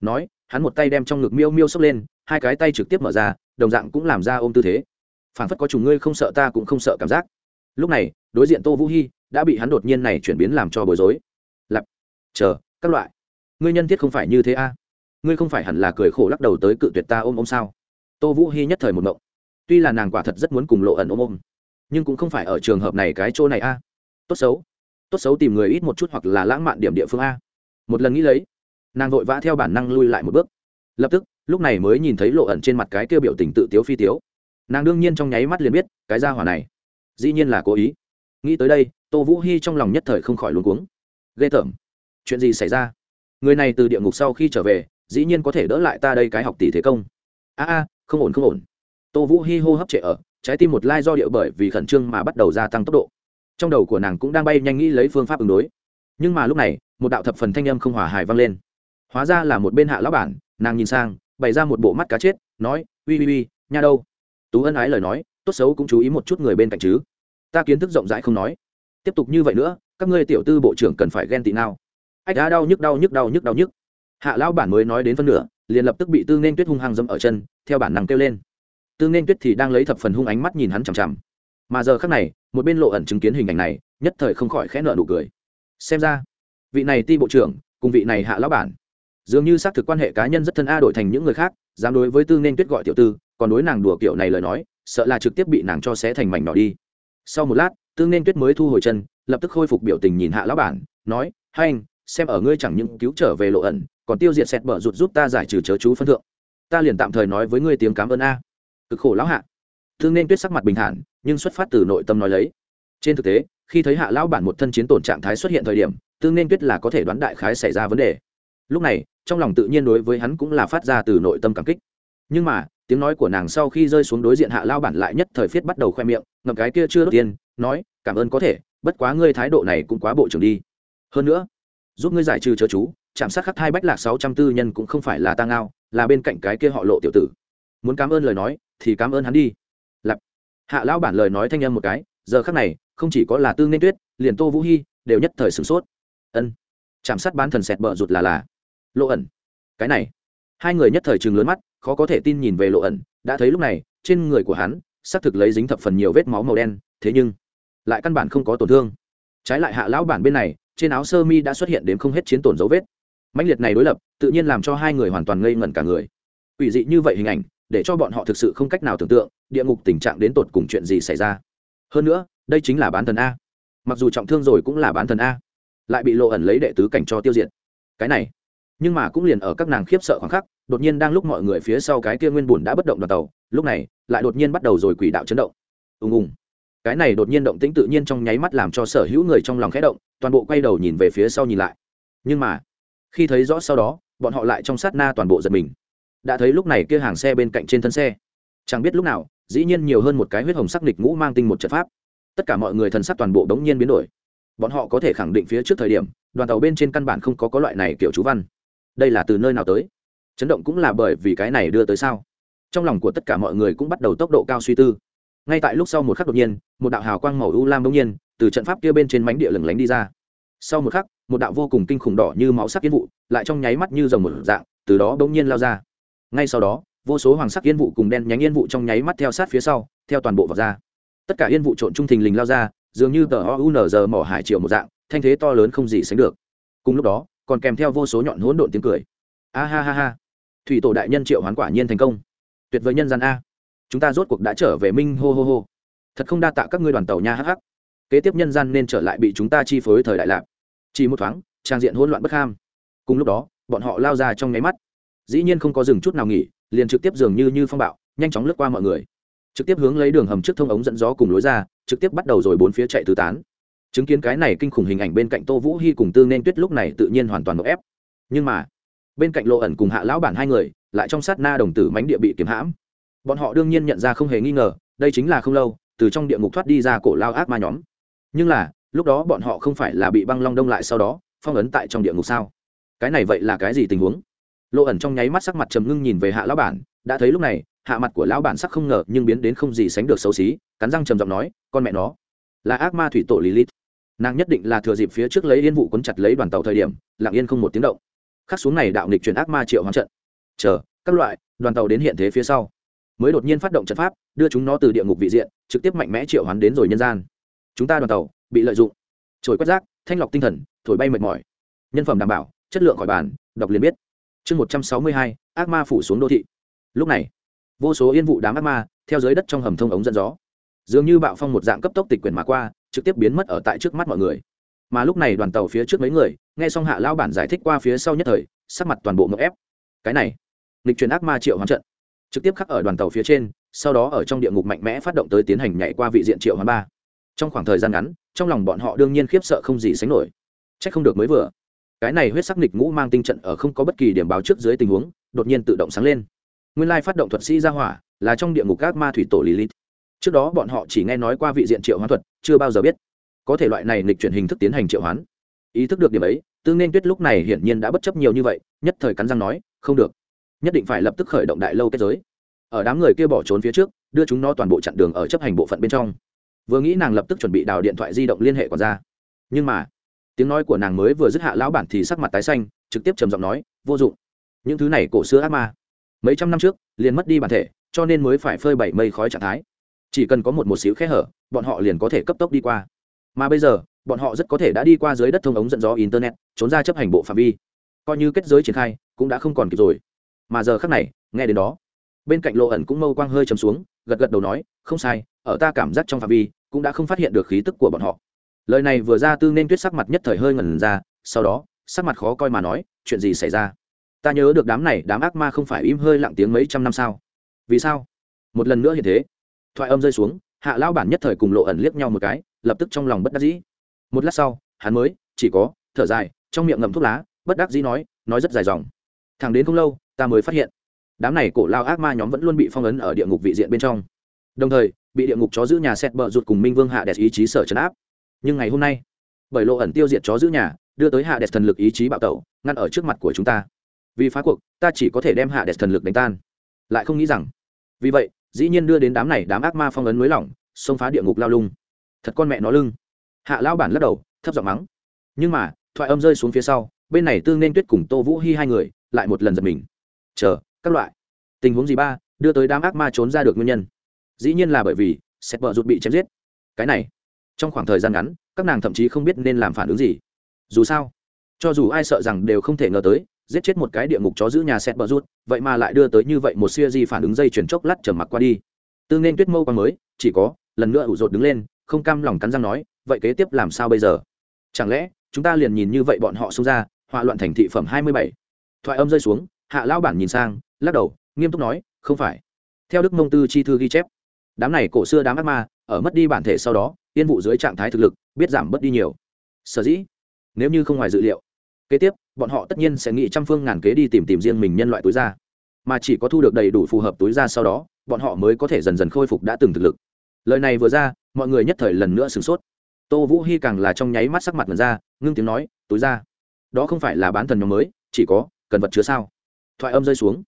Nói, hắn một tay đem trong ngực miêu miêu xốc lên, hai cái tay trực tiếp mở ra, đồng dạng cũng làm ra ôm tư thế phản phất có chủ ngươi không sợ ta cũng không sợ cảm giác. Lúc này, đối diện tô vũ hy đã bị hắn đột nhiên này chuyển biến làm cho bối rối. Lặp. Chờ, các loại. Ngươi nhân thiết không phải như thế a. Ngươi không phải hẳn là cười khổ lắc đầu tới cự tuyệt ta ôm ôm sao? Tô vũ hy nhất thời một mộng tuy là nàng quả thật rất muốn cùng lộ ẩn ôm ôm, nhưng cũng không phải ở trường hợp này cái chỗ này a. Tốt xấu. Tốt xấu tìm người ít một chút hoặc là lãng mạn điểm địa phương a. Một lần nghĩ lấy, nàng vội vã theo bản năng lui lại một bước. Lập tức, lúc này mới nhìn thấy lộ ẩn trên mặt cái kêu biểu tình tự tiếu phi tiếu nàng đương nhiên trong nháy mắt liền biết cái ra hỏa này dĩ nhiên là cố ý. Nghĩ tới đây, tô vũ hy trong lòng nhất thời không khỏi luống cuống. Ghê tởm. Chuyện gì xảy ra? Người này từ địa ngục sau khi trở về, dĩ nhiên có thể đỡ lại ta đây cái học tỷ thế công. A a, không ổn không ổn. Tô vũ hy hô hấp trệ ở, trái tim một lai do điệu bởi vì khẩn trương mà bắt đầu gia tăng tốc độ. Trong đầu của nàng cũng đang bay nhanh nghĩ lấy phương pháp ứng đối. Nhưng mà lúc này, một đạo thập phần thanh âm không hòa hài vang lên. Hóa ra là một bên hạ lão bản, nàng nhìn sang, bày ra một bộ mắt cá chết, nói ui ui ui nha đâu? Tú ân ái lời nói, tốt xấu cũng chú ý một chút người bên cạnh chứ. Ta kiến thức rộng rãi không nói. Tiếp tục như vậy nữa, các ngươi tiểu tư bộ trưởng cần phải ghen tị nào. Ách, đã đau nhức đau nhức đau nhức đau nhức. Hạ lão bản mới nói đến phân nửa, liền lập tức bị tư nên tuyết hung hăng dâm ở chân, theo bản năng kêu lên. Tư nên tuyết thì đang lấy thập phần hung ánh mắt nhìn hắn chằm chằm. Mà giờ khác này, một bên lộ ẩn chứng kiến hình ảnh này, nhất thời không khỏi khẽ nợ nụ cười. Xem ra, vị này ti bộ trưởng cùng vị này hạ lão bản, dường như xác thực quan hệ cá nhân rất thân a đổi thành những người khác, dám đối với tư nên tuyết gọi tiểu tư còn đối nàng đùa kiểu này lời nói, sợ là trực tiếp bị nàng cho xé thành mảnh nhỏ đi. Sau một lát tương nên tuyết mới thu hồi chân, lập tức khôi phục biểu tình nhìn hạ lão bản, nói, hai anh, xem ở ngươi chẳng những cứu trở về lộ ẩn, còn tiêu diệt xẹt bở rụt giúp ta giải trừ chớ chú phân thượng. Ta liền tạm thời nói với ngươi tiếng cảm ơn a. Cực khổ lão hạ. Thương nên tuyết sắc mặt bình thản, nhưng xuất phát từ nội tâm nói lấy. Trên thực tế, khi thấy hạ lão bản một thân chiến tổn trạng thái xuất hiện thời điểm tương nên tuyết là có thể đoán đại khái xảy ra vấn đề. Lúc này, trong lòng tự nhiên đối với hắn cũng là phát ra từ nội tâm cảm kích. Nhưng mà tiếng nói của nàng sau khi rơi xuống đối diện hạ lao bản lại nhất thời phiết bắt đầu khoe miệng, ngậm cái kia chưa đốt tiền, nói, cảm ơn có thể, bất quá ngươi thái độ này cũng quá bộ trưởng đi. Hơn nữa, giúp ngươi giải trừ chớ chú, chạm sát khắc hai bách lạc sáu trăm tư nhân cũng không phải là ta ngao là bên cạnh cái kia họ lộ tiểu tử. Muốn cảm ơn lời nói, thì cảm ơn hắn đi. Lặp hạ lão bản lời nói thanh âm một cái, giờ khắc này, không chỉ có là tư nên tuyết, liền tô vũ hy đều nhất thời sửng sốt. Ân. Chạm sát bán thần sẹt bợ rụt là là. Lộ ẩn. Cái này hai người nhất thời chừng lớn mắt, khó có thể tin nhìn về lộ ẩn. Đã thấy lúc này, trên người của hắn, xác thực lấy dính thập phần nhiều vết máu màu đen, thế nhưng lại căn bản không có tổn thương. Trái lại hạ lão bản bên này, trên áo sơ mi đã xuất hiện đến không hết chiến tổn dấu vết. Mạnh liệt này đối lập, tự nhiên làm cho hai người hoàn toàn ngây ngẩn cả người. Ủy dị như vậy hình ảnh, để cho bọn họ thực sự không cách nào tưởng tượng, địa ngục tình trạng đến tột cùng chuyện gì xảy ra. Hơn nữa, đây chính là bán thần a. Mặc dù trọng thương rồi cũng là bán thần a. Lại bị lộ ẩn lấy đệ tứ cảnh cho tiêu diệt. Cái này nhưng mà cũng liền ở các nàng khiếp sợ khoảng khắc, đột nhiên đang lúc mọi người phía sau cái kia nguyên bùn đã bất động đoàn tàu, lúc này, lại đột nhiên bắt đầu rồi quỷ đạo chấn động. Ùng ùng. Cái này đột nhiên động tĩnh tự nhiên trong nháy mắt làm cho sở hữu người trong lòng khẽ động, toàn bộ quay đầu nhìn về phía sau nhìn lại. Nhưng mà, khi thấy rõ sau đó, bọn họ lại trong sát na toàn bộ giật mình. Đã thấy lúc này kia hàng xe bên cạnh trên thân xe. Chẳng biết lúc nào, dĩ nhiên nhiều hơn một cái huyết hồng sắc địch ngũ mang tinh một trận pháp. Tất cả mọi người thần sắc toàn bộ đống nhiên biến đổi. Bọn họ có thể khẳng định phía trước thời điểm, đoàn tàu bên trên căn bản không có có loại này kiểu chú văn đây là từ nơi nào tới? Chấn động cũng là bởi vì cái này đưa tới sao? Trong lòng của tất cả mọi người cũng bắt đầu tốc độ cao suy tư. Ngay tại lúc sau một khắc đột nhiên, một đạo hào quang màu u lam bỗng nhiên từ trận pháp kia bên trên mánh địa lửng lánh đi ra. Sau một khắc, một đạo vô cùng kinh khủng đỏ như máu sắc yên vụ lại trong nháy mắt như dòng một dạng, từ đó bỗng nhiên lao ra. Ngay sau đó, vô số hoàng sắc yên vụ cùng đen nhánh yên vụ trong nháy mắt theo sát phía sau, theo toàn bộ vào ra. Tất cả yên vụ trộn trung thình lình lao ra, dường như tờ o mỏ hải triệu một dạng, thanh thế to lớn không gì sánh được. Cùng lúc đó còn kèm theo vô số nhọn hỗn độn tiếng cười. A ha ha ha. Thủy tổ đại nhân triệu hoán quả nhiên thành công. Tuyệt vời nhân gian a. Chúng ta rốt cuộc đã trở về minh hô hô hô. Thật không đa tạ các ngươi đoàn tàu nha hắc hắc. Kế tiếp nhân gian nên trở lại bị chúng ta chi phối thời đại lạc. Chỉ một thoáng, trang diện hỗn loạn bất ham. Cùng lúc đó, bọn họ lao ra trong nháy mắt. Dĩ nhiên không có dừng chút nào nghỉ, liền trực tiếp dường như như phong bạo, nhanh chóng lướt qua mọi người. Trực tiếp hướng lấy đường hầm trước thông ống dẫn gió cùng lối ra, trực tiếp bắt đầu rồi bốn phía chạy tứ tán chứng kiến cái này kinh khủng hình ảnh bên cạnh tô vũ hy cùng tư nên tuyết lúc này tự nhiên hoàn toàn nộp ép. Nhưng mà, bên cạnh lộ ẩn cùng hạ lão bản hai người, lại trong sát na đồng tử mánh địa bị kiếm hãm. Bọn họ đương nhiên nhận ra không hề nghi ngờ, đây chính là không lâu, từ trong địa ngục thoát đi ra cổ lao ác ma nhóm. Nhưng là, lúc đó bọn họ không phải là bị băng long đông lại sau đó, phong ấn tại trong địa ngục sao? Cái này vậy là cái gì tình huống? Lộ ẩn trong nháy mắt sắc mặt trầm ngưng nhìn về hạ lão bản, đã thấy lúc này, hạ mặt của lão bản sắc không ngờ, nhưng biến đến không gì sánh được xấu xí, cắn răng trầm giọng nói, con mẹ nó, là ác ma thủy tổ lilith nàng nhất định là thừa dịp phía trước lấy yên vụ quấn chặt lấy đoàn tàu thời điểm, lặng yên không một tiếng động. Khắc xuống này đạo nghịch chuyển ác ma triệu hoàng trận. Chờ, các loại, đoàn tàu đến hiện thế phía sau. Mới đột nhiên phát động trận pháp, đưa chúng nó từ địa ngục vị diện, trực tiếp mạnh mẽ triệu hoán đến rồi nhân gian. Chúng ta đoàn tàu, bị lợi dụng. Trồi quét rác, thanh lọc tinh thần, thổi bay mệt mỏi. Nhân phẩm đảm bảo, chất lượng khỏi bàn, đọc liền biết. Chương một trăm sáu mươi hai, ác ma phủ xuống đô thị. Lúc này, vô số yên vụ đám ác ma, theo dưới đất trong hầm thông ống dẫn gió dường như bạo phong một dạng cấp tốc tịch quyền mà qua, trực tiếp biến mất ở tại trước mắt mọi người. Mà lúc này đoàn tàu phía trước mấy người, nghe xong hạ lao bản giải thích qua phía sau nhất thời, sắc mặt toàn bộ ngợp ép. Cái này lịch truyền ác ma triệu hoán trận. Trực tiếp khắc ở đoàn tàu phía trên, sau đó ở trong địa ngục mạnh mẽ phát động tới tiến hành nhảy qua vị diện triệu hoán ba. Trong khoảng thời gian ngắn, trong lòng bọn họ đương nhiên khiếp sợ không gì sánh nổi. C h ắ c không được mới vừa. Cái này huyết sắc nịch ngũ mang tinh trận ở không có bất kỳ điểm báo trước dưới tình huống, đột nhiên tự động sáng lên. Nguyên lai phát động thuật sĩ ra hỏa là trong địa ngục các ma thủy tổ lilith trước đó bọn họ chỉ nghe nói qua vị diện triệu hoán thuật, chưa bao giờ biết. Có thể loại này nghịch chuyển hình thức tiến hành triệu hoán. Ý thức được điểm ấy tương nên tuyết lúc này hiển nhiên đã bất chấp nhiều như vậy, nhất thời cắn răng nói, không được. Nhất định phải lập tức khởi động đại lâu kết giới. Ở đám người kia bỏ trốn phía trước, đưa chúng nó toàn bộ chặn đường ở chấp hành bộ phận bên trong. Vừa nghĩ nàng lập tức chuẩn bị đào điện thoại di động liên hệ còn ra. Nhưng mà, tiếng nói của nàng mới vừa dứt hạ lão bản thì sắc mặt tái xanh, trực tiếp trầm giọng nói, vô dụng. Những thứ này cổ xưa ác ma. Mấy trăm năm trước, liền mất đi bản thể, cho nên mới phải phơi bảy mây khói trạng thái chỉ cần có một một xíu khe hở, bọn họ liền có thể cấp tốc đi qua. Mà bây giờ, bọn họ rất có thể đã đi qua dưới đất thông ống dẫn gió internet, trốn ra chấp hành bộ phạm vi. Coi như kết giới triển khai, cũng đã không còn kịp rồi. Mà giờ khác này, nghe đến đó, bên cạnh lộ ẩn cũng mâu quang hơi chấm xuống, gật gật đầu nói, không sai, ở ta cảm giác trong phạm vi, cũng đã không phát hiện được khí tức của bọn họ. Lời này vừa ra tư nên tuyết sắc mặt nhất thời hơi ngẩn ra, sau đó, sắc mặt khó coi mà nói, chuyện gì xảy ra? Ta nhớ được đám này đám ác ma không phải im hơi lặng tiếng mấy trăm năm sao. Vì sao? Một lần nữa hiện thế thoại âm rơi xuống, hạ lão bản nhất thời cùng lộ ẩn liếc nhau một cái, lập tức trong lòng bất đắc dĩ. Một lát sau, hắn mới, chỉ có, thở dài, trong miệng ngậm thuốc lá, bất đắc dĩ nói nói rất dài dòng. Thẳng đến không lâu, ta mới phát hiện, đám này cổ lao ác ma nhóm vẫn luôn bị phong ấn ở địa ngục vị diện bên trong. Đồng thời, bị địa ngục chó giữ nhà xét bờ rụt cùng minh vương hạ đẹp ý chí sở chấn áp. Nhưng ngày hôm nay, bởi lộ ẩn tiêu diệt chó giữ nhà, đưa tới hạ đẹp thần lực ý chí bạo tẩu, ngăn ở trước mặt của chúng ta. Vì phá cuộc, ta chỉ có thể đem hạ đẹp thần lực đánh tan. Lại không nghĩ rằng, vì vậy dĩ nhiên đưa đến đám này đám ác ma phong ấn mới lỏng, xông phá địa ngục lao lung. Thật con mẹ nó lưng. Hạ lao bản lắc đầu, thấp giọng mắng. Nhưng mà, thoại âm rơi xuống phía sau, bên này tương nên tuyết cùng tô vũ hy hai người lại một lần giật mình. Chờ, các loại. Tình huống gì ba? Đưa tới đám ác ma trốn ra được nguyên nhân. Dĩ nhiên là bởi vì sẹp vợ rụt bị chém giết. Cái này. Trong khoảng thời gian ngắn, các nàng thậm chí không biết nên làm phản ứng gì. Dù sao, cho dù ai sợ rằng đều không thể ngờ tới giết chết một cái địa ngục chó giữ nhà xét bờ rút, vậy mà lại đưa tới như vậy một siêu di phản ứng dây chuyển chốc lát trầm mặc qua đi. Tương nên tuyết mâu qua mới, chỉ có, lần nữa ủ rột đứng lên, không cam lòng cắn răng nói, vậy kế tiếp làm sao bây giờ? Chẳng lẽ, chúng ta liền nhìn như vậy bọn họ xông ra họa loạn thành thị phẩm hai mươi bảy. Thoại âm rơi xuống, hạ lão bản nhìn sang, lắc đầu, nghiêm túc nói, không phải. Theo đức mông tư chi thư ghi chép, đám này cổ xưa đám ác ma, ở mất đi bản thể sau đó tiên vụ dưới trạng thái thực lực, biết giảm bớt đi nhiều. Sở dĩ, nếu như không ngoài dự liệu kế tiếp, bọn họ tất nhiên sẽ nghĩ trăm phương ngàn kế đi tìm tìm riêng mình nhân loại túi da. Mà chỉ có thu được đầy đủ phù hợp túi da sau đó, bọn họ mới có thể dần dần khôi phục đã từng thực lực. Lời này vừa ra, mọi người nhất thời lần nữa sửng sốt. Tô vũ hy càng là trong nháy mắt sắc mặt lần ra, ngưng tiếng nói, túi da? Đó không phải là bán thần nhóm mới, chỉ có cần vật chứa sao? Thoại âm rơi xuống.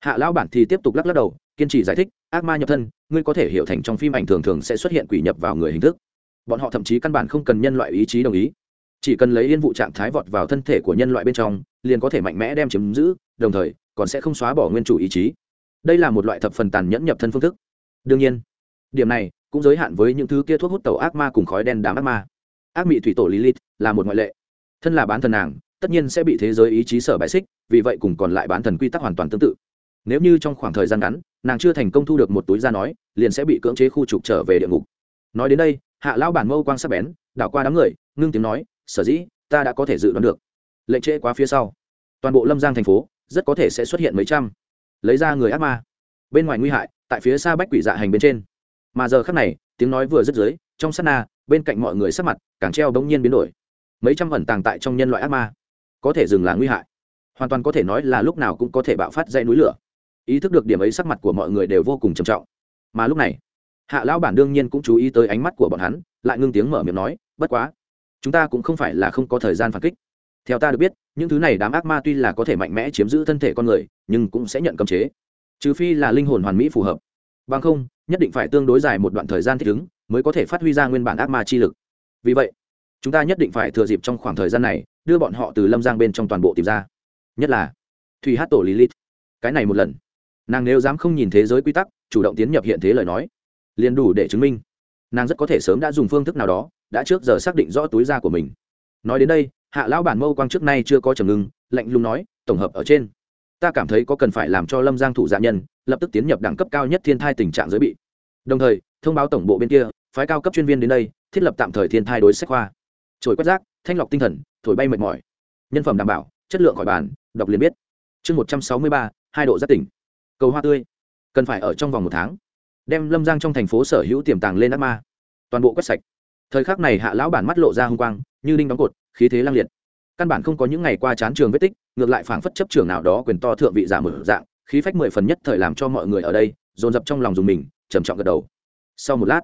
Hạ lão bản thì tiếp tục lắc lắc đầu, kiên trì giải thích, ác ma nhập thân, ngươi có thể hiểu thành trong phim ảnh thường thường sẽ xuất hiện quỷ nhập vào người hình thức. Bọn họ thậm chí căn bản không cần nhân loại ý chí đồng ý chỉ cần lấy yên vụ trạng thái vọt vào thân thể của nhân loại bên trong, liền có thể mạnh mẽ đem chiếm giữ, đồng thời, còn sẽ không xóa bỏ nguyên chủ ý chí. Đây là một loại thập phần tàn nhẫn nhập thân phương thức. Đương nhiên, điểm này cũng giới hạn với những thứ kia thuốc hút tàu ác ma cùng khói đen đám ác ma. Ác mị thủy tổ lilith là một ngoại lệ. Thân là bán thần nàng, tất nhiên sẽ bị thế giới ý chí sở bãi xích, vì vậy cùng còn lại bán thần quy tắc hoàn toàn tương tự. Nếu như trong khoảng thời gian ngắn, nàng chưa thành công thu được một túi da nói, liền sẽ bị cưỡng chế khu trục trở về địa ngục. Nói đến đây, hạ lão bản mâu quang sắc bén, đảo qua đám người, ngưng tiếng nói sở dĩ ta đã có thể dự đoán được. Lệnh trễ quá phía sau. Toàn bộ lâm giang thành phố rất có thể sẽ xuất hiện mấy trăm. Lấy ra người ác ma. Bên ngoài nguy hại, tại phía xa bách quỷ dạ hành bên trên. Mà giờ khắc này, tiếng nói vừa dứt dưới, trong sát na, bên cạnh mọi người sắc mặt càng treo bỗng nhiên biến đổi. Mấy trăm ẩn tàng tại trong nhân loại ác ma. Có thể dừng là nguy hại. Hoàn toàn có thể nói là lúc nào cũng có thể bạo phát dây núi lửa. Ý thức được điểm ấy sắc mặt của mọi người đều vô cùng trầm trọng. Mà lúc này, hạ lão bản đương nhiên cũng chú ý tới ánh mắt của bọn hắn, lại ngưng tiếng mở miệng nói, bất quá chúng ta cũng không phải là không có thời gian phản kích. Theo ta được biết, những thứ này đám ác ma tuy là có thể mạnh mẽ chiếm giữ thân thể con người, nhưng cũng sẽ nhận cấm chế. Trừ phi là linh hồn hoàn mỹ phù hợp. Bằng không, nhất định phải tương đối dài một đoạn thời gian thích ứng, mới có thể phát huy ra nguyên bản ác ma chi lực. Vì vậy, chúng ta nhất định phải thừa dịp trong khoảng thời gian này, đưa bọn họ từ lâm giang bên trong toàn bộ tìm ra. Nhất là thùy hát tổ lilith. Cái này một lần, nàng nếu dám không nhìn thế giới quy tắc, chủ động tiến nhập hiện thế lời nói, liền đủ để chứng minh nàng rất có thể sớm đã dùng phương thức nào đó, đã trước giờ xác định rõ túi da của mình. Nói đến đây, hạ lão bản mâu quang trước nay chưa có trầm ngưng, lạnh lùng nói, tổng hợp ở trên, ta cảm thấy có cần phải làm cho lâm giang thủ dạ nhân, lập tức tiến nhập đẳng cấp cao nhất thiên thai tình trạng giới bị. Đồng thời, thông báo tổng bộ bên kia, phái cao cấp chuyên viên đến đây, thiết lập tạm thời thiên thai đối sách khoa. Trồi quét rác, thanh lọc tinh thần, thổi bay mệt mỏi. Nhân phẩm đảm bảo, chất lượng khỏi bàn, đọc liền biết. Chương một trăm sáu mươi ba, hai độ giác tỉnh. Cầu hoa tươi. Cần phải ở trong vòng một tháng đem lâm giang trong thành phố sở hữu tiềm tàng lên ác ma. Toàn bộ quét sạch. Thời khắc này hạ lão bản mắt lộ ra h ư n g quang, như đinh đóng cột, khí thế lang liệt. Căn bản không có những ngày qua chán trường vết tích, ngược lại phảng phất chấp trường nào đó quyền to thượng vị giả mở dạng, khí phách mười phần nhất thời làm cho mọi người ở đây dồn dập trong lòng dùng mình, trầm trọng gật đầu. Sau một lát,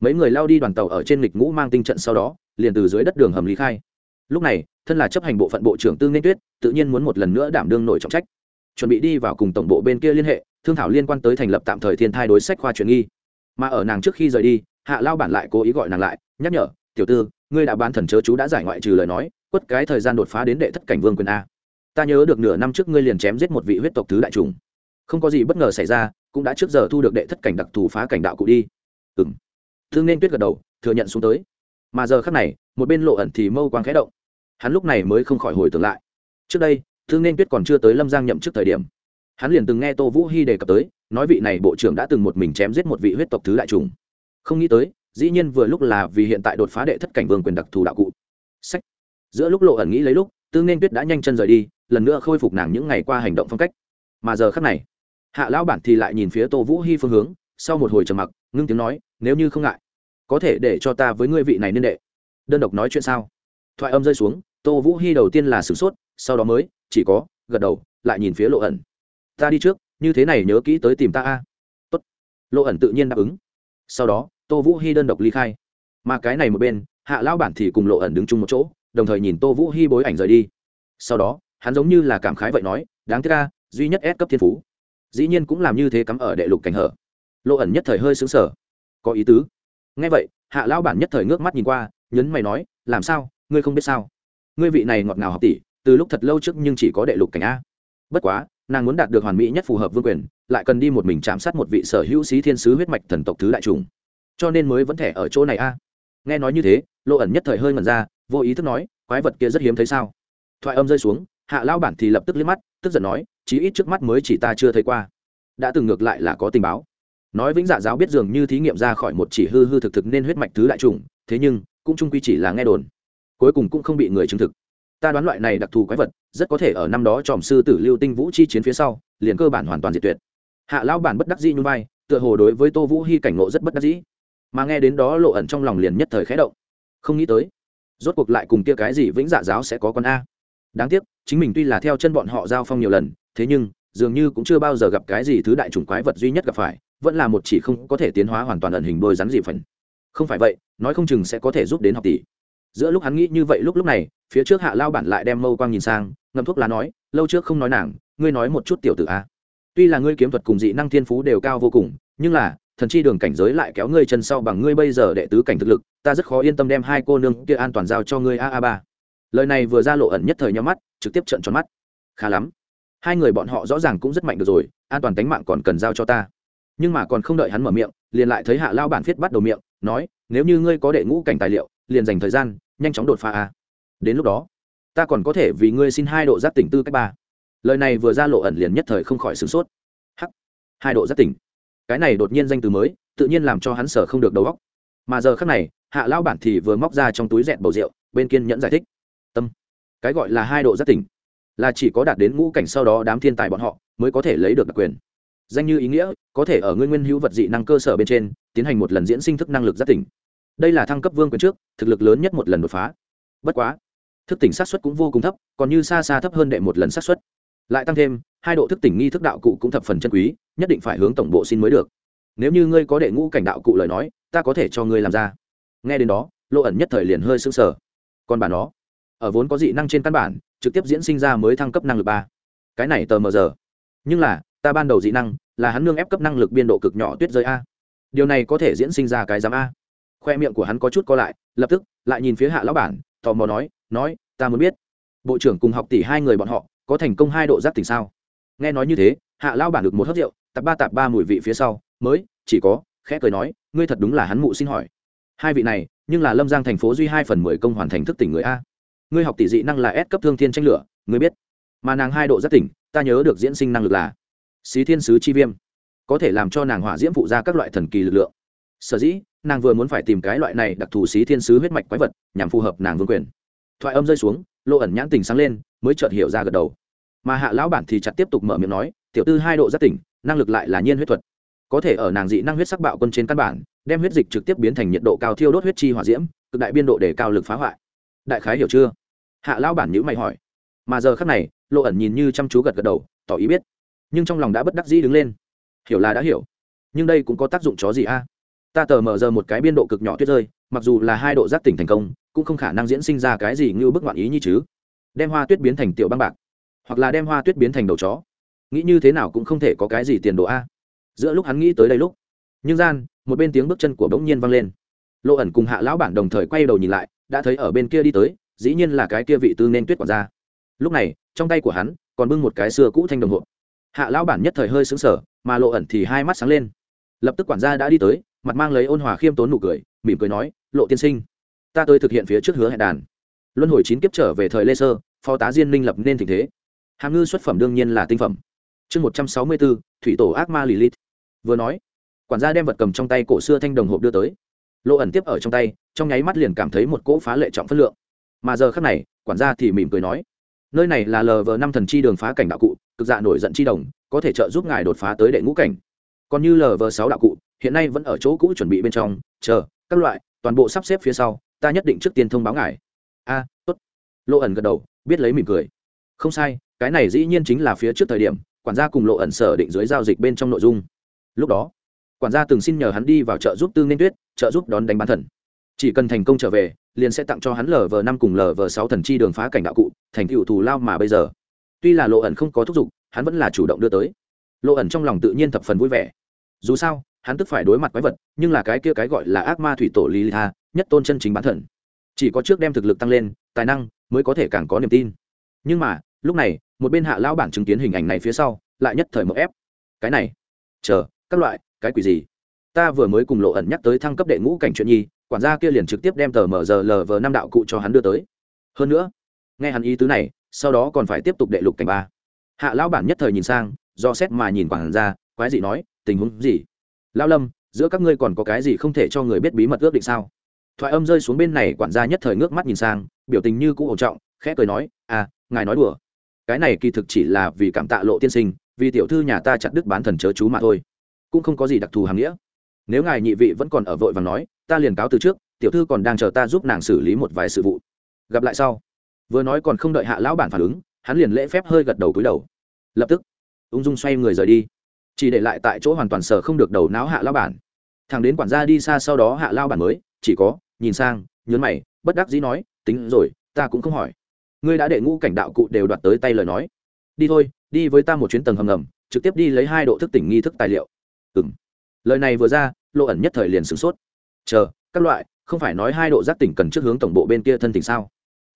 mấy người lao đi đoàn tàu ở trên lịch ngũ mang tinh trận sau đó, liền từ dưới đất đường hầm lý khai. Lúc này, thân là chấp hành bộ phận bộ trưởng tương nên tuyết, tự nhiên muốn một lần nữa đảm đương nổi trọng trách. Chuẩn bị đi vào cùng tổng bộ bên kia liên hệ thương thảo liên quan tới thành lập tạm thời thiên thai đối sách khoa truyền nghi. Mà ở nàng trước khi rời đi, hạ lao bản lại cố ý gọi nàng lại, nhắc nhở, tiểu tư, ngươi đã bán thần chớ chú đã giải ngoại trừ lời nói, quất cái thời gian đột phá đến đệ thất cảnh vương quyền a. Ta nhớ được nửa năm trước ngươi liền chém giết một vị huyết tộc thứ đại trùng không có gì bất ngờ xảy ra, cũng đã trước giờ thu được đệ thất cảnh đặc thù phá cảnh đạo cụ đi. Ừng thương nên tuyết gật đầu, thừa nhận xuống tới. Mà giờ khác này, một bên lộ ẩn thì mâu quang khẽ động. Hắn lúc này mới không khỏi hồi tưởng lại. Trước đây, thương nên tuyết còn chưa tới lâm giang nhậm chức thời điểm hắn liền từng nghe tô vũ hy đề cập tới, nói vị này bộ trưởng đã từng một mình chém giết một vị huyết tộc thứ đại trùng không nghĩ tới, dĩ nhiên vừa lúc là vì hiện tại đột phá đệ thất cảnh vương quyền đặc thù đạo cụ. Sách. Giữa lúc lộ ẩn nghĩ lấy lúc tương nên tuyết đã nhanh chân rời đi, lần nữa khôi phục nàng những ngày qua hành động phong cách. Mà giờ khắc này, hạ lão bản thì lại nhìn phía tô vũ hy phương hướng, sau một hồi trầm mặc, ngưng tiếng nói, nếu như không ngại, có thể để cho ta với ngươi vị này nên đệ. Đơn độc nói chuyện sao? Thoại âm rơi xuống, tô vũ hy đầu tiên là sửng sốt, sau đó mới, chỉ có, gật đầu, lại nhìn phía lộ ẩn ta đi trước, như thế này nhớ kỹ tới tìm ta a. Tốt. Lộ ẩn tự nhiên đáp ứng. Sau đó, tô vũ hy đơn độc ly khai. Mà cái này một bên, hạ lão bản thì cùng lộ ẩn đứng chung một chỗ, đồng thời nhìn tô vũ hy bối ảnh rời đi. Sau đó, hắn giống như là cảm khái vậy nói, đáng tiếc ca duy nhất ép cấp thiên phú. Dĩ nhiên cũng làm như thế cắm ở đệ lục cảnh hở. Lộ ẩn nhất thời hơi xứng sở có ý tứ. Ngay vậy, hạ lão bản nhất thời ngước mắt nhìn qua, nhấn mày nói, làm sao? Ngươi không biết sao? Ngươi vị này ngọt ngào học tỷ, từ lúc thật lâu trước nhưng chỉ có đệ lục cảnh a. Bất quá nàng muốn đạt được hoàn mỹ nhất phù hợp vương quyền, lại cần đi một mình chạm sát một vị sở hữu sĩ thiên sứ huyết mạch thần tộc thứ đại trùng cho nên mới vẫn thẻ ở chỗ này a. Nghe nói như thế lộ ẩn nhất thời hơi ngẩn ra, vô ý thức nói, quái vật kia rất hiếm thấy sao? Thoại âm rơi xuống, hạ lao bản thì lập tức liếc mắt, tức giận nói, chí ít trước mắt mới chỉ ta chưa thấy qua. Đã từng ngược lại là có tình báo. Nói vĩnh dạ giáo biết dường như thí nghiệm ra khỏi một chỉ hư hư thực thực nên huyết mạch thứ đại trùng thế nhưng, cũng trung quy chỉ là nghe đồn. Cuối cùng cũng không bị người chứng thực ta đoán loại này đặc thù quái vật rất có thể ở năm đó tròm sư tử lưu tinh vũ chi chiến phía sau, liền cơ bản hoàn toàn diệt tuyệt. Hạ lao bản bất đắc dĩ nhún vai, tựa hồ đối với tô vũ hy cảnh ngộ rất bất đắc dĩ. Mà nghe đến đó lộ ẩn trong lòng liền nhất thời khẽ động. Không nghĩ tới, rốt cuộc lại cùng kia cái gì vĩnh dạ giáo sẽ có con a. Đáng tiếc, chính mình tuy là theo chân bọn họ giao phong nhiều lần, thế nhưng, dường như cũng chưa bao giờ gặp cái gì thứ đại chủng quái vật duy nhất gặp phải, vẫn là một chỉ không có thể tiến hóa hoàn toàn ẩn hình đôi rắn dị phần không phải vậy, nói không chừng sẽ có thể giúp đến học tỷ. Giữa lúc hắn nghĩ như vậy lúc lúc này phía trước hạ lao bản lại đem mâu quang nhìn sang ngâm thuốc lá nói, lâu trước không nói nàng, ngươi nói một chút tiểu tử a. Tuy là ngươi kiếm thuật cùng dị năng thiên phú đều cao vô cùng, nhưng là, thần chi đường cảnh giới lại kéo ngươi chân sau bằng ngươi bây giờ đệ tứ cảnh thực lực, ta rất khó yên tâm đem hai cô nương kia an toàn giao cho ngươi a a ba. Lời này vừa ra lộ ẩn nhất thời nhau mắt, trực tiếp trận tròn mắt. Khá lắm. Hai người bọn họ rõ ràng cũng rất mạnh được rồi, an toàn tính mạng còn cần giao cho ta. Nhưng mà còn không đợi hắn mở miệng, liền lại thấy hạ lao bản viết bắt đầu miệng, nói, nếu như ngươi có đệ ngũ cảnh tài liệu, liền dành thời gian, nhanh chóng đột phá a đến lúc đó, ta còn có thể vì ngươi xin hai độ giác tỉnh tư cách ba. Lời này vừa ra lộ ẩn liền nhất thời không khỏi sửng sốt. Hắc, hai độ giác tỉnh. Cái này đột nhiên danh từ mới, tự nhiên làm cho hắn sở không được đầu óc. Mà giờ khác này, hạ lao bản thì vừa móc ra trong túi dẹn bầu rượu, bên kiên nhẫn giải thích. Tâm. Cái gọi là hai độ giác tỉnh, là chỉ có đạt đến ngũ cảnh sau đó đám thiên tài bọn họ mới có thể lấy được đặc quyền. Danh như ý nghĩa, có thể ở nguyên nguyên hữu vật dị năng cơ sở bên trên, tiến hành một lần diễn sinh thức năng lực giác tỉnh. Đây là thăng cấp vương quyền trước, thực lực lớn nhất một lần đột phá. Bất quá thức tỉnh sát xuất cũng vô cùng thấp, còn như xa xa thấp hơn đệ một lần sát xuất lại tăng thêm, hai độ thức tỉnh nghi thức đạo cụ cũng thập phần chân quý, nhất định phải hướng tổng bộ xin mới được. Nếu như ngươi có đệ ngũ cảnh đạo cụ lời nói, ta có thể cho ngươi làm ra. Nghe đến đó lộ ẩn nhất thời liền hơi sững sờ. Còn bản đó ở vốn có dị năng trên căn bản, trực tiếp diễn sinh ra mới thăng cấp năng lực ba. Cái này tờ mờ giờ. Nhưng là, ta ban đầu dị năng, là hắn nương ép cấp năng lực biên độ cực nhỏ tuyết rơi a. Điều này có thể diễn sinh ra cái giám a. Khoe miệng của hắn có chút co lại, lập tức, lại nhìn phía hạ lão bản tò mò nói nói, ta muốn biết, bộ trưởng cùng học tỷ hai người bọn họ có thành công hai độ giác tỉnh sao? Nghe nói như thế, hạ lao bản được một hớt rượu, tạp ba tạp ba mùi vị phía sau, mới chỉ có khẽ cười nói, ngươi thật đúng là hắn mụ xin hỏi. Hai vị này, nhưng là lâm giang thành phố duy hai phần mười công hoàn thành thức tỉnh người a. Ngươi học tỷ dị năng là S cấp thương thiên tranh lửa, ngươi biết. Mà nàng hai độ giác tỉnh, ta nhớ được diễn sinh năng lực là xí thiên sứ chi viêm. Có thể làm cho nàng hỏa diễm phụ ra các loại thần kỳ lực lượng sở dĩ, nàng vừa muốn phải tìm cái loại này đặc thù xí thiên sứ huyết mạch quái vật, nhằm phù hợp nàng vương quyền. Thoại âm rơi xuống lộ ẩn nhãn tình sáng lên, mới chợt hiểu ra gật đầu. Mà hạ lão bản thì chặt tiếp tục mở miệng nói, tiểu tư hai độ giác tỉnh, năng lực lại là nhiên huyết thuật. Có thể ở nàng dị năng huyết sắc bạo quân trên căn bản, đem huyết dịch trực tiếp biến thành nhiệt độ cao thiêu đốt huyết chi hỏa diễm, cực đại biên độ để cao lực phá hoại. Đại khái hiểu chưa? Hạ lão bản nhữ mày hỏi. Mà giờ khắc này lộ ẩn nhìn như chăm chú gật gật đầu, tỏ ý biết. Nhưng trong lòng đã bất đắc dĩ đứng lên. Hiểu là đã hiểu, nhưng đây cũng có tác dụng chó gì a? Ta tờ mở giờ một cái biên độ cực nhỏ tuyết rơi mặc dù là hai độ giác tỉnh thành công cũng không khả năng diễn sinh ra cái gì như bức ngoạn ý như chứ. Đem hoa tuyết biến thành tiểu băng bạc hoặc là đem hoa tuyết biến thành đầu chó. Nghĩ như thế nào cũng không thể có cái gì tiền đồ a. Giữa lúc hắn nghĩ tới đây lúc nhưng gian một bên tiếng bước chân của bỗng nhiên vang lên. Lộ ẩn cùng hạ lão bản đồng thời quay đầu nhìn lại đã thấy ở bên kia đi tới dĩ nhiên là cái kia vị tư nên tuyết quản gia. Lúc này trong tay của hắn còn bưng một cái xưa cũ thanh đồng hộ hạ lão bản nhất thời hơi sững sờ, mà lộ ẩn thì hai mắt sáng lên. Lập tức quản gia đã đi tới mặt mang lấy ôn hòa khiêm tốn nụ cười, mỉm cười nói, lộ tiên sinh, ta tới thực hiện phía trước hứa hẹn đàn. Luân hồi chín kiếp trở về thời lê sơ, phó tá diên minh lập nên tình thế. Hàm ngư xuất phẩm đương nhiên là tinh phẩm. Chương một trăm sáu mươi bốn, thủy tổ ác ma lì lít vừa nói, quản gia đem vật cầm trong tay cổ xưa thanh đồng hộp đưa tới. Lộ ẩn tiếp ở trong tay, trong nháy mắt liền cảm thấy một cỗ phá lệ trọng phân lượng. Mà giờ khác này, quản gia thì mỉm cười nói, nơi này là lờ vờ năm thần chi đường phá cảnh đạo cụ, cực dạ nổi giận chi đồng, có thể trợ giúp ngài đột phá tới đệ ngũ cảnh. Còn như lờ vờ sáu đạo cụ hiện nay vẫn ở chỗ cũ chuẩn bị bên trong, chờ, các loại, toàn bộ sắp xếp phía sau, ta nhất định trước tiên thông báo ngài. A, tốt. Lộ ẩn gật đầu, biết lấy mỉm cười. Không sai, cái này dĩ nhiên chính là phía trước thời điểm, quản gia cùng lộ ẩn sở định dưới giao dịch bên trong nội dung. Lúc đó, quản gia từng xin nhờ hắn đi vào chợ giúp tư nên tuyết chợ giúp đón đánh bán thần. Chỉ cần thành công trở về, liền sẽ tặng cho hắn lờ vờ năm cùng lờ vờ sáu thần chi đường phá cảnh đạo cụ, thành cựu thù lao mà bây giờ. Tuy là lộ ẩn không có thúc giục, hắn vẫn là chủ động đưa tới. Lộ ẩn trong lòng tự nhiên thập phần vui vẻ. Dù sao hắn tức phải đối mặt quái vật, nhưng là cái kia cái gọi là ác ma thủy tổ lý tha, nhất tôn chân chính bán thần. Chỉ có trước đem thực lực tăng lên, tài năng mới có thể càng có niềm tin. Nhưng mà, lúc này, một bên hạ lão bản chứng kiến hình ảnh này phía sau, lại nhất thời mậu ép. Cái này, chờ, các loại, cái quỷ gì? Ta vừa mới cùng lộ ẩn nhắc tới thăng cấp đệ ngũ cảnh chuyện nhi, quản gia kia liền trực tiếp đem tờ mở giờ lờ vờ năm đạo cụ cho hắn đưa tới. Hơn nữa, nghe hắn ý tứ này, sau đó còn phải tiếp tục đệ lục cảnh ba. Hạ lão bản nhất thời nhìn sang, do xét mà nhìn quản gia, quái gì nói, tình huống gì? Lão lâm, giữa các ngươi còn có cái gì không thể cho người biết bí mật ước định sao? Thoại âm rơi xuống bên này quản gia nhất thời ngước mắt nhìn sang, biểu tình như cũ ổn trọng, khẽ cười nói à ngài nói đùa. Cái này kỳ thực chỉ là vì cảm tạ lộ tiên sinh, vì tiểu thư nhà ta chặt đứt bán thần chớ chú mà thôi. Cũng không có gì đặc thù hàm nghĩa. Nếu ngài nhị vị vẫn còn ở vội và nói, ta liền cáo từ trước, tiểu thư còn đang chờ ta giúp nàng xử lý một vài sự vụ. Gặp lại sau. Vừa nói còn không đợi hạ lão bản phản ứng, hắn liền lễ phép hơi gật đầu cúi đầu. Lập tức, ung dung xoay người rời đi chỉ để lại tại chỗ hoàn toàn sở không được đầu não hạ lao bản. Thằng đến quản gia đi xa sau đó hạ lao bản mới, chỉ có, nhìn sang, nhớn mày, bất đắc dĩ nói, tính rồi, ta cũng không hỏi. Ngươi đã để ngũ cảnh đạo cụ đều đoạt tới tay lời nói. Đi thôi, đi với ta một chuyến tầng hầm ngầm, trực tiếp đi lấy hai độ thức tỉnh nghi thức tài liệu. Ừng lời này vừa ra, lộ ẩn nhất thời liền sửng sốt. Chờ, các loại, không phải nói hai độ giác tỉnh cần trước hướng tổng bộ bên kia thân tỉnh sao?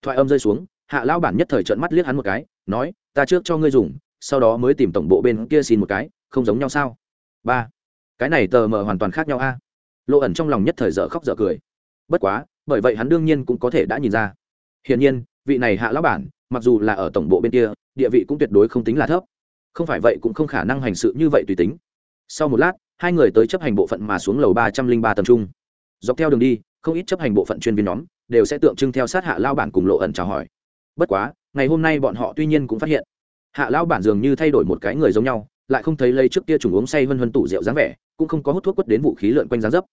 Thoại âm rơi xuống, hạ lao bản nhất thời trợn mắt liếc hắn một cái, nói, ta trước cho ngươi dùng, sau đó mới tìm tổng bộ bên kia xin một cái không giống nhau sao? Ba. Cái này tờ mờ hoàn toàn khác nhau a. Lộ ẩn trong lòng nhất thời dở khóc dở cười. Bất quá, bởi vậy hắn đương nhiên cũng có thể đã nhìn ra. Hiển nhiên, vị này hạ lão bản, mặc dù là ở tổng bộ bên kia, địa vị cũng tuyệt đối không tính là thấp. Không phải vậy cũng không khả năng hành sự như vậy tùy tính. Sau một lát, hai người tới chấp hành bộ phận mà xuống lầu ba trăm linh ba tầm trung. Dọc theo đường đi, không ít chấp hành bộ phận chuyên viên nhóm đều sẽ tượng trưng theo sát hạ lao bản cùng lộ ẩn chào hỏi. Bất quá, ngày hôm nay bọn họ tuy nhiên cũng phát hiện, hạ lao bản dường như thay đổi một cái người giống nhau lại không thấy lây trước kia trùng uống say vân vân tủ rượu dáng vẻ, cũng không có hút thuốc quất đến vũ khí lượn quanh dáng dấp.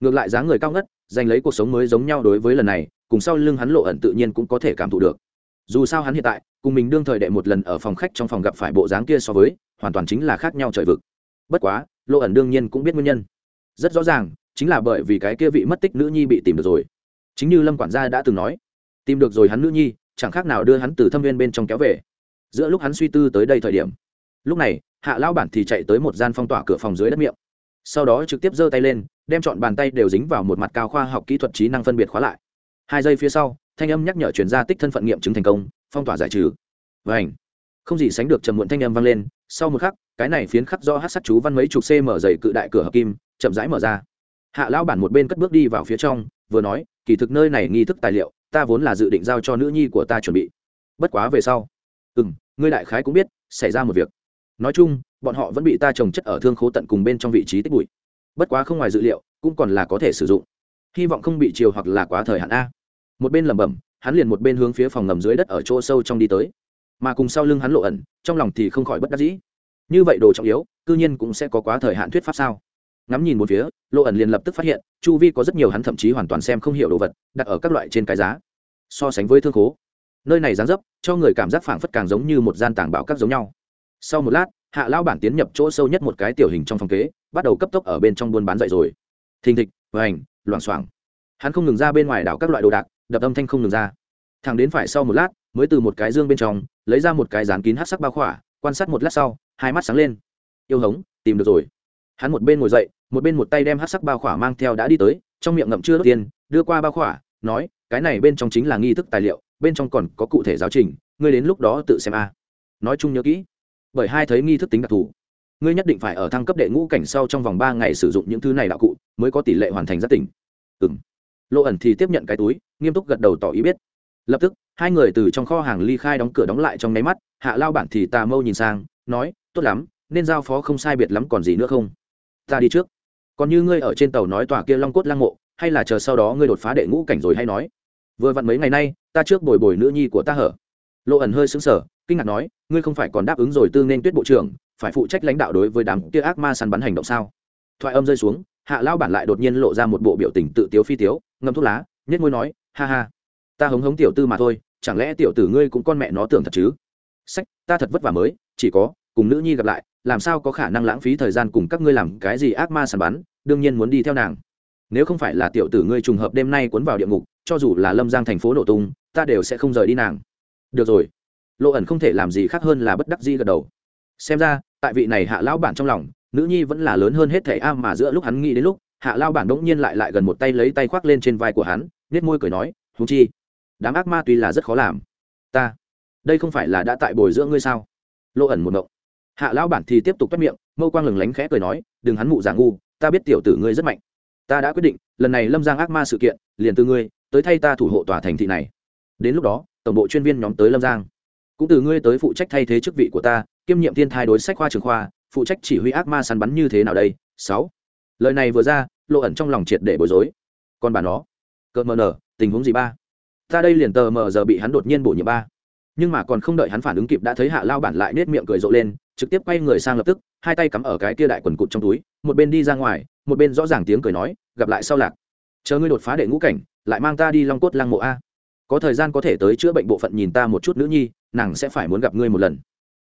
Ngược lại dáng người cao ngất, giành lấy cuộc sống mới giống nhau đối với lần này, cùng sau lưng hắn lộ ẩn tự nhiên cũng có thể cảm thụ được. Dù sao hắn hiện tại, cùng mình đương thời đệ một lần ở phòng khách trong phòng gặp phải bộ dáng kia so với, hoàn toàn chính là khác nhau trời vực. Bất quá, lộ ẩn đương nhiên cũng biết nguyên nhân. Rất rõ ràng, chính là bởi vì cái kia vị mất tích nữ nhi bị tìm được rồi. Chính như lâm quản gia đã từng nói, tìm được rồi hắn nữ nhi, chẳng khác nào đưa hắn từ thâm viên bên trong kéo về. Giữa lúc hắn suy tư tới đây thời điểm lúc này, hạ lao bản thì chạy tới một gian phong tỏa cửa phòng dưới đất miệng. Sau đó trực tiếp giơ tay lên, đem chọn bàn tay đều dính vào một mặt cao khoa học kỹ thuật trí năng phân biệt khóa lại. Hai giây phía sau, thanh âm nhắc nhở chuyển ra tích thân phận nghiệm chứng thành công, phong tỏa giải trừ. Vảnh không gì sánh được trầm muộn thanh âm vang lên, sau một khắc, cái này phiến khắc do hát sắt chú văn mấy chục cm dày cự đại cửa hợp kim, chậm rãi mở ra. Hạ lão bản một bên cất bước đi vào phía trong, vừa nói, kỳ thực nơi này nghi thức tài liệu, ta vốn là dự định giao cho nữ nhi của ta chuẩn bị. Bất quá về sau. Ừ m ngươi đại khái cũng biết, xảy ra một việc nói chung, bọn họ vẫn bị ta trồng chất ở thương khố tận cùng bên trong vị trí tích bụi. Bất quá không ngoài dự liệu, cũng còn là có thể sử dụng. Hy vọng không bị chiều hoặc là quá thời hạn a. Một bên lẩm bẩm, hắn liền một bên hướng phía phòng ngầm dưới đất ở chỗ sâu trong đi tới. Mà cùng sau lưng hắn lộ ẩn, trong lòng thì không khỏi bất đắc dĩ. Như vậy đồ trọng yếu, cư nhiên cũng sẽ có quá thời hạn thuyết pháp sao? Ngắm nhìn một phía, lộ ẩn liền lập tức phát hiện, chu vi có rất nhiều hắn thậm chí hoàn toàn xem không hiểu đồ vật, đặt ở các loại trên cái giá. So sánh với thương khố, nơi này dán dấp, cho người cảm giác phảng phất càng giống như một gian tàng bảo các giống nhau sau một lát, hạ lao bản tiến nhập chỗ sâu nhất một cái tiểu hình trong phòng kế, bắt đầu cấp tốc ở bên trong buôn bán dậy rồi. Thình thịch vành loảng xoảng. Hắn không ngừng ra bên ngoài đảo các loại đồ đạc, đập âm thanh không ngừng ra. Thằng đến phải sau một lát, mới từ một cái dương bên trong, lấy ra một cái dán kín hát sắc bao khỏa, quan sát một lát sau, hai mắt sáng lên. Yêu hống, tìm được rồi. Hắn một bên ngồi dậy, một bên một tay đem hát sắc bao khỏa mang theo đã đi tới, trong miệng ngậm chưa đốt tiền, đưa qua bao khỏa, nói, cái này bên trong chính là nghi thức tài liệu, bên trong còn có cụ thể giáo trình, ngươi đến lúc đó tự xem a. Nói chung nhớ kỹ bởi hai thấy nghi thức tính đặc thù. Ngươi nhất định phải ở thăng cấp đệ ngũ cảnh sau trong vòng ba ngày sử dụng những thứ này đạo cụ, mới có tỷ lệ hoàn thành giác tỉnh. Ừ m lộ ẩn thì tiếp nhận cái túi, nghiêm túc gật đầu tỏ ý biết. Lập tức, hai người từ trong kho hàng ly khai đóng cửa đóng lại trong nháy mắt, hạ lao bản thì tà mâu nhìn sang, nói, tốt lắm, nên giao phó không sai biệt lắm còn gì nữa không? Ta đi trước. Còn như ngươi ở trên tàu nói tòa kia long cốt lang mộ, hay là chờ sau đó ngươi đột phá đệ ngũ cảnh rồi hay nói. Vừa vặn mấy ngày nay, ta trước bồi bồi nữ nhi của ta hở. Lộ ẩn hơi xứng sở kinh ngạc nói, ngươi không phải còn đáp ứng rồi tư nên tuyết bộ trưởng, phải phụ trách lãnh đạo đối với đám kia ác ma săn bắn hành động sao? Thoại âm rơi xuống, hạ lao bản lại đột nhiên lộ ra một bộ biểu tình tự tiếu phi tiếu, ngâm thuốc lá nhất ngôi nói, ha ha, ta hống hống tiểu tư mà thôi, chẳng lẽ tiểu tử ngươi cũng con mẹ nó tưởng thật chứ? Sách, ta thật vất vả mới, chỉ có cùng nữ nhi gặp lại, làm sao có khả năng lãng phí thời gian cùng các ngươi làm cái gì ác ma săn bắn, đương nhiên muốn đi theo nàng. Nếu không phải là tiểu tử ngươi trùng hợp đêm nay cuốn vào địa ngục, cho dù là lâm giang thành phố nổ tung, ta đều sẽ không rời đi nàng. Được rồi lộ ẩn không thể làm gì khác hơn là bất đắc di gật đầu. Xem ra, tại vị này hạ lão bản trong lòng, nữ nhi vẫn là lớn hơn hết thẻ a mà giữa lúc hắn nghĩ đến lúc, hạ lao bản đống nhiên lại lại gần một tay lấy tay khoác lên trên vai của hắn nết môi cười nói thú chi, đám ác ma tuy là rất khó làm. Ta, đây không phải là đã tại bồi dưỡng ngươi sao? Lộ ẩn một mộng hạ lão bản thì tiếp tục tắt miệng, mâu quang lừng lánh khẽ cười nói, đừng hắn mụ giả ngu, ta biết tiểu tử ngươi rất mạnh. Ta đã quyết định, lần này lâm giang ác ma sự kiện, liền từ ngươi, tới thay ta thủ hộ tòa thành thị này. Đến lúc đó, tổng bộ chuyên viên nhóm tới lâm giang cũng từ ngươi tới phụ trách thay thế chức vị của ta, kiêm nhiệm thiên thai đối sách khoa trường khoa, phụ trách chỉ huy ác ma săn bắn như thế nào đây? Sáu. Lời này vừa ra, lộ ẩn trong lòng triệt để bối rối. Còn bà nó cợt mờ nở, tình huống gì ba? Ta đây liền tờ mờ giờ bị hắn đột nhiên bổ nhiệm ba. Nhưng mà còn không đợi hắn phản ứng kịp đã thấy hạ lao bản lại nết miệng cười rộ lên, trực tiếp quay người sang lập tức, hai tay cắm ở cái kia đại quần cụt trong túi, một bên đi ra ngoài, một bên rõ ràng tiếng cười nói, gặp lại sau lạc. Chờ ngươi đột phá đệ ngũ cảnh, lại mang ta đi long cốt lang mộ a có thời gian có thể tới chữa bệnh bộ phận nhìn ta một chút nữ nhi, nàng sẽ phải muốn gặp ngươi một lần.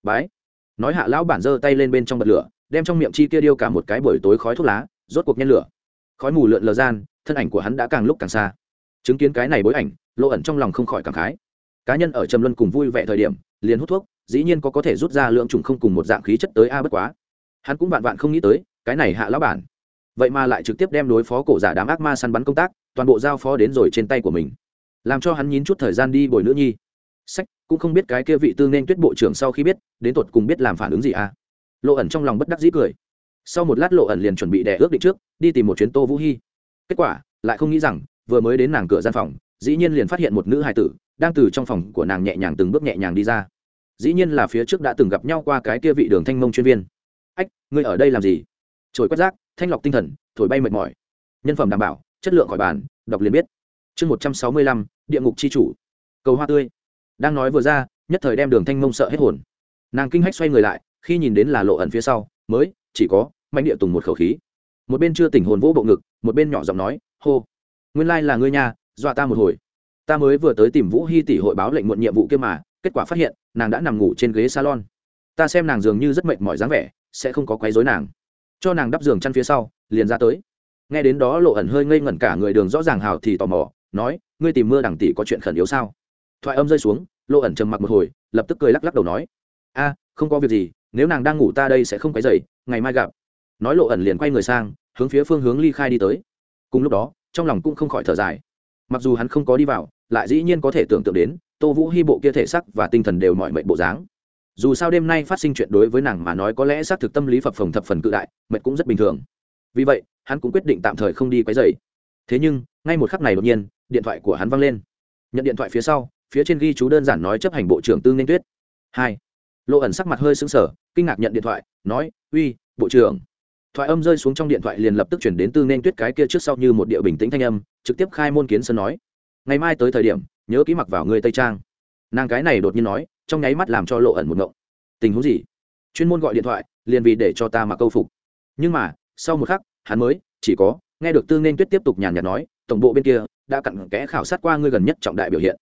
Bái. Nói hạ lão bản giơ tay lên bên trong bật lửa, đem trong miệng chi kia điêu cả một cái buổi tối khói thuốc lá, rốt cuộc nhen lửa. Khói mù lượn lờ gian, thân ảnh của hắn đã càng lúc càng xa. Chứng kiến cái này bối ảnh lộ ẩn trong lòng không khỏi cảm khái. Cá nhân ở trầm luân cùng vui vẻ thời điểm, liền hút thuốc, dĩ nhiên có có thể rút ra lượng trùng không cùng một dạng khí chất tới a bất quá. Hắn cũng vạn vạn không nghĩ tới, cái này hạ lão bản. Vậy mà lại trực tiếp đem đối phó cổ giả đám ác ma săn bắn công tác, toàn bộ giao phó đến rồi trên tay của mình làm cho hắn nhín chút thời gian đi bồi nữ nhi. Sách, cũng không biết cái kia vị tư nên tuyết bộ trưởng sau khi biết, đến tột cùng biết làm phản ứng gì à? Lộ ẩn trong lòng bất đắc dĩ cười. Sau một lát lộ ẩn liền chuẩn bị đẻ ước định trước, đi tìm một chuyến tô vũ hy kết quả, lại không nghĩ rằng, vừa mới đến nàng cửa gian phòng, dĩ nhiên liền phát hiện một nữ hài tử, đang từ trong phòng của nàng nhẹ nhàng từng bước nhẹ nhàng đi ra. Dĩ nhiên là phía trước đã từng gặp nhau qua cái kia vị đường thanh mông chuyên viên. Ách, ngươi ở đây làm gì? Trồi quét rác, thanh lọc tinh thần, thổi bay mệt mỏi. Nhân phẩm đảm bảo, chất lượng khỏi bàn, đọc liền biết chương một trăm sáu mươi lăm, địa ngục c h i chủ. Cầu hoa tươi. Đang nói vừa ra, nhất thời đem đường thanh mông sợ hết hồn. Nàng kinh hách xoay người lại, khi nhìn đến là lộ ẩn phía sau, mới, chỉ có, mạnh địa tùng một khẩu khí. Một bên chưa tỉnh hồn vỗ bộ ngực, một bên nhỏ giọng nói, hô, nguyên lai là ngươi nhà dọa ta một hồi. Ta mới vừa tới tìm vũ hy tỷ hội báo lệnh muộn nhiệm vụ kia mà, kết quả phát hiện, nàng đã nằm ngủ trên ghế salon. Ta xem nàng dường như rất mệt mỏi dáng vẻ, sẽ không có quấy dối nàng. Cho nàng đắp giường chăn phía sau, liền ra tới. Nghe đến đó lộ ẩn hơi ngây ngẩn cả người, đường rõ ràng hào thì tò mò nói, ngươi tìm mưa đằng tỷ có chuyện khẩn yếu sao? Thoại âm rơi xuống lộ ẩn trầm mặc một hồi, lập tức cười lắc lắc đầu nói, a, không có việc gì, nếu nàng đang ngủ ta đây sẽ không quấy dậy ngày mai gặp. Nói lộ ẩn liền quay người sang, hướng phía phương hướng ly khai đi tới. Cùng lúc đó, trong lòng cũng không khỏi thở dài. Mặc dù hắn không có đi vào, lại dĩ nhiên có thể tưởng tượng đến, tô vũ hy bộ kia thể sắc và tinh thần đều mọi mệnh bộ dáng. Dù sao đêm nay phát sinh chuyện đối với nàng mà nói có lẽ xác thực tâm lý phập phồng thập phần cự đại mệnh cũng rất bình thường. Vì vậy, hắn cũng quyết định tạm thời không đi quấy dày thế nhưng, ngay một khắc này đột nhiên, điện thoại của hắn văng lên. Nhận điện thoại phía sau, phía trên ghi chú đơn giản nói chấp hành bộ trưởng tư nên tuyết. Hai. Lộ ẩn sắc mặt hơi sững sờ, kinh ngạc nhận điện thoại, nói, uy, bộ trưởng. Thoại âm rơi xuống trong điện thoại liền lập tức chuyển đến tư nên tuyết cái kia trước sau như một địa bình tĩnh thanh âm, trực tiếp khai môn kiến sơn nói, ngày mai tới thời điểm, nhớ ký mặc vào người tây trang. Nàng cái này đột nhiên nói, trong nháy mắt làm cho lộ ẩn một ngộng. Tình huống gì? Chuyên môn gọi điện thoại, liền vì để cho ta mặc câu phục. Nhưng mà, sau một khắc, hắn mới, chỉ có nghe được tư nên tuyết tiếp tục nhàn nhạt nói, tổng bộ bên kia đã cặn kẽ khảo sát qua ngươi gần nhất trọng đại biểu hiện.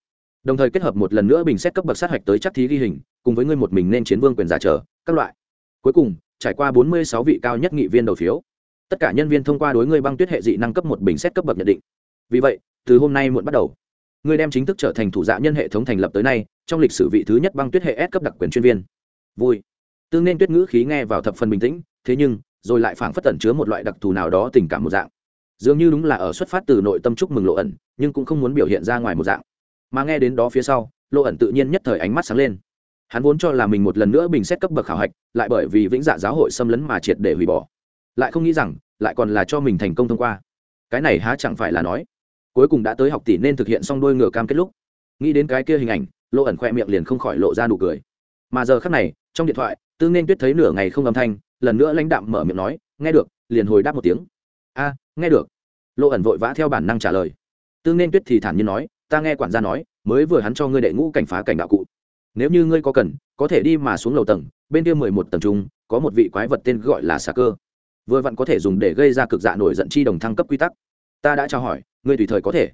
Đồng thời kết hợp một lần nữa bình xét cấp bậc sát hạch tới chắc thí ghi hình, cùng với ngươi một mình nên chiến vương quyền giả trở các loại. Cuối cùng, trải qua 46 vị cao nhất nghị viên đầu phiếu, tất cả nhân viên thông qua đối ngươi băng tuyết hệ dị năng cấp một bình xét cấp bậc nhận định. Vì vậy, từ hôm nay muộn bắt đầu, ngươi đem chính thức trở thành thủ dạ nhân hệ thống thành lập tới nay, trong lịch sử vị thứ nhất băng tuyết hệ S cấp đặc quyền chuyên viên. Vui. Tương nên tuyết ngữ khí nghe vào thập phần bình tĩnh, thế nhưng, rồi lại phảng phất tẩn chứa một loại đặc thù nào đó tình cảm một dạng dường như đúng là ở xuất phát từ nội tâm chúc mừng lộ ẩn, nhưng cũng không muốn biểu hiện ra ngoài một dạng. Mà nghe đến đó phía sau, lộ ẩn tự nhiên nhất thời ánh mắt sáng lên. Hắn vốn cho là mình một lần nữa bình xét cấp bậc khảo hạch, lại bởi vì vĩnh dạ giáo hội xâm lấn mà triệt để hủy bỏ. Lại không nghĩ rằng, lại còn là cho mình thành công thông qua. Cái này há chẳng phải là nói. Cuối cùng đã tới học tỷ nên thực hiện xong đôi ngựa cam kết lúc. Nghĩ đến cái kia hình ảnh, lộ ẩn khoe miệng liền không khỏi lộ ra nụ cười. Mà giờ khắc này, trong điện thoại tương nên tuyết thấy nửa ngày không âm thanh, lần nữa lãnh đạm mở miệng nói, nghe được, liền hồi đáp một tiếng a, nghe được. Lộ ẩn vội vã theo bản năng trả lời. Tương nên tuyết thì thản nhiên nói, ta nghe quản gia nói, mới vừa hắn cho ngươi đệ ngũ cảnh phá cảnh đạo cụ. Nếu như ngươi có cần, có thể đi mà xuống lầu tầng, bên kia mười một tầng trung, có một vị quái vật tên gọi là xà cơ. Vừa vặn có thể dùng để gây ra cực dạ nổi giận chi đồng thăng cấp quy tắc. Ta đã trao hỏi, ngươi tùy thời có thể.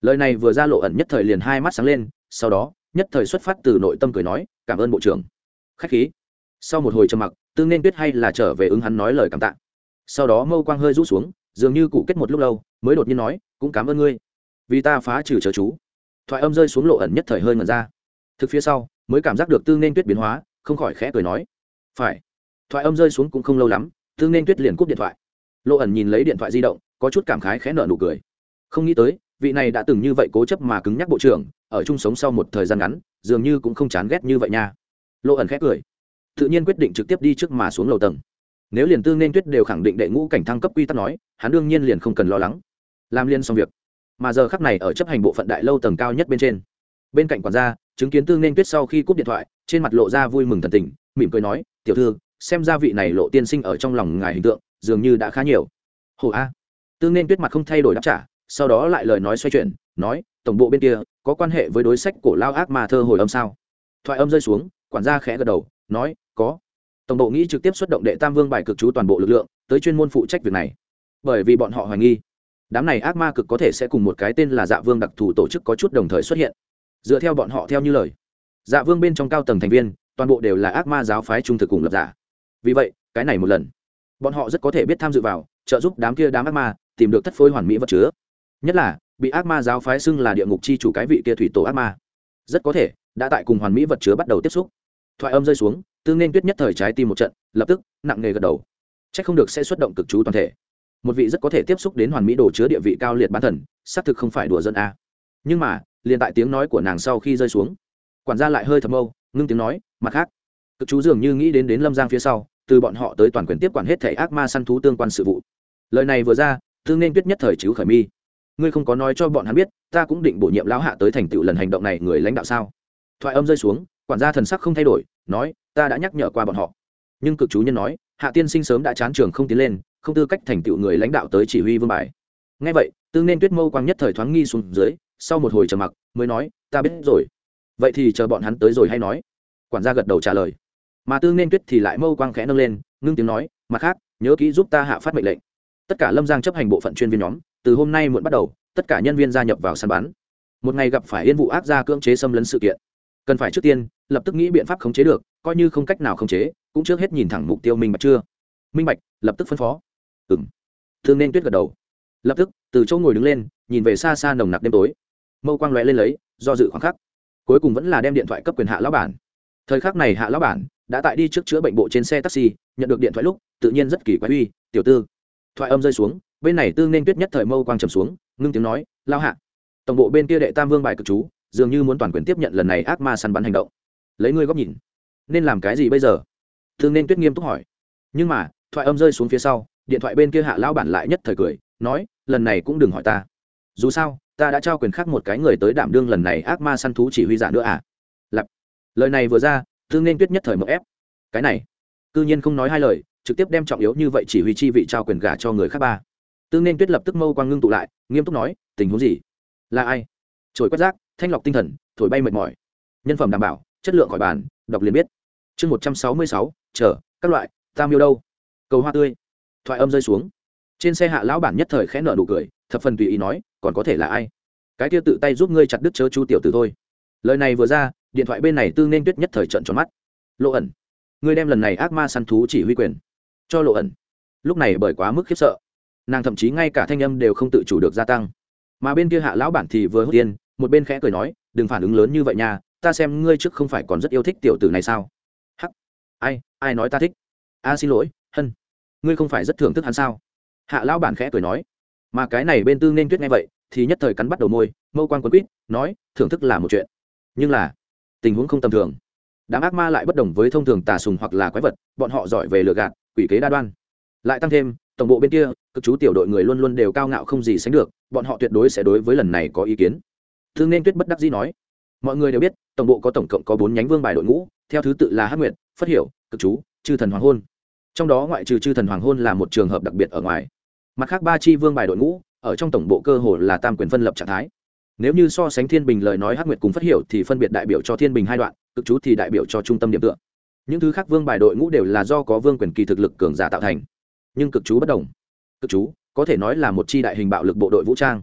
Lời này vừa ra lộ ẩn nhất thời liền hai mắt sáng lên, sau đó, nhất thời xuất phát từ nội tâm cười nói, cảm ơn bộ trưởng. Khách khí. Sau một hồi trầm mặc tương nên Tuyết hay là trở về ứng hắn nói lời cảm tạ. Sau đó mâu quang hơi rút xuống dường như cụ kết một lúc lâu, mới đột nhiên nói, cũng cảm ơn ngươi, vì ta phá trừ chớ chú. Thoại âm rơi xuống lộ ẩn nhất thời hơi ngẩn ra. Thực phía sau, mới cảm giác được tương nên tuyết biến hóa, không khỏi khẽ cười nói, phải. Thoại âm rơi xuống cũng không lâu lắm tương nên tuyết liền cúp điện thoại. Lộ ẩn nhìn lấy điện thoại di động, có chút cảm khái khẽ nở nụ cười. Không nghĩ tới, vị này đã từng như vậy cố chấp mà cứng nhắc bộ trưởng, ở chung sống sau một thời gian ngắn, dường như cũng không chán ghét như vậy nha. Lộ ẩn khẽ cười. Tự nhiên quyết định trực tiếp đi trước mà xuống lầu tầng. Nếu liền tương nên tuyết đều khẳng định đệ ngũ cảnh thăng cấp quy tắc nói hắn đương nhiên liền không cần lo lắng. Làm liên xong việc, mà giờ khắc này ở chấp hành bộ phận đại lâu tầng cao nhất bên trên. Bên cạnh quản gia, chứng kiến tương nên tuyết sau khi cúp điện thoại, trên mặt lộ ra vui mừng thần tình, mỉm cười nói, tiểu thư, xem ra vị này lộ tiên sinh ở trong lòng ngài hình tượng, dường như đã khá nhiều. Hồ a. Tương nên tuyết mặt không thay đổi đáp trả, sau đó lại lời nói xoay chuyển, nói, tổng bộ bên kia, có quan hệ với đối sách cổ lao ác mà thơ hồi âm sao? Thoại âm rơi xuống, quản gia khẽ gật đầu, nói, có. Tổng bộ nghĩ trực tiếp xuất động đệ tam vương bài cực chú toàn bộ lực lượng, tới chuyên môn phụ trách việc này bởi vì bọn họ hoài nghi. Đám này ác ma cực có thể sẽ cùng một cái tên là dạ vương đặc thù tổ chức có chút đồng thời xuất hiện. Dựa theo bọn họ theo như lời dạ vương bên trong cao tầng thành viên, toàn bộ đều là ác ma giáo phái trung thực cùng lập giả. Vì vậy, cái này một lần, bọn họ rất có thể biết tham dự vào, trợ giúp đám kia đám ác ma tìm được thất phối hoàn mỹ vật chứa. Nhất là, bị ác ma giáo phái xưng là địa ngục chi chủ cái vị kia thủy tổ ác ma, rất có thể đã tại cùng hoàn mỹ vật chứa bắt đầu tiếp xúc. Thoại âm rơi xuống tương nên tuyết nhất thời trái tim một trận, lập tức nặng nề gật đầu. C h ắ c không được sẽ xuất động cực chú toàn thể một vị rất có thể tiếp xúc đến hoàn mỹ đồ chứa địa vị cao liệt bán thần, xác thực không phải đùa dân a. Nhưng mà, liền tại tiếng nói của nàng sau khi rơi xuống, quản gia lại hơi thầm mâu, ngưng tiếng nói, mặt khác. Cực chú dường như nghĩ đến đến lâm giang phía sau, từ bọn họ tới toàn quyền tiếp quản hết thể ác ma săn thú tương quan sự vụ. Lời này vừa ra, thương nên tuyết nhất thời chiếu khởi mi. Ngươi không có nói cho bọn hắn biết, ta cũng định bổ nhiệm lão hạ tới thành tựu lần hành động này, người lãnh đạo sao? Thoại âm rơi xuống, quản gia thần sắc không thay đổi, nói, ta đã nhắc nhở qua bọn họ. Nhưng cực chú nhân nói, hạ tiên sinh sớm đã chán trường không tiến lên không tư cách thành tựu người lãnh đạo tới chỉ huy vương bài. Ngay vậy tương nên tuyết mâu quang nhất thời thoáng nghi xuống dưới, sau một hồi trầm mặc, mới nói, ta biết rồi. Vậy thì chờ bọn hắn tới rồi hay nói? Quản gia gật đầu trả lời. Mà tương nên tuyết thì lại mâu quang khẽ nâng lên, ngưng tiếng nói, mặt khác, nhớ kỹ giúp ta hạ phát mệnh lệnh. Tất cả lâm giang chấp hành bộ phận chuyên viên nhóm, từ hôm nay muộn bắt đầu, tất cả nhân viên gia nhập vào săn bắn. Một ngày gặp phải yên vụ ác gia cưỡng chế xâm lấn sự kiện. Cần phải trước tiên, lập tức nghĩ biện pháp khống chế được, coi như không cách nào khống chế, cũng trước hết nhìn thẳng mục tiêu minh bạch chưa. Minh bạch, lập tức phân phó ừ m thương nên tuyết gật đầu. Lập tức, từ chỗ ngồi đứng lên, nhìn về xa xa nồng nặc đêm tối. Mâu quang lóe lên lấy, do dự khoảng khắc. Cuối cùng vẫn là đem điện thoại cấp quyền hạ lão bản. Thời khắc này hạ lão bản đã tại đi trước chữa bệnh bộ trên xe taxi, nhận được điện thoại lúc, tự nhiên rất kỳ quái uy, tiểu tư. Thoại âm rơi xuống, bên này tương nên tuyết nhất thời mâu quang trầm xuống, ngưng tiếng nói, lao hạ. Tổng bộ bên kia đệ tam vương bài cực chú, dường như muốn toàn quyền tiếp nhận lần này ác ma săn bắn hành động. Lấy ngươi góc nhìn, nên làm cái gì bây giờ? Thương nên tuyết nghiêm túc hỏi. Nhưng mà, thoại âm rơi xuống phía sau điện thoại bên kia hạ lão bản lại nhất thời cười, nói, lần này cũng đừng hỏi ta. Dù sao, ta đã trao quyền khác một cái người tới đảm đương lần này ác ma săn thú chỉ huy giả nữa à? Lặp lời này vừa ra thương nên tuyết nhất thời mậu ép. Cái này. Cư nhiên không nói hai lời, trực tiếp đem trọng yếu như vậy chỉ huy chi vị trao quyền gả cho người khác ba. Tương nên tuyết lập tức mâu quang ngưng tụ lại, nghiêm túc nói, tình huống gì? Là ai? Trồi quét rác, thanh lọc tinh thần, thổi bay mệt mỏi. Nhân phẩm đảm bảo, chất lượng khỏi bàn, đọc liền biết. Chương một trăm sáu mươi sáu, chờ, các loại tam yêu đâu? Cầu hoa tươi thoại âm rơi xuống. Trên xe hạ lão bản nhất thời khẽ nợ nụ cười, thập phần tùy ý nói, còn có thể là ai? Cái kia tự tay giúp ngươi chặt đứt chớ chú tiểu tử thôi. Lời này vừa ra, điện thoại bên này tương nên tuyết nhất thời trận tròn mắt. Lộ ẩn, ngươi đem lần này ác ma săn thú chỉ huy quyền cho lộ ẩn. Lúc này bởi quá mức khiếp sợ, nàng thậm chí ngay cả thanh âm đều không tự chủ được gia tăng. Mà bên kia hạ lão bản thì vừa hốt tiên một bên khẽ cười nói, đừng phản ứng lớn như vậy nha, ta xem ngươi trước không phải còn rất yêu thích tiểu tử này sao? Hắc, ai ai nói ta thích? A, xin lỗi, hân ngươi không phải rất thưởng thức hắn sao? Hạ lão bản khẽ cười nói. Mà cái này bên tư nên tuyết nghe vậy, thì nhất thời cắn bắt đầu môi, mâu quan quấn quýt, nói, thưởng thức là một chuyện. Nhưng là, tình huống không tầm thường. Đám ác ma lại bất đồng với thông thường tà sùng hoặc là quái vật, bọn họ giỏi về lừa gạt, quỷ kế đa đoan. Lại tăng thêm, tổng bộ bên kia, cực chú tiểu đội người luôn luôn đều cao ngạo không gì sánh được, bọn họ tuyệt đối sẽ đối với lần này có ý kiến. Thương nên tuyết bất đắc dĩ nói. Mọi người đều biết, tổng bộ có tổng cộng có bốn nhánh vương bài đội ngũ, theo thứ tự là hắc nguyệt, phất hiểu, cực chú, chư thần hoàng hôn trong đó ngoại trừ chư thần hoàng hôn là một trường hợp đặc biệt ở ngoài. Mặt khác ba chi vương bài đội ngũ, ở trong tổng bộ cơ hồ là tam quyền phân lập trạng thái. Nếu như so sánh thiên bình lời nói hắc nguyệt cùng phát hiểu thì phân biệt đại biểu cho thiên bình hai đoạn, cực chú thì đại biểu cho trung tâm điểm tựa. Những thứ khác vương bài đội ngũ đều là do có vương quyền kỳ thực lực cường giả tạo thành, nhưng cực chú bất đồng. Cực chú, có thể nói là một chi đại hình bạo lực bộ đội vũ trang.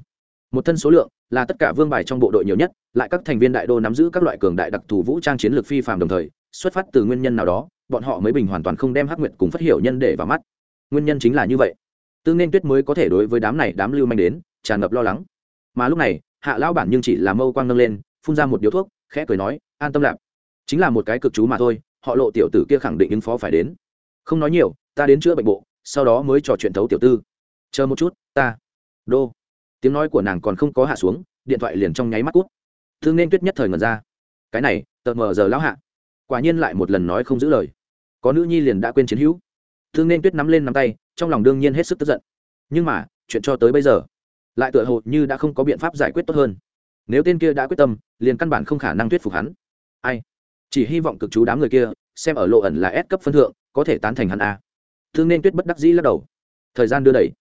Một thân số lượng là tất cả vương bài trong bộ đội nhiều nhất, lại các thành viên đại đô nắm giữ các loại cường đại đặc thù vũ trang chiến lược phi phạm đồng thời, xuất phát từ nguyên nhân nào đó bọn họ mới bình hoàn toàn không đem hắc nguyệt cùng phát hiểu nhân để vào mắt. Nguyên nhân chính là như vậy. Tương nên tuyết mới có thể đối với đám này đám lưu manh đến, tràn ngập lo lắng. Mà lúc này, hạ lão bản nhưng chỉ là mâu quang nâng lên, phun ra một điếu thuốc, khẽ cười nói, an tâm lạp, chính là một cái cực chú mà thôi, họ lộ tiểu tử kia khẳng định ứng phó phải đến. Không nói nhiều, ta đến chữa bệnh bộ, sau đó mới trò chuyện thấu tiểu tư. Chờ một chút, ta. Đô. Tiếng nói của nàng còn không có hạ xuống, điện thoại liền trong nháy mắt cút. Thương nên tuyết nhất thời ngần ra. Cái này, tờ mờ giờ lão hạ. Quả nhiên lại một lần nói không giữ lời có nữ nhi liền đã quên chiến hữu. Thương nên tuyết nắm lên nắm tay, trong lòng đương nhiên hết sức tức giận. Nhưng mà, chuyện cho tới bây giờ, lại tựa hồ như đã không có biện pháp giải quyết tốt hơn. Nếu tên kia đã quyết tâm, liền căn bản không khả năng thuyết phục hắn. Ai? Chỉ hy vọng cực chú đám người kia, xem ở lộ ẩn là S cấp phân thượng, có thể tán thành hắn a. Thương nên tuyết bất đắc dĩ lắc đầu. Thời gian đưa đẩy.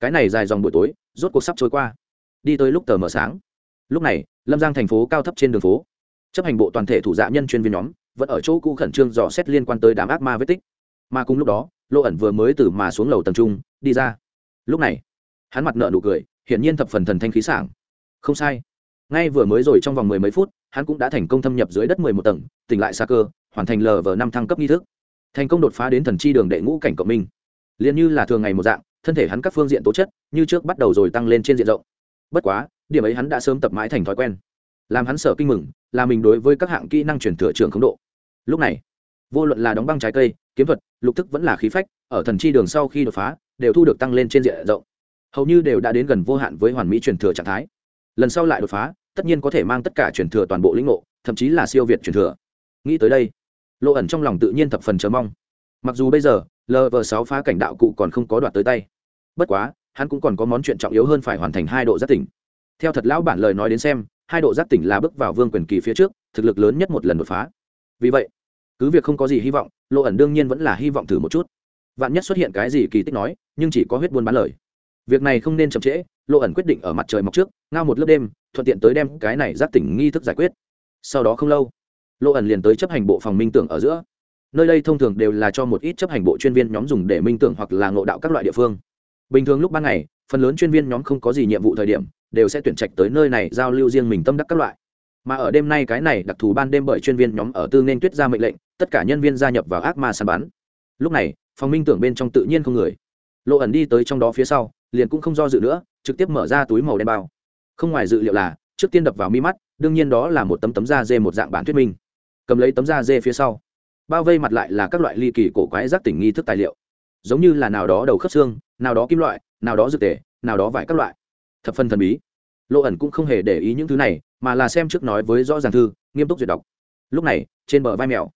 Cái này dài dòng buổi tối, rốt cuộc sắp trôi qua. Đi tới lúc tờ mờ sáng. Lúc này, lâm giang thành phố cao thấp trên đường phố. Chấp hành bộ toàn thể thủ dạ nhân chuyên viên nhóm vẫn ở chỗ cũ khẩn trương dò xét liên quan tới đám ác ma vết tích. Mà cùng lúc đó lộ ẩn vừa mới từ mà xuống lầu tầng trung, đi ra. Lúc này, hắn mặt nợ nụ cười, hiển nhiên thập phần thần thanh khí sảng. Không sai. Ngay vừa mới rồi trong vòng mười mấy phút, hắn cũng đã thành công thâm nhập dưới đất mười một tầng, tỉnh lại xa cơ, hoàn thành lờ vờ năm thăng cấp nghi thức. Thành công đột phá đến thần chi đường đệ ngũ cảnh cộng minh. Liền như là thường ngày một dạng, thân thể hắn các phương diện tố chất, như trước bắt đầu rồi tăng lên trên diện rộng. Bất quá, điểm ấy hắn đã sớm tập mãi thành thói quen. Làm hắn sợ kinh mừng, là mình đối với các hạng kỹ năng truyền thừa trường không độ lúc này, vô luận là đóng băng trái cây, kiếm thuật, lục thức vẫn là khí phách, ở thần chi đường sau khi đột phá, đều thu được tăng lên trên diện rộng. Hầu như đều đã đến gần vô hạn với hoàn mỹ truyền thừa trạng thái. Lần sau lại đột phá, tất nhiên có thể mang tất cả truyền thừa toàn bộ lĩnh ngộ, thậm chí là siêu việt truyền thừa. Nghĩ tới đây lộ ẩn trong lòng tự nhiên thập phần chờ mong. Mặc dù bây giờ lv sáu phá cảnh đạo cụ còn không có đoạt tới tay. Bất quá, hắn cũng còn có món chuyện trọng yếu hơn phải hoàn thành hai độ giác tỉnh. Theo thật lão bản lời nói đến xem, hai độ giác tỉnh là bước vào vương quyền kỳ phía trước, thực lực lớn nhất một lần đột phá. Vì vậy cứ việc không có gì hy vọng lộ ẩn đương nhiên vẫn là hy vọng thử một chút. Vạn nhất xuất hiện cái gì kỳ tích nói, nhưng chỉ có huyết buôn bán lời. Việc này không nên chậm trễ lộ ẩn quyết định ở mặt trời mọc trước, ngao một lớp đêm, thuận tiện tới đem cái này giác tỉnh nghi thức giải quyết. Sau đó không lâu lộ ẩn liền tới chấp hành bộ phòng minh tưởng ở giữa. Nơi đây thông thường đều là cho một ít chấp hành bộ chuyên viên nhóm dùng để minh tưởng hoặc là ngộ đạo các loại địa phương. Bình thường lúc ban ngày, phần lớn chuyên viên nhóm không có gì nhiệm vụ thời điểm, đều sẽ tuyển trạch tới nơi này giao lưu riêng mình tâm đắc các loại mà ở đêm nay cái này đặc thù ban đêm bởi chuyên viên nhóm ở tư nên tuyết ra mệnh lệnh, tất cả nhân viên gia nhập vào ác ma săn bắn. Lúc này, phòng minh tưởng bên trong tự nhiên không người. Lộ ẩn đi tới trong đó phía sau, liền cũng không do dự nữa, trực tiếp mở ra túi màu đen bao. Không ngoài dự liệu là, trước tiên đập vào mi mắt, đương nhiên đó là một tấm tấm da dê một dạng bản thuyết minh. Cầm lấy tấm da dê phía sau, bao vây mặt lại là các loại ly kỳ cổ quái giác tỉnh nghi thức tài liệu. Giống như là nào đó đầu khớp xương, nào đó kim loại, nào đó dược tể nào đó vải các loại. Thập phân thần bí lộ ẩn cũng không hề để ý những thứ này, mà là xem trước nói với rõ ràng thư, nghiêm túc duyệt đọc. Lúc này, trên bờ vai mèo,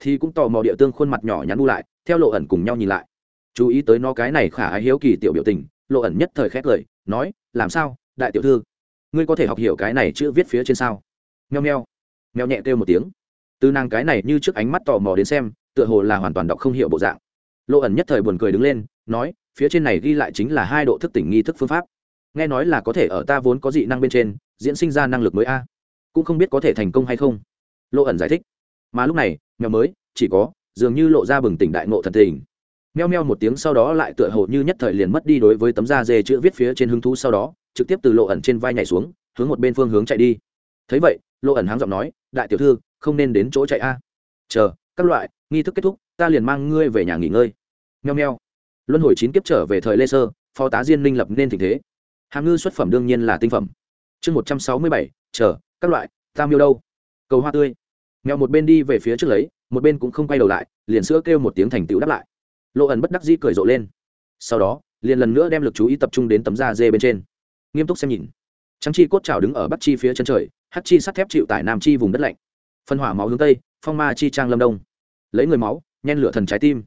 thì cũng tò mò địa tương khuôn mặt nhỏ nhắn bu lại, theo lộ ẩn cùng nhau nhìn lại. Chú ý tới nó cái này khả ái hiếu kỳ tiểu biểu tình lộ ẩn nhất thời khét lời nói, làm sao, đại tiểu thư, ngươi có thể học hiểu cái này chữ viết phía trên sao? Nheo nheo mèo nhẹ kêu một tiếng. Từ nàng cái này như trước ánh mắt tò mò đến xem, tựa hồ là hoàn toàn đọc không hiểu bộ dạng. Lộ ẩn nhất thời buồn cười đứng lên, nói, phía trên này ghi lại chính là hai độ thức tỉnh nghi thức phương pháp nghe nói là có thể ở ta vốn có dị năng bên trên diễn sinh ra năng lực mới a. Cũng không biết có thể thành công hay không. Lộ ẩn giải thích. Mà lúc này mèo mới chỉ có dường như lộ ra bừng tỉnh đại ngộ thần tình. Meo meo một tiếng sau đó lại tựa hồ như nhất thời liền mất đi đối với tấm da dê chữ viết phía trên hứng thú sau đó trực tiếp từ lộ ẩn trên vai nhảy xuống hướng một bên phương hướng chạy đi. Thấy vậy lộ ẩn háng giọng nói đại tiểu thư không nên đến chỗ chạy a. Chờ các loại nghi thức kết thúc ta liền mang ngươi về nhà nghỉ ngơi. Meo meo, luân hồi chín kiếp trở về thời lê sơ phó tá diên minh lập nên tình thế hàm ngư xuất phẩm đương nhiên là tinh phẩm. Chương một trăm sáu mươi bảy, chờ, các loại tam yêu đâu? Cầu hoa tươi. Mèo một bên đi về phía trước lấy, một bên cũng không quay đầu lại, liền sữa kêu một tiếng thành tựu đáp lại. Lộ ẩn bất đắc dĩ cười rộ lên. Sau đó, liền lần nữa đem lực chú ý tập trung đến tấm da dê bên trên. Nghiêm túc xem nhìn. Trắng chi cốt trào đứng ở bắc chi phía chân trời, hắc chi sắt thép chịu tải nam chi vùng đất lạnh. Phân hỏa máu hướng tây, phong ma chi trang lâm đông. Lấy người máu, nhen lửa thần trái tim.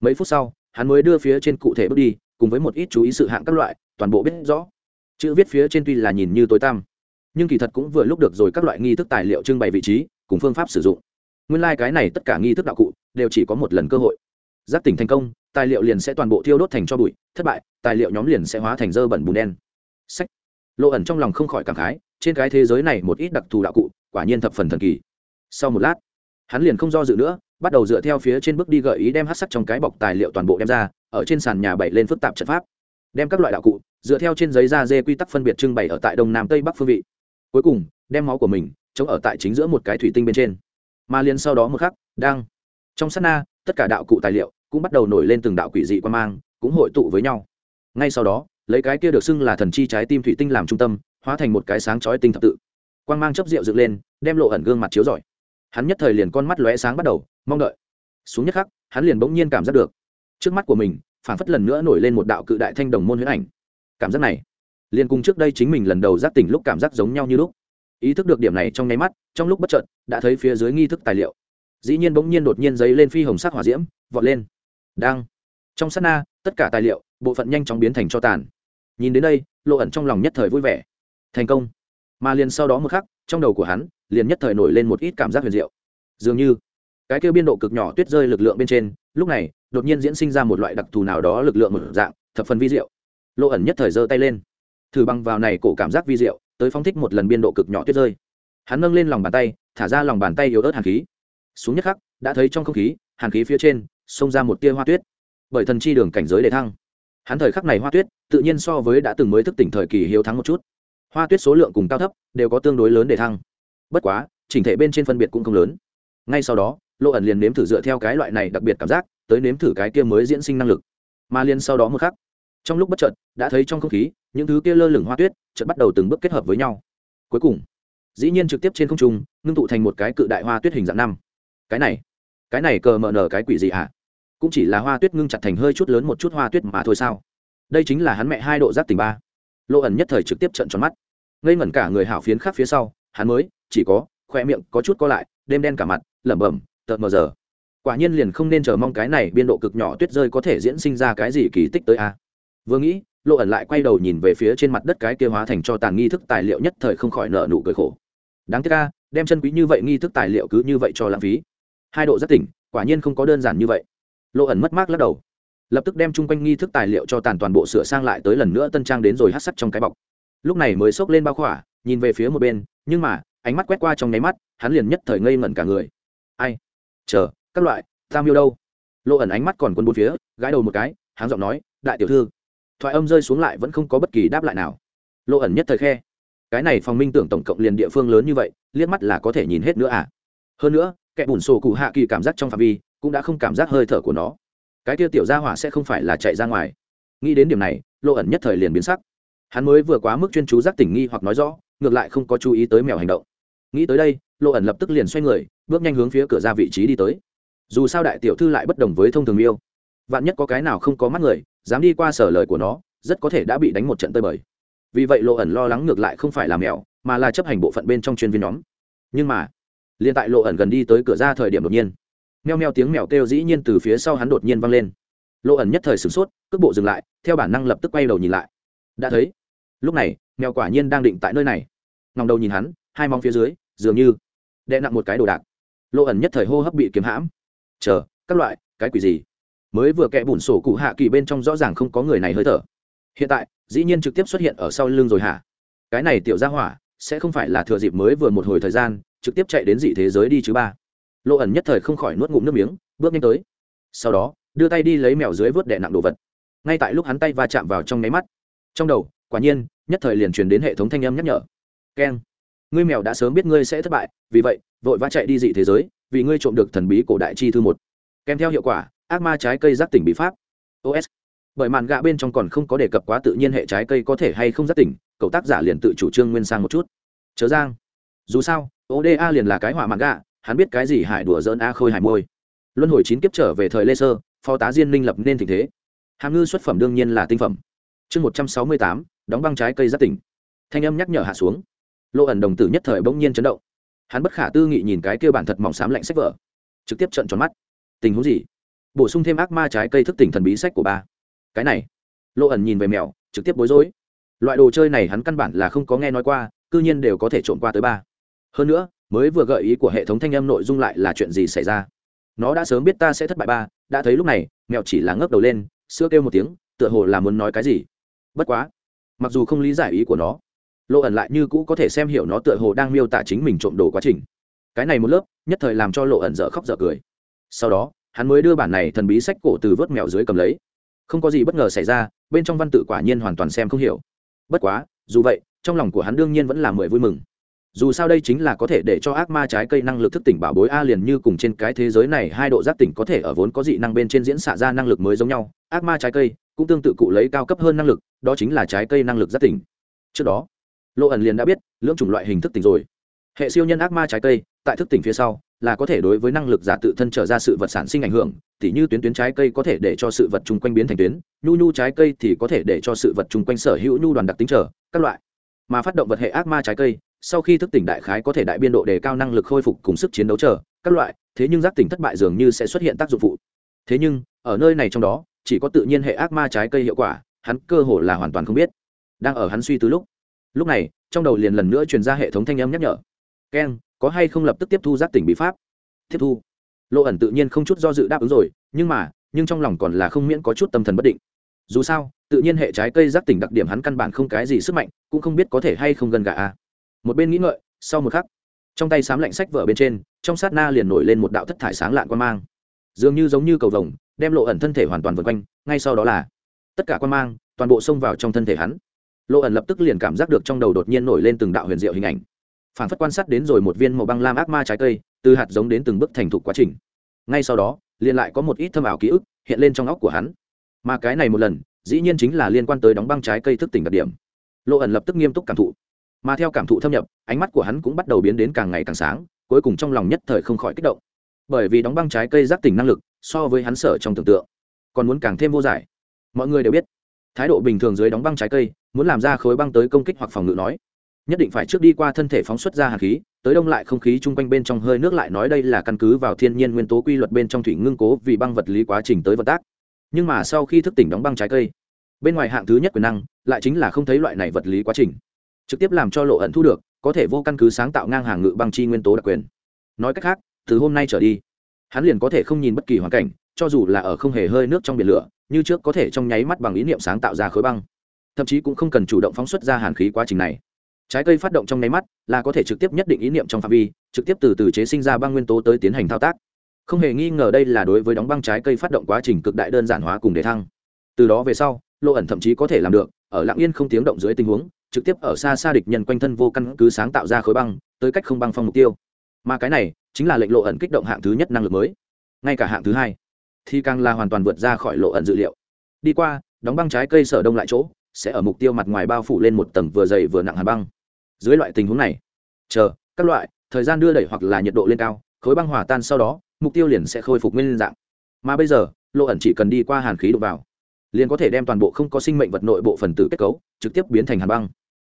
Mấy phút sau, hắn mới đưa phía trên cụ thể bước đi, cùng với một ít chú ý sự hạng các loại, toàn bộ biết rõ chữ viết phía trên tuy là nhìn như tối tăm, nhưng kỳ thật cũng vừa lúc được rồi các loại nghi thức tài liệu trưng bày vị trí, cùng phương pháp sử dụng. Nguyên lai、like、cái này tất cả nghi thức đạo cụ đều chỉ có một lần cơ hội. Giác tỉnh thành công, tài liệu liền sẽ toàn bộ thiêu đốt thành cho bụi, thất bại, tài liệu nhóm liền sẽ hóa thành dơ bẩn bùn đen. Sách. Lộ ẩn trong lòng không khỏi cảm khái, trên cái thế giới này một ít đặc thù đạo cụ, quả nhiên thập phần thần kỳ. Sau một lát, hắn liền không do dự nữa, bắt đầu dựa theo phía trên bước đi gợi ý đem hát sắc trong cái bọc tài liệu toàn bộ đem ra, ở trên sàn nhà bậy lên phức tạp trận pháp. Đem các loại đạo cụ dựa theo trên giấy da dê quy tắc phân biệt trưng bày ở tại đông nam tây bắc phương vị. Cuối cùng, đem máu của mình chống ở tại chính giữa một cái thủy tinh bên trên. Mà liền sau đó một khắc, đang trong sát na, tất cả đạo cụ tài liệu cũng bắt đầu nổi lên từng đạo quỷ dị quan mang, cũng hội tụ với nhau. Ngay sau đó, lấy cái kia được xưng là thần chi trái tim thủy tinh làm trung tâm, hóa thành một cái sáng chói tinh thập tự. Quan mang chấp rượu dựng lên, đem lộ ẩn gương mặt chiếu rọi. Hắn nhất thời liền con mắt lóe sáng bắt đầu, mong đợi. Xuống nhất khắc, hắn liền bỗng nhiên cảm giác được. Trước mắt của mình phản phất lần nữa nổi lên một đạo cự đại thanh đồng môn huyễn ảnh cảm giác này. Liền cùng trước đây chính mình lần đầu giác tỉnh lúc cảm giác giống nhau như lúc. Ý thức được điểm này trong nháy mắt, trong lúc bất chợt, đã thấy phía dưới nghi thức tài liệu. Dĩ nhiên bỗng nhiên đột nhiên giấy lên phi hồng sắc hỏa diễm, vọt lên. Đang. Trong sát na, tất cả tài liệu, bộ phận nhanh chóng biến thành cho tàn. Nhìn đến đây, lộ ẩn trong lòng nhất thời vui vẻ. Thành công. Mà liền sau đó một khắc, trong đầu của hắn, liền nhất thời nổi lên một ít cảm giác huyền diệu. Dường như, cái kêu biên độ cực nhỏ tuyết rơi lực lượng bên trên, lúc này, đột nhiên diễn sinh ra một loại đặc thù nào đó lực lượng một dạng, thập phần vi diệu lộ ẩn nhất thời giơ tay lên. Thử băng vào này cổ cảm giác vi diệu, tới phóng thích một lần biên độ cực nhỏ tuyết rơi. Hắn nâng lên lòng bàn tay, thả ra lòng bàn tay yếu ớt hàn khí. Xuống nhất khắc, đã thấy trong không khí, hàn khí phía trên, xông ra một tia hoa tuyết. Bởi thần chi đường cảnh giới để thăng. Hắn thời khắc này hoa tuyết, tự nhiên so với đã từng mới thức tỉnh thời kỳ hiếu thắng một chút. Hoa tuyết số lượng cùng cao thấp, đều có tương đối lớn để thăng. Bất quá, chỉnh thể bên trên phân biệt cũng không lớn. Ngay sau đó lộ ẩn liền nếm thử dựa theo cái loại này đặc biệt cảm giác, tới nếm thử cái kia mới diễn sinh năng lực. Mà liền sau đó một khắc trong lúc bất chợt, đã thấy trong không khí, những thứ kia lơ lửng hoa tuyết, chợt bắt đầu từng bước kết hợp với nhau. Cuối cùng, dĩ nhiên trực tiếp trên không trung, ngưng tụ thành một cái cự đại hoa tuyết hình dạng năm. Cái này cái này cờ mờ nở cái quỷ gì hả? Cũng chỉ là hoa tuyết ngưng chặt thành hơi chút lớn một chút hoa tuyết mà thôi sao? Đây chính là hắn mẹ hai độ giáp tình ba. Lộ ẩn nhất thời trực tiếp trận tròn mắt. Ngây ngẩn cả người hảo phiến khác phía sau, hắn mới, chỉ có, khoe miệng có chút co lại, đêm đen cả mặt, lẩm bẩm tợt mờ giờ. Quả nhiên liền không nên chờ mong cái này biên độ cực nhỏ tuyết rơi có thể diễn sinh ra cái gì kỳ tích tới a vừa nghĩ, lộ ẩn lại quay đầu nhìn về phía trên mặt đất cái kia hóa thành cho tàn nghi thức tài liệu nhất thời không khỏi nợ nụ cười khổ. Đáng tiếc ca đem chân quý như vậy nghi thức tài liệu cứ như vậy cho lãng phí. Hai độ rất tỉnh, quả nhiên không có đơn giản như vậy. Lộ ẩn mất mát lắc đầu. Lập tức đem chung quanh nghi thức tài liệu cho tàn toàn bộ sửa sang lại tới lần nữa tân trang đến rồi hát sắt trong cái bọc. Lúc này mới xốc lên bao khỏa, nhìn về phía một bên, nhưng mà, ánh mắt quét qua trong nháy mắt, hắn liền nhất thời ngây ngẩn cả người. Ai? Chờ, các loại tam yêu đâu? Lộ ẩn ánh mắt còn quân bốn phía, gãi đầu một cái, háng giọng nói, đại tiểu thư thoại âm rơi xuống lại vẫn không có bất kỳ đáp lại nào. Lộ ẩn nhất thời khe. Cái này phòng minh tưởng tổng cộng liền địa phương lớn như vậy, liếc mắt là có thể nhìn hết nữa à? Hơn nữa, kẻ bùn sổ cụ hạ kỳ cảm giác trong phạm vi cũng đã không cảm giác hơi thở của nó. Cái kia tiểu gia hỏa sẽ không phải là chạy ra ngoài. Nghĩ đến điểm này, lộ ẩn nhất thời liền biến sắc. Hắn mới vừa quá mức chuyên chú giác tỉnh nghi hoặc nói rõ, ngược lại không có chú ý tới mèo hành động. Nghĩ tới đây, lộ ẩn lập tức liền xoay người, bước nhanh hướng phía cửa ra vị trí đi tới. Dù sao đại tiểu thư lại bất đồng với thông thường yêu. Vạn nhất có cái nào không có mắt người dám đi qua sở lời của nó, rất có thể đã bị đánh một trận tơi bời. Vì vậy lộ ẩn lo lắng ngược lại không phải là mèo, mà là chấp hành bộ phận bên trong chuyên viên nhóm. Nhưng mà, liền tại lộ ẩn gần đi tới cửa ra thời điểm đột nhiên, meo meo tiếng mèo kêu dĩ nhiên từ phía sau hắn đột nhiên vang lên. Lộ ẩn nhất thời sửng sốt, cước bộ dừng lại, theo bản năng lập tức quay đầu nhìn lại. Đã thấy, lúc này, mèo quả nhiên đang định tại nơi này. Ngòng đầu nhìn hắn, hai mong phía dưới, dường như đè nặng một cái đồ đạc. Lộ ẩn nhất thời hô hấp bị kiếm hãm. Chờ, các loại, cái quỷ gì? Mới vừa kẽ bùn sổ cụ hạ kỳ bên trong rõ ràng không có người này hơi thở. Hiện tại, dĩ nhiên trực tiếp xuất hiện ở sau lưng rồi hả? Cái này tiểu ra hỏa, sẽ không phải là thừa dịp mới vừa một hồi thời gian, trực tiếp chạy đến dị thế giới đi chứ ba. Lộ ẩn nhất thời không khỏi nuốt ngụm nước miếng, bước nhanh tới. Sau đó, đưa tay đi lấy mèo dưới vớt đệ nặng đồ vật. Ngay tại lúc hắn tay va chạm vào trong nháy mắt, trong đầu, quả nhiên, nhất thời liền truyền đến hệ thống thanh âm nhắc nhở. Keng, ngươi mèo đã sớm biết ngươi sẽ thất bại, vì vậy, vội vã chạy đi dị thế giới, vì ngươi trộm được thần bí cổ đại chi thư một. Kèm theo hiệu quả ác ma trái cây giác tỉnh bí pháp. Os bởi màn gạ bên trong còn không có đề cập quá tự nhiên hệ trái cây có thể hay không giác tỉnh, cậu tác giả liền tự chủ trương nguyên sang một chút. Chớ giang. Dù sao oda liền là cái hỏa màn gạ, hắn biết cái gì hải đùa dỡn a khôi hải môi. Luân hồi chín kiếp trở về thời lê sơ, phó tá diên minh lập nên tình thế. Hàm ngư xuất phẩm đương nhiên là tinh phẩm. Chương một trăm sáu mươi tám, đóng băng trái cây giác tỉnh. Thanh âm nhắc nhở hạ xuống. Lộ ẩn đồng tử nhất thời bỗng nhiên chấn động. Hắn bất khả tư nghị nhìn cái kêu bản thật mỏng xám lạnh sách vở. Trực tiếp trận tròn mắt. Tình huống gì? Bổ sung thêm ác ma trái cây thức tỉnh thần bí sách của ba. Cái này lộ ẩn nhìn về mèo, trực tiếp bối rối. Loại đồ chơi này hắn căn bản là không có nghe nói qua, cư nhiên đều có thể trộm qua tới ba. Hơn nữa, mới vừa gợi ý của hệ thống thanh âm nội dung lại là chuyện gì xảy ra? Nó đã sớm biết ta sẽ thất bại ba, đã thấy lúc này, mèo chỉ là ngước đầu lên, sữa kêu một tiếng, tựa hồ là muốn nói cái gì. Bất quá, mặc dù không lý giải ý của nó lộ ẩn lại như cũ có thể xem hiểu nó tựa hồ đang miêu tả chính mình trộm đồ quá trình. Cái này một lớp, nhất thời làm cho lộ ẩn dở khóc dở cười. Sau đó hắn mới đưa bản này thần bí sách cổ từ vớt mèo dưới cầm lấy. Không có gì bất ngờ xảy ra, bên trong văn tự quả nhiên hoàn toàn xem không hiểu. Bất quá, dù vậy, trong lòng của hắn đương nhiên vẫn là mười vui mừng. Dù sao đây chính là có thể để cho ác ma trái cây năng lực thức tỉnh bảo bối a liền như cùng trên cái thế giới này hai độ giác tỉnh có thể ở vốn có dị năng bên trên diễn xạ ra năng lực mới giống nhau, ác ma trái cây cũng tương tự cụ lấy cao cấp hơn năng lực, đó chính là trái cây năng lực giác tỉnh. Trước đó lộ ẩn liền đã biết, lưỡng chủng loại hình thức tỉnh rồi hệ siêu nhân ác ma trái cây, tại thức tỉnh phía sau, là có thể đối với năng lực giả tự thân trở ra sự vật sản sinh ảnh hưởng, tỉ như tuyến tuyến trái cây có thể để cho sự vật chung quanh biến thành tuyến, nhu nhu trái cây thì có thể để cho sự vật chung quanh sở hữu nhu đoàn đặc tính trở, các loại. Mà phát động vật hệ ác ma trái cây, sau khi thức tỉnh đại khái có thể đại biên độ đề cao năng lực khôi phục cùng sức chiến đấu trở, các loại, thế nhưng giác tỉnh thất bại dường như sẽ xuất hiện tác dụng phụ. Thế nhưng, ở nơi này trong đó, chỉ có tự nhiên hệ ác ma trái cây hiệu quả, hắn cơ hồ là hoàn toàn không biết. Đang ở hắn suy từ lúc. Lúc này, trong đầu liền lần nữa truyền ra hệ thống thanh âm nhắc nhở keng có hay không lập tức tiếp thu giác tỉnh bí pháp? Tiếp thu. Lộ ẩn tự nhiên không chút do dự đáp ứng rồi, nhưng mà, nhưng trong lòng còn là không miễn có chút tâm thần bất định. Dù sao, tự nhiên hệ trái cây giác tỉnh đặc điểm hắn căn bản không cái gì sức mạnh, cũng không biết có thể hay không gần gà a. Một bên nghĩ ngợi, sau một khắc, trong tay sám lạnh sách vở bên trên, trong sát na liền nổi lên một đạo thất thải sáng lạn quan mang. Dường như giống như cầu vồng, đem lộ ẩn thân thể hoàn toàn vượt quanh, ngay sau đó là, tất cả quan mang toàn bộ xông vào trong thân thể hắn. Lộ ẩn lập tức liền cảm giác được trong đầu đột nhiên nổi lên từng đạo huyền diệu hình ảnh phản phất quan sát đến rồi một viên màu băng lam ác ma trái cây, từ hạt giống đến từng bước thành thục quá trình. Ngay sau đó, liền lại có một ít thâm ảo ký ức hiện lên trong óc của hắn. Mà cái này một lần, dĩ nhiên chính là liên quan tới đóng băng trái cây thức tỉnh đặc điểm. Lộ ẩn lập tức nghiêm túc cảm thụ. Mà theo cảm thụ thâm nhập, ánh mắt của hắn cũng bắt đầu biến đến càng ngày càng sáng, cuối cùng trong lòng nhất thời không khỏi kích động. Bởi vì đóng băng trái cây giác tỉnh năng lực, so với hắn sở trong tưởng tượng, còn muốn càng thêm vô giải. Mọi người đều biết, thái độ bình thường dưới đóng băng trái cây, muốn làm ra khối băng tới công kích hoặc phòng ngự nói nhất định phải trước đi qua thân thể phóng xuất ra hạt khí, tới đông lại không khí chung quanh bên trong hơi nước lại nói đây là căn cứ vào thiên nhiên nguyên tố quy luật bên trong thủy ngưng cố vì băng vật lý quá trình tới vận tác. Nhưng mà sau khi thức tỉnh đóng băng trái cây, bên ngoài hạng thứ nhất quyền năng lại chính là không thấy loại này vật lý quá trình. Trực tiếp làm cho lộ ẩn thu được, có thể vô căn cứ sáng tạo ngang hàng ngự băng chi nguyên tố đặc quyền. Nói cách khác, từ hôm nay trở đi, hắn liền có thể không nhìn bất kỳ hoàn cảnh, cho dù là ở không hề hơi nước trong biển lửa, như trước có thể trong nháy mắt bằng ý niệm sáng tạo ra khối băng. Thậm chí cũng không cần chủ động phóng xuất ra hàn khí quá trình này trái cây phát động trong nháy mắt là có thể trực tiếp nhất định ý niệm trong phạm vi, trực tiếp từ từ chế sinh ra băng nguyên tố tới tiến hành thao tác. Không hề nghi ngờ đây là đối với đóng băng trái cây phát động quá trình cực đại đơn giản hóa cùng đề thăng. Từ đó về sau lộ ẩn thậm chí có thể làm được, ở lạng yên không tiếng động dưới tình huống, trực tiếp ở xa xa địch nhân quanh thân vô căn cứ sáng tạo ra khối băng, tới cách không băng phong mục tiêu. Mà cái này chính là lệnh lộ ẩn kích động hạng thứ nhất năng lực mới. Ngay cả hạng thứ hai thì càng là hoàn toàn vượt ra khỏi lộ ẩn dự liệu. Đi qua, đóng băng trái cây sở đông lại chỗ sẽ ở mục tiêu mặt ngoài bao phủ lên một tầng vừa dày vừa nặng hàn băng. Dưới loại tình huống này, chờ, các loại, thời gian đưa đẩy hoặc là nhiệt độ lên cao, khối băng hòa tan sau đó, mục tiêu liền sẽ khôi phục nguyên dạng. Mà bây giờ, lộ ẩn chỉ cần đi qua hàn khí đụng vào, liền có thể đem toàn bộ không có sinh mệnh vật nội bộ phần tử kết cấu, trực tiếp biến thành hàn băng.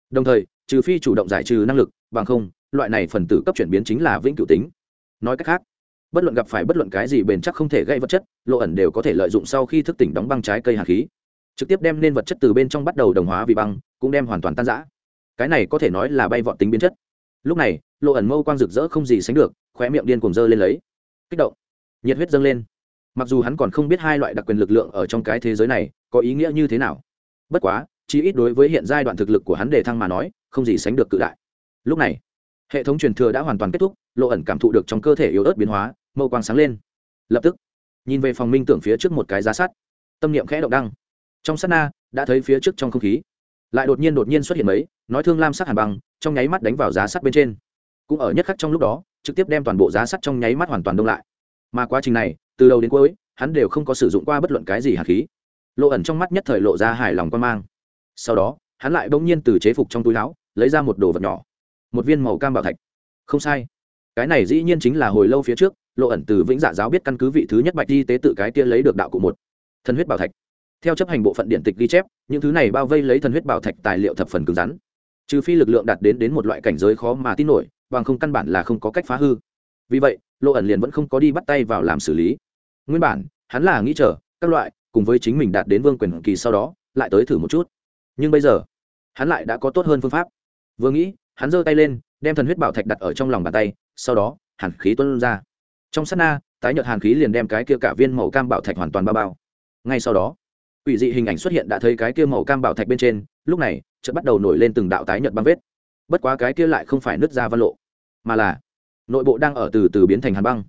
Đồng thời, trừ phi chủ động giải trừ năng lực, bằng không, loại này phần tử cấp chuyển biến chính là vĩnh cửu tính. Nói cách khác, bất luận gặp phải bất luận cái gì bền chắc không thể gây vật chất, lộ ẩn đều có thể lợi dụng sau khi thức tỉnh đóng băng trái cây hàn khí trực tiếp đem nên vật chất từ bên trong bắt đầu đồng hóa vì băng, cũng đem hoàn toàn tan giã cái này có thể nói là bay vọt tính biến chất. Lúc này, lộ ẩn mâu quang rực rỡ không gì sánh được, khóe miệng điên cuồng dơ lên lấy. Kích động. Nhiệt huyết dâng lên. Mặc dù hắn còn không biết hai loại đặc quyền lực lượng ở trong cái thế giới này có ý nghĩa như thế nào. Bất quá chỉ ít đối với hiện giai đoạn thực lực của hắn đề thăng mà nói, không gì sánh được cự đại. Lúc này, hệ thống truyền thừa đã hoàn toàn kết thúc, lộ ẩn cảm thụ được trong cơ thể yếu ớt biến hóa, mâu quang sáng lên. Lập tức, nhìn về phòng minh tưởng phía trước một cái giá sắt. Tâm niệm khẽ động đăng trong sát na, đã thấy phía trước trong không khí. Lại đột nhiên đột nhiên xuất hiện mấy, nói thương lam sắc hàn băng, trong nháy mắt đánh vào giá sắt bên trên. Cũng ở nhất khắc trong lúc đó, trực tiếp đem toàn bộ giá sắt trong nháy mắt hoàn toàn đông lại. Mà quá trình này, từ đầu đến cuối, hắn đều không có sử dụng qua bất luận cái gì hạt khí. Lộ ẩn trong mắt nhất thời lộ ra hài lòng quan mang. Sau đó, hắn lại bỗng nhiên từ chế phục trong túi áo, lấy ra một đồ vật nhỏ. Một viên màu cam bảo thạch. Không sai. Cái này dĩ nhiên chính là hồi lâu phía trước, lộ ẩn từ vĩnh dạ giáo biết căn cứ vị thứ nhất bạch y tế tự cái kia lấy được đạo cụ một. Thân huyết bảo thạch theo chấp hành bộ phận điện tịch ghi chép, những thứ này bao vây lấy thần huyết bảo thạch tài liệu thập phần cứng rắn. Trừ phi lực lượng đạt đến đến một loại cảnh giới khó mà tin nổi, bằng không căn bản là không có cách phá hư. Vì vậy lộ ẩn liền vẫn không có đi bắt tay vào làm xử lý. Nguyên bản, hắn là nghĩ chờ, các loại, cùng với chính mình đạt đến vương quyền kỳ sau đó, lại tới thử một chút. Nhưng bây giờ, hắn lại đã có tốt hơn phương pháp. Vừa nghĩ, hắn giơ tay lên, đem thần huyết bảo thạch đặt ở trong lòng bàn tay, sau đó, hàn khí tuân ra. Trong sát na, tái nhợt hàn khí liền đem cái kia cả viên màu cam bảo thạch hoàn toàn bao bao. Ngay sau đó ủy dị hình ảnh xuất hiện đã thấy cái kia màu cam bảo thạch bên trên, lúc này, chợt bắt đầu nổi lên từng đạo tái nhợt băng vết. Bất quá cái kia lại không phải nứt ra văn lộ, mà là nội bộ đang ở từ từ biến thành hàn băng.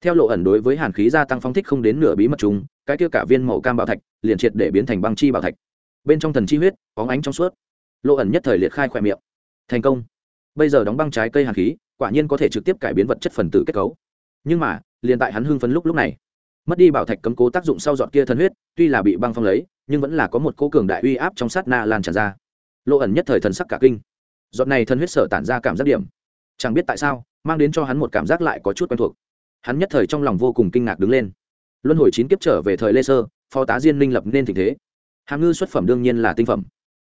Theo lộ ẩn đối với hàn khí gia tăng phong thích không đến nửa bí mật chúng cái kia cả viên màu cam bảo thạch liền triệt để biến thành băng chi bảo thạch. Bên trong thần chi huyết có ánh trong suốt. Lộ ẩn nhất thời liệt khai khỏe miệng. Thành công. Bây giờ đóng băng trái cây hàn khí, quả nhiên có thể trực tiếp cải biến vật chất phần tử kết cấu. Nhưng mà, liền tại hắn hưng phấn lúc lúc này mất đi bảo thạch cấm cố tác dụng sau dọn kia thân huyết, tuy là bị băng phong lấy, nhưng vẫn là có một cố cường đại uy áp trong sát na lan tràn ra. Lộ ẩn nhất thời thần sắc cả kinh. Dọn này thân huyết sở tản ra cảm giác điểm. Chẳng biết tại sao, mang đến cho hắn một cảm giác lại có chút quen thuộc. Hắn nhất thời trong lòng vô cùng kinh ngạc đứng lên. Luân hồi chín kiếp trở về thời lê sơ, phó tá diên minh lập nên tình thế. Hàm ngư xuất phẩm đương nhiên là tinh phẩm.